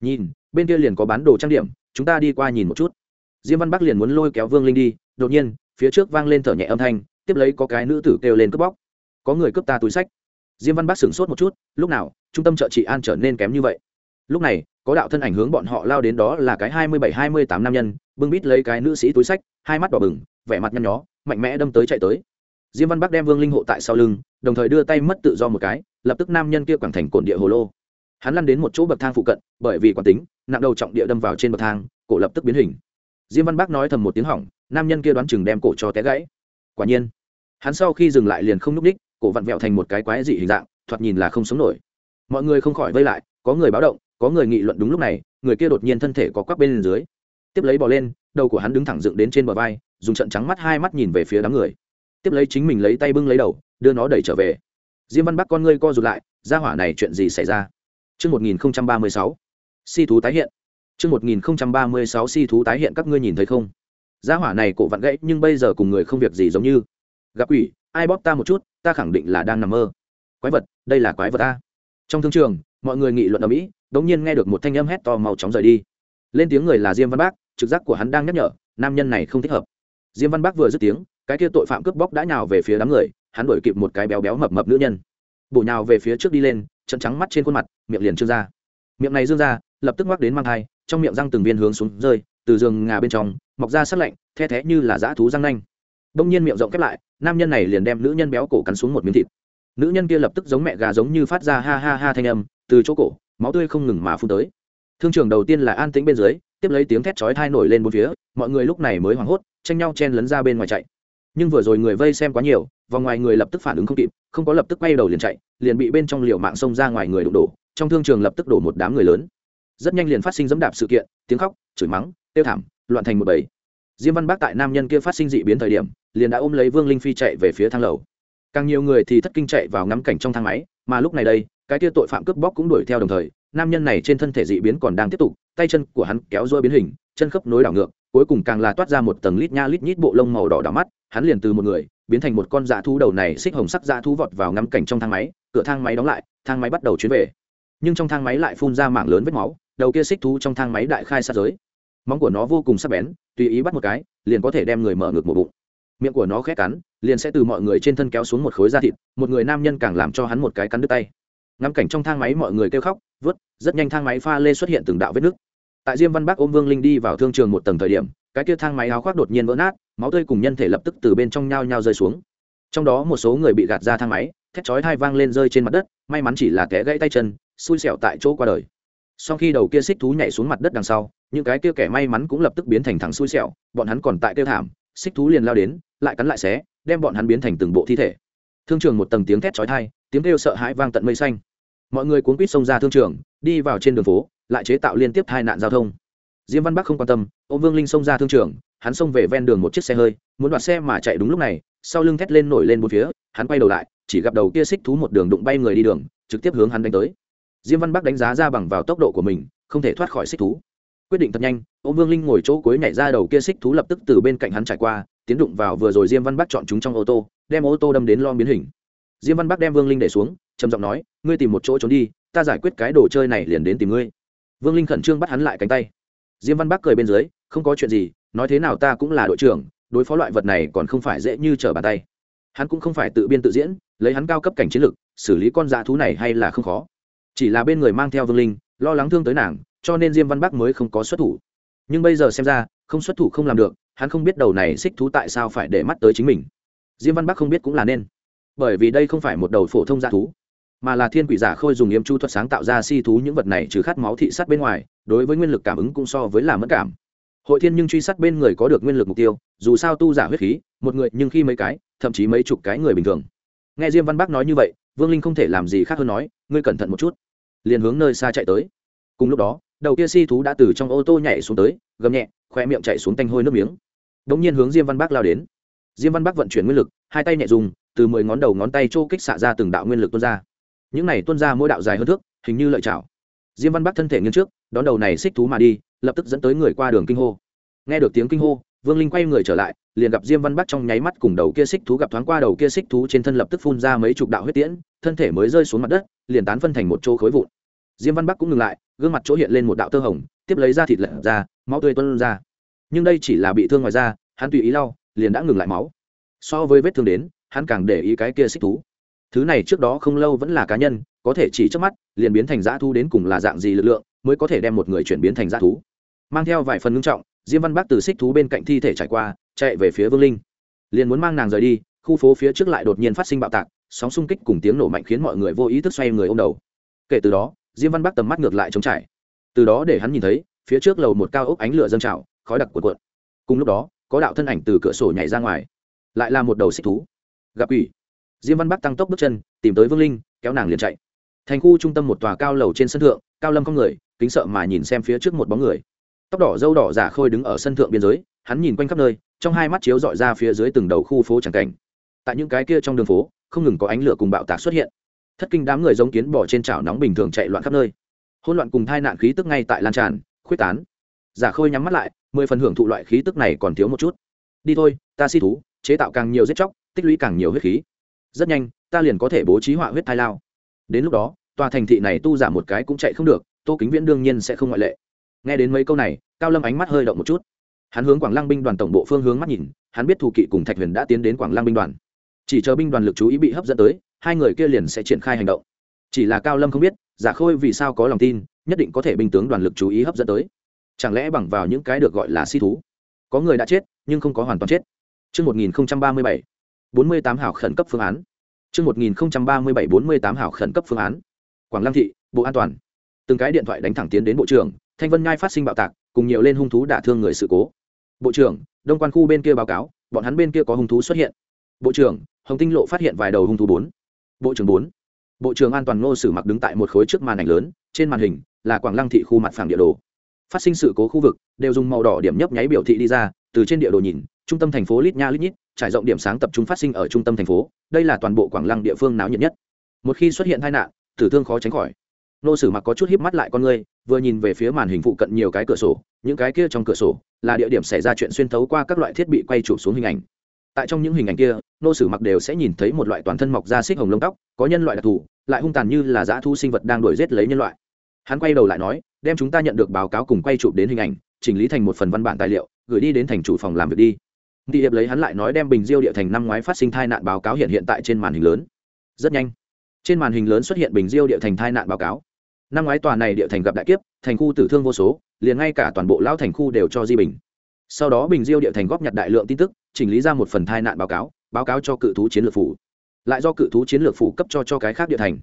nhìn, bên kia liền có bán đồ trang điểm, chúng ta đi qua nhìn một chút. Diêm văn bắc liền muốn lôi kéo vương linh đi, đột nhiên, phía trước vang lên thở nhẹ âm thanh, tiếp lấy có cái nữ tử kêu lên cướp bóc. Có người cướp ta túi sách. Diêm văn Bắc sửng sốt một chút, lúc nào, trung tâm chợ trị an trở nên kém như vậy? Lúc này, có đạo thân ảnh hướng bọn họ lao đến đó là cái hai mươi bảy, hai mươi tám nam nhân, bưng bít lấy cái nữ sĩ túi sách, hai mắt đỏ bừng, vẻ mặt nhăn nhó, mạnh mẽ đâm tới chạy tới. Diêm văn bắc đem vương linh hộ tại sau lưng, đồng thời đưa tay mất tự do một cái, lập tức nam nhân kia quẳng thành cổn địa hồ lô hắn lăn đến một chỗ bậc thang phụ cận, bởi vì quán tính, nặng đầu trọng địa đâm vào trên bậc thang, cổ lập tức biến hình. Diêm văn bắc nói thầm một tiếng hỏng, nam nhân kia đoán chừng đem cổ cho té gãy. Quả nhiên, hắn sau khi dừng lại liền không nhúc ních cổ vặn vẹo thành một cái quái dị hình dạng, thoạt nhìn là không sống nổi. Mọi người không khỏi vây lại, có người báo động, có người nghị luận đúng lúc này, người kia đột nhiên thân thể có quắc bên dưới. Tiếp lấy bỏ lên, đầu của hắn đứng thẳng dựng đến trên bờ vai, dùng trận trắng mắt hai mắt nhìn về phía đám người. Tiếp lấy chính mình lấy tay bưng lấy đầu, đưa nó đẩy trở về. Diêm văn bắc con ngươi co rụt lại, ra hỏa này chuyện gì xảy ra? Trước 1036, si thú tái hiện. Trước 1036 si thú tái hiện các ngươi nhìn thấy không? Gia hỏa này cổ vặn gãy nhưng bây giờ cùng người không việc gì giống như. Gặp quỷ, ai bóp ta một chút, ta khẳng định là đang nằm mơ. Quái vật, đây là quái vật a. Trong thương trường, mọi người nghị luận ở mỹ, đột nhiên nghe được một thanh âm hét to màu chóng rời đi. Lên tiếng người là Diêm Văn Bác, trực giác của hắn đang nhắc nhở, nam nhân này không thích hợp. Diêm Văn Bác vừa dứt tiếng, cái kia tội phạm cướp bóc đã nhào về phía đám người, hắn đuổi kịp một cái béo béo mập mập nữ nhân. Bổ nhào về phía trước đi lên, chân trắng mắt trên khuôn mặt, miệng liền trương ra. Miệng này dương ra, lập tức ngoắc đến mang thai, trong miệng răng từng viên hướng xuống rơi, từ giường ngà bên trong, mọc ra sắt lạnh, the thé như là dã thú răng nanh. Đông nhiên miệng rộng khép lại, nam nhân này liền đem nữ nhân béo cổ cắn xuống một miếng thịt. Nữ nhân kia lập tức giống mẹ gà giống như phát ra ha ha ha thanh âm, từ chỗ cổ, máu tươi không ngừng mà phun tới. Thương trường đầu tiên là an tĩnh bên dưới, tiếp lấy tiếng thét chói thai nổi lên bốn phía, mọi người lúc này mới hoảng hốt, tranh nhau chen lấn ra bên ngoài chạy. Nhưng vừa rồi người vây xem quá nhiều, vòng ngoài người lập tức phản ứng không kịp, không có lập tức quay đầu liền chạy, liền bị bên trong liều mạng xông ra ngoài người đụng đổ, trong thương trường lập tức đổ một đám người lớn. Rất nhanh liền phát sinh dẫm đạp sự kiện, tiếng khóc, chửi mắng, tiêu thảm, loạn thành một bầy. Diêm Văn Bác tại nam nhân kia phát sinh dị biến thời điểm, liền đã ôm lấy Vương Linh Phi chạy về phía thang lầu. Càng nhiều người thì thất kinh chạy vào ngắm cảnh trong thang máy, mà lúc này đây, cái kia tội phạm cướp bóc cũng đuổi theo đồng thời, nam nhân này trên thân thể dị biến còn đang tiếp tục, tay chân của hắn kéo dôi biến hình, chân khớp nối đảo ngược, cuối cùng càng là toát ra một tầng lít nha lít nhít bộ lông màu đỏ đỏ mắt, hắn liền từ một người biến thành một con dã thú đầu này xích hồng sắc dã thú vọt vào ngắm cảnh trong thang máy, cửa thang máy đóng lại, thang máy bắt đầu chuyến về. Nhưng trong thang máy lại phun ra mảng lớn vết máu, đầu kia xích thú trong thang máy đại khai sát giới. Móng của nó vô cùng sắc bén, tùy ý bắt một cái, liền có thể đem người mở ngược một bụng. Miệng của nó khét cắn, liền sẽ từ mọi người trên thân kéo xuống một khối da thịt, một người nam nhân càng làm cho hắn một cái cắn đứt tay. Ngắm cảnh trong thang máy mọi người kêu khóc, vớt, rất nhanh thang máy pha lê xuất hiện từng đạo vết nứt. Tại Diêm Văn Bắc ôm Vương Linh đi vào thương trường một tầng thời điểm, cái kia thang máy áo khoác đột nhiên vỡ nát, máu tươi cùng nhân thể lập tức từ bên trong nhao nhao rơi xuống. Trong đó một số người bị gạt ra thang máy, thét chói thai vang lên rơi trên mặt đất, may mắn chỉ là té gãy tay chân, xui xẻo tại chỗ qua đời. Sau khi đầu kia xích thú nhảy xuống mặt đất đằng sau, những cái kia kẻ may mắn cũng lập tức biến thành thằng xui xẻo, bọn hắn còn tại kêu thảm, xích thú liền lao đến, lại cắn lại xé, đem bọn hắn biến thành từng bộ thi thể. Thương trường một tầng tiếng thét chói tai, tiếng kêu sợ hãi vang tận mây xanh. Mọi người cuống quýt xông ra thương trường, đi vào trên đường phố, lại chế tạo liên tiếp tai nạn giao thông diêm văn bắc không quan tâm ô vương linh xông ra thương trường hắn xông về ven đường một chiếc xe hơi muốn đoạt xe mà chạy đúng lúc này sau lưng thét lên nổi lên một phía hắn quay đầu lại chỉ gặp đầu kia xích thú một đường đụng bay người đi đường trực tiếp hướng hắn đánh tới diêm văn bắc đánh giá ra bằng vào tốc độ của mình, không thể thoát khỏi xích thú. Quyết định thật nhanh ô vương linh ngồi chỗ cuối nhảy ra đầu kia xích thú lập tức từ bên cạnh hắn trải qua, tiến đụng vào vừa rồi diêm văn bắc chọn chúng trong ô tô, đem ô tô đâm đến lom biến hình. Diêm văn bắc đem vương linh để xuống, trầm giọng nói, ngươi tìm một chỗ trốn đi, ta giải quyết cái đồ chơi này liền đến tìm ngươi. Vương linh khẩn trương bắt hắn lại cánh tay. Diêm văn bắc cười bên dưới, không có chuyện gì, nói thế nào ta cũng là đội trưởng, đối phó loại vật này còn không phải dễ như trở bàn tay. Hắn cũng không phải tự biên tự diễn, lấy hắn cao cấp cảnh chiến lược xử lý con dạ thú này hay là không khó chỉ là bên người mang theo vương linh, lo lắng thương tới nàng, cho nên diêm văn bắc mới không có xuất thủ. Nhưng bây giờ xem ra, không xuất thủ không làm được, hắn không biết đầu này xích thú tại sao phải để mắt tới chính mình. Diêm văn bắc không biết cũng là nên. Bởi vì đây không phải một đầu phổ thông dạ thú, mà là thiên quỷ giả khôi dùng yếm chu thuật sáng tạo ra si thú những vật này trừ khát máu thị sát bên ngoài, đối với nguyên lực cảm ứng cũng so với là mất cảm. Hội thiên nhưng truy sát bên người có được nguyên lực mục tiêu, dù sao tu giả huyết khí, một người nhưng khi mấy cái, thậm chí mấy chục cái người bình thường nghe diêm văn bác nói như vậy, vương linh không thể làm gì khác hơn nói, ngươi cẩn thận một chút. Liền hướng nơi xa chạy tới. Cùng lúc đó, đầu kia si thú đã từ trong ô tô nhảy xuống tới, gầm nhẹ, khoe miệng chạy xuống tanh hôi nước miếng. Đ ỗ n g nhiên hướng diêm văn bác lao đến. Diêm văn bác vận chuyển nguyên lực, hai tay nhẹ dùng, từ mười ngón đầu ngón tay chỗ kích xạ ra từng đạo nguyên lực tuôn ra. Những này tuôn ra mỗi đạo dài hơn thước, hình như lợi chảo. Diêm văn bắc thân thể nghiêng trước, đón đầu này xích thú mà đi, lập tức dẫn tới người qua đường kinh hô. Nghe được tiếng kinh hô vương linh quay người trở lại, liền gặp diêm văn bắc trong nháy mắt cùng đầu kia xích thú gặp thoáng qua đầu kia xích thú trên thân lập tức phun ra mấy chục đạo huyết tiễn, thân thể mới rơi xuống mặt đất, liền tán phân thành một chỗ khối vụn. Diêm văn bắc cũng ngừng lại, gương mặt chỗ hiện lên một đạo tơ hồng, tiếp lấy ra thịt lợn ra, máu tươi tuân ra. Nhưng đây chỉ là bị thương ngoài da, hắn tùy ý lau, liền đã ngừng lại máu. So với vết thương đến, hắn càng để ý cái kia xích thú. Thứ này trước đó không lâu vẫn là cá nhân, có thể chỉ trước mắt, liền biến thành dã thú đến cùng là dạng gì lực lượng, mới có thể đem một người chuyển biến thành dã thú. Mang theo vài phần ngưng trọng diêm văn bắc từ xích thú bên cạnh thi thể trải qua, chạy về phía vương linh. Liền muốn mang nàng rời đi, khu phố phía trước lại đột nhiên phát sinh bạo tạc, sóng xung kích cùng tiếng nổ mạnh khiến mọi người vô ý thức xoay người ô m đầu. Kể từ đó, diêm văn bắc tầm mắt ngược lại trống trải. Từ đó để hắn nhìn thấy, phía trước lầu một cao ốc ánh lửa dâng trào, khói đặc cuộn cuộn. Cùng lúc đó, có đạo thân ảnh từ cửa sổ nhảy ra ngoài, lại là một đầu xích thú. Gặp ủy diêm văn bắc tăng tốc bước chân, tìm tới vương linh, kéo nàng liền chạy. Thành khu trung tâm một tòa cao lầu trên sân thượng, cao lâm không người, kính sợ mà nhìn xem phía trước một bóng người tóc đỏ dâu đỏ giả khôi đứng ở sân thượng biên giới, hắn nhìn quanh khắp nơi, trong hai mắt chiếu dọi ra phía dưới từng đầu khu phố tràng cảnh. Tại những cái kia trong đường phố, không ngừng có ánh lửa cùng bạo tạc xuất hiện. Thất kinh đám người giống kiến bỏ trên chảo nóng bình thường chạy loạn khắp nơi. Hỗn loạn cùng thai nạn khí tức ngay tại lan tràn, khuyết tán. Giả khôi nhắm mắt lại, mười phần hưởng thụ loại khí tức này còn thiếu một chút. Đi thôi, ta si thú, chế tạo càng nhiều giết chóc, tích lũy càng nhiều huyết khí. Rất nhanh, ta liền có thể bố trí họa huyết thai lao. Đến lúc đó, tòa thành thị này tu giả một cái cũng chạy không được, tô kính viễn đương nhiên sẽ không ngoại lệ nghe đến mấy câu này cao lâm ánh mắt hơi động một chút hắn hướng quảng lăng binh đoàn tổng bộ phương hướng mắt nhìn hắn biết thủ kỵ cùng thạch huyền đã tiến đến quảng lăng binh đoàn chỉ chờ binh đoàn lực chú ý bị hấp dẫn tới hai người kia liền sẽ triển khai hành động chỉ là cao lâm không biết giả khôi vì sao có lòng tin nhất định có thể binh tướng đoàn lực chú ý hấp dẫn tới chẳng lẽ bằng vào những cái được gọi là si thú có người đã chết nhưng không có hoàn toàn chết Trước 1037, 48 hảo khẩn cấp phương án. Trước 1037 48 hảo khẩn cấp phương án. Quảng Lăng thị, Bộ An toàn. Từng cái điện thoại đánh thẳng tiến đến bộ trưởng, Thanh Vân Nhai phát sinh bạo tạc, cùng nhiều lên hung thú đả thương người sự cố. Bộ trưởng, Đông Quan khu bên kia báo cáo, bọn hắn bên kia có hung thú xuất hiện. Bộ trưởng, Hồng Tinh Lộ phát hiện vài đầu hung thú bốn. Bộ trưởng bốn. Bộ trưởng An toàn Ngô Sử Mặc đứng tại một khối trước màn ảnh lớn, trên màn hình là Quảng Lăng thị khu mặt phẳng địa đồ. Phát sinh sự cố khu vực đều dùng màu đỏ điểm nhấp nháy biểu thị đi ra, từ trên địa đồ nhìn, trung tâm thành phố lít nha lít nhít trải rộng điểm sáng tập trung phát sinh ở trung tâm thành phố đây là toàn bộ quảng lăng địa phương náo nhiệt nhất một khi xuất hiện tai nạn tử thương khó tránh khỏi nô sử mặc có chút híp mắt lại con người vừa nhìn về phía màn hình phụ cận nhiều cái cửa sổ những cái kia trong cửa sổ là địa điểm xảy ra chuyện xuyên thấu qua các loại thiết bị quay chụp xuống hình ảnh tại trong những hình ảnh kia nô sử mặc đều sẽ nhìn thấy một loại toàn thân mọc da xích hồng lông tóc có nhân loại đặc thù lại hung tàn như là dã thu sinh vật đang đuổi giết lấy nhân loại hắn quay đầu lại nói đem chúng ta nhận được báo cáo cùng quay chụp đến hình ảnh chỉnh lý thành một phần văn bản tài liệu gửi đi đến thành chủ phòng làm việc đi Tỷ hiệp lấy hắn lại nói đem Bình Diêu địa thành năm ngoái phát sinh tai nạn báo cáo hiện hiện tại trên màn hình lớn. Rất nhanh, trên màn hình lớn xuất hiện Bình Diêu địa thành tai nạn báo cáo. Năm ngoái tòa này địa thành gặp đại kiếp, thành khu tử thương vô số, liền ngay cả toàn bộ lão thành khu đều cho di bình. Sau đó Bình Diêu địa thành góp nhặt đại lượng tin tức, chỉnh lý ra một phần tai nạn báo cáo, báo cáo cho cự thú chiến lược phủ. Lại do cự thú chiến lược phủ cấp cho cho cái khác địa thành.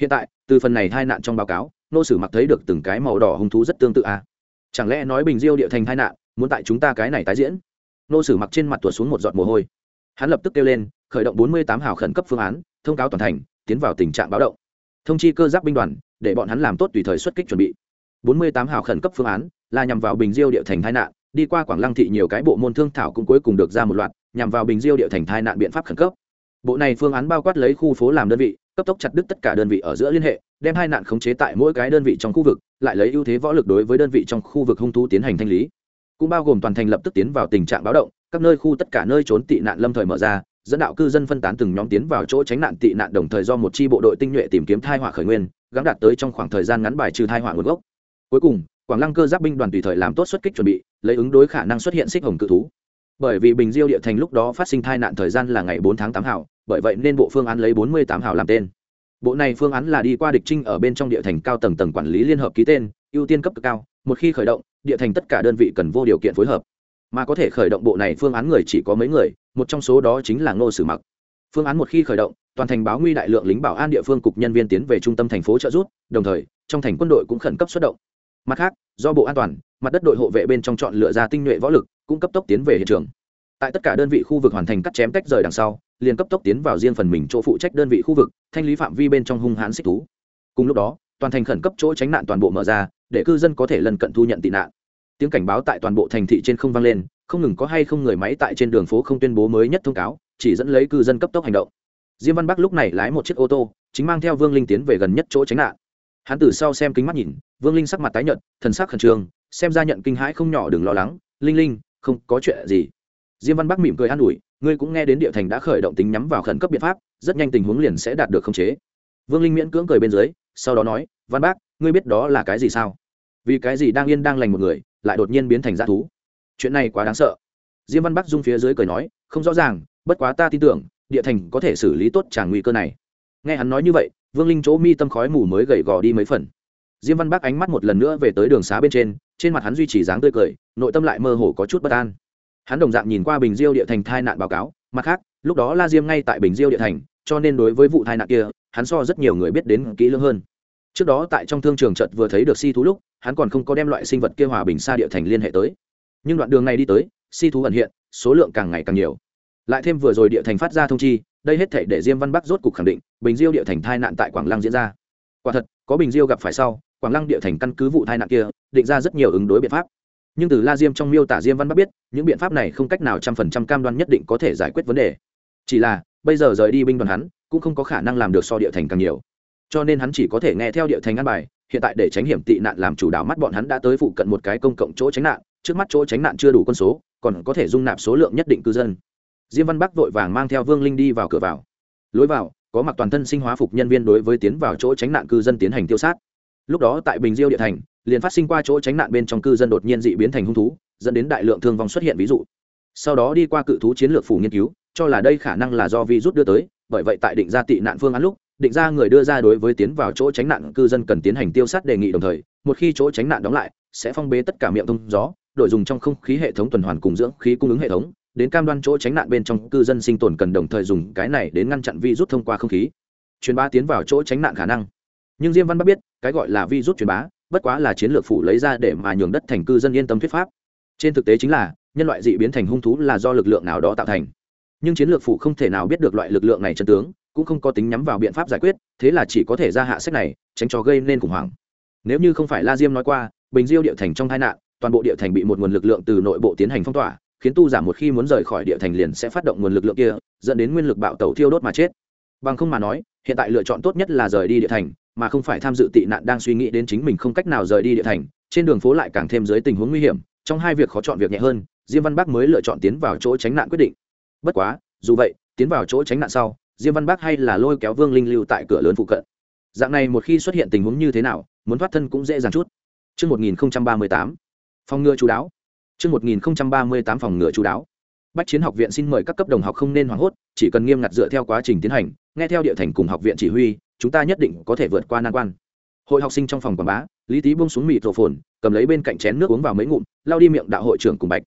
Hiện tại, từ phần này tai nạn trong báo cáo, nô sử mặc thấy được từng cái màu đỏ hung thú rất tương tự. À? Chẳng lẽ nói Bình Diêu địa thành tai nạn, muốn tại chúng ta cái này tái diễn? nô sử mặc trên mặt tuột xuống một giọt mồ hôi hắn lập tức kêu lên khởi động bốn mươi tám hào khẩn cấp phương án thông cáo toàn thành tiến vào tình trạng báo động thông chi cơ giác binh đoàn để bọn hắn làm tốt tùy thời xuất kích chuẩn bị. Bốn mươi tám hào khẩn cấp phương án là nhằm vào bình diêu địa thành tai nạn, đi qua quảng lăng thị nhiều cái bộ môn thương thảo cũng cuối cùng được ra một loạt, nhằm vào bình diêu địa thành tai nạn biện pháp khẩn cấp. Bộ này phương án bao quát lấy khu phố làm đơn vị, cấp tốc chặt đứt tất cả đơn vị ở giữa liên hệ, đem hai nạn khống chế tại mỗi cái đơn vị trong khu vực, lại lấy ưu thế võ lực đối với đơn vị trong khu vực hung thú tiến hành thanh lý. Cũng bao gồm toàn thành lập tức tiến vào tình trạng báo động, các nơi khu tất cả nơi trốn tị nạn lâm thời mở ra dẫn đạo cư dân phân tán từng nhóm tiến vào chỗ tránh nạn tị nạn đồng thời do một chi bộ đội tinh nhuệ tìm kiếm thai họa khởi nguyên gắn đạt tới trong khoảng thời gian ngắn bài trừ thai họa nguồn gốc. Cuối cùng, quảng lăng cơ giáp binh đoàn tùy thời làm tốt xuất kích chuẩn bị, lấy ứng đối khả năng xuất hiện xích hồng cự thú. Bởi vì bình diêu địa thành lúc đó phát sinh thai nạn thời gian là ngày bốn tháng tám hảo bởi vậy nên bộ phương án lấy bốn mươi tám hảo làm tên. Bộ này phương án là đi qua địch trinh ở bên trong địa thành cao tầng tầng quản lý liên hợp ký tên, ưu tiên cấp cực cao, một khi khởi động, địa thành tất cả đơn vị cần vô điều kiện phối hợp mà có thể khởi động bộ này phương án người chỉ có mấy người, một trong số đó chính là ngô sử mặc. Phương án một khi khởi động, toàn thành báo nguy đại lượng lính bảo an địa phương cục nhân viên tiến về trung tâm thành phố trợ rút đồng thời, trong thành quân đội cũng khẩn cấp xuất động. Mặt khác, do bộ an toàn, mặt đất đội hộ vệ bên trong chọn lựa ra tinh nhuệ võ lực, cũng cấp tốc tiến về hiện trường. Tại tất cả đơn vị khu vực hoàn thành cắt chém tách rời đằng sau, liền cấp tốc tiến vào riêng phần mình chỗ phụ trách đơn vị khu vực, thanh lý phạm vi bên trong hung hãn xích thú. Cùng lúc đó, toàn thành khẩn cấp chỗ tránh nạn toàn bộ mở ra, để cư dân có thể lần cận thu nhận tị nạn tiếng cảnh báo tại toàn bộ thành thị trên không vang lên, không ngừng có hay không người máy tại trên đường phố không tuyên bố mới nhất thông cáo, chỉ dẫn lấy cư dân cấp tốc hành động. Diêm văn bắc lúc này lái một chiếc ô tô, chính mang theo vương linh tiến về gần nhất chỗ tránh nạn. Hắn từ sau xem kính mắt nhìn, vương linh sắc mặt tái nhợt, thần sắc khẩn trương, xem ra nhận kinh hãi không nhỏ đừng lo lắng, linh linh, không có chuyện gì. Diêm văn bắc mỉm cười an ủi, ngươi cũng nghe đến địa thành đã khởi động tính nhắm vào khẩn cấp biện pháp, rất nhanh tình huống liền sẽ đạt được khống chế. Vương linh miễn cưỡng cười bên dưới, sau đó nói, văn bác ngươi biết đó là cái gì sao? Vì cái gì đang yên đang lành một người lại đột nhiên biến thành dã thú. Chuyện này quá đáng sợ. Diêm văn bắc dung phía dưới cười nói, không rõ ràng, bất quá ta tin tưởng, địa thành có thể xử lý tốt tràng nguy cơ này. Nghe hắn nói như vậy, vương linh chỗ mi tâm khói mù mới gầy gò đi mấy phần. Diêm văn Bắc ánh mắt một lần nữa về tới đường xá bên trên trên mặt hắn duy trì dáng tươi cười, nội tâm lại mơ hồ có chút bất an. Hắn đồng dạng nhìn qua bình diêu địa thành thai nạn báo cáo, mặt khác, lúc đó la diêm ngay tại bình diêu địa thành, cho nên đối với vụ thai nạn kia, hắn so rất nhiều người biết đến kỹ lưỡng hơn trước đó tại trong thương trường trận vừa thấy được si thú lúc, hắn còn không có đem loại sinh vật kia hòa bình xa địa thành liên hệ tới. Nhưng đoạn đường này đi tới, si thú ẩn hiện, số lượng càng ngày càng nhiều. Lại thêm vừa rồi địa thành phát ra thông chi, đây hết thể để diêm văn bắc rốt cục khẳng định, bình diêu địa thành thai nạn tại quảng lăng diễn ra. Quả thật, có bình diêu gặp phải sau, quảng lăng địa thành căn cứ vụ thai nạn kia, định ra rất nhiều ứng đối biện pháp. Nhưng từ la diêm trong miêu tả diêm văn bắc biết, những biện pháp này không cách nào trăm phần trăm cam đoan nhất định có thể giải quyết vấn đề. Chỉ là, bây giờ rời đi binh đoàn hắn, cũng không có khả năng làm được so địa thành càng nhiều cho nên hắn chỉ có thể nghe theo địa thành ăn bài, hiện tại để tránh hiểm tị nạn làm chủ đạo mắt bọn hắn đã tới phụ cận một cái công cộng chỗ tránh nạn, trước mắt chỗ tránh nạn chưa đủ quân số, còn có thể dung nạp số lượng nhất định cư dân. Diêm văn bắc vội vàng mang theo vương linh đi vào cửa vào. Lối vào, có mặc toàn thân sinh hóa phục nhân viên đối với tiến vào chỗ tránh nạn cư dân tiến hành tiêu sát. Lúc đó tại bình diêu địa thành, liền phát sinh qua chỗ tránh nạn bên trong cư dân đột nhiên dị biến thành hung thú, dẫn đến đại lượng thương vong xuất hiện ví dụ. Sau đó đi qua cự thú chiến lược phủ nghiên cứu, cho là đây khả năng là do virus đưa tới, bởi vậy tại định ra tị nạn phương án lúc định ra người đưa ra đối với tiến vào chỗ tránh nạn cư dân cần tiến hành tiêu sát đề nghị đồng thời, một khi chỗ tránh nạn đóng lại, sẽ phong bế tất cả miệng thông gió, đổi dùng trong không khí hệ thống tuần hoàn cùng dưỡng khí cung ứng hệ thống, đến cam đoan chỗ tránh nạn bên trong cư dân sinh tồn cần đồng thời dùng cái này đến ngăn chặn virus thông qua không khí. Truyền bá tiến vào chỗ tránh nạn khả năng. Nhưng diêm văn bắc biết, cái gọi là virus truyền bá, bất quá là chiến lược phủ lấy ra để mà nhường đất thành cư dân yên tâm thuyết pháp. Trên thực tế chính là, nhân loại dị biến thành hung thú là do lực lượng nào đó tạo thành. Nhưng chiến lược phủ không thể nào biết được loại lực lượng này chân tướng cũng không có tính nhắm vào biện pháp giải quyết, thế là chỉ có thể ra hạ sách này, tránh cho gây nên khủng hoảng. Nếu như không phải la diêm nói qua, bình diêu địa thành trong tai nạn, toàn bộ địa thành bị một nguồn lực lượng từ nội bộ tiến hành phong tỏa, khiến tu giả một khi muốn rời khỏi địa thành liền sẽ phát động nguồn lực lượng kia, dẫn đến nguyên lực bạo tẩu thiêu đốt mà chết. Bằng không mà nói, hiện tại lựa chọn tốt nhất là rời đi địa thành, mà không phải tham dự tị nạn đang suy nghĩ đến chính mình không cách nào rời đi địa thành, trên đường phố lại càng thêm dưới tình huống nguy hiểm, trong hai việc khó chọn việc nhẹ hơn, diêm văn bắc mới lựa chọn tiến vào chỗ tránh nạn quyết định. Bất quá, dù vậy, tiến vào chỗ tránh nạn sau diêm văn Bác hay là lôi kéo vương linh lưu tại cửa lớn phụ cận dạng này một khi xuất hiện tình huống như thế nào muốn thoát thân cũng dễ dàng chút Trước 1038, phòng ngừa chú đáo. Trước 1038 phòng ngừa chú đáo. Bách Chiến học viện xin mời các cấp đồng học không nên hoảng hốt, chỉ cần nghiêm ngặt dựa theo quá trình tiến hành, nghe theo địa thành cùng học viện chỉ huy, chúng ta nhất định có thể vượt qua nan quan. Hội học sinh trong phòng quảng bá, Lý Tý buông xuống mịt rổ phồn, cầm lấy bên cạnh chén nước uống vào mấy ngụm, lao đi miệng đạo hội trưởng cùng Bạch.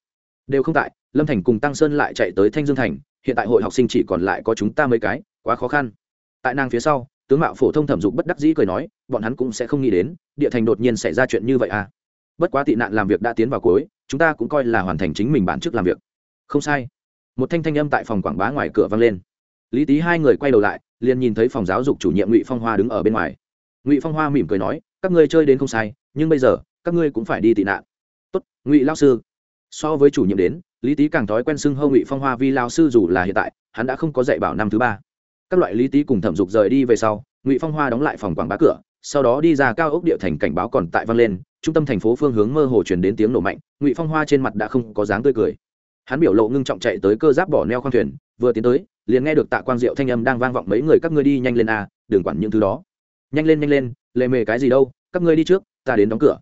Đều không tại, Lâm Thành cùng Tăng Sơn lại chạy tới Thanh Dương thành, hiện tại hội học sinh chỉ còn lại có chúng ta mấy cái, quá khó khăn. Tại nàng phía sau, tướng mạo phổ thông thẩm dục bất đắc dĩ cười nói, bọn hắn cũng sẽ không nghĩ đến, địa thành đột nhiên xảy ra chuyện như vậy à. Bất quá tị nạn làm việc đã tiến vào cuối chúng ta cũng coi là hoàn thành chính mình bản chức làm việc. Không sai. Một thanh thanh âm tại phòng quảng bá ngoài cửa vang lên. Lý tý hai người quay đầu lại liền nhìn thấy phòng giáo dục chủ nhiệm ngụy phong hoa đứng ở bên ngoài. Ngụy phong hoa mỉm cười nói các ngươi chơi đến không sai nhưng bây giờ các ngươi cũng phải đi tị nạn. Tốt ngụy lao sư. So với chủ nhiệm đến lý tý càng thói quen xưng hâu ngụy phong hoa Vi lao sư dù là hiện tại, hắn đã không có dạy bảo năm thứ ba. Các loại lý tý cùng thẩm dục rời đi về sau, ngụy phong hoa đóng lại phòng quảng bá cửa, sau đó đi ra cao ốc địa thành cảnh báo còn tại vang lên, trung tâm thành phố phương hướng mơ hồ chuyển đến tiếng nổ mạnh, ngụy phong hoa trên mặt đã không có dáng tươi cười. Hắn biểu lộ ngưng trọng chạy tới cơ giáp bỏ neo khoang thuyền, vừa tiến tới, liền nghe được tạ quang diệu thanh âm đang vang vọng mấy người, các ngươi đi nhanh lên a, đừng quản những thứ đó. Nhanh lên nhanh lên lề mề cái gì đâu, các ngươi đi trước, ta đến đóng cửa.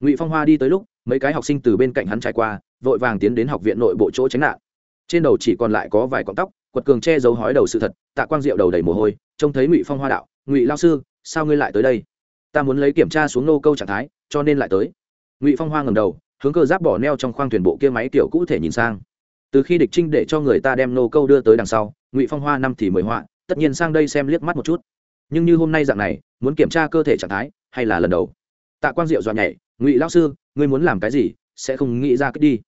Ngụy phong hoa đi tới lúc, mấy cái học sinh từ bên cạnh hắn trải qua vội vàng tiến đến học viện nội bộ chỗ tránh nạn. Trên đầu chỉ còn lại có vài cọng tóc, quật cường che giấu hói đầu sự thật, tạ quang diệu đầu đầy mồ hôi, trông thấy ngụy phong hoa đạo, ngụy lao sư, sao ngươi lại tới đây? Ta muốn lấy kiểm tra xuống nô câu trạng thái, cho nên lại tới. Ngụy phong hoa ngầm đầu, hướng cơ giáp bỏ neo trong khoang thuyền bộ kia máy kiểu cũ thể nhìn sang. Từ khi địch trinh để cho người ta đem nô câu đưa tới đằng sau, ngụy phong hoa năm thì mười họa, tất nhiên sang đây xem liếc mắt một chút. Nhưng như hôm nay dạng này, muốn kiểm tra cơ thể trạng thái, hay là lần đầu? Tạ quang diệu dọa nhảy, ngụy lão sư, ngươi muốn làm cái gì, sẽ không nghĩ ra cứ đi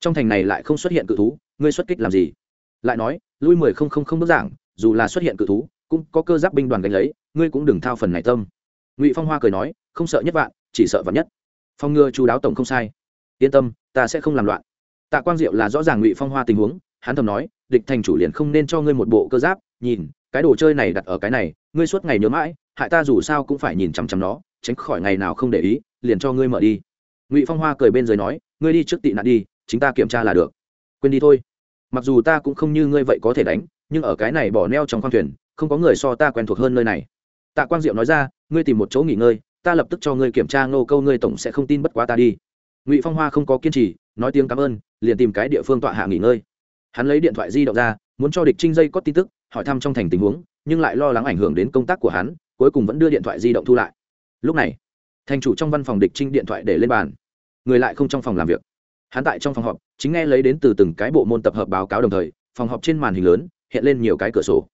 trong thành này lại không xuất hiện cự thú, ngươi xuất kích làm gì? Lại nói, lui mười không không không bước giảng, dù là xuất hiện cự thú, cũng có cơ giáp binh đoàn gánh lấy, ngươi cũng đừng thao phần này tâm. Ngụy phong hoa cười nói, không sợ nhất vạn, chỉ sợ vạn nhất. Phong ngừa chú đáo tổng không sai. Yên tâm, ta sẽ không làm loạn. Tạ quang diệu là rõ ràng ngụy phong hoa tình huống, hắn thầm nói, địch thành chủ liền không nên cho ngươi một bộ cơ giáp, nhìn, cái đồ chơi này đặt ở cái này, ngươi suốt ngày nhớ mãi, hại ta dù sao cũng phải nhìn chằm chằm nó, tránh khỏi ngày nào không để ý, liền cho ngươi mở đi. Ngụy phong hoa cười bên dưới nói, ngươi đi trước tị nạn đi chính ta kiểm tra là được. Quên đi thôi. Mặc dù ta cũng không như ngươi vậy có thể đánh, nhưng ở cái này bỏ neo trong khoang thuyền, không có người so ta quen thuộc hơn nơi này. Tạ quang diệu nói ra, ngươi tìm một chỗ nghỉ ngơi, ta lập tức cho ngươi kiểm tra nô câu, ngươi tổng sẽ không tin bất quá ta đi. Ngụy phong hoa không có kiên trì, nói tiếng cảm ơn, liền tìm cái địa phương tọa hạ nghỉ ngơi. Hắn lấy điện thoại di động ra, muốn cho địch trinh dây có tin tức, hỏi thăm trong thành tình huống, nhưng lại lo lắng ảnh hưởng đến công tác của hắn, cuối cùng vẫn đưa điện thoại di động thu lại. Lúc này, thành chủ trong văn phòng địch trinh điện thoại để lên bàn. Người lại không trong phòng làm việc hắn tại trong phòng họp, chính nghe lấy đến từ từng cái bộ môn tập hợp báo cáo đồng thời, phòng họp trên màn hình lớn, hiện lên nhiều cái cửa sổ.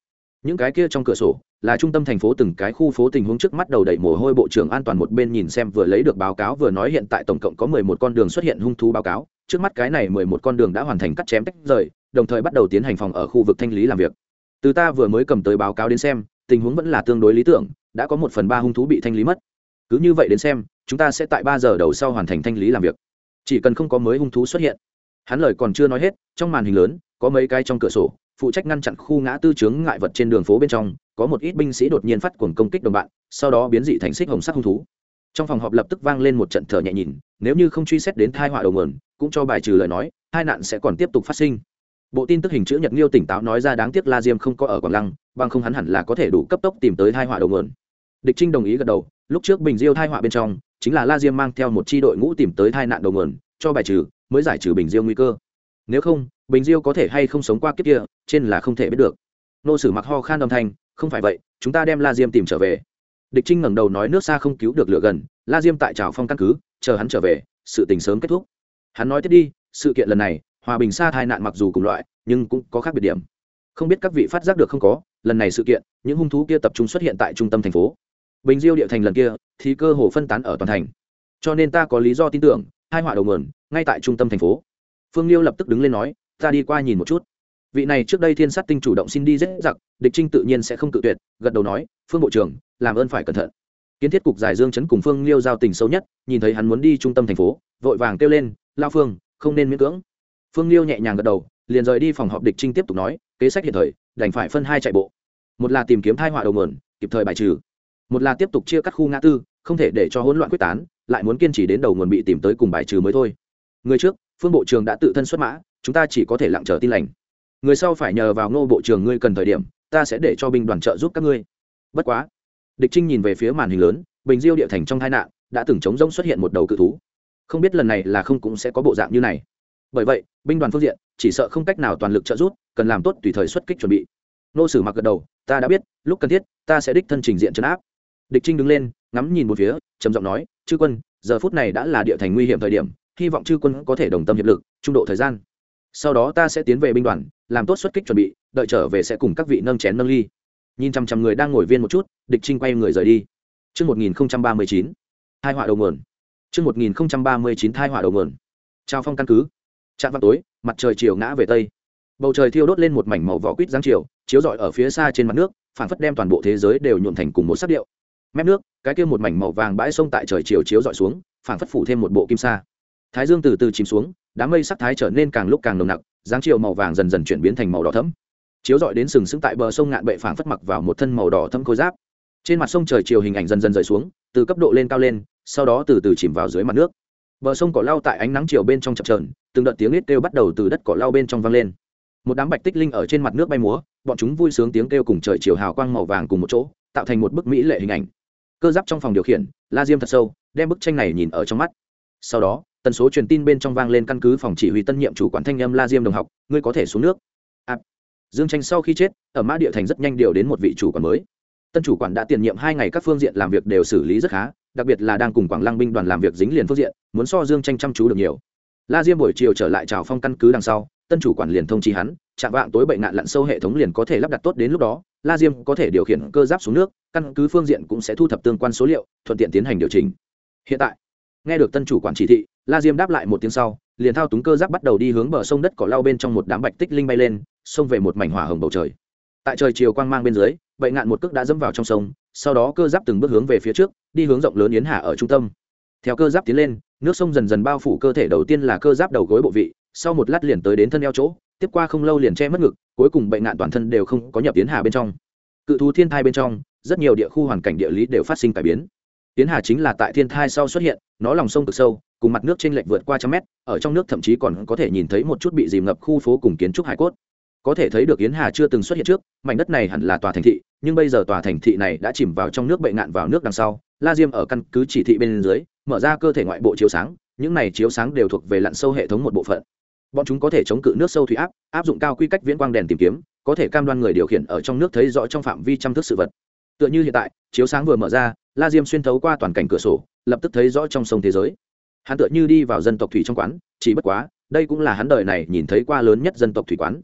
Những cái kia trong cửa sổ, là trung tâm thành phố từng cái khu phố tình huống trước mắt đầu đẩy mồ hôi bộ trưởng an toàn một bên nhìn xem vừa lấy được báo cáo vừa nói hiện tại tổng cộng có mười một con đường xuất hiện hung thú báo cáo, trước mắt cái này mười một con đường đã hoàn thành cắt chém tách rời, đồng thời bắt đầu tiến hành phòng ở khu vực thanh lý làm việc. Từ ta vừa mới cầm tới báo cáo đến xem, tình huống vẫn là tương đối lý tưởng, đã có một phần ba hung thú bị thanh lý mất. Cứ như vậy đến xem, chúng ta sẽ tại ba giờ đầu sau hoàn thành thanh lý làm việc chỉ cần không có mới hung thú xuất hiện. Hắn lời còn chưa nói hết, trong màn hình lớn, có mấy cái trong cửa sổ, phụ trách ngăn chặn khu ngã tư chướng ngại vật trên đường phố bên trong, có một ít binh sĩ đột nhiên phát cuồng công kích đồng bạn, sau đó biến dị thành xích hồng sắc hung thú. Trong phòng họp lập tức vang lên một trận thở nhẹ nhìn nếu như không truy xét đến thai họa đầu nguồn, cũng cho bài trừ lời nói, hai nạn sẽ còn tiếp tục phát sinh. Bộ tin tức hình chữ nhật liêu tỉnh táo nói ra đáng tiếc la diêm không có ở quảng lăng, bằng không hắn hẳn là có thể đủ cấp tốc tìm tới thai họa đầu nguồn. Địch trinh đồng ý gật đầu, lúc trước bình diêu thai họa bên trong chính là la diêm mang theo một c h i đội ngũ tìm tới thai nạn đầu nguồn, cho bài trừ, mới giải trừ bình diêu nguy cơ. Nếu không, bình diêu có thể hay không sống qua kiếp kia, trên là không thể biết được. Nô sử mặc ho khan âm thanh, không phải vậy, chúng ta đem la diêm tìm trở về. Địch trinh ngẩng đầu nói, nước xa không cứu được lửa gần, la diêm tại trào phong căn cứ, chờ hắn trở về, sự tình sớm kết thúc. Hắn nói tiếp đi, sự kiện lần này, hòa bình xa tai nạn mặc dù cùng loại, nhưng cũng có khác biệt điểm. Không biết các vị phát giác được không có, lần này sự kiện, những hung thú kia tập trung xuất hiện tại trung tâm thành phố bình diêu địa thành lần kia, thì cơ hồ phân tán ở toàn thành. Cho nên ta có lý do tin tưởng, hai họa đầu nguồn ngay tại trung tâm thành phố. Phương liêu lập tức đứng lên nói, ta đi qua nhìn một chút. Vị này trước đây thiên sát tinh chủ động xin đi dễ giặc địch trinh tự nhiên sẽ không tự tuyệt, gật đầu nói, phương bộ trưởng, làm ơn phải cẩn thận. Kiến thiết cục giải dương chấn cùng phương liêu giao tình sâu nhất, nhìn thấy hắn muốn đi trung tâm thành phố, vội vàng kêu lên, lao phương, không nên miễn cưỡng. Phương liêu nhẹ nhàng gật đầu, liền rời đi phòng họp địch trinh tiếp tục nói, kế sách hiện thời, đành phải phân hai chạy bộ. Một là tìm kiếm thai họa đầu nguồn kịp thời bài trừ một là tiếp tục chia cắt khu ngã tư không thể để cho hỗn loạn quyết tán lại muốn kiên trì đến đầu nguồn bị tìm tới cùng bài trừ mới thôi. Người trước phương bộ trưởng đã tự thân xuất mã chúng ta chỉ có thể lặng chờ tin lành. Người sau phải nhờ vào ngô bộ trưởng, ngươi cần thời điểm ta sẽ để cho binh đoàn trợ giúp các ngươi. Bất quá địch trinh nhìn về phía màn hình lớn bình diêu địa thành trong tai nạn đã từng chống rông xuất hiện một đầu cự thú. Không biết lần này là không cũng sẽ có bộ dạng như này. Bởi vậy binh đoàn phương diện chỉ sợ không cách nào toàn lực trợ giúp cần làm tốt tùy thời xuất kích chuẩn bị. Nô sử mặc gật đầu ta đã biết lúc cần thiết ta sẽ đích thân trình diện chấn áp địch trinh đứng lên ngắm nhìn một phía trầm giọng nói chư quân giờ phút này đã là địa thành nguy hiểm thời điểm hy vọng chư quân có thể đồng tâm hiệp lực trung độ thời gian sau đó ta sẽ tiến về binh đoàn làm tốt xuất kích chuẩn bị đợi trở về sẽ cùng các vị nâng chén nâng ly nhìn chằm chằm người đang ngồi viên một chút địch trinh quay người rời đi Trước 1039, thai họa đầu nguồn. Trước 1039 thai họa đầu nguồn. Trao phong căn cứ. Trạm văn tối, mặt trời chiều ngã về tây. Bầu trời thiêu đốt lên một mảnh màu vỏ quýt dáng chiều, chiếu rọi ở phía xa trên mặt nước, phản phất đem toàn bộ thế giới đều nhuộm thành cùng một sắc điệu. Mép nước, cái kia một mảnh màu vàng bãi sông tại trời chiều chiếu dọi xuống, phảng phất phủ thêm một bộ kim sa. Thái dương từ từ chìm xuống, đám mây sắc thái trở nên càng lúc càng nồng nặc, dáng chiều màu vàng dần dần chuyển biến thành màu đỏ thẫm. Chiếu dọi đến sừng sững tại bờ sông ngạn bệ phảng phất mặc vào một thân màu đỏ thẫm khôi giáp. Trên mặt sông trời chiều hình ảnh dần dần rời xuống, từ cấp độ lên cao lên, sau đó từ từ chìm vào dưới mặt nước bờ sông cỏ lau tại ánh nắng chiều bên trong chập trờn từng đợt tiếng ít kêu bắt đầu từ đất cỏ lau bên trong vang lên một đám bạch tích linh ở trên mặt nước bay múa bọn chúng vui sướng tiếng kêu cùng trời chiều hào quang màu vàng cùng một chỗ tạo thành một bức mỹ lệ hình ảnh cơ giáp trong phòng điều khiển la diêm thật sâu đem bức tranh này nhìn ở trong mắt. Sau đó tần số truyền tin bên trong vang lên căn cứ phòng chỉ huy tân nhiệm chủ quản thanh âm la diêm đồng học ngươi có thể xuống nước. À, dương tranh sau khi chết ở mã địa thành rất nhanh điều đến một vị chủ quản mới. Tân chủ quản đã tiền nhiệm hai ngày các phương diện làm việc đều xử lý rất khá đặc biệt là đang cùng quảng lăng binh đoàn làm việc dính liền phương diện muốn so dương tranh chăm chú được nhiều. La diêm buổi chiều trở lại trào phong căn cứ đằng sau tân chủ quản liền thông chi hắn chạm vạng tối bệnh nạn lặn sâu hệ thống liền có thể lắp đặt tốt đến lúc đó la diêm có thể điều khiển cơ giáp xuống nước, căn cứ phương diện cũng sẽ thu thập tương quan số liệu, thuận tiện tiến hành điều chỉnh. Hiện tại, nghe được tân chủ quản chỉ thị, la diêm đáp lại một tiếng sau, liền thao túng cơ giáp bắt đầu đi hướng bờ sông đất cỏ lau bên trong một đám bạch tích linh bay lên, xông về một mảnh hỏa hồng bầu trời. Tại trời chiều quang mang bên dưới bệnh ngạn một cước đã dẫm vào trong sông, sau đó cơ giáp từng bước hướng về phía trước, đi hướng rộng lớn yến hạ ở trung tâm. Theo cơ giáp tiến lên, nước sông dần dần bao phủ cơ thể đầu tiên là cơ giáp đầu gối bộ vị, sau một lát liền tới đến thân eo chỗ, tiếp qua không lâu liền che mất ngực cuối cùng bệnh nạn toàn thân đều không có nhập tiến hà bên trong. Cự thú thiên thai bên trong, rất nhiều địa khu hoàn cảnh địa lý đều phát sinh cải biến. Tiến hà chính là tại thiên thai sau xuất hiện, nó lòng sông cực sâu, cùng mặt nước trên lệch vượt qua trăm mét, ở trong nước thậm chí còn có thể nhìn thấy một chút bị dìm ngập khu phố cùng kiến trúc hải cốt. Có thể thấy được yến hà chưa từng xuất hiện trước, mảnh đất này hẳn là tòa thành thị, nhưng bây giờ tòa thành thị này đã chìm vào trong nước bệnh nạn vào nước đằng sau, la diêm ở căn cứ chỉ thị bên dưới, mở ra cơ thể ngoại bộ chiếu sáng, những này chiếu sáng đều thuộc về lặn sâu hệ thống một bộ phận bọn chúng có thể chống cự nước sâu thủy áp áp dụng cao quy cách viễn quang đèn tìm kiếm, có thể cam đoan người điều khiển ở trong nước thấy rõ trong phạm vi trăm thước sự vật. Tựa như hiện tại, chiếu sáng vừa mở ra, la diêm xuyên thấu qua toàn cảnh cửa sổ, lập tức thấy rõ trong sông thế giới. Hắn tựa như đi vào dân tộc thủy trong quán, chỉ bất quá, đây cũng là hắn đời này nhìn thấy qua lớn nhất dân tộc thủy quán.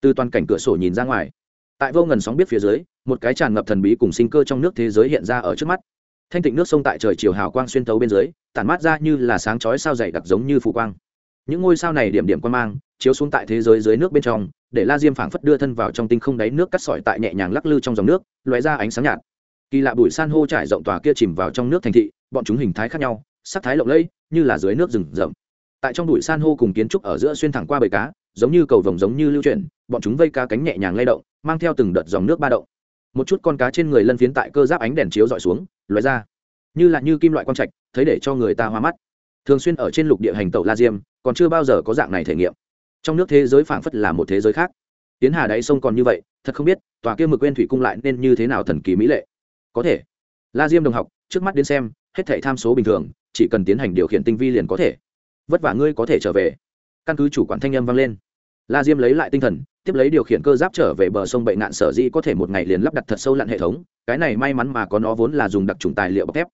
Từ toàn cảnh cửa sổ nhìn ra ngoài, tại vô ngần sóng biết phía dưới, một cái tràn ngập thần bí cùng sinh cơ trong nước thế giới hiện ra ở trước mắt. Thanh tịnh nước sông tại trời chiều hào quang xuyên thấu bên dưới, tản mát ra như là sáng chói sao dày đặc giống như phù quang những ngôi sao này điểm điểm quan mang, chiếu xuống tại thế giới dưới nước bên trong, để la diêm phảng phất đưa thân vào trong tinh không đáy nước cắt sỏi tại nhẹ nhàng lắc lư trong dòng nước loé ra ánh sáng nhạt. Kỳ lạ bụi san hô trải rộng tòa kia chìm vào trong nước thành thị, bọn chúng hình thái khác nhau, sắc thái lộng lẫy, như là dưới nước rừng rậm. Tại trong bụi san hô cùng kiến trúc ở giữa xuyên thẳng qua bầy cá, giống như cầu vồng giống như lưu chuyển, bọn chúng vây cá cánh nhẹ nhàng lay động, mang theo từng đợt dòng nước ba động. Một chút con cá trên người lân phiến tại cơ giáp ánh đèn chiếu dọi xuống loé ra. Như là như kim loại quang trạch, thấy để cho người ta hoa mắt. Thường xuyên ở trên lục địa hành tẩu la diêm còn chưa bao giờ có dạng này thể nghiệm. Trong nước thế giới phảng phất là một thế giới khác. Tiến hà đáy sông còn như vậy, thật không biết, tòa kia mực quên thủy cung lại nên như thế nào thần kỳ mỹ lệ. Có thể. La diêm đồng học, trước mắt đến xem, hết thể tham số bình thường, chỉ cần tiến hành điều khiển tinh vi liền có thể. Vất vả ngươi có thể trở về. Căn cứ chủ quản thanh âm vang lên. La diêm lấy lại tinh thần, tiếp lấy điều khiển cơ giáp trở về bờ sông bệnh nạn sở dĩ có thể một ngày liền lắp đặt thật sâu lặn hệ thống, cái này may mắn mà có nó vốn là dùng đặc trùng tài liệu bọc thép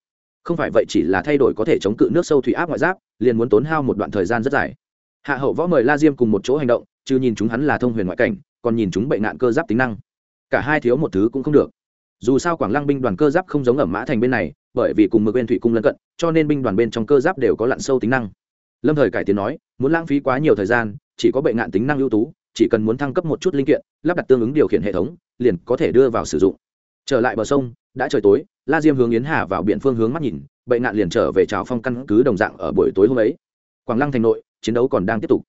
không phải vậy chỉ là thay đổi có thể chống cự nước sâu thủy áp ngoại giáp, liền muốn tốn hao một đoạn thời gian rất dài. Hạ hậu võ mời la diêm cùng một chỗ hành động, chứ nhìn chúng hắn là thông huyền ngoại cảnh, còn nhìn chúng bệnh nạn cơ giáp tính năng. Cả hai thiếu một thứ cũng không được. Dù sao quảng lăng binh đoàn cơ giáp không giống ở mã thành bên này, bởi vì cùng mực bên thủy cung lân cận, cho nên binh đoàn bên trong cơ giáp đều có lặn sâu tính năng. Lâm thời cải tiến nói, muốn lãng phí quá nhiều thời gian, chỉ có bệnh nạn tính năng ưu tú, chỉ cần muốn thăng cấp một chút linh kiện, lắp đặt tương ứng điều khiển hệ thống, liền có thể đưa vào sử dụng. Trở lại bờ sông đã trời tối, la diêm hướng yến hà vào biển phương hướng mắt nhìn, bệ nạn liền trở về trào phong căn cứ đồng dạng ở buổi tối hôm ấy. Quảng lăng thành nội, chiến đấu còn đang tiếp tục.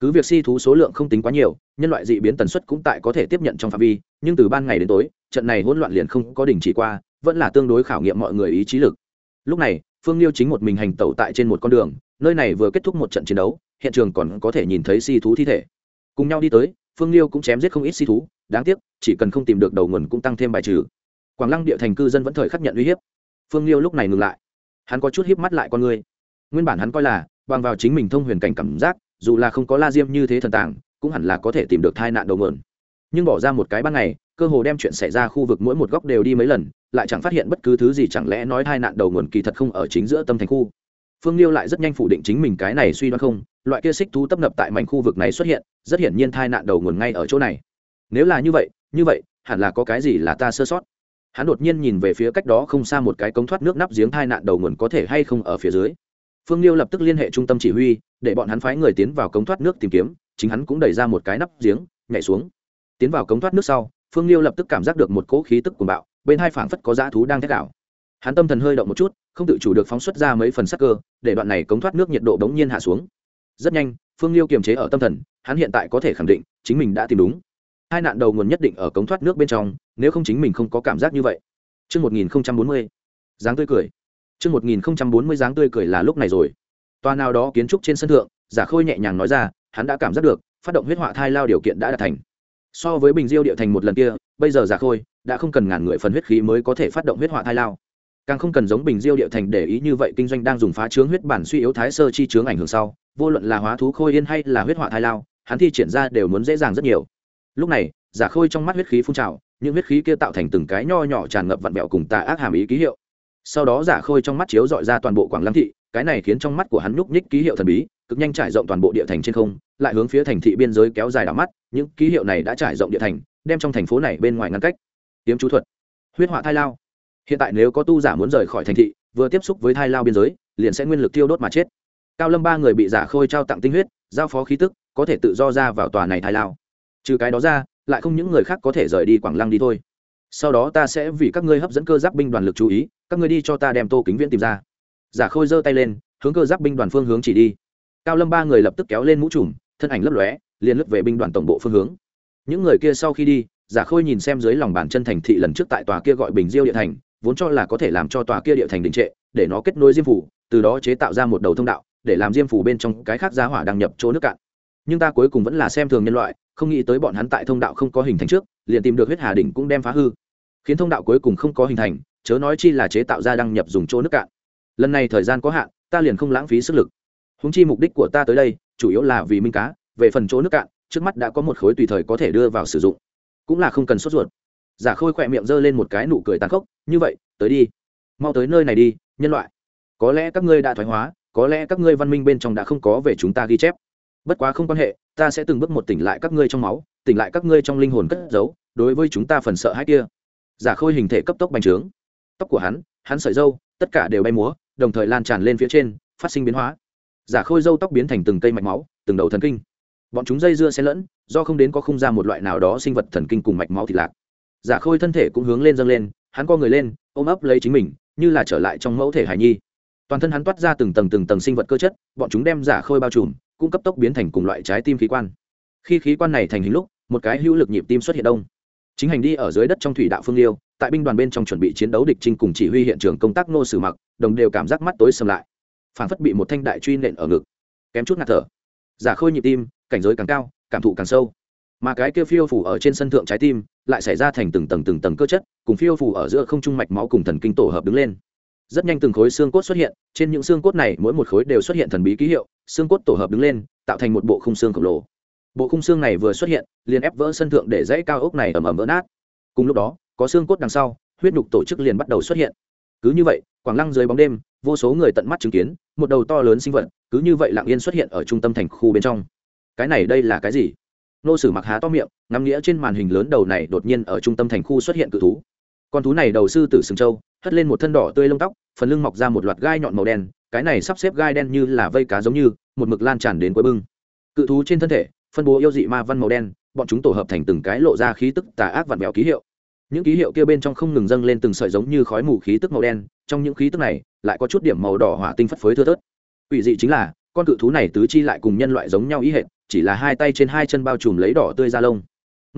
Cứ việc si thú số lượng không tính quá nhiều, nhân loại dị biến tần suất cũng tại có thể tiếp nhận trong phạm vi, nhưng từ ban ngày đến tối, trận này hỗn loạn liền không có đình chỉ qua, vẫn là tương đối khảo nghiệm mọi người ý chí lực. Lúc này, phương liêu chính một mình hành tẩu tại trên một con đường, nơi này vừa kết thúc một trận chiến đấu, hiện trường còn có thể nhìn thấy si thú thi thể. Cùng nhau đi tới, phương liêu cũng chém giết không ít si thú, đáng tiếc, chỉ cần không tìm được đầu nguồn cũng tăng thêm bài trừ quảng lăng địa thành cư dân vẫn thời khắc nhận uy hiếp. Phương liêu lúc này ngừng lại. Hắn có chút hiếp mắt lại con người. Nguyên bản hắn coi là, bằng vào chính mình thông huyền cảnh cảm giác, dù là không có la diêm như thế thần tàng, cũng hẳn là có thể tìm được tai nạn đầu nguồn. Nhưng bỏ ra một cái ban ngày, cơ hồ đem chuyện xảy ra khu vực mỗi một góc đều đi mấy lần, lại chẳng phát hiện bất cứ thứ gì chẳng lẽ nói tai nạn đầu nguồn kỳ thật không ở chính giữa tâm thành khu. Phương liêu lại rất nhanh phủ định chính mình cái này suy đoán không, loại kia xích thú tấp nập tại mảnh khu vực này xuất hiện, rất hiển nhiên tai nạn đầu nguồn ngay ở chỗ này. Nếu là như vậy như vậy, hẳn là có cái gì là ta sơ sót hắn đột nhiên nhìn về phía cách đó không xa một cái cống thoát nước nắp giếng tai nạn đầu nguồn có thể hay không ở phía dưới. Phương liêu lập tức liên hệ trung tâm chỉ huy, để bọn hắn phái người tiến vào cống thoát nước tìm kiếm, chính hắn cũng đẩy ra một cái nắp giếng, nhảy xuống. Tiến vào cống thoát nước sau, phương liêu lập tức cảm giác được một cỗ khí tức cuồng bạo, bên hai phảng phất có dã thú đang thét đảo hắn tâm thần hơi động một chút, không tự chủ được phóng xuất ra mấy phần sắc cơ, để đoạn này cống thoát nước nhiệt độ bỗng nhiên hạ xuống. Rất nhanh, phương liêu kiềm chế ở tâm thần, hắn hiện tại có thể khẳng định, chính mình đã tìm đúng. Hai nạn đầu nguồn nhất định ở cống thoát nước bên trong nếu không chính mình không có cảm giác như vậy Trước 1040, dáng tươi cười. Trước 1040 dáng tươi cười là lúc này rồi. Toa nào đó kiến trúc trên sân thượng, Giả Khôi nhẹ nhàng nói ra, hắn đã cảm giác được, phát động huyết họa thai lao điều kiện đã đạt thành. So với Bình Diêu địa thành một lần kia, bây giờ Giả Khôi đã không cần ngàn người phần huyết khí mới có thể phát động huyết họa thai lao. Càng không cần giống Bình Diêu địa thành để ý như vậy kinh doanh đang dùng phá trướng huyết bản suy yếu thái sơ chi chướng ảnh hưởng sau, vô luận là hóa thú khôi yên hay là huyết họa thai lao, hắn thi triển ra đều muốn dễ dàng rất nhiều. Lúc này, Giả Khôi trong mắt huyết khí phun trào, những huyết khí kia tạo thành từng cái nho nhỏ tràn ngập vặn vẹo cùng tà ác hàm ý ký hiệu. Sau đó giả khôi trong mắt chiếu dọi ra toàn bộ quảng lăng thị, cái này khiến trong mắt của hắn nhúc nhích ký hiệu thần bí, cực nhanh trải rộng toàn bộ địa thành trên không, lại hướng phía thành thị biên giới kéo dài đảo mắt, những ký hiệu này đã trải rộng địa thành, đem trong thành phố này bên ngoài ngăn cách. Tiếm chú thuật, huyết họa thai lao. Hiện tại nếu có tu giả muốn rời khỏi thành thị, vừa tiếp xúc với thai lao biên giới, liền sẽ nguyên lực tiêu đốt mà chết. Cao lâm ba người bị giả khôi trao tặng tinh huyết, giao phó khí tức, có thể tự do ra vào tòa này thai lao. Trừ cái đó ra lại không những người khác có thể rời đi quảng lăng đi thôi. Sau đó ta sẽ vì các ngươi hấp dẫn cơ giáp binh đoàn lực chú ý, các ngươi đi cho ta đem tô kính viễn tìm ra. Giả khôi giơ tay lên, hướng cơ giáp binh đoàn phương hướng chỉ đi. Cao lâm ba người lập tức kéo lên mũ trùm, thân ảnh lấp lóe, liền lướt về binh đoàn tổng bộ phương hướng. Những người kia sau khi đi, giả khôi nhìn xem dưới lòng bàn chân thành thị lần trước tại tòa kia gọi bình diêu địa thành, vốn cho là có thể làm cho tòa kia địa thành đình trệ, để nó kết nối diêm phủ, từ đó chế tạo ra một đầu thông đạo, để làm diêm phủ bên trong cái khác giá hỏa đăng nhập chỗ nước cạn. Nhưng ta cuối cùng vẫn là xem thường nhân loại không nghĩ tới bọn hắn tại thông đạo không có hình thành trước, liền tìm được huyết hà đỉnh cũng đem phá hư. Khiến thông đạo cuối cùng không có hình thành, chớ nói chi là chế tạo ra đăng nhập dùng chỗ nước cạn. Lần này thời gian có hạn, ta liền không lãng phí sức lực. Húng chi mục đích của ta tới đây, chủ yếu là vì minh cá, về phần chỗ nước cạn, trước mắt đã có một khối tùy thời có thể đưa vào sử dụng. Cũng là không cần sốt ruột. Giả khôi khỏe miệng giơ lên một cái nụ cười tàn khốc, như vậy, tới đi. Mau tới nơi này đi, nhân loại. Có lẽ các ngươi đã thoái hóa, có lẽ các ngươi văn minh bên trong đã không có về chúng ta ghi chép. Bất quá không quan hệ ta sẽ từng bước một tỉnh lại các ngươi trong máu, tỉnh lại các ngươi trong linh hồn cất giấu, đối với chúng ta phần sợ hãi kia. Giả khôi hình thể cấp tốc bành trướng. Tóc của hắn hắn sợi dâu tất cả đều bay múa, đồng thời lan tràn lên phía trên, phát sinh biến hóa. Giả khôi dâu tóc biến thành từng cây mạch máu, từng đầu thần kinh. Bọn chúng dây dưa xen lẫn, do không đến có khung ra một loại nào đó sinh vật thần kinh cùng mạch máu thịt lạc. Giả khôi thân thể cũng hướng lên dâng lên, hắn co người lên, ôm ấp lấy chính mình, như là trở lại trong mẫu thể hải nhi. Toàn thân hắn toát ra từng tầng từng tầng sinh vật cơ chất, bọn chúng đem giả khôi bao trùm cũng cấp tốc biến thành cùng loại trái tim khí quan. Khi khí quan này thành hình lúc, một cái hữu lực nhịp tim xuất hiện đông. Chính hành đi ở dưới đất trong thủy đạo phương liêu, tại binh đoàn bên trong chuẩn bị chiến đấu địch trinh cùng chỉ huy hiện trường công tác nô sử mặc, đồng đều cảm giác mắt tối sầm lại. Phản phất bị một thanh đại truy nện ở ngực. Kém chút ngạt thở. Giả khôi nhịp tim, cảnh giới càng cao, cảm thụ càng sâu. Mà cái kia phiêu phủ ở trên sân thượng trái tim, lại xảy ra thành từng tầng từng tầng cơ chất, cùng phiêu phủ ở giữa không trung mạch máu cùng thần kinh tổ hợp đứng lên rất nhanh từng khối xương cốt xuất hiện, trên những xương cốt này mỗi một khối đều xuất hiện thần bí ký hiệu, xương cốt tổ hợp đứng lên, tạo thành một bộ khung xương khổng lồ. Bộ khung xương này vừa xuất hiện, liền ép vỡ sân thượng để dãy cao ốc này ẩm ẩm vỡ nát. Cùng lúc đó, có xương cốt đằng sau, huyết nhục tổ chức liền bắt đầu xuất hiện. Cứ như vậy, quảng lăng dưới bóng đêm, vô số người tận mắt chứng kiến, một đầu to lớn sinh vật, cứ như vậy lặng yên xuất hiện ở trung tâm thành khu bên trong. Cái này đây là cái gì? Nô sử mặc há to miệng, ngắm nghĩa trên màn hình lớn đầu này đột nhiên ở trung tâm thành khu xuất hiện cự thú con thú này đầu sư tử sừng châu hất lên một thân đỏ tươi lông tóc, phần lưng mọc ra một loạt gai nhọn màu đen, cái này sắp xếp gai đen như là vây cá giống như, một mực lan tràn đến cuối bưng. Cự thú trên thân thể, phân bố yêu dị ma văn màu đen, bọn chúng tổ hợp thành từng cái lộ ra khí tức tà ác vặn vẹo ký hiệu. Những ký hiệu kia bên trong không ngừng dâng lên từng sợi giống như khói mù khí tức màu đen, trong những khí tức này, lại có chút điểm màu đỏ hỏa tinh phất phới thưa thớt. Ủy dị chính là, con cự thú này tứ chi lại cùng nhân loại giống nhau ý hệ chỉ là hai tay trên hai chân bao trùm lấy đỏ tươi da lông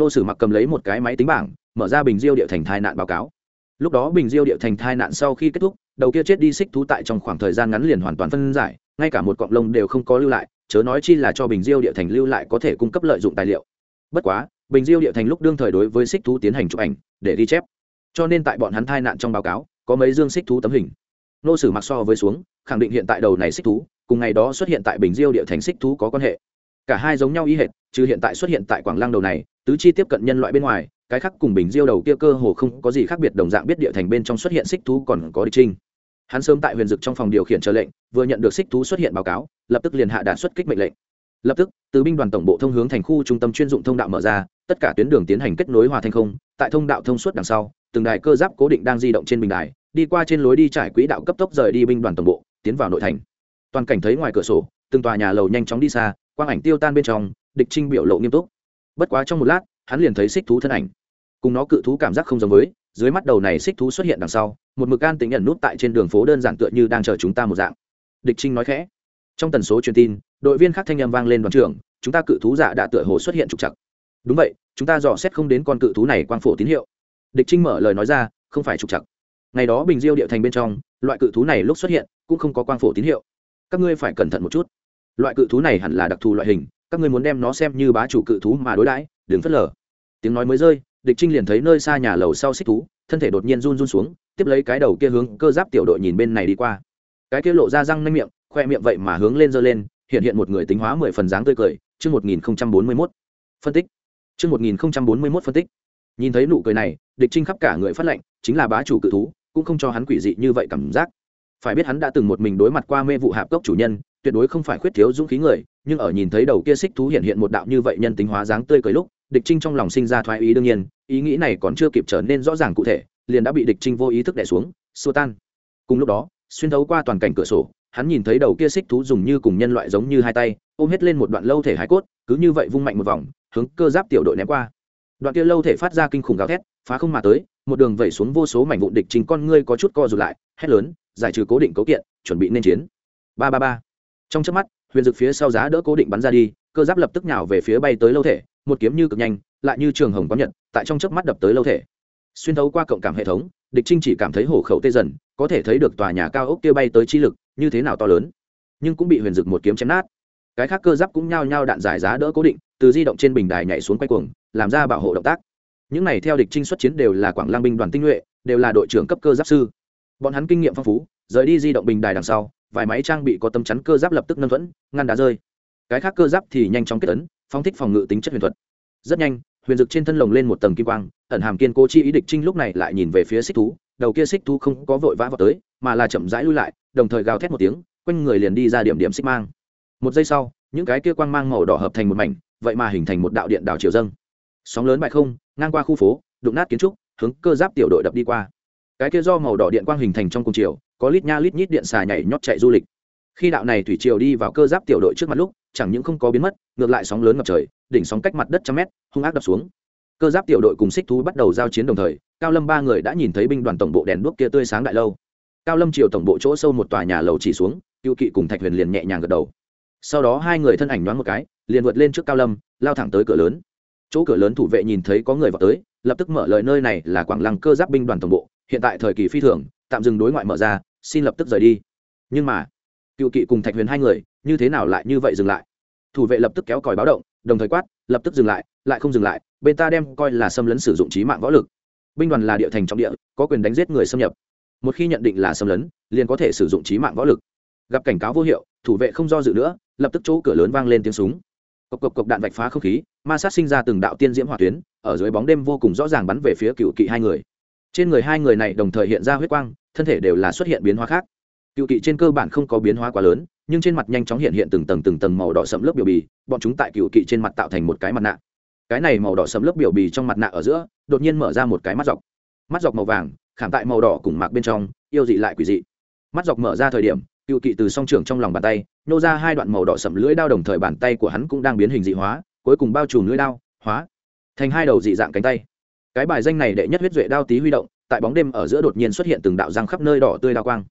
nô sử mặc cầm lấy một cái máy tính bảng, mở ra bình diêu địa thành thai nạn báo cáo. Lúc đó bình diêu địa thành thai nạn sau khi kết thúc, đầu kia chết đi xích thú tại trong khoảng thời gian ngắn liền hoàn toàn phân giải, ngay cả một cọng lông đều không có lưu lại, chớ nói chi là cho bình diêu địa thành lưu lại có thể cung cấp lợi dụng tài liệu. Bất quá, bình diêu địa thành lúc đương thời đối với xích thú tiến hành chụp ảnh, để ghi chép. Cho nên tại bọn hắn thai nạn trong báo cáo, có mấy dương xích thú tấm hình. Nô sử mặc so với xuống, khẳng định hiện tại đầu này xích thú, cùng ngày đó xuất hiện tại bình diêu địa thành xích thú có quan hệ cả hai giống nhau ý hệt trừ hiện tại xuất hiện tại quảng lăng đầu này, tứ chi tiếp cận nhân loại bên ngoài, cái khác cùng bình diêu đầu kia cơ hồ không có gì khác biệt, đồng dạng biết địa thành bên trong xuất hiện xích thú còn có địch trinh. Hắn sớm tại huyền dực trong phòng điều khiển chờ lệnh, vừa nhận được xích thú xuất hiện báo cáo, lập tức liền hạ đạn xuất kích mệnh lệnh. Lập tức, từ binh đoàn tổng bộ thông hướng thành khu trung tâm chuyên dụng thông đạo mở ra, tất cả tuyến đường tiến hành kết nối hòa thành không, tại thông đạo thông suốt đằng sau, từng đài cơ giáp cố định đang di động trên bình đài, đi qua trên lối đi trải quỹ đạo cấp tốc rời đi binh đoàn tổng bộ, tiến vào nội thành. Toàn cảnh thấy ngoài cửa sổ, từng tòa nhà lầu nhanh chóng đi xa quang ảnh tiêu tan bên trong, địch trinh biểu lộ nghiêm túc. Bất quá trong một lát, hắn liền thấy xích thú thân ảnh. Cùng nó cự thú cảm giác không giống với, dưới mắt đầu này xích thú xuất hiện đằng sau, một mực an tính nhận nút tại trên đường phố đơn giản tựa như đang chờ chúng ta một dạng. Địch trinh nói khẽ. Trong tần số truyền tin, đội viên khác thanh â m vang lên đoàn trưởng, chúng ta cự thú giả đã tựa hồ xuất hiện trục chặt đúng vậy, chúng ta dò xét không đến con cự thú này quang phổ tín hiệu. Địch trinh mở lời nói ra, không phải trục chặt ngày đó bình diêu địa thành bên trong, loại cự thú này lúc xuất hiện, cũng không có quang phổ tín hiệu. Các ngươi phải cẩn thận một chút loại cự thú này hẳn là đặc thù loại hình, các ngươi muốn đem nó xem như bá chủ cự thú mà đối đãi, đừng phớt lờ. Tiếng nói mới rơi, địch trinh liền thấy nơi xa nhà lầu sau xích thú, thân thể đột nhiên run run xuống, tiếp lấy cái đầu kia hướng cơ giáp tiểu đội nhìn bên này đi qua. Cái kia lộ ra răng nanh miệng, khoe miệng vậy mà hướng lên giơ lên, hiện hiện một người tính hóa mười phần dáng tươi cười, chương một nghìn bốn mươi mốt. Phân tích. Chương một nghìn bốn mươi mốt phân tích. Nhìn thấy nụ cười này, địch trinh khắp cả người phát lệnh, chính là bá chủ cự thú, cũng không cho hắn quỷ dị như vậy cảm giác phải biết hắn đã từng một mình đối mặt qua mê vụ hạp cốc chủ nhân, tuyệt đối không phải khuyết thiếu dũng khí người, nhưng ở nhìn thấy đầu kia xích thú hiện hiện một đạo như vậy nhân tính hóa dáng tươi cười lúc, địch trinh trong lòng sinh ra thoái ý đương nhiên, ý nghĩ này còn chưa kịp trở nên rõ ràng cụ thể, liền đã bị địch trinh vô ý thức đẻ xuống, xua tan. Cùng lúc đó, xuyên thấu qua toàn cảnh cửa sổ, hắn nhìn thấy đầu kia xích thú dùng như cùng nhân loại giống như hai tay, ôm hết lên một đoạn lâu thể hải cốt, cứ như vậy vung mạnh một vòng, hướng cơ giáp tiểu đội ném qua. Đoạn kia lâu thể phát ra kinh khủng gào thét, phá không mà tới, một đường vẩy xuống vô số mảnh vụn địch trinh con ngươi có chút co rụt lại, hét lớn giải trừ cố định cấu kiện, chuẩn bị nên chiến. Ba ba ba. Trong chớp mắt, huyền dực phía sau giá đỡ cố định bắn ra đi, cơ giáp lập tức nhào về phía bay tới lâu thể, một kiếm như cực nhanh, lại như trường hồng có nhật, tại trong chớp mắt đập tới lâu thể. Xuyên thấu qua cộng cảm hệ thống, địch trinh chỉ cảm thấy hổ khẩu tê dần, có thể thấy được tòa nhà cao ốc kia bay tới chi lực, như thế nào to lớn. Nhưng cũng bị huyền dực một kiếm chém nát. Cái khác cơ giáp cũng nhao nhao đạn giải giá đỡ cố định, từ di động trên bình đài nhảy xuống quay cuồng, làm ra bảo hộ động tác. Những này theo địch trinh xuất chiến đều là quảng lang binh đoàn tinh nhuệ, đều là đội trưởng cấp cơ giáp sư bọn hắn kinh nghiệm phong phú, rời đi di động bình đài đằng sau, vài máy trang bị có tấm chắn cơ giáp lập tức nâng thuẫn, ngăn đá rơi. Cái khác cơ giáp thì nhanh chóng kết ấn phong thích phòng ngự tính chất huyền thuật. Rất nhanh, huyền dực trên thân lồng lên một tầng kim quang, ẩn hàm kiên cố chi ý địch trinh lúc này lại nhìn về phía xích thú, đầu kia xích thú không có vội vã vào tới, mà là chậm rãi lui lại, đồng thời gào thét một tiếng, quanh người liền đi ra điểm điểm xích mang. Một giây sau, những cái kia quang mang màu đỏ hợp thành một mảnh, vậy mà hình thành một đạo điện đảo chiều dâng. Sóng lớn bại không, ngang qua khu phố, đụng nát kiến trúc, hướng cơ giáp tiểu đội đập đi qua cái kia do màu đỏ điện quang hình thành trong cùng chiều, có lít nha lít nhít điện xà nhảy nhót chạy du lịch. Khi đạo này thủy triều đi vào cơ giáp tiểu đội trước mặt lúc, chẳng những không có biến mất, ngược lại sóng lớn ngập trời, đỉnh sóng cách mặt đất trăm mét, hung ác đập xuống. Cơ giáp tiểu đội cùng xích thú bắt đầu giao chiến đồng thời, cao lâm ba người đã nhìn thấy binh đoàn tổng bộ đèn đuốc kia tươi sáng đại lâu. Cao lâm triều tổng bộ chỗ sâu một tòa nhà lầu chỉ xuống, cựu kỵ cùng thạch huyền liền nhẹ nhàng gật đầu. Sau đó hai người thân ảnh đoán một cái, liền vượt lên trước cao lâm, lao thẳng tới cửa lớn. Chỗ cửa lớn thủ vệ nhìn thấy có người vào tới, lập tức mở lời, nơi này là quảng lăng cơ giáp binh đoàn tổng bộ hiện tại thời kỳ phi thường, tạm dừng đối ngoại mở ra, xin lập tức rời đi. Nhưng mà, cựu kỵ cùng thạch huyền hai người, như thế nào lại như vậy dừng lại? Thủ vệ lập tức kéo còi báo động, đồng thời quát, lập tức dừng lại lại không dừng lại, bên ta đem coi là xâm lấn sử dụng trí mạng võ lực. Binh đoàn là địa thành trọng địa, có quyền đánh giết người xâm nhập. Một khi nhận định là xâm lấn, liền có thể sử dụng trí mạng võ lực. Gặp cảnh cáo vô hiệu, thủ vệ không do dự nữa, lập tức chỗ cửa lớn vang lên tiếng súng. Cộc cộc cộc đạn vạch phá không khí, ma sát sinh ra từng đạo tiên diễm hỏa tuyến, ở dưới bóng đêm vô cùng rõ ràng bắn về phía cựu kỵ hai người trên người hai người này đồng thời hiện ra huyết quang, thân thể đều là xuất hiện biến hóa khác. Cựu kỵ trên cơ bản không có biến hóa quá lớn, nhưng trên mặt nhanh chóng hiện hiện từng tầng từng tầng màu đỏ sẫm lớp biểu bì, bọn chúng tại cựu kỵ trên mặt tạo thành một cái mặt nạ. Cái này màu đỏ sẫm lớp biểu bì trong mặt nạ ở giữa, đột nhiên mở ra một cái mắt dọc. Mắt dọc màu vàng, khảm tại màu đỏ cùng mạc bên trong, yêu dị lại quỷ dị. Mắt dọc mở ra thời điểm, cựu kỵ từ song trưởng trong lòng bàn tay, nô ra hai đoạn màu đỏ sẫm lưỡi đao đồng thời bàn tay của hắn cũng đang biến hình dị hóa, cuối cùng bao trùm lưỡi đao, hóa thành hai đầu dị dạng cánh tay cái bài danh này đệ nhất huyết duệ đao tí huy động, tại bóng đêm ở giữa đột nhiên xuất hiện từng đạo răng khắp nơi đỏ tươi đao quang.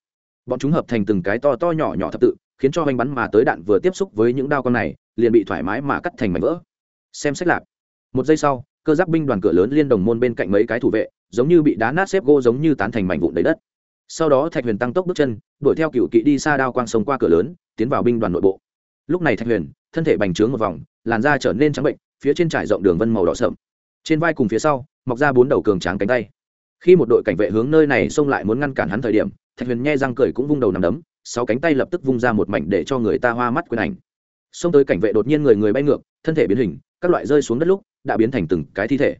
Bọn chúng hợp thành từng cái to to nhỏ nhỏ thập tự, khiến cho hoành bắn mà tới đạn vừa tiếp xúc với những đao quang này, liền bị thoải mái mà cắt thành mảnh vỡ. Xem xét lạc. Một giây sau, cơ giác binh đoàn cửa lớn liên đồng môn bên cạnh mấy cái thủ vệ, giống như bị đá nát xếp gỗ giống như tán thành mảnh vụn đầy đất. Sau đó thạch huyền tăng tốc bước chân, đuổi theo cựu kỵ đi xa đao quang sông qua cửa lớn, tiến vào binh đoàn nội bộ. Lúc này thạch huyền, thân thể bành trướng một vòng, làn da trở nên trắng bệnh, phía trên trải rộng đường vân màu đỏ sậm. Trên vai cùng phía sau mọc ra bốn đầu cường tráng cánh tay. Khi một đội cảnh vệ hướng nơi này xông lại muốn ngăn cản hắn thời điểm, thạch huyền nhe răng cười cũng vung đầu nằm đấm, sáu cánh tay lập tức vung ra một mảnh để cho người ta hoa mắt quyền ảnh. Xông tới cảnh vệ đột nhiên người người bay ngược, thân thể biến hình, các loại rơi xuống đất lúc, đã biến thành từng cái thi thể.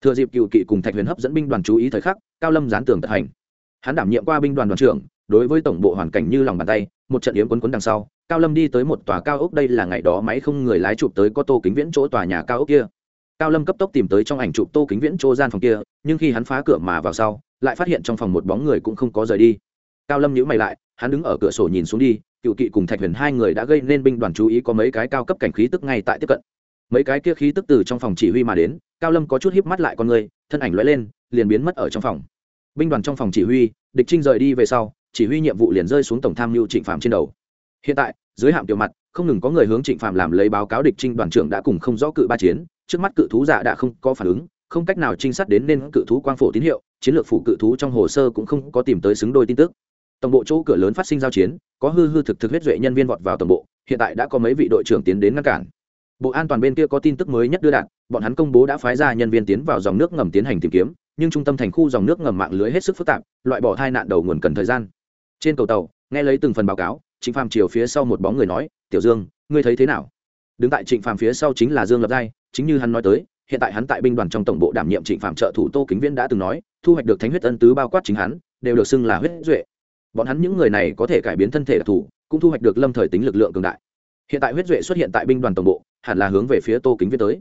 Thừa dịp cựu kỵ cùng thạch huyền hấp dẫn binh đoàn chú ý thời khắc, cao lâm gián tường tật hành. Hắn đảm nhiệm qua binh đoàn đoàn trưởng, đối với tổng bộ hoàn cảnh như lòng bàn tay, một trận yếm quấn quấn đằng sau, cao lâm đi tới một tòa cao ốc, đây là ngày đó máy không người lái chụp tới có tô kính viễn chỗ tòa nhà cao ốc kia cao lâm cấp tốc tìm tới trong ảnh chụp tô kính viễn chỗ gian phòng kia, nhưng khi hắn phá cửa mà vào sau, lại phát hiện trong phòng một bóng người cũng không có rời đi. Cao lâm nhíu mày lại, hắn đứng ở cửa sổ nhìn xuống đi, cựu kỵ cùng thạch huyền hai người đã gây nên binh đoàn chú ý có mấy cái cao cấp cảnh khí tức ngay tại tiếp cận. Mấy cái kia khí tức từ trong phòng chỉ huy mà đến, cao lâm có chút híp mắt lại con người, thân ảnh lóe lên, liền biến mất ở trong phòng. Binh đoàn trong phòng chỉ huy, địch trinh rời đi về sau, chỉ huy nhiệm vụ liền rơi xuống tổng tham mưu trịnh phạm trên đầu hiện tại, dưới hạm tiểu mặt, không ngừng có người hướng trịnh phạm làm lấy báo cáo địch trinh đoàn trưởng đã cùng không rõ cự ba chiến, trước mắt cự thú giả đã không có phản ứng, không cách nào trinh sát đến nên cự thú quang phổ tín hiệu, chiến lược phủ cự thú trong hồ sơ cũng không có tìm tới xứng đôi tin tức. Tổng bộ chỗ cửa lớn phát sinh giao chiến, có hư hư thực thực huyết duệ nhân viên vọt vào tổng bộ, hiện tại đã có mấy vị đội trưởng tiến đến ngăn cản. Bộ an toàn bên kia có tin tức mới nhất đưa đạn bọn hắn công bố đã phái ra nhân viên tiến vào dòng nước ngầm tiến hành tìm kiếm, nhưng trung tâm thành khu dòng nước ngầm mạng lưới hết sức phức tạp, loại bỏ hai nạn đầu nguồn cần thời gian. Trên cầu tàu, nghe lấy từng phần báo cáo trịnh phàm chiều phía sau một bóng người nói, tiểu dương, ngươi thấy thế nào? Đứng tại trịnh phàm phía sau chính là dương lập giai, chính như hắn nói tới, hiện tại hắn tại binh đoàn trong tổng bộ đảm nhiệm trịnh phạm trợ thủ tô kính viễn đã từng nói, thu hoạch được thánh huyết ân tứ bao quát chính hắn, đều được xưng là huyết duệ. Bọn hắn những người này có thể cải biến thân thể đặc thù, cũng thu hoạch được lâm thời tính lực lượng cường đại. Hiện tại huyết duệ xuất hiện tại binh đoàn tổng bộ, hẳn là hướng về phía tô kính viễn tới.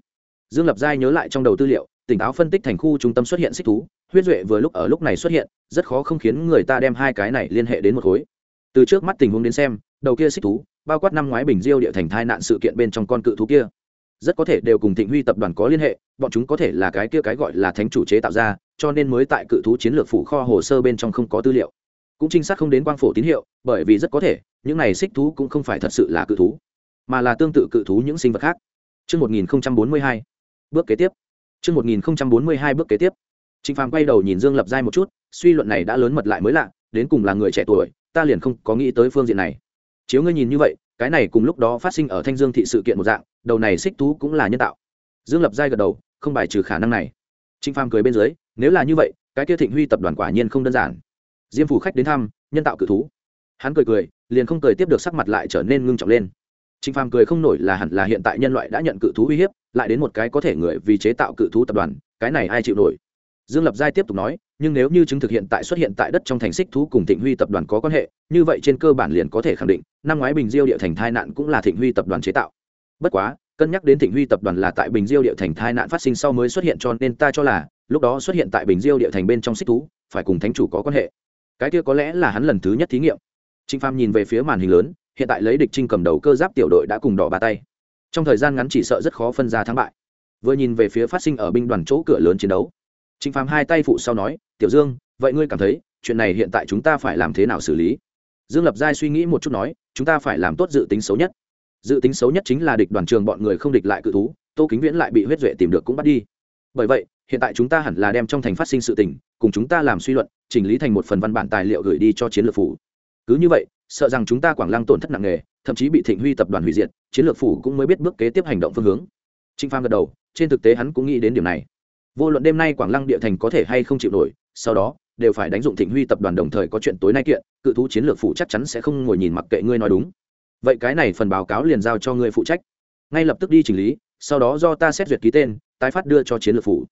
Dương lập giai nhớ lại trong đầu tư liệu, tỉnh táo phân tích thành khu trung tâm xuất hiện xích thú, huyết duệ vừa lúc ở lúc này xuất hiện, rất khó không khiến người ta đem hai cái này liên hệ đến một khối từ trước mắt tình huống đến xem đầu kia xích thú bao quát năm ngoái bình diêu địa thành thai nạn sự kiện bên trong con cự thú kia rất có thể đều cùng thịnh huy tập đoàn có liên hệ bọn chúng có thể là cái kia cái gọi là thánh chủ chế tạo ra cho nên mới tại cự thú chiến lược phủ kho hồ sơ bên trong không có tư liệu cũng trinh sát không đến quang phổ tín hiệu bởi vì rất có thể những này xích thú cũng không phải thật sự là cự thú mà là tương tự cự thú những sinh vật khác Trước 1042, bước kế tiếp. Trước 1042 bước kế tiếp. Trịnh Phàm quay đầu nhìn Dương Lập Giai một chút, suy luận này đã lớn mật lại mới lạ, đến cùng là người trẻ tuổi, ta liền không có nghĩ tới phương diện này. Chiếu ngươi nhìn như vậy, cái này cùng lúc đó phát sinh ở Thanh Dương thị sự kiện một dạng, đầu này xích thú cũng là nhân tạo. Dương Lập Giai gật đầu, không bài trừ khả năng này. Trịnh Phàm cười bên dưới, nếu là như vậy, cái kia Thịnh Huy tập đoàn quả nhiên không đơn giản. Diêm phủ khách đến thăm, nhân tạo cự thú. Hắn cười cười, liền không cười tiếp được sắc mặt lại trở nên ngưng trọng lên. Trịnh Phàm cười không nổi là hẳn là hiện tại nhân loại đã nhận cự thú uy hiếp, lại đến một cái có thể người vì chế tạo cự thú tập đoàn, cái này ai chịu nổi. Dương Lập Giai tiếp tục nói, nhưng nếu như chứng thực hiện tại xuất hiện tại đất trong thành xích thú cùng Thịnh Huy tập đoàn có quan hệ, như vậy trên cơ bản liền có thể khẳng định, năm ngoái Bình Diêu địa thành tai nạn cũng là Thịnh Huy tập đoàn chế tạo. Bất quá, cân nhắc đến Thịnh Huy tập đoàn là tại Bình Diêu địa thành tai nạn phát sinh sau mới xuất hiện cho nên ta cho là, lúc đó xuất hiện tại Bình Diêu địa thành bên trong xích thú, phải cùng thánh chủ có quan hệ. Cái kia có lẽ là hắn lần thứ nhất thí nghiệm. Trịnh Phàm nhìn về phía màn hình lớn, hiện tại lấy địch trinh cầm đầu cơ giáp tiểu đội đã cùng đỏ ba tay. Trong thời gian ngắn chỉ sợ rất khó phân ra thắng bại. Vừa nhìn về phía phát sinh ở binh đoàn chỗ cửa lớn chiến đấu, Trịnh Phàm hai tay phụ sau nói, "Tiểu Dương, vậy ngươi cảm thấy, chuyện này hiện tại chúng ta phải làm thế nào xử lý?" Dương Lập Giai suy nghĩ một chút nói, "Chúng ta phải làm tốt dự tính xấu nhất. Dự tính xấu nhất chính là địch đoàn trường bọn người không địch lại cự thú, Tô Kính Viễn lại bị huyết duệ tìm được cũng bắt đi. Bởi vậy, hiện tại chúng ta hẳn là đem trong thành phát sinh sự tình, cùng chúng ta làm suy luận, chỉnh lý thành một phần văn bản tài liệu gửi đi cho chiến lược phủ. Cứ như vậy, sợ rằng chúng ta Quảng Lăng tổn thất nặng nề, thậm chí bị Thịnh Huy tập đoàn hủy diệt, chiến lược phủ cũng mới biết bước kế tiếp hành động phương hướng." Trịnh Phàm gật đầu, trên thực tế hắn cũng nghĩ đến điểm này vô luận đêm nay quảng lăng địa thành có thể hay không chịu nổi, sau đó, đều phải đánh dụng thịnh huy tập đoàn đồng thời có chuyện tối nay kiện, cự thú chiến lược phụ chắc chắn sẽ không ngồi nhìn mặc kệ ngươi nói đúng. Vậy cái này phần báo cáo liền giao cho ngươi phụ trách. Ngay lập tức đi chỉnh lý, sau đó do ta xét duyệt ký tên, tái phát đưa cho chiến lược phủ.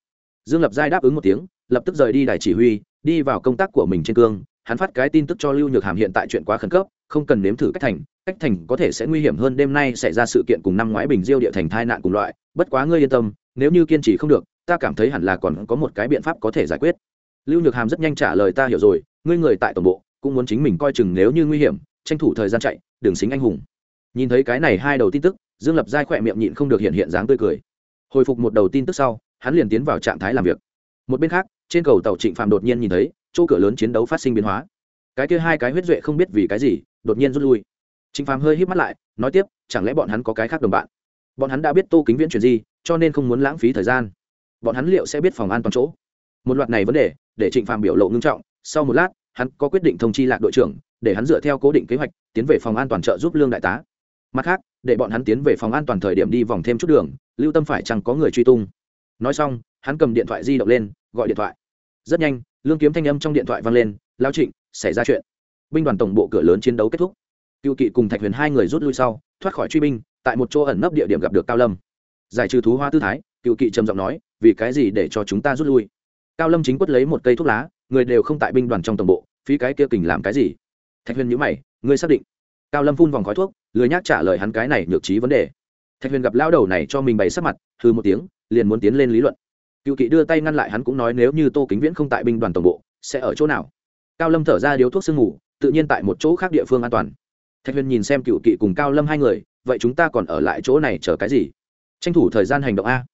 Dương lập giai đáp ứng một tiếng, lập tức rời đi đài chỉ huy, đi vào công tác của mình trên cương. Hắn phát cái tin tức cho lưu nhược hàm hiện tại chuyện quá khẩn cấp, không cần nếm thử cách thành cách thành có thể sẽ nguy hiểm hơn đêm nay xảy ra sự kiện cùng năm ngoái bình diêu địa thành tai nạn cùng loại. Bất quá ngươi yên tâm, nếu như kiên trì không được ta cảm thấy hẳn là còn có một cái biện pháp có thể giải quyết. Lưu nhược hàm rất nhanh trả lời ta hiểu rồi, ngươi người tại tổng bộ, cũng muốn chính mình coi chừng nếu như nguy hiểm, tranh thủ thời gian chạy, đừng xính anh hùng. Nhìn thấy cái này hai đầu tin tức, dương lập giai khỏe miệng nhịn không được hiện hiện dáng tươi cười. Hồi phục một đầu tin tức sau, hắn liền tiến vào trạng thái làm việc. Một bên khác, trên cầu tàu trịnh phạm đột nhiên nhìn thấy, chỗ cửa lớn chiến đấu phát sinh biến hóa. Cái kia hai cái huyết duệ không biết vì cái gì, đột nhiên rút lui. Trịnh phạm hơi hít mắt lại, nói tiếp, chẳng lẽ bọn hắn có cái khác đồng bạn? Bọn hắn đã biết tô kính viễn chuyện gì, cho nên không muốn lãng phí thời gian bọn hắn liệu sẽ biết phòng an toàn chỗ? Một loạt này vấn đề, để trịnh phàm biểu lộ ngưng trọng, sau một lát, hắn có quyết định thông chi lạc đội trưởng, để hắn dựa theo cố định kế hoạch, tiến về phòng an toàn trợ giúp lương đại tá. Mặt khác, để bọn hắn tiến về phòng an toàn thời điểm đi vòng thêm chút đường, lưu tâm phải chẳng có người truy tung? Nói xong, hắn cầm điện thoại di động lên, gọi điện thoại. Rất nhanh, lương kiếm thanh âm trong điện thoại vang lên, lao trịnh, xảy ra chuyện. Binh đoàn tổng bộ cửa lớn chiến đấu kết thúc. Cựu kỵ cùng thạch huyền hai người rút lui sau, thoát khỏi truy binh, tại một chỗ ẩn nấp địa điểm gặp được cao lâm. Giải trừ thú hoa tư thái, cựu kỵ trầm giọng nói vì cái gì để cho chúng ta rút lui? Cao lâm chính quất lấy một cây thuốc lá, người đều không tại binh đoàn trong tổng bộ, phí cái kia kình làm cái gì? Thạch huyền nhữ mày, ngươi xác định? Cao lâm phun vòng khói thuốc, lười nhác trả lời hắn cái này nhược trí vấn đề. Thạch huyền gặp lao đầu này cho mình bày sắc mặt hư một tiếng, liền muốn tiến lên lý luận. Cựu kỵ đưa tay ngăn lại hắn cũng nói nếu như tô kính viễn không tại binh đoàn tổng bộ, sẽ ở chỗ nào? Cao lâm thở ra điếu thuốc sương ngủ tự nhiên tại một chỗ khác địa phương an toàn. Thạch huyền nhìn xem cựu kỵ cùng cao lâm hai người, vậy chúng ta còn ở lại chỗ này chờ cái gì? Tranh thủ thời gian hành động a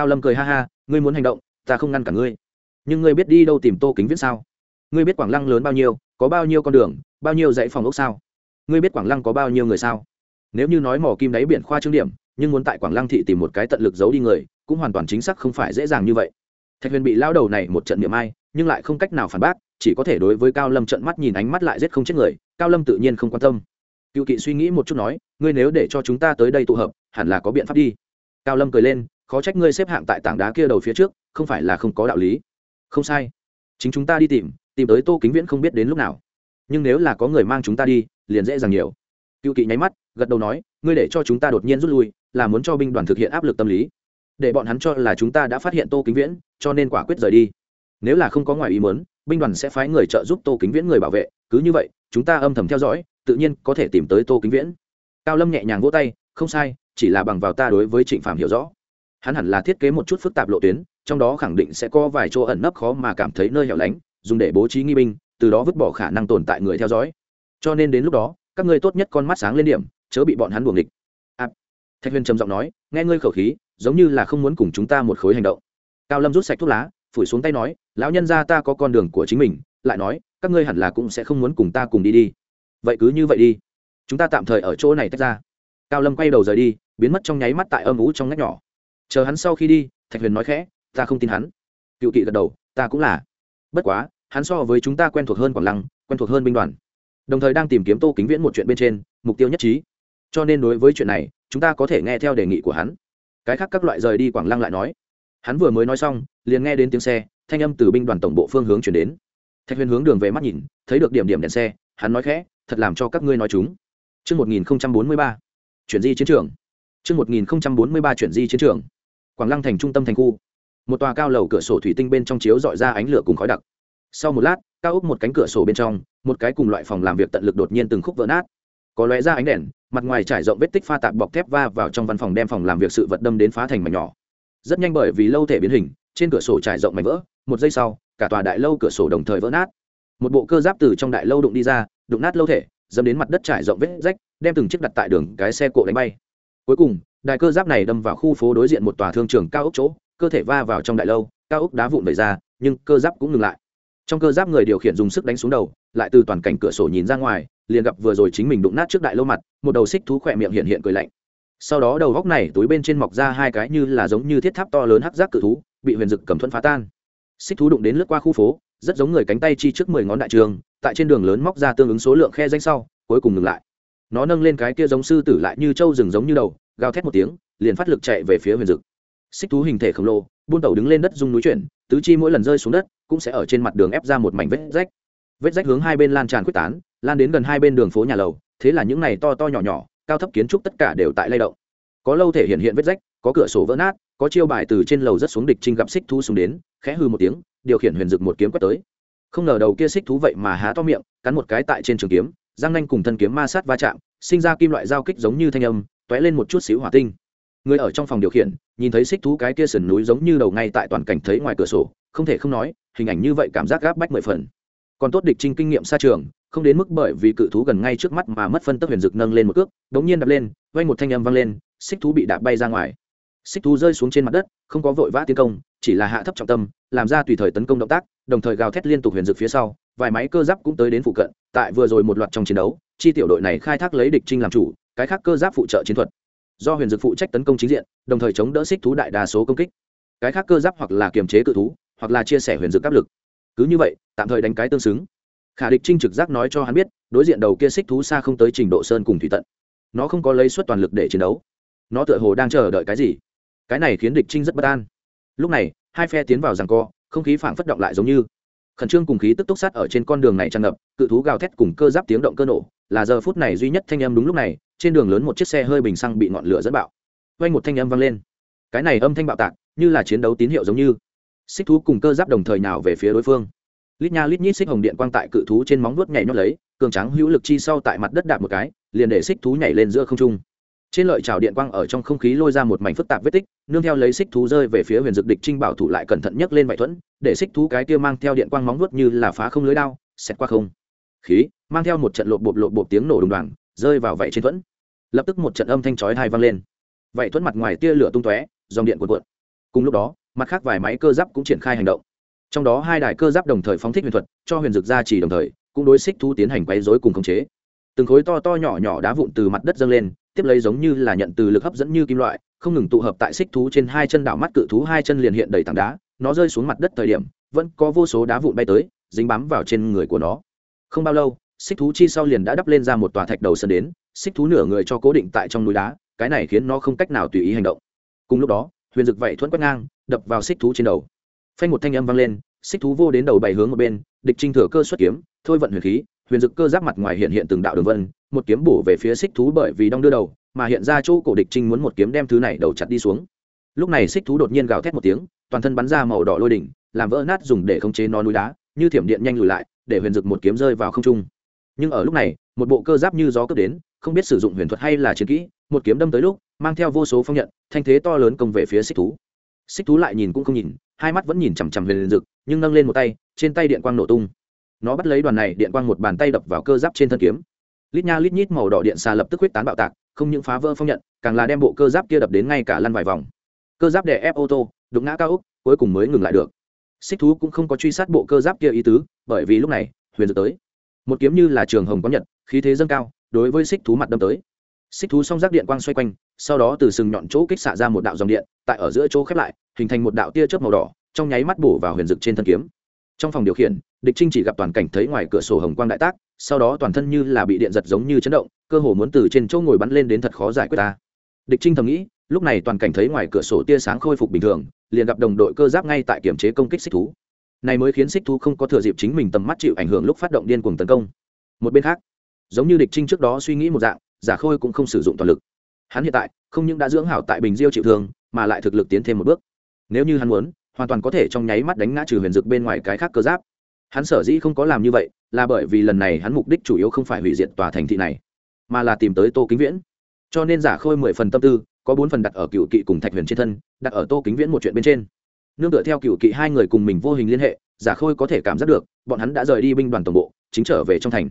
cao lâm cười ha ha, ngươi muốn hành động, ta không ngăn cả ngươi. Nhưng ngươi biết đi đâu tìm tô kính viễn sao? Ngươi biết quảng lăng lớn bao nhiêu, có bao nhiêu con đường, bao nhiêu dãy phòng ốc sao? Ngươi biết quảng lăng có bao nhiêu người sao? Nếu như nói mỏ kim đáy biển khoa trương điểm, nhưng muốn tại quảng lăng thị tìm một cái tận lực giấu đi người, cũng hoàn toàn chính xác không phải dễ dàng như vậy. Thạch huyền bị lao đầu này một trận miệng ai, nhưng lại không cách nào phản bác, chỉ có thể đối với cao lâm trận mắt nhìn ánh mắt lại giết không chết người, cao lâm tự nhiên không quan tâm. Cựu kỵ suy nghĩ một chút nói, ngươi nếu để cho chúng ta tới đây tụ hợp, hẳn là có biện pháp đi. Cao lâm cười lên khó trách ngươi xếp hạng tại tảng đá kia đầu phía trước, không phải là không có đạo lý. Không sai. Chính chúng ta đi tìm tìm tới tô kính viễn không biết đến lúc nào. Nhưng nếu là có người mang chúng ta đi, liền dễ dàng nhiều. Cựu kỵ nháy mắt, gật đầu nói, ngươi để cho chúng ta đột nhiên rút lui, là muốn cho binh đoàn thực hiện áp lực tâm lý. Để bọn hắn cho là chúng ta đã phát hiện tô kính viễn, cho nên quả quyết rời đi. Nếu là không có ngoài ý muốn, binh đoàn sẽ phái người trợ giúp tô kính viễn người bảo vệ. Cứ như vậy, chúng ta âm thầm theo dõi, tự nhiên có thể tìm tới tô kính viễn. Cao lâm nhẹ nhàng vỗ tay, không sai, chỉ là bằng vào ta đối với trịnh phạm hiểu rõ hắn hẳn là thiết kế một chút phức tạp lộ tuyến trong đó khẳng định sẽ có vài chỗ ẩn nấp khó mà cảm thấy nơi hẻo lánh dùng để bố trí nghi binh từ đó vứt bỏ khả năng tồn tại người theo dõi. Cho nên đến lúc đó các ngươi tốt nhất con mắt sáng lên điểm chớ bị bọn hắn buồng địch à, thạch huyền trầm giọng nói nghe ngươi khẩu khí giống như là không muốn cùng chúng ta một khối hành động. Cao lâm rút sạch thuốc lá phủi xuống tay nói lão nhân gia ta có con đường của chính mình lại nói các ngươi hẳn là cũng sẽ không muốn cùng ta cùng đi đi. Vậy cứ như vậy đi chúng ta tạm thời ở chỗ này tách ra. Cao lâm quay đầu rời đi biến mất trong nháy mắt tại âm ú trong ngách nhỏ chờ hắn sau khi đi thạch huyền nói khẽ ta không tin hắn. Cựu kỵ gật đầu ta cũng là. Bất quá hắn so với chúng ta quen thuộc hơn quảng lăng quen thuộc hơn binh đoàn. Đồng thời đang tìm kiếm tô kính viễn một chuyện bên trên mục tiêu nhất trí. Cho nên đối với chuyện này chúng ta có thể nghe theo đề nghị của hắn. Cái khác các loại rời đi quảng lăng lại nói. Hắn vừa mới nói xong liền nghe đến tiếng xe thanh âm từ binh đoàn tổng bộ phương hướng chuyển đến. Thạch huyền hướng đường về mắt nhìn thấy được điểm điểm đèn xe hắn nói khẽ thật làm cho các ngươi nói chúng. Trước 1043, chuyển di chiến trường. Trước 1043 chuyển di chiến trường. Quảng Lăng thành trung tâm thành khu. Một tòa cao lầu cửa sổ thủy tinh bên trong chiếu dọi ra ánh lửa cùng khói đặc. Sau một lát, cao ốc một cánh cửa sổ bên trong, một cái cùng loại phòng làm việc tận lực đột nhiên từng khúc vỡ nát. Có lóe ra ánh đèn, mặt ngoài trải rộng vết tích pha tạp bọc thép va vào trong văn phòng đem phòng làm việc sự vật đâm đến phá thành mảnh nhỏ. Rất nhanh bởi vì lâu thể biến hình, trên cửa sổ trải rộng mảnh vỡ, một giây sau, cả tòa đại lâu cửa sổ đồng thời vỡ nát. Một bộ cơ giáp từ trong đại lâu đụng đi ra, đụng nát lâu thể, dẫm đến mặt đất trải rộng vết rách, đem từng chiếc đặt tại đường cái xe cộ đánh bay cuối cùng đại cơ giáp này đâm vào khu phố đối diện một tòa thương trường cao ốc chỗ, cơ thể va vào trong đại lâu, cao ốc đá vụn vẩy ra, nhưng cơ giáp cũng ngừng lại. Trong cơ giáp người điều khiển dùng sức đánh xuống đầu, lại từ toàn cảnh cửa sổ nhìn ra ngoài, liền gặp vừa rồi chính mình đụng nát trước đại lâu mặt, một đầu xích thú khỏe miệng hiện hiện cười lạnh. Sau đó đầu góc này túi bên trên mọc ra hai cái như là giống như thiết tháp to lớn hắc giác cự thú, bị huyền dực cầm thuẫn phá tan. Xích thú đụng đến lướt qua khu phố, rất giống người cánh tay chi trước mười ngón đại trường, tại trên đường lớn móc ra tương ứng số lượng khe danh sau, cuối cùng ngừng lại. Nó nâng lên cái kia giống sư tử lại như trâu rừng giống như đầu gào thét một tiếng, liền phát lực chạy về phía huyền dực. Xích thú hình thể khổng lồ, buôn tàu đứng lên đất dung núi chuyển, tứ chi mỗi lần rơi xuống đất, cũng sẽ ở trên mặt đường ép ra một mảnh vết rách. Vết rách hướng hai bên lan tràn quyết tán, lan đến gần hai bên đường phố nhà lầu, thế là những này to to nhỏ nhỏ, cao thấp kiến trúc tất cả đều tại lay động. Có lâu thể hiện hiện vết rách, có cửa sổ vỡ nát, có chiêu bài từ trên lầu rất xuống địch trinh gặp xích thú xuống đến, khẽ hư một tiếng, điều khiển huyền dực một kiếm quét tới. Không ngờ đầu kia xích thú vậy mà há to miệng, cắn một cái tại trên trường kiếm giang nanh cùng thân kiếm ma sát va chạm, sinh ra kim loại giao kích giống như thanh âm t ó é lên một chút xíu hỏa tinh. Người ở trong phòng điều khiển, nhìn thấy xích thú cái kia sườn núi giống như đầu ngay tại toàn cảnh thấy ngoài cửa sổ, không thể không nói, hình ảnh như vậy cảm giác gáp bách mười phần. Còn tốt địch trinh kinh nghiệm xa trường, không đến mức bởi vì cự thú gần ngay trước mắt mà mất phân tức huyền dực nâng lên một cước đ ố n g nhiên đập lên vay một thanh âm vang lên, xích thú bị đạp bay ra ngoài. Xích thú rơi xuống trên mặt đất, không có vội vã tiến công, chỉ là hạ thấp trọng tâm, làm ra tùy thời tấn công động tác, đồng thời gào thét liên tục huyền dực phía sau, vài máy cơ giáp cũng tới đến phụ cận, tại vừa rồi một loạt trong chiến đấu, chi tiểu đội này khai thác lấy địch trinh làm chủ cái khác cơ giáp phụ trợ chiến thuật. Do huyền dực phụ trách tấn công chính diện, đồng thời chống đỡ xích thú đại đa số công kích. Cái khác cơ giáp hoặc là kiềm chế cự thú, hoặc là chia sẻ huyền dực áp lực. Cứ như vậy, tạm thời đánh cái tương xứng. Khả địch trinh trực giác nói cho hắn biết, đối diện đầu kia xích thú xa không tới trình độ sơn cùng thủy tận. Nó không có lấy suất toàn lực để chiến đấu. Nó tựa hồ đang chờ đợi cái gì? Cái này khiến địch trinh rất bất an. Lúc này, hai phe tiến vào rằng co, không khí phảng phất động lại giống như. Khẩn trương cùng khí tức túc sát ở trên con đường này tràn ngập, cự thú gào thét cùng cơ giáp tiếng động cơ nổ, là giờ phút này duy nhất thanh âm đúng lúc này trên đường lớn một chiếc xe hơi bình xăng bị ngọn lửa dẫn bạo. Quanh một thanh âm vang lên. Cái này âm thanh bạo tạc, như là chiến đấu tín hiệu giống như. Xích thú cùng cơ giáp đồng thời nào về phía đối phương. Lít nha lít nhít xích hồng điện quang tại cự thú trên móng vuốt nhảy nhót lấy, cường trắng hữu lực chi sau tại mặt đất đạp một cái, liền để xích thú nhảy lên giữa không trung. Trên lợi trào điện quang ở trong không khí lôi ra một mảnh phức tạp vết tích, nương theo lấy xích thú rơi về phía huyền dực địch trinh bảo thủ lại cẩn thận nhấc lên vải thuẫn, để xích thú cái kia mang theo điện quang móng vuốt như là phá không lưới đao, xẹt qua không. Khí, mang theo một trận lộp bộp lộp bộp tiếng nổ đùng đoàn rơi vào vảy trên thuẫn lập tức một trận âm thanh chói hai vang lên. Vậy thuẫn mặt ngoài tia lửa tung tóe, dòng điện cuộn cuộn. Cùng lúc đó, mặt khác vài máy cơ giáp cũng triển khai hành động. Trong đó hai đài cơ giáp đồng thời phóng thích huyền thuật, cho huyền dực ra chỉ đồng thời, cũng đối xích thu tiến hành quấy rối cùng khống chế. Từng khối to to nhỏ nhỏ đá vụn từ mặt đất dâng lên, tiếp lấy giống như là nhận từ lực hấp dẫn như kim loại, không ngừng tụ hợp tại xích thú trên hai chân đảo mắt cự thú hai chân liền hiện đầy tảng đá, nó rơi xuống mặt đất thời điểm, vẫn có vô số đá vụn bay tới, dính bám vào trên người của nó. Không bao lâu xích thú chi sau liền đã đắp lên ra một tòa thạch đầu sân đến, xích thú nửa người cho cố định tại trong núi đá, cái này khiến nó không cách nào tùy ý hành động. Cùng lúc đó, huyền dực vậy thuẫn quét ngang, đập vào xích thú trên đầu. Phanh một thanh âm vang lên, xích thú vô đến đầu bảy hướng một bên, địch trinh thừa cơ xuất kiếm, thôi vận huyền khí, huyền dực cơ giáp mặt ngoài hiện hiện từng đạo đường vân, một kiếm bổ về phía xích thú bởi vì đong đưa đầu, mà hiện ra chỗ cổ địch trinh muốn một kiếm đem thứ này đầu chặt đi xuống. Lúc này xích thú đột nhiên gào thét một tiếng, toàn thân bắn ra màu đỏ lôi đỉnh, làm vỡ nát dùng để khống chế nó núi đá, như thiểm điện nhanh lùi lại, để huyền dực một kiếm rơi vào không trung nhưng ở lúc này, một bộ cơ giáp như gió cướp đến, không biết sử dụng huyền thuật hay là chiến kỹ, một kiếm đâm tới lúc, mang theo vô số phong nhận, thanh thế to lớn công về phía xích thú. Xích thú lại nhìn cũng không nhìn, hai mắt vẫn nhìn chằm chằm huyền dực, nhưng nâng lên một tay, trên tay điện quang nổ tung. Nó bắt lấy đoàn này, điện quang một bàn tay đập vào cơ giáp trên thân kiếm. Lít nha lít nhít màu đỏ điện xà lập tức huyết tán bạo tạc, không những phá vỡ phong nhận, càng là đem bộ cơ giáp kia đập đến ngay cả lăn vài vòng. Cơ giáp đè ép ô tô, đụng ngã cao úc cuối cùng mới ngừng lại được. Xích thú cũng không có truy sát bộ cơ giáp kia ý tứ, bởi vì lúc này, huyền dực tới một kiếm như là trường hồng có nhật, khí thế dâng cao, đối với xích thú mặt đâm tới. Xích thú song giác điện quang xoay quanh, sau đó từ sừng nhọn chỗ kích xạ ra một đạo dòng điện, tại ở giữa chỗ khép lại, hình thành một đạo tia chớp màu đỏ, trong nháy mắt bổ vào huyền dực trên thân kiếm. Trong phòng điều khiển, địch trinh chỉ gặp toàn cảnh thấy ngoài cửa sổ hồng quang đại tác, sau đó toàn thân như là bị điện giật giống như chấn động, cơ hồ muốn từ trên chỗ ngồi bắn lên đến thật khó giải quyết ta. Địch trinh thầm nghĩ, lúc này toàn cảnh thấy ngoài cửa sổ tia sáng khôi phục bình thường, liền gặp đồng đội cơ giáp ngay tại kiểm chế công kích xích thú này mới khiến xích thú không có thừa dịp chính mình tầm mắt chịu ảnh hưởng lúc phát động điên cuồng tấn công. Một bên khác, giống như địch trinh trước đó suy nghĩ một dạng, giả khôi cũng không sử dụng toàn lực. Hắn hiện tại không những đã dưỡng hảo tại bình diêu chịu thương, mà lại thực lực tiến thêm một bước. Nếu như hắn muốn, hoàn toàn có thể trong nháy mắt đánh ngã trừ huyền dực bên ngoài cái khác cơ giáp. Hắn sở dĩ không có làm như vậy, là bởi vì lần này hắn mục đích chủ yếu không phải hủy diệt tòa thành thị này, mà là tìm tới tô kính viễn. Cho nên giả khôi mười phần tâm tư, có bốn phần đặt ở cựu kỵ cùng thạch huyền trên thân, đặt ở tô kính viễn một chuyện bên trên nương tựa theo cựu kỵ hai người cùng mình vô hình liên hệ giả khôi có thể cảm giác được bọn hắn đã rời đi binh đoàn tổng bộ chính trở về trong thành.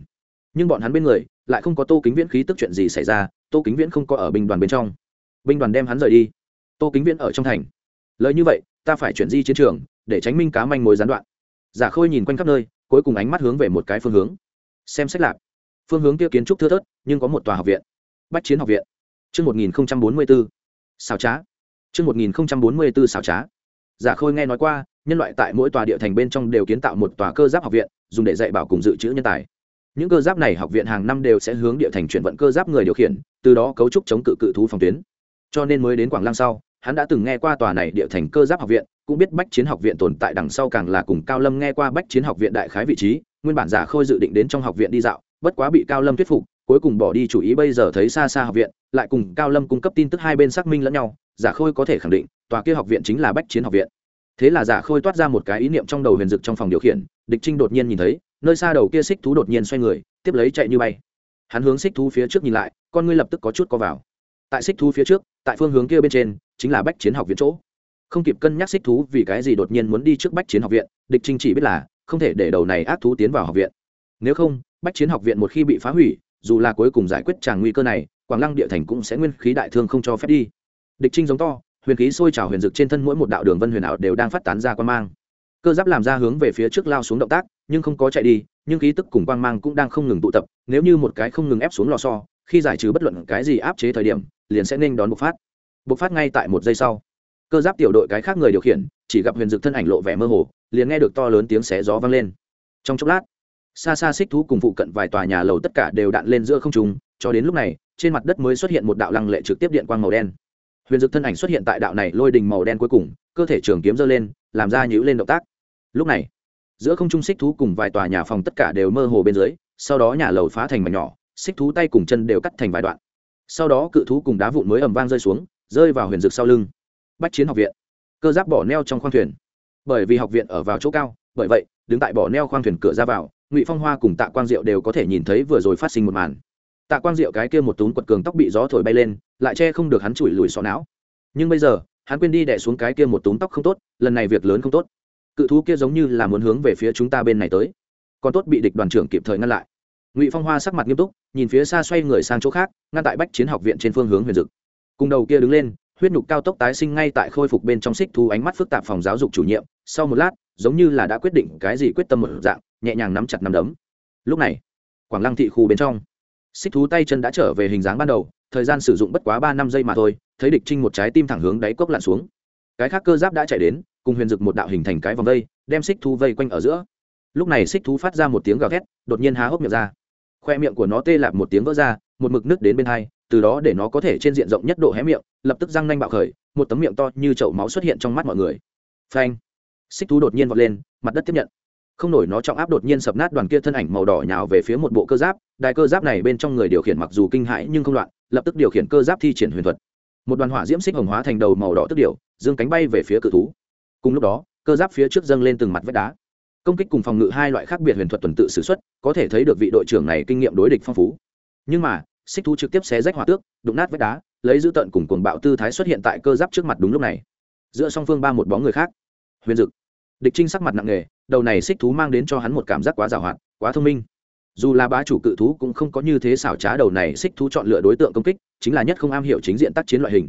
Nhưng bọn hắn bên người lại không có tô kính viễn khí tức chuyện gì xảy ra tô kính viễn không có ở binh đoàn bên trong. Binh đoàn đem hắn rời đi. Tô kính viễn ở trong thành. Lời như vậy ta phải chuyển di chiến trường để tránh minh cá manh mối gián đoạn. Giả khôi nhìn quanh khắp nơi cuối cùng ánh mắt hướng về một cái phương hướng. Xem xét lạc phương hướng kia kiến trúc thưa thớt nhưng có một tòa học viện. Bách chiến học viện. Trước 1044, xào trá. Trước 1044 xào trá. Giả Khôi nghe nói qua, nhân loại tại mỗi tòa địa thành bên trong đều kiến tạo một tòa cơ giáp học viện, dùng để dạy bảo cùng dự trữ nhân tài. Những cơ giáp này học viện hàng năm đều sẽ hướng địa thành chuyển vận cơ giáp người điều khiển, từ đó cấu trúc chống cự cự thú phòng tuyến. Cho nên mới đến Quảng Lăng sau, hắn đã từng nghe qua tòa này địa thành cơ giáp học viện, cũng biết Bách Chiến học viện tồn tại đằng sau càng là cùng Cao Lâm nghe qua Bách Chiến học viện đại khái vị trí, nguyên bản Giả Khôi dự định đến trong học viện đi dạo, bất quá bị Cao Lâm thuyết phục, cuối cùng bỏ đi chủ ý bây giờ thấy xa xa học viện lại cùng cao lâm cung cấp tin tức hai bên xác minh lẫn nhau giả khôi có thể khẳng định tòa kia học viện chính là bách chiến học viện. Thế là giả khôi toát ra một cái ý niệm trong đầu huyền dực trong phòng điều khiển, địch trinh đột nhiên nhìn thấy, nơi xa đầu kia xích thú đột nhiên xoay người, tiếp lấy chạy như bay. Hắn hướng xích thú phía trước nhìn lại, con ngươi lập tức có chút có vào. Tại xích thú phía trước, tại phương hướng kia bên trên, chính là bách chiến học viện chỗ. Không kịp cân nhắc xích thú vì cái gì đột nhiên muốn đi trước bách chiến học viện, địch trinh chỉ biết là, không thể để đầu này ác thú tiến vào học viện. Nếu không, bách chiến học viện một khi bị phá hủy, dù là cuối cùng giải quyết tràng nguy cơ này, quảng lăng địa thành cũng sẽ nguyên khí đại thương không cho phép đi. Địch trinh giống to huyền khí sôi trào huyền dực trên thân mỗi một đạo đường vân huyền ảo đều đang phát tán ra quan mang. Cơ giáp làm ra hướng về phía trước lao xuống động tác, nhưng không có chạy đi, nhưng khí tức cùng quang mang cũng đang không ngừng tụ tập, nếu như một cái không ngừng ép xuống lò so khi giải trừ bất luận cái gì áp chế thời điểm, liền sẽ nên đón bộc phát. Bộc phát ngay tại một giây sau. Cơ giáp tiểu đội cái khác người điều khiển, chỉ gặp huyền dực thân ảnh lộ vẻ mơ hồ, liền nghe được to lớn tiếng xé gió vang lên. Trong chốc lát, xa xa xích thú cùng phụ cận vài tòa nhà lầu tất cả đều đạn lên giữa không trung, cho đến lúc này, trên mặt đất mới xuất hiện một đạo lăng lệ trực tiếp điện quang màu đen huyền dực thân ảnh xuất hiện tại đạo này lôi đình màu đen cuối cùng, cơ thể trường kiếm giơ lên, làm ra nhữ lên động tác. Lúc này, giữa không trung xích thú cùng vài tòa nhà phòng tất cả đều mơ hồ bên dưới, sau đó nhà lầu phá thành mảnh nhỏ, xích thú tay cùng chân đều cắt thành vài đoạn. Sau đó cự thú cùng đá vụn mới ầm vang rơi xuống, rơi vào huyền dực sau lưng. Bách chiến học viện. Cơ giáp bỏ neo trong khoang thuyền. Bởi vì học viện ở vào chỗ cao, bởi vậy, đứng tại bỏ neo khoang thuyền cửa ra vào, ngụy phong hoa cùng tạ quang diệu đều có thể nhìn thấy vừa rồi phát sinh một màn tạ quang diệu cái kia một túm quật cường tóc bị gió thổi bay lên, lại che không được hắn chùi lùi xó não. Nhưng bây giờ, hắn quên đi đẻ xuống cái kia một túm tóc không tốt, lần này việc lớn không tốt. Cự thú kia giống như là muốn hướng về phía chúng ta bên này tới. Còn tốt bị địch đoàn trưởng kịp thời ngăn lại. Ngụy phong hoa sắc mặt nghiêm túc, nhìn phía xa xoay người sang chỗ khác, ngăn tại bách chiến học viện trên phương hướng huyền dực. Cùng đầu kia đứng lên, huyết nhục cao tốc tái sinh ngay tại khôi phục bên trong xích thu ánh mắt phức tạp phòng giáo dục chủ nhiệm, sau một lát, giống như là đã quyết định cái gì quyết tâm một dạng, nhẹ nhàng nắm chặt nắm đấm. Lúc này, quảng lăng thị khu bên trong xích thú tay chân đã trở về hình dáng ban đầu, thời gian sử dụng bất quá ba năm giây mà thôi, thấy địch trinh một trái tim thẳng hướng đáy cốc lặn xuống. Cái khác cơ giáp đã chạy đến, cùng huyền dực một đạo hình thành cái vòng vây, đem xích thú vây quanh ở giữa. Lúc này xích thú phát ra một tiếng gào thét, đột nhiên há hốc miệng ra. Khoe miệng của nó tê lạp một tiếng vỡ ra, một mực nước đến bên hai, từ đó để nó có thể trên diện rộng nhất độ hé miệng, lập tức răng nanh bạo khởi, một tấm miệng to như chậu máu xuất hiện trong mắt mọi người. Phanh! Xích thú đột nhiên vọt lên, mặt đất tiếp nhận. Không nổi nó trọng áp đột nhiên sập nát đoàn kia thân ảnh màu đỏ nhào về phía một bộ cơ giáp đài cơ giáp này bên trong người điều khiển mặc dù kinh hãi nhưng không loạn, lập tức điều khiển cơ giáp thi triển huyền thuật. Một đoàn hỏa diễm xích hồng hóa thành đầu màu đỏ tức điệu dương cánh bay về phía cự thú. Cùng lúc đó, cơ giáp phía trước dâng lên từng mặt vách đá. Công kích cùng phòng ngự hai loại khác biệt huyền thuật tuần tự xử x có thể thấy được vị đội trưởng này kinh nghiệm đối địch phong phú. Nhưng mà, xích thú trực tiếp xé rách hỏa tước, đụng nát vách đá, lấy giữ tận cùng cuồng bạo tư thái xuất hiện tại cơ giáp trước mặt đúng lúc này. Giữa song phương ba một bóng người khác. Huyền dực. Địch trinh sắc mặt nặng nề, đầu này xích thú mang đến cho hắn một cảm giác quá giàu hoạt quá thông minh dù là bá chủ cự thú cũng không có như thế xảo trá đầu này xích thú chọn lựa đối tượng công kích, chính là nhất không am hiểu chính diện tác chiến loại hình.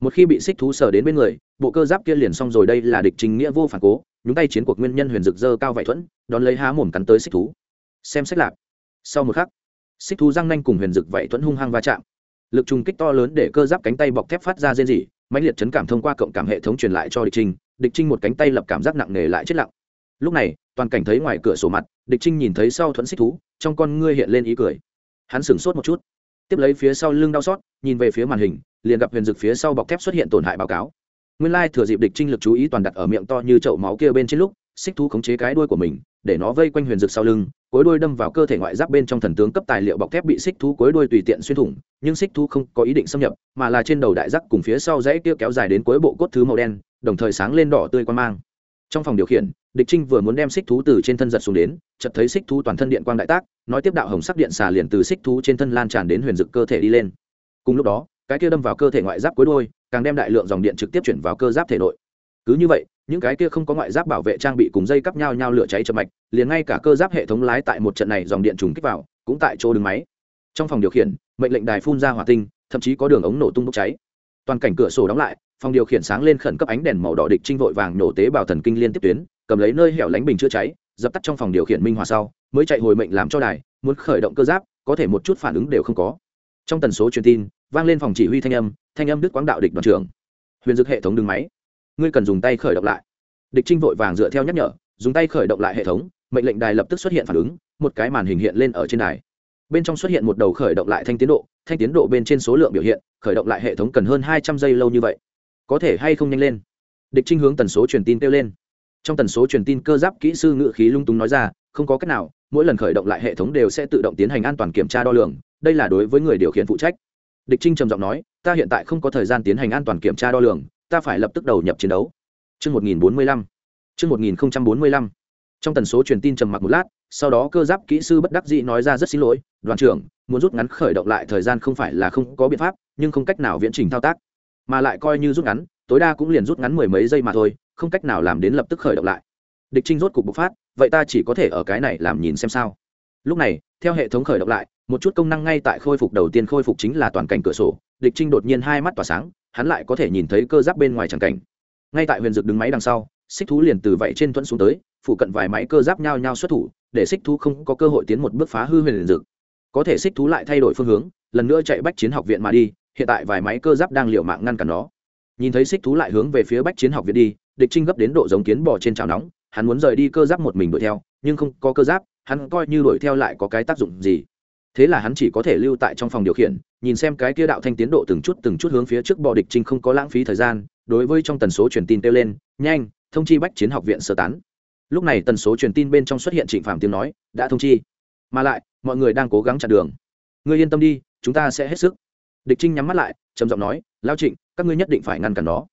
Một khi bị xích thú sờ đến bên người, bộ cơ giáp kia liền xong rồi đây là địch trình nghĩa vô phản cố, nhúng tay chiến cuộc nguyên nhân huyền rực dơ cao vải thuẫn, đón lấy há mồm cắn tới xích thú. Xem xét lạc sau một khắc, xích thú răng nanh cùng huyền rực vải thuẫn hung hăng va chạm. Lực trùng kích to lớn để cơ giáp cánh tay bọc thép phát ra rên rỉ, mãnh liệt chấn cảm thông qua cộng cảm hệ thống truyền lại cho địch trình, địch trinh một cánh tay lập cảm giác nặng nề lại chết lặng lúc này, toàn cảnh thấy ngoài cửa sổ mặt, địch trinh nhìn thấy sau thuẫn xích thú, trong con ngươi hiện lên ý cười. Hắn sửng sốt một chút, tiếp lấy phía sau lưng đau xót, nhìn về phía màn hình, liền gặp huyền dực phía sau bọc thép xuất hiện tổn hại báo cáo. Nguyên lai thừa dịp địch trinh lực chú ý toàn đặt ở miệng to như chậu máu kia bên trên lúc, xích thú khống chế cái đuôi của mình, để nó vây quanh huyền dực sau lưng, cối đuôi đâm vào cơ thể ngoại giáp bên trong thần tướng cấp tài liệu bọc thép bị xích thú cối đuôi tùy tiện xuyên thủng, nhưng xích thú không có ý định xâm nhập, mà là trên đầu đại giáp cùng phía sau dãy kia kéo dài đến cuối bộ cốt thứ màu đen, đồng thời sáng lên đỏ tươi quan mang. Trong phòng điều khiển địch trinh vừa muốn đem xích thú từ trên thân giật xuống đến, chợt thấy xích thú toàn thân điện quang đại tác, nói tiếp đạo hồng sắc điện xà liền từ xích thú trên thân lan tràn đến huyền dực cơ thể đi lên. Cùng lúc đó, cái kia đâm vào cơ thể ngoại giáp cuối đôi càng đem đại lượng dòng điện trực tiếp chuyển vào cơ giáp thể nội. Cứ như vậy, những cái kia không có ngoại giáp bảo vệ trang bị cùng dây cắp nhau nhau lửa cháy chậm mạch, liền ngay cả cơ giáp hệ thống lái tại một trận này dòng điện trùng kích vào, cũng tại chỗ đứng máy. Trong phòng điều khiển, mệnh lệnh đài phun ra hỏa tinh, thậm chí có đường ống nổ tung bốc cháy. Toàn cảnh cửa sổ đóng lại, phòng điều khiển sáng lên khẩn cấp ánh đèn màu đỏ địch trinh vội vàng nổ tế bào thần kinh liên tiếp tuyến cầm lấy nơi hẻo lánh bình chữa cháy, dập tắt trong phòng điều khiển minh hòa sau, mới chạy hồi mệnh làm cho đài, muốn khởi động cơ giáp, có thể một chút phản ứng đều không có. Trong tần số truyền tin, vang lên phòng chỉ huy thanh âm thanh âm đức quáng đạo địch đoàn trưởng. Huyền dực hệ thống đứng máy. Ngươi cần dùng tay khởi động lại. Địch trinh vội vàng dựa theo nhắc nhở, dùng tay khởi động lại hệ thống, mệnh lệnh đài lập tức xuất hiện phản ứng, một cái màn hình hiện lên ở trên đài. Bên trong xuất hiện một đầu khởi động lại thanh tiến độ, thanh tiến độ bên trên số lượng biểu hiện, khởi động lại hệ thống cần hơn hai trăm giây lâu như vậy. Có thể hay không nhanh lên? Địch trinh hướng tần số truyền tin kêu lên trong tần số truyền tin cơ giáp kỹ sư ngự khí lung túng nói ra không có cách nào mỗi lần khởi động lại hệ thống đều sẽ tự động tiến hành an toàn kiểm tra đo lường đây là đối với người điều khiển phụ trách địch trinh trầm giọng nói ta hiện tại không có thời gian tiến hành an toàn kiểm tra đo lường ta phải lập tức đầu nhập chiến đấu Chương 1045. Chương 1045. Trong tần số truyền tin trầm mặc một lát, sau đó cơ giáp kỹ sư bất đắc dĩ nói ra rất xin lỗi, đoàn trưởng, muốn rút ngắn khởi động lại thời gian không phải là không có biện pháp, nhưng không cách nào viễn trình thao tác, mà lại coi như rút ngắn, tối đa cũng liền rút ngắn mười mấy giây mà thôi, không cách nào làm đến lập tức khởi động lại. Địch Trinh rốt cục bộc phát, vậy ta chỉ có thể ở cái này làm nhìn xem sao. Lúc này, theo hệ thống khởi động lại, một chút công năng ngay tại khôi phục đầu tiên khôi phục chính là toàn cảnh cửa sổ, Địch Trinh đột nhiên hai mắt tỏa sáng, hắn lại có thể nhìn thấy cơ giáp bên ngoài chẳng cảnh ngay tại huyền dực đứng máy đằng sau xích thú liền từ vậy trên thuẫn xuống tới phụ cận vài máy cơ giáp nhau nhau xuất thủ để xích thú không có cơ hội tiến một bước phá hư huyền dực có thể xích thú lại thay đổi phương hướng lần nữa chạy bách chiến học viện mà đi hiện tại vài máy cơ giáp đang liều mạng ngăn cản nó nhìn thấy xích thú lại hướng về phía bách chiến học viện đi địch trinh gấp đến độ giống kiến bò trên chảo nóng, hắn muốn rời đi cơ giáp một mình đuổi theo, nhưng không có cơ giáp, hắn coi như đuổi theo lại có cái tác dụng gì. Thế là hắn chỉ có thể lưu tại trong phòng điều khiển, nhìn xem cái kia đạo thanh tiến độ từng chút từng chút hướng phía trước bò địch trinh không có lãng phí thời gian, đối với trong tần số truyền tin kêu lên, nhanh, thông chi bách chiến học viện sơ tán. Lúc này tần số truyền tin bên trong xuất hiện trịnh phạm tiếng nói, đã thông chi. Mà lại, mọi người đang cố gắng chặn đường. Ngươi yên tâm đi, chúng ta sẽ hết sức. Địch trinh nhắm mắt lại, trầm giọng nói lao trịnh, các ngươi nhất định phải ngăn cản nó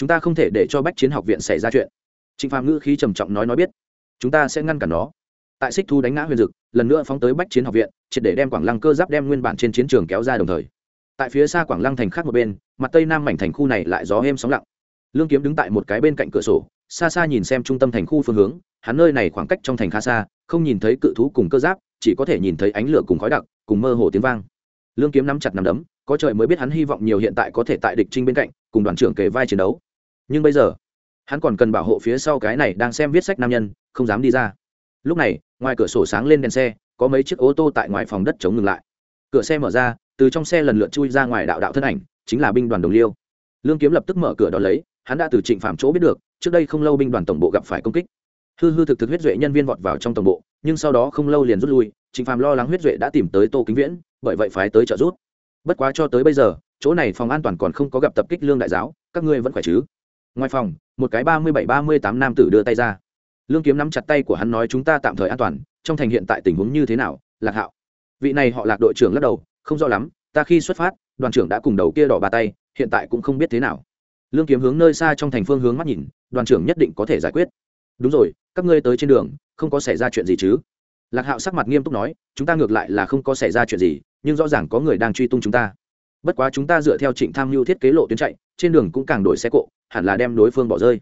chúng ta không thể để cho bách chiến học viện xảy ra chuyện. Trịnh phạm ngữ khí trầm trọng nói nói biết, chúng ta sẽ ngăn cản nó. Tại xích thu đánh ngã huyền dực, lần nữa phóng tới bách chiến học viện, triệt để đem quảng lăng cơ giáp đem nguyên bản trên chiến trường kéo ra đồng thời. Tại phía xa quảng lăng thành khác một bên, mặt tây nam mảnh thành khu này lại gió êm sóng lặng. Lương kiếm đứng tại một cái bên cạnh cửa sổ, xa xa nhìn xem trung tâm thành khu phương hướng, hắn nơi này khoảng cách trong thành khá xa, không nhìn thấy cự thú cùng cơ giáp, chỉ có thể nhìn thấy ánh lửa cùng khói đặc, cùng mơ hồ tiếng vang. Lương kiếm nắm chặt nắm đấm, có trời mới biết hắn hy vọng nhiều hiện tại có thể tại địch trinh bên cạnh, cùng đoàn trưởng kề vai chiến đấu nhưng bây giờ, hắn còn cần bảo hộ phía sau cái này đang xem viết sách nam nhân, không dám đi ra. Lúc này, ngoài cửa sổ sáng lên đèn xe, có mấy chiếc ô tô tại ngoài phòng đất chống ngừng lại. Cửa xe mở ra, từ trong xe lần lượt chui ra ngoài đạo đạo thân ảnh, chính là binh đoàn đồng liêu. Lương kiếm lập tức mở cửa đ ó lấy, hắn đã từ trịnh phạm chỗ biết được, trước đây không lâu binh đoàn tổng bộ gặp phải công kích. Hư hư thực thực huyết duệ nhân viên vọt vào trong tổng bộ, nhưng sau đó không lâu liền rút lui, trịnh phạm lo lắng huyết duệ đã tìm tới tô kính viễn, bởi vậy phái tới trợ rút bất quá cho tới bây giờ, chỗ này phòng an toàn còn không có gặp tập kích lương đại giáo, các ngươi vẫn khỏe chứ? Ngoài phòng, một cái ba mươi bảy, ba mươi tám nam tử đưa tay ra. Lương kiếm nắm chặt tay của hắn nói chúng ta tạm thời an toàn, trong thành hiện tại tình huống như thế nào, lạc hạo? Vị này họ lạc đội trưởng lắc đầu, không rõ lắm, ta khi xuất phát, đoàn trưởng đã cùng đầu kia đỏ ba tay, hiện tại cũng không biết thế nào. Lương kiếm hướng nơi xa trong thành phương hướng mắt nhìn, đoàn trưởng nhất định có thể giải quyết. Đúng rồi, các ngươi tới trên đường, không có xảy ra chuyện gì chứ? Lạc hạo sắc mặt nghiêm túc nói, chúng ta ngược lại là không có xảy ra chuyện gì, nhưng rõ ràng có người đang truy tung chúng ta bất quá chúng ta dựa theo trịnh tham mưu thiết kế lộ tuyến chạy, trên đường cũng càng đổi xe cộ, hẳn là đem đối phương bỏ rơi.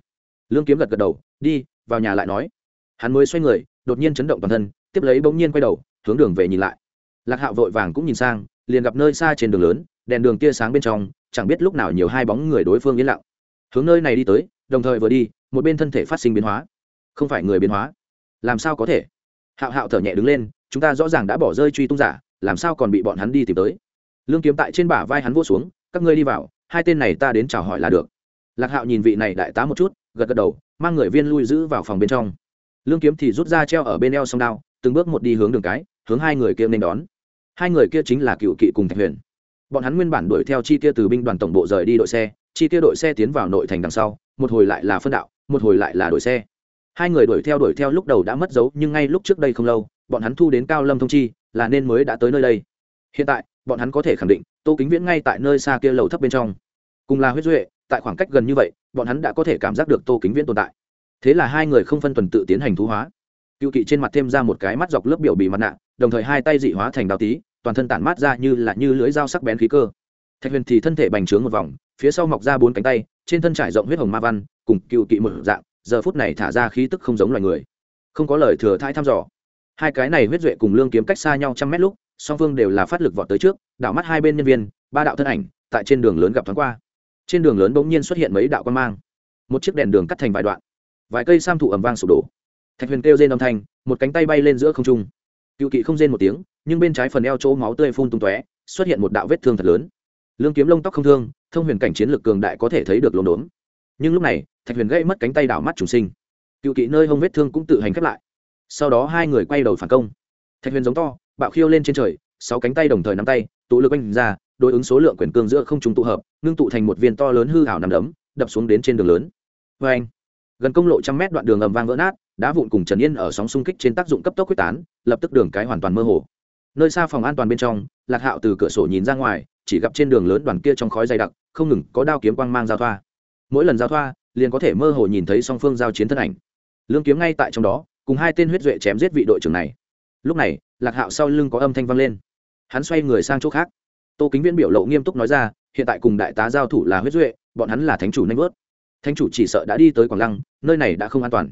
Lương kiếm gật gật đầu, đi, vào nhà lại nói. Hắn mới xoay người, đột nhiên chấn động toàn thân, tiếp lấy bỗng nhiên quay đầu, hướng đường về nhìn lại. Lạc hạo vội vàng cũng nhìn sang, liền gặp nơi xa trên đường lớn, đèn đường tia sáng bên trong, chẳng biết lúc nào nhiều hai bóng người đối phương yên lặng. Hướng nơi này đi tới, đồng thời vừa đi, một bên thân thể phát sinh biến hóa. Không phải người biến hóa. Làm sao có thể? Hạo hạo thở nhẹ đứng lên, chúng ta rõ ràng đã bỏ rơi truy tung giả, làm sao còn bị bọn hắn đi tìm tới? Lương kiếm tại trên bả vai hắn vô xuống, các ngươi đi vào, hai tên này ta đến chào hỏi là được. Lạc hạo nhìn vị này đại tá một chút, gật gật đầu, mang người viên lui giữ vào phòng bên trong. Lương kiếm thì rút ra treo ở bên eo sông đao, từng bước một đi hướng đường cái, hướng hai người kia nên đón. Hai người kia chính là cựu kỵ cùng thạch huyền. Bọn hắn nguyên bản đuổi theo chi kia từ binh đoàn tổng bộ rời đi đội xe, chi kia đội xe tiến vào nội thành đằng sau, một hồi lại là phân đạo, một hồi lại là đội xe. Hai người đuổi theo đuổi theo lúc đầu đã mất dấu, nhưng ngay lúc trước đây không lâu, bọn hắn thu đến cao lâm thông chi, là nên mới đã tới nơi đây. Hiện tại bọn hắn có thể khẳng định, tô kính viễn ngay tại nơi xa kia lầu thấp bên trong. Cùng là huyết duệ, tại khoảng cách gần như vậy, bọn hắn đã có thể cảm giác được tô kính viễn tồn tại. Thế là hai người không phân tuần tự tiến hành thú hóa. Cựu kỵ trên mặt thêm ra một cái mắt dọc lớp biểu bì mặt nạ, đồng thời hai tay dị hóa thành đào tí, toàn thân tản mát ra như là như lưới dao sắc bén khí cơ. Thạch huyền thì thân thể bành trướng một vòng, phía sau mọc ra bốn cánh tay, trên thân trải rộng huyết hồng ma văn, cùng cựu kỵ một dạng, giờ phút này thả ra khí tức không giống loài người. Không có lời thừa thai thăm dò. Hai cái này huyết duệ cùng lương kiếm cách xa nhau trăm mét lúc song phương đều là phát lực vọt tới trước, đảo mắt hai bên nhân viên, ba đạo thân ảnh tại trên đường lớn gặp thoáng qua. Trên đường lớn bỗng nhiên xuất hiện mấy đạo quan mang. Một chiếc đèn đường cắt thành vài đoạn. Vài cây sam thụ ẩm vang sụp đổ. Thạch huyền kêu rên âm thanh, một cánh tay bay lên giữa không trung. Cựu kỵ không rên một tiếng, nhưng bên trái phần eo chỗ máu tươi phun tung tóe, xuất hiện một đạo vết thương thật lớn. Lương kiếm lông tóc không thương, thông huyền cảnh chiến lược cường đại có thể thấy được lồn đốn. Nhưng lúc này, thạch huyền gây mất cánh tay đảo mắt trùng sinh. Cựu kỵ nơi hông vết thương cũng tự hành khép lại. Sau đó hai người quay đầu phản công. Thạch huyền giống to bạo khiêu lên trên trời, sáu cánh tay đồng thời nắm tay, tụ lực oanh ra, đối ứng số lượng quyền cương giữa không trùng tụ hợp, ngưng tụ thành một viên to lớn hư hảo nằm đấm, đập xuống đến trên đường lớn. Vê anh, gần công lộ trăm mét đoạn đường ầm vang vỡ nát, đá vụn cùng trần yên ở sóng xung kích trên tác dụng cấp tốc quyết tán, lập tức đường cái hoàn toàn mơ hồ. Nơi xa phòng an toàn bên trong, lạc hạo từ cửa sổ nhìn ra ngoài, chỉ gặp trên đường lớn đoàn kia trong khói dày đặc, không ngừng có đao kiếm quang mang giao thoa. Mỗi lần giao thoa, liền có thể mơ hồ nhìn thấy song phương giao chiến thân ảnh. Lương kiếm ngay tại trong đó, cùng hai tên huyết duệ chém giết vị đội trưởng này lúc này, lạc hạo sau lưng có âm thanh vang lên. Hắn xoay người sang chỗ khác. Tô kính viễn biểu lộ nghiêm túc nói ra, hiện tại cùng đại tá giao thủ là huyết duệ, bọn hắn là thánh chủ nanh vớt. Thánh chủ chỉ sợ đã đi tới quảng lăng, nơi này đã không an toàn.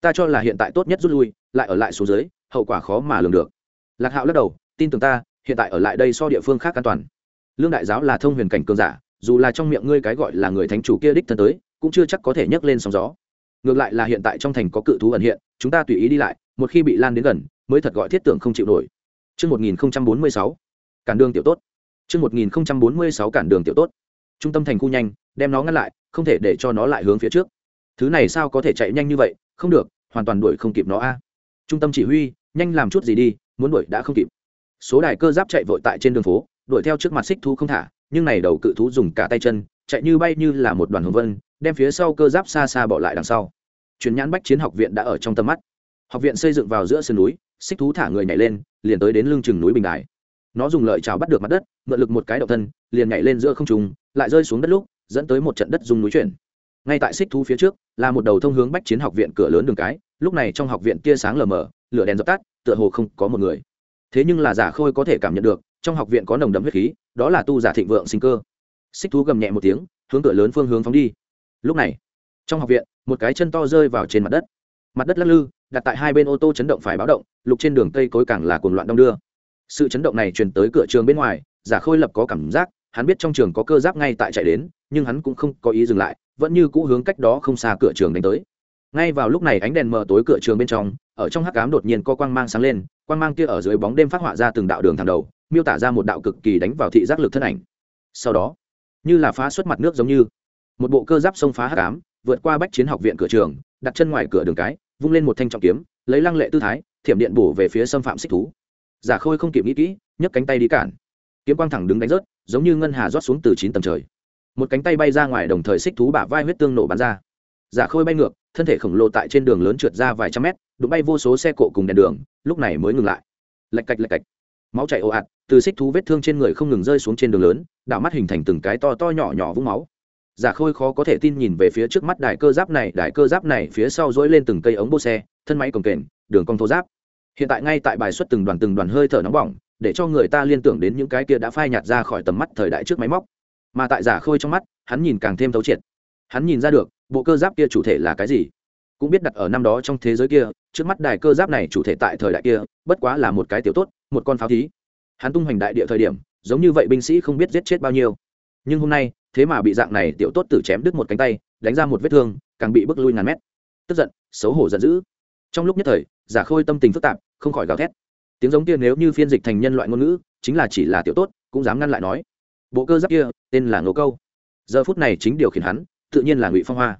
Ta cho là hiện tại tốt nhất rút lui, lại ở lại xuống dưới, hậu quả khó mà lường được. Lạc hạo lắc đầu, tin tưởng ta, hiện tại ở lại đây so địa phương khác an toàn. Lương đại giáo là thông huyền cảnh cường giả, dù là trong miệng ngươi cái gọi là người thánh chủ kia đích thân tới, cũng chưa chắc có thể nhấc lên sóng gió. Ngược lại là hiện tại trong thành có cự thú ẩn hiện, chúng ta tùy ý đi lại, một khi bị lan đến gần mới thật gọi thiết tưởng không chịu nổi Trước 1046, cản đường tiểu tốt. Trước 1046 cản đường tiểu tốt. Trung tâm thành khu nhanh, đem nó ngăn lại, không thể để cho nó lại hướng phía trước. Thứ này sao có thể chạy nhanh như vậy, không được, hoàn toàn đuổi không kịp nó a. Trung tâm chỉ huy, nhanh làm chút gì đi, muốn đuổi đã không kịp. Số đài cơ giáp chạy vội tại trên đường phố, đuổi theo trước mặt xích thú không thả, nhưng này đầu cự thú dùng cả tay chân, chạy như bay như là một đoàn hồng vân, đem phía sau cơ giáp xa xa bỏ lại đằng sau. Truyền nhãn bách chiến học viện đã ở trong tầm mắt. Học viện xây dựng vào giữa sườn núi, xích thú thả người nhảy lên, liền tới đến lưng chừng núi bình đài. Nó dùng lợi chảo bắt được mặt đất mượn lực một cái động thân liền nhảy lên giữa không trùng lại rơi xuống đất lúc dẫn tới một trận đất dùng núi chuyển. Ngay tại xích thú phía trước là một đầu thông hướng bách chiến học viện cửa lớn đường cái lúc này trong học viện tia sáng lờ mờ lửa đèn dập tắt tựa hồ không có một người. Thế nhưng là giả khôi có thể cảm nhận được trong học viện có nồng đậm huyết khí đó là tu giả thịnh vượng sinh cơ. Xích thú gầm nhẹ một tiếng hướng cửa lớn phương hướng phóng đi. Lúc này trong học viện một cái chân to rơi vào trên mặt đất. Mặt đất lắc lư đặt tại hai bên ô tô chấn động phải báo động, lục trên đường cây cối càng là cuồng loạn đông đưa. Sự chấn động này truyền tới cửa trường bên ngoài, giả khôi lập có cảm giác, hắn biết trong trường có cơ giáp ngay tại chạy đến, nhưng hắn cũng không có ý dừng lại, vẫn như cũ hướng cách đó không xa cửa trường đánh tới. Ngay vào lúc này ánh đèn mờ tối cửa trường bên trong, ở trong hắc cám đột nhiên có quang mang sáng lên, quang mang kia ở dưới bóng đêm phát họa ra từng đạo đường thẳng đầu, miêu tả ra một đạo cực kỳ đánh vào thị giác lực thân ảnh. Sau đó, như là phá xuất mặt nước giống như, một bộ cơ giáp xông phá hắc cám vượt qua bách chiến học viện cửa trường, đặt chân ngoài cửa đường cái vung lên một thanh trọng kiếm, lấy lăng lệ tư thái, thiểm điện bổ về phía xâm phạm xích thú. Giả khôi không kịp nghĩ kỹ, nhấc cánh tay đi cản. Kiếm quang thẳng đứng đánh rớt, giống như ngân hà rót xuống từ chín tầng trời. Một cánh tay bay ra ngoài đồng thời xích thú bả vai huyết tương nổ bắn ra. Giả khôi bay ngược, thân thể khổng lồ tại trên đường lớn trượt ra vài trăm mét, đụng bay vô số xe cộ cùng đèn đường, lúc này mới ngừng lại. Lạch cạch lạch cạch. Máu chảy ồ ạt, từ xích thú vết thương trên người không ngừng rơi xuống trên đường lớn, đảo mắt hình thành từng cái to to nhỏ nhỏ vũng máu giả khôi khó có thể tin nhìn về phía trước mắt đài cơ giáp này, đài cơ giáp này phía sau dỗi lên từng cây ống bô xe, thân máy cồng kềnh, đường cong thô giáp. Hiện tại ngay tại bài xuất từng đoàn từng đoàn hơi thở nóng bỏng, để cho người ta liên tưởng đến những cái kia đã phai nhạt ra khỏi tầm mắt thời đại trước máy móc. Mà tại giả khôi trong mắt, hắn nhìn càng thêm thấu triệt. Hắn nhìn ra được, bộ cơ giáp kia chủ thể là cái gì. Cũng biết đặt ở năm đó trong thế giới kia, trước mắt đài cơ giáp này chủ thể tại thời đại kia, bất quá là một cái tiểu tốt, một con pháo thí. Hắn tung hoành đại địa thời điểm, giống như vậy binh sĩ không biết giết chết bao nhiêu. Nhưng hôm nay thế mà bị dạng này tiểu tốt tử chém đứt một cánh tay, đánh ra một vết thương, càng bị bước lui ngàn mét. Tức giận, xấu hổ giận dữ. Trong lúc nhất thời, giả khôi tâm tình phức tạp, không khỏi gào thét. Tiếng giống kia nếu như phiên dịch thành nhân loại ngôn ngữ, chính là chỉ là tiểu tốt, cũng dám ngăn lại nói. Bộ cơ giáp kia, tên là ngô câu. Giờ phút này chính điều khiển hắn, tự nhiên là ngụy phong hoa.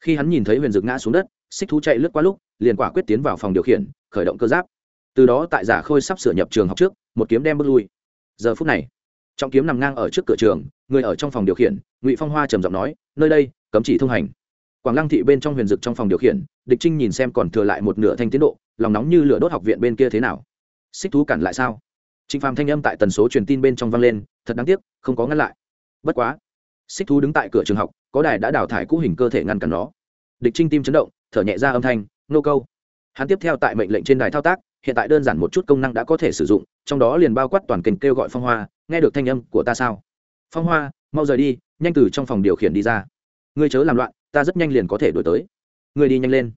Khi hắn nhìn thấy huyền dực ngã xuống đất, xích thú chạy lướt qua lúc, liền quả quyết tiến vào phòng điều khiển, khởi động cơ giáp. Từ đó tại giả khôi sắp sửa nhập trường học trước, một kiếm đem bước lui. Giờ phút này, trọng kiếm nằm ngang ở trước cửa trường người ở trong phòng điều khiển, ngụy phong hoa trầm giọng nói, nơi đây, cấm chỉ thông hành. Quảng lăng thị bên trong huyền dực trong phòng điều khiển, địch trinh nhìn xem còn thừa lại một nửa thanh tiến độ, lòng nóng như lửa đốt học viện bên kia thế nào. Xích thú cản lại sao? Trịnh phàm thanh âm tại tần số truyền tin bên trong vang lên, thật đáng tiếc, không có ngăn lại. Bất quá, xích thú đứng tại cửa trường học, có đài đã đào thải cũ hình cơ thể ngăn cản nó. Địch trinh tim chấn động, thở nhẹ ra âm thanh, nô câu. Hắn tiếp theo tại mệnh lệnh trên đài thao tác, hiện tại đơn giản một chút công năng đã có thể sử dụng, trong đó liền bao quát toàn kênh kêu gọi phong hoa, nghe được thanh âm của ta sao? Phong hoa, mau rời đi, nhanh từ trong phòng điều khiển đi ra. Ngươi chớ làm loạn, ta rất nhanh liền có thể đổi tới. Ngươi đi nhanh lên.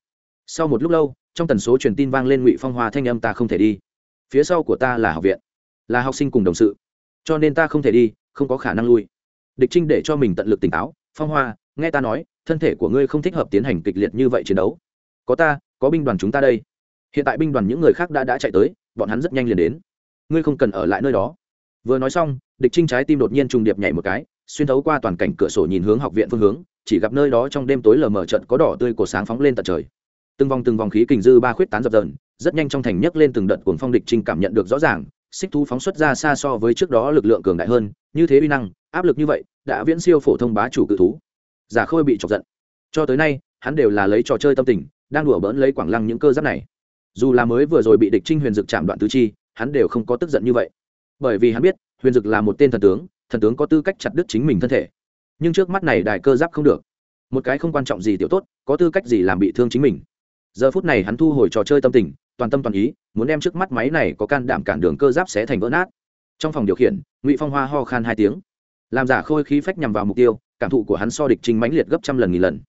Sau một lúc lâu, trong tần số truyền tin vang lên ngụy phong hoa thanh âm ta không thể đi. Phía sau của ta là học viện, là học sinh cùng đồng sự. Cho nên ta không thể đi, không có khả năng lui. Địch trinh để cho mình tận lực tỉnh táo. Phong hoa, nghe ta nói, thân thể của ngươi không thích hợp tiến hành kịch liệt như vậy chiến đấu. Có ta, có binh đoàn chúng ta đây. Hiện tại binh đoàn những người khác đã đã chạy tới, bọn hắn rất nhanh liền đến. Ngươi không cần ở lại nơi đó. Vừa nói xong địch trinh trái tim đột nhiên trùng điệp nhảy một cái, xuyên thấu qua toàn cảnh cửa sổ nhìn hướng học viện phương hướng, chỉ gặp nơi đó trong đêm tối lờ mờ trận có đỏ tươi của sáng phóng lên tận trời. Từng vòng từng vòng khí kình dư ba khuyết tán dập dờn, rất nhanh trong thành nhấc lên từng đợt cuồng phong địch trinh cảm nhận được rõ ràng, xích thú phóng xuất ra xa so với trước đó lực lượng cường đại hơn, như thế uy năng, áp lực như vậy, đã viễn siêu phổ thông bá chủ cự thú. Giả khôi bị chọc giận. Cho tới nay, hắn đều là lấy trò chơi tâm tình, đang đùa bỡn lấy quảng lăng những cơ giáp này. Dù là mới vừa rồi bị địch trinh huyền dực chạm đoạn tứ chi, hắn đều không có tức giận như vậy. Bởi vì hắn biết huyền dực là một tên thần tướng thần tướng có tư cách chặt đứt chính mình thân thể. Nhưng trước mắt này đại cơ giáp không được. Một cái không quan trọng gì tiểu tốt, có tư cách gì làm bị thương chính mình. Giờ phút này hắn thu hồi trò chơi tâm tình, toàn tâm toàn ý, muốn đem trước mắt máy này có can đảm cản đường cơ giáp sẽ thành vỡ nát. Trong phòng điều khiển, ngụy phong hoa ho khan hai tiếng. Làm giả khôi khí phách nhằm vào mục tiêu, cảm thụ của hắn so địch trình mãnh liệt gấp trăm lần nghìn lần.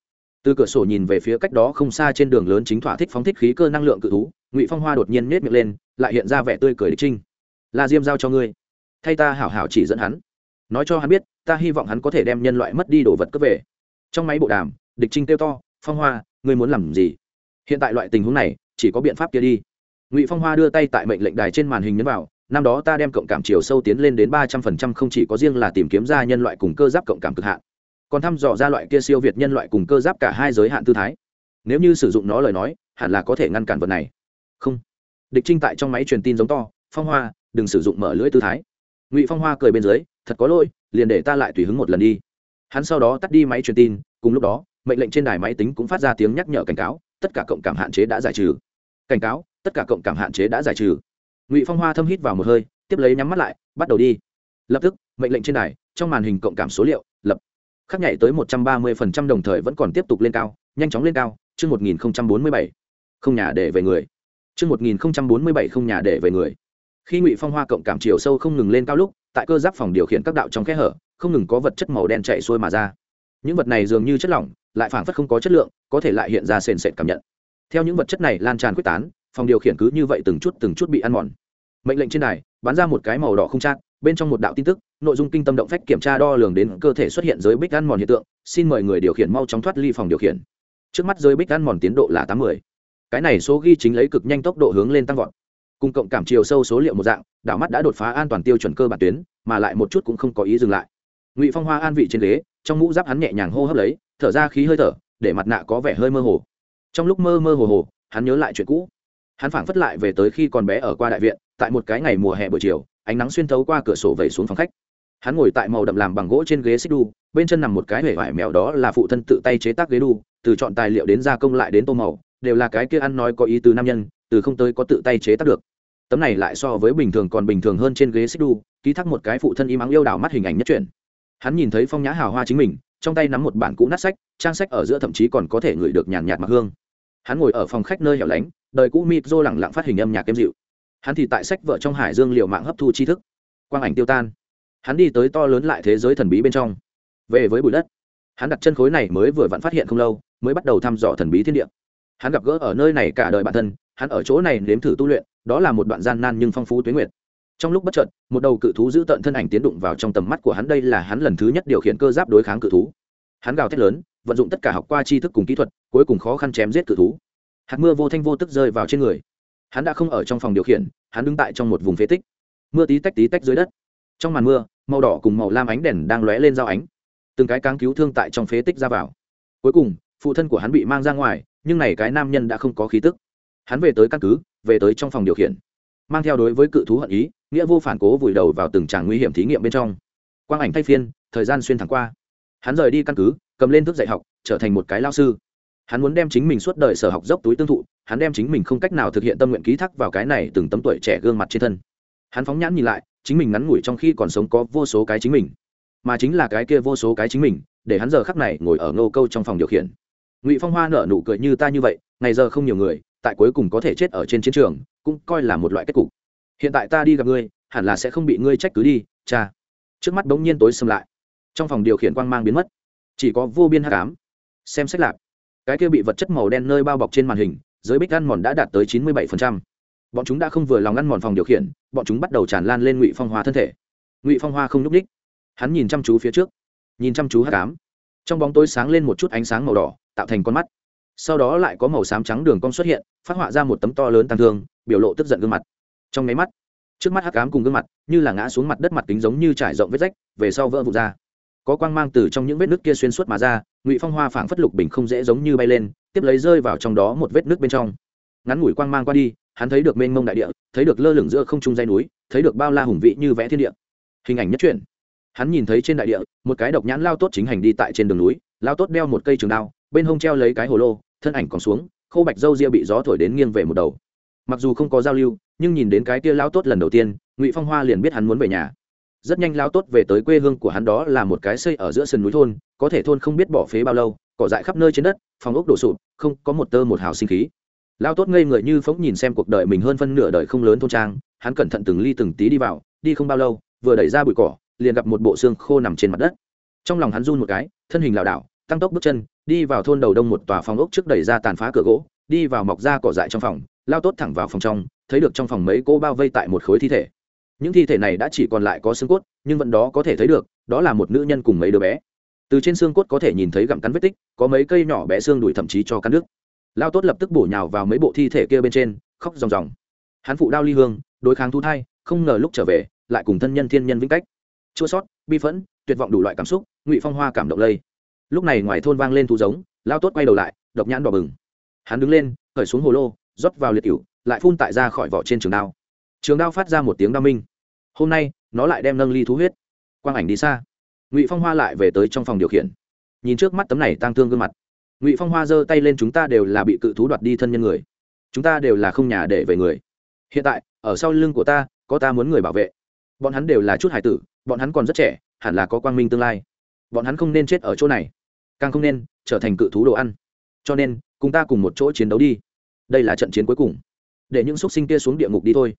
Từ cửa sổ nhìn về phía cách đó không xa trên đường lớn chính thỏa thích phóng thích khí cơ năng lượng cự thú, ngụy phong hoa đột nhiên nết miệng lên, lại hiện ra vẻ tươi cười địch trinh La diêm giao cho ngươi thay ta hảo hảo chỉ dẫn hắn. Nói cho hắn biết, ta hy vọng hắn có thể đem nhân loại mất đi đồ vật cướp về. Trong máy bộ đàm, địch trinh kêu to, phong hoa, ngươi muốn làm gì? Hiện tại loại tình huống này, chỉ có biện pháp kia đi. Ngụy phong hoa đưa tay tại mệnh lệnh đài trên màn hình nhấn vào, năm đó ta đem cộng cảm chiều sâu tiến lên đến ba trăm phần trăm không chỉ có riêng là tìm kiếm ra nhân loại cùng cơ giáp cộng cảm cực hạn, còn thăm dò ra loại kia siêu việt nhân loại cùng cơ giáp cả hai giới hạn tư thái. Nếu như sử dụng nó lời nói, hẳn là có thể ngăn cản vật này. Không. Địch trinh tại trong máy truyền tin giống to, phong hoa, đừng sử dụng mở lưỡi tư thái ngụy phong hoa cười bên dưới thật có lỗi liền để ta lại tùy hứng một lần đi hắn sau đó tắt đi máy truyền tin cùng lúc đó mệnh lệnh trên đài máy tính cũng phát ra tiếng nhắc nhở cảnh cáo tất cả cộng cảm hạn chế đã giải trừ cảnh cáo tất cả cộng cảm hạn chế đã giải trừ ngụy phong hoa thâm hít vào một hơi tiếp lấy nhắm mắt lại bắt đầu đi lập tức mệnh lệnh trên đài trong màn hình cộng cảm số liệu lập khắc nhảy tới một trăm ba mươi phần trăm đồng thời vẫn còn tiếp tục lên cao nhanh chóng lên cao chương một nghìn bốn mươi bảy không nhà để về người chương một nghìn bốn mươi bảy không nhà để về người khi ngụy phong hoa cộng cảm chiều sâu không ngừng lên cao lúc tại cơ giáp phòng điều khiển các đạo trong kẽ hở không ngừng có vật chất màu đen chạy xuôi mà ra. Những vật này dường như chất lỏng lại phảng phất không có chất lượng có thể lại hiện ra sền sệt cảm nhận. Theo những vật chất này lan tràn quyết tán phòng điều khiển cứ như vậy từng chút từng chút bị ăn mòn. Mệnh lệnh trên này, bắn ra một cái màu đỏ không chát bên trong một đạo tin tức nội dung kinh tâm động phách kiểm tra đo lường đến cơ thể xuất hiện giới bích ăn mòn hiện tượng xin mời người điều khiển mau chóng thoát ly phòng điều khiển. Trước mắt giới bích ăn mòn tiến độ là tám mươi. Cái này số ghi chính lấy cực nhanh tốc độ hướng lên tăng vọt cùng cộng cảm chiều sâu số liệu một dạng, đảo mắt đã đột phá an toàn tiêu chuẩn cơ bản tuyến, mà lại một chút cũng không có ý dừng lại. Ngụy phong hoa an vị trên ghế, trong mũ giáp hắn nhẹ nhàng hô hấp lấy, thở ra khí hơi thở, để mặt nạ có vẻ hơi mơ hồ. Trong lúc mơ mơ hồ hồ, hắn nhớ lại chuyện cũ. Hắn phảng phất lại về tới khi còn bé ở qua đại viện, tại một cái ngày mùa hè buổi chiều, ánh nắng xuyên thấu qua cửa sổ vẩy xuống phòng khách. Hắn ngồi tại màu đậm làm bằng gỗ trên ghế xích đu, bên chân nằm một cái hể vải mèo đó là phụ thân tự tay chế tác ghế đu, từ chọn tài liệu đến gia công lại đến tô màu, đều là cái kia ăn nói có ý từ nam nhân, từ không tới có tự tay chế tác được tấm này lại so với bình thường còn bình thường hơn trên ghế xích đu ký thác một cái phụ thân im ắng yêu đảo mắt hình ảnh nhất truyện. Hắn nhìn thấy phong nhã hào hoa chính mình, trong tay nắm một bản cũ nát sách, trang sách ở giữa thậm chí còn có thể ngửi được nhàn nhạt mặc hương. Hắn ngồi ở phòng khách nơi hẻo lánh, đời cũ mịt rô lẳng lặng phát hình âm nhạc êm dịu. Hắn thì tại sách vợ trong hải dương liệu mạng hấp thu tri thức. Quang ảnh tiêu tan. Hắn đi tới to lớn lại thế giới thần bí bên trong. Về với bụi đất. Hắn đặt chân khối này mới vừa vặn phát hiện không lâu, mới bắt đầu thăm dò thần bí thiên địa. Hắn gặp gỡ ở nơi này cả đời bản thân, hắn ở chỗ này nếm thử tu luyện đó là một đoạn gian nan nhưng phong phú tuyến nguyệt. Trong lúc bất chợt, một đầu cự thú giữ tận thân ảnh tiến đụng vào trong tầm mắt của hắn, đây là hắn lần thứ nhất điều khiển cơ giáp đối kháng cự thú. Hắn gào thét lớn, vận dụng tất cả học qua tri thức cùng kỹ thuật, cuối cùng khó khăn chém giết cự thú. Hạt mưa vô thanh vô tức rơi vào trên người. Hắn đã không ở trong phòng điều khiển, hắn đứng tại trong một vùng phế tích. Mưa tí tách tí tách dưới đất. Trong màn mưa, màu đỏ cùng màu lam ánh đèn đang lóe lên dao ánh. Từng cái cáng cứu thương tại trong phế tích ra vào. Cuối cùng, phụ thân của hắn bị mang ra ngoài, nhưng này cái nam nhân đã không có khí tức hắn về tới căn cứ, về tới trong phòng điều khiển. Mang theo đối với cự thú hận ý, nghĩa vô phản cố vùi đầu vào từng tràng nguy hiểm thí nghiệm bên trong. Quang ảnh thay phiên, thời gian xuyên thẳng qua. Hắn rời đi căn cứ, cầm lên thức dạy học, trở thành một cái lao sư. Hắn muốn đem chính mình suốt đời sở học dốc túi tương thụ, hắn đem chính mình không cách nào thực hiện tâm nguyện ký thác vào cái này từng tấm tuổi trẻ gương mặt trên thân. Hắn phóng nhãn nhìn lại, chính mình ngắn ngủi trong khi còn sống có vô số cái chính mình. Mà chính là cái kia vô số cái chính mình, để hắn giờ khắc này ngồi ở ngô câu trong phòng điều khiển. Ngụy phong hoa nở nụ cười như ta như vậy, ngày giờ không nhiều người tại cuối cùng có thể chết ở trên chiến trường, cũng coi là một loại kết cục. Hiện tại ta đi gặp ngươi, hẳn là sẽ không bị ngươi trách cứ đi, cha. Trước mắt bỗng nhiên tối xâm lại. Trong phòng điều khiển quang mang biến mất. Chỉ có vô biên hát cám xem xét lạc cái kia bị vật chất màu đen nơi bao bọc trên màn hình, giới bích ăn mòn đã đạt tới chín mươi bảy bọn chúng đã không vừa lòng ăn mòn phòng điều khiển, bọn chúng bắt đầu tràn lan lên ngụy phong hoa thân thể. Ngụy phong hoa không n ú c ních hắn nhìn chăm chú phía trước. Nhìn chăm chú hát cám trong bóng tối sáng lên một chút ánh sáng màu đỏ, tạo thành con mắt sau đó lại có màu xám trắng đường cong xuất hiện, phát họa ra một tấm to lớn tàn thương, biểu lộ tức giận gương mặt. Trong nháy mắt, trước mắt hắc cám cùng gương mặt, như là ngã xuống mặt đất mặt kính giống như trải rộng vết rách, về sau vỡ vụt ra. Có quang mang từ trong những vết nước kia xuyên suốt mà ra, ngụy phong hoa phảng phất lục bình không dễ giống như bay lên, tiếp lấy rơi vào trong đó một vết nước bên trong. Ngắn ngủi quang mang qua đi, hắn thấy được mênh mông đại địa, thấy được lơ lửng giữa không trung dây núi, thấy được bao la hùng vị như vẽ thiên địa. Hình ảnh nhất truyện. Hắn nhìn thấy trên đại địa, một cái độc nhãn lao tốt chính hành đi tại trên đường núi, lao tốt đeo một cây trường đao bên hông treo lấy cái hồ lô, thân ảnh còn xuống, khô bạch dâu ria bị gió thổi đến nghiêng về một đầu. Mặc dù không có giao lưu, nhưng nhìn đến cái kia lao tốt lần đầu tiên, ngụy phong hoa liền biết hắn muốn về nhà. Rất nhanh lao tốt về tới quê hương của hắn đó là một cái xây ở giữa sườn núi thôn, có thể thôn không biết bỏ phế bao lâu, cỏ dại khắp nơi trên đất, phòng ốc đổ sụp, không có một tơ một hào sinh khí. Lao tốt ngây người như phóng nhìn xem cuộc đời mình hơn phân nửa đời không lớn thôn trang, hắn cẩn thận từng ly từng tí đi vào, đi không bao lâu, vừa đẩy ra bụi cỏ, liền gặp một bộ xương khô nằm trên mặt đất. Trong lòng hắn run một cái, thân hình lảo đảo, tăng tốc bước chân đi vào thôn đầu đông một tòa phòng ốc trước đẩy ra tàn phá cửa gỗ, đi vào mọc ra cỏ dại trong phòng, lao tốt thẳng vào phòng trong, thấy được trong phòng mấy cô bao vây tại một khối thi thể. Những thi thể này đã chỉ còn lại có xương cốt, nhưng vẫn đó có thể thấy được, đó là một nữ nhân cùng mấy đứa bé. Từ trên xương cốt có thể nhìn thấy gặm cắn vết tích, có mấy cây nhỏ bé xương đùi thậm chí cho cắn nước lao tốt lập tức bổ nhào vào mấy bộ thi thể kia bên trên, khóc ròng ròng. Hắn phụ đao ly hương, đối kháng thu thai, không ngờ lúc trở về, lại cùng thân nhân thiên nhân vĩnh cách. Chua sót, bi phẫn, tuyệt vọng đủ loại cảm xúc, ngụy phong hoa cảm động lây lúc này ngoài thôn vang lên thu giống lao tốt quay đầu lại, độc nhãn đỏ bừng. Hắn đứng lên khởi xuống hồ lô, rót vào liệt cựu lại phun tại ra khỏi vỏ trên trường đao. Trường đao phát ra một tiếng đao minh. Hôm nay, nó lại đem nâng ly thú huyết. Quang ảnh đi xa. Ngụy phong hoa lại về tới trong phòng điều khiển. Nhìn trước mắt tấm này tang thương gương mặt. Ngụy phong hoa giơ tay lên chúng ta đều là bị cự thú đoạt đi thân nhân người. Chúng ta đều là không nhà để về người. Hiện tại, ở sau lưng của ta, có ta muốn người bảo vệ. Bọn hắn đều là chút hải tử, bọn hắn còn rất trẻ, hẳn là có quang minh tương lai. Bọn hắn không nên chết ở chỗ này càng không nên trở thành cự thú đồ ăn. Cho nên cùng ta cùng một chỗ chiến đấu đi. Đây là trận chiến cuối cùng. Để những x u ấ t sinh kia xuống địa ngục đi thôi.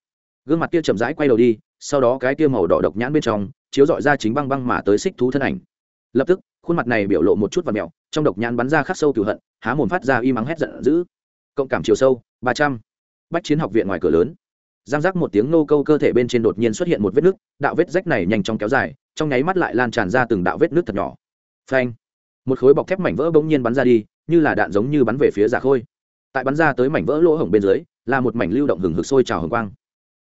Gương mặt kia chậm rãi quay đầu đi sau đó cái kia màu đỏ độc nhãn bên trong chiếu dọi ra chính băng băng mà tới xích thú thân ảnh. Lập tức khuôn mặt này biểu lộ một chút và mẹo trong độc nhãn bắn ra khắc sâu cửu hận há mồm phát ra y mắng hét giận dữ. Cộng cảm chiều sâu ba trăm. Bách chiến học viện ngoài cửa lớn. Giang giác một tiếng nô câu cơ thể bên trên đột nhiên xuất hiện một vết nước, đạo vết rách này nhanh chóng kéo dài trong nháy mắt lại lan tràn ra từng đạo vết nước thật nhỏ. Phanh một khối bọc thép mảnh vỡ bỗng nhiên bắn ra đi, như là đạn giống như bắn về phía giả khôi. Tại bắn ra tới mảnh vỡ lỗ hổng bên dưới, là một mảnh lưu động hừng hực sôi trào hồng quang.